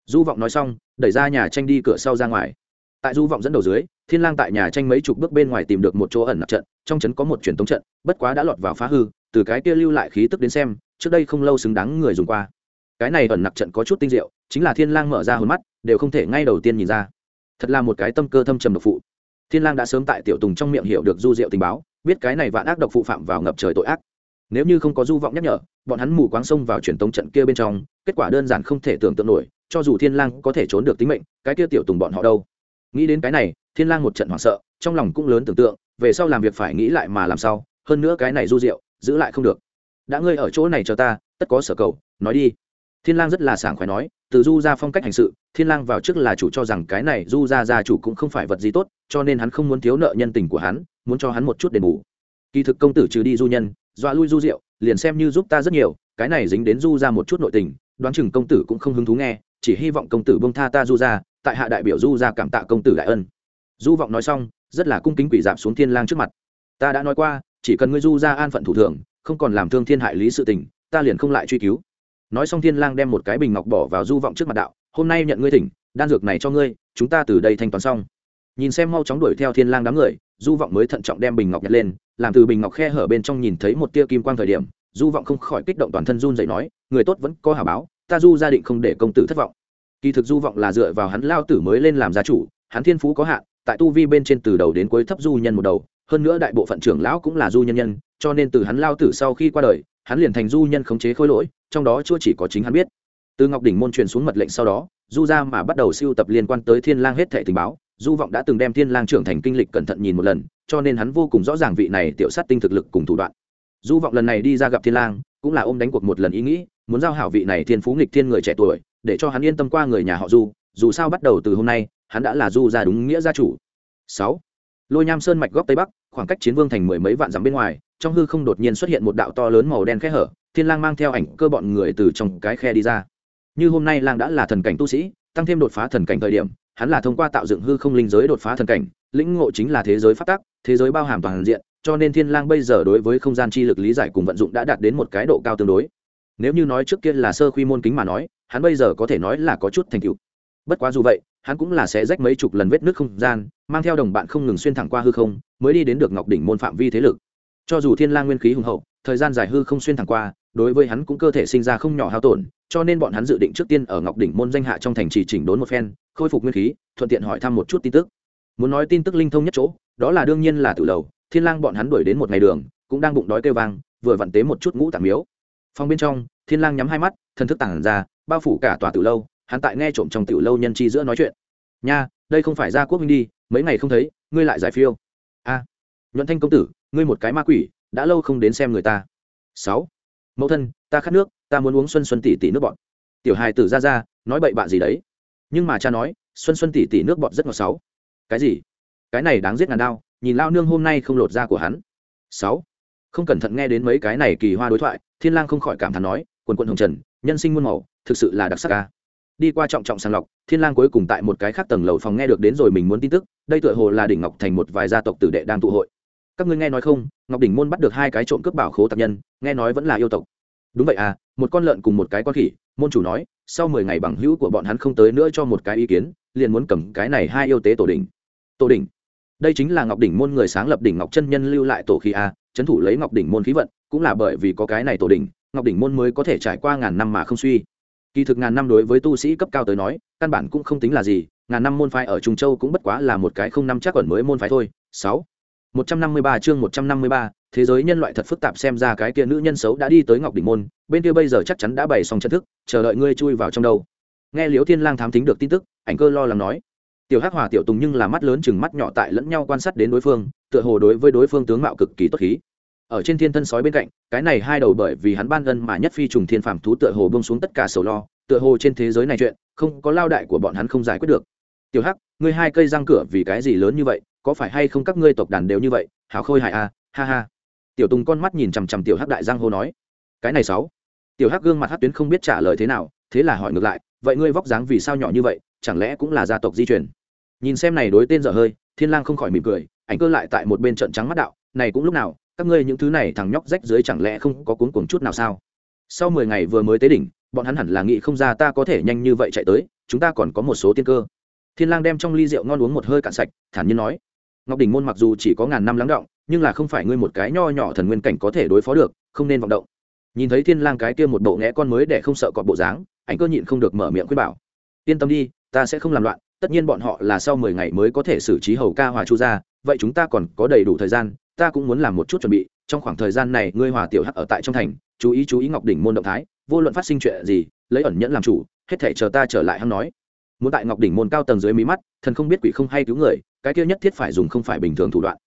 Du vọng nói xong, đẩy ra nhà tranh đi cửa sau ra ngoài. Tại du vọng dẫn đầu dưới, thiên lang tại nhà tranh mấy chục bước bên ngoài tìm được một chỗ ẩn nặc trận, trong trấn có một truyền tống trận, bất quá đã lọt vào phá hư, từ cái kia lưu lại khí tức đến xem, trước đây không lâu xứng đáng người dùng qua. Cái này ẩn nặc trận có chút tinh diệu, chính là thiên lang mở ra hồn mắt, đều không thể ngay đầu tiên nhìn ra. Thật là một cái tâm cơ thâm trầm độc phụ. Thiên lang đã sớm tại tiểu tùng trong miệng hiểu được du diệu tình báo, biết cái này vạn ác độc phụ phạm vào ngập trời tội ác nếu như không có du vọng nhắc nhở, bọn hắn mù quáng xông vào truyền tống trận kia bên trong, kết quả đơn giản không thể tưởng tượng nổi, cho dù thiên lang có thể trốn được tính mệnh, cái kia tiểu tùng bọn họ đâu? Nghĩ đến cái này, thiên lang một trận hoảng sợ, trong lòng cũng lớn tưởng tượng, về sau làm việc phải nghĩ lại mà làm sao, hơn nữa cái này du diệu, giữ lại không được. Đã ngươi ở chỗ này cho ta, tất có sở cầu, nói đi. Thiên lang rất là sảng khoái nói, từ du ra phong cách hành sự, thiên lang vào trước là chủ cho rằng cái này du ra gia chủ cũng không phải vật gì tốt, cho nên hắn không muốn thiếu nợ nhân tình của hắn, muốn cho hắn một chút đền bù. Kỳ thực công tử trừ đi du nhân dọa lui du diệu, liền xem như giúp ta rất nhiều, cái này dính đến du ra một chút nội tình, đoán chừng công tử cũng không hứng thú nghe, chỉ hy vọng công tử bông tha ta du ra, tại hạ đại biểu du ra cảm tạ công tử đại ân. Du vọng nói xong, rất là cung kính quỷ dạp xuống thiên lang trước mặt. Ta đã nói qua, chỉ cần ngươi du ra an phận thủ thường, không còn làm thương thiên hại lý sự tình, ta liền không lại truy cứu. Nói xong thiên lang đem một cái bình ngọc bỏ vào du vọng trước mặt đạo, hôm nay nhận ngươi thỉnh, đan dược này cho ngươi, chúng ta từ đây thanh toán xong. Nhìn xem mau chóng đuổi theo thiên lang đám người, du vọng mới thận trọng đem bình ngọc nhặt lên làm từ bình ngọc khe hở bên trong nhìn thấy một tia kim quang thời điểm, du vọng không khỏi kích động toàn thân run dậy nói, người tốt vẫn có hả báo, ta du gia định không để công tử thất vọng. Kỳ thực du vọng là dựa vào hắn lao tử mới lên làm gia chủ, hắn thiên phú có hạn, tại tu vi bên trên từ đầu đến cuối thấp du nhân một đầu, hơn nữa đại bộ phận trưởng lão cũng là du nhân nhân, cho nên từ hắn lao tử sau khi qua đời, hắn liền thành du nhân khống chế khối lỗi, trong đó chưa chỉ có chính hắn biết. Từ ngọc đỉnh môn truyền xuống mật lệnh sau đó, du ra mà bắt đầu siêu tập liên quan tới thiên lang hết thẻ tình báo du vọng đã từng đem thiên lang trưởng thành kinh lịch cẩn thận nhìn một lần cho nên hắn vô cùng rõ ràng vị này tiểu sát tinh thực lực cùng thủ đoạn. Du vọng lần này đi ra gặp thiên lang cũng là ôm đánh cuộc một lần ý nghĩ muốn giao hảo vị này thiên phú nghịch thiên người trẻ tuổi để cho hắn yên tâm qua người nhà họ du dù sao bắt đầu từ hôm nay hắn đã là du gia đúng nghĩa gia chủ. Sáu, lôi nham sơn mạch góc tây bắc khoảng cách chiến vương thành mười mấy vạn dặm bên ngoài trong hư không đột nhiên xuất hiện một đạo to lớn màu đen khe hở thiên lang mang theo ảnh cơ bọn người từ trong cái khe đi ra. Như hôm nay lang đã là thần cảnh tu sĩ tăng thêm đột phá thần cảnh thời điểm hắn là thông qua tạo dựng hư không linh giới đột phá thần cảnh, lĩnh ngộ chính là thế giới phát tắc, thế giới bao hàm toàn diện, cho nên thiên lang bây giờ đối với không gian chi lực lý giải cùng vận dụng đã đạt đến một cái độ cao tương đối. Nếu như nói trước kia là sơ quy môn kính mà nói, hắn bây giờ có thể nói là có chút thành tựu. Bất quá dù vậy, hắn cũng là sẽ rách mấy chục lần vết nước không gian, mang theo đồng bạn không ngừng xuyên thẳng qua hư không, mới đi đến được ngọc đỉnh môn phạm vi thế lực. Cho dù thiên lang nguyên khí hùng hậu, thời gian dài hư không xuyên thẳng qua đối với hắn cũng cơ thể sinh ra không nhỏ hao tổn, cho nên bọn hắn dự định trước tiên ở ngọc đỉnh môn danh hạ trong thành trì chỉnh đốn một phen, khôi phục nguyên khí, thuận tiện hỏi thăm một chút tin tức. Muốn nói tin tức linh thông nhất chỗ, đó là đương nhiên là từ Lâu thiên lang bọn hắn đuổi đến một ngày đường, cũng đang bụng đói kêu vang, vừa vặn tế một chút ngũ tạng miếu. Phòng bên trong, thiên lang nhắm hai mắt thân thức tản ra, bao phủ cả tòa tử lâu hắn tại nghe trộm trong Tử lâu nhân chi giữa nói chuyện. Nha, đây không phải ra quốc minh đi, mấy ngày không thấy, ngươi lại giải phiêu. A, nhuận thanh công tử, ngươi một cái ma quỷ, đã lâu không đến xem người ta. Sáu mẫu thân, ta khát nước, ta muốn uống xuân xuân tỷ tỷ nước bọt. Tiểu hài tử ra ra, nói bậy bạ gì đấy? Nhưng mà cha nói, xuân xuân tỷ tỷ nước bọt rất ngọt sáu. Cái gì? Cái này đáng giết ngàn đao, nhìn lao nương hôm nay không lột da của hắn. Sáu. Không cẩn thận nghe đến mấy cái này kỳ hoa đối thoại, thiên lang không khỏi cảm thán nói, quần quận hồng trần, nhân sinh muôn màu, thực sự là đặc sắc ca đi qua trọng trọng sàng lọc, thiên lang cuối cùng tại một cái khác tầng lầu phòng nghe được đến rồi mình muốn tin tức, đây tựa hồ là đỉnh ngọc thành một vài gia tộc tử đệ đang tụ hội các ngươi nghe nói không, ngọc đỉnh môn bắt được hai cái trộm cướp bảo khố tạp nhân, nghe nói vẫn là yêu tộc. Đúng vậy à một con lợn cùng một cái con khỉ, môn chủ nói, sau mười ngày bằng hữu của bọn hắn không tới nữa cho một cái ý kiến, liền muốn cầm cái này hai yêu tế tổ đỉnh. Tổ đỉnh? Đây chính là ngọc đỉnh môn người sáng lập đỉnh ngọc chân nhân lưu lại tổ khí a trấn thủ lấy ngọc đỉnh môn khí vận, cũng là bởi vì có cái này tổ đỉnh, ngọc đỉnh môn mới có thể trải qua ngàn năm mà không suy. Kỳ thực ngàn năm đối với tu sĩ cấp cao tới nói, căn bản cũng không tính là gì, ngàn năm môn phái ở trung châu cũng bất quá là một cái không năm chắc ẩn mới môn phái thôi. Sáu một trăm năm mươi ba chương một trăm năm mươi ba, thế giới nhân loại thật phức tạp xem ra cái kia nữ nhân xấu đã đi tới ngọc đỉnh môn, bên kia bây giờ chắc chắn đã bày xong trận thức, chờ đợi ngươi chui vào trong đầu nghe liễu thiên lang thám thính được tin tức, ảnh cơ lo lắng nói. Tiểu hắc hòa tiểu tùng nhưng là mắt lớn chừng mắt nhỏ tại lẫn nhau quan sát đến đối phương, tựa hồ đối với đối phương tướng mạo cực kỳ tốt khí. Ở trên thiên thân sói bên cạnh, cái này hai đầu bởi vì hắn ban gần mà nhất phi trùng thiên phàm thú tựa hồ buông xuống tất cả sầu lo, tựa hồ trên thế giới này chuyện, không có lao đại của bọn hắn không giải quyết được. Tiểu hắc, ngươi hai cây răng cửa vì cái gì lớn như vậy có phải hay không các ngươi tộc đàn đều như vậy hào khôi hại a à, ha ha. Tiểu tùng con mắt nhìn chằm chằm tiểu hắc đại giang hô nói, cái này sáu. Tiểu hắc gương mặt hắc tuyến không biết trả lời thế nào, thế là hỏi ngược lại, vậy ngươi vóc dáng vì sao nhỏ như vậy, chẳng lẽ cũng là gia tộc di truyền? Nhìn xem này đối tên dở hơi, thiên lang không khỏi mỉm cười, ảnh cơ lại tại một bên trận trắng mắt đạo, này cũng lúc nào, các ngươi những thứ này thằng nhóc rách dưới chẳng lẽ không có cuốn cuồng chút nào sao? Sau mười ngày vừa mới tới đỉnh, bọn hắn hẳn là nghĩ không ra ta có thể nhanh như vậy chạy tới, chúng ta còn có một số tiên cơ. Thiên lang đem trong ly rượu ngon uống một hơi cạn sạch, thản nhiên nói ngọc đỉnh môn mặc dù chỉ có ngàn năm lắng động, nhưng là không phải ngươi một cái nho nhỏ thần nguyên cảnh có thể đối phó được, không nên vọng động. Nhìn thấy thiên lang cái kia một bộ ngẽ con mới để không sợ cọp bộ dáng, ảnh cơ nhịn không được mở miệng khuyên bảo. Yên tâm đi, ta sẽ không làm loạn, tất nhiên bọn họ là sau mười ngày mới có thể xử trí hầu ca hòa chu ra vậy chúng ta còn có đầy đủ thời gian, ta cũng muốn làm một chút chuẩn bị, trong khoảng thời gian này ngươi hòa tiểu hắc ở tại trong thành, chú ý chú ý ngọc đỉnh môn động thái, vô luận phát sinh chuyện gì, lấy ẩn nhẫn làm chủ, hết thể chờ ta trở lại hắn nói muốn tại ngọc đỉnh môn cao tầng dưới mí mắt, thần không biết quỷ không hay cứu người, cái kia nhất thiết phải dùng không phải bình thường thủ đoạn.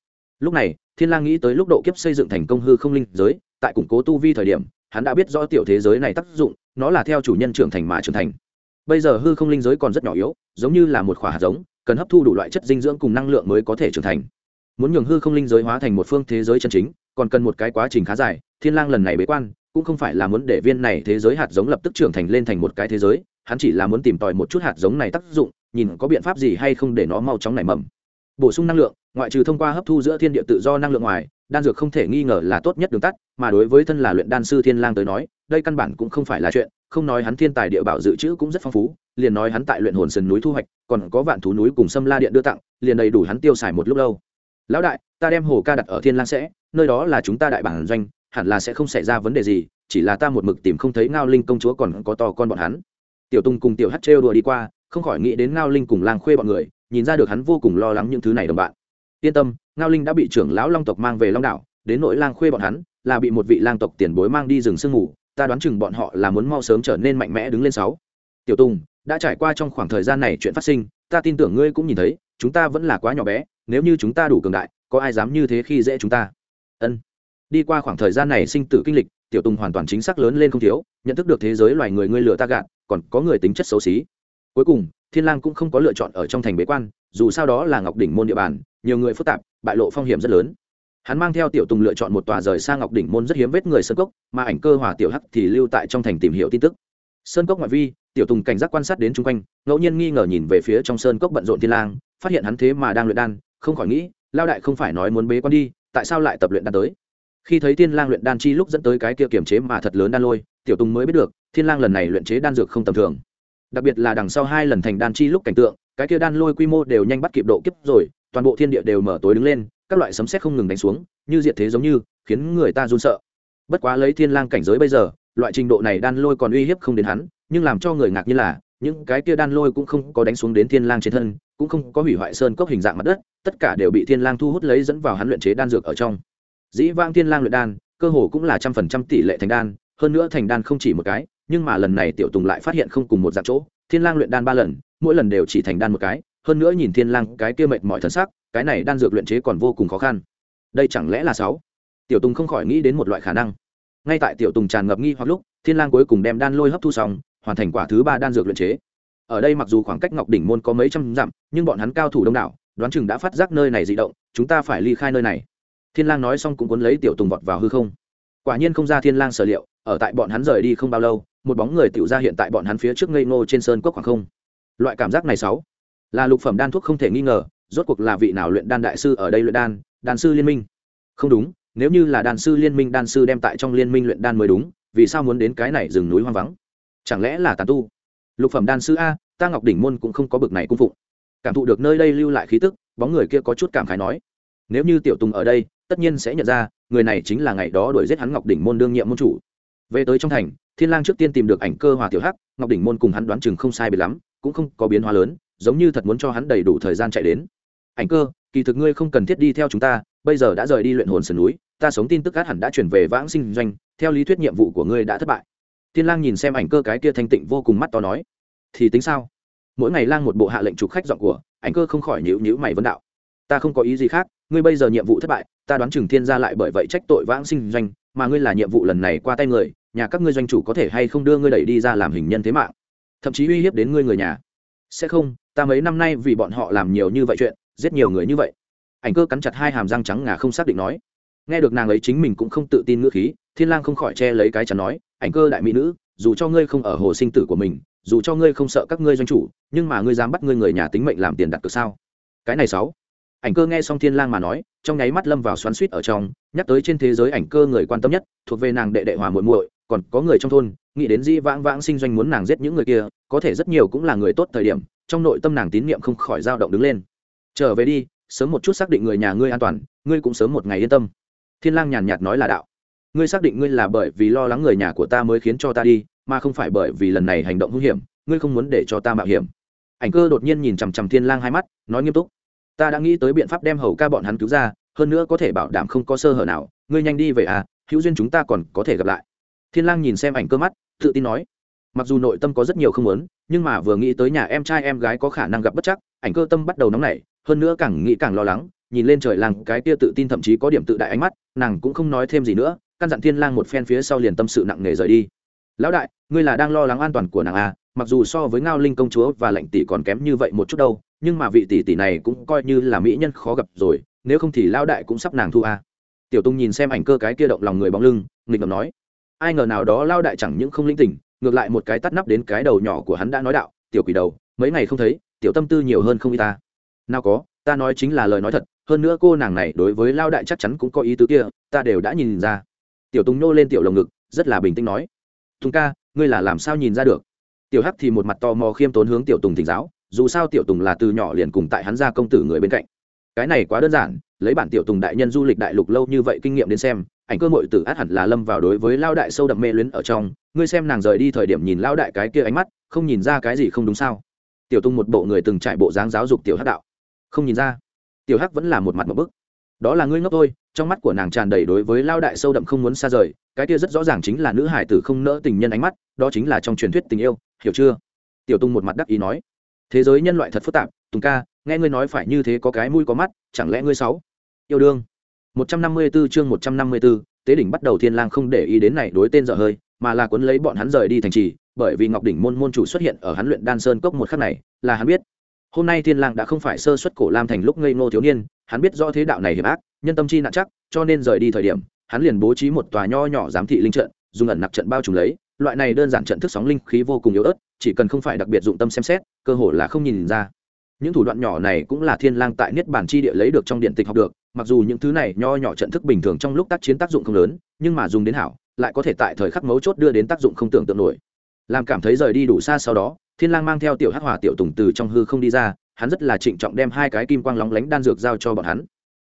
Lúc này, thiên lang nghĩ tới lúc độ kiếp xây dựng thành công hư không linh giới, tại củng cố tu vi thời điểm, hắn đã biết rõ tiểu thế giới này tác dụng, nó là theo chủ nhân trưởng thành mà trưởng thành. Bây giờ hư không linh giới còn rất nhỏ yếu, giống như là một khỏa hạt giống, cần hấp thu đủ loại chất dinh dưỡng cùng năng lượng mới có thể trưởng thành. Muốn nhường hư không linh giới hóa thành một phương thế giới chân chính, còn cần một cái quá trình khá dài, thiên lang lần này bế quan, cũng không phải là muốn để viên này thế giới hạt giống lập tức trưởng thành lên thành một cái thế giới hắn chỉ là muốn tìm tòi một chút hạt giống này tác dụng, nhìn có biện pháp gì hay không để nó mau chóng nảy mầm. Bổ sung năng lượng, ngoại trừ thông qua hấp thu giữa thiên địa tự do năng lượng ngoài, đan dược không thể nghi ngờ là tốt nhất đường tắt, mà đối với thân là luyện đan sư thiên lang tới nói, đây căn bản cũng không phải là chuyện, không nói hắn thiên tài địa bảo dự trữ cũng rất phong phú, liền nói hắn tại luyện hồn sườn núi thu hoạch, còn có vạn thú núi cùng sâm la điện đưa tặng, liền đầy đủ hắn tiêu xài một lúc lâu. Lão đại, ta đem hồ ca đặt ở thiên lang sẽ, nơi đó là chúng ta đại bản doanh, hẳn là sẽ không xảy ra vấn đề gì, chỉ là ta một mực tìm không thấy ngao linh công chúa còn có to con bọn hắn tiểu tung cùng tiểu hát trêu đùa đi qua, không khỏi nghĩ đến ngao linh cùng lang khuê bọn người, nhìn ra được hắn vô cùng lo lắng những thứ này đồng bạn. Yên tâm, ngao linh đã bị trưởng lão long tộc mang về long đảo, đến nỗi lang khuê bọn hắn, là bị một vị lang tộc tiền bối mang đi rừng sương ngủ ta đoán chừng bọn họ là muốn mau sớm trở nên mạnh mẽ đứng lên sáu. Tiểu tùng, đã trải qua trong khoảng thời gian này chuyện phát sinh, ta tin tưởng ngươi cũng nhìn thấy, chúng ta vẫn là quá nhỏ bé, nếu như chúng ta đủ cường đại, có ai dám như thế khi dễ chúng ta? Ân. Đi qua khoảng thời gian này sinh tử kinh lịch, tiểu tùng hoàn toàn chính xác lớn lên không thiếu, nhận thức được thế giới loài người ngươi lừa ta gạt còn có người tính chất xấu xí. Cuối cùng, thiên lang cũng không có lựa chọn ở trong thành bế quan, dù sao đó là ngọc đỉnh môn địa bàn, nhiều người phức tạp, bại lộ phong hiểm rất lớn. Hắn mang theo tiểu tùng lựa chọn một tòa rời xa ngọc đỉnh môn rất hiếm vết người sơn cốc, mà ảnh cơ hòa tiểu hắc thì lưu tại trong thành tìm hiểu tin tức. Sơn cốc ngoại vi, tiểu tùng cảnh giác quan sát đến chung quanh, ngẫu nhiên nghi ngờ nhìn về phía trong sơn cốc bận rộn thiên lang, phát hiện hắn thế mà đang luyện đan, không khỏi nghĩ lao đại không phải nói muốn bế quan đi, tại sao lại tập luyện đan tới? Khi thấy thiên lang luyện đan chi lúc dẫn tới cái kia kiểm chế mà thật lớn đan lôi, tiểu tùng mới biết được thiên lang lần này luyện chế đan dược không tầm thường. Đặc biệt là đằng sau hai lần thành đan chi lúc cảnh tượng, cái kia đan lôi quy mô đều nhanh bắt kịp độ kiếp rồi, toàn bộ thiên địa đều mở tối đứng lên, các loại sấm sét không ngừng đánh xuống, như diệt thế giống như, khiến người ta run sợ. Bất quá lấy thiên lang cảnh giới bây giờ, loại trình độ này đan lôi còn uy hiếp không đến hắn, nhưng làm cho người ngạc nhiên là, những cái kia đan lôi cũng không có đánh xuống đến thiên lang trên thân, cũng không có hủy hoại sơn cốc hình dạng mặt đất, tất cả đều bị thiên lang thu hút lấy dẫn vào hắn luyện chế đan dược ở trong. Dĩ vang thiên lang luyện đan, cơ hồ cũng là trăm phần trăm tỷ lệ thành đan, hơn nữa thành đan không chỉ một cái nhưng mà lần này tiểu tùng lại phát hiện không cùng một dạng chỗ, thiên lang luyện đan ba lần, mỗi lần đều chỉ thành đan một cái, hơn nữa nhìn thiên lang cái kia mệt mỏi thần sắc, cái này đan dược luyện chế còn vô cùng khó khăn. Đây chẳng lẽ là sáu? Tiểu tùng không khỏi nghĩ đến một loại khả năng. Ngay tại tiểu tùng tràn ngập nghi hoặc lúc, thiên lang cuối cùng đem đan lôi hấp thu xong, hoàn thành quả thứ ba đan dược luyện chế. Ở đây mặc dù khoảng cách ngọc đỉnh môn có mấy trăm dặm, nhưng bọn hắn cao thủ đông đảo, đoán chừng đã phát giác nơi này dị động, chúng ta phải ly khai nơi này. Thiên lang nói xong cũng cuốn lấy tiểu tùng vọt vào hư không. Quả nhiên không ra thiên lang sở liệu ở tại bọn hắn rời đi không bao lâu, một bóng người tiểu ra hiện tại bọn hắn phía trước ngây ngô trên sơn cốc khoảng không. Loại cảm giác này sáu, là lục phẩm đan thuốc không thể nghi ngờ, rốt cuộc là vị nào luyện đan đại sư ở đây luyện đan đan sư liên minh? Không đúng, nếu như là đan sư liên minh, đan sư đem tại trong liên minh luyện đan mới đúng, vì sao muốn đến cái này rừng núi hoang vắng? Chẳng lẽ là tàn tu? Lục phẩm đan sư a, ta ngọc đỉnh môn cũng không có bực này cung phụng. Cảm thụ được nơi đây lưu lại khí tức, bóng người kia có chút cảm khái nói, nếu như tiểu tùng ở đây, tất nhiên sẽ nhận ra, người này chính là ngày đó đuổi giết hắn ngọc đỉnh môn đương nhiệm môn chủ về tới trong thành, thiên lang trước tiên tìm được ảnh cơ hòa tiểu hắc, ngọc đỉnh môn cùng hắn đoán chừng không sai biệt lắm, cũng không có biến hóa lớn, giống như thật muốn cho hắn đầy đủ thời gian chạy đến. Ảnh cơ, kỳ thực ngươi không cần thiết đi theo chúng ta, bây giờ đã rời đi luyện hồn sườn núi, ta sống tin tức át hẳn đã chuyển về vãng sinh doanh, theo lý thuyết nhiệm vụ của ngươi đã thất bại. Thiên lang nhìn xem ảnh cơ cái kia thanh tịnh vô cùng mắt to nói, thì tính sao? Mỗi ngày lang một bộ hạ lệnh trục khách dọn của, ảnh cơ không khỏi nhíu nhíu mày vấn đạo, ta không có ý gì khác, ngươi bây giờ nhiệm vụ thất bại, ta đoán chừng thiên gia lại bởi vậy trách tội vãng sinh doanh mà ngươi là nhiệm vụ lần này qua tay người, nhà các ngươi doanh chủ có thể hay không đưa ngươi đẩy đi ra làm hình nhân thế mạng? Thậm chí uy hiếp đến ngươi người nhà. Sẽ không, ta mấy năm nay vì bọn họ làm nhiều như vậy chuyện, giết nhiều người như vậy. Ảnh cơ cắn chặt hai hàm răng trắng ngà không xác định nói. Nghe được nàng ấy chính mình cũng không tự tin ngữ khí, thiên lang không khỏi che lấy cái chắn nói, ảnh cơ đại mỹ nữ, dù cho ngươi không ở hồ sinh tử của mình, dù cho ngươi không sợ các ngươi doanh chủ, nhưng mà ngươi dám bắt ngươi người nhà tính mệnh làm tiền đặt cược sao? Cái này sáu ảnh cơ nghe xong thiên lang mà nói, trong nháy mắt lâm vào xoắn xuýt ở trong, nhắc tới trên thế giới ảnh cơ người quan tâm nhất, thuộc về nàng đệ đệ hòa muội muội, còn có người trong thôn, nghĩ đến di vãng vãng sinh doanh muốn nàng giết những người kia, có thể rất nhiều cũng là người tốt thời điểm, trong nội tâm nàng tín niệm không khỏi dao động đứng lên. Trở về đi, sớm một chút xác định người nhà ngươi an toàn, ngươi cũng sớm một ngày yên tâm. Thiên lang nhàn nhạt nói là đạo. Ngươi xác định ngươi là bởi vì lo lắng người nhà của ta mới khiến cho ta đi, mà không phải bởi vì lần này hành động nguy hiểm, ngươi không muốn để cho ta mạo hiểm. Ảnh cơ đột nhiên nhìn chằm chằm thiên lang hai mắt, nói nghiêm túc ta đã nghĩ tới biện pháp đem hầu ca bọn hắn cứu ra, hơn nữa có thể bảo đảm không có sơ hở nào. Ngươi nhanh đi về à hữu duyên chúng ta còn có thể gặp lại. Thiên lang nhìn xem ảnh cơ mắt, tự tin nói. Mặc dù nội tâm có rất nhiều không muốn, nhưng mà vừa nghĩ tới nhà em trai em gái có khả năng gặp bất chắc, ảnh cơ tâm bắt đầu nóng nảy, hơn nữa càng nghĩ càng lo lắng, nhìn lên trời làng cái kia tự tin thậm chí có điểm tự đại ánh mắt, nàng cũng không nói thêm gì nữa, căn dặn thiên lang một phen phía sau liền tâm sự nặng nề rời đi lão đại, ngươi là đang lo lắng an toàn của nàng à mặc dù so với ngao linh công chúa và lệnh tỷ còn kém như vậy một chút đâu, nhưng mà vị tỷ tỷ này cũng coi như là mỹ nhân khó gặp rồi, nếu không thì lão đại cũng sắp nàng thu à. tiểu tung nhìn xem ảnh cơ cái kia động lòng người bóng lưng, nghịch ngầm nói. Ai ngờ nào đó lão đại chẳng những không linh tỉnh, ngược lại một cái tắt nắp đến cái đầu nhỏ của hắn đã nói đạo, tiểu quỷ đầu, mấy ngày không thấy, tiểu tâm tư nhiều hơn không y ta. Nào có, ta nói chính là lời nói thật, hơn nữa cô nàng này đối với lao đại chắc chắn cũng có ý tứ kia, ta đều đã nhìn ra. Tiểu tùng nô lên tiểu lồng ngực, rất là bình tĩnh nói tùng ca, ngươi là làm sao nhìn ra được? Tiểu hắc thì một mặt to mò khiêm tốn hướng tiểu tùng thỉnh giáo, dù sao tiểu tùng là từ nhỏ liền cùng tại hắn gia công tử người bên cạnh. Cái này quá đơn giản, lấy bản tiểu tùng đại nhân du lịch đại lục lâu như vậy kinh nghiệm đến xem, ảnh cơ mội tử át hẳn là lâm vào đối với lao đại sâu đậm mê luyến ở trong, ngươi xem nàng rời đi thời điểm nhìn lao đại cái kia ánh mắt, không nhìn ra cái gì không đúng sao? Tiểu Tùng một bộ người từng trải bộ dáng giáo dục tiểu hắc đạo. Không nhìn ra. Tiểu hắc vẫn là một mặt một bức đó là ngươi ngốc thôi trong mắt của nàng tràn đầy đối với lao đại sâu đậm không muốn xa rời cái kia rất rõ ràng chính là nữ hải tử không nỡ tình nhân ánh mắt đó chính là trong truyền thuyết tình yêu hiểu chưa? Tiểu tung một mặt đắc ý nói. Thế giới nhân loại thật phức tạp tùng ca nghe ngươi nói phải như thế có cái mũi có mắt chẳng lẽ ngươi sáu yêu đương. 154 chương 154, tế đỉnh bắt đầu thiên lang không để ý đến này đối tên dở hơi mà là cuốn lấy bọn hắn rời đi thành trì bởi vì ngọc đỉnh môn môn chủ xuất hiện ở hắn luyện đan sơn cốc một khắc này là hắn biết hôm nay thiên lang đã không phải sơ xuất cổ lam thành lúc ngây ngô thiếu niên, hắn biết rõ thế đạo này hiểm ác, nhân tâm chi nặng chắc, cho nên rời đi thời điểm, hắn liền bố trí một tòa nho nhỏ giám thị linh trận, dùng ẩn nặc trận bao trùm lấy. Loại này đơn giản trận thức sóng linh khí vô cùng yếu ớt, chỉ cần không phải đặc biệt dụng tâm xem xét, cơ hội là không nhìn ra. Những thủ đoạn nhỏ này cũng là thiên lang tại niết bản chi địa lấy được trong điện tịch học được, mặc dù những thứ này nho nhỏ trận thức bình thường trong lúc tác chiến tác dụng không lớn, nhưng mà dùng đến hảo, lại có thể tại thời khắc mấu chốt đưa đến tác dụng không tưởng tượng nổi. Làm cảm thấy rời đi đủ xa sau đó thiên lang mang theo tiểu hắc hòa tiểu tùng từ trong hư không đi ra, hắn rất là trịnh trọng đem hai cái kim quang lóng lánh đan dược giao cho bọn hắn.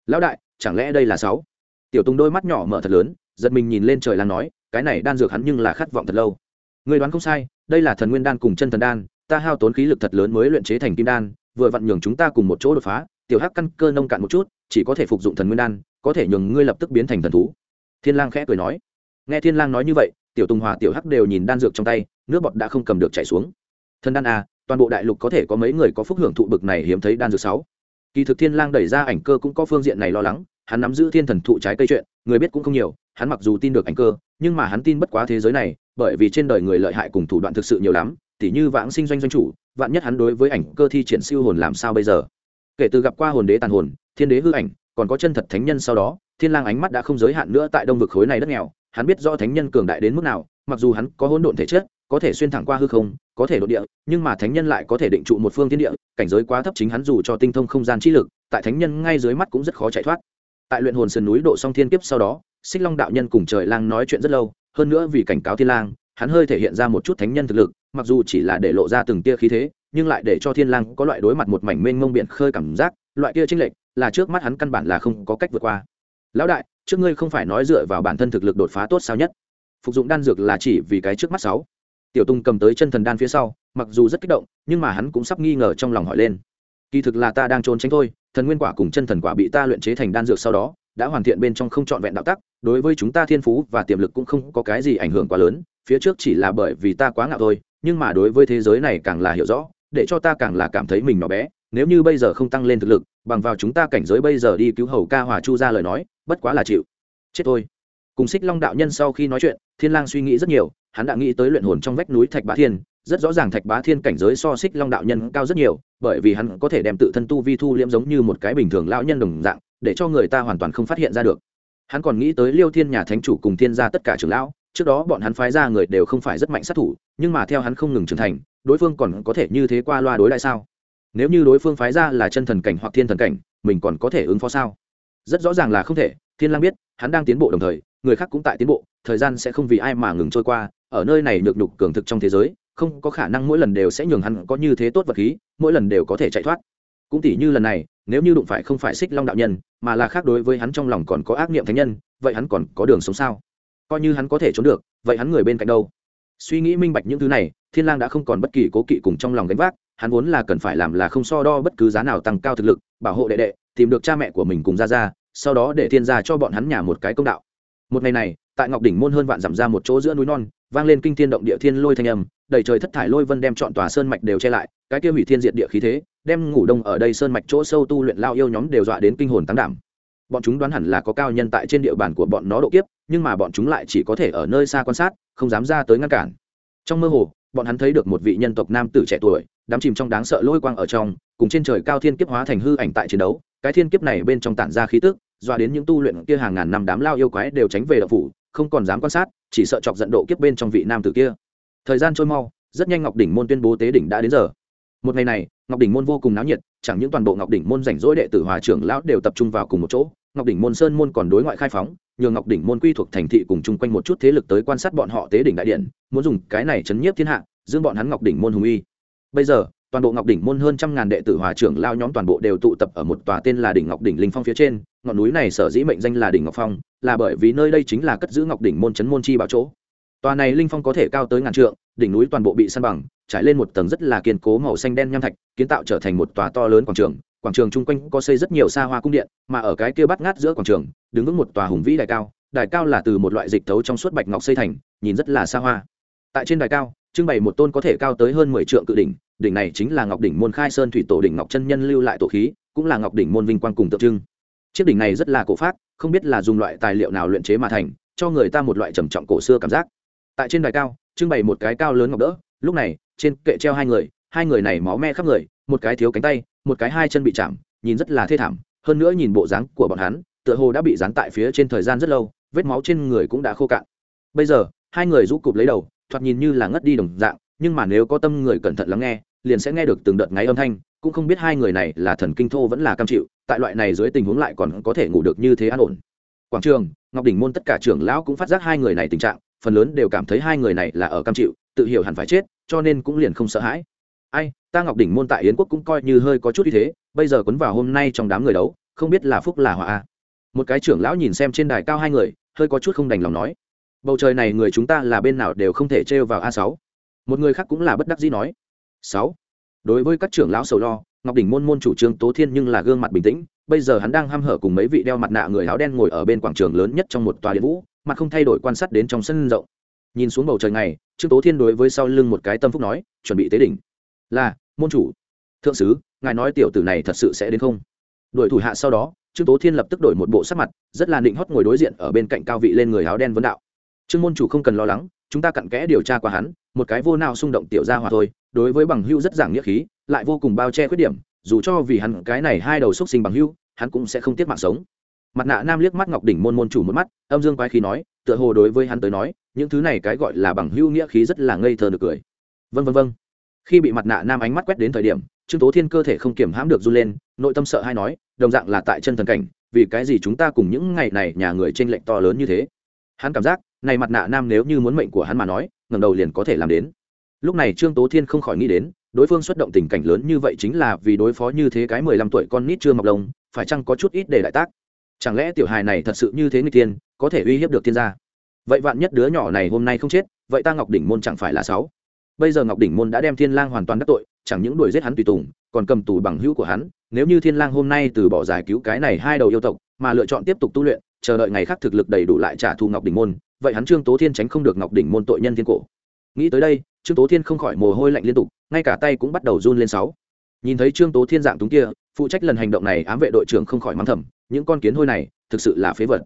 Lão đại, chẳng lẽ đây là sáu? Tiểu tùng đôi mắt nhỏ mở thật lớn, giật mình nhìn lên trời lang nói, cái này đan dược hắn nhưng là khát vọng thật lâu. Người đoán không sai, đây là thần nguyên đan cùng chân thần đan, ta hao tốn khí lực thật lớn mới luyện chế thành kim đan, vừa vặn nhường chúng ta cùng một chỗ đột phá, tiểu hắc căn cơ nông cạn một chút, chỉ có thể phục dụng thần nguyên đan, có thể nhường ngươi lập tức biến thành thần thú. Thiên lang khẽ cười nói. Nghe thiên lang nói như vậy, tiểu tùng hòa tiểu hắc đều nhìn đan dược trong tay, nước bọt đã không cầm được chảy xuống thần đan à toàn bộ đại lục có thể có mấy người có phúc hưởng thụ bực này hiếm thấy đan dược sáu. Kỳ thực thiên lang đẩy ra ảnh cơ cũng có phương diện này lo lắng, hắn nắm giữ thiên thần thụ trái cây chuyện, người biết cũng không nhiều, hắn mặc dù tin được ảnh cơ, nhưng mà hắn tin bất quá thế giới này, bởi vì trên đời người lợi hại cùng thủ đoạn thực sự nhiều lắm, tỉ như vãng sinh doanh doanh chủ, vạn nhất hắn đối với ảnh cơ thi triển siêu hồn làm sao bây giờ? Kể từ gặp qua hồn đế tàn hồn, thiên đế hư ảnh, còn có chân thật thánh nhân sau đó, thiên lang ánh mắt đã không giới hạn nữa tại đông vực khối này đất nghèo, hắn biết rõ thánh nhân cường đại đến mức nào, mặc dù hắn có hỗn độn thể chất có thể xuyên thẳng qua hư không, có thể đột địa, nhưng mà thánh nhân lại có thể định trụ một phương thiên địa, cảnh giới quá thấp chính hắn dù cho tinh thông không gian trí lực, tại thánh nhân ngay dưới mắt cũng rất khó chạy thoát. Tại luyện hồn sườn núi độ song thiên kiếp sau đó, xích long đạo nhân cùng trời lang nói chuyện rất lâu, hơn nữa vì cảnh cáo thiên lang, hắn hơi thể hiện ra một chút thánh nhân thực lực, mặc dù chỉ là để lộ ra từng tia khí thế, nhưng lại để cho thiên lang có loại đối mặt một mảnh mênh mông biển khơi cảm giác, loại kia chênh lệch, là trước mắt hắn căn bản là không có cách vượt qua. Lão đại, trước ngươi không phải nói dựa vào bản thân thực lực đột phá tốt sao nhất? Phục dụng đan dược là chỉ vì cái trước mắt sáu tiểu tung cầm tới chân thần đan phía sau, mặc dù rất kích động, nhưng mà hắn cũng sắp nghi ngờ trong lòng hỏi lên. Kỳ thực là ta đang trốn tránh thôi, thần nguyên quả cùng chân thần quả bị ta luyện chế thành đan dược sau đó, đã hoàn thiện bên trong không trọn vẹn đạo tắc, đối với chúng ta thiên phú và tiềm lực cũng không có cái gì ảnh hưởng quá lớn, phía trước chỉ là bởi vì ta quá ngạo thôi, nhưng mà đối với thế giới này càng là hiểu rõ, để cho ta càng là cảm thấy mình nhỏ bé, nếu như bây giờ không tăng lên thực lực, bằng vào chúng ta cảnh giới bây giờ đi cứu hầu ca hòa chu ra lời nói, bất quá là chịu. Chết thôi cùng xích long đạo nhân sau khi nói chuyện, thiên lang suy nghĩ rất nhiều, hắn đã nghĩ tới luyện hồn trong vách núi thạch bá thiên, rất rõ ràng thạch bá thiên cảnh giới so xích long đạo nhân cao rất nhiều, bởi vì hắn có thể đem tự thân tu vi thu liễm giống như một cái bình thường lão nhân đồng dạng, để cho người ta hoàn toàn không phát hiện ra được. Hắn còn nghĩ tới liêu thiên nhà thánh chủ cùng thiên gia tất cả trưởng lão, trước đó bọn hắn phái ra người đều không phải rất mạnh sát thủ, nhưng mà theo hắn không ngừng trưởng thành, đối phương còn có thể như thế qua loa đối lại sao? Nếu như đối phương phái ra là chân thần cảnh hoặc thiên thần cảnh, mình còn có thể ứng phó sao? Rất rõ ràng là không thể, thiên lang biết, hắn đang tiến bộ đồng thời người khác cũng tại tiến bộ, thời gian sẽ không vì ai mà ngừng trôi qua, ở nơi này nhược nhục cường thực trong thế giới, không có khả năng mỗi lần đều sẽ nhường hắn có như thế tốt vật khí, mỗi lần đều có thể chạy thoát. Cũng tỷ như lần này, nếu như đụng phải không phải xích long đạo nhân, mà là khác đối với hắn trong lòng còn có ác niệm thánh nhân, vậy hắn còn có đường sống sao? Coi như hắn có thể trốn được, vậy hắn người bên cạnh đâu? Suy nghĩ minh bạch những thứ này, thiên lang đã không còn bất kỳ cố kỵ cùng trong lòng gánh vác, hắn vốn là cần phải làm là không so đo bất cứ giá nào tăng cao thực lực, bảo hộ đệ đệ, tìm được cha mẹ của mình cùng ra ra sau đó để thiên gia cho bọn hắn nhà một cái công đạo một ngày này, tại ngọc đỉnh môn hơn vạn dặm ra một chỗ giữa núi non, vang lên kinh thiên động địa thiên lôi thanh âm, đầy trời thất thải lôi vân đem chọn tòa sơn mạch đều che lại, cái kia hủy thiên diệt địa khí thế, đem ngủ đông ở đây sơn mạch chỗ sâu tu luyện lao yêu nhóm đều dọa đến kinh hồn tăng đảm. Bọn chúng đoán hẳn là có cao nhân tại trên địa bàn của bọn nó độ kiếp, nhưng mà bọn chúng lại chỉ có thể ở nơi xa quan sát, không dám ra tới ngăn cản. Trong mơ hồ, bọn hắn thấy được một vị nhân tộc nam tử trẻ tuổi, đắm chìm trong đáng sợ lôi quang ở trong, cùng trên trời cao thiên kiếp hóa thành hư ảnh tại chiến đấu, cái thiên kiếp này bên trong tản ra khí tức dọa đến những tu luyện kia hàng ngàn năm đám lao yêu quái đều tránh về đậu phủ, không còn dám quan sát, chỉ sợ chọc giận độ kiếp bên trong vị nam tử kia. Thời gian trôi mau, rất nhanh ngọc đỉnh môn tuyên bố tế đỉnh đã đến giờ. Một ngày này, ngọc đỉnh môn vô cùng náo nhiệt, chẳng những toàn bộ ngọc đỉnh môn rảnh rỗi đệ tử hòa trưởng lão đều tập trung vào cùng một chỗ, ngọc đỉnh môn sơn môn còn đối ngoại khai phóng, nhờ ngọc đỉnh môn quy thuộc thành thị cùng chung quanh một chút thế lực tới quan sát bọn họ tế đỉnh đại điện, muốn dùng cái này chấn nhiếp thiên hạ dương bọn hắn ngọc đỉnh môn hùng uy. Bây giờ toàn bộ ngọc đỉnh môn hơn trăm ngàn đệ tử hòa trưởng lao nhóm toàn bộ đều tụ tập ở một tòa tên là đỉnh ngọc đỉnh linh phong phía trên. Ngọn núi này sở dĩ mệnh danh là đỉnh ngọc phong, là bởi vì nơi đây chính là cất giữ ngọc đỉnh môn chấn môn chi bảo chỗ. Tòa này linh phong có thể cao tới ngàn trượng, đỉnh núi toàn bộ bị săn bằng, trải lên một tầng rất là kiên cố màu xanh đen nham thạch, kiến tạo trở thành một tòa to lớn quảng trường. Quảng trường chung quanh có xây rất nhiều xa hoa cung điện, mà ở cái kia bắt ngát giữa quảng trường, đứng vững một tòa hùng vĩ đài cao. Đài cao là từ một loại dịch thấu trong suốt bạch ngọc xây thành, nhìn rất là xa hoa. Tại trên đài cao, trưng bày một tôn có thể cao tới hơn mười trượng cự đỉnh đỉnh này chính là ngọc đỉnh môn khai sơn thủy tổ đỉnh ngọc chân nhân lưu lại tổ khí, cũng là ngọc đỉnh môn vinh quang cùng tượng trưng. Chiếc đỉnh này rất là cổ phát không biết là dùng loại tài liệu nào luyện chế mà thành, cho người ta một loại trầm trọng cổ xưa cảm giác. Tại trên đài cao, trưng bày một cái cao lớn ngọc đỡ, lúc này, trên kệ treo hai người hai người này máu me khắp người, một cái thiếu cánh tay, một cái hai chân bị chạm, nhìn rất là thê thảm, hơn nữa nhìn bộ dáng của bọn hắn, tựa hồ đã bị dán tại phía trên thời gian rất lâu, vết máu trên người cũng đã khô cạn. Bây giờ, hai người rũ cụp lấy đầu, thoạt nhìn như là ngất đi đồng dạng, nhưng mà nếu có tâm người cẩn thận lắng nghe liền sẽ nghe được từng đợt ngáy âm thanh, cũng không biết hai người này là thần kinh thô vẫn là cam chịu, tại loại này dưới tình huống lại còn có thể ngủ được như thế an ổn. Quảng trường, ngọc đỉnh môn tất cả trưởng lão cũng phát giác hai người này tình trạng, phần lớn đều cảm thấy hai người này là ở cam chịu, tự hiểu hẳn phải chết, cho nên cũng liền không sợ hãi. Ai, ta ngọc đỉnh môn tại yến quốc cũng coi như hơi có chút như thế, bây giờ quấn vào hôm nay trong đám người đấu, không biết là phúc là họa a. Một cái trưởng lão nhìn xem trên đài cao hai người, hơi có chút không đành lòng nói, bầu trời này người chúng ta là bên nào đều không thể trêu vào a sáu. Một người khác cũng là bất đắc dĩ nói sáu. Đối với các trưởng lão sầu lo, ngọc đỉnh môn môn chủ trương tố thiên nhưng là gương mặt bình tĩnh, bây giờ hắn đang ham hở cùng mấy vị đeo mặt nạ người áo đen ngồi ở bên quảng trường lớn nhất trong một tòa điện vũ, mặt không thay đổi quan sát đến trong sân rộng. Nhìn xuống bầu trời này, trương tố thiên đối với sau lưng một cái tâm phúc nói, chuẩn bị tế đỉnh. Là, môn chủ. Thượng sứ, ngài nói tiểu tử này thật sự sẽ đến không? Đội thủ hạ sau đó, trương tố thiên lập tức đổi một bộ sắc mặt, rất là định hót ngồi đối diện ở bên cạnh cao vị lên người áo đen vấn đạo. Trương môn chủ không cần lo lắng, chúng ta cặn kẽ điều tra qua hắn, một cái vô nào xung động tiểu gia hòa thôi đối với bằng hưu rất giảng nghĩa khí, lại vô cùng bao che khuyết điểm, dù cho vì hắn cái này hai đầu xúc sinh bằng hưu, hắn cũng sẽ không tiếc mạng sống. Mặt nạ nam liếc mắt ngọc đỉnh môn môn chủ một mắt, âm dương quái khí nói, tựa hồ đối với hắn tới nói, những thứ này cái gọi là bằng hưu nghĩa khí rất là ngây thơ được cười. Vân vân vân khi bị mặt nạ nam ánh mắt quét đến thời điểm, trương tố thiên cơ thể không kiểm hãm được run lên, nội tâm sợ hay nói, đồng dạng là tại chân thần cảnh, vì cái gì chúng ta cùng những ngày này nhà người tranh lệnh to lớn như thế? Hắn cảm giác, này mặt nạ nam nếu như muốn mệnh của hắn mà nói, ngẩng đầu liền có thể làm đến lúc này trương tố thiên không khỏi nghĩ đến, đối phương xuất động tình cảnh lớn như vậy chính là vì đối phó như thế cái mười lăm tuổi con nít chưa mọc lông phải chăng có chút ít để đại tác? Chẳng lẽ tiểu hài này thật sự như thế người tiên, có thể uy hiếp được thiên gia? Vậy vạn nhất đứa nhỏ này hôm nay không chết, vậy ta ngọc đỉnh môn chẳng phải là sáu? Bây giờ ngọc đỉnh môn đã đem thiên lang hoàn toàn đắc tội, chẳng những đuổi giết hắn tùy tùng, còn cầm tù bằng hữu của hắn, nếu như thiên lang hôm nay từ bỏ giải cứu cái này hai đầu yêu tộc, mà lựa chọn tiếp tục tu luyện, chờ đợi ngày khác thực lực đầy đủ lại trả thù ngọc đỉnh môn, vậy hắn trương tố thiên tránh không được ngọc đỉnh môn tội nhân thiên cổ nghĩ tới đây, trương tố thiên không khỏi mồ hôi lạnh liên tục, ngay cả tay cũng bắt đầu run lên sáu. Nhìn thấy trương tố thiên dạng túng kia, phụ trách lần hành động này ám vệ đội trưởng không khỏi mắng thầm, những con kiến hôi này, thực sự là phế vật.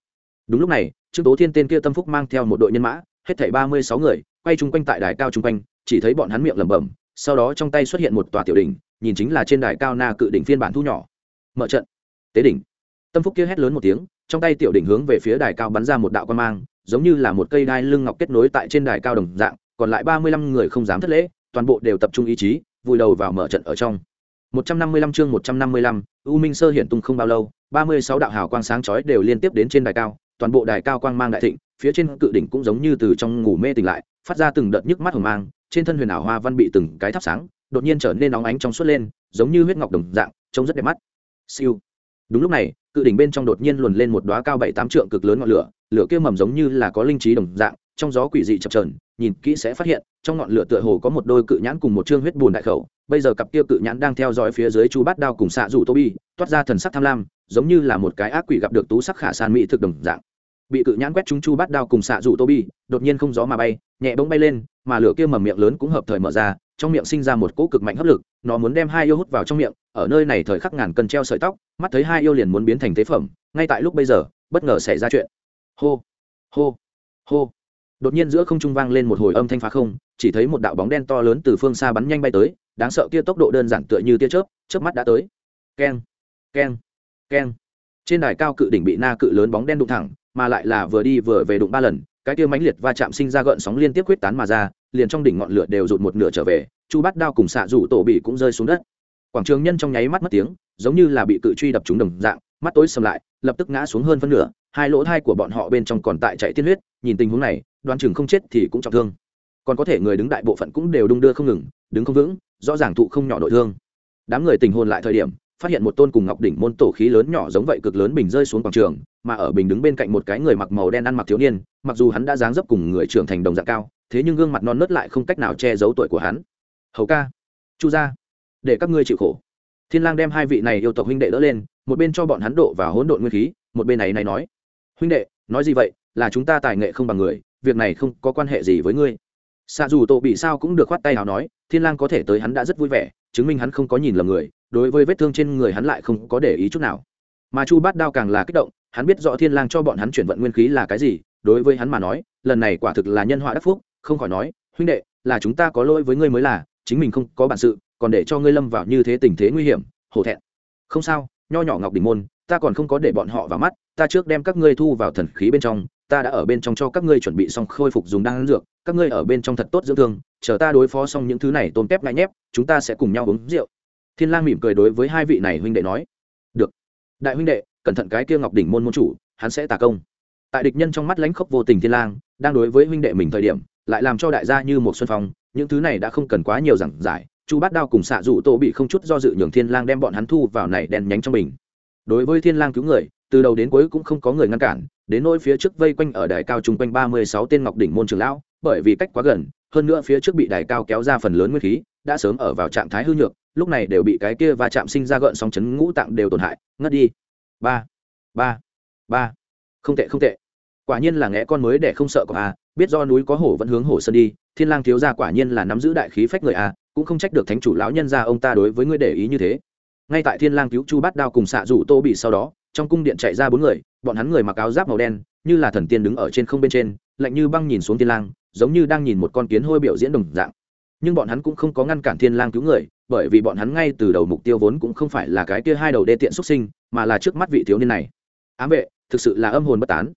Đúng lúc này, trương tố thiên tên kia tâm phúc mang theo một đội nhân mã, hết thảy ba mươi sáu người, quay chung quanh tại đài cao chung quanh, chỉ thấy bọn hắn miệng lẩm bẩm, sau đó trong tay xuất hiện một tòa tiểu đỉnh, nhìn chính là trên đài cao na cự đỉnh phiên bản thu nhỏ. Mở trận. Tế đỉnh. Tâm phúc kia hét lớn một tiếng, trong tay tiểu đỉnh hướng về phía đài cao bắn ra một đạo quan mang, giống như là một cây đai lưng ngọc kết nối tại trên đài cao đồng dạng còn lại ba mươi lăm người không dám thất lễ toàn bộ đều tập trung ý chí vùi đầu vào mở trận ở trong một trăm năm mươi lăm chương một trăm năm mươi lăm U Minh Sơ hiện tung không bao lâu, ba mươi sáu đạo hào quang sáng chói đều liên tiếp đến trên đài cao, toàn bộ đài cao quang mang đại thịnh, phía trên cự đỉnh cũng giống như từ trong ngủ mê tỉnh lại, phát ra từng đợt nhức mắt hồng mang, trên thân huyền ảo hoa văn bị từng cái thắp sáng, đột nhiên trở nên nóng ánh trong suốt lên, giống như huyết ngọc đồng dạng, trông rất đẹp mắt. Siêu. Đúng lúc này, cự đỉnh bên trong đột nhiên luồn lên một đóa cao bảy tám trượng cực lớn ngọn lửa, lửa kia mầm giống như là có linh trí đồng dạng, trong gió quỷ dị chập chờn, nhìn kỹ sẽ phát hiện, trong ngọn lửa tựa hồ có một đôi cự nhãn cùng một trương huyết bùn đại khẩu, bây giờ cặp kia cự nhãn đang theo dõi phía dưới chu bát đao cùng xạ rủ tô bi toát ra thần sắc tham lam giống như là một cái ác quỷ gặp được tú sắc khả san mỹ thực đồng dạng. Bị cự nhãn quét chúng chu bát đao cùng xạ rủ tô bi đột nhiên không gió mà bay nhẹ bỗng bay lên mà lửa kia mầm miệng lớn cũng hợp thời mở ra trong miệng sinh ra một cỗ cực mạnh hấp lực nó muốn đem hai yêu hút vào trong miệng ở nơi này thời khắc ngàn cần treo sợi tóc mắt thấy hai yêu liền muốn biến thành tế phẩm ngay tại lúc bây giờ bất ngờ xảy ra chuyện. Hô hô hô đột nhiên giữa không trung vang lên một hồi âm thanh phá không, chỉ thấy một đạo bóng đen to lớn từ phương xa bắn nhanh bay tới, đáng sợ kia tốc độ đơn giản tựa như tia chớp chớp mắt đã tới. Keng keng keng. Trên đài cao cự đỉnh bị na cự lớn bóng đen đụng thẳng, mà lại là vừa đi vừa về đụng ba lần, cái kia mãnh liệt va chạm sinh ra gợn sóng liên tiếp quyết tán mà ra, liền trong đỉnh ngọn lửa đều rụt một nửa trở về, chu bắt đao cùng xạ rủ tổ bị cũng rơi xuống đất. Quảng trường nhân trong nháy mắt mất tiếng, giống như là bị cự truy đập trúng đồng dạng mắt tối sầm lại, lập tức ngã xuống hơn phân nửa, hai lỗ thai của bọn họ bên trong còn tại chạy tiên huyết, nhìn tình huống này, đoán chừng không chết thì cũng trọng thương. Còn có thể người đứng đại bộ phận cũng đều đung đưa không ngừng, đứng không vững, rõ ràng thụ không nhỏ nội thương. Đám người tình hồn lại thời điểm, phát hiện một tôn cùng ngọc đỉnh môn tổ khí lớn nhỏ giống vậy cực lớn bình rơi xuống quảng trường, mà ở bình đứng bên cạnh một cái người mặc màu đen ăn mặc thiếu niên, mặc dù hắn đã dáng dấp cùng người trưởng thành đồng dạng cao, thế nhưng gương mặt non nớt lại không cách nào che giấu tuổi của hắn. Hầu ca, chu gia, để các ngươi chịu khổ. Thiên lang đem hai vị này yêu tộc huynh đệ đỡ lên một bên cho bọn hắn độ và hỗn độn nguyên khí, một bên này này nói, huynh đệ, nói gì vậy? Là chúng ta tài nghệ không bằng người, việc này không có quan hệ gì với ngươi. Xạ dù tổ bị sao cũng được khoát tay nào nói, thiên lang có thể tới hắn đã rất vui vẻ, chứng minh hắn không có nhìn lầm người, đối với vết thương trên người hắn lại không có để ý chút nào. Mà chu bát đao càng là kích động, hắn biết rõ thiên lang cho bọn hắn chuyển vận nguyên khí là cái gì, đối với hắn mà nói, lần này quả thực là nhân họa đắc phúc, không khỏi nói, huynh đệ, là chúng ta có lỗi với ngươi mới là, chính mình không có bản sự, còn để cho ngươi lâm vào như thế tình thế nguy hiểm, hổ thẹn. Không sao nho nhỏ ngọc đỉnh môn, ta còn không có để bọn họ vào mắt, ta trước đem các ngươi thu vào thần khí bên trong, ta đã ở bên trong cho các ngươi chuẩn bị xong khôi phục dùng đan dược, các ngươi ở bên trong thật tốt dưỡng thương, chờ ta đối phó xong những thứ này tôm tép ngại nhép, chúng ta sẽ cùng nhau uống rượu. Thiên lang mỉm cười đối với hai vị này huynh đệ nói. Được. Đại huynh đệ, cẩn thận cái kia ngọc đỉnh môn môn chủ, hắn sẽ tà công. Tại địch nhân trong mắt lãnh khốc vô tình thiên lang, đang đối với huynh đệ mình thời điểm, lại làm cho đại gia như một xuân phong, những thứ này đã không cần quá nhiều giảng giải chu bát đao cùng xạ dụ tô bị không chút do dự nhường thiên lang đem bọn hắn thu vào này đen nhánh trong mình đối với thiên lang cứu người, từ đầu đến cuối cũng không có người ngăn cản, đến nỗi phía trước vây quanh ở đài cao chung quanh ba mươi sáu tên ngọc đỉnh môn trường lão, bởi vì cách quá gần, hơn nữa phía trước bị đài cao kéo ra phần lớn nguyên khí, đã sớm ở vào trạng thái hư nhược, lúc này đều bị cái kia và chạm sinh ra gợn sóng chấn ngũ tạng đều tổn hại, ngất đi. Ba ba ba. Không tệ không tệ. Quả nhiên là ngẽ con mới để không sợ của a, biết do núi có hổ vẫn hướng hổ sơn đi, thiên lang thiếu gia quả nhiên là nắm giữ đại khí phách người a cũng không trách được thánh chủ lão nhân gia ông ta đối với ngươi để ý như thế. Ngay tại thiên lang cứu chu bát đao cùng xạ rủ tô bị sau đó, trong cung điện chạy ra bốn người, bọn hắn người mặc áo giáp màu đen, như là thần tiên đứng ở trên không bên trên, lạnh như băng nhìn xuống thiên lang, giống như đang nhìn một con kiến hôi biểu diễn đồng dạng. Nhưng bọn hắn cũng không có ngăn cản thiên lang cứu người, bởi vì bọn hắn ngay từ đầu mục tiêu vốn cũng không phải là cái kia hai đầu đê tiện xuất sinh, mà là trước mắt vị thiếu niên này. Ám vệ, thực sự là âm hồn bất tán.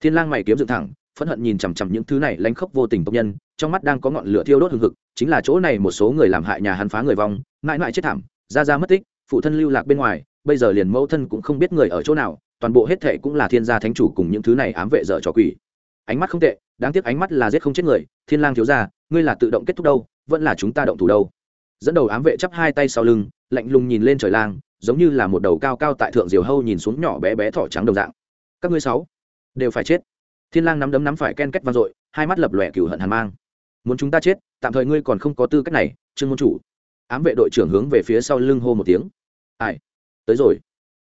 Thiên lang mày kiếm dựng thẳng phẫn hận nhìn chằm chằm những thứ này lanh khốc vô tình tộc nhân, trong mắt đang có ngọn lửa thiêu đốt hừng hực, chính là chỗ này một số người làm hại nhà hắn phá người vong, mãi mãi chết thảm, ra ra mất tích, phụ thân lưu lạc bên ngoài, bây giờ liền mẫu thân cũng không biết người ở chỗ nào, toàn bộ hết thệ cũng là thiên gia thánh chủ cùng những thứ này ám vệ dở trò quỷ. Ánh mắt không tệ, đáng tiếc ánh mắt là giết không chết người, thiên lang thiếu gia, ngươi là tự động kết thúc đâu, vẫn là chúng ta động thủ đâu. Dẫn đầu ám vệ chắp hai tay sau lưng, lạnh lùng nhìn lên trời lang, giống như là một đầu cao cao tại thượng diều hâu nhìn xuống nhỏ bé bé thỏ trắng đồng dạng. Các ngươi sáu đều phải chết thiên lang nắm đấm nắm phải ken kết vang dội, hai mắt lập lòe cừu hận hàn mang. Muốn chúng ta chết, tạm thời ngươi còn không có tư cách này, trương môn chủ. Ám vệ đội trưởng hướng về phía sau lưng hô một tiếng. Ai? Tới rồi.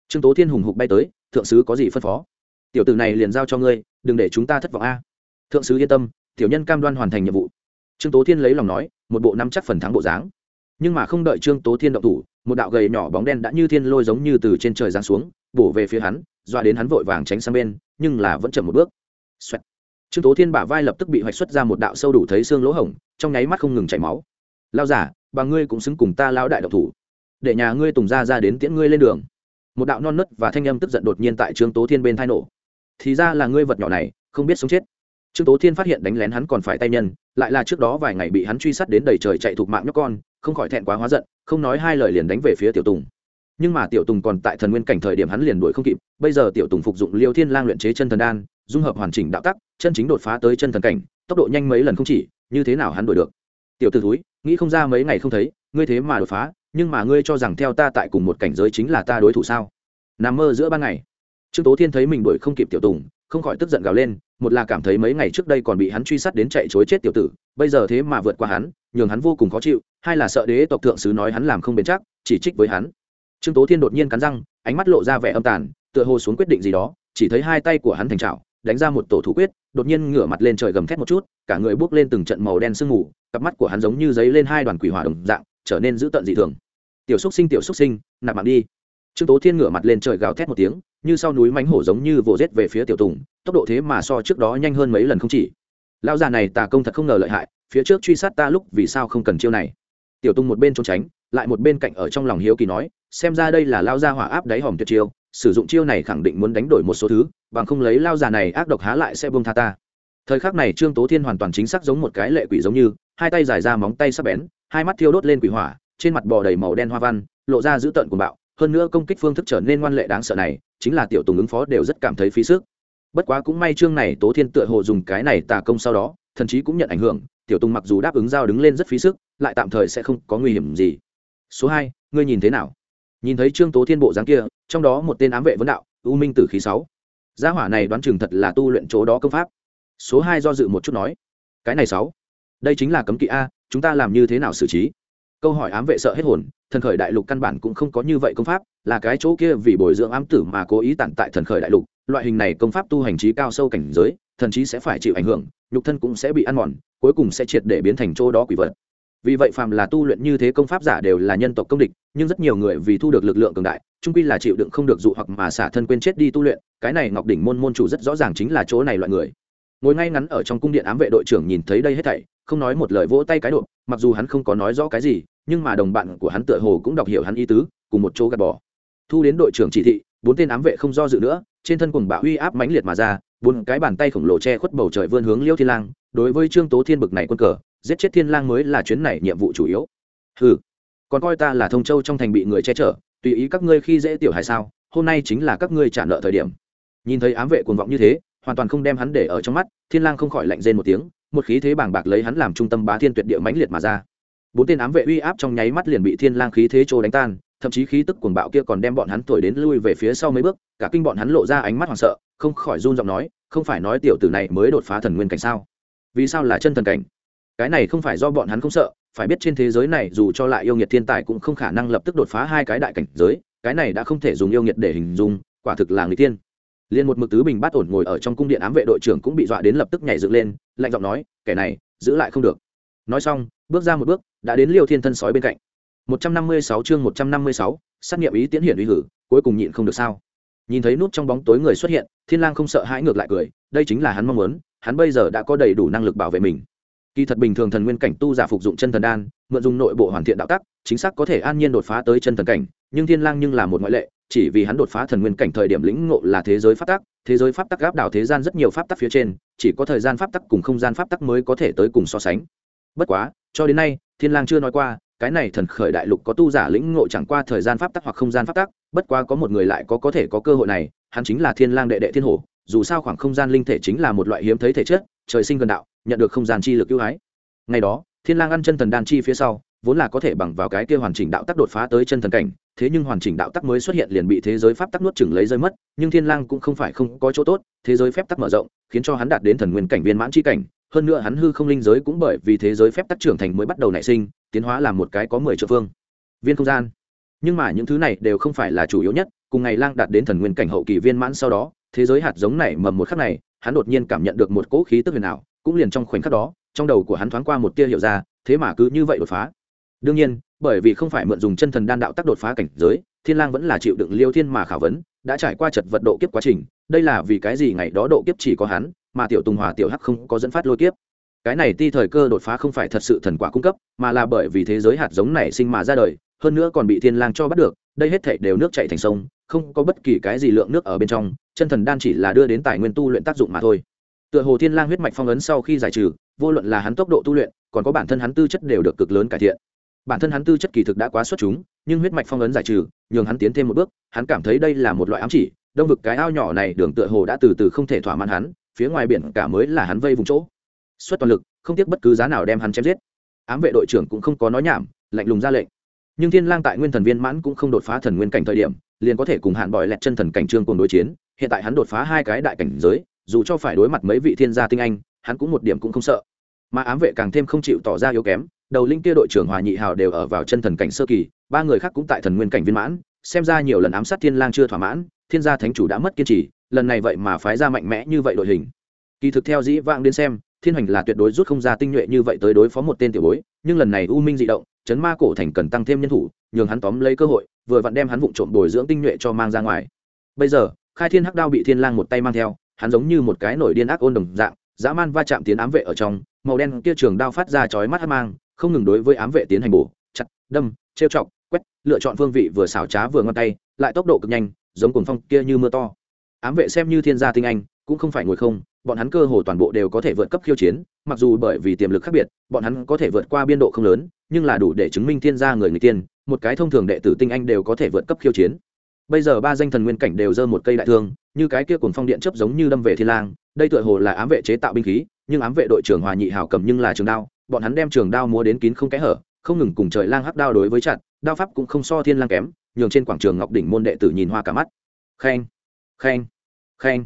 Trương tố thiên hùng hục bay tới, thượng sứ có gì phân phó? Tiểu tử này liền giao cho ngươi, đừng để chúng ta thất vọng a. Thượng sứ yên tâm, tiểu nhân cam đoan hoàn thành nhiệm vụ. Trương tố thiên lấy lòng nói, một bộ nắm chắc phần thắng bộ dáng. Nhưng mà không đợi trương tố thiên động thủ, một đạo gầy nhỏ bóng đen đã như thiên lôi giống như từ trên trời giáng xuống, bổ về phía hắn doa đến hắn vội vàng tránh sang bên, nhưng là vẫn chậm một bước. Xoẹt. trương tố thiên bả vai lập tức bị hoạch xuất ra một đạo sâu đủ thấy xương lỗ hổng, trong nháy mắt không ngừng chảy máu. Lão giả bà ngươi cũng xứng cùng ta lão đại độc thủ. Để nhà ngươi tùng ra ra đến tiễn ngươi lên đường. Một đạo non nớt và thanh âm tức giận đột nhiên tại trương tố thiên bên tai nổ. Thì ra là ngươi vật nhỏ này, không biết sống chết. Trương tố thiên phát hiện đánh lén hắn còn phải tay nhân, lại là trước đó vài ngày bị hắn truy sát đến đầy trời chạy thuộc mạng nhóc con, không khỏi thẹn quá hóa giận, không nói hai lời liền đánh về phía tiểu tùng. Nhưng mà tiểu tùng còn tại thần nguyên cảnh thời điểm hắn liền đuổi không kịp, bây giờ tiểu tùng phục dụng liêu thiên lang luyện chế chân thần đan dung hợp hoàn chỉnh đạo tắc, chân chính đột phá tới chân thần cảnh, tốc độ nhanh mấy lần không chỉ, như thế nào hắn đổi được? Tiểu t ử thúi, nghĩ không ra mấy ngày không thấy, ngươi thế mà đột phá, nhưng mà ngươi cho rằng theo ta tại cùng một cảnh giới chính là ta đối thủ sao? Nằm mơ giữa ban ngày. Trương tố thiên thấy mình đuổi không kịp tiểu tùng, không khỏi tức giận gào lên, một là cảm thấy mấy ngày trước đây còn bị hắn truy sát đến chạy chối chết tiểu tử, bây giờ thế mà vượt qua hắn, nhường hắn vô cùng khó chịu, hai là sợ đế tộc thượng sứ nói hắn làm không bền chắc, chỉ trích với hắn. Trương tố thiên đột nhiên cắn răng, ánh mắt lộ ra vẻ âm tàn, tựa hồ xuống quyết định gì đó, chỉ thấy hai tay của hắn thành trào đánh ra một tổ thủ quyết, đột nhiên ngửa mặt lên trời gầm thét một chút, cả người bước lên từng trận màu đen sương mù, cặp mắt của hắn giống như giấy lên hai đoàn quỷ hỏa đồng dạng, trở nên dữ tợn dị thường. Tiểu xúc sinh, tiểu xúc sinh, nạp mạng đi. Trương tố thiên ngửa mặt lên trời gào thét một tiếng, như sau núi mánh hổ giống như vồ rết về phía tiểu tùng, tốc độ thế mà so trước đó nhanh hơn mấy lần không chỉ. Lão già này tà công thật không ngờ lợi hại, phía trước truy sát ta lúc vì sao không cần chiêu này? Tiểu tùng một bên trốn tránh, lại một bên cạnh ở trong lòng hiếu kỳ nói, xem ra đây là lao gia hỏa áp đáy hòm tuyệt chiêu sử dụng chiêu này khẳng định muốn đánh đổi một số thứ, bằng không lấy lao già này ác độc há lại sẽ buông tha ta. Thời khắc này trương tố thiên hoàn toàn chính xác giống một cái lệ quỷ giống như, hai tay dài ra móng tay sắp bén, hai mắt thiêu đốt lên quỷ hỏa, trên mặt bò đầy màu đen hoa văn, lộ ra dữ tợn của bạo, hơn nữa công kích phương thức trở nên ngoan lệ đáng sợ này, chính là tiểu tùng ứng phó đều rất cảm thấy phí sức. Bất quá cũng may chương này tố thiên tựa hồ dùng cái này tà công sau đó, thần chí cũng nhận ảnh hưởng, tiểu tùng mặc dù đáp ứng giao đứng lên rất phí sức, lại tạm thời sẽ không có nguy hiểm gì. Số hai, ngươi nhìn thế nào? Nhìn thấy trương tố thiên bộ dáng kia trong đó một tên ám vệ vấn đạo, u minh tử khí sáu. Gia hỏa này đoán chừng thật là tu luyện chỗ đó công pháp. Số hai do dự một chút nói, cái này sáu. Đây chính là cấm kỵ a, chúng ta làm như thế nào xử trí? Câu hỏi ám vệ sợ hết hồn, thần khởi đại lục căn bản cũng không có như vậy công pháp, là cái chỗ kia vì bồi dưỡng ám tử mà cố ý tản tại thần khởi đại lục, loại hình này công pháp tu hành trí cao sâu cảnh giới, thần trí sẽ phải chịu ảnh hưởng, nhục thân cũng sẽ bị ăn mòn, cuối cùng sẽ triệt để biến thành chỗ đó quỷ vật vì vậy phàm là tu luyện như thế công pháp giả đều là nhân tộc công địch, nhưng rất nhiều người vì thu được lực lượng cường đại trung quy là chịu đựng không được dụ hoặc mà xả thân quên chết đi tu luyện, cái này ngọc đỉnh môn môn chủ rất rõ ràng chính là chỗ này loại người. Ngồi ngay ngắn ở trong cung điện ám vệ đội trưởng nhìn thấy đây hết thảy, không nói một lời vỗ tay cái độ, mặc dù hắn không có nói rõ cái gì, nhưng mà đồng bạn của hắn tựa hồ cũng đọc hiểu hắn ý tứ, cùng một chỗ gạt bỏ. Thu đến đội trưởng chỉ thị, bốn tên ám vệ không do dự nữa, trên thân cùng bạo uy áp mãnh liệt mà ra, bốn cái bàn tay khổng lồ che khuất bầu trời vươn hướng liêu thiên lang, đối với trương tố thiên bực này quân cờ giết chết thiên lang mới là chuyến này nhiệm vụ chủ yếu. Hừ, còn coi ta là thông châu trong thành bị người che chở, tùy ý các ngươi khi dễ tiểu hài sao, hôm nay chính là các ngươi trả nợ thời điểm. Nhìn thấy ám vệ cuồng vọng như thế, hoàn toàn không đem hắn để ở trong mắt, thiên lang không khỏi lạnh rên một tiếng, một khí thế bàng bạc lấy hắn làm trung tâm bá thiên tuyệt địa mãnh liệt mà ra. Bốn tên ám vệ uy áp trong nháy mắt liền bị thiên lang khí thế trô đánh tan, thậm chí khí tức cuồng bạo kia còn đem bọn hắn thổi đến lui về phía sau mấy bước, cả kinh bọn hắn lộ ra ánh mắt hoảng sợ, không khỏi run giọng nói, không phải nói tiểu tử này mới đột phá thần nguyên cảnh sao? Vì sao là chân thần cảnh? Cái này không phải do bọn hắn không sợ phải biết trên thế giới này dù cho lại yêu nghiệt thiên tài cũng không khả năng lập tức đột phá hai cái đại cảnh giới cái này đã không thể dùng yêu nghiệt để hình dung quả thực là người tiên liền một mực tứ bình bát ổn ngồi ở trong cung điện ám vệ đội trưởng cũng bị dọa đến lập tức nhảy dựng lên lạnh giọng nói kẻ này giữ lại không được. Nói xong bước ra một bước đã đến liêu thiên thân sói bên cạnh. 156 chương 156, sát nghiệm ý tiễn hiển uy hử cuối cùng nhịn không được sao. Nhìn thấy nút trong bóng tối người xuất hiện thiên lang không sợ hãi ngược lại cười đây chính là hắn mong muốn hắn bây giờ đã có đầy đủ năng lực bảo vệ mình kỳ thật bình thường thần nguyên cảnh tu giả phục dụng chân thần đan, mượn dùng nội bộ hoàn thiện đạo tắc, chính xác có thể an nhiên đột phá tới chân thần cảnh, nhưng thiên lang nhưng là một ngoại lệ, chỉ vì hắn đột phá thần nguyên cảnh thời điểm lĩnh ngộ là thế giới pháp tắc, thế giới pháp tắc gáp đảo thế gian rất nhiều pháp tắc phía trên, chỉ có thời gian pháp tắc cùng không gian pháp tắc mới có thể tới cùng so sánh. Bất quá, cho đến nay, thiên lang chưa nói qua, cái này thần khởi đại lục có tu giả lĩnh ngộ chẳng qua thời gian pháp tắc hoặc không gian pháp tắc, bất quá có một người lại có có thể có cơ hội này, hắn chính là thiên lang đệ đệ thiên hổ, dù sao khoảng không gian linh thể chính là một loại hiếm thấy thể chất, trời sinh gần đạo nhận được không gian chi lực ưu ái. Ngày đó, thiên lang ăn chân thần đan chi phía sau, vốn là có thể bằng vào cái kia hoàn chỉnh đạo tắc đột phá tới chân thần cảnh, thế nhưng hoàn chỉnh đạo tắc mới xuất hiện liền bị thế giới pháp tắc nuốt chửng lấy rơi mất, nhưng thiên lang cũng không phải không có chỗ tốt, thế giới phép tắc mở rộng, khiến cho hắn đạt đến thần nguyên cảnh viên mãn chi cảnh, hơn nữa hắn hư không linh giới cũng bởi vì thế giới phép tắc trưởng thành mới bắt đầu nảy sinh, tiến hóa làm một cái có mười triệu phương, viên không gian. Nhưng mà những thứ này đều không phải là chủ yếu nhất, cùng ngày lang đạt đến thần nguyên cảnh hậu kỳ viên mãn sau đó, thế giới hạt giống này mầm một khắc này, hắn đột nhiên cảm nhận được một cỗ khí tức huyền ảo cũng liền trong khoảnh khắc đó, trong đầu của hắn thoáng qua một tia hiểu ra, thế mà cứ như vậy đột phá. Đương nhiên, bởi vì không phải mượn dùng chân thần đan đạo tác đột phá cảnh giới, thiên lang vẫn là chịu đựng liêu thiên mà khảo vấn, đã trải qua chật vật độ kiếp quá trình, đây là vì cái gì ngày đó độ kiếp chỉ có hắn, mà tiểu tùng hòa, tiểu hắc không có dẫn phát lôi kiếp. Cái này ti thời cơ đột phá không phải thật sự thần quả cung cấp, mà là bởi vì thế giới hạt giống này sinh mà ra đời, hơn nữa còn bị thiên lang cho bắt được, đây hết thảy đều nước chảy thành sông, không có bất kỳ cái gì lượng nước ở bên trong, chân thần đan chỉ là đưa đến tài nguyên tu luyện tác dụng mà thôi tựa hồ thiên lang huyết mạch phong ấn sau khi giải trừ, vô luận là hắn tốc độ tu luyện, còn có bản thân hắn tư chất đều được cực lớn cải thiện. Bản thân hắn tư chất kỳ thực đã quá xuất chúng, nhưng huyết mạch phong ấn giải trừ, nhường hắn tiến thêm một bước, hắn cảm thấy đây là một loại ám chỉ, đông vực cái ao nhỏ này đường tựa hồ đã từ từ không thể thỏa mãn hắn, phía ngoài biển cả mới là hắn vây vùng chỗ. Xuất toàn lực, không tiếc bất cứ giá nào đem hắn chém giết. Ám vệ đội trưởng cũng không có nói nhảm, lạnh lùng ra lệnh. Nhưng thiên lang tại nguyên thần viên mãn cũng không đột phá thần nguyên cảnh thời điểm, liền có thể cùng hạn bòi lẹt chân thần cảnh trương cùng đối chiến, hiện tại hắn đột phá hai cái đại cảnh giới dù cho phải đối mặt mấy vị thiên gia tinh anh, hắn cũng một điểm cũng không sợ. Mà ám vệ càng thêm không chịu tỏ ra yếu kém, đầu linh kia đội trưởng hòa nhị hào đều ở vào chân thần cảnh sơ kỳ, ba người khác cũng tại thần nguyên cảnh viên mãn, xem ra nhiều lần ám sát thiên lang chưa thỏa mãn, thiên gia thánh chủ đã mất kiên trì, lần này vậy mà phái ra mạnh mẽ như vậy đội hình. Kỳ thực theo dĩ vãng đến xem, thiên hành là tuyệt đối rút không ra tinh nhuệ như vậy tới đối phó một tên tiểu bối, nhưng lần này u minh dị động, chấn ma cổ thành cần tăng thêm nhân thủ, nhường hắn tóm lấy cơ hội, vừa vặn đem hắn vụng trộm bồi dưỡng tinh nhuệ cho mang ra ngoài. Bây giờ, khai thiên hắc đao bị thiên lang một tay mang theo hắn giống như một cái nổi điên ác ôn đồng dạng, dã man va chạm tiến ám vệ ở trong, màu đen kia trường đao phát ra chói mắt hắc mang, không ngừng đối với ám vệ tiến hành bổ, chặt, đâm, trêu chọc, quét, lựa chọn phương vị vừa xảo trá vừa ngon tay, lại tốc độ cực nhanh, giống cuồng phong kia như mưa to. Ám vệ xem như thiên gia tinh anh, cũng không phải ngồi không, bọn hắn cơ hồ toàn bộ đều có thể vượt cấp khiêu chiến, mặc dù bởi vì tiềm lực khác biệt, bọn hắn có thể vượt qua biên độ không lớn, nhưng là đủ để chứng minh thiên gia người người tiên, một cái thông thường đệ tử tinh anh đều có thể vượt cấp khiêu chiến. Bây giờ ba danh thần nguyên cảnh đều giơ một cây đại thương như cái kia cùng phong điện chấp giống như đâm về thiên lang, đây tựa hồ là ám vệ chế tạo binh khí, nhưng ám vệ đội trưởng hòa nhị hảo cầm nhưng là trường đao, bọn hắn đem trường đao múa đến kín không kẽ hở, không ngừng cùng trời lang hắc đao đối với chặt, đao pháp cũng không so thiên lang kém, nhường trên quảng trường ngọc đỉnh môn đệ tử nhìn hoa cả mắt. Khen khen khen.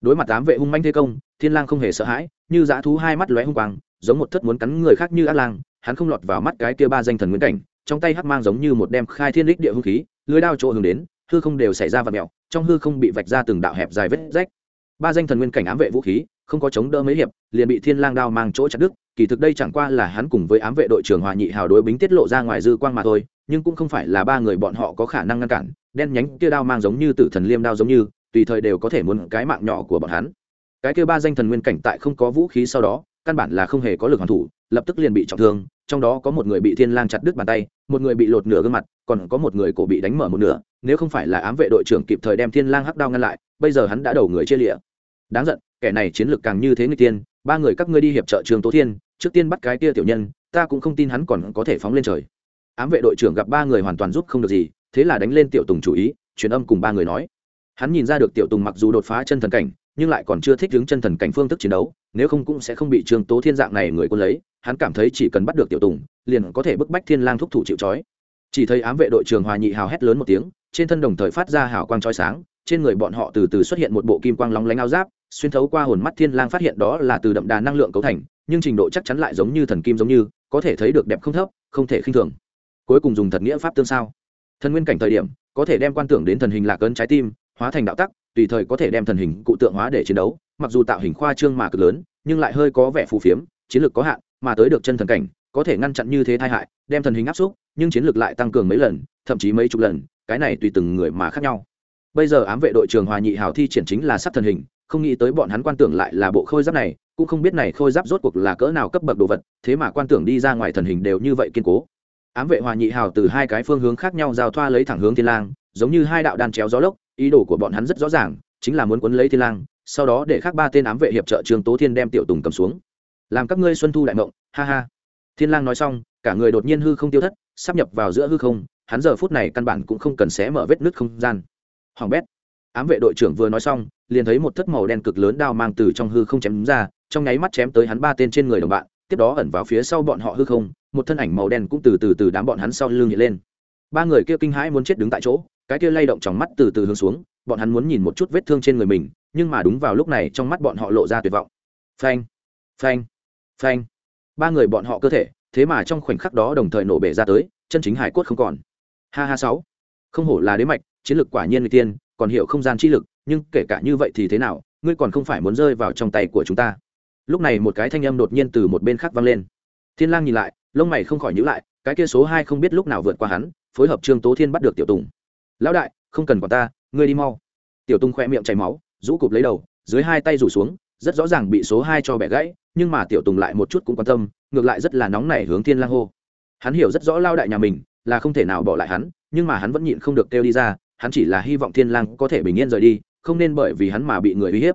Đối mặt ám vệ hung manh thế công, thiên lang không hề sợ hãi, như dã thú hai mắt lóe hung quang, giống một thất muốn cắn người khác như ác lang, hắn không lọt vào mắt cái kia ba danh thần nguyên cảnh, trong tay hắc mang giống như một đem khai thiên đích địa hung khí, lưới đao chỗ hướng đến, hư không đều xảy ra vật mèo trong hư không bị vạch ra từng đạo hẹp dài vết rách. Ba danh thần nguyên cảnh ám vệ vũ khí, không có chống đỡ mấy hiệp, liền bị thiên lang đao mang chỗ chặt đứt. Kỳ thực đây chẳng qua là hắn cùng với ám vệ đội trưởng hòa nhị hào đối bính tiết lộ ra ngoài dư quang mà thôi, nhưng cũng không phải là ba người bọn họ có khả năng ngăn cản. Đen nhánh kia đao mang giống như tử thần liêm đao giống như, tùy thời đều có thể muốn cái mạng nhỏ của bọn hắn. Cái kia ba danh thần nguyên cảnh tại không có vũ khí sau đó, căn bản là không hề có lực hoàn thủ, lập tức liền bị trọng thương trong đó có một người bị thiên lang chặt đứt bàn tay, một người bị lột nửa gương mặt, còn có một người cổ bị đánh mở một nửa. Nếu không phải là ám vệ đội trưởng kịp thời đem thiên lang hắc đao ngăn lại, bây giờ hắn đã đầu người chia lịa. Đáng giận, kẻ này chiến lược càng như thế người tiên ba người các ngươi đi hiệp trợ trường tố thiên, trước tiên bắt cái kia tiểu nhân, ta cũng không tin hắn còn có thể phóng lên trời. Ám vệ đội trưởng gặp ba người hoàn toàn giúp không được gì, thế là đánh lên tiểu tùng chủ ý, truyền âm cùng ba người nói. Hắn nhìn ra được tiểu tùng mặc dù đột phá chân thần cảnh nhưng lại còn chưa thích đứng chân thần cảnh phương thức chiến đấu, nếu không cũng sẽ không bị trương tố thiên dạng này người quân lấy, hắn cảm thấy chỉ cần bắt được tiểu tùng, liền có thể bức bách thiên lang thúc thủ chịu trói. Chỉ thấy ám vệ đội trường hòa nhị hào hét lớn một tiếng, trên thân đồng thời phát ra hào quang trói sáng, trên người bọn họ từ từ xuất hiện một bộ kim quang lóng lánh áo giáp, xuyên thấu qua hồn mắt thiên lang phát hiện đó là từ đậm đà năng lượng cấu thành, nhưng trình độ chắc chắn lại giống như thần kim giống như, có thể thấy được đẹp không thấp, không thể khinh thường. Cuối cùng dùng thật nghĩa pháp tương sao. Thần nguyên cảnh thời điểm, có thể đem quan tưởng đến thần hình lạc ấn trái tim, hóa thành đạo tắc tùy thời có thể đem thần hình cụ tượng hóa để chiến đấu, mặc dù tạo hình khoa trương mà cực lớn, nhưng lại hơi có vẻ phù phiếm, chiến lược có hạn, mà tới được chân thần cảnh, có thể ngăn chặn như thế tai hại, đem thần hình áp xúc, nhưng chiến lược lại tăng cường mấy lần, thậm chí mấy chục lần, cái này tùy từng người mà khác nhau. Bây giờ ám vệ đội trường hòa nhị hào thi triển chính là sắp thần hình, không nghĩ tới bọn hắn quan tưởng lại là bộ khôi giáp này, cũng không biết này khôi giáp rốt cuộc là cỡ nào cấp bậc đồ vật, thế mà quan tưởng đi ra ngoài thần hình đều như vậy kiên cố. Ám vệ hòa nhị hào từ hai cái phương hướng khác nhau giao thoa lấy thẳng hướng thiên lang, giống như hai đạo đan chéo gió lốc ý đồ của bọn hắn rất rõ ràng, chính là muốn quấn lấy thiên lang, sau đó để khác ba tên ám vệ hiệp trợ trường tố thiên đem tiểu tùng cầm xuống. Làm các ngươi xuân thu đại mộng, ha ha. Thiên lang nói xong, cả người đột nhiên hư không tiêu thất, sắp nhập vào giữa hư không, hắn giờ phút này căn bản cũng không cần xé mở vết nứt không gian. Hoàng bét. Ám vệ đội trưởng vừa nói xong, liền thấy một thất màu đen cực lớn đao mang từ trong hư không chém ra, trong nháy mắt chém tới hắn ba tên trên người đồng bạn, tiếp đó ẩn vào phía sau bọn họ hư không, một thân ảnh màu đen cũng từ từ từ đám bọn hắn sau lưng nhảy lên. Ba người kia kinh hãi muốn chết đứng tại chỗ cái kia lay động trong mắt từ từ hướng xuống, bọn hắn muốn nhìn một chút vết thương trên người mình, nhưng mà đúng vào lúc này trong mắt bọn họ lộ ra tuyệt vọng. Phanh phanh phanh. Ba người bọn họ cơ thể, thế mà trong khoảnh khắc đó đồng thời nổ bể ra tới, chân chính hải cốt không còn. Ha ha sáu. Không hổ là đế mạch, chiến lược quả nhiên người tiên, còn hiểu không gian chi lực, nhưng kể cả như vậy thì thế nào, ngươi còn không phải muốn rơi vào trong tay của chúng ta. Lúc này một cái thanh âm đột nhiên từ một bên khác vang lên. Thiên lang nhìn lại, lông mày không khỏi nhíu lại, cái kia số hai không biết lúc nào vượt qua hắn, phối hợp trương tố thiên bắt được tiểu tùng lão đại, không cần quản ta, ngươi đi mau. Tiểu Tung khoe miệng chảy máu, rũ cụp lấy đầu, dưới hai tay rủ xuống, rất rõ ràng bị số hai cho bẻ gãy, nhưng mà tiểu tùng lại một chút cũng quan tâm, ngược lại rất là nóng nảy hướng thiên lang hô. Hắn hiểu rất rõ lao đại nhà mình là không thể nào bỏ lại hắn, nhưng mà hắn vẫn nhịn không được kêu đi ra, hắn chỉ là hy vọng thiên lang có thể bình yên rời đi, không nên bởi vì hắn mà bị người uy hiếp.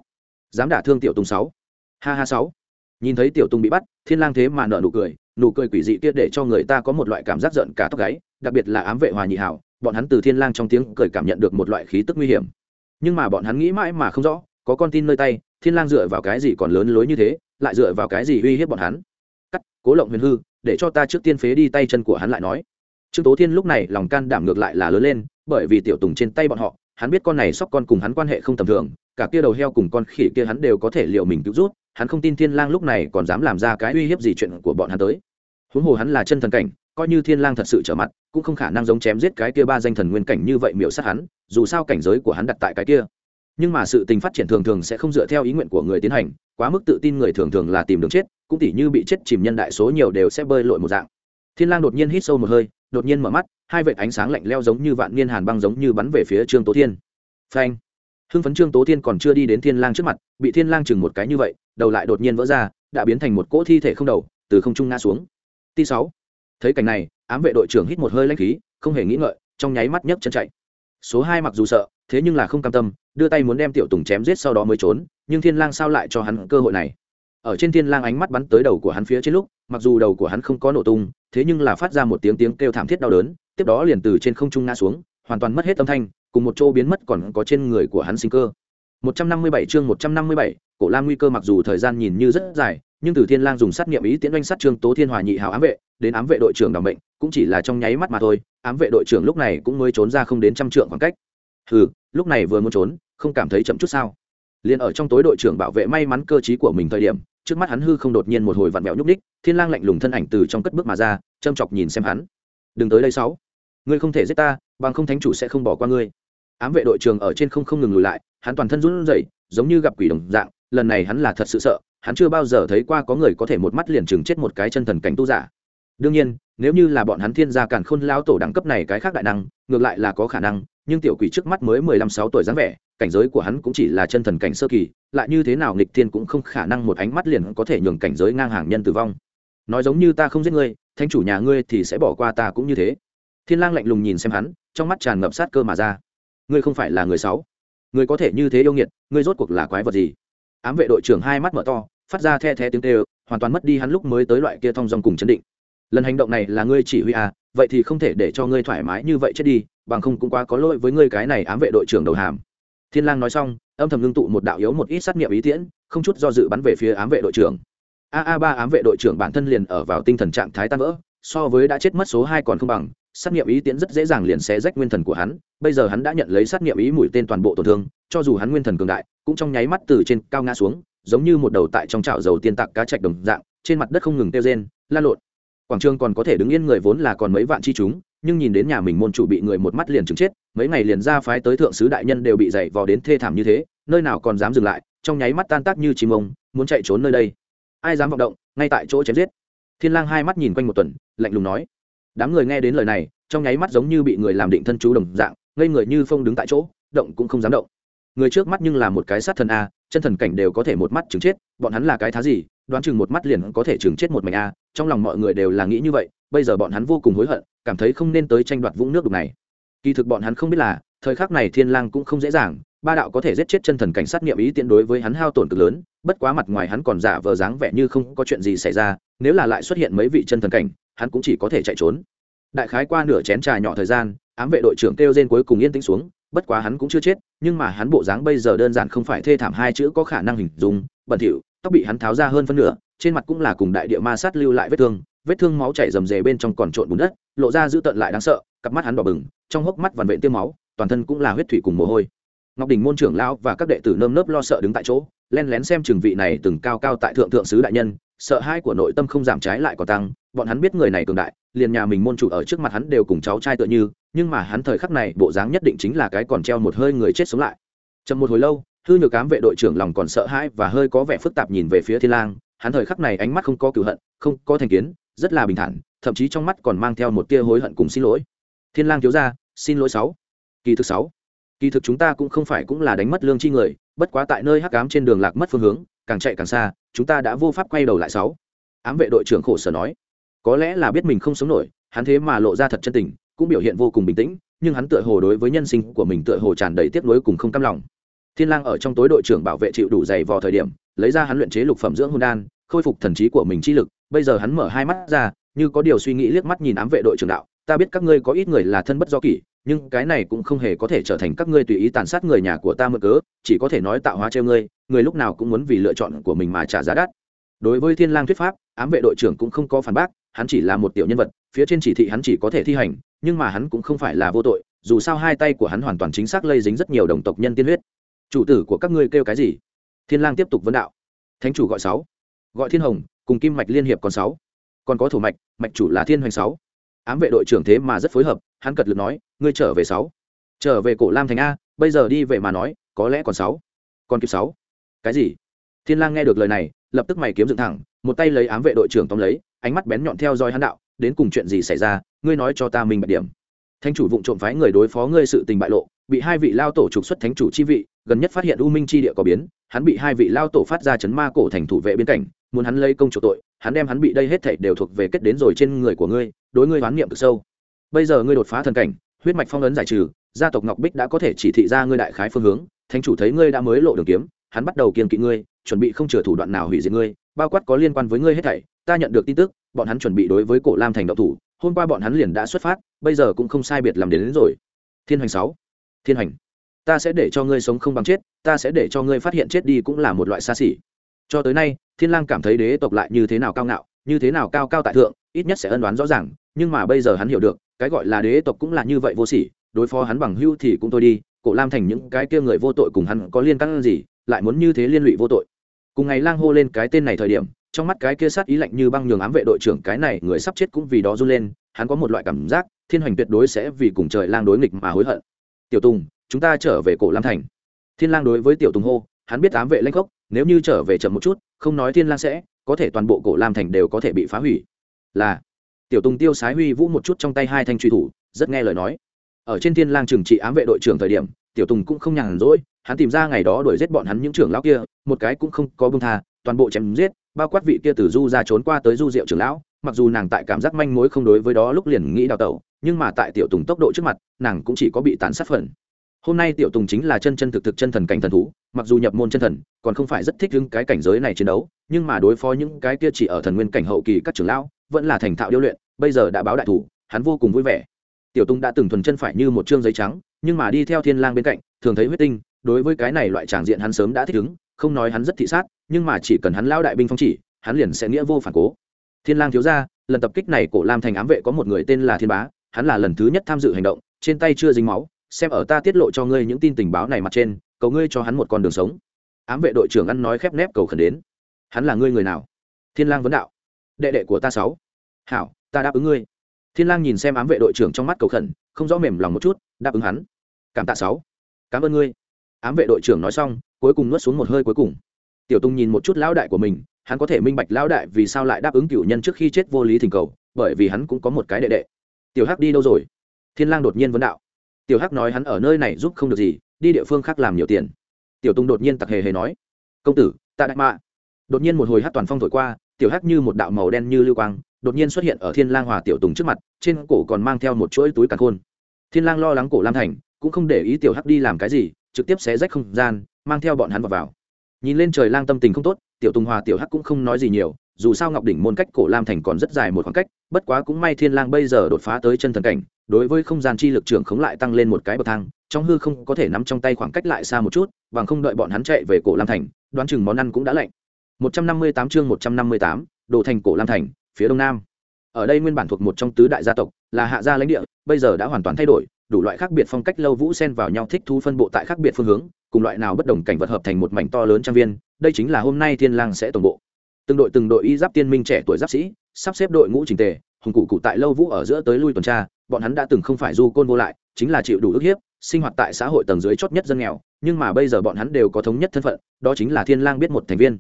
Dám đả thương tiểu tùng sáu. Ha ha sáu. Nhìn thấy tiểu tùng bị bắt, thiên lang thế mà nở nụ cười nụ cười quỷ dị kia để cho người ta có một loại cảm giác giận cả tóc gáy, đặc biệt là ám vệ hòa nhị hảo bọn hắn từ thiên lang trong tiếng cười cảm nhận được một loại khí tức nguy hiểm. Nhưng mà bọn hắn nghĩ mãi mà không rõ, có con tin nơi tay, thiên lang dựa vào cái gì còn lớn lối như thế, lại dựa vào cái gì uy hiếp bọn hắn? Cắt, cố lộng huyền hư, để cho ta trước tiên phế đi tay chân của hắn lại nói. Trương tố thiên lúc này lòng can đảm ngược lại là lớn lên, bởi vì tiểu tùng trên tay bọn họ, hắn biết con này sóc con cùng hắn quan hệ không tầm thường, cả kia đầu heo cùng con khỉ kia hắn đều có thể liệu mình cứu rút, hắn không tin thiên lang lúc này còn dám làm ra cái uy hiếp gì chuyện của bọn hắn tới. Huống hồ hắn là chân thần cảnh coi như thiên lang thật sự trở mặt, cũng không khả năng giống chém giết cái kia ba danh thần nguyên cảnh như vậy miểu sát hắn, dù sao cảnh giới của hắn đặt tại cái kia. Nhưng mà sự tình phát triển thường thường sẽ không dựa theo ý nguyện của người tiến hành, quá mức tự tin người thường thường là tìm đường chết, cũng tỉ như bị chết chìm nhân đại số nhiều đều sẽ bơi lội một dạng. Thiên lang đột nhiên hít sâu một hơi, đột nhiên mở mắt, hai vệt ánh sáng lạnh leo giống như vạn niên hàn băng giống như bắn về phía trương tố thiên. Phanh! Hưng phấn trương tố thiên còn chưa đi đến thiên lang trước mặt, bị thiên lang chừng một cái như vậy, đầu lại đột nhiên vỡ ra, đã biến thành một cỗ thi thể không đầu, từ không trung ngã xuống. T sáu! Thấy cảnh này, ám vệ đội trưởng hít một hơi lãnh khí, không hề nghĩ ngợi, trong nháy mắt nhấc chân chạy. Số hai mặc dù sợ, thế nhưng là không cam tâm, đưa tay muốn đem tiểu tùng chém giết sau đó mới trốn, nhưng thiên lang sao lại cho hắn cơ hội này? Ở trên thiên lang ánh mắt bắn tới đầu của hắn phía trên lúc, mặc dù đầu của hắn không có nổ tung, thế nhưng là phát ra một tiếng tiếng kêu thảm thiết đau đớn, tiếp đó liền từ trên không trung ngã xuống, hoàn toàn mất hết âm thanh, cùng một chỗ biến mất còn có trên người của hắn sinh cơ. 157 chương 157, cổ lam nguy cơ mặc dù thời gian nhìn như rất dài nhưng từ thiên lang dùng sát niệm ý tiến doanh sát trương tố thiên hòa nhị hảo ám vệ đến ám vệ đội trưởng đảm mệnh cũng chỉ là trong nháy mắt mà thôi ám vệ đội trưởng lúc này cũng mới trốn ra không đến trăm trượng khoảng cách. Hừ lúc này vừa muốn trốn không cảm thấy chậm chút sao? Liên ở trong tối đội trưởng bảo vệ may mắn cơ trí của mình thời điểm trước mắt hắn hư không đột nhiên một hồi vặn vẹo nhúc nhích, thiên lang lạnh lùng thân ảnh từ trong cất bước mà ra châm chọc nhìn xem hắn. Đừng tới đây sáu. Ngươi không thể giết ta bằng không thánh chủ sẽ không bỏ qua ngươi ám vệ đội trưởng ở trên không không ngừng lùi lại, hắn toàn thân run rẩy, giống như gặp quỷ đồng dạng, lần này hắn là thật sự sợ, hắn chưa bao giờ thấy qua có người có thể một mắt liền chừng chết một cái chân thần cảnh tu giả. Đương nhiên, nếu như là bọn hắn thiên gia càn khôn lao tổ đẳng cấp này cái khác đại năng, ngược lại là có khả năng, nhưng tiểu quỷ trước mắt mới mười lăm sáu tuổi dáng vẻ, cảnh giới của hắn cũng chỉ là chân thần cảnh sơ kỳ, lại như thế nào nghịch thiên cũng không khả năng một ánh mắt liền có thể nhường cảnh giới ngang hàng nhân tử vong. Nói giống như ta không giết ngươi thanh chủ nhà ngươi thì sẽ bỏ qua ta cũng như thế. Thiên lang lạnh lùng nhìn xem hắn, trong mắt tràn ngập sát cơ mà ra ngươi không phải là người xấu ngươi có thể như thế yêu nghiệt, ngươi rốt cuộc là quái vật gì? Ám vệ đội trưởng hai mắt mở to, phát ra the thé tiếng tê hoàn toàn mất đi hắn lúc mới tới loại kia thong dong cùng chấn định. Lần hành động này là ngươi chỉ huy à vậy thì không thể để cho ngươi thoải mái như vậy chết đi, bằng không cũng quá có lỗi với ngươi cái này ám vệ đội trưởng đầu hàm. Thiên lang nói xong, âm thầm ngưng tụ một đạo yếu một ít sát nghiệm ý tiễn, không chút do dự bắn về phía ám vệ đội trưởng. A a ba ám vệ đội trưởng bản thân liền ở vào tinh thần trạng thái tan vỡ so với đã chết mất số hai còn không bằng, sát nghiệm ý tiễn rất dễ dàng liền xé rách nguyên thần của hắn, bây giờ hắn đã nhận lấy sát nghiệm ý mũi tên toàn bộ tổn thương, cho dù hắn nguyên thần cường đại, cũng trong nháy mắt từ trên cao ngã xuống, giống như một đầu tại trong chảo dầu tiên tạc cá chạch đồng dạng, trên mặt đất không ngừng tiêu rên, la lộn. Quảng trường còn có thể đứng yên người vốn là còn mấy vạn chi chúng, nhưng nhìn đến nhà mình môn chủ bị người một mắt liền chứng chết, mấy ngày liền ra phái tới thượng sứ đại nhân đều bị dày vò đến thê thảm như thế, nơi nào còn dám dừng lại, trong nháy mắt tan tác như chim ông, muốn chạy trốn nơi đây. Ai dám vọng động, ngay tại chỗ chém giết thiên lang hai mắt nhìn quanh một tuần, lạnh lùng nói, đám người nghe đến lời này, trong nháy mắt giống như bị người làm định thân chú đồng dạng, ngây người như phong đứng tại chỗ, động cũng không dám động. Người trước mắt nhưng là một cái sát thần a, chân thần cảnh đều có thể một mắt chứng chết, bọn hắn là cái thá gì, đoán chừng một mắt liền có thể chứng chết một mình a, trong lòng mọi người đều là nghĩ như vậy, bây giờ bọn hắn vô cùng hối hận, cảm thấy không nên tới tranh đoạt vũng nước đục này. Kỳ thực bọn hắn không biết là, thời khắc này thiên lang cũng không dễ dàng, ba đạo có thể giết chết chân thần cảnh sát nghiệm ý tiện đối với hắn hao tổn cực lớn, bất quá mặt ngoài hắn còn giả vờ dáng vẻ như không có chuyện gì xảy ra nếu là lại xuất hiện mấy vị chân thần cảnh, hắn cũng chỉ có thể chạy trốn. Đại khái qua nửa chén trà nhỏ thời gian, ám vệ đội trưởng kêu rên cuối cùng yên tĩnh xuống, bất quá hắn cũng chưa chết, nhưng mà hắn bộ dáng bây giờ đơn giản không phải thê thảm hai chữ có khả năng hình dung, bẩn thỉu, tóc bị hắn tháo ra hơn phân nửa, trên mặt cũng là cùng đại địa ma sát lưu lại vết thương vết thương máu chảy rầm rề bên trong còn trộn bùn đất, lộ ra dữ tợn lại đáng sợ, cặp mắt hắn đỏ bừng, trong hốc mắt vằn vện tiêm máu, toàn thân cũng là huyết thủy cùng mồ hôi. Ngọc đình môn trưởng lão và các đệ tử nơm nớp lo sợ đứng tại chỗ, len lén xem trường vị này từng cao cao tại thượng thượng sứ đại nhân sợ hai của nội tâm không giảm trái lại còn tăng, bọn hắn biết người này cường đại, liền nhà mình môn chủ ở trước mặt hắn đều cùng cháu trai tựa như, nhưng mà hắn thời khắc này, bộ dáng nhất định chính là cái còn treo một hơi người chết sống lại. Chậm một hồi lâu, hư nhược cám vệ đội trưởng lòng còn sợ hãi và hơi có vẻ phức tạp nhìn về phía thiên lang, hắn thời khắc này ánh mắt không có cửu hận, không có thành kiến, rất là bình thản, thậm chí trong mắt còn mang theo một tia hối hận cùng xin lỗi. Thiên lang thiếu gia, xin lỗi sáu. Kỳ thực sáu. Kỳ thực chúng ta cũng không phải cũng là đánh mất lương chi người, bất quá tại nơi hắc ám trên đường lạc mất phương hướng càng chạy càng xa, chúng ta đã vô pháp quay đầu lại sáu. Ám vệ đội trưởng khổ sở nói. Có lẽ là biết mình không sống nổi, hắn thế mà lộ ra thật chân tình, cũng biểu hiện vô cùng bình tĩnh, nhưng hắn tựa hồ đối với nhân sinh của mình tựa hồ tràn đầy tiếc nuối cùng không cam lòng. Thiên lang ở trong tối đội trưởng bảo vệ chịu đủ dày vò thời điểm, lấy ra hắn luyện chế lục phẩm dưỡng hồn đan, khôi phục thần trí của mình chi lực, bây giờ hắn mở hai mắt ra, như có điều suy nghĩ liếc mắt nhìn ám vệ đội trưởng đạo, ta biết các ngươi có ít người là thân bất do kỷ, nhưng cái này cũng không hề có thể trở thành các ngươi tùy ý tàn sát người nhà của ta mượn cớ chỉ có thể nói tạo hóa treo ngươi người lúc nào cũng muốn vì lựa chọn của mình mà trả giá đắt. Đối với thiên lang thuyết pháp, ám vệ đội trưởng cũng không có phản bác, hắn chỉ là một tiểu nhân vật, phía trên chỉ thị hắn chỉ có thể thi hành, nhưng mà hắn cũng không phải là vô tội, dù sao hai tay của hắn hoàn toàn chính xác lây dính rất nhiều đồng tộc nhân tiên huyết. Chủ tử của các ngươi kêu cái gì? Thiên lang tiếp tục vấn đạo. Thánh chủ gọi sáu. Gọi thiên hồng, cùng kim mạch liên hiệp còn sáu. Còn có thủ mạch mạch chủ là thiên hoành sáu. Ám vệ đội trưởng thế mà rất phối hợp, hắn cật lực nói, ngươi trở về sáu. Trở về cổ lam thành a, bây giờ đi về mà nói có lẽ còn sáu. Còn kịp sáu. Cái gì? Thiên lang nghe được lời này, lập tức mày kiếm dựng thẳng, một tay lấy ám vệ đội trưởng tóm lấy, ánh mắt bén nhọn theo dõi hắn đạo, đến cùng chuyện gì xảy ra, ngươi nói cho ta mình bạch điểm. Thánh chủ vụng trộm phái người đối phó ngươi sự tình bại lộ, bị hai vị lao tổ trục xuất thánh chủ chi vị, gần nhất phát hiện u minh chi địa có biến, hắn bị hai vị lao tổ phát ra chấn ma cổ thành thủ vệ biên cảnh, muốn hắn lấy công chủ tội, hắn đem hắn bị đây hết thảy đều thuộc về kết đến rồi trên người của ngươi, đối ngươi hoán niệm cực sâu. Bây giờ ngươi đột phá thần cảnh, huyết mạch phong ấn giải trừ gia tộc ngọc bích đã có thể chỉ thị ra ngươi đại khái phương hướng thánh chủ thấy ngươi đã mới lộ đường kiếm hắn bắt đầu kiên kỵ ngươi chuẩn bị không chừa thủ đoạn nào hủy diệt ngươi bao quát có liên quan với ngươi hết thảy ta nhận được tin tức bọn hắn chuẩn bị đối với cổ lam thành độc thủ hôm qua bọn hắn liền đã xuất phát bây giờ cũng không sai biệt làm đến, đến rồi. Thiên hành sáu thiên hành ta sẽ để cho ngươi sống không bằng chết ta sẽ để cho ngươi phát hiện chết đi cũng là một loại xa xỉ. Cho tới nay thiên lang cảm thấy đế tộc lại như thế nào cao ngạo như thế nào cao cao tại thượng ít nhất sẽ ân đoán rõ ràng nhưng mà bây giờ hắn hiểu được cái gọi là đế tộc cũng là như vậy vô sỉ đối phó hắn bằng hưu thì cũng thôi đi, cổ lam thành những cái kia người vô tội cùng hắn có liên căn gì, lại muốn như thế liên lụy vô tội. Cùng ngày lang hô lên cái tên này thời điểm, trong mắt cái kia sát ý lạnh như băng nhường ám vệ đội trưởng cái này người sắp chết cũng vì đó run lên, hắn có một loại cảm giác, thiên hoành tuyệt đối sẽ vì cùng trời lang đối nghịch mà hối hận. Tiểu tùng, chúng ta trở về cổ lam thành. Thiên lang đối với tiểu tùng hô, hắn biết ám vệ lanh gốc nếu như trở về chậm một chút, không nói thiên lang sẽ, có thể toàn bộ cổ lam thành đều có thể bị phá hủy. Là, tiểu tùng tiêu sái huy vũ một chút trong tay hai thanh truy thủ, rất nghe lời nói ở trên thiên lang trừng trị ám vệ đội trưởng thời điểm, tiểu tùng cũng không nhàn rỗi, hắn tìm ra ngày đó đuổi giết bọn hắn những trưởng lão kia, một cái cũng không có bông tha, toàn bộ chém giết, bao quát vị kia từ du ra trốn qua tới du diệu trưởng lão, mặc dù nàng tại cảm giác manh mối không đối với đó lúc liền nghĩ đào tẩu, nhưng mà tại tiểu tùng tốc độ trước mặt, nàng cũng chỉ có bị tán sát phần. Hôm nay tiểu tùng chính là chân chân thực thực chân thần cảnh thần thú, mặc dù nhập môn chân thần, còn không phải rất thích đứng cái cảnh giới này chiến đấu, nhưng mà đối phó những cái kia chỉ ở thần nguyên cảnh hậu kỳ các trưởng lão, vẫn là thành thạo điêu luyện, bây giờ đã báo đại thủ, hắn vô cùng vui vẻ tiểu Tung đã từng thuần chân phải như một chương giấy trắng, nhưng mà đi theo thiên lang bên cạnh, thường thấy huyết tinh, đối với cái này loại tràng diện hắn sớm đã thích ứng, không nói hắn rất thị sát, nhưng mà chỉ cần hắn lao đại binh phong chỉ, hắn liền sẽ nghĩa vô phản cố. Thiên lang thiếu gia, lần tập kích này cổ lam thành ám vệ có một người tên là thiên bá, hắn là lần thứ nhất tham dự hành động, trên tay chưa dính máu, xem ở ta tiết lộ cho ngươi những tin tình báo này mặt trên, cầu ngươi cho hắn một con đường sống. Ám vệ đội trưởng ăn nói khép nép cầu khẩn đến. Hắn là ngươi người nào? Thiên lang vấn đạo. Đệ đệ của ta sáu. Hảo, ta đáp ứng ngươi thiên lang nhìn xem ám vệ đội trưởng trong mắt cầu khẩn, không rõ mềm lòng một chút, đáp ứng hắn. Cảm tạ sáu. Cảm ơn ngươi. Ám vệ đội trưởng nói xong, cuối cùng nuốt xuống một hơi cuối cùng. Tiểu tung nhìn một chút lão đại của mình, hắn có thể minh bạch lão đại vì sao lại đáp ứng cựu nhân trước khi chết vô lý thỉnh cầu, bởi vì hắn cũng có một cái đệ đệ. Tiểu hắc đi đâu rồi? Thiên lang đột nhiên vấn đạo. Tiểu hắc nói hắn ở nơi này giúp không được gì, đi địa phương khác làm nhiều tiền. Tiểu tung đột nhiên tặc hề hề nói. Công tử, ta đại mạ. Đột nhiên một hồi hát toàn phong thổi qua, tiểu hắc như một đạo màu đen như lưu quang đột nhiên xuất hiện ở thiên lang hòa tiểu tùng trước mặt trên cổ còn mang theo một chuỗi túi càn khôn. Thiên lang lo lắng cổ lam thành cũng không để ý tiểu hắc đi làm cái gì trực tiếp xé rách không gian mang theo bọn hắn vào vào. Nhìn lên trời lang tâm tình không tốt tiểu tùng hòa tiểu hắc cũng không nói gì nhiều dù sao ngọc đỉnh môn cách cổ lam thành còn rất dài một khoảng cách bất quá cũng may thiên lang bây giờ đột phá tới chân thần cảnh đối với không gian chi lực trưởng khống lại tăng lên một cái bậc thang trong hư không có thể nắm trong tay khoảng cách lại xa một chút bằng không đợi bọn hắn chạy về cổ lam thành đoán chừng món ăn cũng đã lạnh. 158 chương 158, đồ thành cổ lam thành phía đông nam. Ở đây nguyên bản thuộc một trong tứ đại gia tộc, là hạ gia lãnh địa, bây giờ đã hoàn toàn thay đổi, đủ loại khác biệt phong cách lâu vũ xen vào nhau thích thu phân bộ tại khác biệt phương hướng, cùng loại nào bất đồng cảnh vật hợp thành một mảnh to lớn trang viên, đây chính là hôm nay thiên lang sẽ tổng bộ. Từng đội từng đội y giáp tiên minh trẻ tuổi giáp sĩ, sắp xếp đội ngũ trình tề, hùng cụ cụ tại lâu vũ ở giữa tới lui tuần tra, bọn hắn đã từng không phải du côn vô lại, chính là chịu đủ ức hiếp, sinh hoạt tại xã hội tầng dưới chót nhất dân nghèo, nhưng mà bây giờ bọn hắn đều có thống nhất thân phận, đó chính là thiên lang biết một thành viên.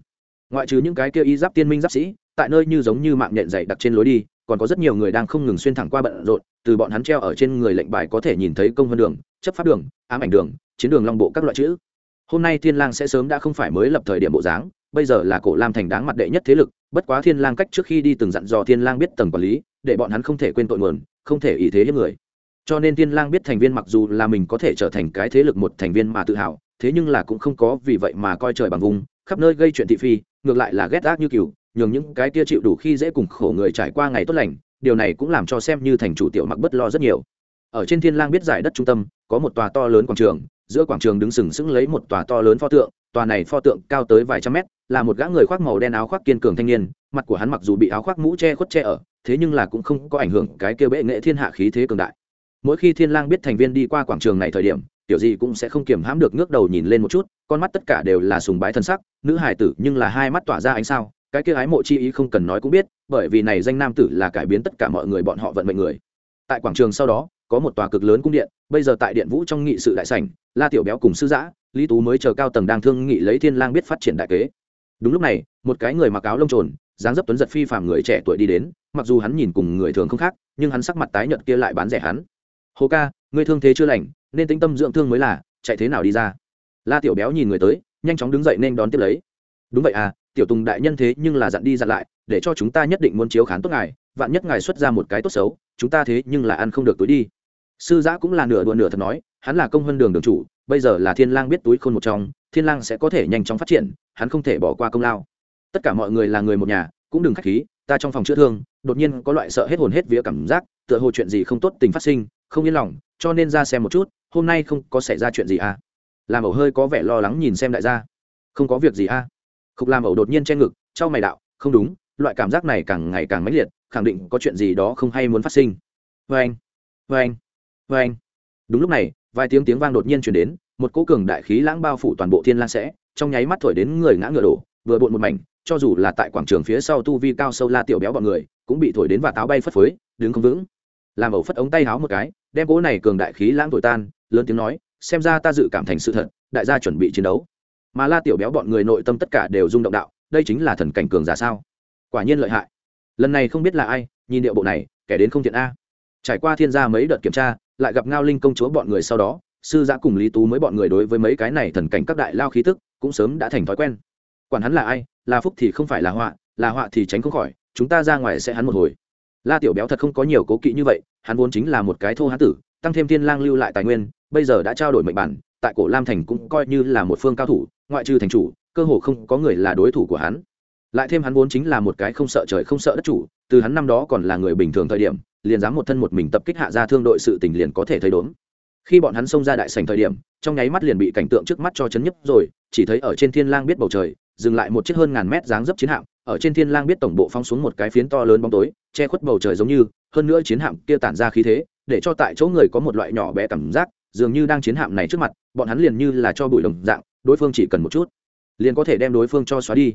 Ngoại trừ những cái kia y giáp tiên minh giáp sĩ tại nơi như giống như mạng nhện dày đặc trên lối đi, còn có rất nhiều người đang không ngừng xuyên thẳng qua bận rộn, từ bọn hắn treo ở trên người lệnh bài có thể nhìn thấy công hơn đường, chấp pháp đường, ám ảnh đường, chiến đường long bộ các loại chữ. Hôm nay thiên lang sẽ sớm đã không phải mới lập thời điểm bộ dáng, bây giờ là cổ lam thành đáng mặt đệ nhất thế lực, bất quá thiên lang cách trước khi đi từng dặn dò thiên lang biết tầng quản lý, để bọn hắn không thể quên tội nguồn, không thể ý thế hiếp người. Cho nên thiên lang biết thành viên mặc dù là mình có thể trở thành cái thế lực một thành viên mà tự hào, thế nhưng là cũng không có vì vậy mà coi trời bằng vùng, khắp nơi gây chuyện thị phi, ngược lại là ghét ác như cừu nhường những cái kia chịu đủ khi dễ cùng khổ người trải qua ngày tốt lành, điều này cũng làm cho xem như thành chủ tiểu mặc bất lo rất nhiều. Ở trên thiên lang biết giải đất trung tâm, có một tòa to lớn quảng trường, giữa quảng trường đứng sừng sững lấy một tòa to lớn pho tượng, tòa này pho tượng cao tới vài trăm mét, là một gã người khoác màu đen áo khoác kiên cường thanh niên, mặt của hắn mặc dù bị áo khoác mũ che khuất che ở, thế nhưng là cũng không có ảnh hưởng cái kia bệ nghệ thiên hạ khí thế cường đại. Mỗi khi thiên lang biết thành viên đi qua quảng trường này thời điểm, tiểu gì cũng sẽ không kiềm hãm được ngước đầu nhìn lên một chút, con mắt tất cả đều là sùng bái thân sắc, nữ hải tử nhưng là hai mắt tỏa ra ánh sao cái kia ái mộ chi ý không cần nói cũng biết, bởi vì này danh nam tử là cải biến tất cả mọi người bọn họ vận mệnh người. Tại quảng trường sau đó, có một tòa cực lớn cung điện, bây giờ tại điện vũ trong nghị sự đại sảnh, la tiểu béo cùng sư giã, lý tú mới chờ cao tầng đang thương nghị lấy thiên lang biết phát triển đại kế. Đúng lúc này, một cái người mặc áo lông trồn, dáng dấp tuấn giật phi phàm người trẻ tuổi đi đến, mặc dù hắn nhìn cùng người thường không khác, nhưng hắn sắc mặt tái nhợt kia lại bán rẻ hắn. Hồ ca, ngươi thương thế chưa lành, nên tĩnh tâm dưỡng thương mới là, chạy thế nào đi ra? La tiểu béo nhìn người tới, nhanh chóng đứng dậy nên đón tiếp lấy. Đúng vậy à tiểu tùng đại nhân thế nhưng là dặn đi dặn lại, để cho chúng ta nhất định muốn chiếu khán tốt ngài, vạn nhất ngài xuất ra một cái tốt xấu, chúng ta thế nhưng là ăn không được túi đi. Sư giã cũng là nửa đùa nửa thật nói, hắn là công hơn đường đường chủ, bây giờ là thiên lang biết túi khôn một trong, thiên lang sẽ có thể nhanh chóng phát triển, hắn không thể bỏ qua công lao. Tất cả mọi người là người một nhà, cũng đừng khách khí, ta trong phòng chữa thương, đột nhiên có loại sợ hết hồn hết vía cảm giác, tựa hồ chuyện gì không tốt tình phát sinh, không yên lòng, cho nên ra xem một chút, hôm nay không có xảy ra chuyện gì à? Làm ẩu hơi có vẻ lo lắng nhìn xem đại gia. Không có việc gì à? Khục làm ẩu đột nhiên che ngực trao mày đạo, không đúng, loại cảm giác này càng ngày càng mãnh liệt, khẳng định có chuyện gì đó không hay muốn phát sinh. Vê anh vê anh vê anh đúng lúc này, vài tiếng tiếng vang đột nhiên chuyển đến, một cỗ cường đại khí lãng bao phủ toàn bộ thiên Lan sẽ, trong nháy mắt thổi đến người ngã ngựa đổ, vừa bộn một mảnh, cho dù là tại quảng trường phía sau tu vi cao sâu la tiểu béo bọn người, cũng bị thổi đến và táo bay phất phới, đứng không vững. Làm ẩu phất ống tay háo một cái, đem cỗ này cường đại khí lãng thổi tan, lớn tiếng nói, xem ra ta dự cảm thành sự thật, đại gia chuẩn bị chiến đấu mà la tiểu béo bọn người nội tâm tất cả đều rung động đạo, đây chính là thần cảnh cường giả sao? Quả nhiên lợi hại. Lần này không biết là ai, nhìn điệu bộ này, kẻ đến không thiện a. Trải qua thiên gia mấy đợt kiểm tra, lại gặp ngao linh công chúa bọn người sau đó, sư giã cùng lý tú mới bọn người đối với mấy cái này thần cảnh các đại lao khí tức, cũng sớm đã thành thói quen. Quản hắn là ai là phúc thì không phải là họa là họa thì tránh không khỏi, chúng ta ra ngoài sẽ hắn một hồi. La tiểu béo thật không có nhiều cố kỵ như vậy, hắn vốn chính là một cái thô hán tử, tăng thêm thiên lang lưu lại tài nguyên, bây giờ đã trao đổi mệnh bản tại cổ lam thành cũng coi như là một phương cao thủ, ngoại trừ thành chủ, cơ hồ không có người là đối thủ của hắn. Lại thêm hắn vốn chính là một cái không sợ trời không sợ đất chủ, từ hắn năm đó còn là người bình thường thời điểm, liền dám một thân một mình tập kích hạ ra thương đội sự tình liền có thể thấy đốn. Khi bọn hắn xông ra đại sành thời điểm, trong nháy mắt liền bị cảnh tượng trước mắt cho chấn nhấp rồi, chỉ thấy ở trên thiên lang biết bầu trời, dừng lại một chiếc hơn ngàn mét dáng dấp chiến hạm, ở trên thiên lang biết tổng bộ phóng xuống một cái phiến to lớn bóng tối, che khuất bầu trời giống như, hơn nữa chiến hạm kia tản ra khí thế, để cho tại chỗ người có một loại nhỏ bé cảm giác dường như đang chiến hạm này trước mặt, bọn hắn liền như là cho bụi đồng dạng, đối phương chỉ cần một chút, liền có thể đem đối phương cho xóa đi.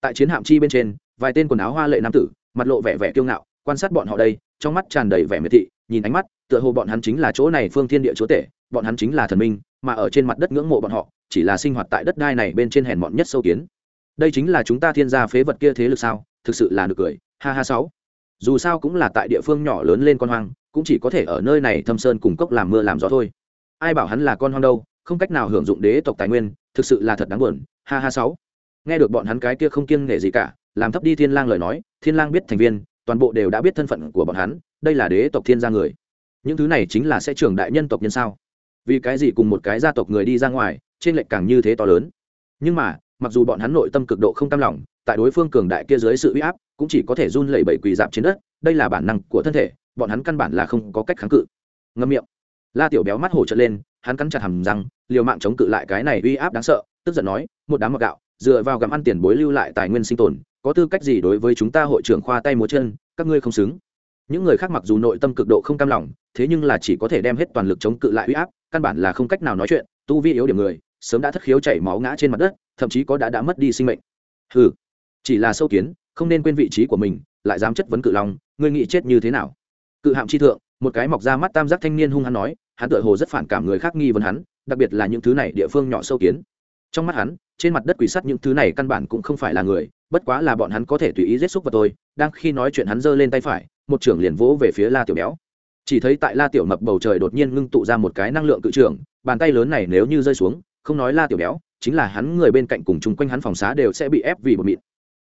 Tại chiến hạm chi bên trên, vài tên quần áo hoa lệ nam tử, mặt lộ vẻ vẻ kiêu ngạo, quan sát bọn họ đây, trong mắt tràn đầy vẻ miệt thị, nhìn ánh mắt, tựa hồ bọn hắn chính là chỗ này phương thiên địa chúa tể, bọn hắn chính là thần minh, mà ở trên mặt đất ngưỡng mộ bọn họ, chỉ là sinh hoạt tại đất đai này bên trên hèn mọn nhất sâu kiến. Đây chính là chúng ta thiên gia phế vật kia thế lực sao? Thực sự là được cười. Ha ha sáu. Dù sao cũng là tại địa phương nhỏ lớn lên con hoang, cũng chỉ có thể ở nơi này thâm sơn cùng cốc làm mưa làm gió thôi ai bảo hắn là con hoang đâu, không cách nào hưởng dụng đế tộc tài nguyên, thực sự là thật đáng buồn, ha ha sáu. Nghe được bọn hắn cái kia không kiêng nể gì cả, làm thấp đi thiên lang lời nói, thiên lang biết thành viên, toàn bộ đều đã biết thân phận của bọn hắn, đây là đế tộc thiên gia người. Những thứ này chính là sẽ trưởng đại nhân tộc nhân sao? Vì cái gì cùng một cái gia tộc người đi ra ngoài, trên lệnh càng như thế to lớn? Nhưng mà, mặc dù bọn hắn nội tâm cực độ không tam lòng, tại đối phương cường đại kia dưới sự uy áp, cũng chỉ có thể run lẩy bẩy quỳ dạp trên đất, đây là bản năng của thân thể, bọn hắn căn bản là không có cách kháng cự. Ngâm miệng la tiểu béo mắt hổ trợn lên hắn cắn chặt hầm răng liều mạng chống cự lại cái này uy áp đáng sợ tức giận nói một đám mặc gạo dựa vào gặm ăn tiền bối lưu lại tài nguyên sinh tồn có tư cách gì đối với chúng ta hội trưởng khoa tay múa chân các ngươi không xứng? Những người khác mặc dù nội tâm cực độ không cam lòng thế nhưng là chỉ có thể đem hết toàn lực chống cự lại uy áp căn bản là không cách nào nói chuyện tu vi yếu điểm người sớm đã thất khiếu chảy máu ngã trên mặt đất thậm chí có đã đã mất đi sinh mệnh. Hừ, chỉ là sâu kiến không nên quên vị trí của mình lại dám chất vấn cự long ngươi nghĩ chết như thế nào? Cự hạm chi thượng một cái mọc ra mắt tam giác thanh niên hung hăng nói hắn tựa hồ rất phản cảm người khác nghi vấn hắn, đặc biệt là những thứ này địa phương nhỏ sâu kiến. Trong mắt hắn, trên mặt đất quỷ sắt những thứ này căn bản cũng không phải là người, bất quá là bọn hắn có thể tùy ý giết xúc vào tôi đang khi nói chuyện hắn giơ lên tay phải, một trưởng liền vỗ về phía la tiểu béo. Chỉ thấy tại la tiểu mập bầu trời đột nhiên ngưng tụ ra một cái năng lượng cự trưởng, bàn tay lớn này nếu như rơi xuống, không nói la tiểu béo, chính là hắn người bên cạnh cùng chung quanh hắn phòng xá đều sẽ bị ép vì một mịn.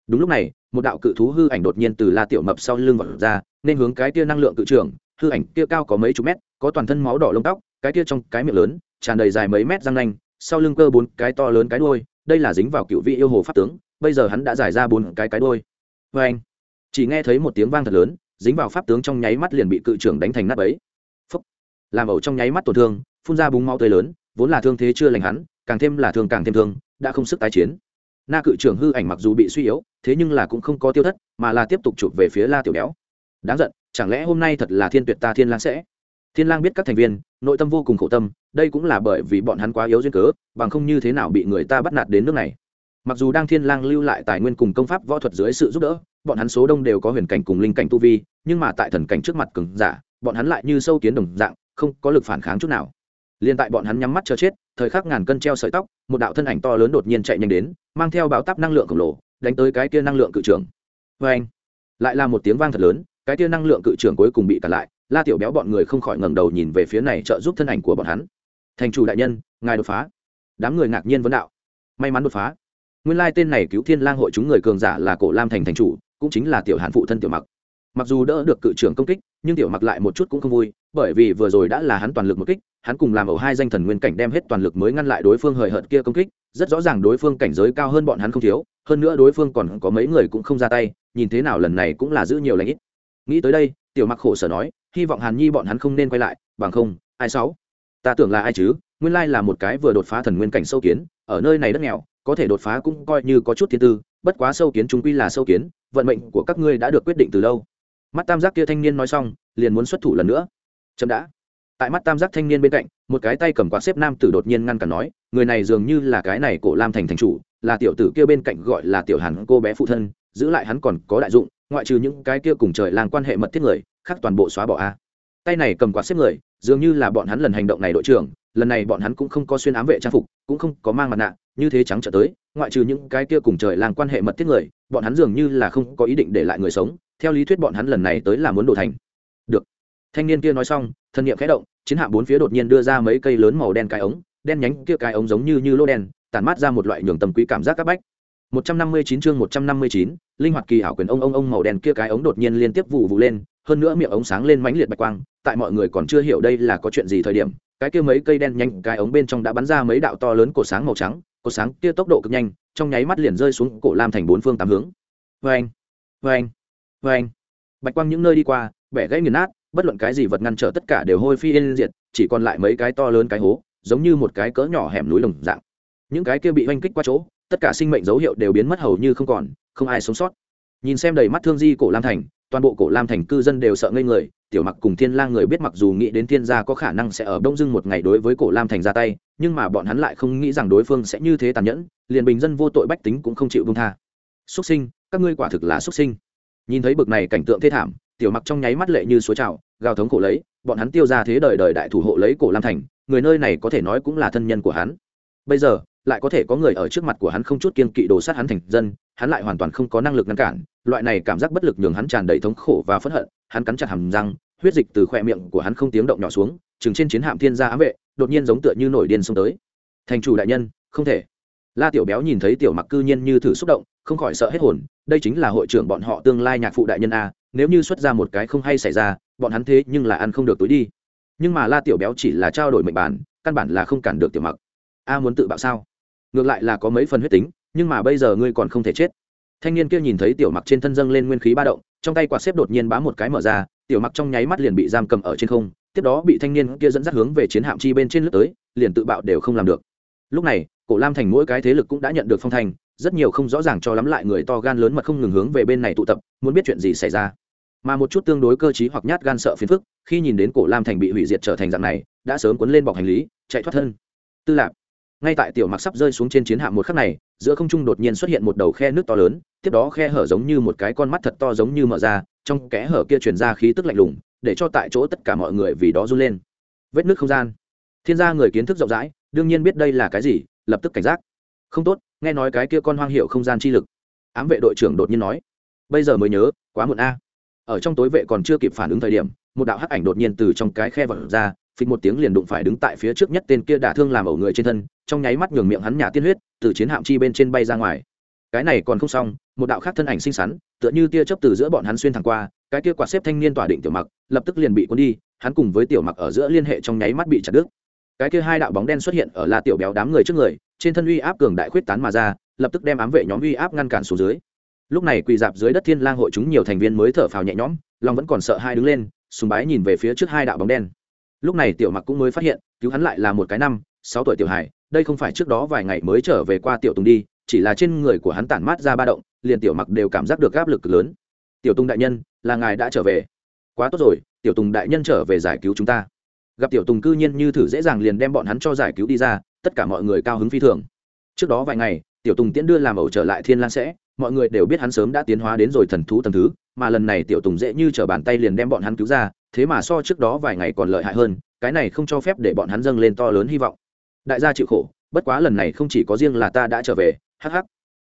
Đúng lúc này, một đạo cự thú hư ảnh đột nhiên từ la tiểu mập sau lưng vật ra, nên hướng cái tia năng lượng cự trưởng, hư ảnh kia cao có mấy chục mét có toàn thân máu đỏ lông tóc, cái kia trong cái miệng lớn, tràn đầy dài mấy mét răng nanh, sau lưng cơ bốn cái to lớn cái đuôi, đây là dính vào cựu vị yêu hồ pháp tướng, bây giờ hắn đã giải ra bốn cái cái đuôi. Vê anh, chỉ nghe thấy một tiếng vang thật lớn, dính vào pháp tướng trong nháy mắt liền bị cự trưởng đánh thành nát ấy phúc, làm ẩu trong nháy mắt tổn thương, phun ra búng máu tươi lớn, vốn là thương thế chưa lành hắn, càng thêm là thương càng thêm thương, đã không sức tái chiến. Na cự trưởng hư ảnh mặc dù bị suy yếu, thế nhưng là cũng không có tiêu thất, mà là tiếp tục chụp về phía la tiểu béo. Đáng giận, chẳng lẽ hôm nay thật là thiên tuyệt ta thiên lang sẽ? Thiên lang biết các thành viên, nội tâm vô cùng khổ tâm, đây cũng là bởi vì bọn hắn quá yếu duyên cớ, bằng không như thế nào bị người ta bắt nạt đến nước này. Mặc dù đang thiên lang lưu lại tài nguyên cùng công pháp võ thuật dưới sự giúp đỡ, bọn hắn số đông đều có huyền cảnh cùng linh cảnh tu vi, nhưng mà tại thần cảnh trước mặt cường giả, bọn hắn lại như sâu kiến đồng dạng, không có lực phản kháng chút nào. Liên tại bọn hắn nhắm mắt chờ chết, thời khắc ngàn cân treo sợi tóc, một đạo thân ảnh to lớn đột nhiên chạy nhanh đến, mang theo bão táp năng lượng khổng lồ, đánh tới cái kia năng lượng cự trưởng. Vê anh lại là một tiếng vang thật lớn, cái kia năng lượng cự trưởng cuối cùng bị cản lại la tiểu béo bọn người không khỏi ngẩng đầu nhìn về phía này trợ giúp thân ảnh của bọn hắn. Thành chủ đại nhân, ngài đột phá. Đám người ngạc nhiên vấn đạo. May mắn đột phá. Nguyên lai tên này cứu thiên lang hội chúng người cường giả là cổ lam thành thành chủ, cũng chính là tiểu hàn phụ thân tiểu mặc. Mặc dù đỡ được cự trưởng công kích, nhưng tiểu mặc lại một chút cũng không vui, bởi vì vừa rồi đã là hắn toàn lực một kích, hắn cùng làm ẩu hai danh thần nguyên cảnh đem hết toàn lực mới ngăn lại đối phương hời hợt kia công kích, rất rõ ràng đối phương cảnh giới cao hơn bọn hắn không thiếu, hơn nữa đối phương còn có mấy người cũng không ra tay, nhìn thế nào lần này cũng là giữ nhiều lãnh ít. Nghĩ tới đây, tiểu mặc khổ sở nói hy vọng hàn nhi bọn hắn không nên quay lại, bằng không, ai sáu? Ta tưởng là ai chứ? Nguyên lai là một cái vừa đột phá thần nguyên cảnh sâu kiến, ở nơi này đất nghèo, có thể đột phá cũng coi như có chút thiên tư, bất quá sâu kiến chúng quy là sâu kiến, vận mệnh của các ngươi đã được quyết định từ lâu. Mắt tam giác kia thanh niên nói xong, liền muốn xuất thủ lần nữa. Chậm đã. Tại mắt tam giác thanh niên bên cạnh, một cái tay cầm quạt xếp nam tử đột nhiên ngăn cản nói, người này dường như là cái này cổ lam thành thành chủ, là tiểu tử kia bên cạnh gọi là tiểu hàn cô bé phụ thân, giữ lại hắn còn có đại dụng, ngoại trừ những cái kia cùng trời làng quan hệ mật thiết người khác toàn bộ xóa bỏ a. Tay này cầm quạt xếp người dường như là bọn hắn lần hành động này đội trưởng lần này bọn hắn cũng không có xuyên ám vệ trang phục cũng không có mang mặt nạ như thế trắng trở tới ngoại trừ những cái kia cùng trời làng quan hệ mật thiết người bọn hắn dường như là không có ý định để lại người sống theo lý thuyết bọn hắn lần này tới là muốn đổ thành. Được. Thanh niên kia nói xong thân nhiệm khẽ động chiến hạm bốn phía đột nhiên đưa ra mấy cây lớn màu đen cái ống đen nhánh kia cái ống giống như như lô đen tản mát ra một loại nhường tầm quý cảm giác các bách. 159 chương 159, linh hoạt kỳ ảo quyền ông ông ông màu đen kia cái ống đột nhiên liên tiếp vụ vụ lên hơn nữa miệng ống sáng lên mãnh liệt bạch quang, tại mọi người còn chưa hiểu đây là có chuyện gì thời điểm, cái kia mấy cây đen nhanh cái ống bên trong đã bắn ra mấy đạo to lớn cổ sáng màu trắng, cổ sáng kia tốc độ cực nhanh, trong nháy mắt liền rơi xuống cổ lam thành bốn phương tám hướng. Vê anh vê anh vê anh bạch quang những nơi đi qua, bẻ gãy nghiền nát, bất luận cái gì vật ngăn trở tất cả đều hôi phi yên diệt, chỉ còn lại mấy cái to lớn cái hố, giống như một cái cỡ nhỏ hẻm núi lồng dạng. Những cái kia bị oanh kích qua chỗ, tất cả sinh mệnh dấu hiệu đều biến mất hầu như không còn, không ai sống sót. Nhìn xem đầy mắt thương di cổ lam thành toàn bộ cổ lam thành cư dân đều sợ ngây người, tiểu mặc cùng thiên lang người biết mặc dù nghĩ đến thiên gia có khả năng sẽ ở đông dưng một ngày đối với cổ lam thành ra tay, nhưng mà bọn hắn lại không nghĩ rằng đối phương sẽ như thế tàn nhẫn, liền bình dân vô tội bách tính cũng không chịu buông tha. Xuất sinh, các ngươi quả thực là xuất sinh. Nhìn thấy bực này cảnh tượng thê thảm, tiểu mặc trong nháy mắt lệ như suối trào, gào thống cổ lấy, bọn hắn tiêu ra thế đời đời đại thủ hộ lấy cổ lam thành, người nơi này có thể nói cũng là thân nhân của hắn. Bây giờ lại có thể có người ở trước mặt của hắn không chút kiên kỵ đồ sát hắn thành dân, hắn lại hoàn toàn không có năng lực ngăn cản, loại này cảm giác bất lực nhường hắn tràn đầy thống khổ và phẫn hận, hắn cắn chặt hàm răng, huyết dịch từ khoe miệng của hắn không tiếng động nhỏ xuống chừng trên chiến hạm thiên gia ám vệ, đột nhiên giống tựa như nổi điên xông tới. Thành chủ đại nhân, không thể. La tiểu béo nhìn thấy tiểu mặc cư nhiên như thử xúc động, không khỏi sợ hết hồn, đây chính là hội trưởng bọn họ tương lai nhạc phụ đại nhân a, nếu như xuất ra một cái không hay xảy ra, bọn hắn thế nhưng là ăn không được túi đi. Nhưng mà la tiểu béo chỉ là trao đổi mệnh bản, căn bản là không cản được tiểu mặc. A muốn tự bạo sao? Ngược lại là có mấy phần huyết tính, nhưng mà bây giờ ngươi còn không thể chết. Thanh niên kia nhìn thấy tiểu mặc trên thân dâng lên nguyên khí ba động, trong tay quạt xếp đột nhiên bá một cái mở ra, tiểu mặc trong nháy mắt liền bị giam cầm ở trên không, tiếp đó bị thanh niên kia dẫn dắt hướng về chiến hạm chi bên trên lướt tới, liền tự bạo đều không làm được. Lúc này, cổ lam thành mỗi cái thế lực cũng đã nhận được phong thành rất nhiều không rõ ràng cho lắm lại người to gan lớn mật không ngừng hướng về bên này tụ tập, muốn biết chuyện gì xảy ra. Mà một chút tương đối cơ t hoặc nhát gan sợ phiền phức, khi nhìn đến cổ lam thành bị hủy diệt trở thành dạng này, đã sớm cuốn lên bọc hành lý, chạy thoát thân. Tư lạc ngay tại tiểu mặc sắp rơi xuống trên chiến hạm một khắc này, giữa không trung đột nhiên xuất hiện một đầu khe nước to lớn, tiếp đó khe hở giống như một cái con mắt thật to giống như mở ra, trong kẽ hở kia truyền ra khí tức lạnh lùng, để cho tại chỗ tất cả mọi người vì đó run lên. Vết nước không gian. Thiên gia người kiến thức rộng rãi, đương nhiên biết đây là cái gì, lập tức cảnh giác. Không tốt, nghe nói cái kia con hoang hiệu không gian chi lực. Ám vệ đội trưởng đột nhiên nói. Bây giờ mới nhớ, quá muộn a. Ở trong tối vệ còn chưa kịp phản ứng thời điểm, một đạo hắc ảnh đột nhiên từ trong cái khe vật ra phịch một tiếng liền đụng phải đứng tại phía trước nhất tên kia đả thương làm ẩu người trên thân, trong nháy mắt nhường miệng hắn nhả tiên huyết, từ chiến hạm chi bên trên bay ra ngoài. Cái này còn không xong, một đạo khác thân ảnh xinh xắn, tựa như tia chớp từ giữa bọn hắn xuyên thẳng qua, cái kia quạt xếp thanh niên tỏa định tiểu mặc, lập tức liền bị cuốn đi, hắn cùng với tiểu mặc ở giữa liên hệ trong nháy mắt bị chặt đứt. Cái kia hai đạo bóng đen xuất hiện ở la tiểu béo đám người trước người, trên thân uy áp cường đại khuyết tán mà ra, lập tức đem ám vệ nhóm uy áp ngăn cản xuống dưới. Lúc này quỳ dạp dưới đất thiên lang hội chúng nhiều thành viên mới thở phào nhẹ nhõm long vẫn còn sợ hai đứng lên, sùng bái nhìn về phía trước hai đạo bóng đen lúc này tiểu mặc cũng mới phát hiện, cứu hắn lại là một cái năm, sáu tuổi tiểu hải đây không phải trước đó vài ngày mới trở về qua tiểu tùng đi, chỉ là trên người của hắn tản mát ra ba động, liền tiểu mặc đều cảm giác được áp lực lớn. Tiểu tùng đại nhân, là ngài đã trở về. Quá tốt rồi, tiểu tùng đại nhân trở về giải cứu chúng ta. Gặp tiểu tùng cư nhiên như thử dễ dàng liền đem bọn hắn cho giải cứu đi ra, tất cả mọi người cao hứng phi thường. Trước đó vài ngày, tiểu tùng tiễn đưa làm ẩu trở lại thiên lan sẽ, mọi người đều biết hắn sớm đã tiến hóa đến rồi thần thú thần thứ, mà lần này tiểu tùng dễ như trở bàn tay liền đem bọn hắn cứu ra thế mà so trước đó vài ngày còn lợi hại hơn, cái này không cho phép để bọn hắn dâng lên to lớn hy vọng. Đại gia chịu khổ, bất quá lần này không chỉ có riêng là ta đã trở về, hắc hắc.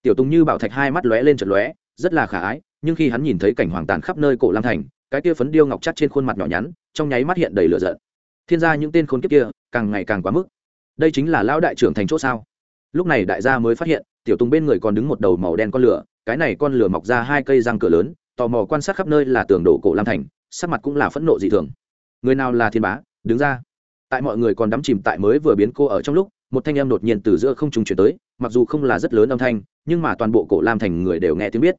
Tiểu tùng như bảo thạch hai mắt lóe lên chật lóe, rất là khả ái, nhưng khi hắn nhìn thấy cảnh hoàng tàn khắp nơi cổ lam thành, cái kia phấn điêu ngọc chắc trên khuôn mặt nhỏ nhắn, trong nháy mắt hiện đầy lửa giận. Thiên gia những tên khốn kiếp kia, càng ngày càng quá mức. Đây chính là lão đại trưởng thành chỗ sao? Lúc này đại gia mới phát hiện, tiểu tùng bên người còn đứng một đầu màu đen con lửa, cái này con lửa mọc ra hai cây răng cửa lớn, tò mò quan sát khắp nơi là tường đổ cổ lam thành sắc mặt cũng là phẫn nộ dị thường. Người nào là thiên bá, đứng ra. Tại mọi người còn đắm chìm tại mới vừa biến cô ở trong lúc, một thanh âm đột nhiên từ giữa không trung chuyển tới, mặc dù không là rất lớn âm thanh, nhưng mà toàn bộ cổ lam thành người đều nghe tiếng biết.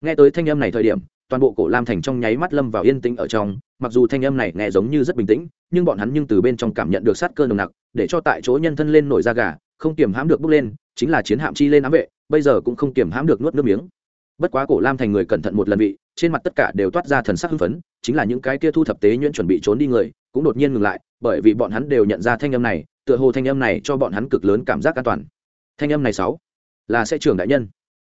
Nghe tới thanh âm này thời điểm, toàn bộ cổ lam thành trong nháy mắt lâm vào yên tĩnh ở trong, mặc dù thanh âm này nghe giống như rất bình tĩnh, nhưng bọn hắn nhưng từ bên trong cảm nhận được sát cơ nồng nặc, để cho tại chỗ nhân thân lên nổi da gà, không kiềm hãm được bước lên, chính là chiến hạm chi lên ám vệ, bây giờ cũng không kiềm hãm được nuốt nước miếng. Bất quá cổ lam thành người cẩn thận một lần vị trên mặt tất cả đều toát ra thần sắc hưng phấn, chính là những cái kia thu thập tế nhuyễn chuẩn bị trốn đi người, cũng đột nhiên ngừng lại, bởi vì bọn hắn đều nhận ra thanh âm này, tựa hồ thanh âm này cho bọn hắn cực lớn cảm giác an toàn. Thanh âm này sáu, là sẽ trưởng đại nhân.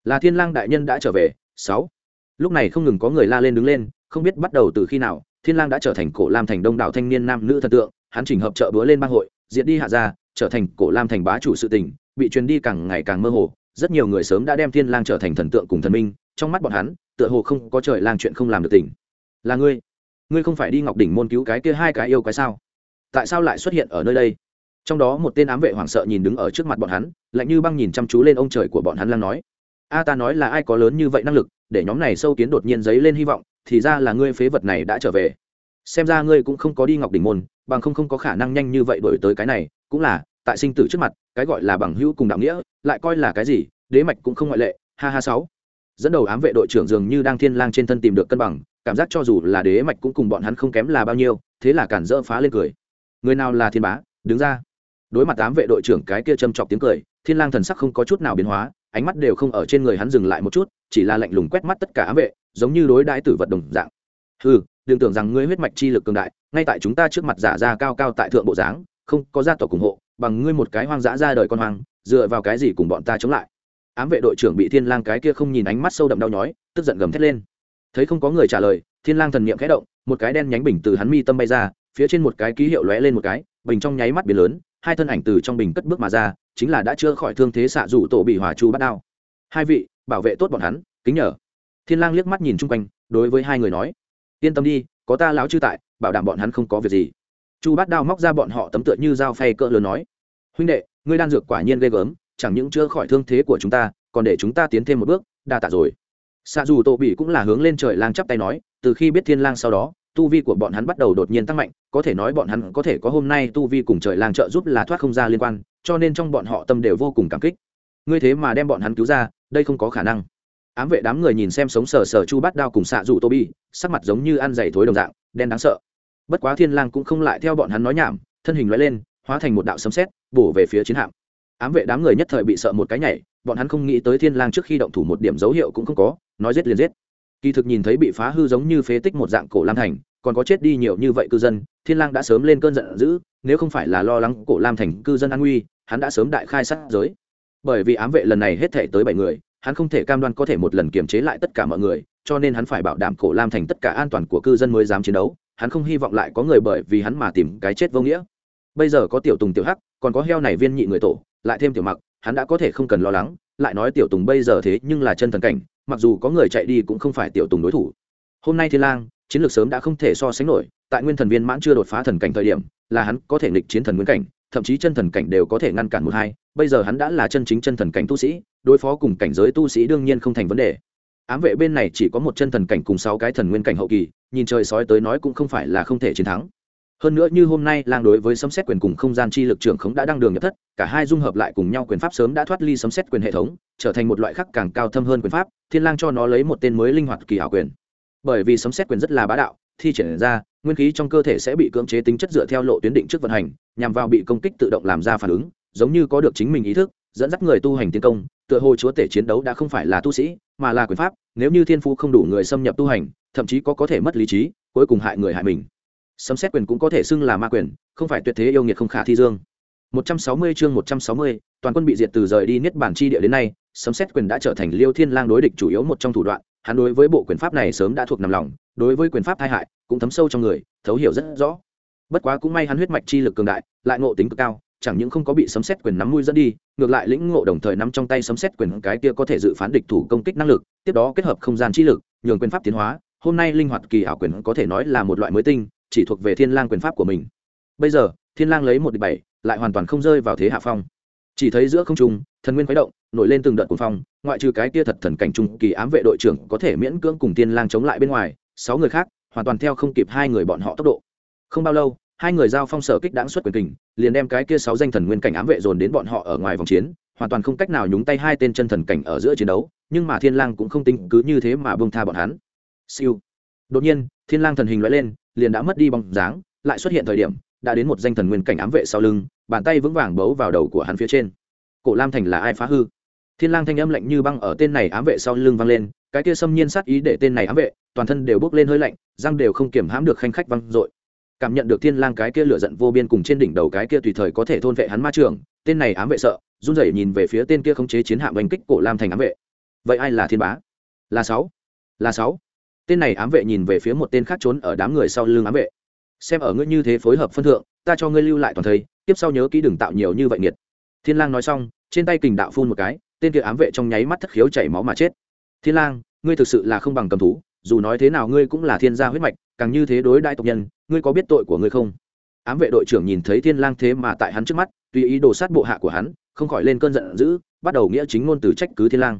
Là thiên lang đại nhân đã trở về, sáu. Lúc này không ngừng có người la lên đứng lên, không biết bắt đầu từ khi nào, thiên lang đã trở thành cổ lam thành đông đảo thanh niên nam nữ thần tượng, hắn chỉnh hợp trợ bữa lên bang hội, diệt đi hạ gia, trở thành cổ lam thành bá chủ sự tình, bị truyền đi càng ngày càng mơ hồ, rất nhiều người sớm đã đem thiên lang trở thành thần tượng cùng thần minh trong mắt bọn hắn, tựa hồ không có trời lang chuyện không làm được tỉnh. là ngươi. Ngươi không phải đi ngọc đỉnh môn cứu cái kia hai cái yêu cái sao? Tại sao lại xuất hiện ở nơi đây? Trong đó một tên ám vệ hoảng sợ nhìn đứng ở trước mặt bọn hắn, lạnh như băng nhìn chăm chú lên ông trời của bọn hắn lang nói. A, ta nói là ai có lớn như vậy năng lực, để nhóm này sâu kiến đột nhiên dấy lên hy vọng, thì ra là ngươi phế vật này đã trở về. Xem ra ngươi cũng không có đi ngọc đỉnh môn, bằng không không có khả năng nhanh như vậy đổi tới cái này, cũng là, tại sinh tử trước mặt, cái gọi là bằng hữu cùng đạo nghĩa, lại coi là cái gì, đế mạch cũng không ngoại lệ, ha ha sáu dẫn đầu ám vệ đội trưởng dường như đang thiên lang trên thân tìm được cân bằng, cảm giác cho dù là đế mạch cũng cùng bọn hắn không kém là bao nhiêu, thế là cản dỡ phá lên cười. Người nào là thiên bá, đứng ra. Đối mặt ám vệ đội trưởng cái kia châm chọc tiếng cười, thiên lang thần sắc không có chút nào biến hóa, ánh mắt đều không ở trên người hắn dừng lại một chút, chỉ là lạnh lùng quét mắt tất cả ám vệ, giống như đối đãi tử vật đồng dạng. Hừ, đừng tưởng rằng ngươi huyết mạch chi lực cường đại, ngay tại chúng ta trước mặt giả ra cao cao tại thượng bộ dáng, không có gia tộc ủng hộ, bằng ngươi một cái hoang dã ra đời con hoang, dựa vào cái gì cùng bọn ta chống lại? Ám vệ đội trưởng bị thiên lang cái kia không nhìn ánh mắt sâu đậm đau nhói, tức giận gầm thét lên. Thấy không có người trả lời, thiên lang thần niệm khẽ động, một cái đen nhánh bình từ hắn mi tâm bay ra, phía trên một cái ký hiệu lóe lên một cái, bình trong nháy mắt biến lớn, hai thân ảnh từ trong bình cất bước mà ra, chính là đã chưa khỏi thương thế xạ rủ tổ bị hỏa chu bắt đao. Hai vị, bảo vệ tốt bọn hắn, kính nhờ. Thiên lang liếc mắt nhìn chung quanh, đối với hai người nói, yên tâm đi, có ta láo chư tại, bảo đảm bọn hắn không có việc gì. Chu bát đao móc ra bọn họ tấm tựa như dao phay cỡ lớn nói, huynh đệ, ngươi đan dược quả nhiên ghê gớm chẳng những chữa khỏi thương thế của chúng ta, còn để chúng ta tiến thêm một bước, đa tạ rồi. Xạ dù tổ bị cũng là hướng lên trời lang chắp tay nói, từ khi biết thiên lang sau đó, tu vi của bọn hắn bắt đầu đột nhiên tăng mạnh, có thể nói bọn hắn có thể có hôm nay tu vi cùng trời lang trợ giúp là thoát không ra liên quan, cho nên trong bọn họ tâm đều vô cùng cảm kích. Ngươi thế mà đem bọn hắn cứu ra, đây không có khả năng. Ám vệ đám người nhìn xem sống sờ sờ chu bát đao cùng xạ dù tô bi sắc mặt giống như ăn dày thối đồng dạng, đen đáng sợ. Bất quá thiên lang cũng không lại theo bọn hắn nói nhảm, thân hình lóe lên, hóa thành một đạo sấm sét, bổ về phía chiến hạm ám vệ đám người nhất thời bị sợ một cái nhảy, bọn hắn không nghĩ tới thiên lang trước khi động thủ một điểm dấu hiệu cũng không có, nói giết liền giết. Kỳ thực nhìn thấy bị phá hư giống như phế tích một dạng cổ lam thành, còn có chết đi nhiều như vậy cư dân, thiên lang đã sớm lên cơn giận dữ, nếu không phải là lo lắng cổ lam thành cư dân an nguy, hắn đã sớm đại khai sát giới. Bởi vì ám vệ lần này hết thể tới bảy người, hắn không thể cam đoan có thể một lần kiềm chế lại tất cả mọi người, cho nên hắn phải bảo đảm cổ lam thành tất cả an toàn của cư dân mới dám chiến đấu, hắn không hy vọng lại có người bởi vì hắn mà tìm cái chết vô nghĩa. Bây giờ có tiểu tùng tiểu hắc, còn có heo này viên nhị người tổ lại thêm tiểu mặc, hắn đã có thể không cần lo lắng, lại nói tiểu tùng bây giờ thế nhưng là chân thần cảnh, mặc dù có người chạy đi cũng không phải tiểu tùng đối thủ. Hôm nay thiên lang, chiến lược sớm đã không thể so sánh nổi, tại nguyên thần viên mãn chưa đột phá thần cảnh thời điểm, là hắn có thể nghịch chiến thần nguyên cảnh, thậm chí chân thần cảnh đều có thể ngăn cản một hai, bây giờ hắn đã là chân chính chân thần cảnh tu sĩ, đối phó cùng cảnh giới tu sĩ đương nhiên không thành vấn đề. Ám vệ bên này chỉ có một chân thần cảnh cùng sáu cái thần nguyên cảnh hậu kỳ, nhìn trời sói tới nói cũng không phải là không thể chiến thắng hơn nữa như hôm nay, lang đối với sấm xét quyền cùng không gian chi lực trưởng khống đã đăng đường nhập thất, cả hai dung hợp lại cùng nhau quyền pháp sớm đã thoát ly sấm xét quyền hệ thống, trở thành một loại khắc càng cao thâm hơn quyền pháp, thiên lang cho nó lấy một tên mới linh hoạt kỳ hảo quyền. Bởi vì sấm xét quyền rất là bá đạo, thi triển ra, nguyên khí trong cơ thể sẽ bị cưỡng chế tính chất dựa theo lộ tuyến định trước vận hành, nhằm vào bị công kích tự động làm ra phản ứng, giống như có được chính mình ý thức, dẫn dắt người tu hành tiến công, tựa hồ chúa tể chiến đấu đã không phải là tu sĩ, mà là quyền pháp, nếu như thiên phú không đủ người xâm nhập tu hành, thậm chí có có thể mất lý trí, cuối cùng hại người hại mình sấm xét quyền cũng có thể xưng là ma quyền không phải tuyệt thế yêu nghiệt không khả thi dương. 160 chương 160, toàn quân bị diệt từ rời đi niết bản chi địa đến nay sấm xét quyền đã trở thành liêu thiên lang đối địch chủ yếu một trong thủ đoạn hắn đối với bộ quyền pháp này sớm đã thuộc nằm lòng đối với quyền pháp tai hại cũng thấm sâu trong người thấu hiểu rất rõ. Bất quá cũng may hắn huyết mạch chi lực cường đại lại ngộ tính cực cao chẳng những không có bị sấm xét quyền nắm mũi dẫn đi ngược lại lĩnh ngộ đồng thời nắm trong tay sấm xét quyền cái kia có thể dự phán địch thủ công kích năng lực tiếp đó kết hợp không gian chi lực nhường quyền pháp tiến hóa hôm nay linh hoạt kỳ ảo quyền có thể nói là một loại mới tinh chỉ thuộc về thiên lang quyền pháp của mình. Bây giờ, thiên lang lấy một địch bảy, lại hoàn toàn không rơi vào thế hạ phong. Chỉ thấy giữa không trung, thần nguyên khuấy động, nổi lên từng đợt cuồng phong, ngoại trừ cái kia thật thần cảnh trung kỳ ám vệ đội trưởng có thể miễn cưỡng cùng thiên lang chống lại bên ngoài, sáu người khác, hoàn toàn theo không kịp hai người bọn họ tốc độ. Không bao lâu, hai người giao phong sở kích đáng xuất quyền kình, liền đem cái kia sáu danh thần nguyên cảnh ám vệ dồn đến bọn họ ở ngoài vòng chiến, hoàn toàn không cách nào nhúng tay hai tên chân thần cảnh ở giữa chiến đấu, nhưng mà thiên lang cũng không tính cứ như thế mà buông tha bọn hắn. Siêu. Đột nhiên thiên lang thần hình lóe lên, liền đã mất đi bóng dáng, lại xuất hiện thời điểm, đã đến một danh thần nguyên cảnh ám vệ sau lưng, bàn tay vững vàng bấu vào đầu của hắn phía trên. Cổ lam thành là ai phá hư? Thiên lang thanh âm lạnh như băng ở tên này ám vệ sau lưng vang lên, cái kia xâm nhiên sát ý để tên này ám vệ, toàn thân đều bốc lên hơi lạnh, răng đều không kiểm hãm được khanh khách văng dội. Cảm nhận được thiên lang cái kia lửa giận vô biên cùng trên đỉnh đầu cái kia tùy thời có thể thôn vệ hắn ma trường, tên này ám vệ sợ, run rẩy nhìn về phía tên kia không chế chiến hạm đánh kích cổ lam thành ám vệ. Vậy ai là thiên bá? Là sáu. Là sáu tên này ám vệ nhìn về phía một tên khác trốn ở đám người sau lưng ám vệ. Xem ở ngươi như thế phối hợp phân thượng, ta cho ngươi lưu lại toàn thây, tiếp sau nhớ kỹ đừng tạo nhiều như vậy nghiệt. Thiên lang nói xong, trên tay kình đạo phun một cái, tên kia ám vệ trong nháy mắt thất khiếu chảy máu mà chết. Thiên lang, ngươi thực sự là không bằng cầm thú, dù nói thế nào ngươi cũng là thiên gia huyết mạch, càng như thế đối đại tộc nhân, ngươi có biết tội của ngươi không? Ám vệ đội trưởng nhìn thấy thiên lang thế mà tại hắn trước mắt, tùy ý đồ sát bộ hạ của hắn, không khỏi lên cơn giận dữ, bắt đầu nghĩa chính ngôn từ trách cứ thiên lang.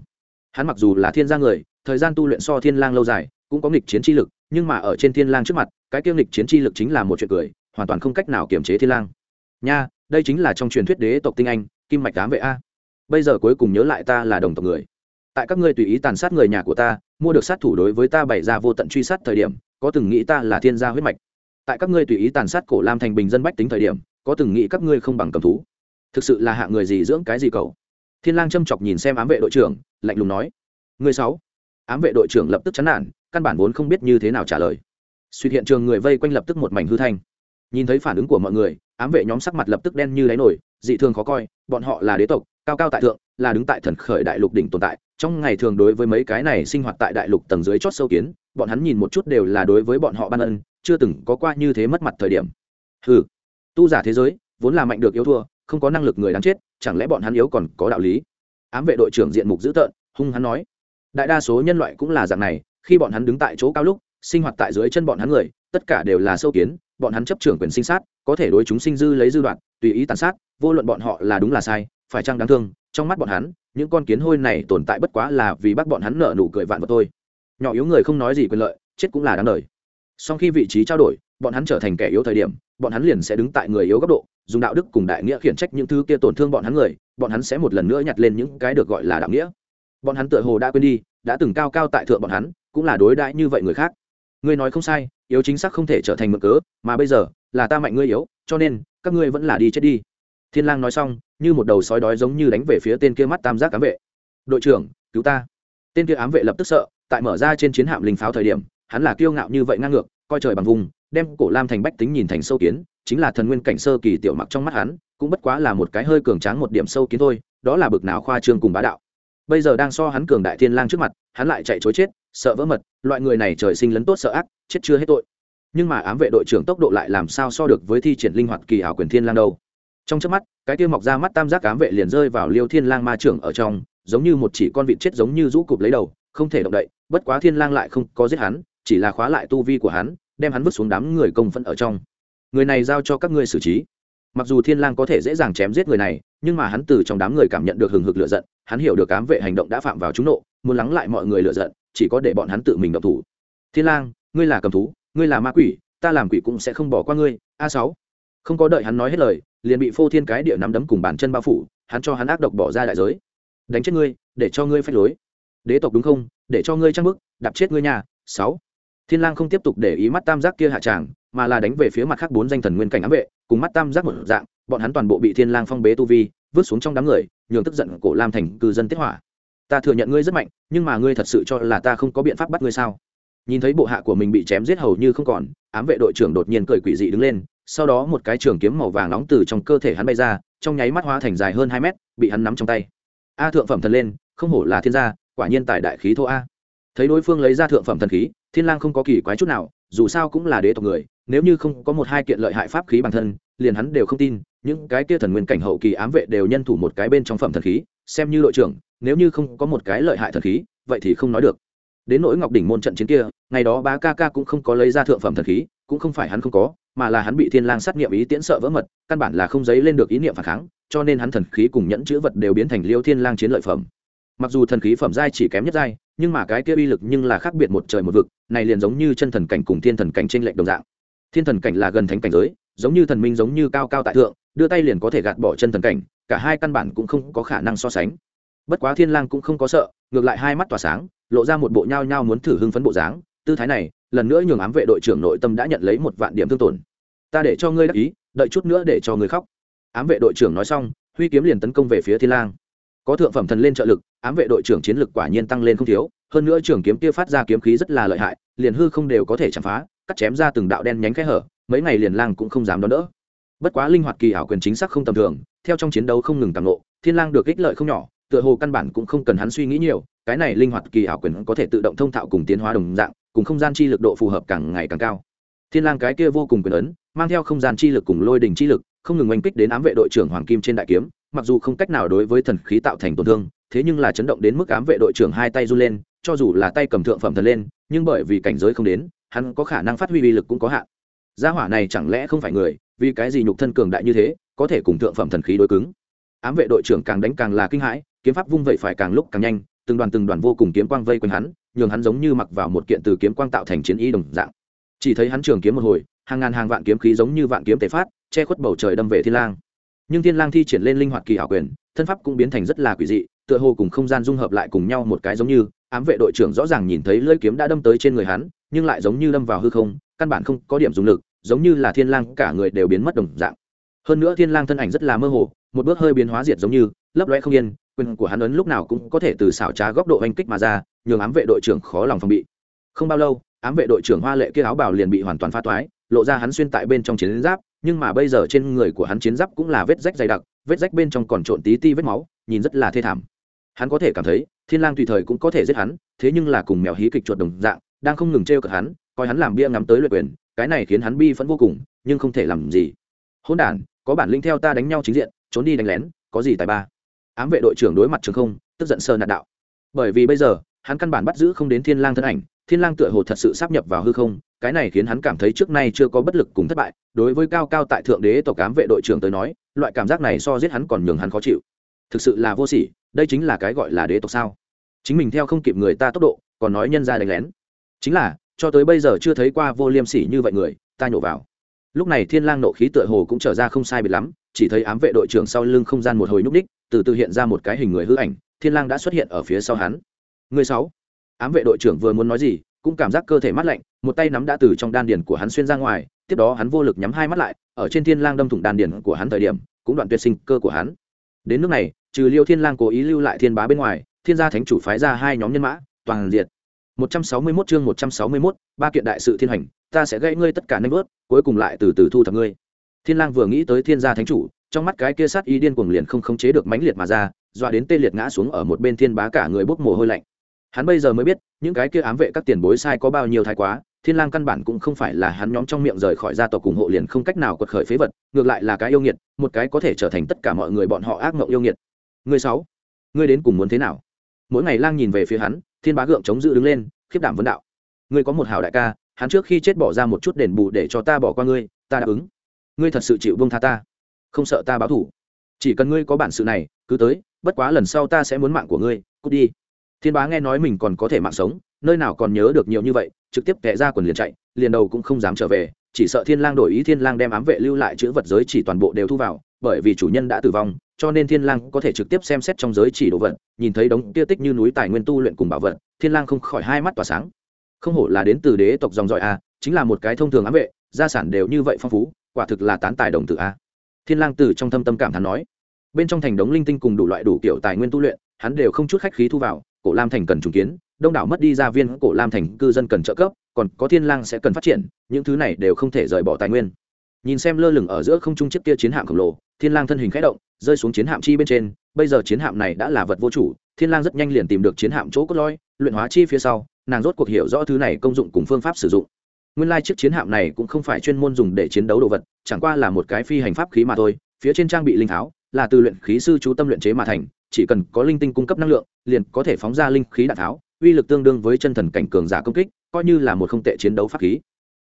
Hắn mặc dù là thiên gia người, thời gian tu luyện so thiên lang lâu dài cũng có nghịch chiến chi lực, nhưng mà ở trên thiên lang trước mặt, cái kiêm nghịch chiến chi lực chính là một chuyện cười, hoàn toàn không cách nào kiểm chế thiên lang. Nha, đây chính là trong truyền thuyết đế tộc tinh anh, kim mạch ám vệ a. Bây giờ cuối cùng nhớ lại ta là đồng tộc người. Tại các ngươi tùy ý tàn sát người nhà của ta, mua được sát thủ đối với ta bày ra vô tận truy sát thời điểm, có từng nghĩ ta là thiên gia huyết mạch. Tại các ngươi tùy ý tàn sát cổ lam thành bình dân bách tính thời điểm, có từng nghĩ các ngươi không bằng cầm thú. Thực sự là hạ người gì dưỡng cái gì cậu? Thiên lang châm chọc nhìn xem ám vệ đội trưởng, lạnh lùng nói. Người sáu. Ám vệ đội trưởng lập tức chán nản căn bản vốn không biết như thế nào trả lời. Suy hiện trường người vây quanh lập tức một mảnh hư thanh. Nhìn thấy phản ứng của mọi người, ám vệ nhóm sắc mặt lập tức đen như đáy nổi dị thường khó coi, bọn họ là đế tộc, cao cao tại thượng, là đứng tại thần khởi đại lục đỉnh tồn tại. Trong ngày thường đối với mấy cái này sinh hoạt tại đại lục tầng dưới chót sâu kiến, bọn hắn nhìn một chút đều là đối với bọn họ ban ân, chưa từng có qua như thế mất mặt thời điểm. Ừ tu giả thế giới, vốn là mạnh được yếu thua, không có năng lực người đáng chết, chẳng lẽ bọn hắn yếu còn có đạo lý? Ám vệ đội trưởng diện mục dữ tợn, hung hắn nói. Đại đa số nhân loại cũng là dạng này khi bọn hắn đứng tại chỗ cao lúc, sinh hoạt tại dưới chân bọn hắn người, tất cả đều là sâu kiến, bọn hắn chấp trưởng quyền sinh sát, có thể đối chúng sinh dư lấy dư đoạn, tùy ý tàn sát, vô luận bọn họ là đúng là sai, phải chăng đáng thương, trong mắt bọn hắn, những con kiến hôi này tồn tại bất quá là vì bắt bọn hắn nợ nụ cười vạn vào tôi nhỏ yếu người không nói gì quyền lợi, chết cũng là đáng đời. Sau khi vị trí trao đổi, bọn hắn trở thành kẻ yếu thời điểm, bọn hắn liền sẽ đứng tại người yếu góc độ, dùng đạo đức cùng đại nghĩa khiển trách những thứ kia tổn thương bọn hắn người, bọn hắn sẽ một lần nữa nhặt lên những cái được gọi là đạo nghĩa. Bọn hắn tựa hồ đã quên đi, đã từng cao cao tại thượng bọn hắn cũng là đối đãi như vậy người khác. Ngươi nói không sai, yếu chính xác không thể trở thành mực cớ, mà bây giờ, là ta mạnh ngươi yếu, cho nên, các ngươi vẫn là đi chết đi. Thiên lang nói xong, như một đầu sói đói giống như đánh về phía tên kia mắt tam giác ám vệ. Đội trưởng, cứu ta. Tên kia ám vệ lập tức sợ, tại mở ra trên chiến hạm linh pháo thời điểm, hắn là kiêu ngạo như vậy ngang ngược, coi trời bằng vùng, đem cổ lam thành bách tính nhìn thành sâu kiến, chính là thần nguyên cảnh sơ kỳ tiểu mặc trong mắt hắn, cũng bất quá là một cái hơi cường tráng một điểm sâu kiến thôi, đó là bực nào khoa trương cùng bá đạo. Bây giờ đang so hắn cường đại thiên lang trước mặt, hắn lại chạy chối chết sợ vỡ mật, loại người này trời sinh lấn tốt sợ ác, chết chưa hết tội. Nhưng mà ám vệ đội trưởng tốc độ lại làm sao so được với thi triển linh hoạt kỳ ảo quyền thiên lang đâu. Trong chớp mắt, cái kia mọc ra mắt tam giác ám vệ liền rơi vào liêu thiên lang ma trưởng ở trong, giống như một chỉ con vịt chết giống như rũ cụp lấy đầu, không thể động đậy, bất quá thiên lang lại không có giết hắn, chỉ là khóa lại tu vi của hắn, đem hắn vứt xuống đám người công phẫn ở trong. Người này giao cho các ngươi xử trí. Mặc dù thiên lang có thể dễ dàng chém giết người này nhưng mà hắn từ trong đám người cảm nhận được hừng hực lửa giận, hắn hiểu được ám vệ hành động đã phạm vào trúng nộ, muốn lắng lại mọi người lửa giận, chỉ có để bọn hắn tự mình động thủ. Thiên lang, ngươi là cầm thú, ngươi là ma quỷ, ta làm quỷ cũng sẽ không bỏ qua ngươi, a sáu. Không có đợi hắn nói hết lời, liền bị phô thiên cái địa nắm đấm cùng bàn chân bao phủ, hắn cho hắn ác độc bỏ ra đại giới. Đánh chết ngươi, để cho ngươi phách lối. Đế tộc đúng không? Để cho ngươi trang bức đạp chết ngươi nhà, sáu. Thiên lang không tiếp tục để ý mắt tam giác kia hạ tràng, mà là đánh về phía mặt khác bốn danh thần nguyên cảnh ám vệ, cùng mắt tam giác một dạng bọn hắn toàn bộ bị thiên lang phong bế tu vi, vứt xuống trong đám người, nhường tức giận cổ lam thành cư dân tiết hỏa. Ta thừa nhận ngươi rất mạnh, nhưng mà ngươi thật sự cho là ta không có biện pháp bắt ngươi sao? Nhìn thấy bộ hạ của mình bị chém giết hầu như không còn, ám vệ đội trưởng đột nhiên cười quỷ dị đứng lên, sau đó một cái trường kiếm màu vàng nóng từ trong cơ thể hắn bay ra, trong nháy mắt hóa thành dài hơn hai mét, bị hắn nắm trong tay. A thượng phẩm thần lên, không hổ là thiên gia, quả nhiên tài đại khí thô a. Thấy đối phương lấy ra thượng phẩm thần khí, thiên lang không có kỳ quái chút nào, dù sao cũng là đế tộc người, nếu như không có một hai kiện lợi hại pháp khí bản thân, liền hắn đều không tin những cái kia thần nguyên cảnh hậu kỳ ám vệ đều nhân thủ một cái bên trong phẩm thần khí, xem như đội trưởng, nếu như không có một cái lợi hại thần khí, vậy thì không nói được. Đến nỗi ngọc đỉnh môn trận chiến kia, ngày đó bá ca ca cũng không có lấy ra thượng phẩm thần khí, cũng không phải hắn không có, mà là hắn bị thiên lang sát nghiệm ý tiễn sợ vỡ mật, căn bản là không giấy lên được ý niệm phản kháng, cho nên hắn thần khí cùng nhẫn chữ vật đều biến thành liêu thiên lang chiến lợi phẩm. Mặc dù thần khí phẩm giai chỉ kém nhất giai, nhưng mà cái kia uy lực nhưng là khác biệt một trời một vực, này liền giống như chân thần cảnh cùng thiên thần cảnh trên lệnh đồng dạng. Thiên thần cảnh là gần thánh cảnh giới, giống như thần minh giống như cao cao tại thượng đưa tay liền có thể gạt bỏ chân thần cảnh, cả hai căn bản cũng không có khả năng so sánh. Bất quá thiên lang cũng không có sợ, ngược lại hai mắt tỏa sáng, lộ ra một bộ nhao nhao muốn thử hưng phấn bộ dáng, tư thái này, lần nữa nhường ám vệ đội trưởng nội tâm đã nhận lấy một vạn điểm thương tổn. Ta để cho ngươi đắc ý, đợi chút nữa để cho ngươi khóc. Ám vệ đội trưởng nói xong, huy kiếm liền tấn công về phía thiên lang. Có thượng phẩm thần lên trợ lực, ám vệ đội trưởng chiến lực quả nhiên tăng lên không thiếu, hơn nữa trưởng kiếm kia phát ra kiếm khí rất là lợi hại, liền hư không đều có thể chạm phá, cắt chém ra từng đạo đen nhánh khẽ hở, mấy ngày liền lang cũng không dám đón đỡ bất quá linh hoạt kỳ ảo quyền chính xác không tầm thường, theo trong chiến đấu không ngừng tăng lộ, thiên lang được ích lợi không nhỏ, tựa hồ căn bản cũng không cần hắn suy nghĩ nhiều, cái này linh hoạt kỳ ảo quyền có thể tự động thông thạo cùng tiến hóa đồng dạng, cùng không gian chi lực độ phù hợp càng ngày càng cao. Thiên lang cái kia vô cùng quyền ấn, mang theo không gian chi lực cùng lôi đỉnh chi lực, không ngừng oanh kích đến ám vệ đội trưởng hoàng kim trên đại kiếm, mặc dù không cách nào đối với thần khí tạo thành tổn thương, thế nhưng là chấn động đến mức ám vệ đội trưởng hai tay run lên, cho dù là tay cầm thượng phẩm thần lên, nhưng bởi vì cảnh giới không đến, hắn có khả năng phát huy uy lực cũng có hạn. Gia hỏa này chẳng lẽ không phải người vì cái gì nhục thân cường đại như thế, có thể cùng thượng phẩm thần khí đối cứng? Ám vệ đội trưởng càng đánh càng là kinh hãi, kiếm pháp vung vậy phải càng lúc càng nhanh, từng đoàn từng đoàn vô cùng kiếm quang vây quanh hắn, nhường hắn giống như mặc vào một kiện từ kiếm quang tạo thành chiến ý đồng dạng. Chỉ thấy hắn trường kiếm một hồi, hàng ngàn hàng vạn kiếm khí giống như vạn kiếm tế phát, che khuất bầu trời đâm về thiên lang. Nhưng thiên lang thi triển lên linh hoạt kỳ hảo quyền, thân pháp cũng biến thành rất là quỷ dị, tựa hồ cùng không gian dung hợp lại cùng nhau một cái giống như, ám vệ đội trưởng rõ ràng nhìn thấy lưỡi kiếm đã đâm tới trên người hắn, nhưng lại giống như đâm vào hư không, căn bản không có điểm dùng lực giống như là thiên lang cả người đều biến mất đồng dạng. Hơn nữa thiên lang thân ảnh rất là mơ hồ, một bước hơi biến hóa diệt giống như, lấp lóe không yên, quyền của hắn ấn lúc nào cũng có thể từ xảo trá góc độ hành kích mà ra, nhường ám vệ đội trưởng khó lòng phòng bị. Không bao lâu, ám vệ đội trưởng hoa lệ kia áo bào liền bị hoàn toàn phá toái, lộ ra hắn xuyên tại bên trong chiến giáp, nhưng mà bây giờ trên người của hắn chiến giáp cũng là vết rách dày đặc, vết rách bên trong còn trộn tí ti vết máu, nhìn rất là thê thảm. Hắn có thể cảm thấy, thiên lang tùy thời cũng có thể giết hắn, thế nhưng là cùng mèo hí kịch chuột đồng dạng, đang không ngừng treo cợt hắn, coi hắn làm bia ngắm tới luyện quyền cái này khiến hắn bi phẫn vô cùng nhưng không thể làm gì. Hỗn đàn, có bản lĩnh theo ta đánh nhau chính diện trốn đi đánh lén có gì tài ba? Ám vệ đội trưởng đối mặt trường không tức giận sơ nạt đạo. Bởi vì bây giờ hắn căn bản bắt giữ không đến thiên lang thân ảnh thiên lang tựa hồ thật sự sắp nhập vào hư không cái này khiến hắn cảm thấy trước nay chưa có bất lực cùng thất bại đối với cao cao tại thượng đế tộc cám vệ đội trưởng tới nói loại cảm giác này so giết hắn còn nhường hắn khó chịu. Thực sự là vô sỉ đây chính là cái gọi là đế tộc sao? Chính mình theo không kịp người ta tốc độ còn nói nhân ra đánh lén. Chính là cho tới bây giờ chưa thấy qua vô liêm sỉ như vậy người, ta nhổ vào. Lúc này thiên lang nộ khí tựa hồ cũng trở ra không sai biệt lắm, chỉ thấy ám vệ đội trưởng sau lưng không gian một hồi núp đích, từ từ hiện ra một cái hình người hư ảnh, thiên lang đã xuất hiện ở phía sau hắn. Người sáu. Ám vệ đội trưởng vừa muốn nói gì, cũng cảm giác cơ thể mát lạnh, một tay nắm đã từ trong đan điền của hắn xuyên ra ngoài, tiếp đó hắn vô lực nhắm hai mắt lại, ở trên thiên lang đâm thủng đan điền của hắn thời điểm, cũng đoạn tuyệt sinh cơ của hắn. Đến nước này, trừ liêu thiên lang cố ý lưu lại thiên bá bên ngoài, thiên gia thánh chủ phái ra hai nhóm nhân mã, toàn diệt. 161 chương 161, ba kiện đại sự thiên hành, ta sẽ gãy ngươi tất cả nanh bước, cuối cùng lại từ từ thu thập ngươi. Thiên Lang vừa nghĩ tới Thiên gia thánh chủ, trong mắt cái kia sát ý điên cuồng liền không khống chế được mãnh liệt mà ra, dọa đến tê liệt ngã xuống ở một bên Thiên Bá cả người bốc mồ hôi lạnh. Hắn bây giờ mới biết, những cái kia ám vệ các tiền bối sai có bao nhiêu thái quá, Thiên Lang căn bản cũng không phải là hắn nhóm trong miệng rời khỏi gia tộc cùng hộ liền không cách nào quật khởi phế vật, ngược lại là cái yêu nghiệt, một cái có thể trở thành tất cả mọi người bọn họ ác mộng yêu nghiệt. Ngươi sáu, ngươi đến cùng muốn thế nào? Mỗi ngày Lang nhìn về phía hắn, Thiên Bá gượng chống giữ đứng lên, khiếp đảm vấn đạo. Ngươi có một hảo đại ca hắn trước khi chết bỏ ra một chút đền bù để cho ta bỏ qua ngươi ta đáp ứng. Ngươi thật sự chịu buông tha ta không sợ ta báo thủ. Chỉ cần ngươi có bản sự này cứ tới bất quá lần sau ta sẽ muốn mạng của ngươi cút đi. Thiên bá nghe nói mình còn có thể mạng sống nơi nào còn nhớ được nhiều như vậy trực tiếp kẻ ra quần liền chạy liền đầu cũng không dám trở về chỉ sợ thiên lang đổi ý thiên lang đem ám vệ lưu lại chữ vật giới chỉ toàn bộ đều thu vào bởi vì chủ nhân đã tử vong cho nên thiên lang có thể trực tiếp xem xét trong giới chỉ đồ vật, nhìn thấy đống kia tích như núi tài nguyên tu luyện cùng bảo vật, thiên lang không khỏi hai mắt tỏa sáng. Không hổ là đến từ đế tộc dòng dõi a, chính là một cái thông thường ám vệ, gia sản đều như vậy phong phú, quả thực là tán tài đồng tử a. Thiên lang từ trong thâm tâm cảm thán nói. Bên trong thành đống linh tinh cùng đủ loại đủ kiểu tài nguyên tu luyện, hắn đều không chút khách khí thu vào, cổ lam thành cần trùng kiến, đông đảo mất đi gia viên, cổ lam thành cư dân cần trợ cấp, còn có thiên lang sẽ cần phát triển, những thứ này đều không thể rời bỏ tài nguyên nhìn xem lơ lửng ở giữa không trung chiếc kia chiến hạm khổng lồ, thiên lang thân hình khẽ động, rơi xuống chiến hạm chi bên trên. Bây giờ chiến hạm này đã là vật vô chủ, thiên lang rất nhanh liền tìm được chiến hạm chỗ cốt lõi, luyện hóa chi phía sau, nàng rốt cuộc hiểu rõ thứ này công dụng cùng phương pháp sử dụng. Nguyên lai chiếc chiến hạm này cũng không phải chuyên môn dùng để chiến đấu đồ vật, chẳng qua là một cái phi hành pháp khí mà thôi, phía trên trang bị linh tháo, là từ luyện khí sư chú tâm luyện chế mà thành, chỉ cần có linh tinh cung cấp năng lượng, liền có thể phóng ra linh khí đạn tháo, uy lực tương đương với chân thần cảnh cường giả công kích, coi như là một không tệ chiến đấu pháp khí.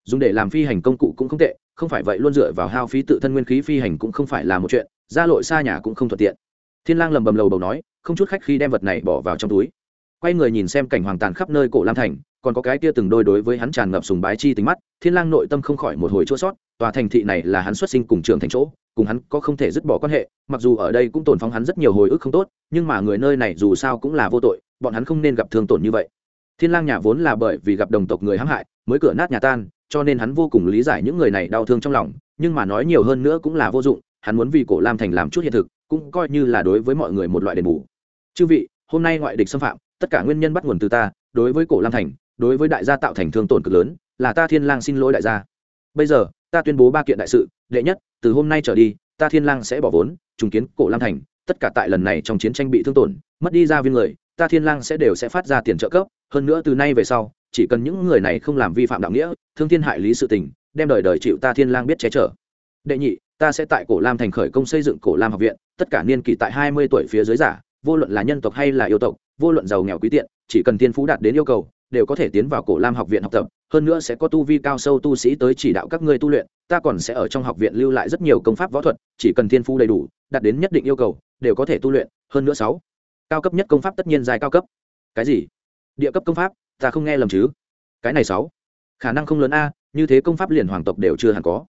Dùng để làm phi hành công cụ cũng không tệ không phải vậy luôn dựa vào hao phí tự thân nguyên khí phi hành cũng không phải là một chuyện, ra lội xa nhà cũng không thuận tiện. Thiên lang lầm bầm lầu bầu nói, không chút khách khi đem vật này bỏ vào trong túi. Quay người nhìn xem cảnh hoàng tàn khắp nơi cổ lam thành, còn có cái kia từng đôi đối với hắn tràn ngập sùng bái chi tính mắt, thiên lang nội tâm không khỏi một hồi chua sót, tòa thành thị này là hắn xuất sinh cùng trường thành chỗ, cùng hắn có không thể dứt bỏ quan hệ, mặc dù ở đây cũng tổn phóng hắn rất nhiều hồi ức không tốt, nhưng mà người nơi này dù sao cũng là vô tội, bọn hắn không nên gặp thương tổn như vậy. Thiên lang nhà vốn là bởi vì gặp đồng tộc người hãm hại, mới cửa nát nhà tan cho nên hắn vô cùng lý giải những người này đau thương trong lòng, nhưng mà nói nhiều hơn nữa cũng là vô dụng, hắn muốn vì cổ lam thành làm chút hiện thực, cũng coi như là đối với mọi người một loại đền bù. Chư vị, hôm nay ngoại địch xâm phạm, tất cả nguyên nhân bắt nguồn từ ta, đối với cổ lam thành, đối với đại gia tạo thành thương tổn cực lớn, là ta thiên lang xin lỗi đại gia. Bây giờ, ta tuyên bố ba kiện đại sự, đệ nhất, từ hôm nay trở đi, ta thiên lang sẽ bỏ vốn, trùng kiến cổ lam thành, tất cả tại lần này trong chiến tranh bị thương tổn, mất đi gia viên người, ta thiên lang sẽ đều sẽ phát ra tiền trợ cấp, hơn nữa từ nay về sau chỉ cần những người này không làm vi phạm đạo nghĩa, thương thiên hại lý sự tình, đem đời đời chịu ta thiên lang biết che chở. Đệ nhị, ta sẽ tại cổ lam thành khởi công xây dựng cổ lam học viện, tất cả niên kỷ tại hai mươi tuổi phía dưới giả, vô luận là nhân tộc hay là yêu tộc, vô luận giàu nghèo quý tiện, chỉ cần thiên phú đạt đến yêu cầu, đều có thể tiến vào cổ lam học viện học tập, hơn nữa sẽ có tu vi cao sâu tu sĩ tới chỉ đạo các ngươi tu luyện, ta còn sẽ ở trong học viện lưu lại rất nhiều công pháp võ thuật, chỉ cần thiên phú đầy đủ, đạt đến nhất định yêu cầu, đều có thể tu luyện, hơn nữa sáu, cao cấp nhất công pháp tất nhiên dài cao cấp. Cái gì? Địa cấp công pháp? Ta không nghe lầm chứ? Cái này sáu. Khả năng không lớn a, như thế công pháp liền hoàng tộc đều chưa hẳn có.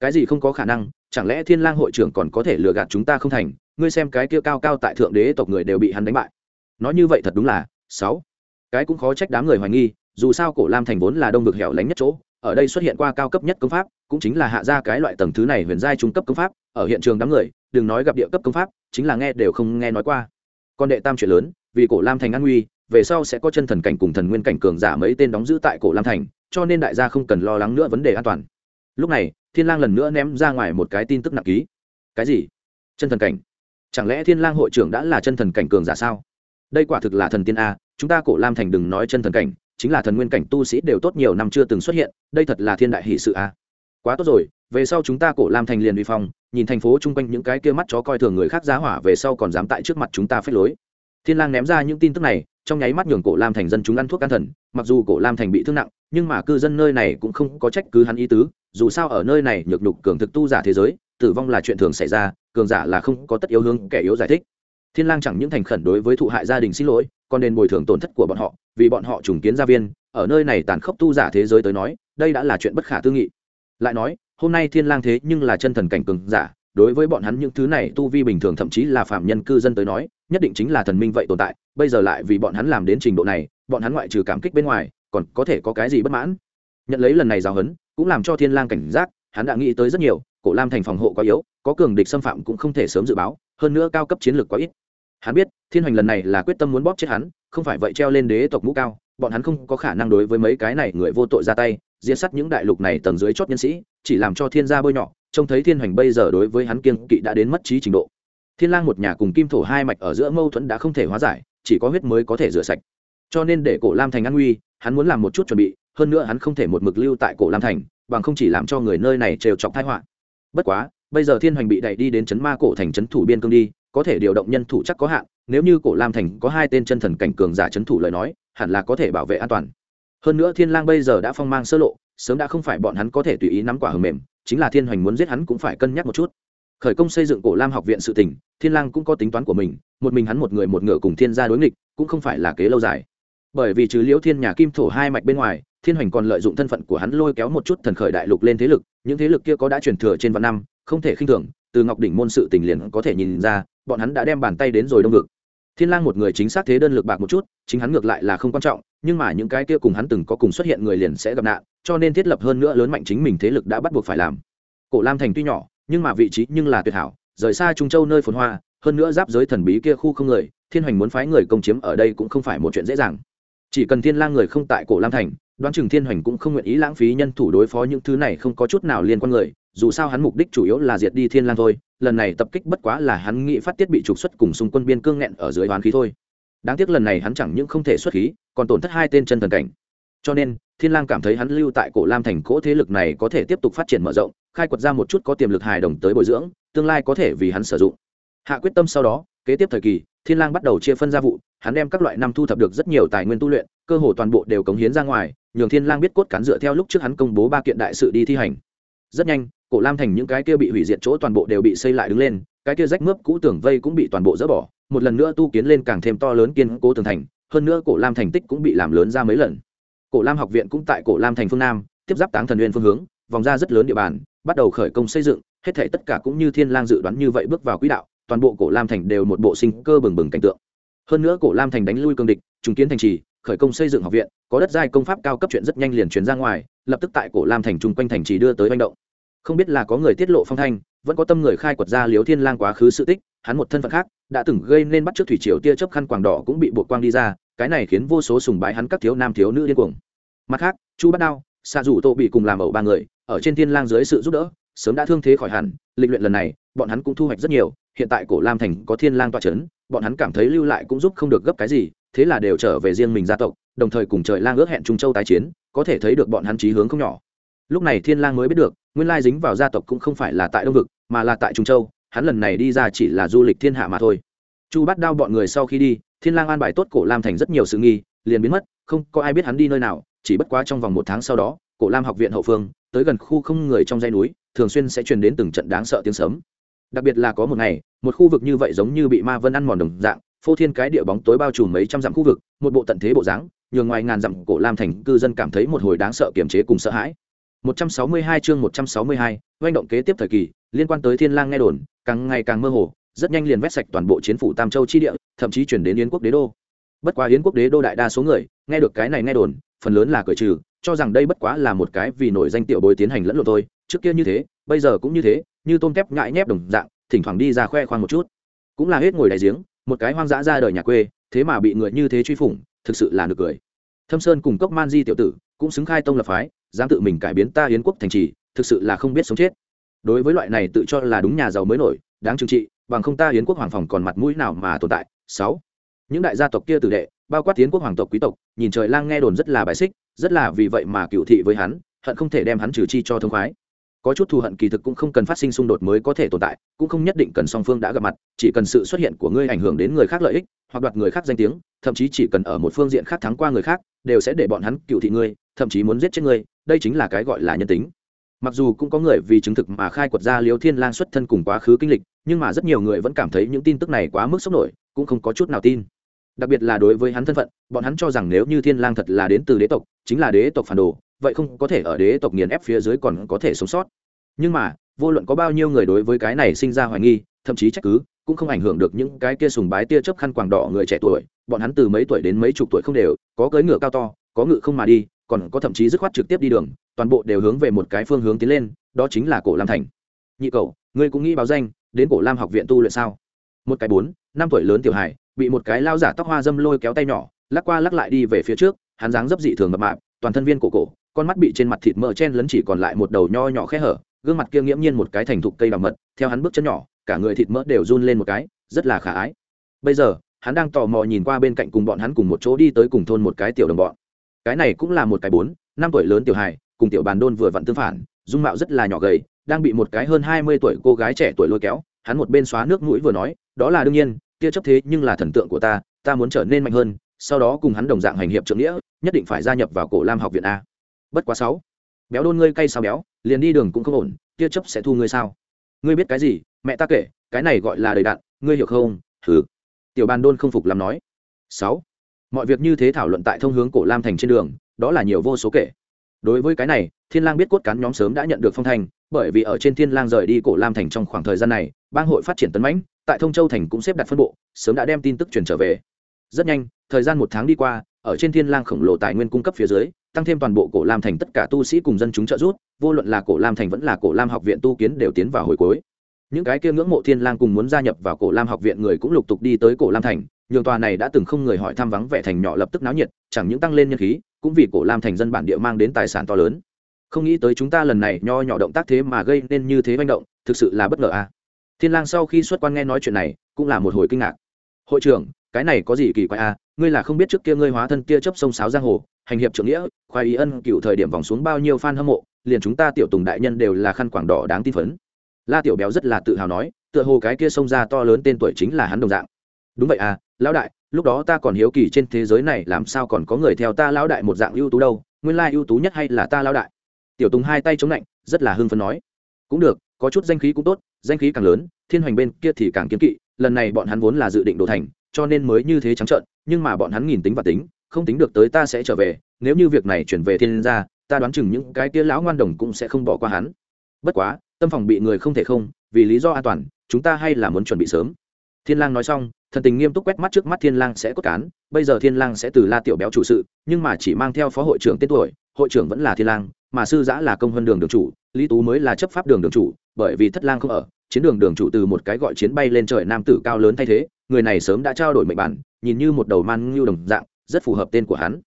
Cái gì không có khả năng, chẳng lẽ thiên lang hội trưởng còn có thể lừa gạt chúng ta không thành? Ngươi xem cái kia cao cao tại thượng đế tộc người đều bị hắn đánh bại. Nói như vậy thật đúng là, sáu. Cái cũng khó trách đám người hoài nghi, dù sao cổ lam thành vốn là đông vực hẻo lánh nhất chỗ, ở đây xuất hiện qua cao cấp nhất công pháp, cũng chính là hạ ra cái loại tầng thứ này huyền giai trung cấp công pháp, ở hiện trường đám người, đừng nói gặp địa cấp công pháp, chính là nghe đều không nghe nói qua. Còn đệ tam chuyện lớn, vì cổ lam thành an nguy về sau sẽ có chân thần cảnh cùng thần nguyên cảnh cường giả mấy tên đóng giữ tại cổ lam thành, cho nên đại gia không cần lo lắng nữa vấn đề an toàn. Lúc này, thiên lang lần nữa ném ra ngoài một cái tin tức nặng ký. Cái gì? Chân thần cảnh? Chẳng lẽ thiên lang hội trưởng đã là chân thần cảnh cường giả sao? Đây quả thực là thần tiên a, chúng ta cổ lam thành đừng nói chân thần cảnh, chính là thần nguyên cảnh tu sĩ đều tốt nhiều năm chưa từng xuất hiện, đây thật là thiên đại hỷ sự a. Quá tốt rồi, về sau chúng ta cổ lam thành liền uy phong, nhìn thành phố chung quanh những cái kia mắt chó coi thường người khác giá hỏa về sau còn dám tại trước mặt chúng ta phết lối. Thiên lang ném ra những tin tức này trong nháy mắt nhường cổ lam thành dân chúng ăn thuốc can thần, mặc dù cổ lam thành bị thương nặng, nhưng mà cư dân nơi này cũng không có trách cứ hắn ý tứ, dù sao ở nơi này nhược nhục cường thực tu giả thế giới, tử vong là chuyện thường xảy ra, cường giả là không có tất yếu hướng kẻ yếu giải thích. Thiên lang chẳng những thành khẩn đối với thụ hại gia đình xin lỗi, còn đền bồi thường tổn thất của bọn họ, vì bọn họ trùng kiến gia viên, ở nơi này tàn khốc tu giả thế giới tới nói, đây đã là chuyện bất khả tư nghị. Lại nói, hôm nay thiên lang thế nhưng là chân thần cảnh cường giả đối với bọn hắn những thứ này tu vi bình thường thậm chí là phạm nhân cư dân tới nói, nhất định chính là thần minh vậy tồn tại, bây giờ lại vì bọn hắn làm đến trình độ này, bọn hắn ngoại trừ cảm kích bên ngoài, còn có thể có cái gì bất mãn? Nhận lấy lần này giáo hấn cũng làm cho thiên lang cảnh giác, hắn đã nghĩ tới rất nhiều, cổ lam thành phòng hộ quá yếu, có cường địch xâm phạm cũng không thể sớm dự báo, hơn nữa cao cấp chiến lược quá ít. Hắn biết, thiên hoành lần này là quyết tâm muốn bóp chết hắn, không phải vậy treo lên đế tộc mũ cao, bọn hắn không có khả năng đối với mấy cái này người vô tội ra tay diễn sát những đại lục này tầng dưới chót nhân sĩ, chỉ làm cho thiên gia bôi nhọ trông thấy thiên hoành bây giờ đối với hắn kiên kỵ đã đến mất trí trình độ. Thiên lang một nhà cùng kim thổ hai mạch ở giữa mâu thuẫn đã không thể hóa giải, chỉ có huyết mới có thể rửa sạch. Cho nên để cổ lam thành an nguy hắn muốn làm một chút chuẩn bị, hơn nữa hắn không thể một mực lưu tại cổ lam thành, bằng không chỉ làm cho người nơi này trêu chọc tai họa. Bất quá, bây giờ thiên hoành bị đẩy đi đến chấn ma cổ thành chấn thủ biên cương đi, có thể điều động nhân thủ chắc có hạn, nếu như cổ lam thành có hai tên chân thần cảnh cường giả chấn thủ lời nói, hẳn là có thể bảo vệ an toàn. Hơn nữa thiên lang bây giờ đã phong mang sơ lộ, sớm đã không phải bọn hắn có thể tùy ý nắm quả hờ mềm chính là thiên hoành muốn giết hắn cũng phải cân nhắc một chút. Khởi công xây dựng cổ lam học viện sự tỉnh thiên lang cũng có tính toán của mình, một mình hắn một người một ngựa cùng thiên gia đối nghịch, cũng không phải là kế lâu dài. Bởi vì trừ liễu thiên nhà kim thổ hai mạch bên ngoài, thiên hoành còn lợi dụng thân phận của hắn lôi kéo một chút thần khởi đại lục lên thế lực, những thế lực kia có đã truyền thừa trên vạn năm, không thể khinh thường, từ ngọc đỉnh môn sự tình liền có thể nhìn ra, bọn hắn đã đem bàn tay đến rồi đông ngực. Thiên lang một người chính xác thế đơn lực bạc một chút, chính hắn ngược lại là không quan trọng, nhưng mà những cái kia cùng hắn từng có cùng xuất hiện người liền sẽ gặp nạn cho nên thiết lập hơn nữa lớn mạnh chính mình thế lực đã bắt buộc phải làm. Cổ lam thành tuy nhỏ, nhưng mà vị trí nhưng là tuyệt hảo, rời xa trung châu nơi phồn hoa, hơn nữa giáp giới thần bí kia khu không người, thiên hoành muốn phái người công chiếm ở đây cũng không phải một chuyện dễ dàng. Chỉ cần thiên lang người không tại cổ lam thành, đoán chừng thiên hoành cũng không nguyện ý lãng phí nhân thủ đối phó những thứ này không có chút nào liên quan người, dù sao hắn mục đích chủ yếu là diệt đi thiên lang thôi, lần này tập kích bất quá là hắn nghĩ phát tiết bị trục xuất cùng xung quân biên cương nghẹn ở dưới hoán khí thôi. Đáng tiếc lần này hắn chẳng những không thể xuất khí, còn tổn thất hai tên chân thần cảnh cho nên, thiên lang cảm thấy hắn lưu tại cổ lam thành cỗ thế lực này có thể tiếp tục phát triển mở rộng, khai quật ra một chút có tiềm lực hài đồng tới bồi dưỡng, tương lai có thể vì hắn sử dụng. Hạ quyết tâm sau đó, kế tiếp thời kỳ, thiên lang bắt đầu chia phân gia vụ, hắn đem các loại năm thu thập được rất nhiều tài nguyên tu luyện, cơ hồ toàn bộ đều cống hiến ra ngoài, nhường thiên lang biết cốt cán dựa theo lúc trước hắn công bố ba kiện đại sự đi thi hành. Rất nhanh, cổ lam thành những cái kia bị hủy diệt chỗ toàn bộ đều bị xây lại đứng lên, cái kia rách mướp cũ tường vây cũng bị toàn bộ dỡ bỏ, một lần nữa tu kiến lên càng thêm to lớn kiên cố tường thành, hơn nữa cổ lam thành tích cũng bị làm lớn ra mấy lần cổ lam học viện cũng tại cổ lam thành phương nam, tiếp giáp táng thần nguyên phương hướng, vòng ra rất lớn địa bàn, bắt đầu khởi công xây dựng, hết thể tất cả cũng như thiên lang dự đoán như vậy bước vào quỹ đạo, toàn bộ cổ lam thành đều một bộ sinh cơ bừng bừng cảnh tượng. Hơn nữa cổ lam thành đánh lui cương địch, trùng kiến thành trì, khởi công xây dựng học viện, có đất giai công pháp cao cấp chuyện rất nhanh liền chuyển ra ngoài, lập tức tại cổ lam thành chung quanh thành trì đưa tới manh động. Không biết là có người tiết lộ phong thanh, vẫn có tâm người khai quật ra liếu thiên lang quá khứ sự tích, hắn một thân phận khác, đã từng gây nên bắt trước thủy triều tia chớp khăn quàng đỏ cũng bị buộc quang đi ra cái này khiến vô số sùng bái hắn các thiếu nam thiếu nữ điên cuồng. Mặt khác, chu bắt đao xạ rủ tô bị cùng làm ẩu ba người, ở trên thiên lang dưới sự giúp đỡ, sớm đã thương thế khỏi hẳn, lịch luyện lần này, bọn hắn cũng thu hoạch rất nhiều, hiện tại cổ lam thành có thiên lang toa chấn, bọn hắn cảm thấy lưu lại cũng giúp không được gấp cái gì, thế là đều trở về riêng mình gia tộc, đồng thời cùng trời lang ước hẹn trung châu tái chiến, có thể thấy được bọn hắn chí hướng không nhỏ. Lúc này thiên lang mới biết được, nguyên lai dính vào gia tộc cũng không phải là tại đông vực, mà là tại trung châu, hắn lần này đi ra chỉ là du lịch thiên hạ mà thôi. Chu bắt đao bọn người sau khi đi thiên lang an bài tốt cổ lam thành rất nhiều sự nghi liền biến mất không có ai biết hắn đi nơi nào chỉ bất quá trong vòng một tháng sau đó cổ lam học viện hậu phương tới gần khu không người trong dãy núi thường xuyên sẽ truyền đến từng trận đáng sợ tiếng sớm đặc biệt là có một ngày một khu vực như vậy giống như bị ma vân ăn mòn đồng dạng phô thiên cái địa bóng tối bao trùm mấy trăm dặm khu vực một bộ tận thế bộ dáng nhường ngoài ngàn dặm cổ lam thành cư dân cảm thấy một hồi đáng sợ kiềm chế cùng sợ hãi. 162 chương 162, doanh động kế tiếp thời kỳ, liên quan tới Thiên Lang nghe đồn, càng ngày càng mơ hồ, rất nhanh liền vét sạch toàn bộ chiến phủ Tam Châu chi địa, thậm chí chuyển đến Yến quốc đế đô. Bất quá Yến quốc đế đô đại đa số người, nghe được cái này nghe đồn, phần lớn là cười trừ, cho rằng đây bất quá là một cái vì nổi danh tiểu bối tiến hành lẫn lộn thôi, trước kia như thế, bây giờ cũng như thế, như tôm tép ngại nhép đồng dạng, thỉnh thoảng đi ra khoe khoang một chút. Cũng là hết ngồi đại giếng, một cái hoang dã ra đời nhà quê, thế mà bị người như thế truy phủng, thực sự là nực cười. Thâm Sơn cùng Cốc Man Di tiểu tử, cũng xứng khai tông lập phái, dám tự mình cải biến ta Yến quốc thành trì thực sự là không biết sống chết đối với loại này tự cho là đúng nhà giàu mới nổi đáng trừng trị bằng không ta yến quốc hoàng phòng còn mặt mũi nào mà tồn tại. Sáu, những đại gia tộc kia tử đệ, bao quát tiến quốc hoàng tộc quý tộc, nhìn trời lang nghe đồn rất là bài xích, rất là vì vậy mà cựu thị với hắn, hận không thể đem hắn trừ chi cho thông khoái. Có chút thù hận kỳ thực cũng không cần phát sinh xung đột mới có thể tồn tại, cũng không nhất định cần song phương đã gặp mặt, chỉ cần sự xuất hiện của ngươi ảnh hưởng đến người khác lợi ích, hoặc đoạt người khác danh tiếng, thậm chí chỉ cần ở một phương diện khác thắng qua người khác, đều sẽ để bọn hắn cựu thị ngươi, thậm chí muốn giết chết ngươi, đây chính là cái gọi là nhân tính. Mặc dù cũng có người vì chứng thực mà khai quật ra liêu thiên lang xuất thân cùng quá khứ kinh lịch nhưng mà rất nhiều người vẫn cảm thấy những tin tức này quá mức sốc nổi, cũng không có chút nào tin. Đặc biệt là đối với hắn thân phận, bọn hắn cho rằng nếu như thiên lang thật là đến từ đế tộc, chính là đế tộc phản đồ, vậy không có thể ở đế tộc nghiền ép phía dưới còn có thể sống sót. Nhưng mà, vô luận có bao nhiêu người đối với cái này sinh ra hoài nghi, thậm chí trách cứ, cũng không ảnh hưởng được những cái kia sùng bái tia chớp khăn quàng đỏ người trẻ tuổi, bọn hắn từ mấy tuổi đến mấy chục tuổi không đều, có cưỡi ngựa cao to, có ngựa không mà đi, còn có thậm chí dứt khoát trực tiếp đi đường, toàn bộ đều hướng về một cái phương hướng tiến lên, đó chính là cổ lam thành. Nhị cậu, ngươi cũng nghĩ báo danh đến cổ lam học viện tu luyện sao? Một cái bốn, năm tuổi lớn tiểu hải bị một cái lao giả tóc hoa dâm lôi kéo tay nhỏ, lắc qua lắc lại đi về phía trước, hắn dáng dấp dị thường mập mạp, toàn thân viên cổ cổ, con mắt bị trên mặt thịt mỡ chen lấn chỉ còn lại một đầu nho nhỏ khe hở, gương mặt kia nghiễm nhiên một cái thành thục cây đào mật, theo hắn bước chân nhỏ, cả người thịt mỡ đều run lên một cái, rất là khả ái. Bây giờ, hắn đang tò mò nhìn qua bên cạnh cùng bọn hắn cùng một chỗ đi tới cùng thôn một cái tiểu đồng bọn. Cái này cũng là một cái bốn, năm tuổi lớn tiểu hài, cùng tiểu bàn đôn vừa vặn tương phản, dung mạo rất là nhỏ gầy đang bị một cái hơn hai mươi tuổi cô gái trẻ tuổi lôi kéo, hắn một bên xóa nước mũi vừa nói, đó là đương nhiên kia chấp thế nhưng là thần tượng của ta ta muốn trở nên mạnh hơn, sau đó cùng hắn đồng dạng hành hiệp trượng nghĩa, nhất định phải gia nhập vào cổ lam học viện a. Bất quá sáu, béo đôn ngươi cay sao béo, liền đi đường cũng không ổn kia chấp sẽ thu ngươi sao? Ngươi biết cái gì, mẹ ta kể, cái này gọi là đầy đạn, ngươi hiểu không? Thử tiểu bàn đôn không phục làm nói. Sáu, mọi việc như thế thảo luận tại thông hướng cổ lam thành trên đường, đó là nhiều vô số kể. Đối với cái này, thiên lang biết cốt cán nhóm sớm đã nhận được phong thành bởi vì ở trên thiên lang rời đi cổ lam thành trong khoảng thời gian này, bang hội phát triển tấn mãnh, tại thông châu thành cũng xếp đặt phân bộ, sớm đã đem tin tức truyền trở về. Rất nhanh, thời gian một tháng đi qua, ở trên thiên lang khổng lồ tài nguyên cung cấp phía dưới, tăng thêm toàn bộ cổ lam thành tất cả tu sĩ cùng dân chúng trợ giúp, vô luận là cổ lam thành vẫn là cổ lam học viện tu kiến đều tiến vào hồi cuối. Những cái kia ngưỡng mộ thiên lang cùng muốn gia nhập vào cổ lam học viện người cũng lục tục đi tới cổ lam thành, nhường tòa này đã từng không người hỏi thăm vắng vẻ thành nhỏ lập tức náo nhiệt, chẳng những tăng lên nhân khí, cũng vì cổ lam thành dân bản địa mang đến tài sản to lớn không nghĩ tới chúng ta lần này nho nhỏ động tác thế mà gây nên như thế manh động, thực sự là bất ngờ à. thiên lang sau khi xuất quan nghe nói chuyện này, cũng là một hồi kinh ngạc hội trưởng, cái này có gì kỳ quái à? ngươi là không biết trước kia ngươi hóa thân kia chấp sông sáo giang hồ, hành hiệp trưởng nghĩa khoái ý ân, cựu thời điểm vòng xuống bao nhiêu fan hâm mộ, liền chúng ta tiểu tùng đại nhân đều là khăn quảng đỏ đáng tin phấn la tiểu béo rất là tự hào nói, tựa hồ cái kia sông ra to lớn tên tuổi chính là hắn đồng dạng đúng vậy à lão đại, lúc đó ta còn hiếu kỳ trên thế giới này làm sao còn có người theo ta lão đại một dạng ưu tú đâu, nguyên lai ưu tú nhất hay là ta lão đại tiểu tùng hai tay chống lạnh, rất là hưng phấn nói. Cũng được, có chút danh khí cũng tốt, danh khí càng lớn, thiên hoành bên kia thì càng kiếm kỵ, lần này bọn hắn vốn là dự định đồ thành, cho nên mới như thế trắng trợn, nhưng mà bọn hắn nghìn tính và tính, không tính được tới ta sẽ trở về, nếu như việc này chuyển về thiên gia, ta đoán chừng những cái kia lão ngoan đồng cũng sẽ không bỏ qua hắn. Bất quá, tâm phòng bị người không thể không, vì lý do an toàn, chúng ta hay là muốn chuẩn bị sớm. Thiên lang nói xong, thần tình nghiêm túc quét mắt trước mắt thiên lang sẽ cốt cán, bây giờ thiên lang sẽ từ la tiểu béo chủ sự, nhưng mà chỉ mang theo phó hội trưởng tên tuổi, hội trưởng vẫn là thiên lang mà sư giã là công hơn đường đường chủ, lý tú mới là chấp pháp đường đường chủ, bởi vì thất lang không ở, chiến đường đường chủ từ một cái gọi chiến bay lên trời nam tử cao lớn thay thế, người này sớm đã trao đổi mệnh bản, nhìn như một đầu man ngưu đồng dạng, rất phù hợp tên của hắn.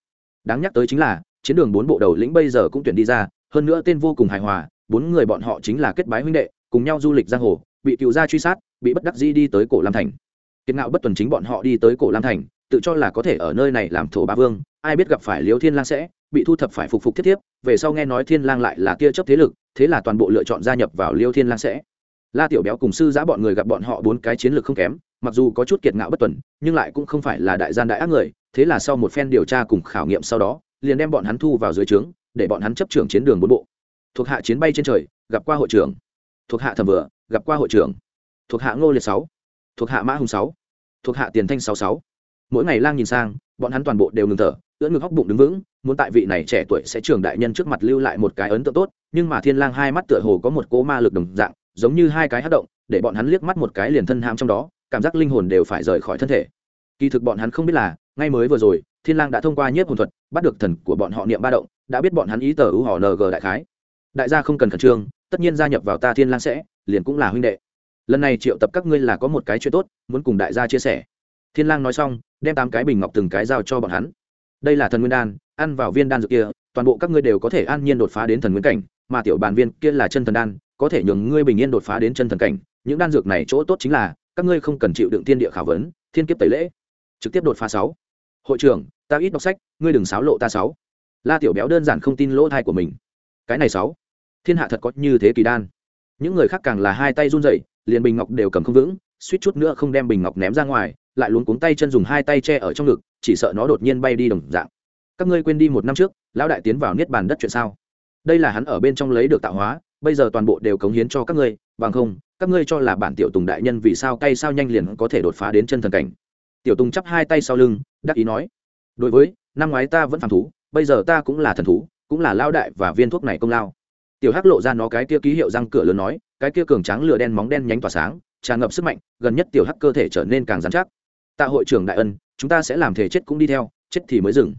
Đáng nhắc tới chính là, chiến đường bốn bộ đầu lĩnh bây giờ cũng tuyển đi ra, hơn nữa tên vô cùng hài hòa, bốn người bọn họ chính là kết bái huynh đệ, cùng nhau du lịch giang hồ, bị cựu gia truy sát, bị bất đắc dĩ đi tới cổ lam thành. Kiệt ngạo bất tuần chính bọn họ đi tới cổ lam thành tự cho là có thể ở nơi này làm thổ ba vương, ai biết gặp phải liếu thiên lang sẽ bị thu thập phải phục phục thiết thiếp, về sau nghe nói thiên lang lại là tia chấp thế lực, thế là toàn bộ lựa chọn gia nhập vào liêu thiên lang sẽ. La tiểu béo cùng sư giã bọn người gặp bọn họ bốn cái chiến lược không kém, mặc dù có chút kiệt ngạo bất tuần, nhưng lại cũng không phải là đại gian đại ác người, thế là sau một phen điều tra cùng khảo nghiệm sau đó, liền đem bọn hắn thu vào dưới trướng, để bọn hắn chấp trưởng chiến đường bốn bộ. Thuộc hạ chiến bay trên trời, gặp qua hội trưởng. Thuộc hạ thẩm vừa, gặp qua hội trưởng. Thuộc hạ ngô liệt sáu. Thuộc hạ mã hùng sáu. Thuộc hạ tiền thanh sáu sáu mỗi ngày lang nhìn sang, bọn hắn toàn bộ đều ngừng thở, ưỡn ngực hóc bụng đứng vững, muốn tại vị này trẻ tuổi sẽ trường đại nhân trước mặt lưu lại một cái ấn tượng tốt, nhưng mà thiên lang hai mắt tựa hồ có một cỗ ma lực đồng dạng, giống như hai cái hát động, để bọn hắn liếc mắt một cái liền thân ham trong đó, cảm giác linh hồn đều phải rời khỏi thân thể. Kỳ thực bọn hắn không biết là, ngay mới vừa rồi, thiên lang đã thông qua nhiếp hồn thuật, bắt được thần của bọn họ niệm ba động, đã biết bọn hắn ý tờ ưu họ ng đại khái. Đại gia không cần khẩn trương, tất nhiên gia nhập vào ta thiên lang sẽ, liền cũng là huynh đệ. Lần này triệu tập các ngươi là có một cái chuyện tốt, muốn cùng đại gia chia sẻ. Thiên lang nói xong đem tám cái bình ngọc từng cái giao cho bọn hắn. Đây là thần nguyên đan, ăn vào viên đan dược kia, toàn bộ các ngươi đều có thể an nhiên đột phá đến thần nguyên cảnh, mà tiểu bàn viên kia là chân thần đan, có thể nhường ngươi bình yên đột phá đến chân thần cảnh. Những đan dược này chỗ tốt chính là, các ngươi không cần chịu đựng thiên địa khảo vấn, thiên kiếp tẩy lễ. Trực tiếp đột phá sáu. Hội trưởng, ta ít đọc sách, ngươi đừng xáo lộ ta sáu. La tiểu béo đơn giản không tin lỗ thai của mình. Cái này sáu. Thiên hạ thật có như thế kỳ đan. Những người khác càng là hai tay run rẩy, liền bình ngọc đều cầm không vững, suýt chút nữa không đem bình ngọc ném ra ngoài lại luống cuống tay chân dùng hai tay che ở trong ngực, chỉ sợ nó đột nhiên bay đi đồng dạng. Các ngươi quên đi một năm trước, lão đại tiến vào niết bàn đất chuyện sao? Đây là hắn ở bên trong lấy được tạo hóa, bây giờ toàn bộ đều cống hiến cho các ngươi, bằng không, các ngươi cho là bản tiểu tùng đại nhân vì sao cay sao nhanh liền có thể đột phá đến chân thần cảnh. Tiểu tùng chắp hai tay sau lưng, đắc ý nói, đối với, năm ngoái ta vẫn phản thú, bây giờ ta cũng là thần thú, cũng là lao đại và viên thuốc này công lao. Tiểu hắc lộ ra nó cái kia ký hiệu răng cửa lớn nói, cái kia cường trắng lửa đen móng đen nhánh tỏa sáng, tràn ngập sức mạnh, gần nhất tiểu hắc cơ thể trở nên càng dán chắc tạ hội trưởng đại ân, chúng ta sẽ làm thể chết cũng đi theo, chết thì mới dừng.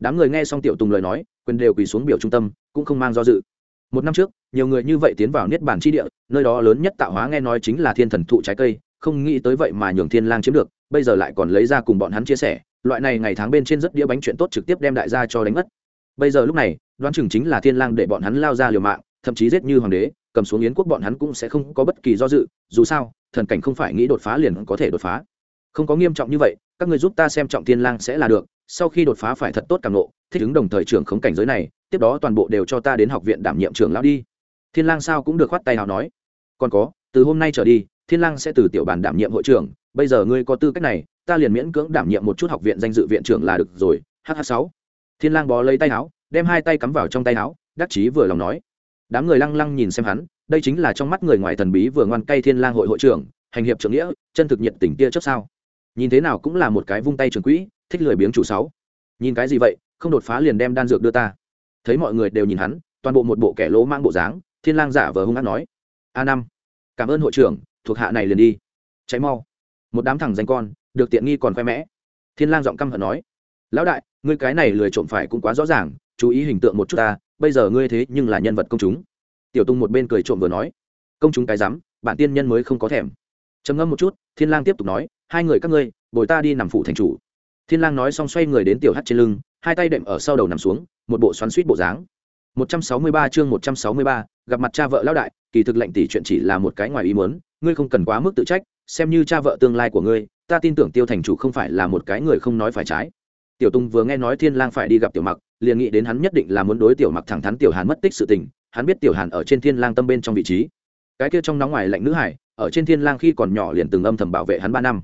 Đám người nghe xong tiểu tùng lời nói, quyền đều quỳ xuống biểu trung tâm, cũng không mang do dự. Một năm trước, nhiều người như vậy tiến vào niết bản tri địa, nơi đó lớn nhất tạo hóa nghe nói chính là thiên thần thụ trái cây, không nghĩ tới vậy mà nhường thiên lang chiếm được, bây giờ lại còn lấy ra cùng bọn hắn chia sẻ, loại này ngày tháng bên trên rất đĩa bánh chuyện tốt trực tiếp đem đại gia cho đánh mất. Bây giờ lúc này, đoán chừng chính là thiên lang để bọn hắn lao ra liều mạng, thậm chí giết như hoàng đế, cầm xuống yến quốc bọn hắn cũng sẽ không có bất kỳ do dự, dù sao, thần cảnh không phải nghĩ đột phá liền có thể đột phá không có nghiêm trọng như vậy, các người giúp ta xem trọng thiên lang sẽ là được, sau khi đột phá phải thật tốt càng ngộ, thích ứng đồng thời trưởng khống cảnh giới này, tiếp đó toàn bộ đều cho ta đến học viện đảm nhiệm trưởng lão đi. Thiên lang sao cũng được khoát tay nào nói. Còn có, từ hôm nay trở đi, thiên lang sẽ từ tiểu bản đảm nhiệm hội trưởng, bây giờ ngươi có tư cách này, ta liền miễn cưỡng đảm nhiệm một chút học viện danh dự viện trưởng là được rồi hh sáu. Thiên lang bó lấy tay áo, đem hai tay cắm vào trong tay áo, đắc chí vừa lòng nói. Đám người lăng lăng nhìn xem hắn, đây chính là trong mắt người ngoài thần bí vừa ngoan cay thiên lang hội hội trưởng, hành hiệp trưởng nghĩa, chân thực nhiệt tình kia chấp sao nhìn thế nào cũng là một cái vung tay trường quỹ thích lười biếng chủ sáu. Nhìn cái gì vậy không đột phá liền đem đan dược đưa ta. Thấy mọi người đều nhìn hắn toàn bộ một bộ kẻ lỗ mang bộ dáng thiên lang giả vờ hung ác nói. A năm cảm ơn hội trưởng thuộc hạ này liền đi. Cháy mau. Một đám thằng danh con được tiện nghi còn khoe mẽ. Thiên lang giọng căm hận nói. Lão đại ngươi cái này lười trộm phải cũng quá rõ ràng chú ý hình tượng một chút ta bây giờ ngươi thế nhưng là nhân vật công chúng. Tiểu tung một bên cười trộm vừa nói. Công chúng cái dám, bản tiên nhân mới không có thèm trầm ngâm một chút thiên lang tiếp tục nói hai người các ngươi bồi ta đi nằm phụ thành chủ. Thiên lang nói xong xoay người đến tiểu hắt trên lưng hai tay đệm ở sau đầu nằm xuống một bộ xoắn suýt bộ dáng. 163 chương 163, gặp mặt cha vợ lão đại kỳ thực lệnh tỷ chuyện chỉ là một cái ngoài ý muốn ngươi không cần quá mức tự trách xem như cha vợ tương lai của ngươi ta tin tưởng tiêu thành chủ không phải là một cái người không nói phải trái. Tiểu tung vừa nghe nói thiên lang phải đi gặp tiểu mặc liền nghĩ đến hắn nhất định là muốn đối tiểu mặc thẳng thắn tiểu hàn mất tích sự tình hắn biết tiểu hàn ở trên thiên lang tâm bên trong vị trí cái kia trong nóng ngoài lạnh nữ hải, ở trên thiên lang khi còn nhỏ liền từng âm thầm bảo vệ hắn ba năm.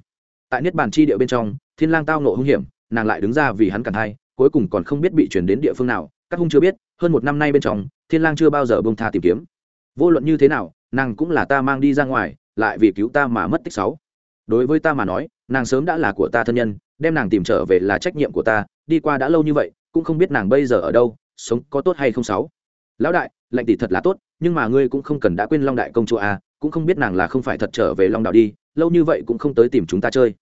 Tại niết bàn chi địa bên trong, thiên lang tao nộ hung hiểm, nàng lại đứng ra vì hắn cản thai, cuối cùng còn không biết bị chuyển đến địa phương nào, các hung chưa biết, hơn một năm nay bên trong, thiên lang chưa bao giờ bông tha tìm kiếm. Vô luận như thế nào, nàng cũng là ta mang đi ra ngoài, lại vì cứu ta mà mất tích sáu. Đối với ta mà nói, nàng sớm đã là của ta thân nhân, đem nàng tìm trở về là trách nhiệm của ta, đi qua đã lâu như vậy, cũng không biết nàng bây giờ ở đâu, sống có tốt hay không sáu lão đại lệnh tỷ thật là tốt, nhưng mà ngươi cũng không cần đã quên long đại công chúa à cũng không biết nàng là không phải thật trở về long đảo đi, lâu như vậy cũng không tới tìm chúng ta chơi.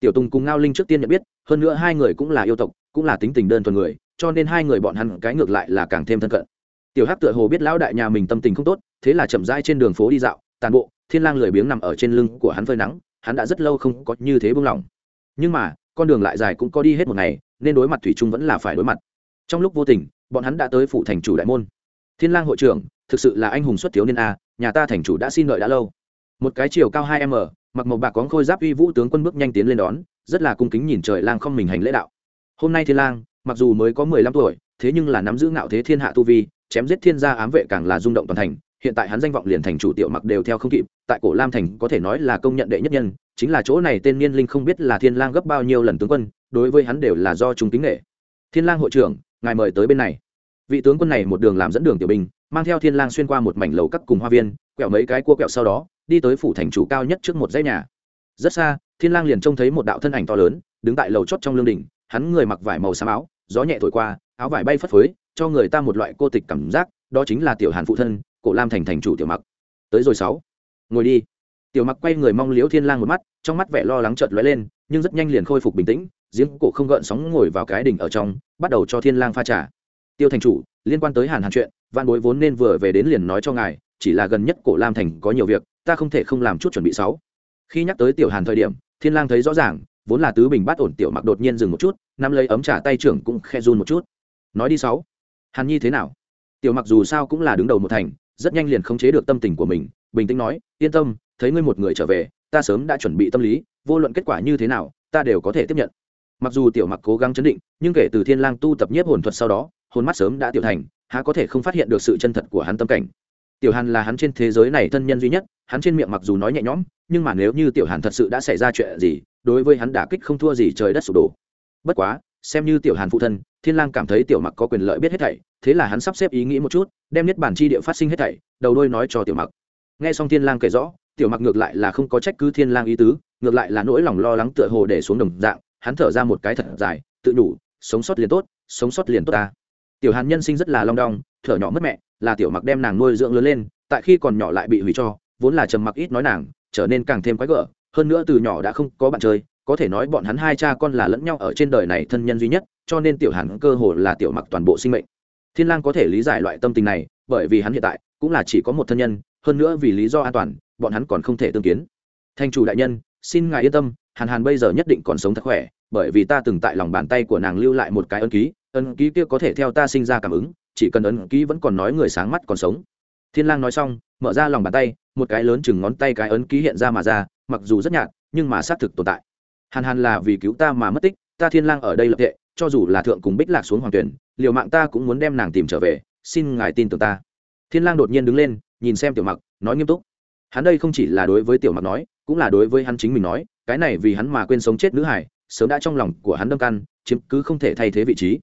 Tiểu tùng cùng ngao linh trước tiên nhận biết, hơn nữa hai người cũng là yêu tộc, cũng là tính tình đơn thuần người, cho nên hai người bọn hắn cái ngược lại là càng thêm thân cận. Tiểu hắc tựa hồ biết lão đại nhà mình tâm tình không tốt, thế là chậm rãi trên đường phố đi dạo, tàn bộ, thiên lang lười biếng nằm ở trên lưng của hắn phơi nắng, hắn đã rất lâu không có như thế buông lỏng. Nhưng mà, con đường lại dài cũng có đi hết một ngày, nên đối mặt thủy trung vẫn là phải đối mặt. Trong lúc vô tình, bọn hắn đã tới phủ thành chủ đại môn thiên lang hội trưởng, thực sự là anh hùng xuất thiếu niên a, nhà ta thành chủ đã xin lợi đã lâu. Một cái chiều cao hai m, mặc màu bạc có khôi giáp uy vũ tướng quân bước nhanh tiến lên đón, rất là cung kính nhìn trời lang không mình hành lễ đạo. Hôm nay thiên lang, mặc dù mới có mười lăm tuổi, thế nhưng là nắm giữ ngạo thế thiên hạ tu vi, chém giết thiên gia ám vệ càng là rung động toàn thành. Hiện tại hắn danh vọng liền thành chủ tiểu mặc đều theo không kịp, tại cổ lam thành có thể nói là công nhận đệ nhất nhân, chính là chỗ này tên niên linh không biết là thiên lang gấp bao nhiêu lần tướng quân, đối với hắn đều là do chúng tính nghệ. Thiên lang hội trưởng, ngài mời tới bên này vị tướng quân này một đường làm dẫn đường tiểu binh, mang theo thiên lang xuyên qua một mảnh lầu các cùng hoa viên, quẹo mấy cái cua quẹo sau đó, đi tới phủ thành chủ cao nhất trước một dãy nhà. Rất xa, thiên lang liền trông thấy một đạo thân ảnh to lớn, đứng tại lầu chót trong lương đỉnh, hắn người mặc vải màu xám áo, gió nhẹ thổi qua, áo vải bay phất phới, cho người ta một loại cô tịch cảm giác, đó chính là tiểu hàn phụ thân, cổ lam thành thành chủ tiểu mặc. Tới rồi sáu, ngồi đi. Tiểu mặc quay người mong liễu thiên lang một mắt, trong mắt vẻ lo lắng chợt lóe lên, nhưng rất nhanh liền khôi phục bình tĩnh, giếng cổ không gợn sóng ngồi vào cái đỉnh ở trong, bắt đầu cho thiên lang pha trà tiêu thành chủ, liên quan tới hàn hàn chuyện văn bối vốn nên vừa về đến liền nói cho ngài, chỉ là gần nhất cổ lam thành có nhiều việc, ta không thể không làm chút chuẩn bị sáu. Khi nhắc tới tiểu hàn thời điểm, thiên lang thấy rõ ràng, vốn là tứ bình bát ổn tiểu mặc đột nhiên dừng một chút, nắm lấy ấm trà tay trưởng cũng khe run một chút. Nói đi sáu. Hàn nhi thế nào? Tiểu mặc dù sao cũng là đứng đầu một thành, rất nhanh liền khống chế được tâm tình của mình, bình tĩnh nói, yên tâm, thấy ngươi một người trở về, ta sớm đã chuẩn bị tâm lý, vô luận kết quả như thế nào, ta đều có thể tiếp nhận. Mặc dù tiểu mặc cố gắng chấn định, nhưng kể từ thiên lang tu tập nhiếp hồn thuật sau đó hồn mắt sớm đã tiểu thành, há có thể không phát hiện được sự chân thật của hắn tâm cảnh. Tiểu hàn là hắn trên thế giới này thân nhân duy nhất, hắn trên miệng mặc dù nói nhẹ nhõm, nhưng mà nếu như tiểu hàn thật sự đã xảy ra chuyện gì, đối với hắn đả kích không thua gì trời đất sụp đổ. Bất quá, xem như tiểu hàn phụ thân, thiên lang cảm thấy tiểu mặc có quyền lợi biết hết thảy, thế là hắn sắp xếp ý nghĩ một chút, đem nhất bản chi địa phát sinh hết thảy, đầu đuôi nói cho tiểu mặc. Nghe xong thiên lang kể rõ, tiểu mặc ngược lại là không có trách cứ thiên lang ý tứ, ngược lại là nỗi lòng lo lắng tựa hồ để xuống đồng dạng, hắn thở ra một cái thật dài, tự đủ sống sót liền tốt, sống sót liền tốt ta tiểu hàn nhân sinh rất là long đong, thở nhỏ mất mẹ, là tiểu mặc đem nàng nuôi dưỡng lớn lên, tại khi còn nhỏ lại bị hủy cho, vốn là trầm mặc ít nói nàng, trở nên càng thêm quái gở, hơn nữa từ nhỏ đã không có bạn chơi, có thể nói bọn hắn hai cha con là lẫn nhau ở trên đời này thân nhân duy nhất, cho nên tiểu hàn cơ hồ là tiểu mặc toàn bộ sinh mệnh. Thiên lang có thể lý giải loại tâm tình này, bởi vì hắn hiện tại cũng là chỉ có một thân nhân, hơn nữa vì lý do an toàn, bọn hắn còn không thể tương kiến. Thanh chủ đại nhân, xin ngài yên tâm, hàn hàn bây giờ nhất định còn sống thật khỏe, bởi vì ta từng tại lòng bàn tay của nàng lưu lại một cái ấn ký ấn ký kia có thể theo ta sinh ra cảm ứng, chỉ cần ấn ký vẫn còn nói người sáng mắt còn sống. Thiên lang nói xong, mở ra lòng bàn tay, một cái lớn chừng ngón tay cái ấn ký hiện ra mà ra, mặc dù rất nhạt, nhưng mà xác thực tồn tại. Hàn hàn là vì cứu ta mà mất tích, ta thiên lang ở đây lập tệ cho dù là thượng cùng bích lạc xuống hoàng tuyển, liều mạng ta cũng muốn đem nàng tìm trở về, xin ngài tin tưởng ta. Thiên lang đột nhiên đứng lên, nhìn xem tiểu mặc, nói nghiêm túc. Hắn đây không chỉ là đối với tiểu mặc nói, cũng là đối với hắn chính mình nói, cái này vì hắn mà quên sống chết nữ hải, sớm đã trong lòng của hắn đâm căn chiếm cứ không thể thay thế vị trí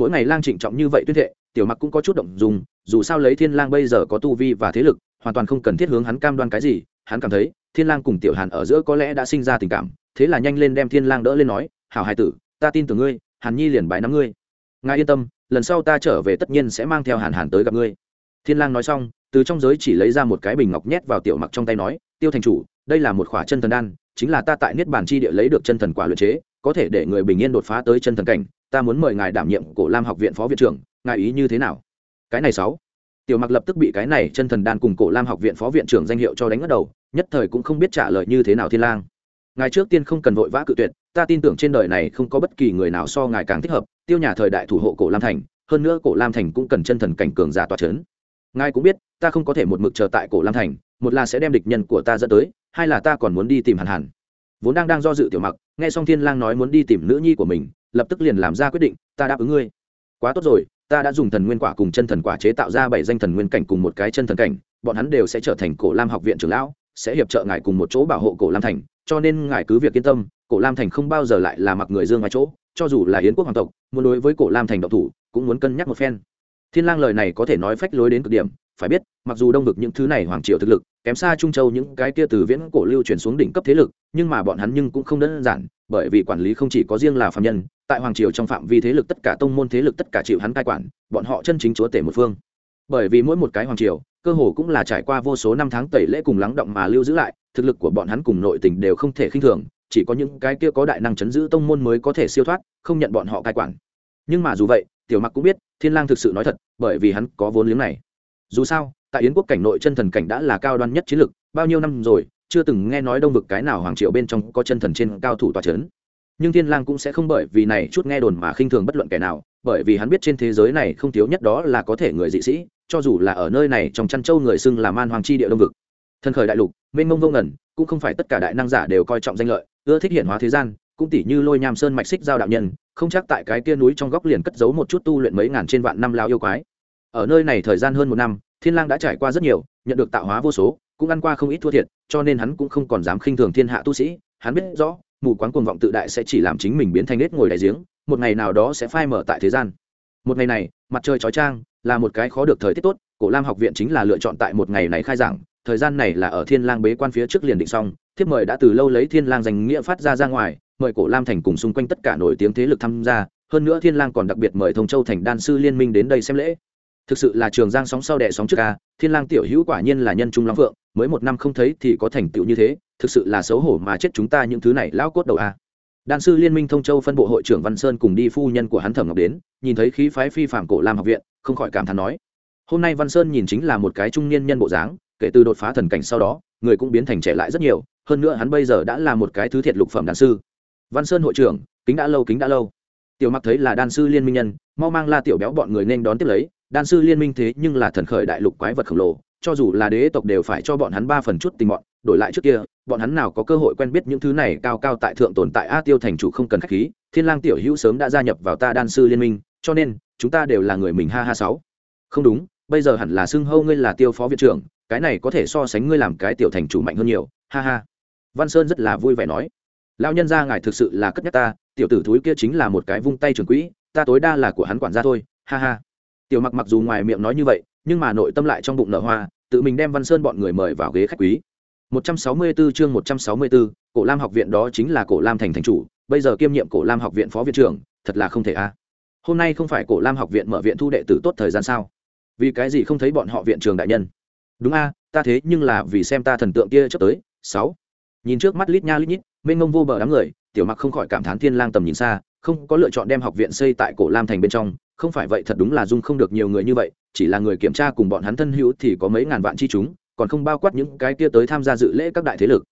mỗi ngày lang trịnh trọng như vậy tuyên thệ, tiểu mặc cũng có chút động dùng dù sao lấy thiên lang bây giờ có tu vi và thế lực, hoàn toàn không cần thiết hướng hắn cam đoan cái gì, hắn cảm thấy, thiên lang cùng tiểu hàn ở giữa có lẽ đã sinh ra tình cảm, thế là nhanh lên đem thiên lang đỡ lên nói, hảo hài tử, ta tin tưởng ngươi, hàn nhi liền bái nắm ngươi. Ngài yên tâm, lần sau ta trở về tất nhiên sẽ mang theo hàn hàn tới gặp ngươi. Thiên lang nói xong, từ trong giới chỉ lấy ra một cái bình ngọc nhét vào tiểu mặc trong tay nói, tiêu thành chủ, đây là một khỏa chân thần đan, chính là ta tại niết bàn chi địa lấy được chân thần quả luyện chế có thể để người bình yên đột phá tới chân thần cảnh, ta muốn mời ngài đảm nhiệm cổ lam học viện phó viện trưởng, ngài ý như thế nào? Cái này sáu. Tiểu mặc lập tức bị cái này chân thần đan cùng cổ lam học viện phó viện trưởng danh hiệu cho đánh ngất đầu, nhất thời cũng không biết trả lời như thế nào thiên lang. Ngài trước tiên không cần vội vã cự tuyệt, ta tin tưởng trên đời này không có bất kỳ người nào so ngài càng thích hợp, tiêu nhà thời đại thủ hộ cổ lam thành, hơn nữa cổ lam thành cũng cần chân thần cảnh cường giả tỏa chấn. Ngài cũng biết, ta không có thể một mực chờ tại cổ lam thành, một là sẽ đem địch nhân của ta dẫn tới, hai là ta còn muốn đi tìm hàn hàn vốn đang đang do dự tiểu mặc, nghe xong thiên lang nói muốn đi tìm nữ nhi của mình, lập tức liền làm ra quyết định, ta đáp ứng ngươi. Quá tốt rồi, ta đã dùng thần nguyên quả cùng chân thần quả chế tạo ra bảy danh thần nguyên cảnh cùng một cái chân thần cảnh, bọn hắn đều sẽ trở thành cổ lam học viện trưởng lão, sẽ hiệp trợ ngài cùng một chỗ bảo hộ cổ lam thành, cho nên ngài cứ việc yên tâm, cổ lam thành không bao giờ lại là mặc người dương ngoài chỗ, cho dù là yến quốc hoàng tộc, muốn đối với cổ lam thành độc thủ, cũng muốn cân nhắc một phen. Thiên lang lời này có thể nói phách lối đến cực điểm, phải biết, mặc dù đông vực những thứ này hoàng triều thực lực kém xa trung châu những cái kia từ viễn cổ lưu chuyển xuống đỉnh cấp thế lực, nhưng mà bọn hắn nhưng cũng không đơn giản, bởi vì quản lý không chỉ có riêng là phạm nhân, tại hoàng triều trong phạm vi thế lực tất cả tông môn thế lực tất cả chịu hắn cai quản, bọn họ chân chính chúa tể một phương. Bởi vì mỗi một cái hoàng triều, cơ hồ cũng là trải qua vô số năm tháng tẩy lễ cùng lắng động mà lưu giữ lại, thực lực của bọn hắn cùng nội tình đều không thể khinh thường, chỉ có những cái kia có đại năng chấn giữ tông môn mới có thể siêu thoát, không nhận bọn họ cai quản. Nhưng mà dù vậy, tiểu mặc cũng biết, thiên lang thực sự nói thật, bởi vì hắn có vốn liếng này. Dù sao tại yến quốc cảnh nội chân thần cảnh đã là cao đoan nhất chiến lực bao nhiêu năm rồi, chưa từng nghe nói đông vực cái nào hoàng triều bên trong có chân thần trên cao thủ tòa chấn. Nhưng thiên lang cũng sẽ không bởi vì này chút nghe đồn mà khinh thường bất luận kẻ nào, bởi vì hắn biết trên thế giới này không thiếu nhất đó là có thể người dị sĩ, cho dù là ở nơi này trong chăn châu người xưng là man hoàng chi địa đông vực. Thân khởi đại lục, mênh mông vô ngẩn cũng không phải tất cả đại năng giả đều coi trọng danh lợi, ưa thích hiện hóa thế gian, cũng tỷ như lôi nham sơn mạch xích giao đạo nhân, không chắc tại cái kia núi trong góc liền cất giấu một chút tu luyện mấy ngàn trên vạn năm lao yêu quái. Ở nơi này thời gian hơn một năm thiên lang đã trải qua rất nhiều, nhận được tạo hóa vô số, cũng ăn qua không ít thua thiệt, cho nên hắn cũng không còn dám khinh thường thiên hạ tu sĩ. Hắn biết rõ, mù quáng cuồng vọng tự đại sẽ chỉ làm chính mình biến thành nết ngồi đại giếng, một ngày nào đó sẽ phai mở tại thế gian. Một ngày này, mặt trời chói chang, là một cái khó được thời tiết tốt, cổ lam học viện chính là lựa chọn tại một ngày này khai giảng, thời gian này là ở thiên lang bế quan phía trước liền định xong, thiếp mời đã từ lâu lấy thiên lang danh nghĩa phát ra ra ngoài, mời cổ lam thành cùng xung quanh tất cả nổi tiếng thế lực tham gia, hơn nữa thiên lang còn đặc biệt mời thông châu thành đan sư liên minh đến đây xem lễ thực sự là trường giang sóng sau đẻ sóng trước ca, thiên lang tiểu hữu quả nhiên là nhân trung long phượng, mới một năm không thấy thì có thành tựu như thế, thực sự là xấu hổ mà chết chúng ta những thứ này lão cốt đầu a. Đan sư liên minh thông châu phân bộ hội trưởng văn sơn cùng đi phu nhân của hắn thẩm ngọc đến, nhìn thấy khí phái phi phạm cổ lam học viện, không khỏi cảm thán nói, hôm nay văn sơn nhìn chính là một cái trung niên nhân bộ dáng, kể từ đột phá thần cảnh sau đó, người cũng biến thành trẻ lại rất nhiều, hơn nữa hắn bây giờ đã là một cái thứ thiệt lục phẩm đan sư. Văn sơn hội trưởng, kính đã lâu, kính đã lâu. Tiểu mặc thấy là đan sư liên minh nhân, mau mang la tiểu béo bọn người nên đón tiếp lấy đan sư liên minh thế nhưng là thần khởi đại lục quái vật khổng lồ, cho dù là đế tộc đều phải cho bọn hắn ba phần chút tình bọn, đổi lại trước kia, bọn hắn nào có cơ hội quen biết những thứ này cao cao tại thượng tồn tại a tiêu thành chủ không cần khách khí, thiên lang tiểu hữu sớm đã gia nhập vào ta đan sư liên minh, cho nên, chúng ta đều là người mình ha ha sáu. Không đúng, bây giờ hẳn là xưng hâu ngươi là tiêu phó viện trưởng, cái này có thể so sánh ngươi làm cái tiểu thành chủ mạnh hơn nhiều, ha ha. Văn sơn rất là vui vẻ nói. Lão nhân gia ngài thực sự là cất nhắc ta, tiểu tử thúi kia chính là một cái vung tay trường quỹ, ta tối đa là của hắn quản gia thôi, ha ha tiểu mặc mặc dù ngoài miệng nói như vậy nhưng mà nội tâm lại trong bụng nở hoa tự mình đem văn sơn bọn người mời vào ghế khách quý. 164 chương 164, cổ lam học viện đó chính là cổ lam thành thành chủ bây giờ kiêm nhiệm cổ lam học viện phó viện trưởng thật là không thể a. Hôm nay không phải cổ lam học viện mở viện thu đệ tử tốt thời gian sao? Vì cái gì không thấy bọn họ viện trường đại nhân? Đúng a ta thế nhưng là vì xem ta thần tượng kia trước tới sáu. Nhìn trước mắt lít nha lít nhít mênh ngông vô bờ đám người, tiểu mặc không khỏi cảm thán thiên lang tầm nhìn xa, không có lựa chọn đem học viện xây tại cổ lam thành bên trong, không phải vậy thật đúng là dung không được nhiều người như vậy, chỉ là người kiểm tra cùng bọn hắn thân hữu thì có mấy ngàn vạn chi chúng, còn không bao quát những cái kia tới tham gia dự lễ các đại thế lực.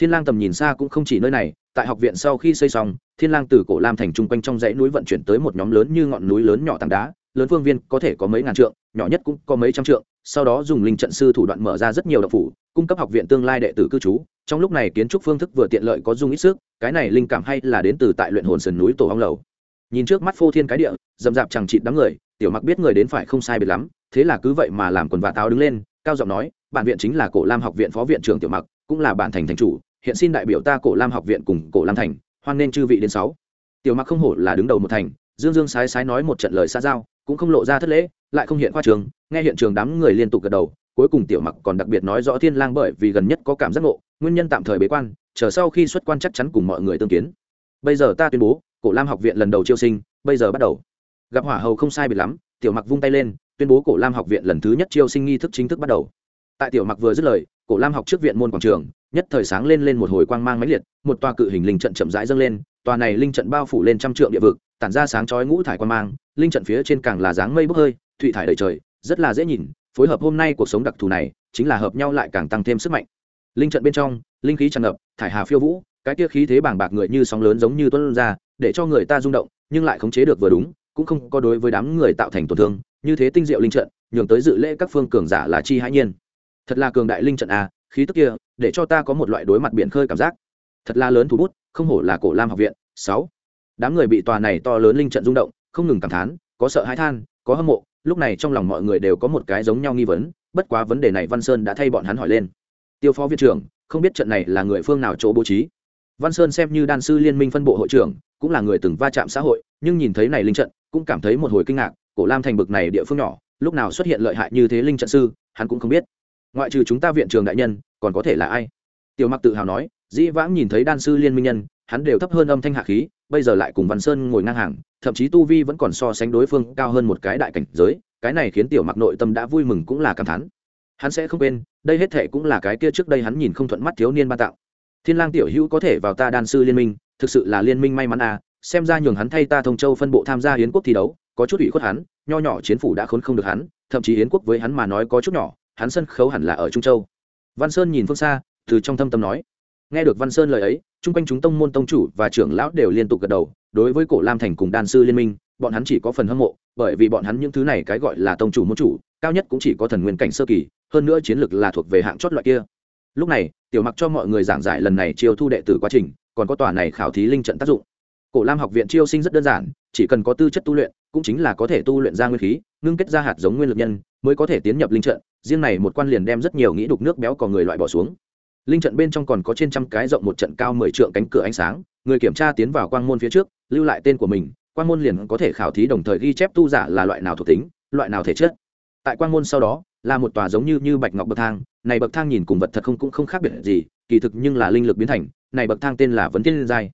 Thiên lang tầm nhìn xa cũng không chỉ nơi này, tại học viện sau khi xây xong, thiên lang từ cổ lam thành trung quanh trong dãy núi vận chuyển tới một nhóm lớn như ngọn núi lớn nhỏ tảng đá, lớn phương viên có thể có mấy ngàn trượng, nhỏ nhất cũng có mấy trăm trượng, sau đó dùng linh trận sư thủ đoạn mở ra rất nhiều độc phủ cung cấp học viện tương lai đệ tử cư trú, trong lúc này kiến trúc phương thức vừa tiện lợi có dung ít sức, cái này linh cảm hay là đến từ tại luyện hồn sườn núi tổ ong lầu. Nhìn trước mắt phô thiên cái địa dầm dạp chẳng chịt đám người, tiểu mặc biết người đến phải không sai biệt lắm, thế là cứ vậy mà làm quần vạ táo đứng lên, cao giọng nói, bản viện chính là cổ lam học viện phó viện trưởng tiểu mặc, cũng là bản thành thành chủ, hiện xin đại biểu ta cổ lam học viện cùng cổ lam thành, hoan nên chư vị đến sáu. Tiểu mặc không hổ là đứng đầu một thành, dương dương sái sái nói một trận lời xa giao, cũng không lộ ra thất lễ, lại không hiện khoa trường, nghe hiện trường đám người liên tục gật đầu cuối cùng tiểu mặc còn đặc biệt nói rõ thiên lang bởi vì gần nhất có cảm giác ngộ, nguyên nhân tạm thời bế quan, chờ sau khi xuất quan chắc chắn cùng mọi người tương kiến. Bây giờ ta tuyên bố, cổ lam học viện lần đầu chiêu sinh, bây giờ bắt đầu. Gặp hỏa hầu không sai biệt lắm, tiểu mặc vung tay lên, tuyên bố cổ lam học viện lần thứ nhất chiêu sinh nghi thức chính thức bắt đầu. Tại tiểu mặc vừa dứt lời, cổ lam học trước viện môn quảng trường, nhất thời sáng lên lên một hồi quang mang mãnh liệt, một tòa cự hình linh trận chậm rãi dâng lên, tòa này linh trận bao phủ lên trăm trượng địa vực, tản ra sáng chói ngũ thải quang mang, linh trận phía trên càng là dáng mây bốc hơi thụy thải đầy trời, rất là dễ nhìn phối hợp hôm nay cuộc sống đặc thù này, chính là hợp nhau lại càng tăng thêm sức mạnh. Linh trận bên trong, linh khí tràn ngập, thải hà phiêu vũ, cái kia khí thế bàng bạc người như sóng lớn giống như tuân ra, để cho người ta rung động, nhưng lại khống chế được vừa đúng, cũng không có đối với đám người tạo thành tổn thương. Như thế tinh diệu linh trận, nhường tới dự lễ các phương cường giả là chi hãi nhiên. Thật là cường đại linh trận à khí tức kia, để cho ta có một loại đối mặt biển khơi cảm giác. Thật là lớn thú bút, không hổ là cổ lam học viện. Sáu. Đám người bị tòa này to lớn linh trận rung động, không ngừng cảm thán, có sợ hãi than, có hâm mộ lúc này trong lòng mọi người đều có một cái giống nhau nghi vấn, bất quá vấn đề này văn sơn đã thay bọn hắn hỏi lên. Tiêu phó viện trưởng, không biết trận này là người phương nào chỗ bố trí? Văn sơn xem như đan sư liên minh phân bộ hội trưởng, cũng là người từng va chạm xã hội, nhưng nhìn thấy này linh trận, cũng cảm thấy một hồi kinh ngạc, cổ lam thành bực này địa phương nhỏ, lúc nào xuất hiện lợi hại như thế linh trận sư, hắn cũng không biết. Ngoại trừ chúng ta viện trường đại nhân, còn có thể là ai? Tiểu mặc tự hào nói, dĩ vãng nhìn thấy đan sư liên minh nhân, hắn đều thấp hơn âm thanh hạ khí, bây giờ lại cùng văn sơn ngồi ngang hàng thậm chí tu vi vẫn còn so sánh đối phương cao hơn một cái đại cảnh giới, cái này khiến tiểu mặc nội tâm đã vui mừng cũng là cảm thán. Hắn sẽ không quên, đây hết thệ cũng là cái kia trước đây hắn nhìn không thuận mắt thiếu niên ban tạo. Thiên lang tiểu hữu có thể vào ta đan sư liên minh, thực sự là liên minh may mắn à xem ra nhường hắn thay ta thông châu phân bộ tham gia hiến quốc thi đấu, có chút ủy khuất hắn, nho nhỏ chiến phủ đã khốn không được hắn, thậm chí hiến quốc với hắn mà nói có chút nhỏ, hắn sân khấu hẳn là ở trung châu. Văn sơn nhìn phương xa, từ trong thâm tâm nói. Nghe được văn sơn lời ấy, chung quanh chúng tông môn tông chủ và trưởng lão đều liên tục gật đầu đối với cổ lam thành cùng đan sư liên minh, bọn hắn chỉ có phần hâm mộ, bởi vì bọn hắn những thứ này cái gọi là tông chủ môn chủ, cao nhất cũng chỉ có thần nguyên cảnh sơ kỳ, hơn nữa chiến lược là thuộc về hạng chót loại kia. Lúc này, tiểu mặc cho mọi người giảng giải lần này chiêu thu đệ tử quá trình, còn có tòa này khảo thí linh trận tác dụng. Cổ lam học viện chiêu sinh rất đơn giản, chỉ cần có tư chất tu luyện, cũng chính là có thể tu luyện ra nguyên khí, ngưng kết ra hạt giống nguyên lực nhân, mới có thể tiến nhập linh trận, riêng này một quan liền đem rất nhiều nghĩ đục nước béo còn người loại bỏ xuống. Linh trận bên trong còn có trên trăm cái rộng một trận cao mười trượng cánh cửa ánh sáng người kiểm tra tiến vào quang môn phía trước, lưu lại tên của mình, quang môn liền có thể khảo thí đồng thời ghi chép tu giả là loại nào thuộc tính, loại nào thể chất. Tại quang môn sau đó, là một tòa giống như như bạch ngọc bậc thang, này bậc thang nhìn cùng vật thật không cũng không khác biệt gì, kỳ thực nhưng là linh lực biến thành, này bậc thang tên là vấn thiên giai.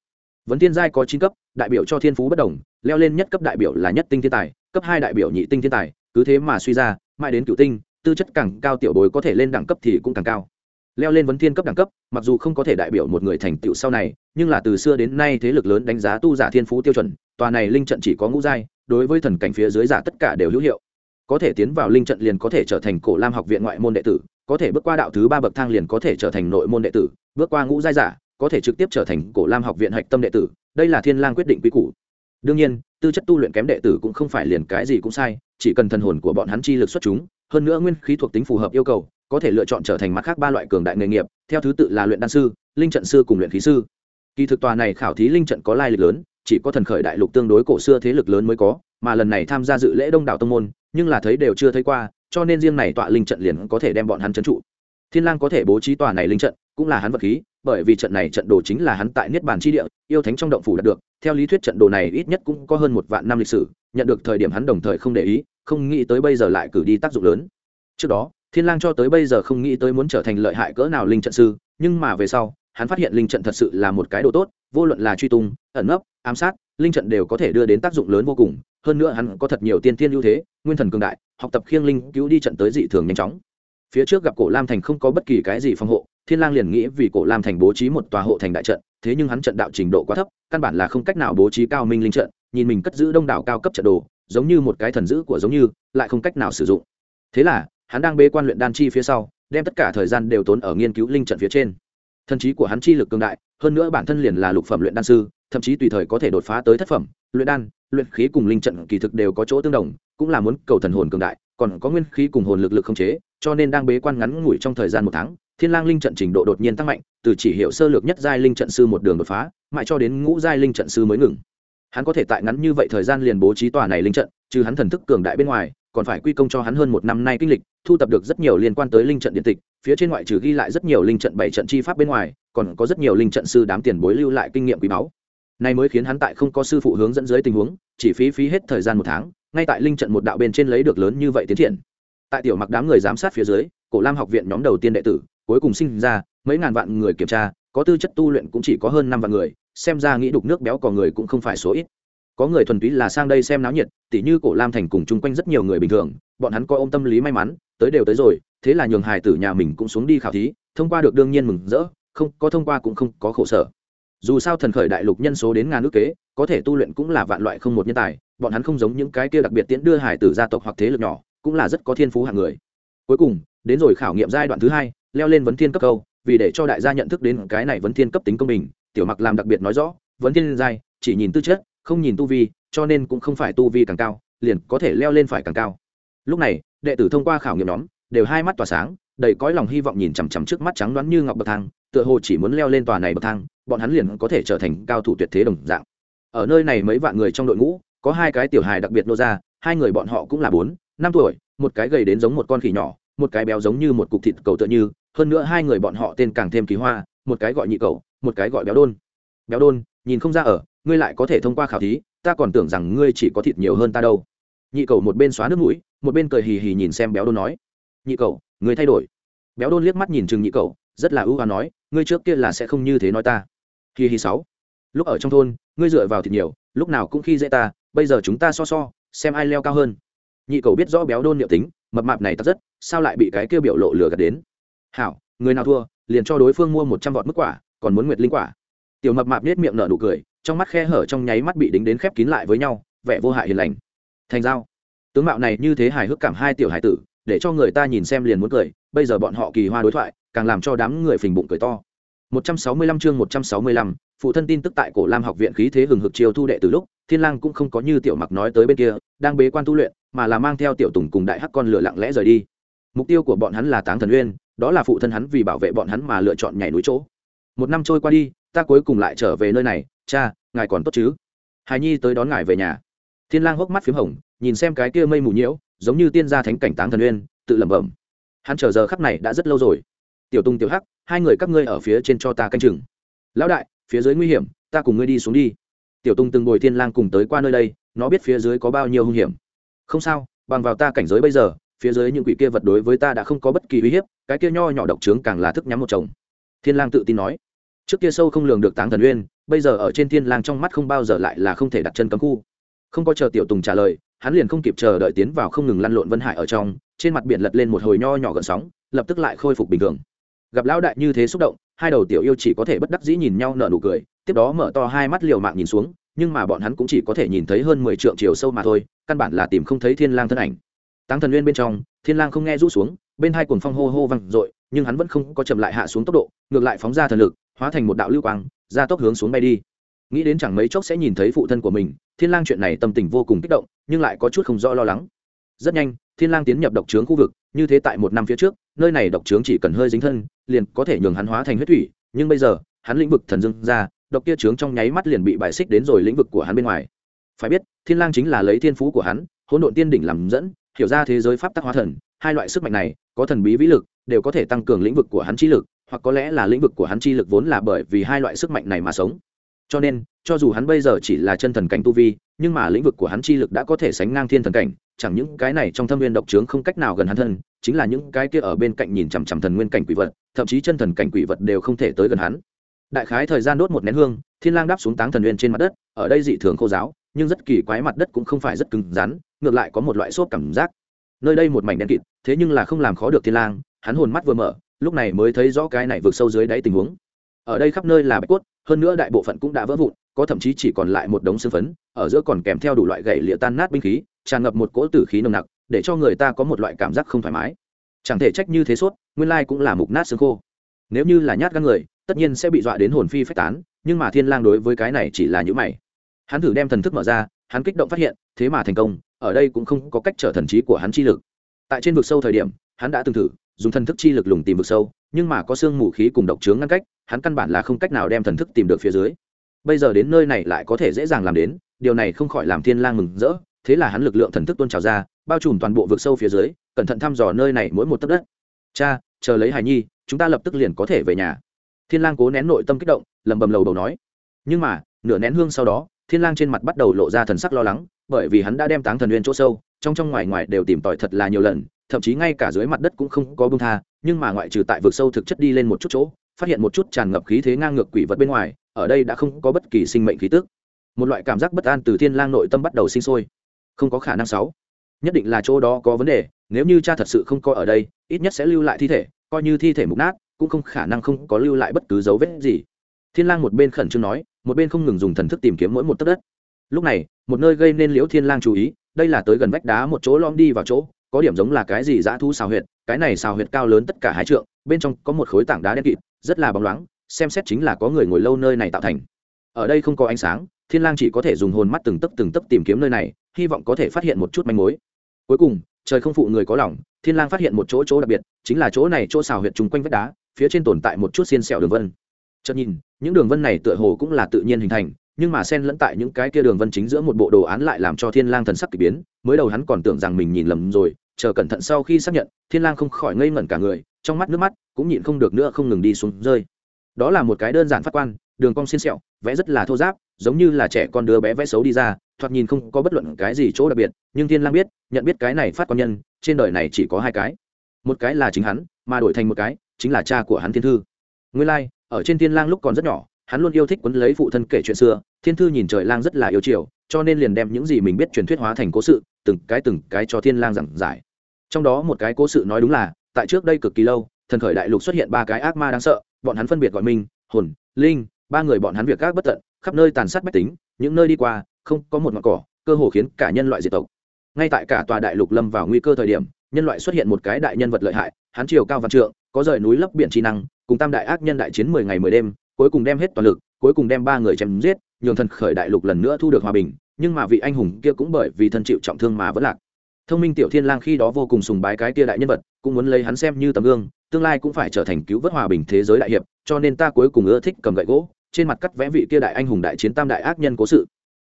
Vấn thiên giai có chín cấp, đại biểu cho thiên phú bất đồng, leo lên nhất cấp đại biểu là nhất tinh thiên tài, cấp hai đại biểu nhị tinh thiên tài, cứ thế mà suy ra, mãi đến cựu tinh, tư chất càng cao tiểu bối có thể lên đẳng cấp thì cũng càng cao leo lên vấn thiên cấp đẳng cấp, mặc dù không có thể đại biểu một người thành tựu sau này, nhưng là từ xưa đến nay thế lực lớn đánh giá tu giả thiên phú tiêu chuẩn, tòa này linh trận chỉ có ngũ giai, đối với thần cảnh phía dưới giả tất cả đều hữu hiệu. Có thể tiến vào linh trận liền có thể trở thành cổ lam học viện ngoại môn đệ tử, có thể bước qua đạo thứ ba bậc thang liền có thể trở thành nội môn đệ tử, bước qua ngũ giai giả, có thể trực tiếp trở thành cổ lam học viện hạch tâm đệ tử, đây là thiên lang quyết định quy củ. Đương nhiên, tư chất tu luyện kém đệ tử cũng không phải liền cái gì cũng sai, chỉ cần thần hồn của bọn hắn chi lực xuất chúng, hơn nữa nguyên khí thuộc tính phù hợp yêu cầu có thể lựa chọn trở thành mặt khác ba loại cường đại nghề nghiệp, theo thứ tự là luyện đan sư, linh trận sư cùng luyện khí sư. Kỳ thực tòa này khảo thí linh trận có lai lịch lớn, chỉ có thần khởi đại lục tương đối cổ xưa thế lực lớn mới có, mà lần này tham gia dự lễ đông đảo tông môn, nhưng là thấy đều chưa thấy qua, cho nên riêng này tọa linh trận liền có thể đem bọn hắn trấn trụ. Thiên lang có thể bố trí tòa này linh trận, cũng là hắn vật khí, bởi vì trận này trận đồ chính là hắn tại niết bàn chi địa, yêu thánh trong động phủ đạt được, theo lý thuyết trận đồ này ít nhất cũng có hơn một vạn năm lịch sử, nhận được thời điểm hắn đồng thời không để ý, không nghĩ tới bây giờ lại cử đi tác dụng lớn. Trước đó thiên lang cho tới bây giờ không nghĩ tới muốn trở thành lợi hại cỡ nào linh trận sư, nhưng mà về sau, hắn phát hiện linh trận thật sự là một cái đồ tốt, vô luận là truy tung, ẩn nấp, ám sát, linh trận đều có thể đưa đến tác dụng lớn vô cùng. Hơn nữa hắn có thật nhiều tiên tiên ưu thế, nguyên thần cường đại, học tập khiêng linh, cứu đi trận tới dị thường nhanh chóng. Phía trước gặp cổ lam thành không có bất kỳ cái gì phòng hộ, thiên lang liền nghĩ vì cổ lam thành bố trí một tòa hộ thành đại trận, thế nhưng hắn trận đạo trình độ quá thấp, căn bản là không cách nào bố trí cao minh linh trận, nhìn mình cất giữ đông đảo cao cấp trận đồ, giống như một cái thần dữ của giống như, lại không cách nào sử dụng. Thế là hắn đang bế quan luyện đan chi phía sau, đem tất cả thời gian đều tốn ở nghiên cứu linh trận phía trên. Thần trí của hắn chi lực cường đại, hơn nữa bản thân liền là lục phẩm luyện đan sư, thậm chí tùy thời có thể đột phá tới thất phẩm. Luyện đan, luyện khí cùng linh trận kỳ thực đều có chỗ tương đồng, cũng là muốn cầu thần hồn cường đại, còn có nguyên khí cùng hồn lực lực không chế, cho nên đang bế quan ngắn ngủi trong thời gian một tháng, thiên lang linh trận trình độ đột nhiên tăng mạnh, từ chỉ hiệu sơ lược nhất giai linh trận sư một đường đột phá, mãi cho đến ngũ giai linh trận sư mới ngừng. Hắn có thể tại ngắn như vậy thời gian liền bố trí tòa này linh trận, trừ hắn thần thức cường đại bên ngoài còn phải quy công cho hắn hơn một năm nay kinh lịch, thu tập được rất nhiều liên quan tới linh trận điện tịch, phía trên ngoại trừ ghi lại rất nhiều linh trận bảy trận chi pháp bên ngoài, còn có rất nhiều linh trận sư đám tiền bối lưu lại kinh nghiệm quý báu. Này mới khiến hắn tại không có sư phụ hướng dẫn dưới tình huống, chỉ phí phí hết thời gian một tháng, ngay tại linh trận một đạo bên trên lấy được lớn như vậy tiến triển. Tại tiểu mặc đám người giám sát phía dưới, cổ lam học viện nhóm đầu tiên đệ tử, cuối cùng sinh ra, mấy ngàn vạn người kiểm tra, có tư chất tu luyện cũng chỉ có hơn năm vạn người, xem ra nghĩ đục nước béo cò người cũng không phải số ít có người thuần túy là sang đây xem náo nhiệt, tỉ như cổ lam thành cùng chung quanh rất nhiều người bình thường, bọn hắn có ôm tâm lý may mắn, tới đều tới rồi, thế là nhường hài tử nhà mình cũng xuống đi khảo thí, thông qua được đương nhiên mừng rỡ, không, có thông qua cũng không có khổ sở. Dù sao thần khởi đại lục nhân số đến ngàn nước kế, có thể tu luyện cũng là vạn loại không một nhân tài, bọn hắn không giống những cái kia đặc biệt tiễn đưa hải tử gia tộc hoặc thế lực nhỏ, cũng là rất có thiên phú hạng người. Cuối cùng, đến rồi khảo nghiệm giai đoạn thứ hai, leo lên vấn thiên cấp câu, vì để cho đại gia nhận thức đến cái này vấn thiên cấp tính công bình, tiểu mặc làm đặc biệt nói rõ, vấn thiên giai, chỉ nhìn tư chất không nhìn tu vi, cho nên cũng không phải tu vi càng cao, liền có thể leo lên phải càng cao. Lúc này, đệ tử thông qua khảo nghiệm nhóm, đều hai mắt tỏa sáng, đầy cõi lòng hy vọng nhìn chằm chằm trước mắt trắng đoán như ngọc bậc thang, tựa hồ chỉ muốn leo lên tòa này bậc thang, bọn hắn liền có thể trở thành cao thủ tuyệt thế đồng dạng. Ở nơi này mấy vạn người trong đội ngũ, có hai cái tiểu hài đặc biệt nô ra, hai người bọn họ cũng là bốn, năm tuổi, một cái gầy đến giống một con khỉ nhỏ, một cái béo giống như một cục thịt cầu tựa như, hơn nữa hai người bọn họ tên càng thêm kỳ hoa, một cái gọi nhị cầu, một cái gọi béo đôn. Béo đôn, nhìn không ra ở ngươi lại có thể thông qua khảo thí, ta còn tưởng rằng ngươi chỉ có thịt nhiều hơn ta đâu. Nhị cầu một bên xóa nước mũi, một bên cười hì hì nhìn xem béo đôn nói. Nhị cầu, ngươi thay đổi. Béo đôn liếc mắt nhìn chừng nhị cầu, rất là ưu hoa nói, ngươi trước kia là sẽ không như thế nói ta. Hì hì sáu. Lúc ở trong thôn, ngươi dựa vào thịt nhiều, lúc nào cũng khi dễ ta, bây giờ chúng ta so so, xem ai leo cao hơn. Nhị cầu biết rõ béo đôn liệu tính, mập mạp này tắt rất, sao lại bị cái kia biểu lộ lừa gạt đến? Hảo, người nào thua, liền cho đối phương mua một trăm vọt mức quả, còn muốn nguyệt linh quả. Tiểu mập mạp nết miệng nở nụ cười trong mắt khe hở trong nháy mắt bị đính đến khép kín lại với nhau vẻ vô hại hiền lành. Thành giao. Tướng mạo này như thế hài hước cảm hai tiểu hải tử để cho người ta nhìn xem liền muốn cười bây giờ bọn họ kỳ hoa đối thoại càng làm cho đám người phình bụng cười to. 165 chương 165, phụ thân tin tức tại cổ lam học viện khí thế hừng hực chiều thu đệ từ lúc thiên lang cũng không có như tiểu mặc nói tới bên kia đang bế quan tu luyện mà là mang theo tiểu tùng cùng đại hắc con lửa lặng lẽ rời đi. Mục tiêu của bọn hắn là táng thần uyên đó là phụ thân hắn vì bảo vệ bọn hắn mà lựa chọn nhảy núi chỗ. Một năm trôi qua đi ta cuối cùng lại trở về nơi này cha, ngài còn tốt chứ? Hài nhi tới đón ngài về nhà. Thiên lang hốc mắt phím hồng, nhìn xem cái kia mây mù nhiễu, giống như tiên gia thánh cảnh táng thần uyên, tự lẩm bẩm. Hắn chờ giờ khắc này đã rất lâu rồi. Tiểu tung tiểu hắc, hai người các ngươi ở phía trên cho ta canh chừng. Lão đại, phía dưới nguy hiểm, ta cùng ngươi đi xuống đi. Tiểu tung từng bồi thiên lang cùng tới qua nơi đây, nó biết phía dưới có bao nhiêu hung hiểm. Không sao, bằng vào ta cảnh giới bây giờ, phía dưới những quỷ kia vật đối với ta đã không có bất kỳ uy hiếp, cái kia nho nhỏ độc trướng càng là thức nhắm một chồng. Thiên lang tự tin nói. Trước kia sâu không lường được táng thần uyên bây giờ ở trên thiên lang trong mắt không bao giờ lại là không thể đặt chân cấm khu. Không có chờ tiểu tùng trả lời, hắn liền không kịp chờ đợi tiến vào không ngừng lăn lộn vân hải ở trong, trên mặt biển lật lên một hồi nho nhỏ gợn sóng, lập tức lại khôi phục bình thường. Gặp lão đại như thế xúc động, hai đầu tiểu yêu chỉ có thể bất đắc dĩ nhìn nhau nở nụ cười, tiếp đó mở to hai mắt liều mạng nhìn xuống, nhưng mà bọn hắn cũng chỉ có thể nhìn thấy hơn mười trượng chiều sâu mà thôi, căn bản là tìm không thấy thiên lang thân ảnh. Tăng thần nguyên bên trong, thiên lang không nghe rũ xuống, bên hai cuồng phong hô hô vang dội, nhưng hắn vẫn không có chậm lại hạ xuống tốc độ, ngược lại phóng ra thần lực, hóa thành một đạo lưu quang ra tốc hướng xuống bay đi. Nghĩ đến chẳng mấy chốc sẽ nhìn thấy phụ thân của mình, thiên lang chuyện này tâm tình vô cùng kích động, nhưng lại có chút không rõ lo lắng. Rất nhanh, thiên lang tiến nhập độc trướng khu vực, như thế tại một năm phía trước, nơi này độc trướng chỉ cần hơi dính thân, liền có thể nhường hắn hóa thành huyết thủy. Nhưng bây giờ, hắn lĩnh vực thần dương ra, độc kia trướng trong nháy mắt liền bị bài xích đến rồi lĩnh vực của hắn bên ngoài. Phải biết, thiên lang chính là lấy thiên phú của hắn, hỗn độn tiên đỉnh làm dẫn, hiểu ra thế giới pháp tắc hóa thần, hai loại sức mạnh này, có thần bí vĩ lực, đều có thể tăng cường lĩnh vực của hắn trí lực hoặc có lẽ là lĩnh vực của hắn chi lực vốn là bởi vì hai loại sức mạnh này mà sống. Cho nên, cho dù hắn bây giờ chỉ là chân thần cảnh tu vi, nhưng mà lĩnh vực của hắn chi lực đã có thể sánh ngang thiên thần cảnh, chẳng những cái này trong thâm viên độc trướng không cách nào gần hắn thân, chính là những cái kia ở bên cạnh nhìn chằm chằm thần nguyên cảnh quỷ vật, thậm chí chân thần cảnh quỷ vật đều không thể tới gần hắn. Đại khái thời gian đốt một nén hương, thiên lang đáp xuống táng thần nguyên trên mặt đất, ở đây dị thường khô giáo, nhưng rất kỳ quái mặt đất cũng không phải rất cứng rắn, ngược lại có một loại xốp cảm giác. Nơi đây một mảnh đen kịt, thế nhưng là không làm khó được thiên lang, hắn hồn mắt vừa mở lúc này mới thấy rõ cái này vượt sâu dưới đáy tình huống. Ở đây khắp nơi là bạch cốt, hơn nữa đại bộ phận cũng đã vỡ vụn, có thậm chí chỉ còn lại một đống xương phấn, ở giữa còn kèm theo đủ loại gậy lịa tan nát binh khí, tràn ngập một cỗ tử khí nồng nặc, để cho người ta có một loại cảm giác không thoải mái. Chẳng thể trách như thế suốt nguyên lai cũng là mục nát xương khô. Nếu như là nhát gan người, tất nhiên sẽ bị dọa đến hồn phi phách tán, nhưng mà thiên lang đối với cái này chỉ là những mày. Hắn thử đem thần thức mở ra, hắn kích động phát hiện, thế mà thành công, ở đây cũng không có cách trở thần trí của hắn chi lực. Tại trên vực sâu thời điểm, hắn đã từng thử dùng thần thức chi lực lùng tìm vực sâu, nhưng mà có xương mù khí cùng độc trướng ngăn cách, hắn căn bản là không cách nào đem thần thức tìm được phía dưới. Bây giờ đến nơi này lại có thể dễ dàng làm đến, điều này không khỏi làm thiên lang mừng rỡ, thế là hắn lực lượng thần thức tuôn trào ra, bao trùm toàn bộ vực sâu phía dưới, cẩn thận thăm dò nơi này mỗi một tấc đất. Cha, chờ lấy hài nhi, chúng ta lập tức liền có thể về nhà. Thiên lang cố nén nội tâm kích động, lẩm bẩm lầu đầu nói. Nhưng mà, nửa nén hương sau đó, thiên lang trên mặt bắt đầu lộ ra thần sắc lo lắng, bởi vì hắn đã đem táng thần nguyên chỗ sâu, trong trong ngoài ngoài đều tìm tòi thật là nhiều lần thậm chí ngay cả dưới mặt đất cũng không có bông tha, nhưng mà ngoại trừ tại vực sâu thực chất đi lên một chút chỗ, phát hiện một chút tràn ngập khí thế ngang ngược quỷ vật bên ngoài, ở đây đã không có bất kỳ sinh mệnh khí tức. Một loại cảm giác bất an từ thiên lang nội tâm bắt đầu sinh sôi. Không có khả năng sáu. Nhất định là chỗ đó có vấn đề, nếu như cha thật sự không có ở đây, ít nhất sẽ lưu lại thi thể, coi như thi thể mục nát, cũng không khả năng không có lưu lại bất cứ dấu vết gì. Thiên lang một bên khẩn trương nói, một bên không ngừng dùng thần thức tìm kiếm mỗi một tấc đất. Lúc này, một nơi gây nên liễu thiên lang chú ý, đây là tới gần vách đá một chỗ lom đi vào chỗ có điểm giống là cái gì dã thu xào huyệt, cái này xào huyệt cao lớn tất cả hai trượng, bên trong có một khối tảng đá đen kịt, rất là bóng loáng, xem xét chính là có người ngồi lâu nơi này tạo thành. Ở đây không có ánh sáng, thiên lang chỉ có thể dùng hồn mắt từng tấc từng tấc tìm kiếm nơi này, hy vọng có thể phát hiện một chút manh mối. Cuối cùng, trời không phụ người có lòng, thiên lang phát hiện một chỗ chỗ đặc biệt, chính là chỗ này chỗ xào huyệt trùng quanh vách đá, phía trên tồn tại một chút xiên sẹo đường vân. Chợt nhìn, những đường vân này tựa hồ cũng là tự nhiên hình thành nhưng mà xen lẫn tại những cái kia đường vân chính giữa một bộ đồ án lại làm cho thiên lang thần sắc kỳ biến mới đầu hắn còn tưởng rằng mình nhìn lầm rồi chờ cẩn thận sau khi xác nhận thiên lang không khỏi ngây ngẩn cả người trong mắt nước mắt cũng nhịn không được nữa không ngừng đi xuống rơi. Đó là một cái đơn giản phát quan đường cong xiên sẹo vẽ rất là thô giáp giống như là trẻ con đứa bé vẽ xấu đi ra thoạt nhìn không có bất luận cái gì chỗ đặc biệt nhưng thiên lang biết nhận biết cái này phát quan nhân trên đời này chỉ có hai cái. Một cái là chính hắn mà đổi thành một cái chính là cha của hắn thiên thư. Nguyên lai like, ở trên thiên lang lúc còn rất nhỏ hắn luôn yêu thích quấn lấy phụ thân kể chuyện xưa, thiên thư nhìn trời lang rất là yêu chiều, cho nên liền đem những gì mình biết truyền thuyết hóa thành cố sự, từng cái từng cái cho thiên lang giảng giải. Trong đó một cái cố sự nói đúng là, tại trước đây cực kỳ lâu, thần khởi đại lục xuất hiện ba cái ác ma đáng sợ, bọn hắn phân biệt gọi mình, hồn, linh, ba người bọn hắn việc các bất tận, khắp nơi tàn sát bách tính, những nơi đi qua, không có một ngọn cỏ, cơ hồ khiến cả nhân loại diệt tộc. Ngay tại cả tòa đại lục lâm vào nguy cơ thời điểm, nhân loại xuất hiện một cái đại nhân vật lợi hại, hắn chiều cao văn trượng, có rời núi lấp biển trí năng, cùng tam đại ác nhân đại chiến mười ngày mười đêm cuối cùng đem hết toàn lực, cuối cùng đem ba người chém giết, nhường thần khởi đại lục lần nữa thu được hòa bình, nhưng mà vị anh hùng kia cũng bởi vì thân chịu trọng thương mà vẫn lạc. Thông minh tiểu thiên lang khi đó vô cùng sùng bái cái kia đại nhân vật, cũng muốn lấy hắn xem như tấm gương, tương lai cũng phải trở thành cứu vớt hòa bình thế giới đại hiệp, cho nên ta cuối cùng ưa thích cầm gậy gỗ, trên mặt cắt vẽ vị kia đại anh hùng đại chiến tam đại ác nhân cố sự.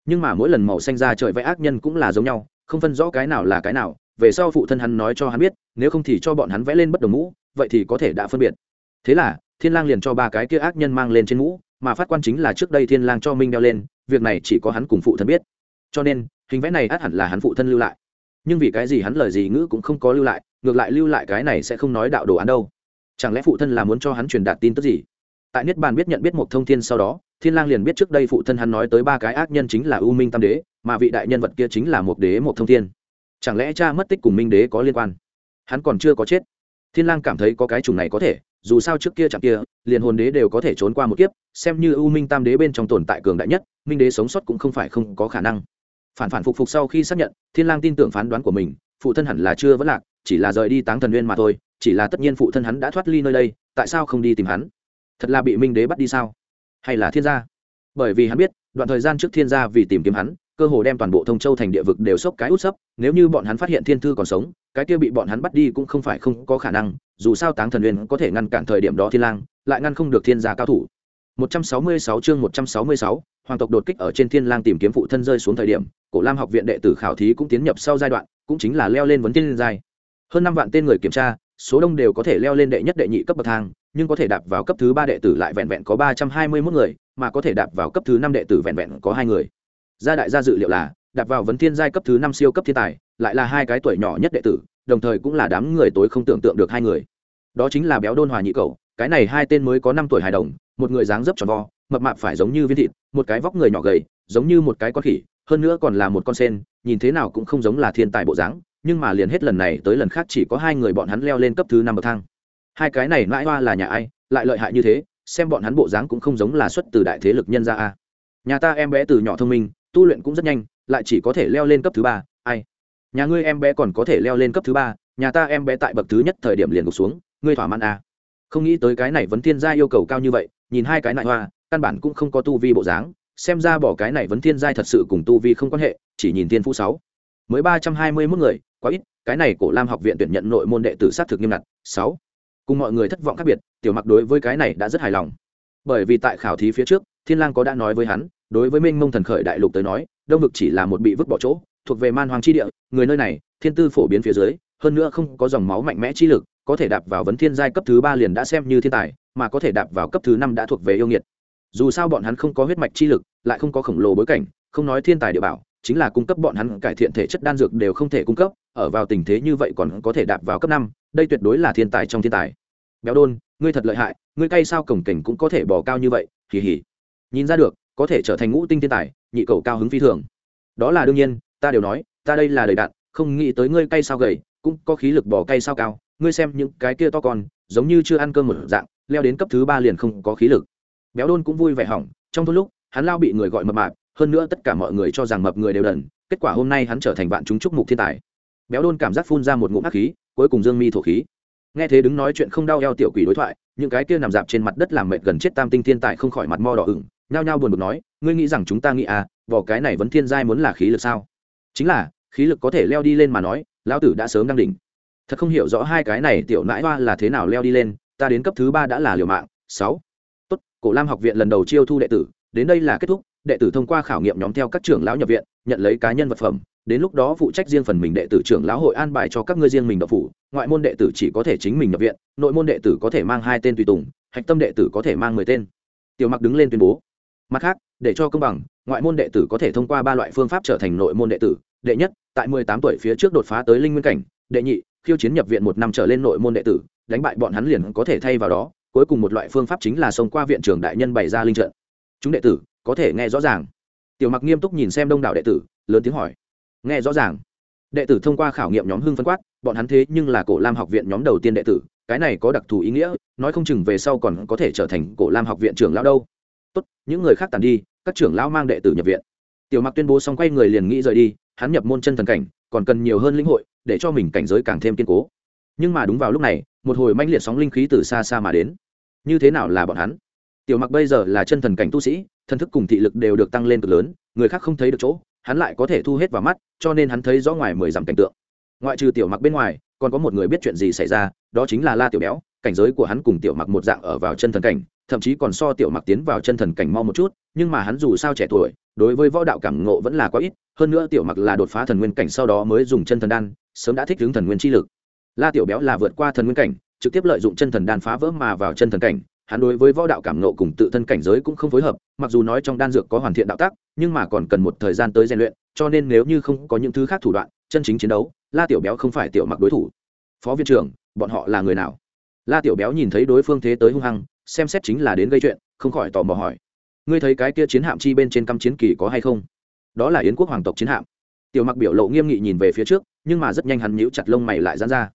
Nhưng mà mỗi lần màu xanh ra trời vẽ ác nhân cũng là giống nhau, không phân rõ cái nào là cái nào, về sau phụ thân hắn nói cho hắn biết, nếu không thì cho bọn hắn vẽ lên bất đồng mũ, vậy thì có thể đã phân biệt. Thế là thiên lang liền cho ba cái kia ác nhân mang lên trên mũ mà phát quan chính là trước đây thiên lang cho minh đeo lên, việc này chỉ có hắn cùng phụ thân biết. Cho nên, hình vẽ này át hẳn là hắn phụ thân lưu lại. Nhưng vì cái gì hắn lời gì ngữ cũng không có lưu lại, ngược lại lưu lại cái này sẽ không nói đạo đồ án đâu. Chẳng lẽ phụ thân là muốn cho hắn truyền đạt tin tức gì? Tại niết bàn biết nhận biết một thông thiên sau đó, thiên lang liền biết trước đây phụ thân hắn nói tới ba cái ác nhân chính là u minh tam đế, mà vị đại nhân vật kia chính là một đế một thông thiên. Chẳng lẽ cha mất tích cùng minh đế có liên quan? Hắn còn chưa có chết. Thiên lang cảm thấy có cái chủng này có thể dù sao trước kia chẳng kia, liền hồn đế đều có thể trốn qua một kiếp, xem như u minh tam đế bên trong tồn tại cường đại nhất, minh đế sống sót cũng không phải không có khả năng. Phản phản phục phục sau khi xác nhận, thiên lang tin tưởng phán đoán của mình, phụ thân hẳn là chưa vẫn lạc, chỉ là rời đi táng thần nguyên mà thôi, chỉ là tất nhiên phụ thân hắn đã thoát ly nơi đây, tại sao không đi tìm hắn? Thật là bị minh đế bắt đi sao? Hay là thiên gia? Bởi vì hắn biết, đoạn thời gian trước thiên gia vì tìm kiếm hắn, cơ hồ đem toàn bộ thông châu thành địa vực đều sốc cái út sấp, nếu như bọn hắn phát hiện thiên thư còn sống, cái kia bị bọn hắn bắt đi cũng không phải không có khả năng dù sao táng thần uyên có thể ngăn cản thời điểm đó thiên lang lại ngăn không được thiên gia cao thủ. 166 chương 166, hoàng tộc đột kích ở trên thiên lang tìm kiếm phụ thân rơi xuống thời điểm cổ lam học viện đệ tử khảo thí cũng tiến nhập sau giai đoạn cũng chính là leo lên vấn tiên giai. Hơn năm vạn tên người kiểm tra số đông đều có thể leo lên đệ nhất đệ nhị cấp bậc thang nhưng có thể đạp vào cấp thứ ba đệ tử lại vẹn vẹn có ba trăm hai mươi 321 người mà có thể đạp vào cấp thứ năm đệ tử vẹn vẹn có hai người. Gia đại gia dự liệu là đạp vào vấn thiên giai cấp thứ năm siêu cấp thiên tài lại là hai cái tuổi nhỏ nhất đệ tử đồng thời cũng là đám người tối không tưởng tượng được hai người. Đó chính là béo đôn hòa nhị cầu cái này hai tên mới có năm tuổi hài đồng, một người dáng dấp tròn vo, mập mạp phải giống như viên thịt, một cái vóc người nhỏ gầy, giống như một cái con khỉ, hơn nữa còn là một con sen, nhìn thế nào cũng không giống là thiên tài bộ dáng, nhưng mà liền hết lần này tới lần khác chỉ có hai người bọn hắn leo lên cấp thứ năm bậc thang. Hai cái này mãi hoa là nhà ai, lại lợi hại như thế, xem bọn hắn bộ dáng cũng không giống là xuất từ đại thế lực nhân gia a. Nhà ta em bé từ nhỏ thông minh, tu luyện cũng rất nhanh, lại chỉ có thể leo lên cấp thứ ba, ai? Nhà ngươi em bé còn có thể leo lên cấp thứ ba, nhà ta em bé tại bậc thứ nhất thời điểm liền gục xuống, ngươi thỏa mãn à. không nghĩ tới cái này vẫn thiên gia yêu cầu cao như vậy, nhìn hai cái nại hoa, căn bản cũng không có tu vi bộ dáng, xem ra bỏ cái này vấn thiên giai thật sự cùng tu vi không quan hệ, chỉ nhìn thiên phú sáu. Mới ba trăm hai mươi mốt người, quá ít, cái này cổ lam học viện tuyển nhận nội môn đệ tử sát thực nghiêm ngặt, sáu. Cùng mọi người thất vọng khác biệt, tiểu mặc đối với cái này đã rất hài lòng. Bởi vì tại khảo thí phía trước, thiên lang có đã nói với hắn, đối với minh mông thần khởi đại lục tới nói, đông vực chỉ là một bị vứt bỏ chỗ thuộc về man hoàng chi địa, người nơi này, thiên tư phổ biến phía dưới, hơn nữa không có dòng máu mạnh mẽ chi lực, có thể đạp vào vấn thiên giai cấp thứ ba liền đã xem như thiên tài, mà có thể đạp vào cấp thứ năm đã thuộc về yêu nghiệt. Dù sao bọn hắn không có huyết mạch chi lực, lại không có khổng lồ bối cảnh, không nói thiên tài địa bảo, chính là cung cấp bọn hắn cải thiện thể chất đan dược đều không thể cung cấp, ở vào tình thế như vậy còn có thể đạp vào cấp năm, đây tuyệt đối là thiên tài trong thiên tài. Béo đôn, ngươi thật lợi hại, ngươi cay sao cổng cảnh cũng có thể bỏ cao như vậy kỳ hỉ nhìn ra được, có thể trở thành ngũ tinh thiên tài, nhị cầu cao hứng phi thường. Đó là đương nhiên ta đều nói, ta đây là đầy đạn, không nghĩ tới ngươi cay sao gầy, cũng có khí lực bỏ cay sao cao, ngươi xem những cái kia to con, giống như chưa ăn cơm một dạng, leo đến cấp thứ ba liền không có khí lực. Béo đôn cũng vui vẻ hỏng, trong thôn lúc, hắn lao bị người gọi mập mạp, hơn nữa tất cả mọi người cho rằng mập người đều đần, kết quả hôm nay hắn trở thành bạn chúng chúc mục thiên tài. Béo đôn cảm giác phun ra một ngụm hắc khí, cuối cùng dương mi thổ khí. Nghe thế đứng nói chuyện không đau eo tiểu quỷ đối thoại, những cái kia nằm dạp trên mặt đất làm mệt gần chết tam tinh thiên tài không khỏi mặt mo đỏ ửng, nhao nhao buồn bực nói, ngươi nghĩ rằng chúng ta nghĩ à vỏ cái này vẫn thiên giai muốn là khí lực sao? Chính là, khí lực có thể leo đi lên mà nói, lão tử đã sớm đang đỉnh. Thật không hiểu rõ hai cái này tiểu nãi hoa là thế nào leo đi lên, ta đến cấp thứ ba đã là liều mạng. Sáu. Tốt, cổ lam học viện lần đầu chiêu thu đệ tử, đến đây là kết thúc, đệ tử thông qua khảo nghiệm nhóm theo các trưởng lão nhập viện, nhận lấy cá nhân vật phẩm. Đến lúc đó phụ trách riêng phần mình đệ tử trưởng lão hội an bài cho các ngươi riêng mình đậu phủ, ngoại môn đệ tử chỉ có thể chính mình nhập viện, nội môn đệ tử có thể mang hai tên tùy tùng, hạch tâm đệ tử có thể mang mười tên. Tiểu mặc đứng lên tuyên bố. Mặt khác, để cho công bằng ngoại môn đệ tử có thể thông qua ba loại phương pháp trở thành nội môn đệ tử. Đệ nhất, tại mười tám tuổi phía trước đột phá tới linh nguyên cảnh. Đệ nhị, khiêu chiến nhập viện một năm trở lên nội môn đệ tử, đánh bại bọn hắn liền có thể thay vào đó. Cuối cùng một loại phương pháp chính là xông qua viện trưởng đại nhân bày ra linh trận. Chúng đệ tử, có thể nghe rõ ràng. Tiểu mặc nghiêm túc nhìn xem đông đảo đệ tử, lớn tiếng hỏi. Nghe rõ ràng. Đệ tử thông qua khảo nghiệm nhóm hưng phân quát, bọn hắn thế nhưng là cổ lam học viện nhóm đầu tiên đệ tử, cái này có đặc thù ý nghĩa, nói không chừng về sau còn có thể trở thành cổ lam học viện trưởng lão đâu. Tốt, những người khác tàn đi các trưởng lão mang đệ tử nhập viện. Tiểu mặc tuyên bố xong quay người liền nghĩ rời đi, hắn nhập môn chân thần cảnh, còn cần nhiều hơn lĩnh hội, để cho mình cảnh giới càng thêm kiên cố. Nhưng mà đúng vào lúc này, một hồi manh liệt sóng linh khí từ xa xa mà đến. Như thế nào là bọn hắn? Tiểu mặc bây giờ là chân thần cảnh tu sĩ, thần thức cùng thị lực đều được tăng lên cực lớn, người khác không thấy được chỗ, hắn lại có thể thu hết vào mắt, cho nên hắn thấy rõ ngoài mười dặm cảnh tượng. Ngoại trừ tiểu mặc bên ngoài, còn có một người biết chuyện gì xảy ra, đó chính là la tiểu béo cảnh giới của hắn cùng tiểu mặc một dạng ở vào chân thần cảnh, thậm chí còn so tiểu mặc tiến vào chân thần cảnh mau một chút, nhưng mà hắn dù sao trẻ tuổi, đối với võ đạo cảm ngộ vẫn là quá ít, hơn nữa tiểu mặc là đột phá thần nguyên cảnh sau đó mới dùng chân thần đan, sớm đã thích ứng thần nguyên chi lực. La tiểu béo là vượt qua thần nguyên cảnh, trực tiếp lợi dụng chân thần đan phá vỡ mà vào chân thần cảnh, hắn đối với võ đạo cảm ngộ cùng tự thân cảnh giới cũng không phối hợp, mặc dù nói trong đan dược có hoàn thiện đạo tác nhưng mà còn cần một thời gian tới rèn luyện, cho nên nếu như không có những thứ khác thủ đoạn, chân chính chiến đấu, la tiểu béo không phải tiểu mặc đối thủ. Phó viên trưởng, bọn họ là người nào? La tiểu béo nhìn thấy đối phương thế tới hung hăng, xem xét chính là đến gây chuyện, không khỏi tò mò hỏi. Ngươi thấy cái kia chiến hạm chi bên trên căm chiến kỳ có hay không? Đó là yến quốc hoàng tộc chiến hạm. Tiểu mặc biểu lộ nghiêm nghị nhìn về phía trước, nhưng mà rất nhanh hắn nhíu chặt lông mày lại dán ra.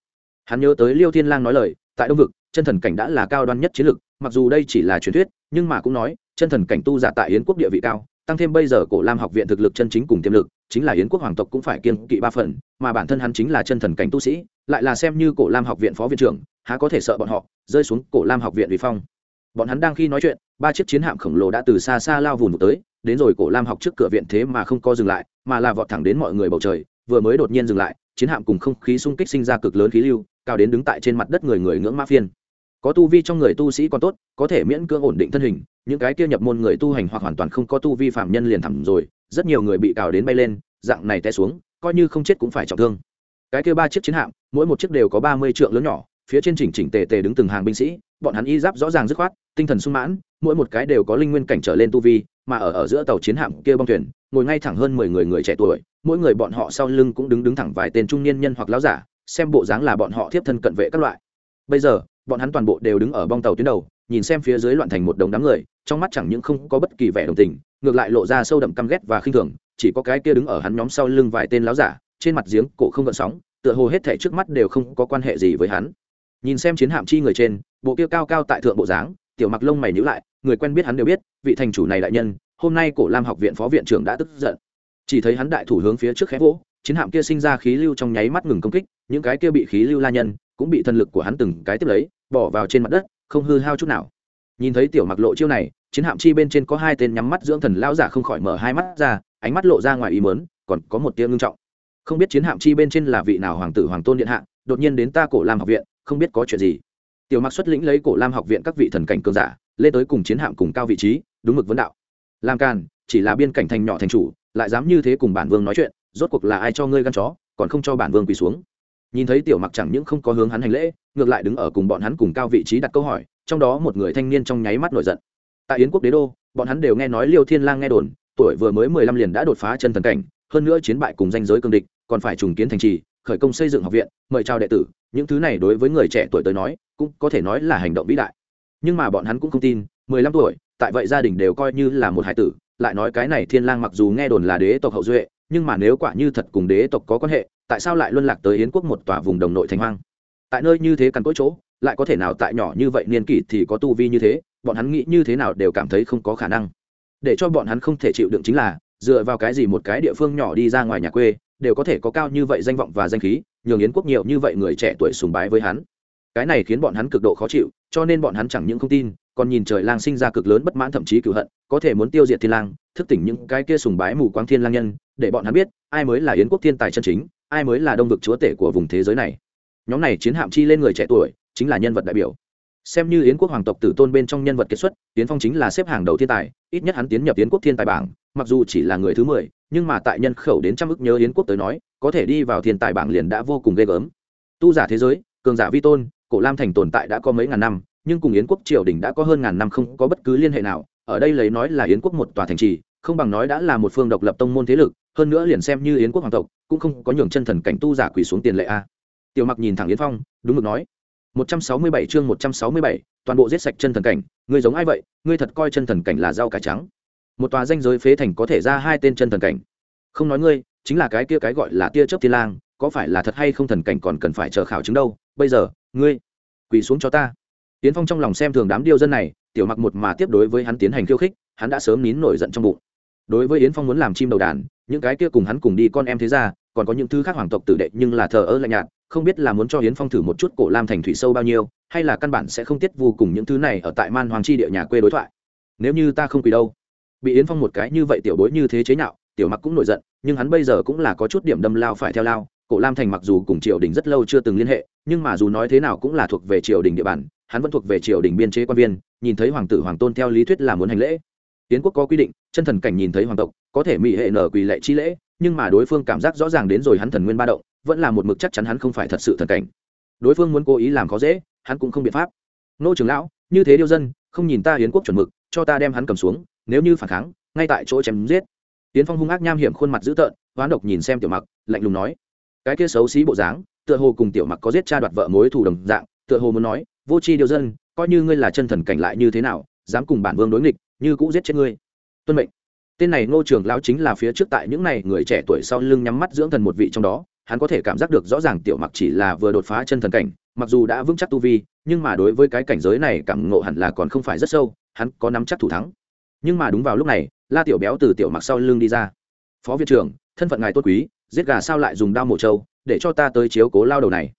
Hắn nhớ tới liêu thiên lang nói lời, tại đông vực, chân thần cảnh đã là cao đoan nhất chiến lực mặc dù đây chỉ là truyền thuyết, nhưng mà cũng nói, chân thần cảnh tu giả tại yến quốc địa vị cao, tăng thêm bây giờ cổ lam học viện thực lực chân chính cùng tiềm lực, chính là yến quốc hoàng tộc cũng phải kiên kỵ ba phần, mà bản thân hắn chính là chân thần cảnh tu sĩ, lại là xem như cổ lam học viện phó viện trưởng há có thể sợ bọn họ, rơi xuống cổ lam học viện vì phong. Bọn hắn đang khi nói chuyện, ba chiếc chiến hạm khổng lồ đã từ xa xa lao vùn tới, đến rồi cổ lam học trước cửa viện thế mà không co dừng lại, mà là vọt thẳng đến mọi người bầu trời, vừa mới đột nhiên dừng lại, chiến hạm cùng không khí xung kích sinh ra cực lớn khí lưu, cao đến đứng tại trên mặt đất người người ngưỡng ma phiên. Có tu vi trong người tu sĩ còn tốt, có thể miễn cưỡng ổn định thân hình, những cái kia nhập môn người tu hành hoặc hoàn toàn không có tu vi phạm nhân liền thẳm rồi, rất nhiều người bị cào đến bay lên, dạng này té xuống, coi như không chết cũng phải trọng thương. Cái kia ba chiếc chiến hạm, mỗi một chiếc đều có ba mươi trượng lớn nhỏ phía trên chỉnh chỉnh tề tề đứng từng hàng binh sĩ, bọn hắn y giáp rõ ràng dứt khoát, tinh thần sung mãn, mỗi một cái đều có linh nguyên cảnh trở lên tu vi, mà ở ở giữa tàu chiến hạm kia bong thuyền, ngồi ngay thẳng hơn mười người người trẻ tuổi, mỗi người bọn họ sau lưng cũng đứng đứng thẳng vài tên trung niên nhân hoặc láo giả, xem bộ dáng là bọn họ tiếp thân cận vệ các loại. Bây giờ, bọn hắn toàn bộ đều đứng ở bong tàu tuyến đầu, nhìn xem phía dưới loạn thành một đống đám người, trong mắt chẳng những không có bất kỳ vẻ đồng tình, ngược lại lộ ra sâu đậm căm ghét và khinh thường, chỉ có cái kia đứng ở hắn nhóm sau lưng vài tên láo giả, trên mặt giếng cổ không gợn sóng, tựa hồ hết thảy trước mắt đều không có quan hệ gì với hắn nhìn xem chiến hạm chi người trên, bộ kia cao cao tại thượng bộ dáng, tiểu mặc lông mày nhíu lại, người quen biết hắn đều biết, vị thành chủ này đại nhân, hôm nay cổ lam học viện phó viện trưởng đã tức giận. Chỉ thấy hắn đại thủ hướng phía trước khẽ vỗ, chiến hạm kia sinh ra khí lưu trong nháy mắt ngừng công kích, những cái kia bị khí lưu la nhân, cũng bị thần lực của hắn từng cái tiếp lấy, bỏ vào trên mặt đất, không hư hao chút nào. Nhìn thấy tiểu mặc lộ chiêu này, chiến hạm chi bên trên có hai tên nhắm mắt dưỡng thần lão giả không khỏi mở hai mắt ra, ánh mắt lộ ra ngoài ý mớn còn có một tia ngưng trọng. Không biết chiến hạm chi bên trên là vị nào hoàng tử hoàng tôn điện hạ, đột nhiên đến ta cổ lam học viện không biết có chuyện gì. Tiểu mặc xuất lĩnh lấy cổ lam học viện các vị thần cảnh cường giả, lên tới cùng chiến hạm cùng cao vị trí, đúng mực vấn đạo. Làm càn chỉ là biên cảnh thành nhỏ thành chủ, lại dám như thế cùng bản vương nói chuyện, rốt cuộc là ai cho ngươi gan chó, còn không cho bản vương quỳ xuống. Nhìn thấy tiểu mặc chẳng những không có hướng hắn hành lễ, ngược lại đứng ở cùng bọn hắn cùng cao vị trí đặt câu hỏi, trong đó một người thanh niên trong nháy mắt nổi giận. Tại yến quốc đế đô, bọn hắn đều nghe nói liêu thiên lang nghe đồn, tuổi vừa mới mười lăm liền đã đột phá chân thần cảnh, hơn nữa chiến bại cùng danh giới cương địch, còn phải trùng kiến thành trì khởi công xây dựng học viện, mời chào đệ tử, những thứ này đối với người trẻ tuổi tới nói, cũng có thể nói là hành động vĩ đại. Nhưng mà bọn hắn cũng không tin, mười lăm tuổi, tại vậy gia đình đều coi như là một hải tử, lại nói cái này thiên lang mặc dù nghe đồn là đế tộc hậu duệ, nhưng mà nếu quả như thật cùng đế tộc có quan hệ, tại sao lại luân lạc tới yến quốc một tòa vùng đồng nội thành hoang? Tại nơi như thế cằn cỗi chỗ, lại có thể nào tại nhỏ như vậy niên kỷ thì có tu vi như thế, bọn hắn nghĩ như thế nào đều cảm thấy không có khả năng. Để cho bọn hắn không thể chịu đựng chính là, dựa vào cái gì một cái địa phương nhỏ đi ra ngoài nhà quê đều có thể có cao như vậy danh vọng và danh khí, nhường yến quốc nhiều như vậy người trẻ tuổi sùng bái với hắn. Cái này khiến bọn hắn cực độ khó chịu, cho nên bọn hắn chẳng những không tin, còn nhìn trời lang sinh ra cực lớn bất mãn thậm chí cựu hận, có thể muốn tiêu diệt thiên lang, thức tỉnh những cái kia sùng bái mù quáng thiên lang nhân, để bọn hắn biết, ai mới là yến quốc thiên tài chân chính, ai mới là đông vực chúa tể của vùng thế giới này. Nhóm này chiến hạm chi lên người trẻ tuổi, chính là nhân vật đại biểu xem như yến quốc hoàng tộc tử tôn bên trong nhân vật kết xuất tiến phong chính là xếp hàng đầu thiên tài, ít nhất hắn tiến nhập yến quốc thiên tài bảng, mặc dù chỉ là người thứ mười, nhưng mà tại nhân khẩu đến trăm ức nhớ yến quốc tới nói, có thể đi vào thiên tài bảng liền đã vô cùng ghê gớm. Tu giả thế giới, cường giả vi tôn, cổ lam thành tồn tại đã có mấy ngàn năm, nhưng cùng yến quốc triều đình đã có hơn ngàn năm không có bất cứ liên hệ nào, ở đây lấy nói là yến quốc một tòa thành trì, không bằng nói đã là một phương độc lập tông môn thế lực, hơn nữa liền xem như yến quốc hoàng tộc, cũng không có nhường chân thần cảnh tu giả quỳ xuống tiền lệ a. Tiểu mặc nhìn thẳng yến phong, đúng mực nói 167 chương 167, toàn bộ giết sạch chân thần cảnh, ngươi giống ai vậy? Ngươi thật coi chân thần cảnh là rau cải trắng. Một tòa danh giới phế thành có thể ra hai tên chân thần cảnh. Không nói ngươi, chính là cái kia cái gọi là tia chớp thiên lang, có phải là thật hay không thần cảnh còn cần phải chờ khảo chứng đâu? Bây giờ, ngươi quỳ xuống cho ta. Tiễn Phong trong lòng xem thường đám điêu dân này, tiểu mặc một mà tiếp đối với hắn tiến hành khiêu khích, hắn đã sớm nín nổi giận trong bụng. Đối với Yến Phong muốn làm chim đầu đàn, những cái kia cùng hắn cùng đi con em thế ra, còn có những thứ khác hoàng tộc tử đệ nhưng là thờ ơ lạnh nhạt, không biết là muốn cho hiến phong thử một chút cổ lam thành thủy sâu bao nhiêu, hay là căn bản sẽ không tiết vô cùng những thứ này ở tại man hoàng chi địa nhà quê đối thoại. Nếu như ta không quỳ đâu. Bị yến phong một cái như vậy tiểu bối như thế chế nhạo, tiểu mặc cũng nổi giận, nhưng hắn bây giờ cũng là có chút điểm đâm lao phải theo lao. Cổ lam thành mặc dù cùng triều đình rất lâu chưa từng liên hệ, nhưng mà dù nói thế nào cũng là thuộc về triều đình địa bàn, hắn vẫn thuộc về triều đình biên chế quan viên, nhìn thấy hoàng tử hoàng tôn theo lý thuyết là muốn hành lễ. Tiến quốc có quy định, chân thần cảnh nhìn thấy hoàng tộc, có thể mỹ hệ nở quỳ lệ chi lễ, nhưng mà đối phương cảm giác rõ ràng đến rồi hắn thần nguyên ba động vẫn là một mực chắc chắn hắn không phải thật sự thần cảnh. Đối phương muốn cố ý làm khó dễ, hắn cũng không biện pháp. Nô trưởng lão, như thế điêu dân, không nhìn ta hiến quốc chuẩn mực, cho ta đem hắn cầm xuống, nếu như phản kháng, ngay tại chỗ chém giết. Tiến phong hung ác nham hiểm khuôn mặt dữ tợn, hoán độc nhìn xem tiểu mặc, lạnh lùng nói. Cái kia xấu xí bộ dáng, tựa hồ cùng tiểu mặc có giết cha đoạt vợ mối thù đồng dạng, tựa hồ muốn nói, vô tri điêu dân, coi như ngươi là chân thần cảnh lại như thế nào, dám cùng bản vương đối nghịch, như cũ giết chết ngươi. Tuân mệnh. Tên này ngô trưởng lão chính là phía trước tại những này người trẻ tuổi sau lưng nhắm mắt dưỡng thần một vị trong đó hắn có thể cảm giác được rõ ràng tiểu mặc chỉ là vừa đột phá chân thần cảnh, mặc dù đã vững chắc tu vi, nhưng mà đối với cái cảnh giới này cảm ngộ hẳn là còn không phải rất sâu, hắn có nắm chắc thủ thắng. Nhưng mà đúng vào lúc này, la tiểu béo từ tiểu mặc sau lưng đi ra. Phó viện trưởng, thân phận ngài tốt quý, giết gà sao lại dùng đao mổ trâu, để cho ta tới chiếu cố lao đầu này.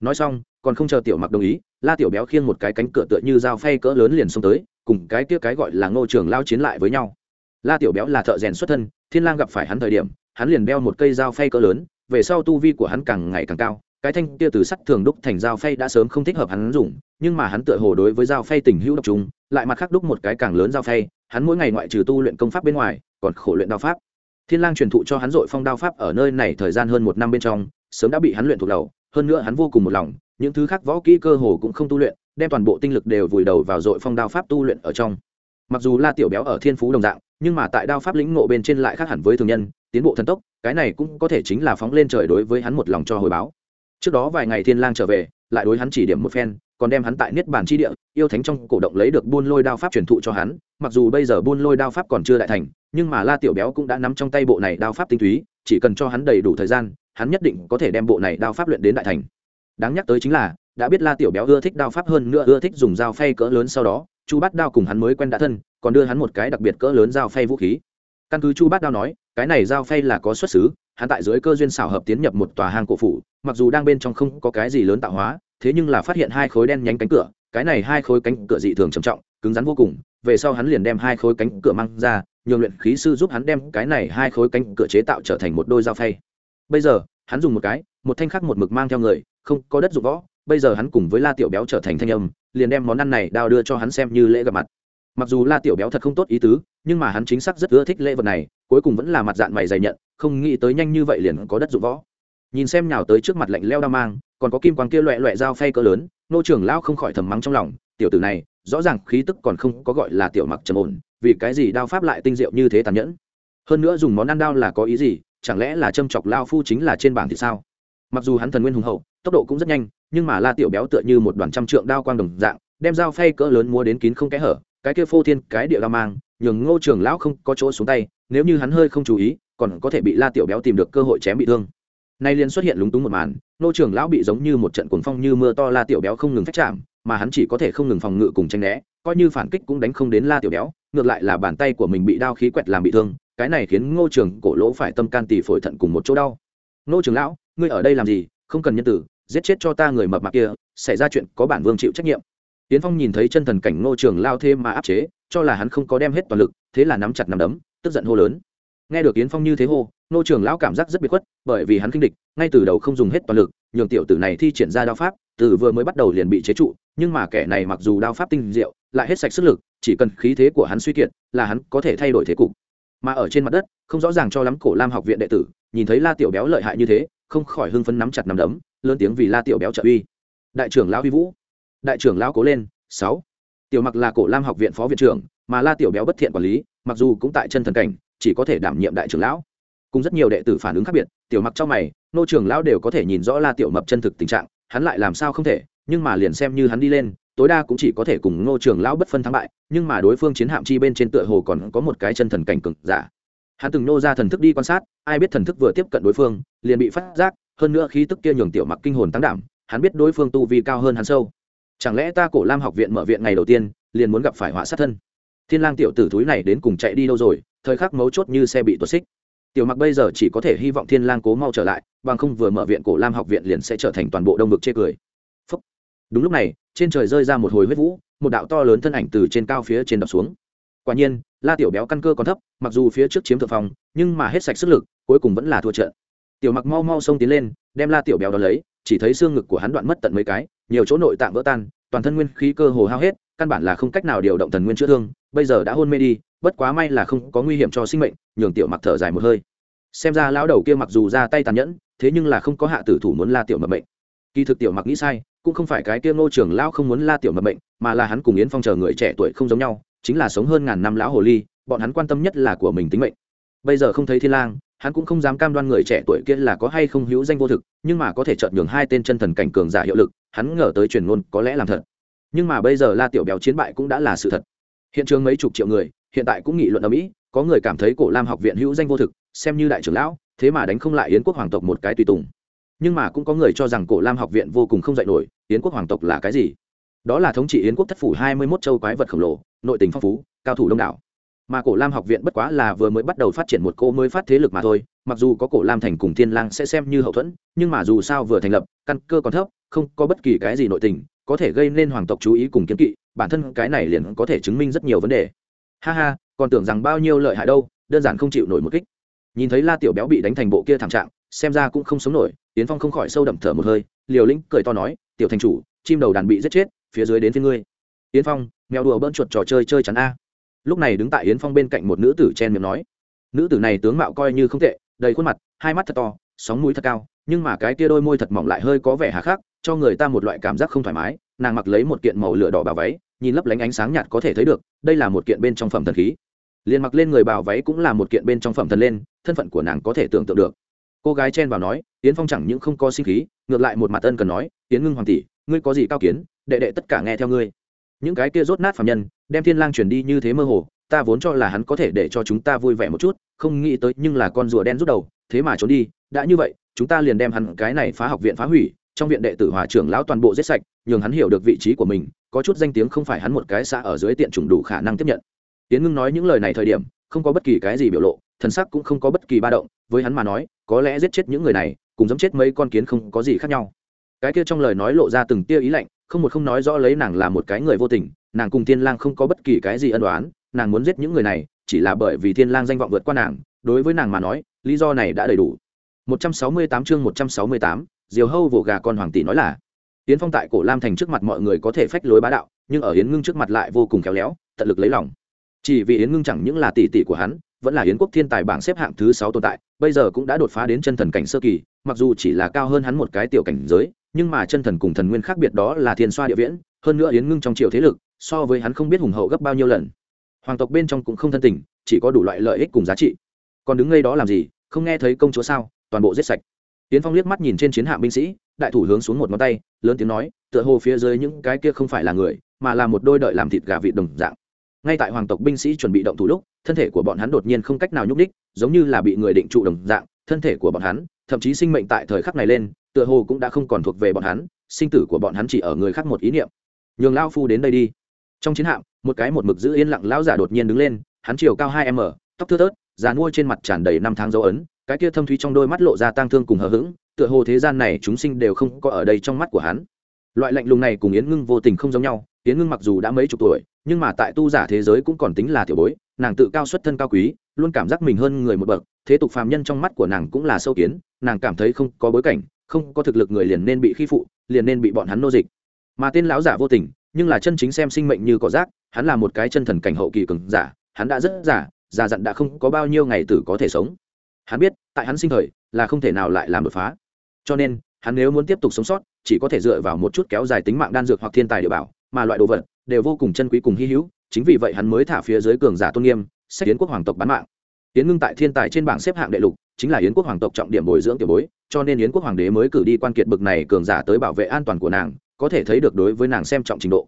Nói xong, còn không chờ tiểu mặc đồng ý, la tiểu béo khiêng một cái cánh cửa tựa như dao phay cỡ lớn liền xông tới, cùng cái kia cái gọi là ngô trường lao chiến lại với nhau. La tiểu béo là thợ rèn xuất thân, thiên lang gặp phải hắn thời điểm, hắn liền đeo một cây dao phay cỡ lớn về sau tu vi của hắn càng ngày càng cao, cái thanh kia từ sắt thường đúc thành dao phay đã sớm không thích hợp hắn dùng, nhưng mà hắn tựa hồ đối với dao phay tình hữu độc trùng lại mặt khác đúc một cái càng lớn dao phay, hắn mỗi ngày ngoại trừ tu luyện công pháp bên ngoài, còn khổ luyện đao pháp. Thiên lang truyền thụ cho hắn dội phong đao pháp ở nơi này thời gian hơn một năm bên trong, sớm đã bị hắn luyện thuộc đầu, hơn nữa hắn vô cùng một lòng, những thứ khác võ kỹ cơ hồ cũng không tu luyện, đem toàn bộ tinh lực đều vùi đầu vào dội phong đao pháp tu luyện ở trong mặc dù la tiểu béo ở thiên phú đồng dạng, nhưng mà tại đao pháp lĩnh ngộ bên trên lại khác hẳn với thường nhân, tiến bộ thần tốc, cái này cũng có thể chính là phóng lên trời đối với hắn một lòng cho hồi báo. Trước đó vài ngày thiên lang trở về, lại đối hắn chỉ điểm một phen, còn đem hắn tại niết bàn chi địa, yêu thánh trong cổ động lấy được buôn lôi đao pháp truyền thụ cho hắn, mặc dù bây giờ buôn lôi đao pháp còn chưa đại thành, nhưng mà la tiểu béo cũng đã nắm trong tay bộ này đao pháp tinh túy, chỉ cần cho hắn đầy đủ thời gian, hắn nhất định có thể đem bộ này đao pháp luyện đến đại thành. Đáng nhắc tới chính là, đã biết la tiểu béo ưa thích đao pháp hơn nữa ưa thích dùng dao phay cỡ lớn sau đó chu bát đao cùng hắn mới quen đã thân, còn đưa hắn một cái đặc biệt cỡ lớn dao phay vũ khí. Căn cứ chu bát đao nói, cái này dao phay là có xuất xứ, hắn tại dưới cơ duyên xảo hợp tiến nhập một tòa hang cổ phủ, mặc dù đang bên trong không có cái gì lớn tạo hóa, thế nhưng là phát hiện hai khối đen nhánh cánh cửa, cái này hai khối cánh cửa dị thường trầm trọng, cứng rắn vô cùng, về sau hắn liền đem hai khối cánh cửa mang ra, nhường luyện khí sư giúp hắn đem cái này hai khối cánh cửa chế tạo trở thành một đôi dao phay. Bây giờ, hắn dùng một cái, một thanh khắc một mực mang theo người, không có đất dụng võ bây giờ hắn cùng với la tiểu béo trở thành thanh âm, liền đem món ăn này đao đưa cho hắn xem như lễ gặp mặt. Mặc dù la tiểu béo thật không tốt ý tứ, nhưng mà hắn chính xác rất ưa thích lễ vật này, cuối cùng vẫn là mặt dạng mày dày nhận, không nghĩ tới nhanh như vậy liền có đất dụng võ. Nhìn xem nhào tới trước mặt lạnh leo đao mang, còn có kim quang kia loẹ loẹ dao phay cỡ lớn, nô trưởng lão không khỏi thầm mắng trong lòng, tiểu tử này, rõ ràng khí tức còn không có gọi là tiểu mặc trầm ổn, vì cái gì đao pháp lại tinh diệu như thế tàn nhẫn? Hơn nữa dùng món ăn đao là có ý gì, chẳng lẽ là châm chọc lao phu chính là trên bảng thì sao? Mặc dù hắn thần nguyên hùng hậu, tốc độ cũng rất nhanh nhưng mà la tiểu béo tựa như một đoàn trăm trượng đao quang đồng dạng, đem dao phay cỡ lớn mua đến kín không kẽ hở, cái kia phô thiên, cái địa la mang, nhường ngô Trường lão không có chỗ xuống tay, nếu như hắn hơi không chú ý, còn có thể bị la tiểu béo tìm được cơ hội chém bị thương. Nay liền xuất hiện lúng túng một màn, ngô Trường lão bị giống như một trận cuồng phong như mưa to la tiểu béo không ngừng phách chạm, mà hắn chỉ có thể không ngừng phòng ngự cùng tranh né, coi như phản kích cũng đánh không đến la tiểu béo, ngược lại là bàn tay của mình bị đao khí quẹt làm bị thương, cái này khiến ngô trường cổ lỗ phải tâm can tỳ phổi thận cùng một chỗ đau. Ngô trường lão, ngươi ở đây làm gì? Không cần nhân tử giết chết cho ta người mập mạp kia, xảy ra chuyện có bản vương chịu trách nhiệm. Tiến phong nhìn thấy chân thần cảnh ngô trường lao thêm mà áp chế, cho là hắn không có đem hết toàn lực, thế là nắm chặt nắm đấm, tức giận hô lớn. Nghe được Tiễn phong như thế hô, ngô trường lão cảm giác rất bị khuất, bởi vì hắn kinh địch, ngay từ đầu không dùng hết toàn lực, nhường tiểu tử này thi triển ra đao pháp, từ vừa mới bắt đầu liền bị chế trụ, nhưng mà kẻ này mặc dù đao pháp tinh diệu, lại hết sạch sức lực, chỉ cần khí thế của hắn suy kiệt, là hắn có thể thay đổi thế cục. Mà ở trên mặt đất, không rõ ràng cho lắm cổ lam học viện đệ tử, nhìn thấy la tiểu béo lợi hại như thế, không khỏi hưng phấn nắm chặt nắm đấm lớn tiếng vì la tiểu béo trợ uy. Đại trưởng lão huy vũ. Đại trưởng lão cố lên, sáu. Tiểu mặc là cổ lam học viện phó viện trưởng, mà la tiểu béo bất thiện quản lý, mặc dù cũng tại chân thần cảnh, chỉ có thể đảm nhiệm đại trưởng lão. Cùng rất nhiều đệ tử phản ứng khác biệt, tiểu mặc trong mày, nô trưởng lão đều có thể nhìn rõ la tiểu mập chân thực tình trạng, hắn lại làm sao không thể, nhưng mà liền xem như hắn đi lên, tối đa cũng chỉ có thể cùng ngô trưởng lão bất phân thắng bại, nhưng mà đối phương chiến hạm chi bên trên tựa hồ còn có một cái chân thần cảnh cực giả. Hắn từng nô ra thần thức đi quan sát, ai biết thần thức vừa tiếp cận đối phương, liền bị phát giác hơn nữa khí tức kia nhường tiểu mặc kinh hồn tăng đảm, hắn biết đối phương tu vi cao hơn hắn sâu. Chẳng lẽ ta cổ lam học viện mở viện ngày đầu tiên, liền muốn gặp phải họa sát thân? Thiên lang tiểu tử thúi này đến cùng chạy đi đâu rồi, thời khắc mấu chốt như xe bị tuột xích. Tiểu mặc bây giờ chỉ có thể hy vọng thiên lang cố mau trở lại, bằng không vừa mở viện cổ lam học viện liền sẽ trở thành toàn bộ đông vực chê cười. Phúc. đúng lúc này, trên trời rơi ra một hồi huyết vũ, một đạo to lớn thân ảnh từ trên cao phía trên đập xuống. Quả nhiên, la tiểu béo căn cơ còn thấp, mặc dù phía trước chiếm thượng phòng nhưng mà hết sạch sức lực, cuối cùng vẫn là thua trận tiểu mặc mau mau xông tiến lên, đem la tiểu béo đó lấy, chỉ thấy xương ngực của hắn đoạn mất tận mấy cái, nhiều chỗ nội tạng vỡ tan, toàn thân nguyên khí cơ hồ hao hết, căn bản là không cách nào điều động thần nguyên chữa thương, bây giờ đã hôn mê đi, bất quá may là không có nguy hiểm cho sinh mệnh, nhường tiểu mặc thở dài một hơi. Xem ra lão đầu kia mặc dù ra tay tàn nhẫn, thế nhưng là không có hạ tử thủ muốn la tiểu mập bệnh kỳ thực tiểu mặc nghĩ sai, cũng không phải cái kia ngô trưởng lão không muốn la tiểu mập bệnh mà là hắn cùng yến phong chờ người trẻ tuổi không giống nhau, chính là sống hơn ngàn năm lão hồ ly, bọn hắn quan tâm nhất là của mình tính mệnh. Bây giờ không thấy thiên lang hắn cũng không dám cam đoan người trẻ tuổi kia là có hay không hữu danh vô thực, nhưng mà có thể chợt nhường hai tên chân thần cảnh cường giả hiệu lực, hắn ngờ tới truyền ngôn có lẽ làm thật. Nhưng mà bây giờ la tiểu béo chiến bại cũng đã là sự thật. Hiện trường mấy chục triệu người, hiện tại cũng nghị luận ở mỹ, có người cảm thấy cổ lam học viện hữu danh vô thực, xem như đại trưởng lão, thế mà đánh không lại yến quốc hoàng tộc một cái tùy tùng. Nhưng mà cũng có người cho rằng cổ lam học viện vô cùng không dạy nổi, yến quốc hoàng tộc là cái gì? Đó là thống trị yến quốc thất phủ hai mươi mốt châu quái vật khổng lồ, nội tình phong phú, cao thủ đông đảo mà cổ lam học viện bất quá là vừa mới bắt đầu phát triển một cô mới phát thế lực mà thôi, mặc dù có cổ lam thành cùng thiên lang sẽ xem như hậu thuẫn, nhưng mà dù sao vừa thành lập, căn cơ còn thấp, không có bất kỳ cái gì nội tình, có thể gây nên hoàng tộc chú ý cùng kiến kỵ, bản thân cái này liền có thể chứng minh rất nhiều vấn đề. Ha ha, còn tưởng rằng bao nhiêu lợi hại đâu, đơn giản không chịu nổi một kích. Nhìn thấy la tiểu béo bị đánh thành bộ kia thảm trạng, xem ra cũng không sống nổi tiến phong không khỏi sâu đậm thở một hơi, liều lĩnh cười to nói, tiểu thành chủ, chim đầu đàn bị giết chết, phía dưới đến phía ngươi. Tiến phong, mèo đùa bỡn chuột trò chơi chơi chắn a lúc này đứng tại yến phong bên cạnh một nữ tử chen miệng nói, nữ tử này tướng mạo coi như không tệ, đầy khuôn mặt, hai mắt thật to, sóng mũi thật cao, nhưng mà cái tia đôi môi thật mỏng lại hơi có vẻ hà khắc, cho người ta một loại cảm giác không thoải mái. Nàng mặc lấy một kiện màu lửa đỏ bà váy, nhìn lấp lánh ánh sáng nhạt có thể thấy được, đây là một kiện bên trong phẩm thần khí. Liền mặc lên người bào váy cũng là một kiện bên trong phẩm thần lên, thân phận của nàng có thể tưởng tượng được. Cô gái chen vào nói, yến phong chẳng những không có sinh khí, ngược lại một mặt ân cần nói, yến ngưng hoàng tỷ, ngươi có gì cao kiến, đệ đệ tất cả nghe theo ngươi. Những cái kia rốt nát phạm nhân đem thiên lang truyền đi như thế mơ hồ, ta vốn cho là hắn có thể để cho chúng ta vui vẻ một chút, không nghĩ tới nhưng là con rùa đen rút đầu, thế mà trốn đi, đã như vậy, chúng ta liền đem hắn cái này phá học viện phá hủy, trong viện đệ tử hòa trưởng lão toàn bộ giết sạch, nhường hắn hiểu được vị trí của mình, có chút danh tiếng không phải hắn một cái xã ở dưới tiện chủng đủ khả năng tiếp nhận. Tiến ngưng nói những lời này thời điểm, không có bất kỳ cái gì biểu lộ, thần sắc cũng không có bất kỳ ba động, với hắn mà nói, có lẽ giết chết những người này, cùng giống chết mấy con kiến không có gì khác nhau. Cái kia trong lời nói lộ ra từng tia ý lạnh, không một không nói rõ lấy nàng là một cái người vô tình nàng cùng thiên lang không có bất kỳ cái gì ân đoán nàng muốn giết những người này chỉ là bởi vì thiên lang danh vọng vượt qua nàng đối với nàng mà nói lý do này đã đầy đủ. 168 chương 168, diều hâu vỗ gà con hoàng tỷ nói là tiến phong tại cổ lam thành trước mặt mọi người có thể phách lối bá đạo nhưng ở yến ngưng trước mặt lại vô cùng khéo léo tận lực lấy lòng. Chỉ vì yến ngưng chẳng những là tỷ tỷ của hắn vẫn là yến quốc thiên tài bảng xếp hạng thứ sáu tồn tại bây giờ cũng đã đột phá đến chân thần cảnh sơ kỳ mặc dù chỉ là cao hơn hắn một cái tiểu cảnh giới nhưng mà chân thần cùng thần nguyên khác biệt đó là thiên xoa địa viễn hơn nữa yến ngưng trong triều thế lực so với hắn không biết hùng hậu gấp bao nhiêu lần. Hoàng tộc bên trong cũng không thân tình, chỉ có đủ loại lợi ích cùng giá trị. Còn đứng ngay đó làm gì, không nghe thấy công chúa sao, toàn bộ giết sạch. Tiến phong liếc mắt nhìn trên chiến hạm binh sĩ, đại thủ hướng xuống một ngón tay, lớn tiếng nói, tựa hồ phía dưới những cái kia không phải là người, mà là một đôi đợi làm thịt gà vịt đồng dạng. Ngay tại hoàng tộc binh sĩ chuẩn bị động thủ lúc, thân thể của bọn hắn đột nhiên không cách nào nhúc đích giống như là bị người định trụ đồng dạng, thân thể của bọn hắn, thậm chí sinh mệnh tại thời khắc này lên, tựa hồ cũng đã không còn thuộc về bọn hắn, sinh tử của bọn hắn chỉ ở người khác một ý niệm. Nhường lao phu đến đây đi trong chiến hạm, một cái một mực giữ yên lặng lão giả đột nhiên đứng lên, hắn chiều cao hai m, tóc thưa thớt, già nuôi trên mặt tràn đầy năm tháng dấu ấn, cái kia thâm thúy trong đôi mắt lộ ra tang thương cùng hờ hững, tựa hồ thế gian này chúng sinh đều không có ở đây trong mắt của hắn. Loại lạnh lùng này cùng yến ngưng vô tình không giống nhau, yến ngưng mặc dù đã mấy chục tuổi, nhưng mà tại tu giả thế giới cũng còn tính là tiểu bối, nàng tự cao xuất thân cao quý, luôn cảm giác mình hơn người một bậc, thế tục phàm nhân trong mắt của nàng cũng là sâu kiến, nàng cảm thấy không có bối cảnh, không có thực lực người liền nên bị khi phụ, liền nên bị bọn hắn nô dịch. Mà tên lão giả vô tình nhưng là chân chính xem sinh mệnh như cỏ rác, hắn là một cái chân thần cảnh hậu kỳ cường giả, hắn đã rất giả già dặn đã không có bao nhiêu ngày tử có thể sống. Hắn biết, tại hắn sinh thời, là không thể nào lại làm đột phá. Cho nên, hắn nếu muốn tiếp tục sống sót, chỉ có thể dựa vào một chút kéo dài tính mạng đan dược hoặc thiên tài địa bảo, mà loại đồ vật đều vô cùng chân quý cùng hy hữu, chính vì vậy hắn mới thả phía dưới cường giả tôn nghiêm xét yến quốc hoàng tộc bán mạng. Yến ngưng tại thiên tài trên bảng xếp hạng đệ lục, chính là yến quốc hoàng tộc trọng điểm bồi dưỡng tiểu bối, cho nên yến quốc hoàng đế mới cử đi quan kiệt bực này cường giả tới bảo vệ an toàn của nàng có thể thấy được đối với nàng xem trọng trình độ.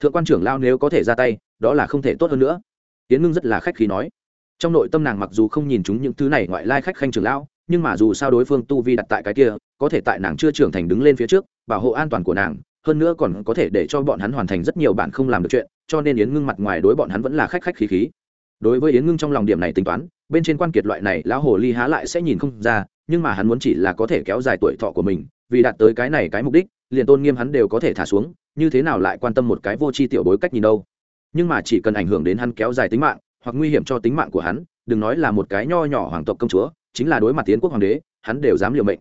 Thượng quan trưởng lao nếu có thể ra tay, đó là không thể tốt hơn nữa. Yến ngưng rất là khách khí nói. Trong nội tâm nàng mặc dù không nhìn chúng những thứ này ngoại lai khách khanh trưởng lão, nhưng mà dù sao đối phương tu vi đặt tại cái kia, có thể tại nàng chưa trưởng thành đứng lên phía trước, bảo hộ an toàn của nàng, hơn nữa còn có thể để cho bọn hắn hoàn thành rất nhiều bạn không làm được chuyện, cho nên yến ngưng mặt ngoài đối bọn hắn vẫn là khách khách khí khí. Đối với yến ngưng trong lòng điểm này tính toán, bên trên quan kiệt loại này lão hồ ly há lại sẽ nhìn không ra, nhưng mà hắn muốn chỉ là có thể kéo dài tuổi thọ của mình, vì đạt tới cái này cái mục đích liền tôn nghiêm hắn đều có thể thả xuống, như thế nào lại quan tâm một cái vô tri tiểu bối cách nhìn đâu? Nhưng mà chỉ cần ảnh hưởng đến hắn kéo dài tính mạng, hoặc nguy hiểm cho tính mạng của hắn, đừng nói là một cái nho nhỏ hoàng tộc công chúa, chính là đối mặt tiến quốc hoàng đế, hắn đều dám liều mệnh.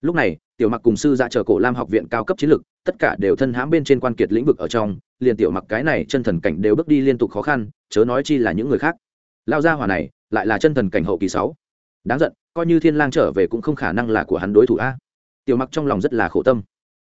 Lúc này, tiểu mặc cùng sư ra chờ cổ lam học viện cao cấp chiến lược tất cả đều thân hãm bên trên quan kiệt lĩnh vực ở trong, liền tiểu mặc cái này chân thần cảnh đều bước đi liên tục khó khăn, chớ nói chi là những người khác. Lao ra hỏa này, lại là chân thần cảnh hậu kỳ sáu. Đáng giận, coi như thiên lang trở về cũng không khả năng là của hắn đối thủ a. Tiểu mặc trong lòng rất là khổ tâm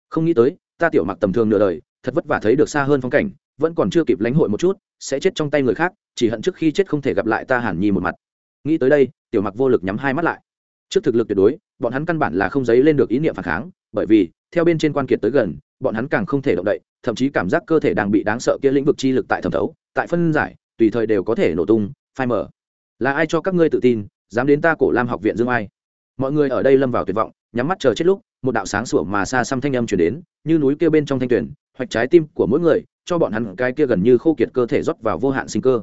không nghĩ tới, ta tiểu mặc tầm thường nửa đời, thật vất vả thấy được xa hơn phong cảnh, vẫn còn chưa kịp lãnh hội một chút, sẽ chết trong tay người khác, chỉ hận trước khi chết không thể gặp lại ta hàn nhi một mặt. Nghĩ tới đây, tiểu mặc vô lực nhắm hai mắt lại. Trước thực lực tuyệt đối, bọn hắn căn bản là không dấy lên được ý niệm phản kháng, bởi vì, theo bên trên quan kiệt tới gần, bọn hắn càng không thể động đậy, thậm chí cảm giác cơ thể đang bị đáng sợ kia lĩnh vực chi lực tại thẩm thấu, tại phân giải, tùy thời đều có thể nổ tung, phai mở là ai cho các ngươi tự tin, dám đến ta cổ lam học viện dương ai? Mọi người ở đây lâm vào tuyệt vọng, nhắm mắt chờ chết lúc một đạo sáng sủa mà xa xăm thanh âm chuyển đến, như núi kia bên trong thanh tuyển, hoạch trái tim của mỗi người, cho bọn hắn cái kia gần như khô kiệt cơ thể rót vào vô hạn sinh cơ.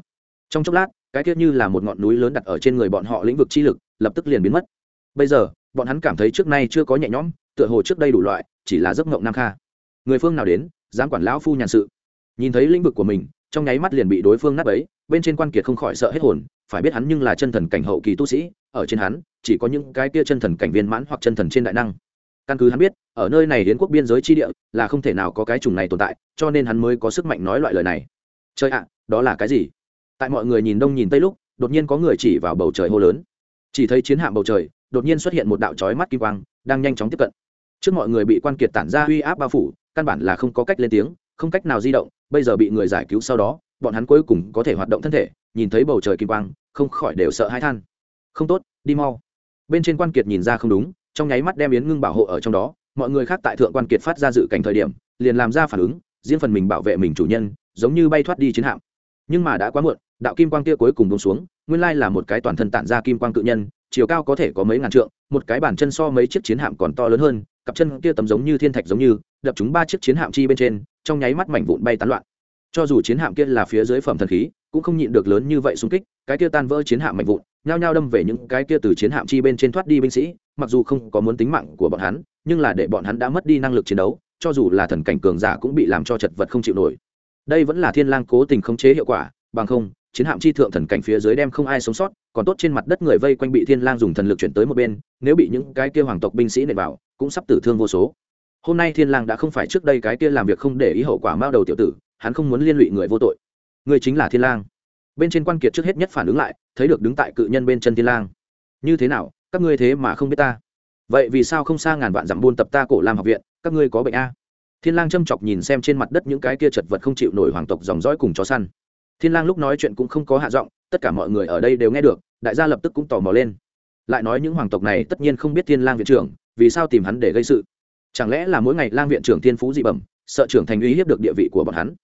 Trong chốc lát, cái kia như là một ngọn núi lớn đặt ở trên người bọn họ lĩnh vực chi lực, lập tức liền biến mất. Bây giờ, bọn hắn cảm thấy trước nay chưa có nhẹ nhõm, tựa hồ trước đây đủ loại, chỉ là giấc mộng nam kha. Người phương nào đến, dám quản lão phu nhàn sự. Nhìn thấy lĩnh vực của mình, trong nháy mắt liền bị đối phương nát ấy bên trên quan kiệt không khỏi sợ hết hồn, phải biết hắn nhưng là chân thần cảnh hậu kỳ tu sĩ, ở trên hắn, chỉ có những cái kia chân thần cảnh viên mãn hoặc chân thần trên đại năng căn cứ hắn biết, ở nơi này đến quốc biên giới chi địa là không thể nào có cái trùng này tồn tại, cho nên hắn mới có sức mạnh nói loại lời này. Chơi ạ, đó là cái gì? Tại mọi người nhìn đông nhìn tây lúc, đột nhiên có người chỉ vào bầu trời hô lớn. Chỉ thấy chiến hạm bầu trời, đột nhiên xuất hiện một đạo trói mắt kim quang, đang nhanh chóng tiếp cận. Trước mọi người bị quan kiệt tản ra uy áp bao phủ, căn bản là không có cách lên tiếng, không cách nào di động, bây giờ bị người giải cứu sau đó, bọn hắn cuối cùng có thể hoạt động thân thể, nhìn thấy bầu trời kim quang, không khỏi đều sợ hãi than. Không tốt, đi mau. Bên trên quan kiệt nhìn ra không đúng trong nháy mắt đem yến ngưng bảo hộ ở trong đó, mọi người khác tại thượng quan kiệt phát ra dự cảnh thời điểm, liền làm ra phản ứng, riêng phần mình bảo vệ mình chủ nhân, giống như bay thoát đi chiến hạm. Nhưng mà đã quá muộn, đạo kim quang kia cuối cùng bông xuống, nguyên lai là một cái toàn thân tản ra kim quang cự nhân, chiều cao có thể có mấy ngàn trượng, một cái bàn chân so mấy chiếc chiến hạm còn to lớn hơn, cặp chân kia tầm giống như thiên thạch giống như, đập chúng ba chiếc chiến hạm chi bên trên, trong nháy mắt mảnh vụn bay tán loạn. Cho dù chiến hạm kia là phía dưới phẩm thần khí, cũng không nhịn được lớn như vậy xung kích, cái kia tan vỡ chiến hạm mảnh vụn nhao nhao đâm về những cái kia từ chiến hạm chi bên trên thoát đi binh sĩ, mặc dù không có muốn tính mạng của bọn hắn, nhưng là để bọn hắn đã mất đi năng lực chiến đấu, cho dù là thần cảnh cường giả cũng bị làm cho chật vật không chịu nổi. Đây vẫn là thiên lang cố tình khống chế hiệu quả, bằng không, chiến hạm chi thượng thần cảnh phía dưới đem không ai sống sót, còn tốt trên mặt đất người vây quanh bị thiên lang dùng thần lực chuyển tới một bên, nếu bị những cái kia hoàng tộc binh sĩ nện vào, cũng sắp tử thương vô số. Hôm nay thiên lang đã không phải trước đây cái kia làm việc không để ý hậu quả mao đầu tiểu tử, hắn không muốn liên lụy người vô tội. Người chính là thiên lang. Bên trên quan kiệt trước hết nhất phản ứng lại thấy được đứng tại cự nhân bên chân thiên lang. Như thế nào, các ngươi thế mà không biết ta? Vậy vì sao không xa ngàn vạn dặm buôn tập ta cổ làm học viện, các ngươi có bệnh a? Thiên lang châm chọc nhìn xem trên mặt đất những cái kia chật vật không chịu nổi hoàng tộc dòng dõi cùng chó săn. Thiên lang lúc nói chuyện cũng không có hạ giọng, tất cả mọi người ở đây đều nghe được, đại gia lập tức cũng tò mò lên. Lại nói những hoàng tộc này tất nhiên không biết thiên lang viện trưởng, vì sao tìm hắn để gây sự? Chẳng lẽ là mỗi ngày lang viện trưởng thiên phú dị bẩm, sợ trưởng thành uy hiếp được địa vị của bọn hắn?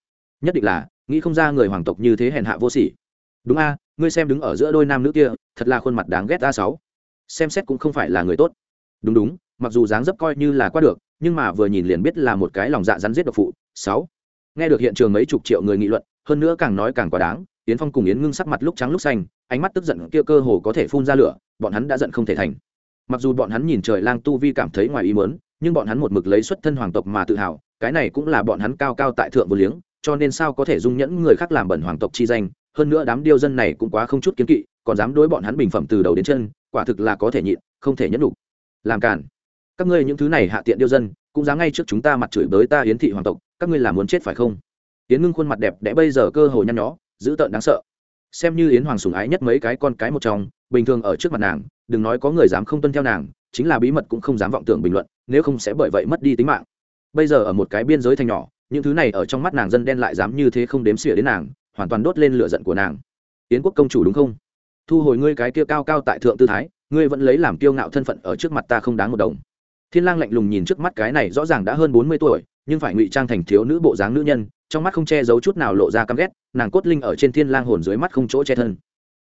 Nhất định là, nghĩ không ra người hoàng tộc như thế hèn hạ vô sỉ. Đúng a ngươi xem đứng ở giữa đôi nam nữ kia, thật là khuôn mặt đáng ghét a sáu. Xem xét cũng không phải là người tốt. Đúng đúng, mặc dù dáng dấp coi như là qua được, nhưng mà vừa nhìn liền biết là một cái lòng dạ rắn giết độc phụ, sáu. Nghe được hiện trường mấy chục triệu người nghị luận, hơn nữa càng nói càng quá đáng, yến phong cùng yến ngưng sắc mặt lúc trắng lúc xanh, ánh mắt tức giận kia cơ hồ có thể phun ra lửa, bọn hắn đã giận không thể thành. Mặc dù bọn hắn nhìn trời lang tu vi cảm thấy ngoài ý mớn nhưng bọn hắn một mực lấy xuất thân hoàng tộc mà tự hào, cái này cũng là bọn hắn cao cao tại thượng vô liếng, cho nên sao có thể dung nhẫn người khác làm bẩn hoàng tộc chi danh hơn nữa đám điêu dân này cũng quá không chút kiến kỵ, còn dám đối bọn hắn bình phẩm từ đầu đến chân, quả thực là có thể nhịn, không thể nhẫn đủ làm cản các ngươi những thứ này hạ tiện điêu dân, cũng dám ngay trước chúng ta mặt chửi bới ta yến thị hoàng tộc, các ngươi là muốn chết phải không? Yến ngưng khuôn mặt đẹp đẽ bây giờ cơ hồ nhăn nhó, dữ tợn đáng sợ. Xem như yến hoàng sùng ái nhất mấy cái con cái một trong, bình thường ở trước mặt nàng, đừng nói có người dám không tuân theo nàng, chính là bí mật cũng không dám vọng tưởng bình luận, nếu không sẽ bởi vậy mất đi tính mạng. Bây giờ ở một cái biên giới thành nhỏ, những thứ này ở trong mắt nàng dân đen lại dám như thế không đếm xỉa đến nàng hoàn toàn đốt lên lửa giận của nàng. Yến quốc công chủ đúng không? Thu hồi ngươi cái kia cao cao tại thượng tư thái, ngươi vẫn lấy làm kiêu ngạo thân phận ở trước mặt ta không đáng một đồng. Thiên lang lạnh lùng nhìn trước mắt cái này rõ ràng đã hơn bốn mươi tuổi, nhưng phải ngụy trang thành thiếu nữ bộ dáng nữ nhân, trong mắt không che giấu chút nào lộ ra căm ghét, nàng cốt linh ở trên thiên lang hồn dưới mắt không chỗ che thân.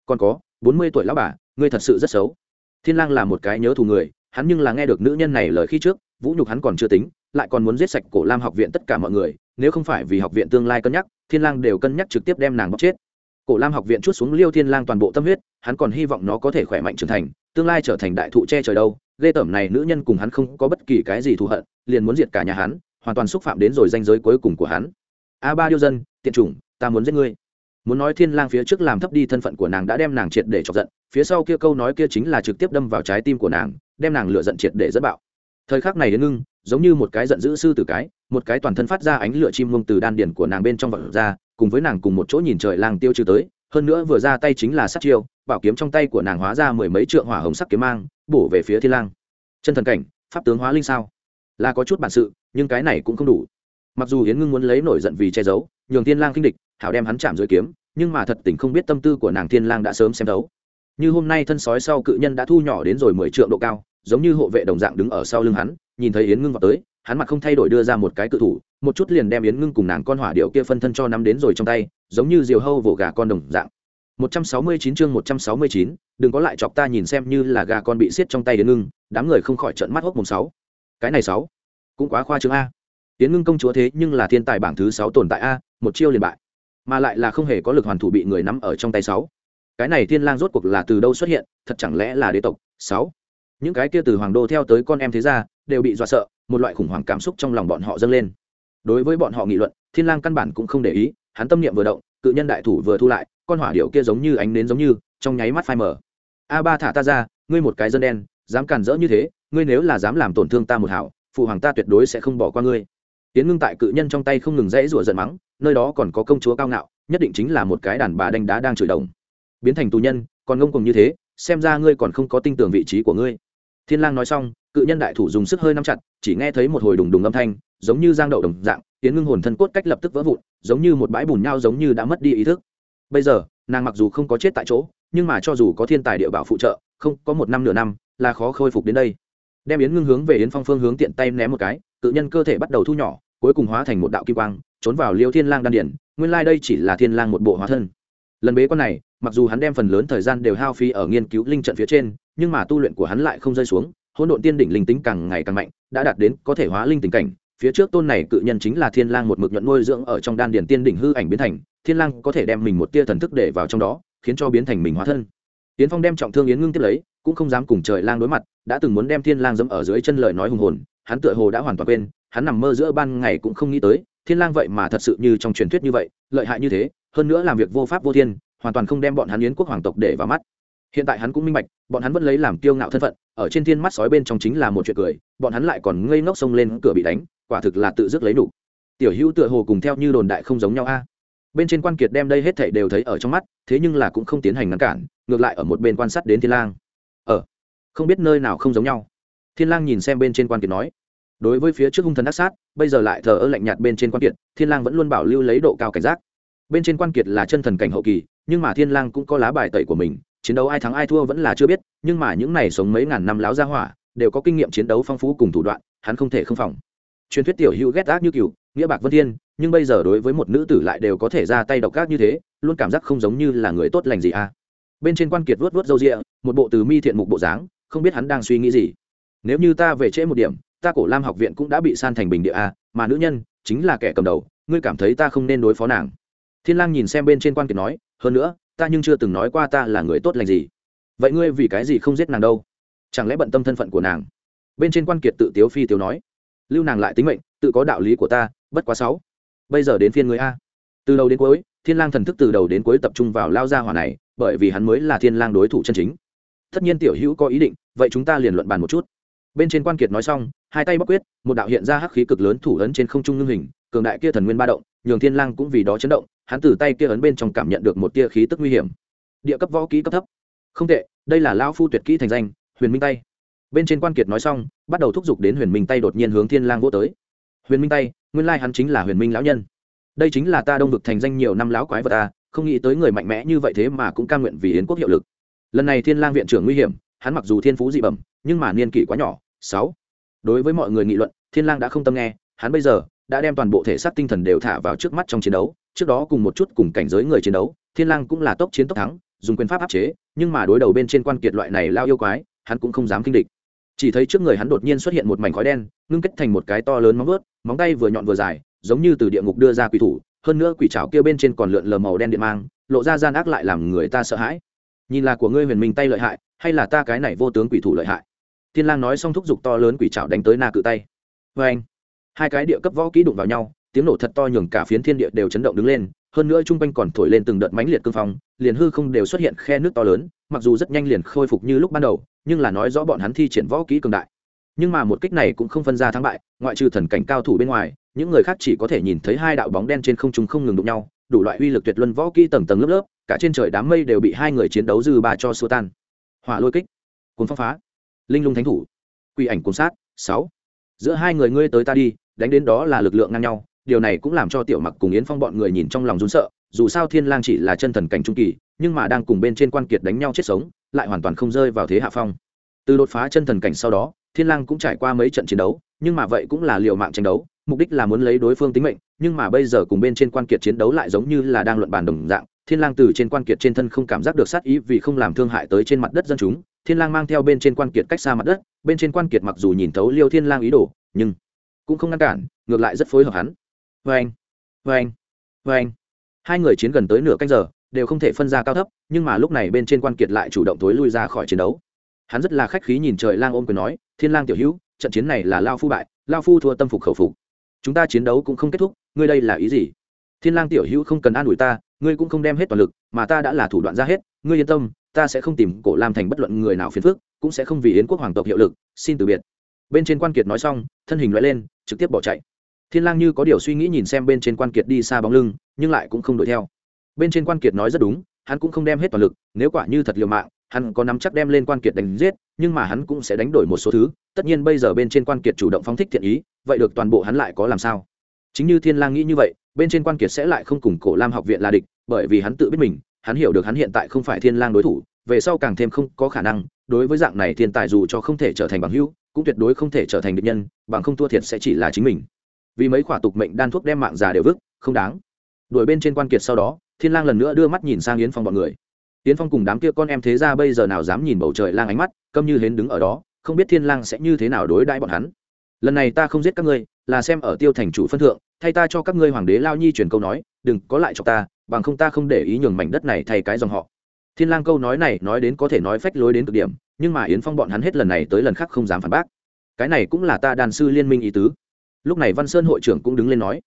Còn có, bốn mươi tuổi lão bà, ngươi thật sự rất xấu. Thiên lang là một cái nhớ thù người, hắn nhưng là nghe được nữ nhân này lời khi trước, vũ nhục hắn còn chưa tính lại còn muốn giết sạch cổ lam học viện tất cả mọi người, nếu không phải vì học viện tương lai cân nhắc, thiên lang đều cân nhắc trực tiếp đem nàng bóc chết. Cổ lam học viện chút xuống liêu thiên lang toàn bộ tâm huyết, hắn còn hy vọng nó có thể khỏe mạnh trưởng thành, tương lai trở thành đại thụ che trời đâu lê tởm này nữ nhân cùng hắn không có bất kỳ cái gì thù hận, liền muốn diệt cả nhà hắn, hoàn toàn xúc phạm đến rồi danh giới cuối cùng của hắn. A ba điêu dân, tiện chủng, ta muốn giết ngươi. Muốn nói thiên lang phía trước làm thấp đi thân phận của nàng đã đem nàng triệt để chọc giận, phía sau kia câu nói kia chính là trực tiếp đâm vào trái tim của nàng, đem nàng lửa giận triệt để dẫn bạo. Thời khắc này đến ngưng giống như một cái giận dữ sư tử cái, một cái toàn thân phát ra ánh lửa chim ngông từ đan điển của nàng bên trong vật ra, cùng với nàng cùng một chỗ nhìn trời lang tiêu trừ tới, hơn nữa vừa ra tay chính là sát chiêu, bảo kiếm trong tay của nàng hóa ra mười mấy trượng hỏa hồng sắc kiếm mang, bổ về phía thiên lang. Chân thần cảnh, pháp tướng hóa linh sao? Là có chút bản sự, nhưng cái này cũng không đủ. Mặc dù yến ngưng muốn lấy nổi giận vì che giấu, nhường thiên lang kinh địch, hảo đem hắn chạm dưới kiếm, nhưng mà thật tình không biết tâm tư của nàng thiên lang đã sớm xem đấu như hôm nay thân sói sau cự nhân đã thu nhỏ đến rồi mười trượng độ cao giống như hộ vệ đồng dạng đứng ở sau lưng hắn nhìn thấy yến ngưng vào tới hắn mặt không thay đổi đưa ra một cái cự thủ một chút liền đem yến ngưng cùng nàng con hỏa điệu kia phân thân cho nắm đến rồi trong tay giống như diều hâu vỗ gà con đồng dạng. 169 chương 169, đừng có lại chọc ta nhìn xem như là gà con bị siết trong tay yến ngưng đám người không khỏi trợn mắt hốc mồm sáu. Cái này sáu cũng quá khoa trương a. Yến ngưng công chúa thế nhưng là thiên tài bảng thứ sáu tồn tại a một chiêu liền bại. Mà lại là không hề có lực hoàn thủ bị người nắm ở trong tay sáu. Cái này thiên lang rốt cuộc là từ đâu xuất hiện thật chẳng lẽ là đế tộc? Sáu những cái kia từ hoàng đô theo tới con em thế gia, đều bị dọa sợ, một loại khủng hoảng cảm xúc trong lòng bọn họ dâng lên. Đối với bọn họ nghị luận, thiên lang căn bản cũng không để ý, hắn tâm niệm vừa động, cự nhân đại thủ vừa thu lại, con hỏa điệu kia giống như ánh nến giống như, trong nháy mắt phai mở a ba thả ta ra, ngươi một cái dân đen, dám cản rỡ như thế, ngươi nếu là dám làm tổn thương ta một hảo, phụ hoàng ta tuyệt đối sẽ không bỏ qua ngươi. Tiến ngưng tại cự nhân trong tay không ngừng dãy rủa giận mắng, nơi đó còn có công chúa cao ngạo, nhất định chính là một cái đàn bà đánh đá đang chửi đồng. Biến thành tù nhân, còn ngông cùng như thế, xem ra ngươi còn không có tin tưởng vị trí của ngươi thiên lang nói xong, cự nhân đại thủ dùng sức hơi nắm chặt, chỉ nghe thấy một hồi đùng đùng âm thanh, giống như giang đậu đồng dạng tiến ngưng hồn thân cốt cách lập tức vỡ vụn, giống như một bãi bùn nhau giống như đã mất đi ý thức. Bây giờ, nàng mặc dù không có chết tại chỗ, nhưng mà cho dù có thiên tài địa bảo phụ trợ, không, có một năm nửa năm, là khó khôi phục đến đây. Đem yến ngưng hướng về yến phong phương hướng tiện tay ném một cái, cự nhân cơ thể bắt đầu thu nhỏ, cuối cùng hóa thành một đạo kim quang, trốn vào liêu thiên lang đan điển nguyên lai đây chỉ là thiên lang một bộ hóa thân. Lần bế quan này, mặc dù hắn đem phần lớn thời gian đều hao phí ở nghiên cứu linh trận phía trên nhưng mà tu luyện của hắn lại không rơi xuống, hỗn độn tiên đỉnh linh tính càng ngày càng mạnh, đã đạt đến có thể hóa linh tình cảnh. Phía trước tôn này cự nhân chính là thiên lang một mực nhuận nuôi dưỡng ở trong đan điền tiên đỉnh hư ảnh biến thành, thiên lang có thể đem mình một tia thần thức để vào trong đó, khiến cho biến thành mình hóa thân. Tiến phong đem trọng thương yến ngưng tiếp lấy, cũng không dám cùng trời lang đối mặt, đã từng muốn đem thiên lang dẫm ở dưới chân lời nói hùng hồn, hắn tựa hồ đã hoàn toàn quên, hắn nằm mơ giữa ban ngày cũng không nghĩ tới, thiên lang vậy mà thật sự như trong truyền thuyết như vậy, lợi hại như thế, hơn nữa làm việc vô pháp vô thiên, hoàn toàn không đem bọn hắn yến quốc hoàng tộc để vào mắt hiện tại hắn cũng minh bạch, bọn hắn vẫn lấy làm kiêu ngạo thân phận, ở trên thiên mắt sói bên trong chính là một chuyện cười, bọn hắn lại còn ngây ngốc xông lên cửa bị đánh, quả thực là tự dứt lấy đủ. Tiểu hữu tựa hồ cùng theo như đồn đại không giống nhau a. Bên trên quan kiệt đem đây hết thảy đều thấy ở trong mắt, thế nhưng là cũng không tiến hành ngăn cản, ngược lại ở một bên quan sát đến thiên lang. Ở không biết nơi nào không giống nhau. Thiên lang nhìn xem bên trên quan kiệt nói. Đối với phía trước hung thần ác sát, bây giờ lại thờ ơ lạnh nhạt bên trên quan kiệt, thiên lang vẫn luôn bảo lưu lấy độ cao cảnh giác. Bên trên quan kiệt là chân thần cảnh hậu kỳ, nhưng mà thiên lang cũng có lá bài tẩy của mình chiến đấu ai thắng ai thua vẫn là chưa biết, nhưng mà những này sống mấy ngàn năm láo ra hỏa, đều có kinh nghiệm chiến đấu phong phú cùng thủ đoạn, hắn không thể không phòng. Truyền thuyết tiểu hữu ghét ác như cựu nghĩa bạc vân thiên, nhưng bây giờ đối với một nữ tử lại đều có thể ra tay độc ác như thế, luôn cảm giác không giống như là người tốt lành gì à. Bên trên quan kiệt vuốt vuốt râu rịa một bộ từ mi thiện mục bộ dáng, không biết hắn đang suy nghĩ gì. Nếu như ta về trễ một điểm, ta cổ lam học viện cũng đã bị san thành bình địa a mà nữ nhân chính là kẻ cầm đầu, ngươi cảm thấy ta không nên đối phó nàng. Thiên lang nhìn xem bên trên quan kiệt nói, hơn nữa ta nhưng chưa từng nói qua ta là người tốt lành gì. Vậy ngươi vì cái gì không giết nàng đâu? Chẳng lẽ bận tâm thân phận của nàng? Bên trên quan kiệt tự tiếu phi tiếu nói, lưu nàng lại tính mệnh, tự có đạo lý của ta, bất quá sáu. Bây giờ đến phiên người a. Từ đầu đến cuối, thiên lang thần thức từ đầu đến cuối tập trung vào lao gia hỏa này, bởi vì hắn mới là thiên lang đối thủ chân chính. Tất nhiên tiểu hữu có ý định, vậy chúng ta liền luận bàn một chút. Bên trên quan kiệt nói xong, hai tay bóc quyết, một đạo hiện ra hắc khí cực lớn thủ ấn trên không trung ngưng hình, cường đại kia thần nguyên ba động, nhường thiên lang cũng vì đó chấn động hắn từ tay kia ấn bên trong cảm nhận được một tia khí tức nguy hiểm. Địa cấp võ kỹ cấp thấp. Không tệ, đây là lão phu tuyệt kỹ thành danh, huyền minh tay. Bên trên quan kiệt nói xong, bắt đầu thúc giục đến huyền minh tay đột nhiên hướng thiên lang vỗ tới. Huyền minh tay, nguyên lai hắn chính là huyền minh lão nhân. Đây chính là ta đông vực thành danh nhiều năm lão quái vật ta, không nghĩ tới người mạnh mẽ như vậy thế mà cũng cam nguyện vì yến quốc hiệu lực. Lần này thiên lang viện trưởng nguy hiểm, hắn mặc dù thiên phú dị bẩm, nhưng mà niên kỷ quá nhỏ, sáu. Đối với mọi người nghị luận, thiên lang đã không tâm nghe, hắn bây giờ đã đem toàn bộ thể xác tinh thần đều thả vào trước mắt trong chiến đấu trước đó cùng một chút cùng cảnh giới người chiến đấu, thiên lang cũng là tốc chiến tốc thắng, dùng quyền pháp áp chế, nhưng mà đối đầu bên trên quan kiệt loại này lao yêu quái, hắn cũng không dám kinh địch. Chỉ thấy trước người hắn đột nhiên xuất hiện một mảnh khói đen, ngưng kết thành một cái to lớn móng vuốt, móng tay vừa nhọn vừa dài, giống như từ địa ngục đưa ra quỷ thủ, hơn nữa quỷ trảo kia bên trên còn lượn lờ màu đen điện mang, lộ ra gian ác lại làm người ta sợ hãi. Nhìn là của ngươi huyền minh tay lợi hại, hay là ta cái này vô tướng quỷ thủ lợi hại? Thiên lang nói xong thúc giục to lớn quỷ trảo đánh tới na cự tay. Với anh hai cái địa cấp võ kỹ đụng vào nhau tiếng nổ thật to nhường cả phiến thiên địa đều chấn động đứng lên, hơn nữa trung quanh còn thổi lên từng đợt mãnh liệt cương phong, liền hư không đều xuất hiện khe nước to lớn, mặc dù rất nhanh liền khôi phục như lúc ban đầu, nhưng là nói rõ bọn hắn thi triển võ kỹ cường đại. Nhưng mà một kích này cũng không phân ra thắng bại, ngoại trừ thần cảnh cao thủ bên ngoài, những người khác chỉ có thể nhìn thấy hai đạo bóng đen trên không trung không ngừng đụng nhau, đủ loại uy lực tuyệt luân võ kỹ tầng tầng lớp lớp, cả trên trời đám mây đều bị hai người chiến đấu dư ba cho xua tan. Hỏa lôi kích, cuốn phong phá, linh lung thánh thủ quy ảnh cuốn sát, sáu. Giữa hai người ngươi tới ta đi, đánh đến đó là lực lượng ngang nhau điều này cũng làm cho tiểu mặc cùng yến phong bọn người nhìn trong lòng run sợ, dù sao thiên lang chỉ là chân thần cảnh trung kỳ, nhưng mà đang cùng bên trên quan kiệt đánh nhau chết sống, lại hoàn toàn không rơi vào thế hạ phong. Từ đột phá chân thần cảnh sau đó, thiên lang cũng trải qua mấy trận chiến đấu, nhưng mà vậy cũng là liều mạng tranh đấu, mục đích là muốn lấy đối phương tính mệnh, nhưng mà bây giờ cùng bên trên quan kiệt chiến đấu lại giống như là đang luận bàn đồng dạng, thiên lang từ trên quan kiệt trên thân không cảm giác được sát ý vì không làm thương hại tới trên mặt đất dân chúng, thiên lang mang theo bên trên quan kiệt cách xa mặt đất, bên trên quan kiệt mặc dù nhìn thấu liêu thiên lang ý đồ, nhưng cũng không ngăn cản, ngược lại rất phối hợp hắn vâng. Vâng. Vâng. Hai người chiến gần tới nửa canh giờ, đều không thể phân ra cao thấp, nhưng mà lúc này bên trên quan kiệt lại chủ động tối lui ra khỏi chiến đấu. Hắn rất là khách khí nhìn trời lang ôm quyền nói, thiên lang tiểu hữu, trận chiến này là lao phu bại, lao phu thua tâm phục khẩu phục. Chúng ta chiến đấu cũng không kết thúc, ngươi đây là ý gì? Thiên lang tiểu hữu không cần an ủi ta, ngươi cũng không đem hết toàn lực, mà ta đã là thủ đoạn ra hết, ngươi yên tâm, ta sẽ không tìm cổ lam thành bất luận người nào phiền phức, cũng sẽ không vì yến quốc hoàng tộc hiệu lực, xin từ biệt. Bên trên quan kiệt nói xong, thân hình loại lên, trực tiếp bỏ chạy thiên lang như có điều suy nghĩ nhìn xem bên trên quan kiệt đi xa bóng lưng, nhưng lại cũng không đuổi theo. Bên trên quan kiệt nói rất đúng, hắn cũng không đem hết toàn lực, nếu quả như thật liều mạng, hắn có nắm chắc đem lên quan kiệt đánh giết, nhưng mà hắn cũng sẽ đánh đổi một số thứ, tất nhiên bây giờ bên trên quan kiệt chủ động phóng thích thiện ý, vậy được toàn bộ hắn lại có làm sao? Chính như thiên lang nghĩ như vậy, bên trên quan kiệt sẽ lại không cùng cổ lam học viện là địch, bởi vì hắn tự biết mình, hắn hiểu được hắn hiện tại không phải thiên lang đối thủ, về sau càng thêm không có khả năng, đối với dạng này thiên tài dù cho không thể trở thành bằng hữu, cũng tuyệt đối không thể trở thành địch nhân, bằng không thua thiệt sẽ chỉ là chính mình vì mấy khỏa tục mệnh đan thuốc đem mạng già đều vứt, không đáng. Đuổi bên trên quan kiệt sau đó, thiên lang lần nữa đưa mắt nhìn sang yến phong bọn người. Yến phong cùng đám kia con em thế ra bây giờ nào dám nhìn bầu trời lang ánh mắt, câm như hến đứng ở đó, không biết thiên lang sẽ như thế nào đối đãi bọn hắn. Lần này ta không giết các ngươi, là xem ở tiêu thành chủ phân thượng, thay ta cho các ngươi hoàng đế lao nhi truyền câu nói, đừng có lại cho ta, bằng không ta không để ý nhường mảnh đất này thay cái dòng họ. Thiên lang câu nói này nói đến có thể nói phách lối đến cực điểm, nhưng mà yến phong bọn hắn hết lần này tới lần khác không dám phản bác. Cái này cũng là ta đàn sư liên minh ý tứ lúc này văn sơn hội trưởng cũng đứng lên nói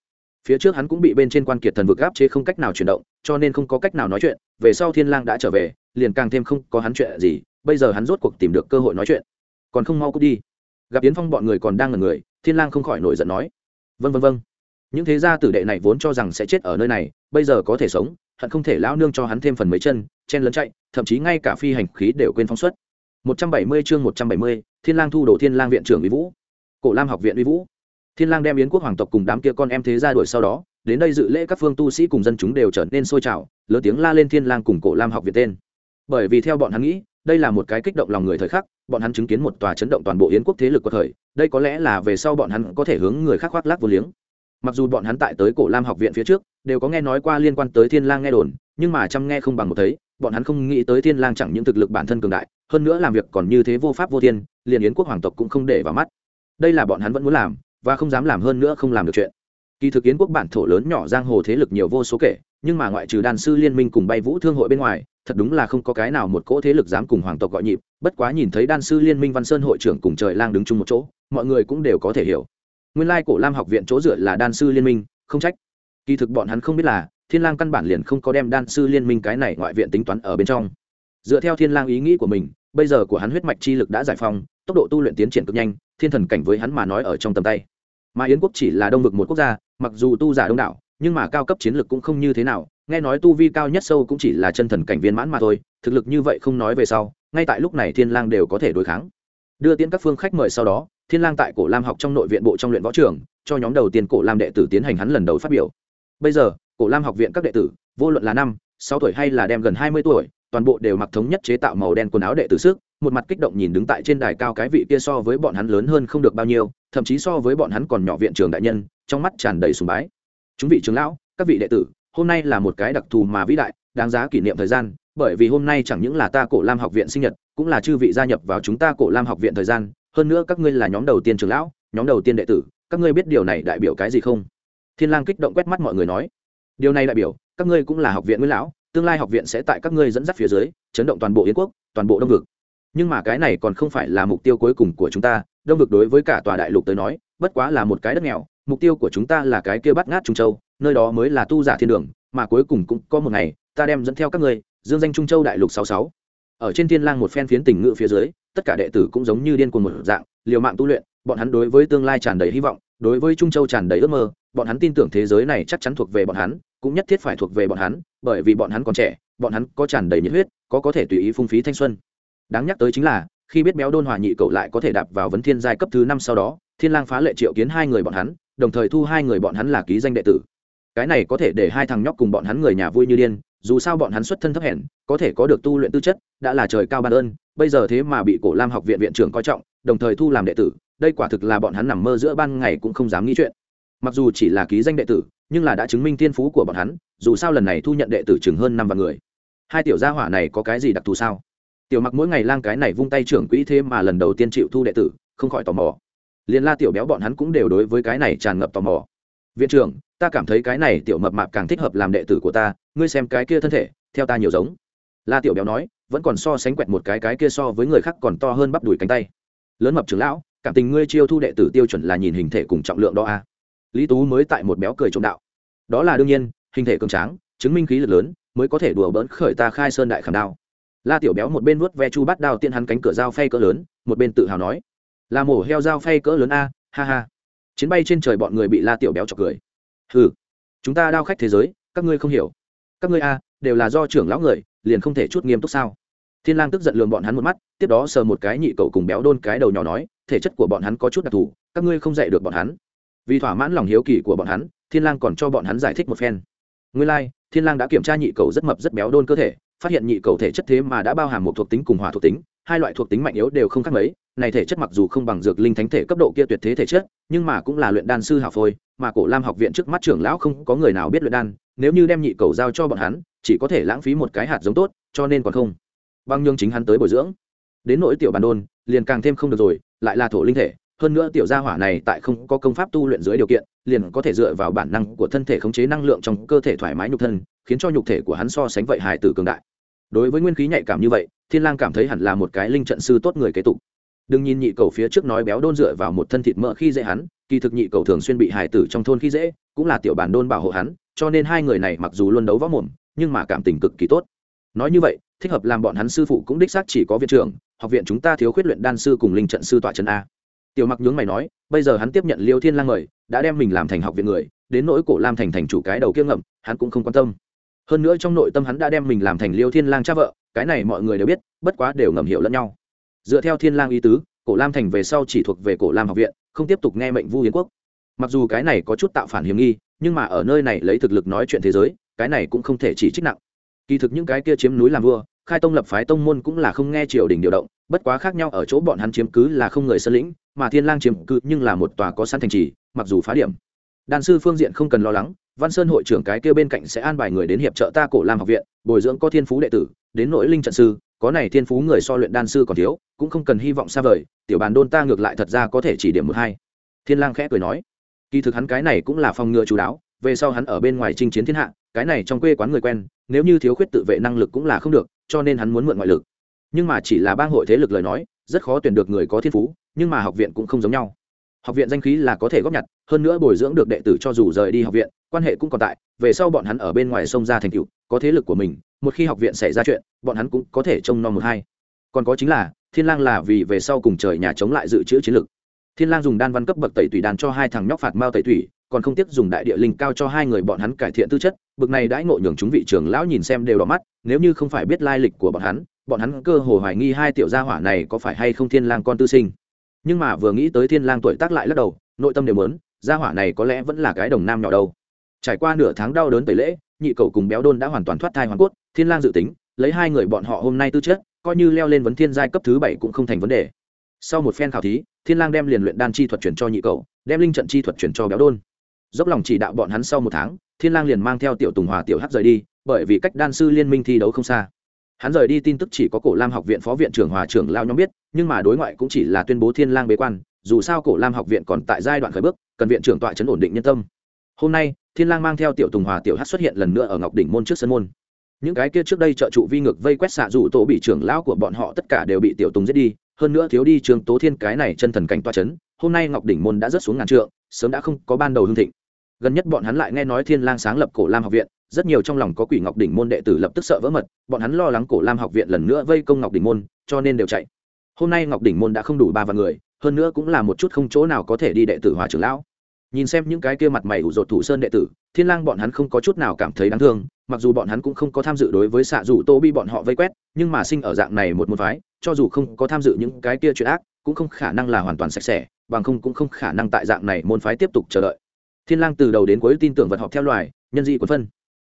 phía trước hắn cũng bị bên trên quan kiệt thần vực áp chế không cách nào chuyển động cho nên không có cách nào nói chuyện về sau thiên lang đã trở về liền càng thêm không có hắn chuyện gì bây giờ hắn rốt cuộc tìm được cơ hội nói chuyện. Còn không mau cút đi. Gặp yến phong bọn người còn đang ngần người thiên lang không khỏi nổi giận nói vân vân vân những thế gia tử đệ này vốn cho rằng sẽ chết ở nơi này bây giờ có thể sống hận không thể lão nương cho hắn thêm phần mấy chân chen lấn chạy thậm chí ngay cả phi hành khí đều quên phóng xuất. 170 chương 170, thiên lang thu đồ thiên lang viện trưởng uy vũ. Cổ lam học viện uy vũ thiên lang đem yến quốc hoàng tộc cùng đám kia con em thế gia đuổi sau đó, đến đây dự lễ các phương tu sĩ cùng dân chúng đều trở nên sôi trào, lớn tiếng la lên thiên lang cùng cổ lam học viện tên. Bởi vì theo bọn hắn nghĩ, đây là một cái kích động lòng người thời khắc, bọn hắn chứng kiến một tòa chấn động toàn bộ yến quốc thế lực của thời, đây có lẽ là về sau bọn hắn có thể hướng người khác khoác lác vô liếng. Mặc dù bọn hắn tại tới cổ lam học viện phía trước, đều có nghe nói qua liên quan tới thiên lang nghe đồn, nhưng mà chăm nghe không bằng một thấy, bọn hắn không nghĩ tới thiên lang chẳng những thực lực bản thân cường đại, hơn nữa làm việc còn như thế vô pháp vô thiên, liền yến quốc hoàng tộc cũng không để vào mắt. Đây là bọn hắn vẫn muốn làm và không dám làm hơn nữa không làm được chuyện. Kỳ thực yến quốc bản thổ lớn nhỏ giang hồ thế lực nhiều vô số kể, nhưng mà ngoại trừ đàn sư liên minh cùng bay vũ thương hội bên ngoài, thật đúng là không có cái nào một cỗ thế lực dám cùng hoàng tộc gọi nhịp, bất quá nhìn thấy đan sư liên minh văn sơn hội trưởng cùng trời lang đứng chung một chỗ, mọi người cũng đều có thể hiểu. Nguyên lai cổ lam học viện chỗ dựa là đan sư liên minh, không trách. Kỳ thực bọn hắn không biết là, thiên lang căn bản liền không có đem đan sư liên minh cái này ngoại viện tính toán ở bên trong. Dựa theo thiên lang ý nghĩ của mình, bây giờ của hắn huyết mạch chi lực đã giải phóng, tốc độ tu luyện tiến triển cực nhanh thiên thần cảnh với hắn mà nói ở trong tầm tay. Mà yến quốc chỉ là đông vực một quốc gia, mặc dù tu giả đông đảo, nhưng mà cao cấp chiến lược cũng không như thế nào. Nghe nói tu vi cao nhất sâu cũng chỉ là chân thần cảnh viên mãn mà thôi, thực lực như vậy không nói về sau, ngay tại lúc này thiên lang đều có thể đối kháng. Đưa tiễn các phương khách mời sau đó, thiên lang tại cổ lam học trong nội viện bộ trong luyện võ trường, cho nhóm đầu tiên cổ lam đệ tử tiến hành hắn lần đầu phát biểu. Bây giờ, cổ lam học viện các đệ tử, vô luận là năm, sáu tuổi hay là đem gần hai mươi tuổi, toàn bộ đều mặc thống nhất chế tạo màu đen quần áo đệ tử sức một mặt kích động nhìn đứng tại trên đài cao cái vị kia so với bọn hắn lớn hơn không được bao nhiêu, thậm chí so với bọn hắn còn nhỏ viện trường đại nhân, trong mắt tràn đầy sùng bái. Chúng vị trưởng lão, các vị đệ tử, hôm nay là một cái đặc thù mà vĩ đại, đáng giá kỷ niệm thời gian, bởi vì hôm nay chẳng những là ta cổ lam học viện sinh nhật, cũng là chư vị gia nhập vào chúng ta cổ lam học viện thời gian, hơn nữa các ngươi là nhóm đầu tiên trưởng lão, nhóm đầu tiên đệ tử, các ngươi biết điều này đại biểu cái gì không? Thiên lang kích động quét mắt mọi người nói. Điều này đại biểu, các ngươi cũng là học viện nguyên lão, tương lai học viện sẽ tại các ngươi dẫn dắt phía dưới, chấn động toàn bộ yến quốc, toàn bộ đông vực nhưng mà cái này còn không phải là mục tiêu cuối cùng của chúng ta, đông vực đối với cả tòa đại lục tới nói, bất quá là một cái đất nghèo, mục tiêu của chúng ta là cái kia bắt ngát trung châu, nơi đó mới là tu giả thiên đường, mà cuối cùng cũng có một ngày, ta đem dẫn theo các ngươi, dương danh trung châu đại lục sáu sáu. Ở trên thiên lang một phen phiến tình ngự phía dưới, tất cả đệ tử cũng giống như điên cuồng một dạng, liều mạng tu luyện, bọn hắn đối với tương lai tràn đầy hy vọng, đối với trung châu tràn đầy ước mơ, bọn hắn tin tưởng thế giới này chắc chắn thuộc về bọn hắn, cũng nhất thiết phải thuộc về bọn hắn, bởi vì bọn hắn còn trẻ, bọn hắn có tràn đầy nhiệt huyết, có có thể tùy ý phung phí thanh xuân đáng nhắc tới chính là, khi biết béo đôn hòa nhị cậu lại có thể đạp vào vấn thiên giai cấp thứ năm sau đó, thiên lang phá lệ triệu kiến hai người bọn hắn, đồng thời thu hai người bọn hắn là ký danh đệ tử. Cái này có thể để hai thằng nhóc cùng bọn hắn người nhà vui như điên, dù sao bọn hắn xuất thân thấp hèn, có thể có được tu luyện tư chất, đã là trời cao ban ơn, bây giờ thế mà bị cổ lam học viện viện trưởng coi trọng, đồng thời thu làm đệ tử, đây quả thực là bọn hắn nằm mơ giữa ban ngày cũng không dám nghĩ chuyện. Mặc dù chỉ là ký danh đệ tử, nhưng là đã chứng minh thiên phú của bọn hắn, dù sao lần này thu nhận đệ tử chừng hơn năm vạn người. Hai tiểu gia hỏa này có cái gì đặc thù sao? Tiểu mặc mỗi ngày lang cái này vung tay trưởng quỹ thế mà lần đầu tiên chịu thu đệ tử, không khỏi tò mò. Liền la tiểu béo bọn hắn cũng đều đối với cái này tràn ngập tò mò. Viện trưởng, ta cảm thấy cái này tiểu mập mạp càng thích hợp làm đệ tử của ta, ngươi xem cái kia thân thể, theo ta nhiều giống. La tiểu béo nói, vẫn còn so sánh quẹt một cái cái kia so với người khác còn to hơn bắp đùi cánh tay. Lớn mập trưởng lão, cảm tình ngươi chiêu thu đệ tử tiêu chuẩn là nhìn hình thể cùng trọng lượng đó a à? lý tú mới tại một béo cười trộm đạo. Đó là đương nhiên, hình thể cường tráng, chứng minh khí lực lớn, mới có thể đùa bỡn khởi ta khai sơn đại khảm đao la tiểu béo một bên vuốt ve chu bát đao tiên hắn cánh cửa dao phay cỡ lớn một bên tự hào nói là mổ heo dao phay cỡ lớn a ha ha. Chiến bay trên trời bọn người bị la tiểu béo chọc cười. Hừ chúng ta đao khách thế giới các ngươi không hiểu. Các ngươi a đều là do trưởng lão người liền không thể chút nghiêm túc sao? Thiên lang tức giận lườm bọn hắn một mắt tiếp đó sờ một cái nhị cậu cùng béo đôn cái đầu nhỏ nói thể chất của bọn hắn có chút đặc thù các ngươi không dạy được bọn hắn. Vì thỏa mãn lòng hiếu kỳ của bọn hắn thiên lang còn cho bọn hắn giải thích một phen. Nguyên lai like, thiên lang đã kiểm tra nhị cậu rất mập rất béo đôn cơ thể phát hiện nhị cầu thể chất thế mà đã bao hàm một thuộc tính cùng hỏa thuộc tính, hai loại thuộc tính mạnh yếu đều không khác mấy, này thể chất mặc dù không bằng dược linh thánh thể cấp độ kia tuyệt thế thể chất, nhưng mà cũng là luyện đan sư hảo phôi, mà cổ lam học viện trước mắt trưởng lão không có người nào biết luyện đan, nếu như đem nhị cầu giao cho bọn hắn, chỉ có thể lãng phí một cái hạt giống tốt, cho nên còn không. Băng nhương chính hắn tới bồi dưỡng. Đến nỗi tiểu bàn đôn, liền càng thêm không được rồi, lại là thổ linh thể, hơn nữa tiểu gia hỏa này tại không có công pháp tu luyện dưới điều kiện, liền có thể dựa vào bản năng của thân thể khống chế năng lượng trong cơ thể thoải mái nhục thân, khiến cho nhục thể của hắn so sánh vậy hài tử cường đại đối với nguyên khí nhạy cảm như vậy, thiên lang cảm thấy hẳn là một cái linh trận sư tốt người kế tục. Đừng nhìn nhị cầu phía trước nói béo đôn dựa vào một thân thịt mỡ khi dễ hắn, kỳ thực nhị cầu thường xuyên bị hải tử trong thôn khi dễ, cũng là tiểu bản đôn bảo hộ hắn, cho nên hai người này mặc dù luôn đấu võ mồm, nhưng mà cảm tình cực kỳ tốt. Nói như vậy, thích hợp làm bọn hắn sư phụ cũng đích xác chỉ có viện trưởng, học viện chúng ta thiếu khuyết luyện đan sư cùng linh trận sư tọa trấn a. Tiểu mặc nhướng mày nói, bây giờ hắn tiếp nhận liêu thiên lang mời, đã đem mình làm thành học viện người, đến nỗi cổ lam thành thành chủ cái đầu kia ngậm, hắn cũng không quan tâm hơn nữa trong nội tâm hắn đã đem mình làm thành liêu thiên lang cha vợ, cái này mọi người đều biết, bất quá đều ngầm hiểu lẫn nhau. Dựa theo thiên lang ý tứ, cổ lam thành về sau chỉ thuộc về cổ lam học viện, không tiếp tục nghe mệnh vu hiến quốc. Mặc dù cái này có chút tạo phản hiểm nghi, nhưng mà ở nơi này lấy thực lực nói chuyện thế giới, cái này cũng không thể chỉ trích nặng. Kỳ thực những cái kia chiếm núi làm vua, khai tông lập phái tông môn cũng là không nghe triều đình điều động, bất quá khác nhau ở chỗ bọn hắn chiếm cứ là không người sơn lĩnh, mà thiên lang chiếm cứ nhưng là một tòa có sẵn thành trì, mặc dù phá điểm. Đan sư phương diện không cần lo lắng văn sơn hội trưởng cái kia bên cạnh sẽ an bài người đến hiệp trợ ta cổ lam học viện, bồi dưỡng có thiên phú đệ tử, đến nội linh trận sư, có này thiên phú người so luyện đan sư còn thiếu, cũng không cần hy vọng xa vời, tiểu bàn đôn ta ngược lại thật ra có thể chỉ điểm một hai. Thiên lang khẽ cười nói. Kỳ thực hắn cái này cũng là phòng ngừa chú đáo, về sau hắn ở bên ngoài chinh chiến thiên hạ, cái này trong quê quán người quen, nếu như thiếu khuyết tự vệ năng lực cũng là không được, cho nên hắn muốn mượn ngoại lực. Nhưng mà chỉ là bang hội thế lực lời nói, rất khó tuyển được người có thiên phú, nhưng mà học viện cũng không giống nhau học viện danh khí là có thể góp nhặt, hơn nữa bồi dưỡng được đệ tử cho dù rời đi học viện, quan hệ cũng còn tại, về sau bọn hắn ở bên ngoài sông ra thành cựu có thế lực của mình, một khi học viện xảy ra chuyện, bọn hắn cũng có thể trông nom một hai. Còn có chính là, thiên lang là vì về sau cùng trời nhà chống lại dự trữ chiến lực. Thiên lang dùng đan văn cấp bậc tẩy tùy đan cho hai thằng nhóc phạt mao tẩy tủy, còn không tiếc dùng đại địa linh cao cho hai người bọn hắn cải thiện tư chất, bực này đãi ngộ nhường chúng vị trưởng lão nhìn xem đều đỏ mắt, nếu như không phải biết lai lịch của bọn hắn bọn hắn cơ hồ hoài nghi hai tiểu gia hỏa này có phải hay không thiên lang con tư sinh nhưng mà vừa nghĩ tới thiên lang tuổi tác lại lắc đầu, nội tâm đều muốn, gia hỏa này có lẽ vẫn là cái đồng nam nhỏ đâu. Trải qua nửa tháng đau đớn tẩy lễ, nhị cầu cùng béo đôn đã hoàn toàn thoát thai hoàn cốt, thiên lang dự tính, lấy hai người bọn họ hôm nay tư chất, coi như leo lên vấn thiên giai cấp thứ bảy cũng không thành vấn đề. Sau một phen khảo thí, thiên lang đem liền luyện đan chi thuật chuyển cho nhị cầu, đem linh trận chi thuật chuyển cho béo đôn. Dốc lòng chỉ đạo bọn hắn sau một tháng, thiên lang liền mang theo tiểu tùng hòa tiểu hắc rời đi, bởi vì cách đan sư liên minh thi đấu không xa hắn rời đi tin tức chỉ có cổ lam học viện phó viện trưởng hòa trưởng lao nhóm biết, nhưng mà đối ngoại cũng chỉ là tuyên bố thiên lang bế quan, dù sao cổ lam học viện còn tại giai đoạn khởi bước, cần viện trưởng tọa chấn ổn định nhân tâm. Hôm nay, thiên lang mang theo tiểu tùng hòa tiểu Hát xuất hiện lần nữa ở ngọc đỉnh môn trước sân môn. Những cái kia trước đây trợ trụ vi ngược vây quét xạ dụ tổ bị trưởng lão của bọn họ tất cả đều bị tiểu tùng giết đi, hơn nữa thiếu đi trường tố thiên cái này chân thần cảnh toa chấn, hôm nay ngọc đỉnh môn đã rớt xuống ngàn trượng, sớm đã không có ban đầu hương thịnh. Gần nhất bọn hắn lại nghe nói thiên lang sáng lập cổ lam học viện rất nhiều trong lòng có quỷ ngọc đỉnh môn đệ tử lập tức sợ vỡ mật, bọn hắn lo lắng cổ lam học viện lần nữa vây công ngọc đỉnh môn, cho nên đều chạy. Hôm nay ngọc đỉnh môn đã không đủ ba vạn người, hơn nữa cũng là một chút không chỗ nào có thể đi đệ tử hòa trưởng lão. Nhìn xem những cái kia mặt mày ủ rột thủ sơn đệ tử, thiên lang bọn hắn không có chút nào cảm thấy đáng thương, mặc dù bọn hắn cũng không có tham dự đối với xạ dù tô bi bọn họ vây quét, nhưng mà sinh ở dạng này một môn phái, cho dù không có tham dự những cái kia chuyện ác, cũng không khả năng là hoàn toàn sạch sẽ, bằng không cũng không khả năng tại dạng này môn phái tiếp tục chờ đợi. Thiên lang từ đầu đến cuối tin tưởng vật họp theo loài, nhân di quân phân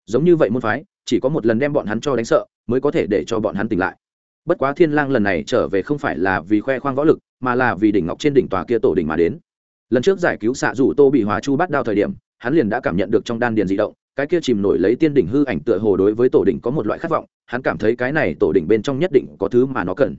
giống như vậy môn phái, chỉ có một lần đem bọn hắn cho đánh sợ, mới có thể để cho bọn hắn tỉnh lại. Bất quá thiên lang lần này trở về không phải là vì khoe khoang võ lực, mà là vì đỉnh ngọc trên đỉnh tòa kia tổ đỉnh mà đến. Lần trước giải cứu xạ rủ tô bị hóa chu bắt đao thời điểm, hắn liền đã cảm nhận được trong đan điền dị động, cái kia chìm nổi lấy tiên đỉnh hư ảnh tựa hồ đối với tổ đỉnh có một loại khát vọng, hắn cảm thấy cái này tổ đỉnh bên trong nhất định có thứ mà nó cần.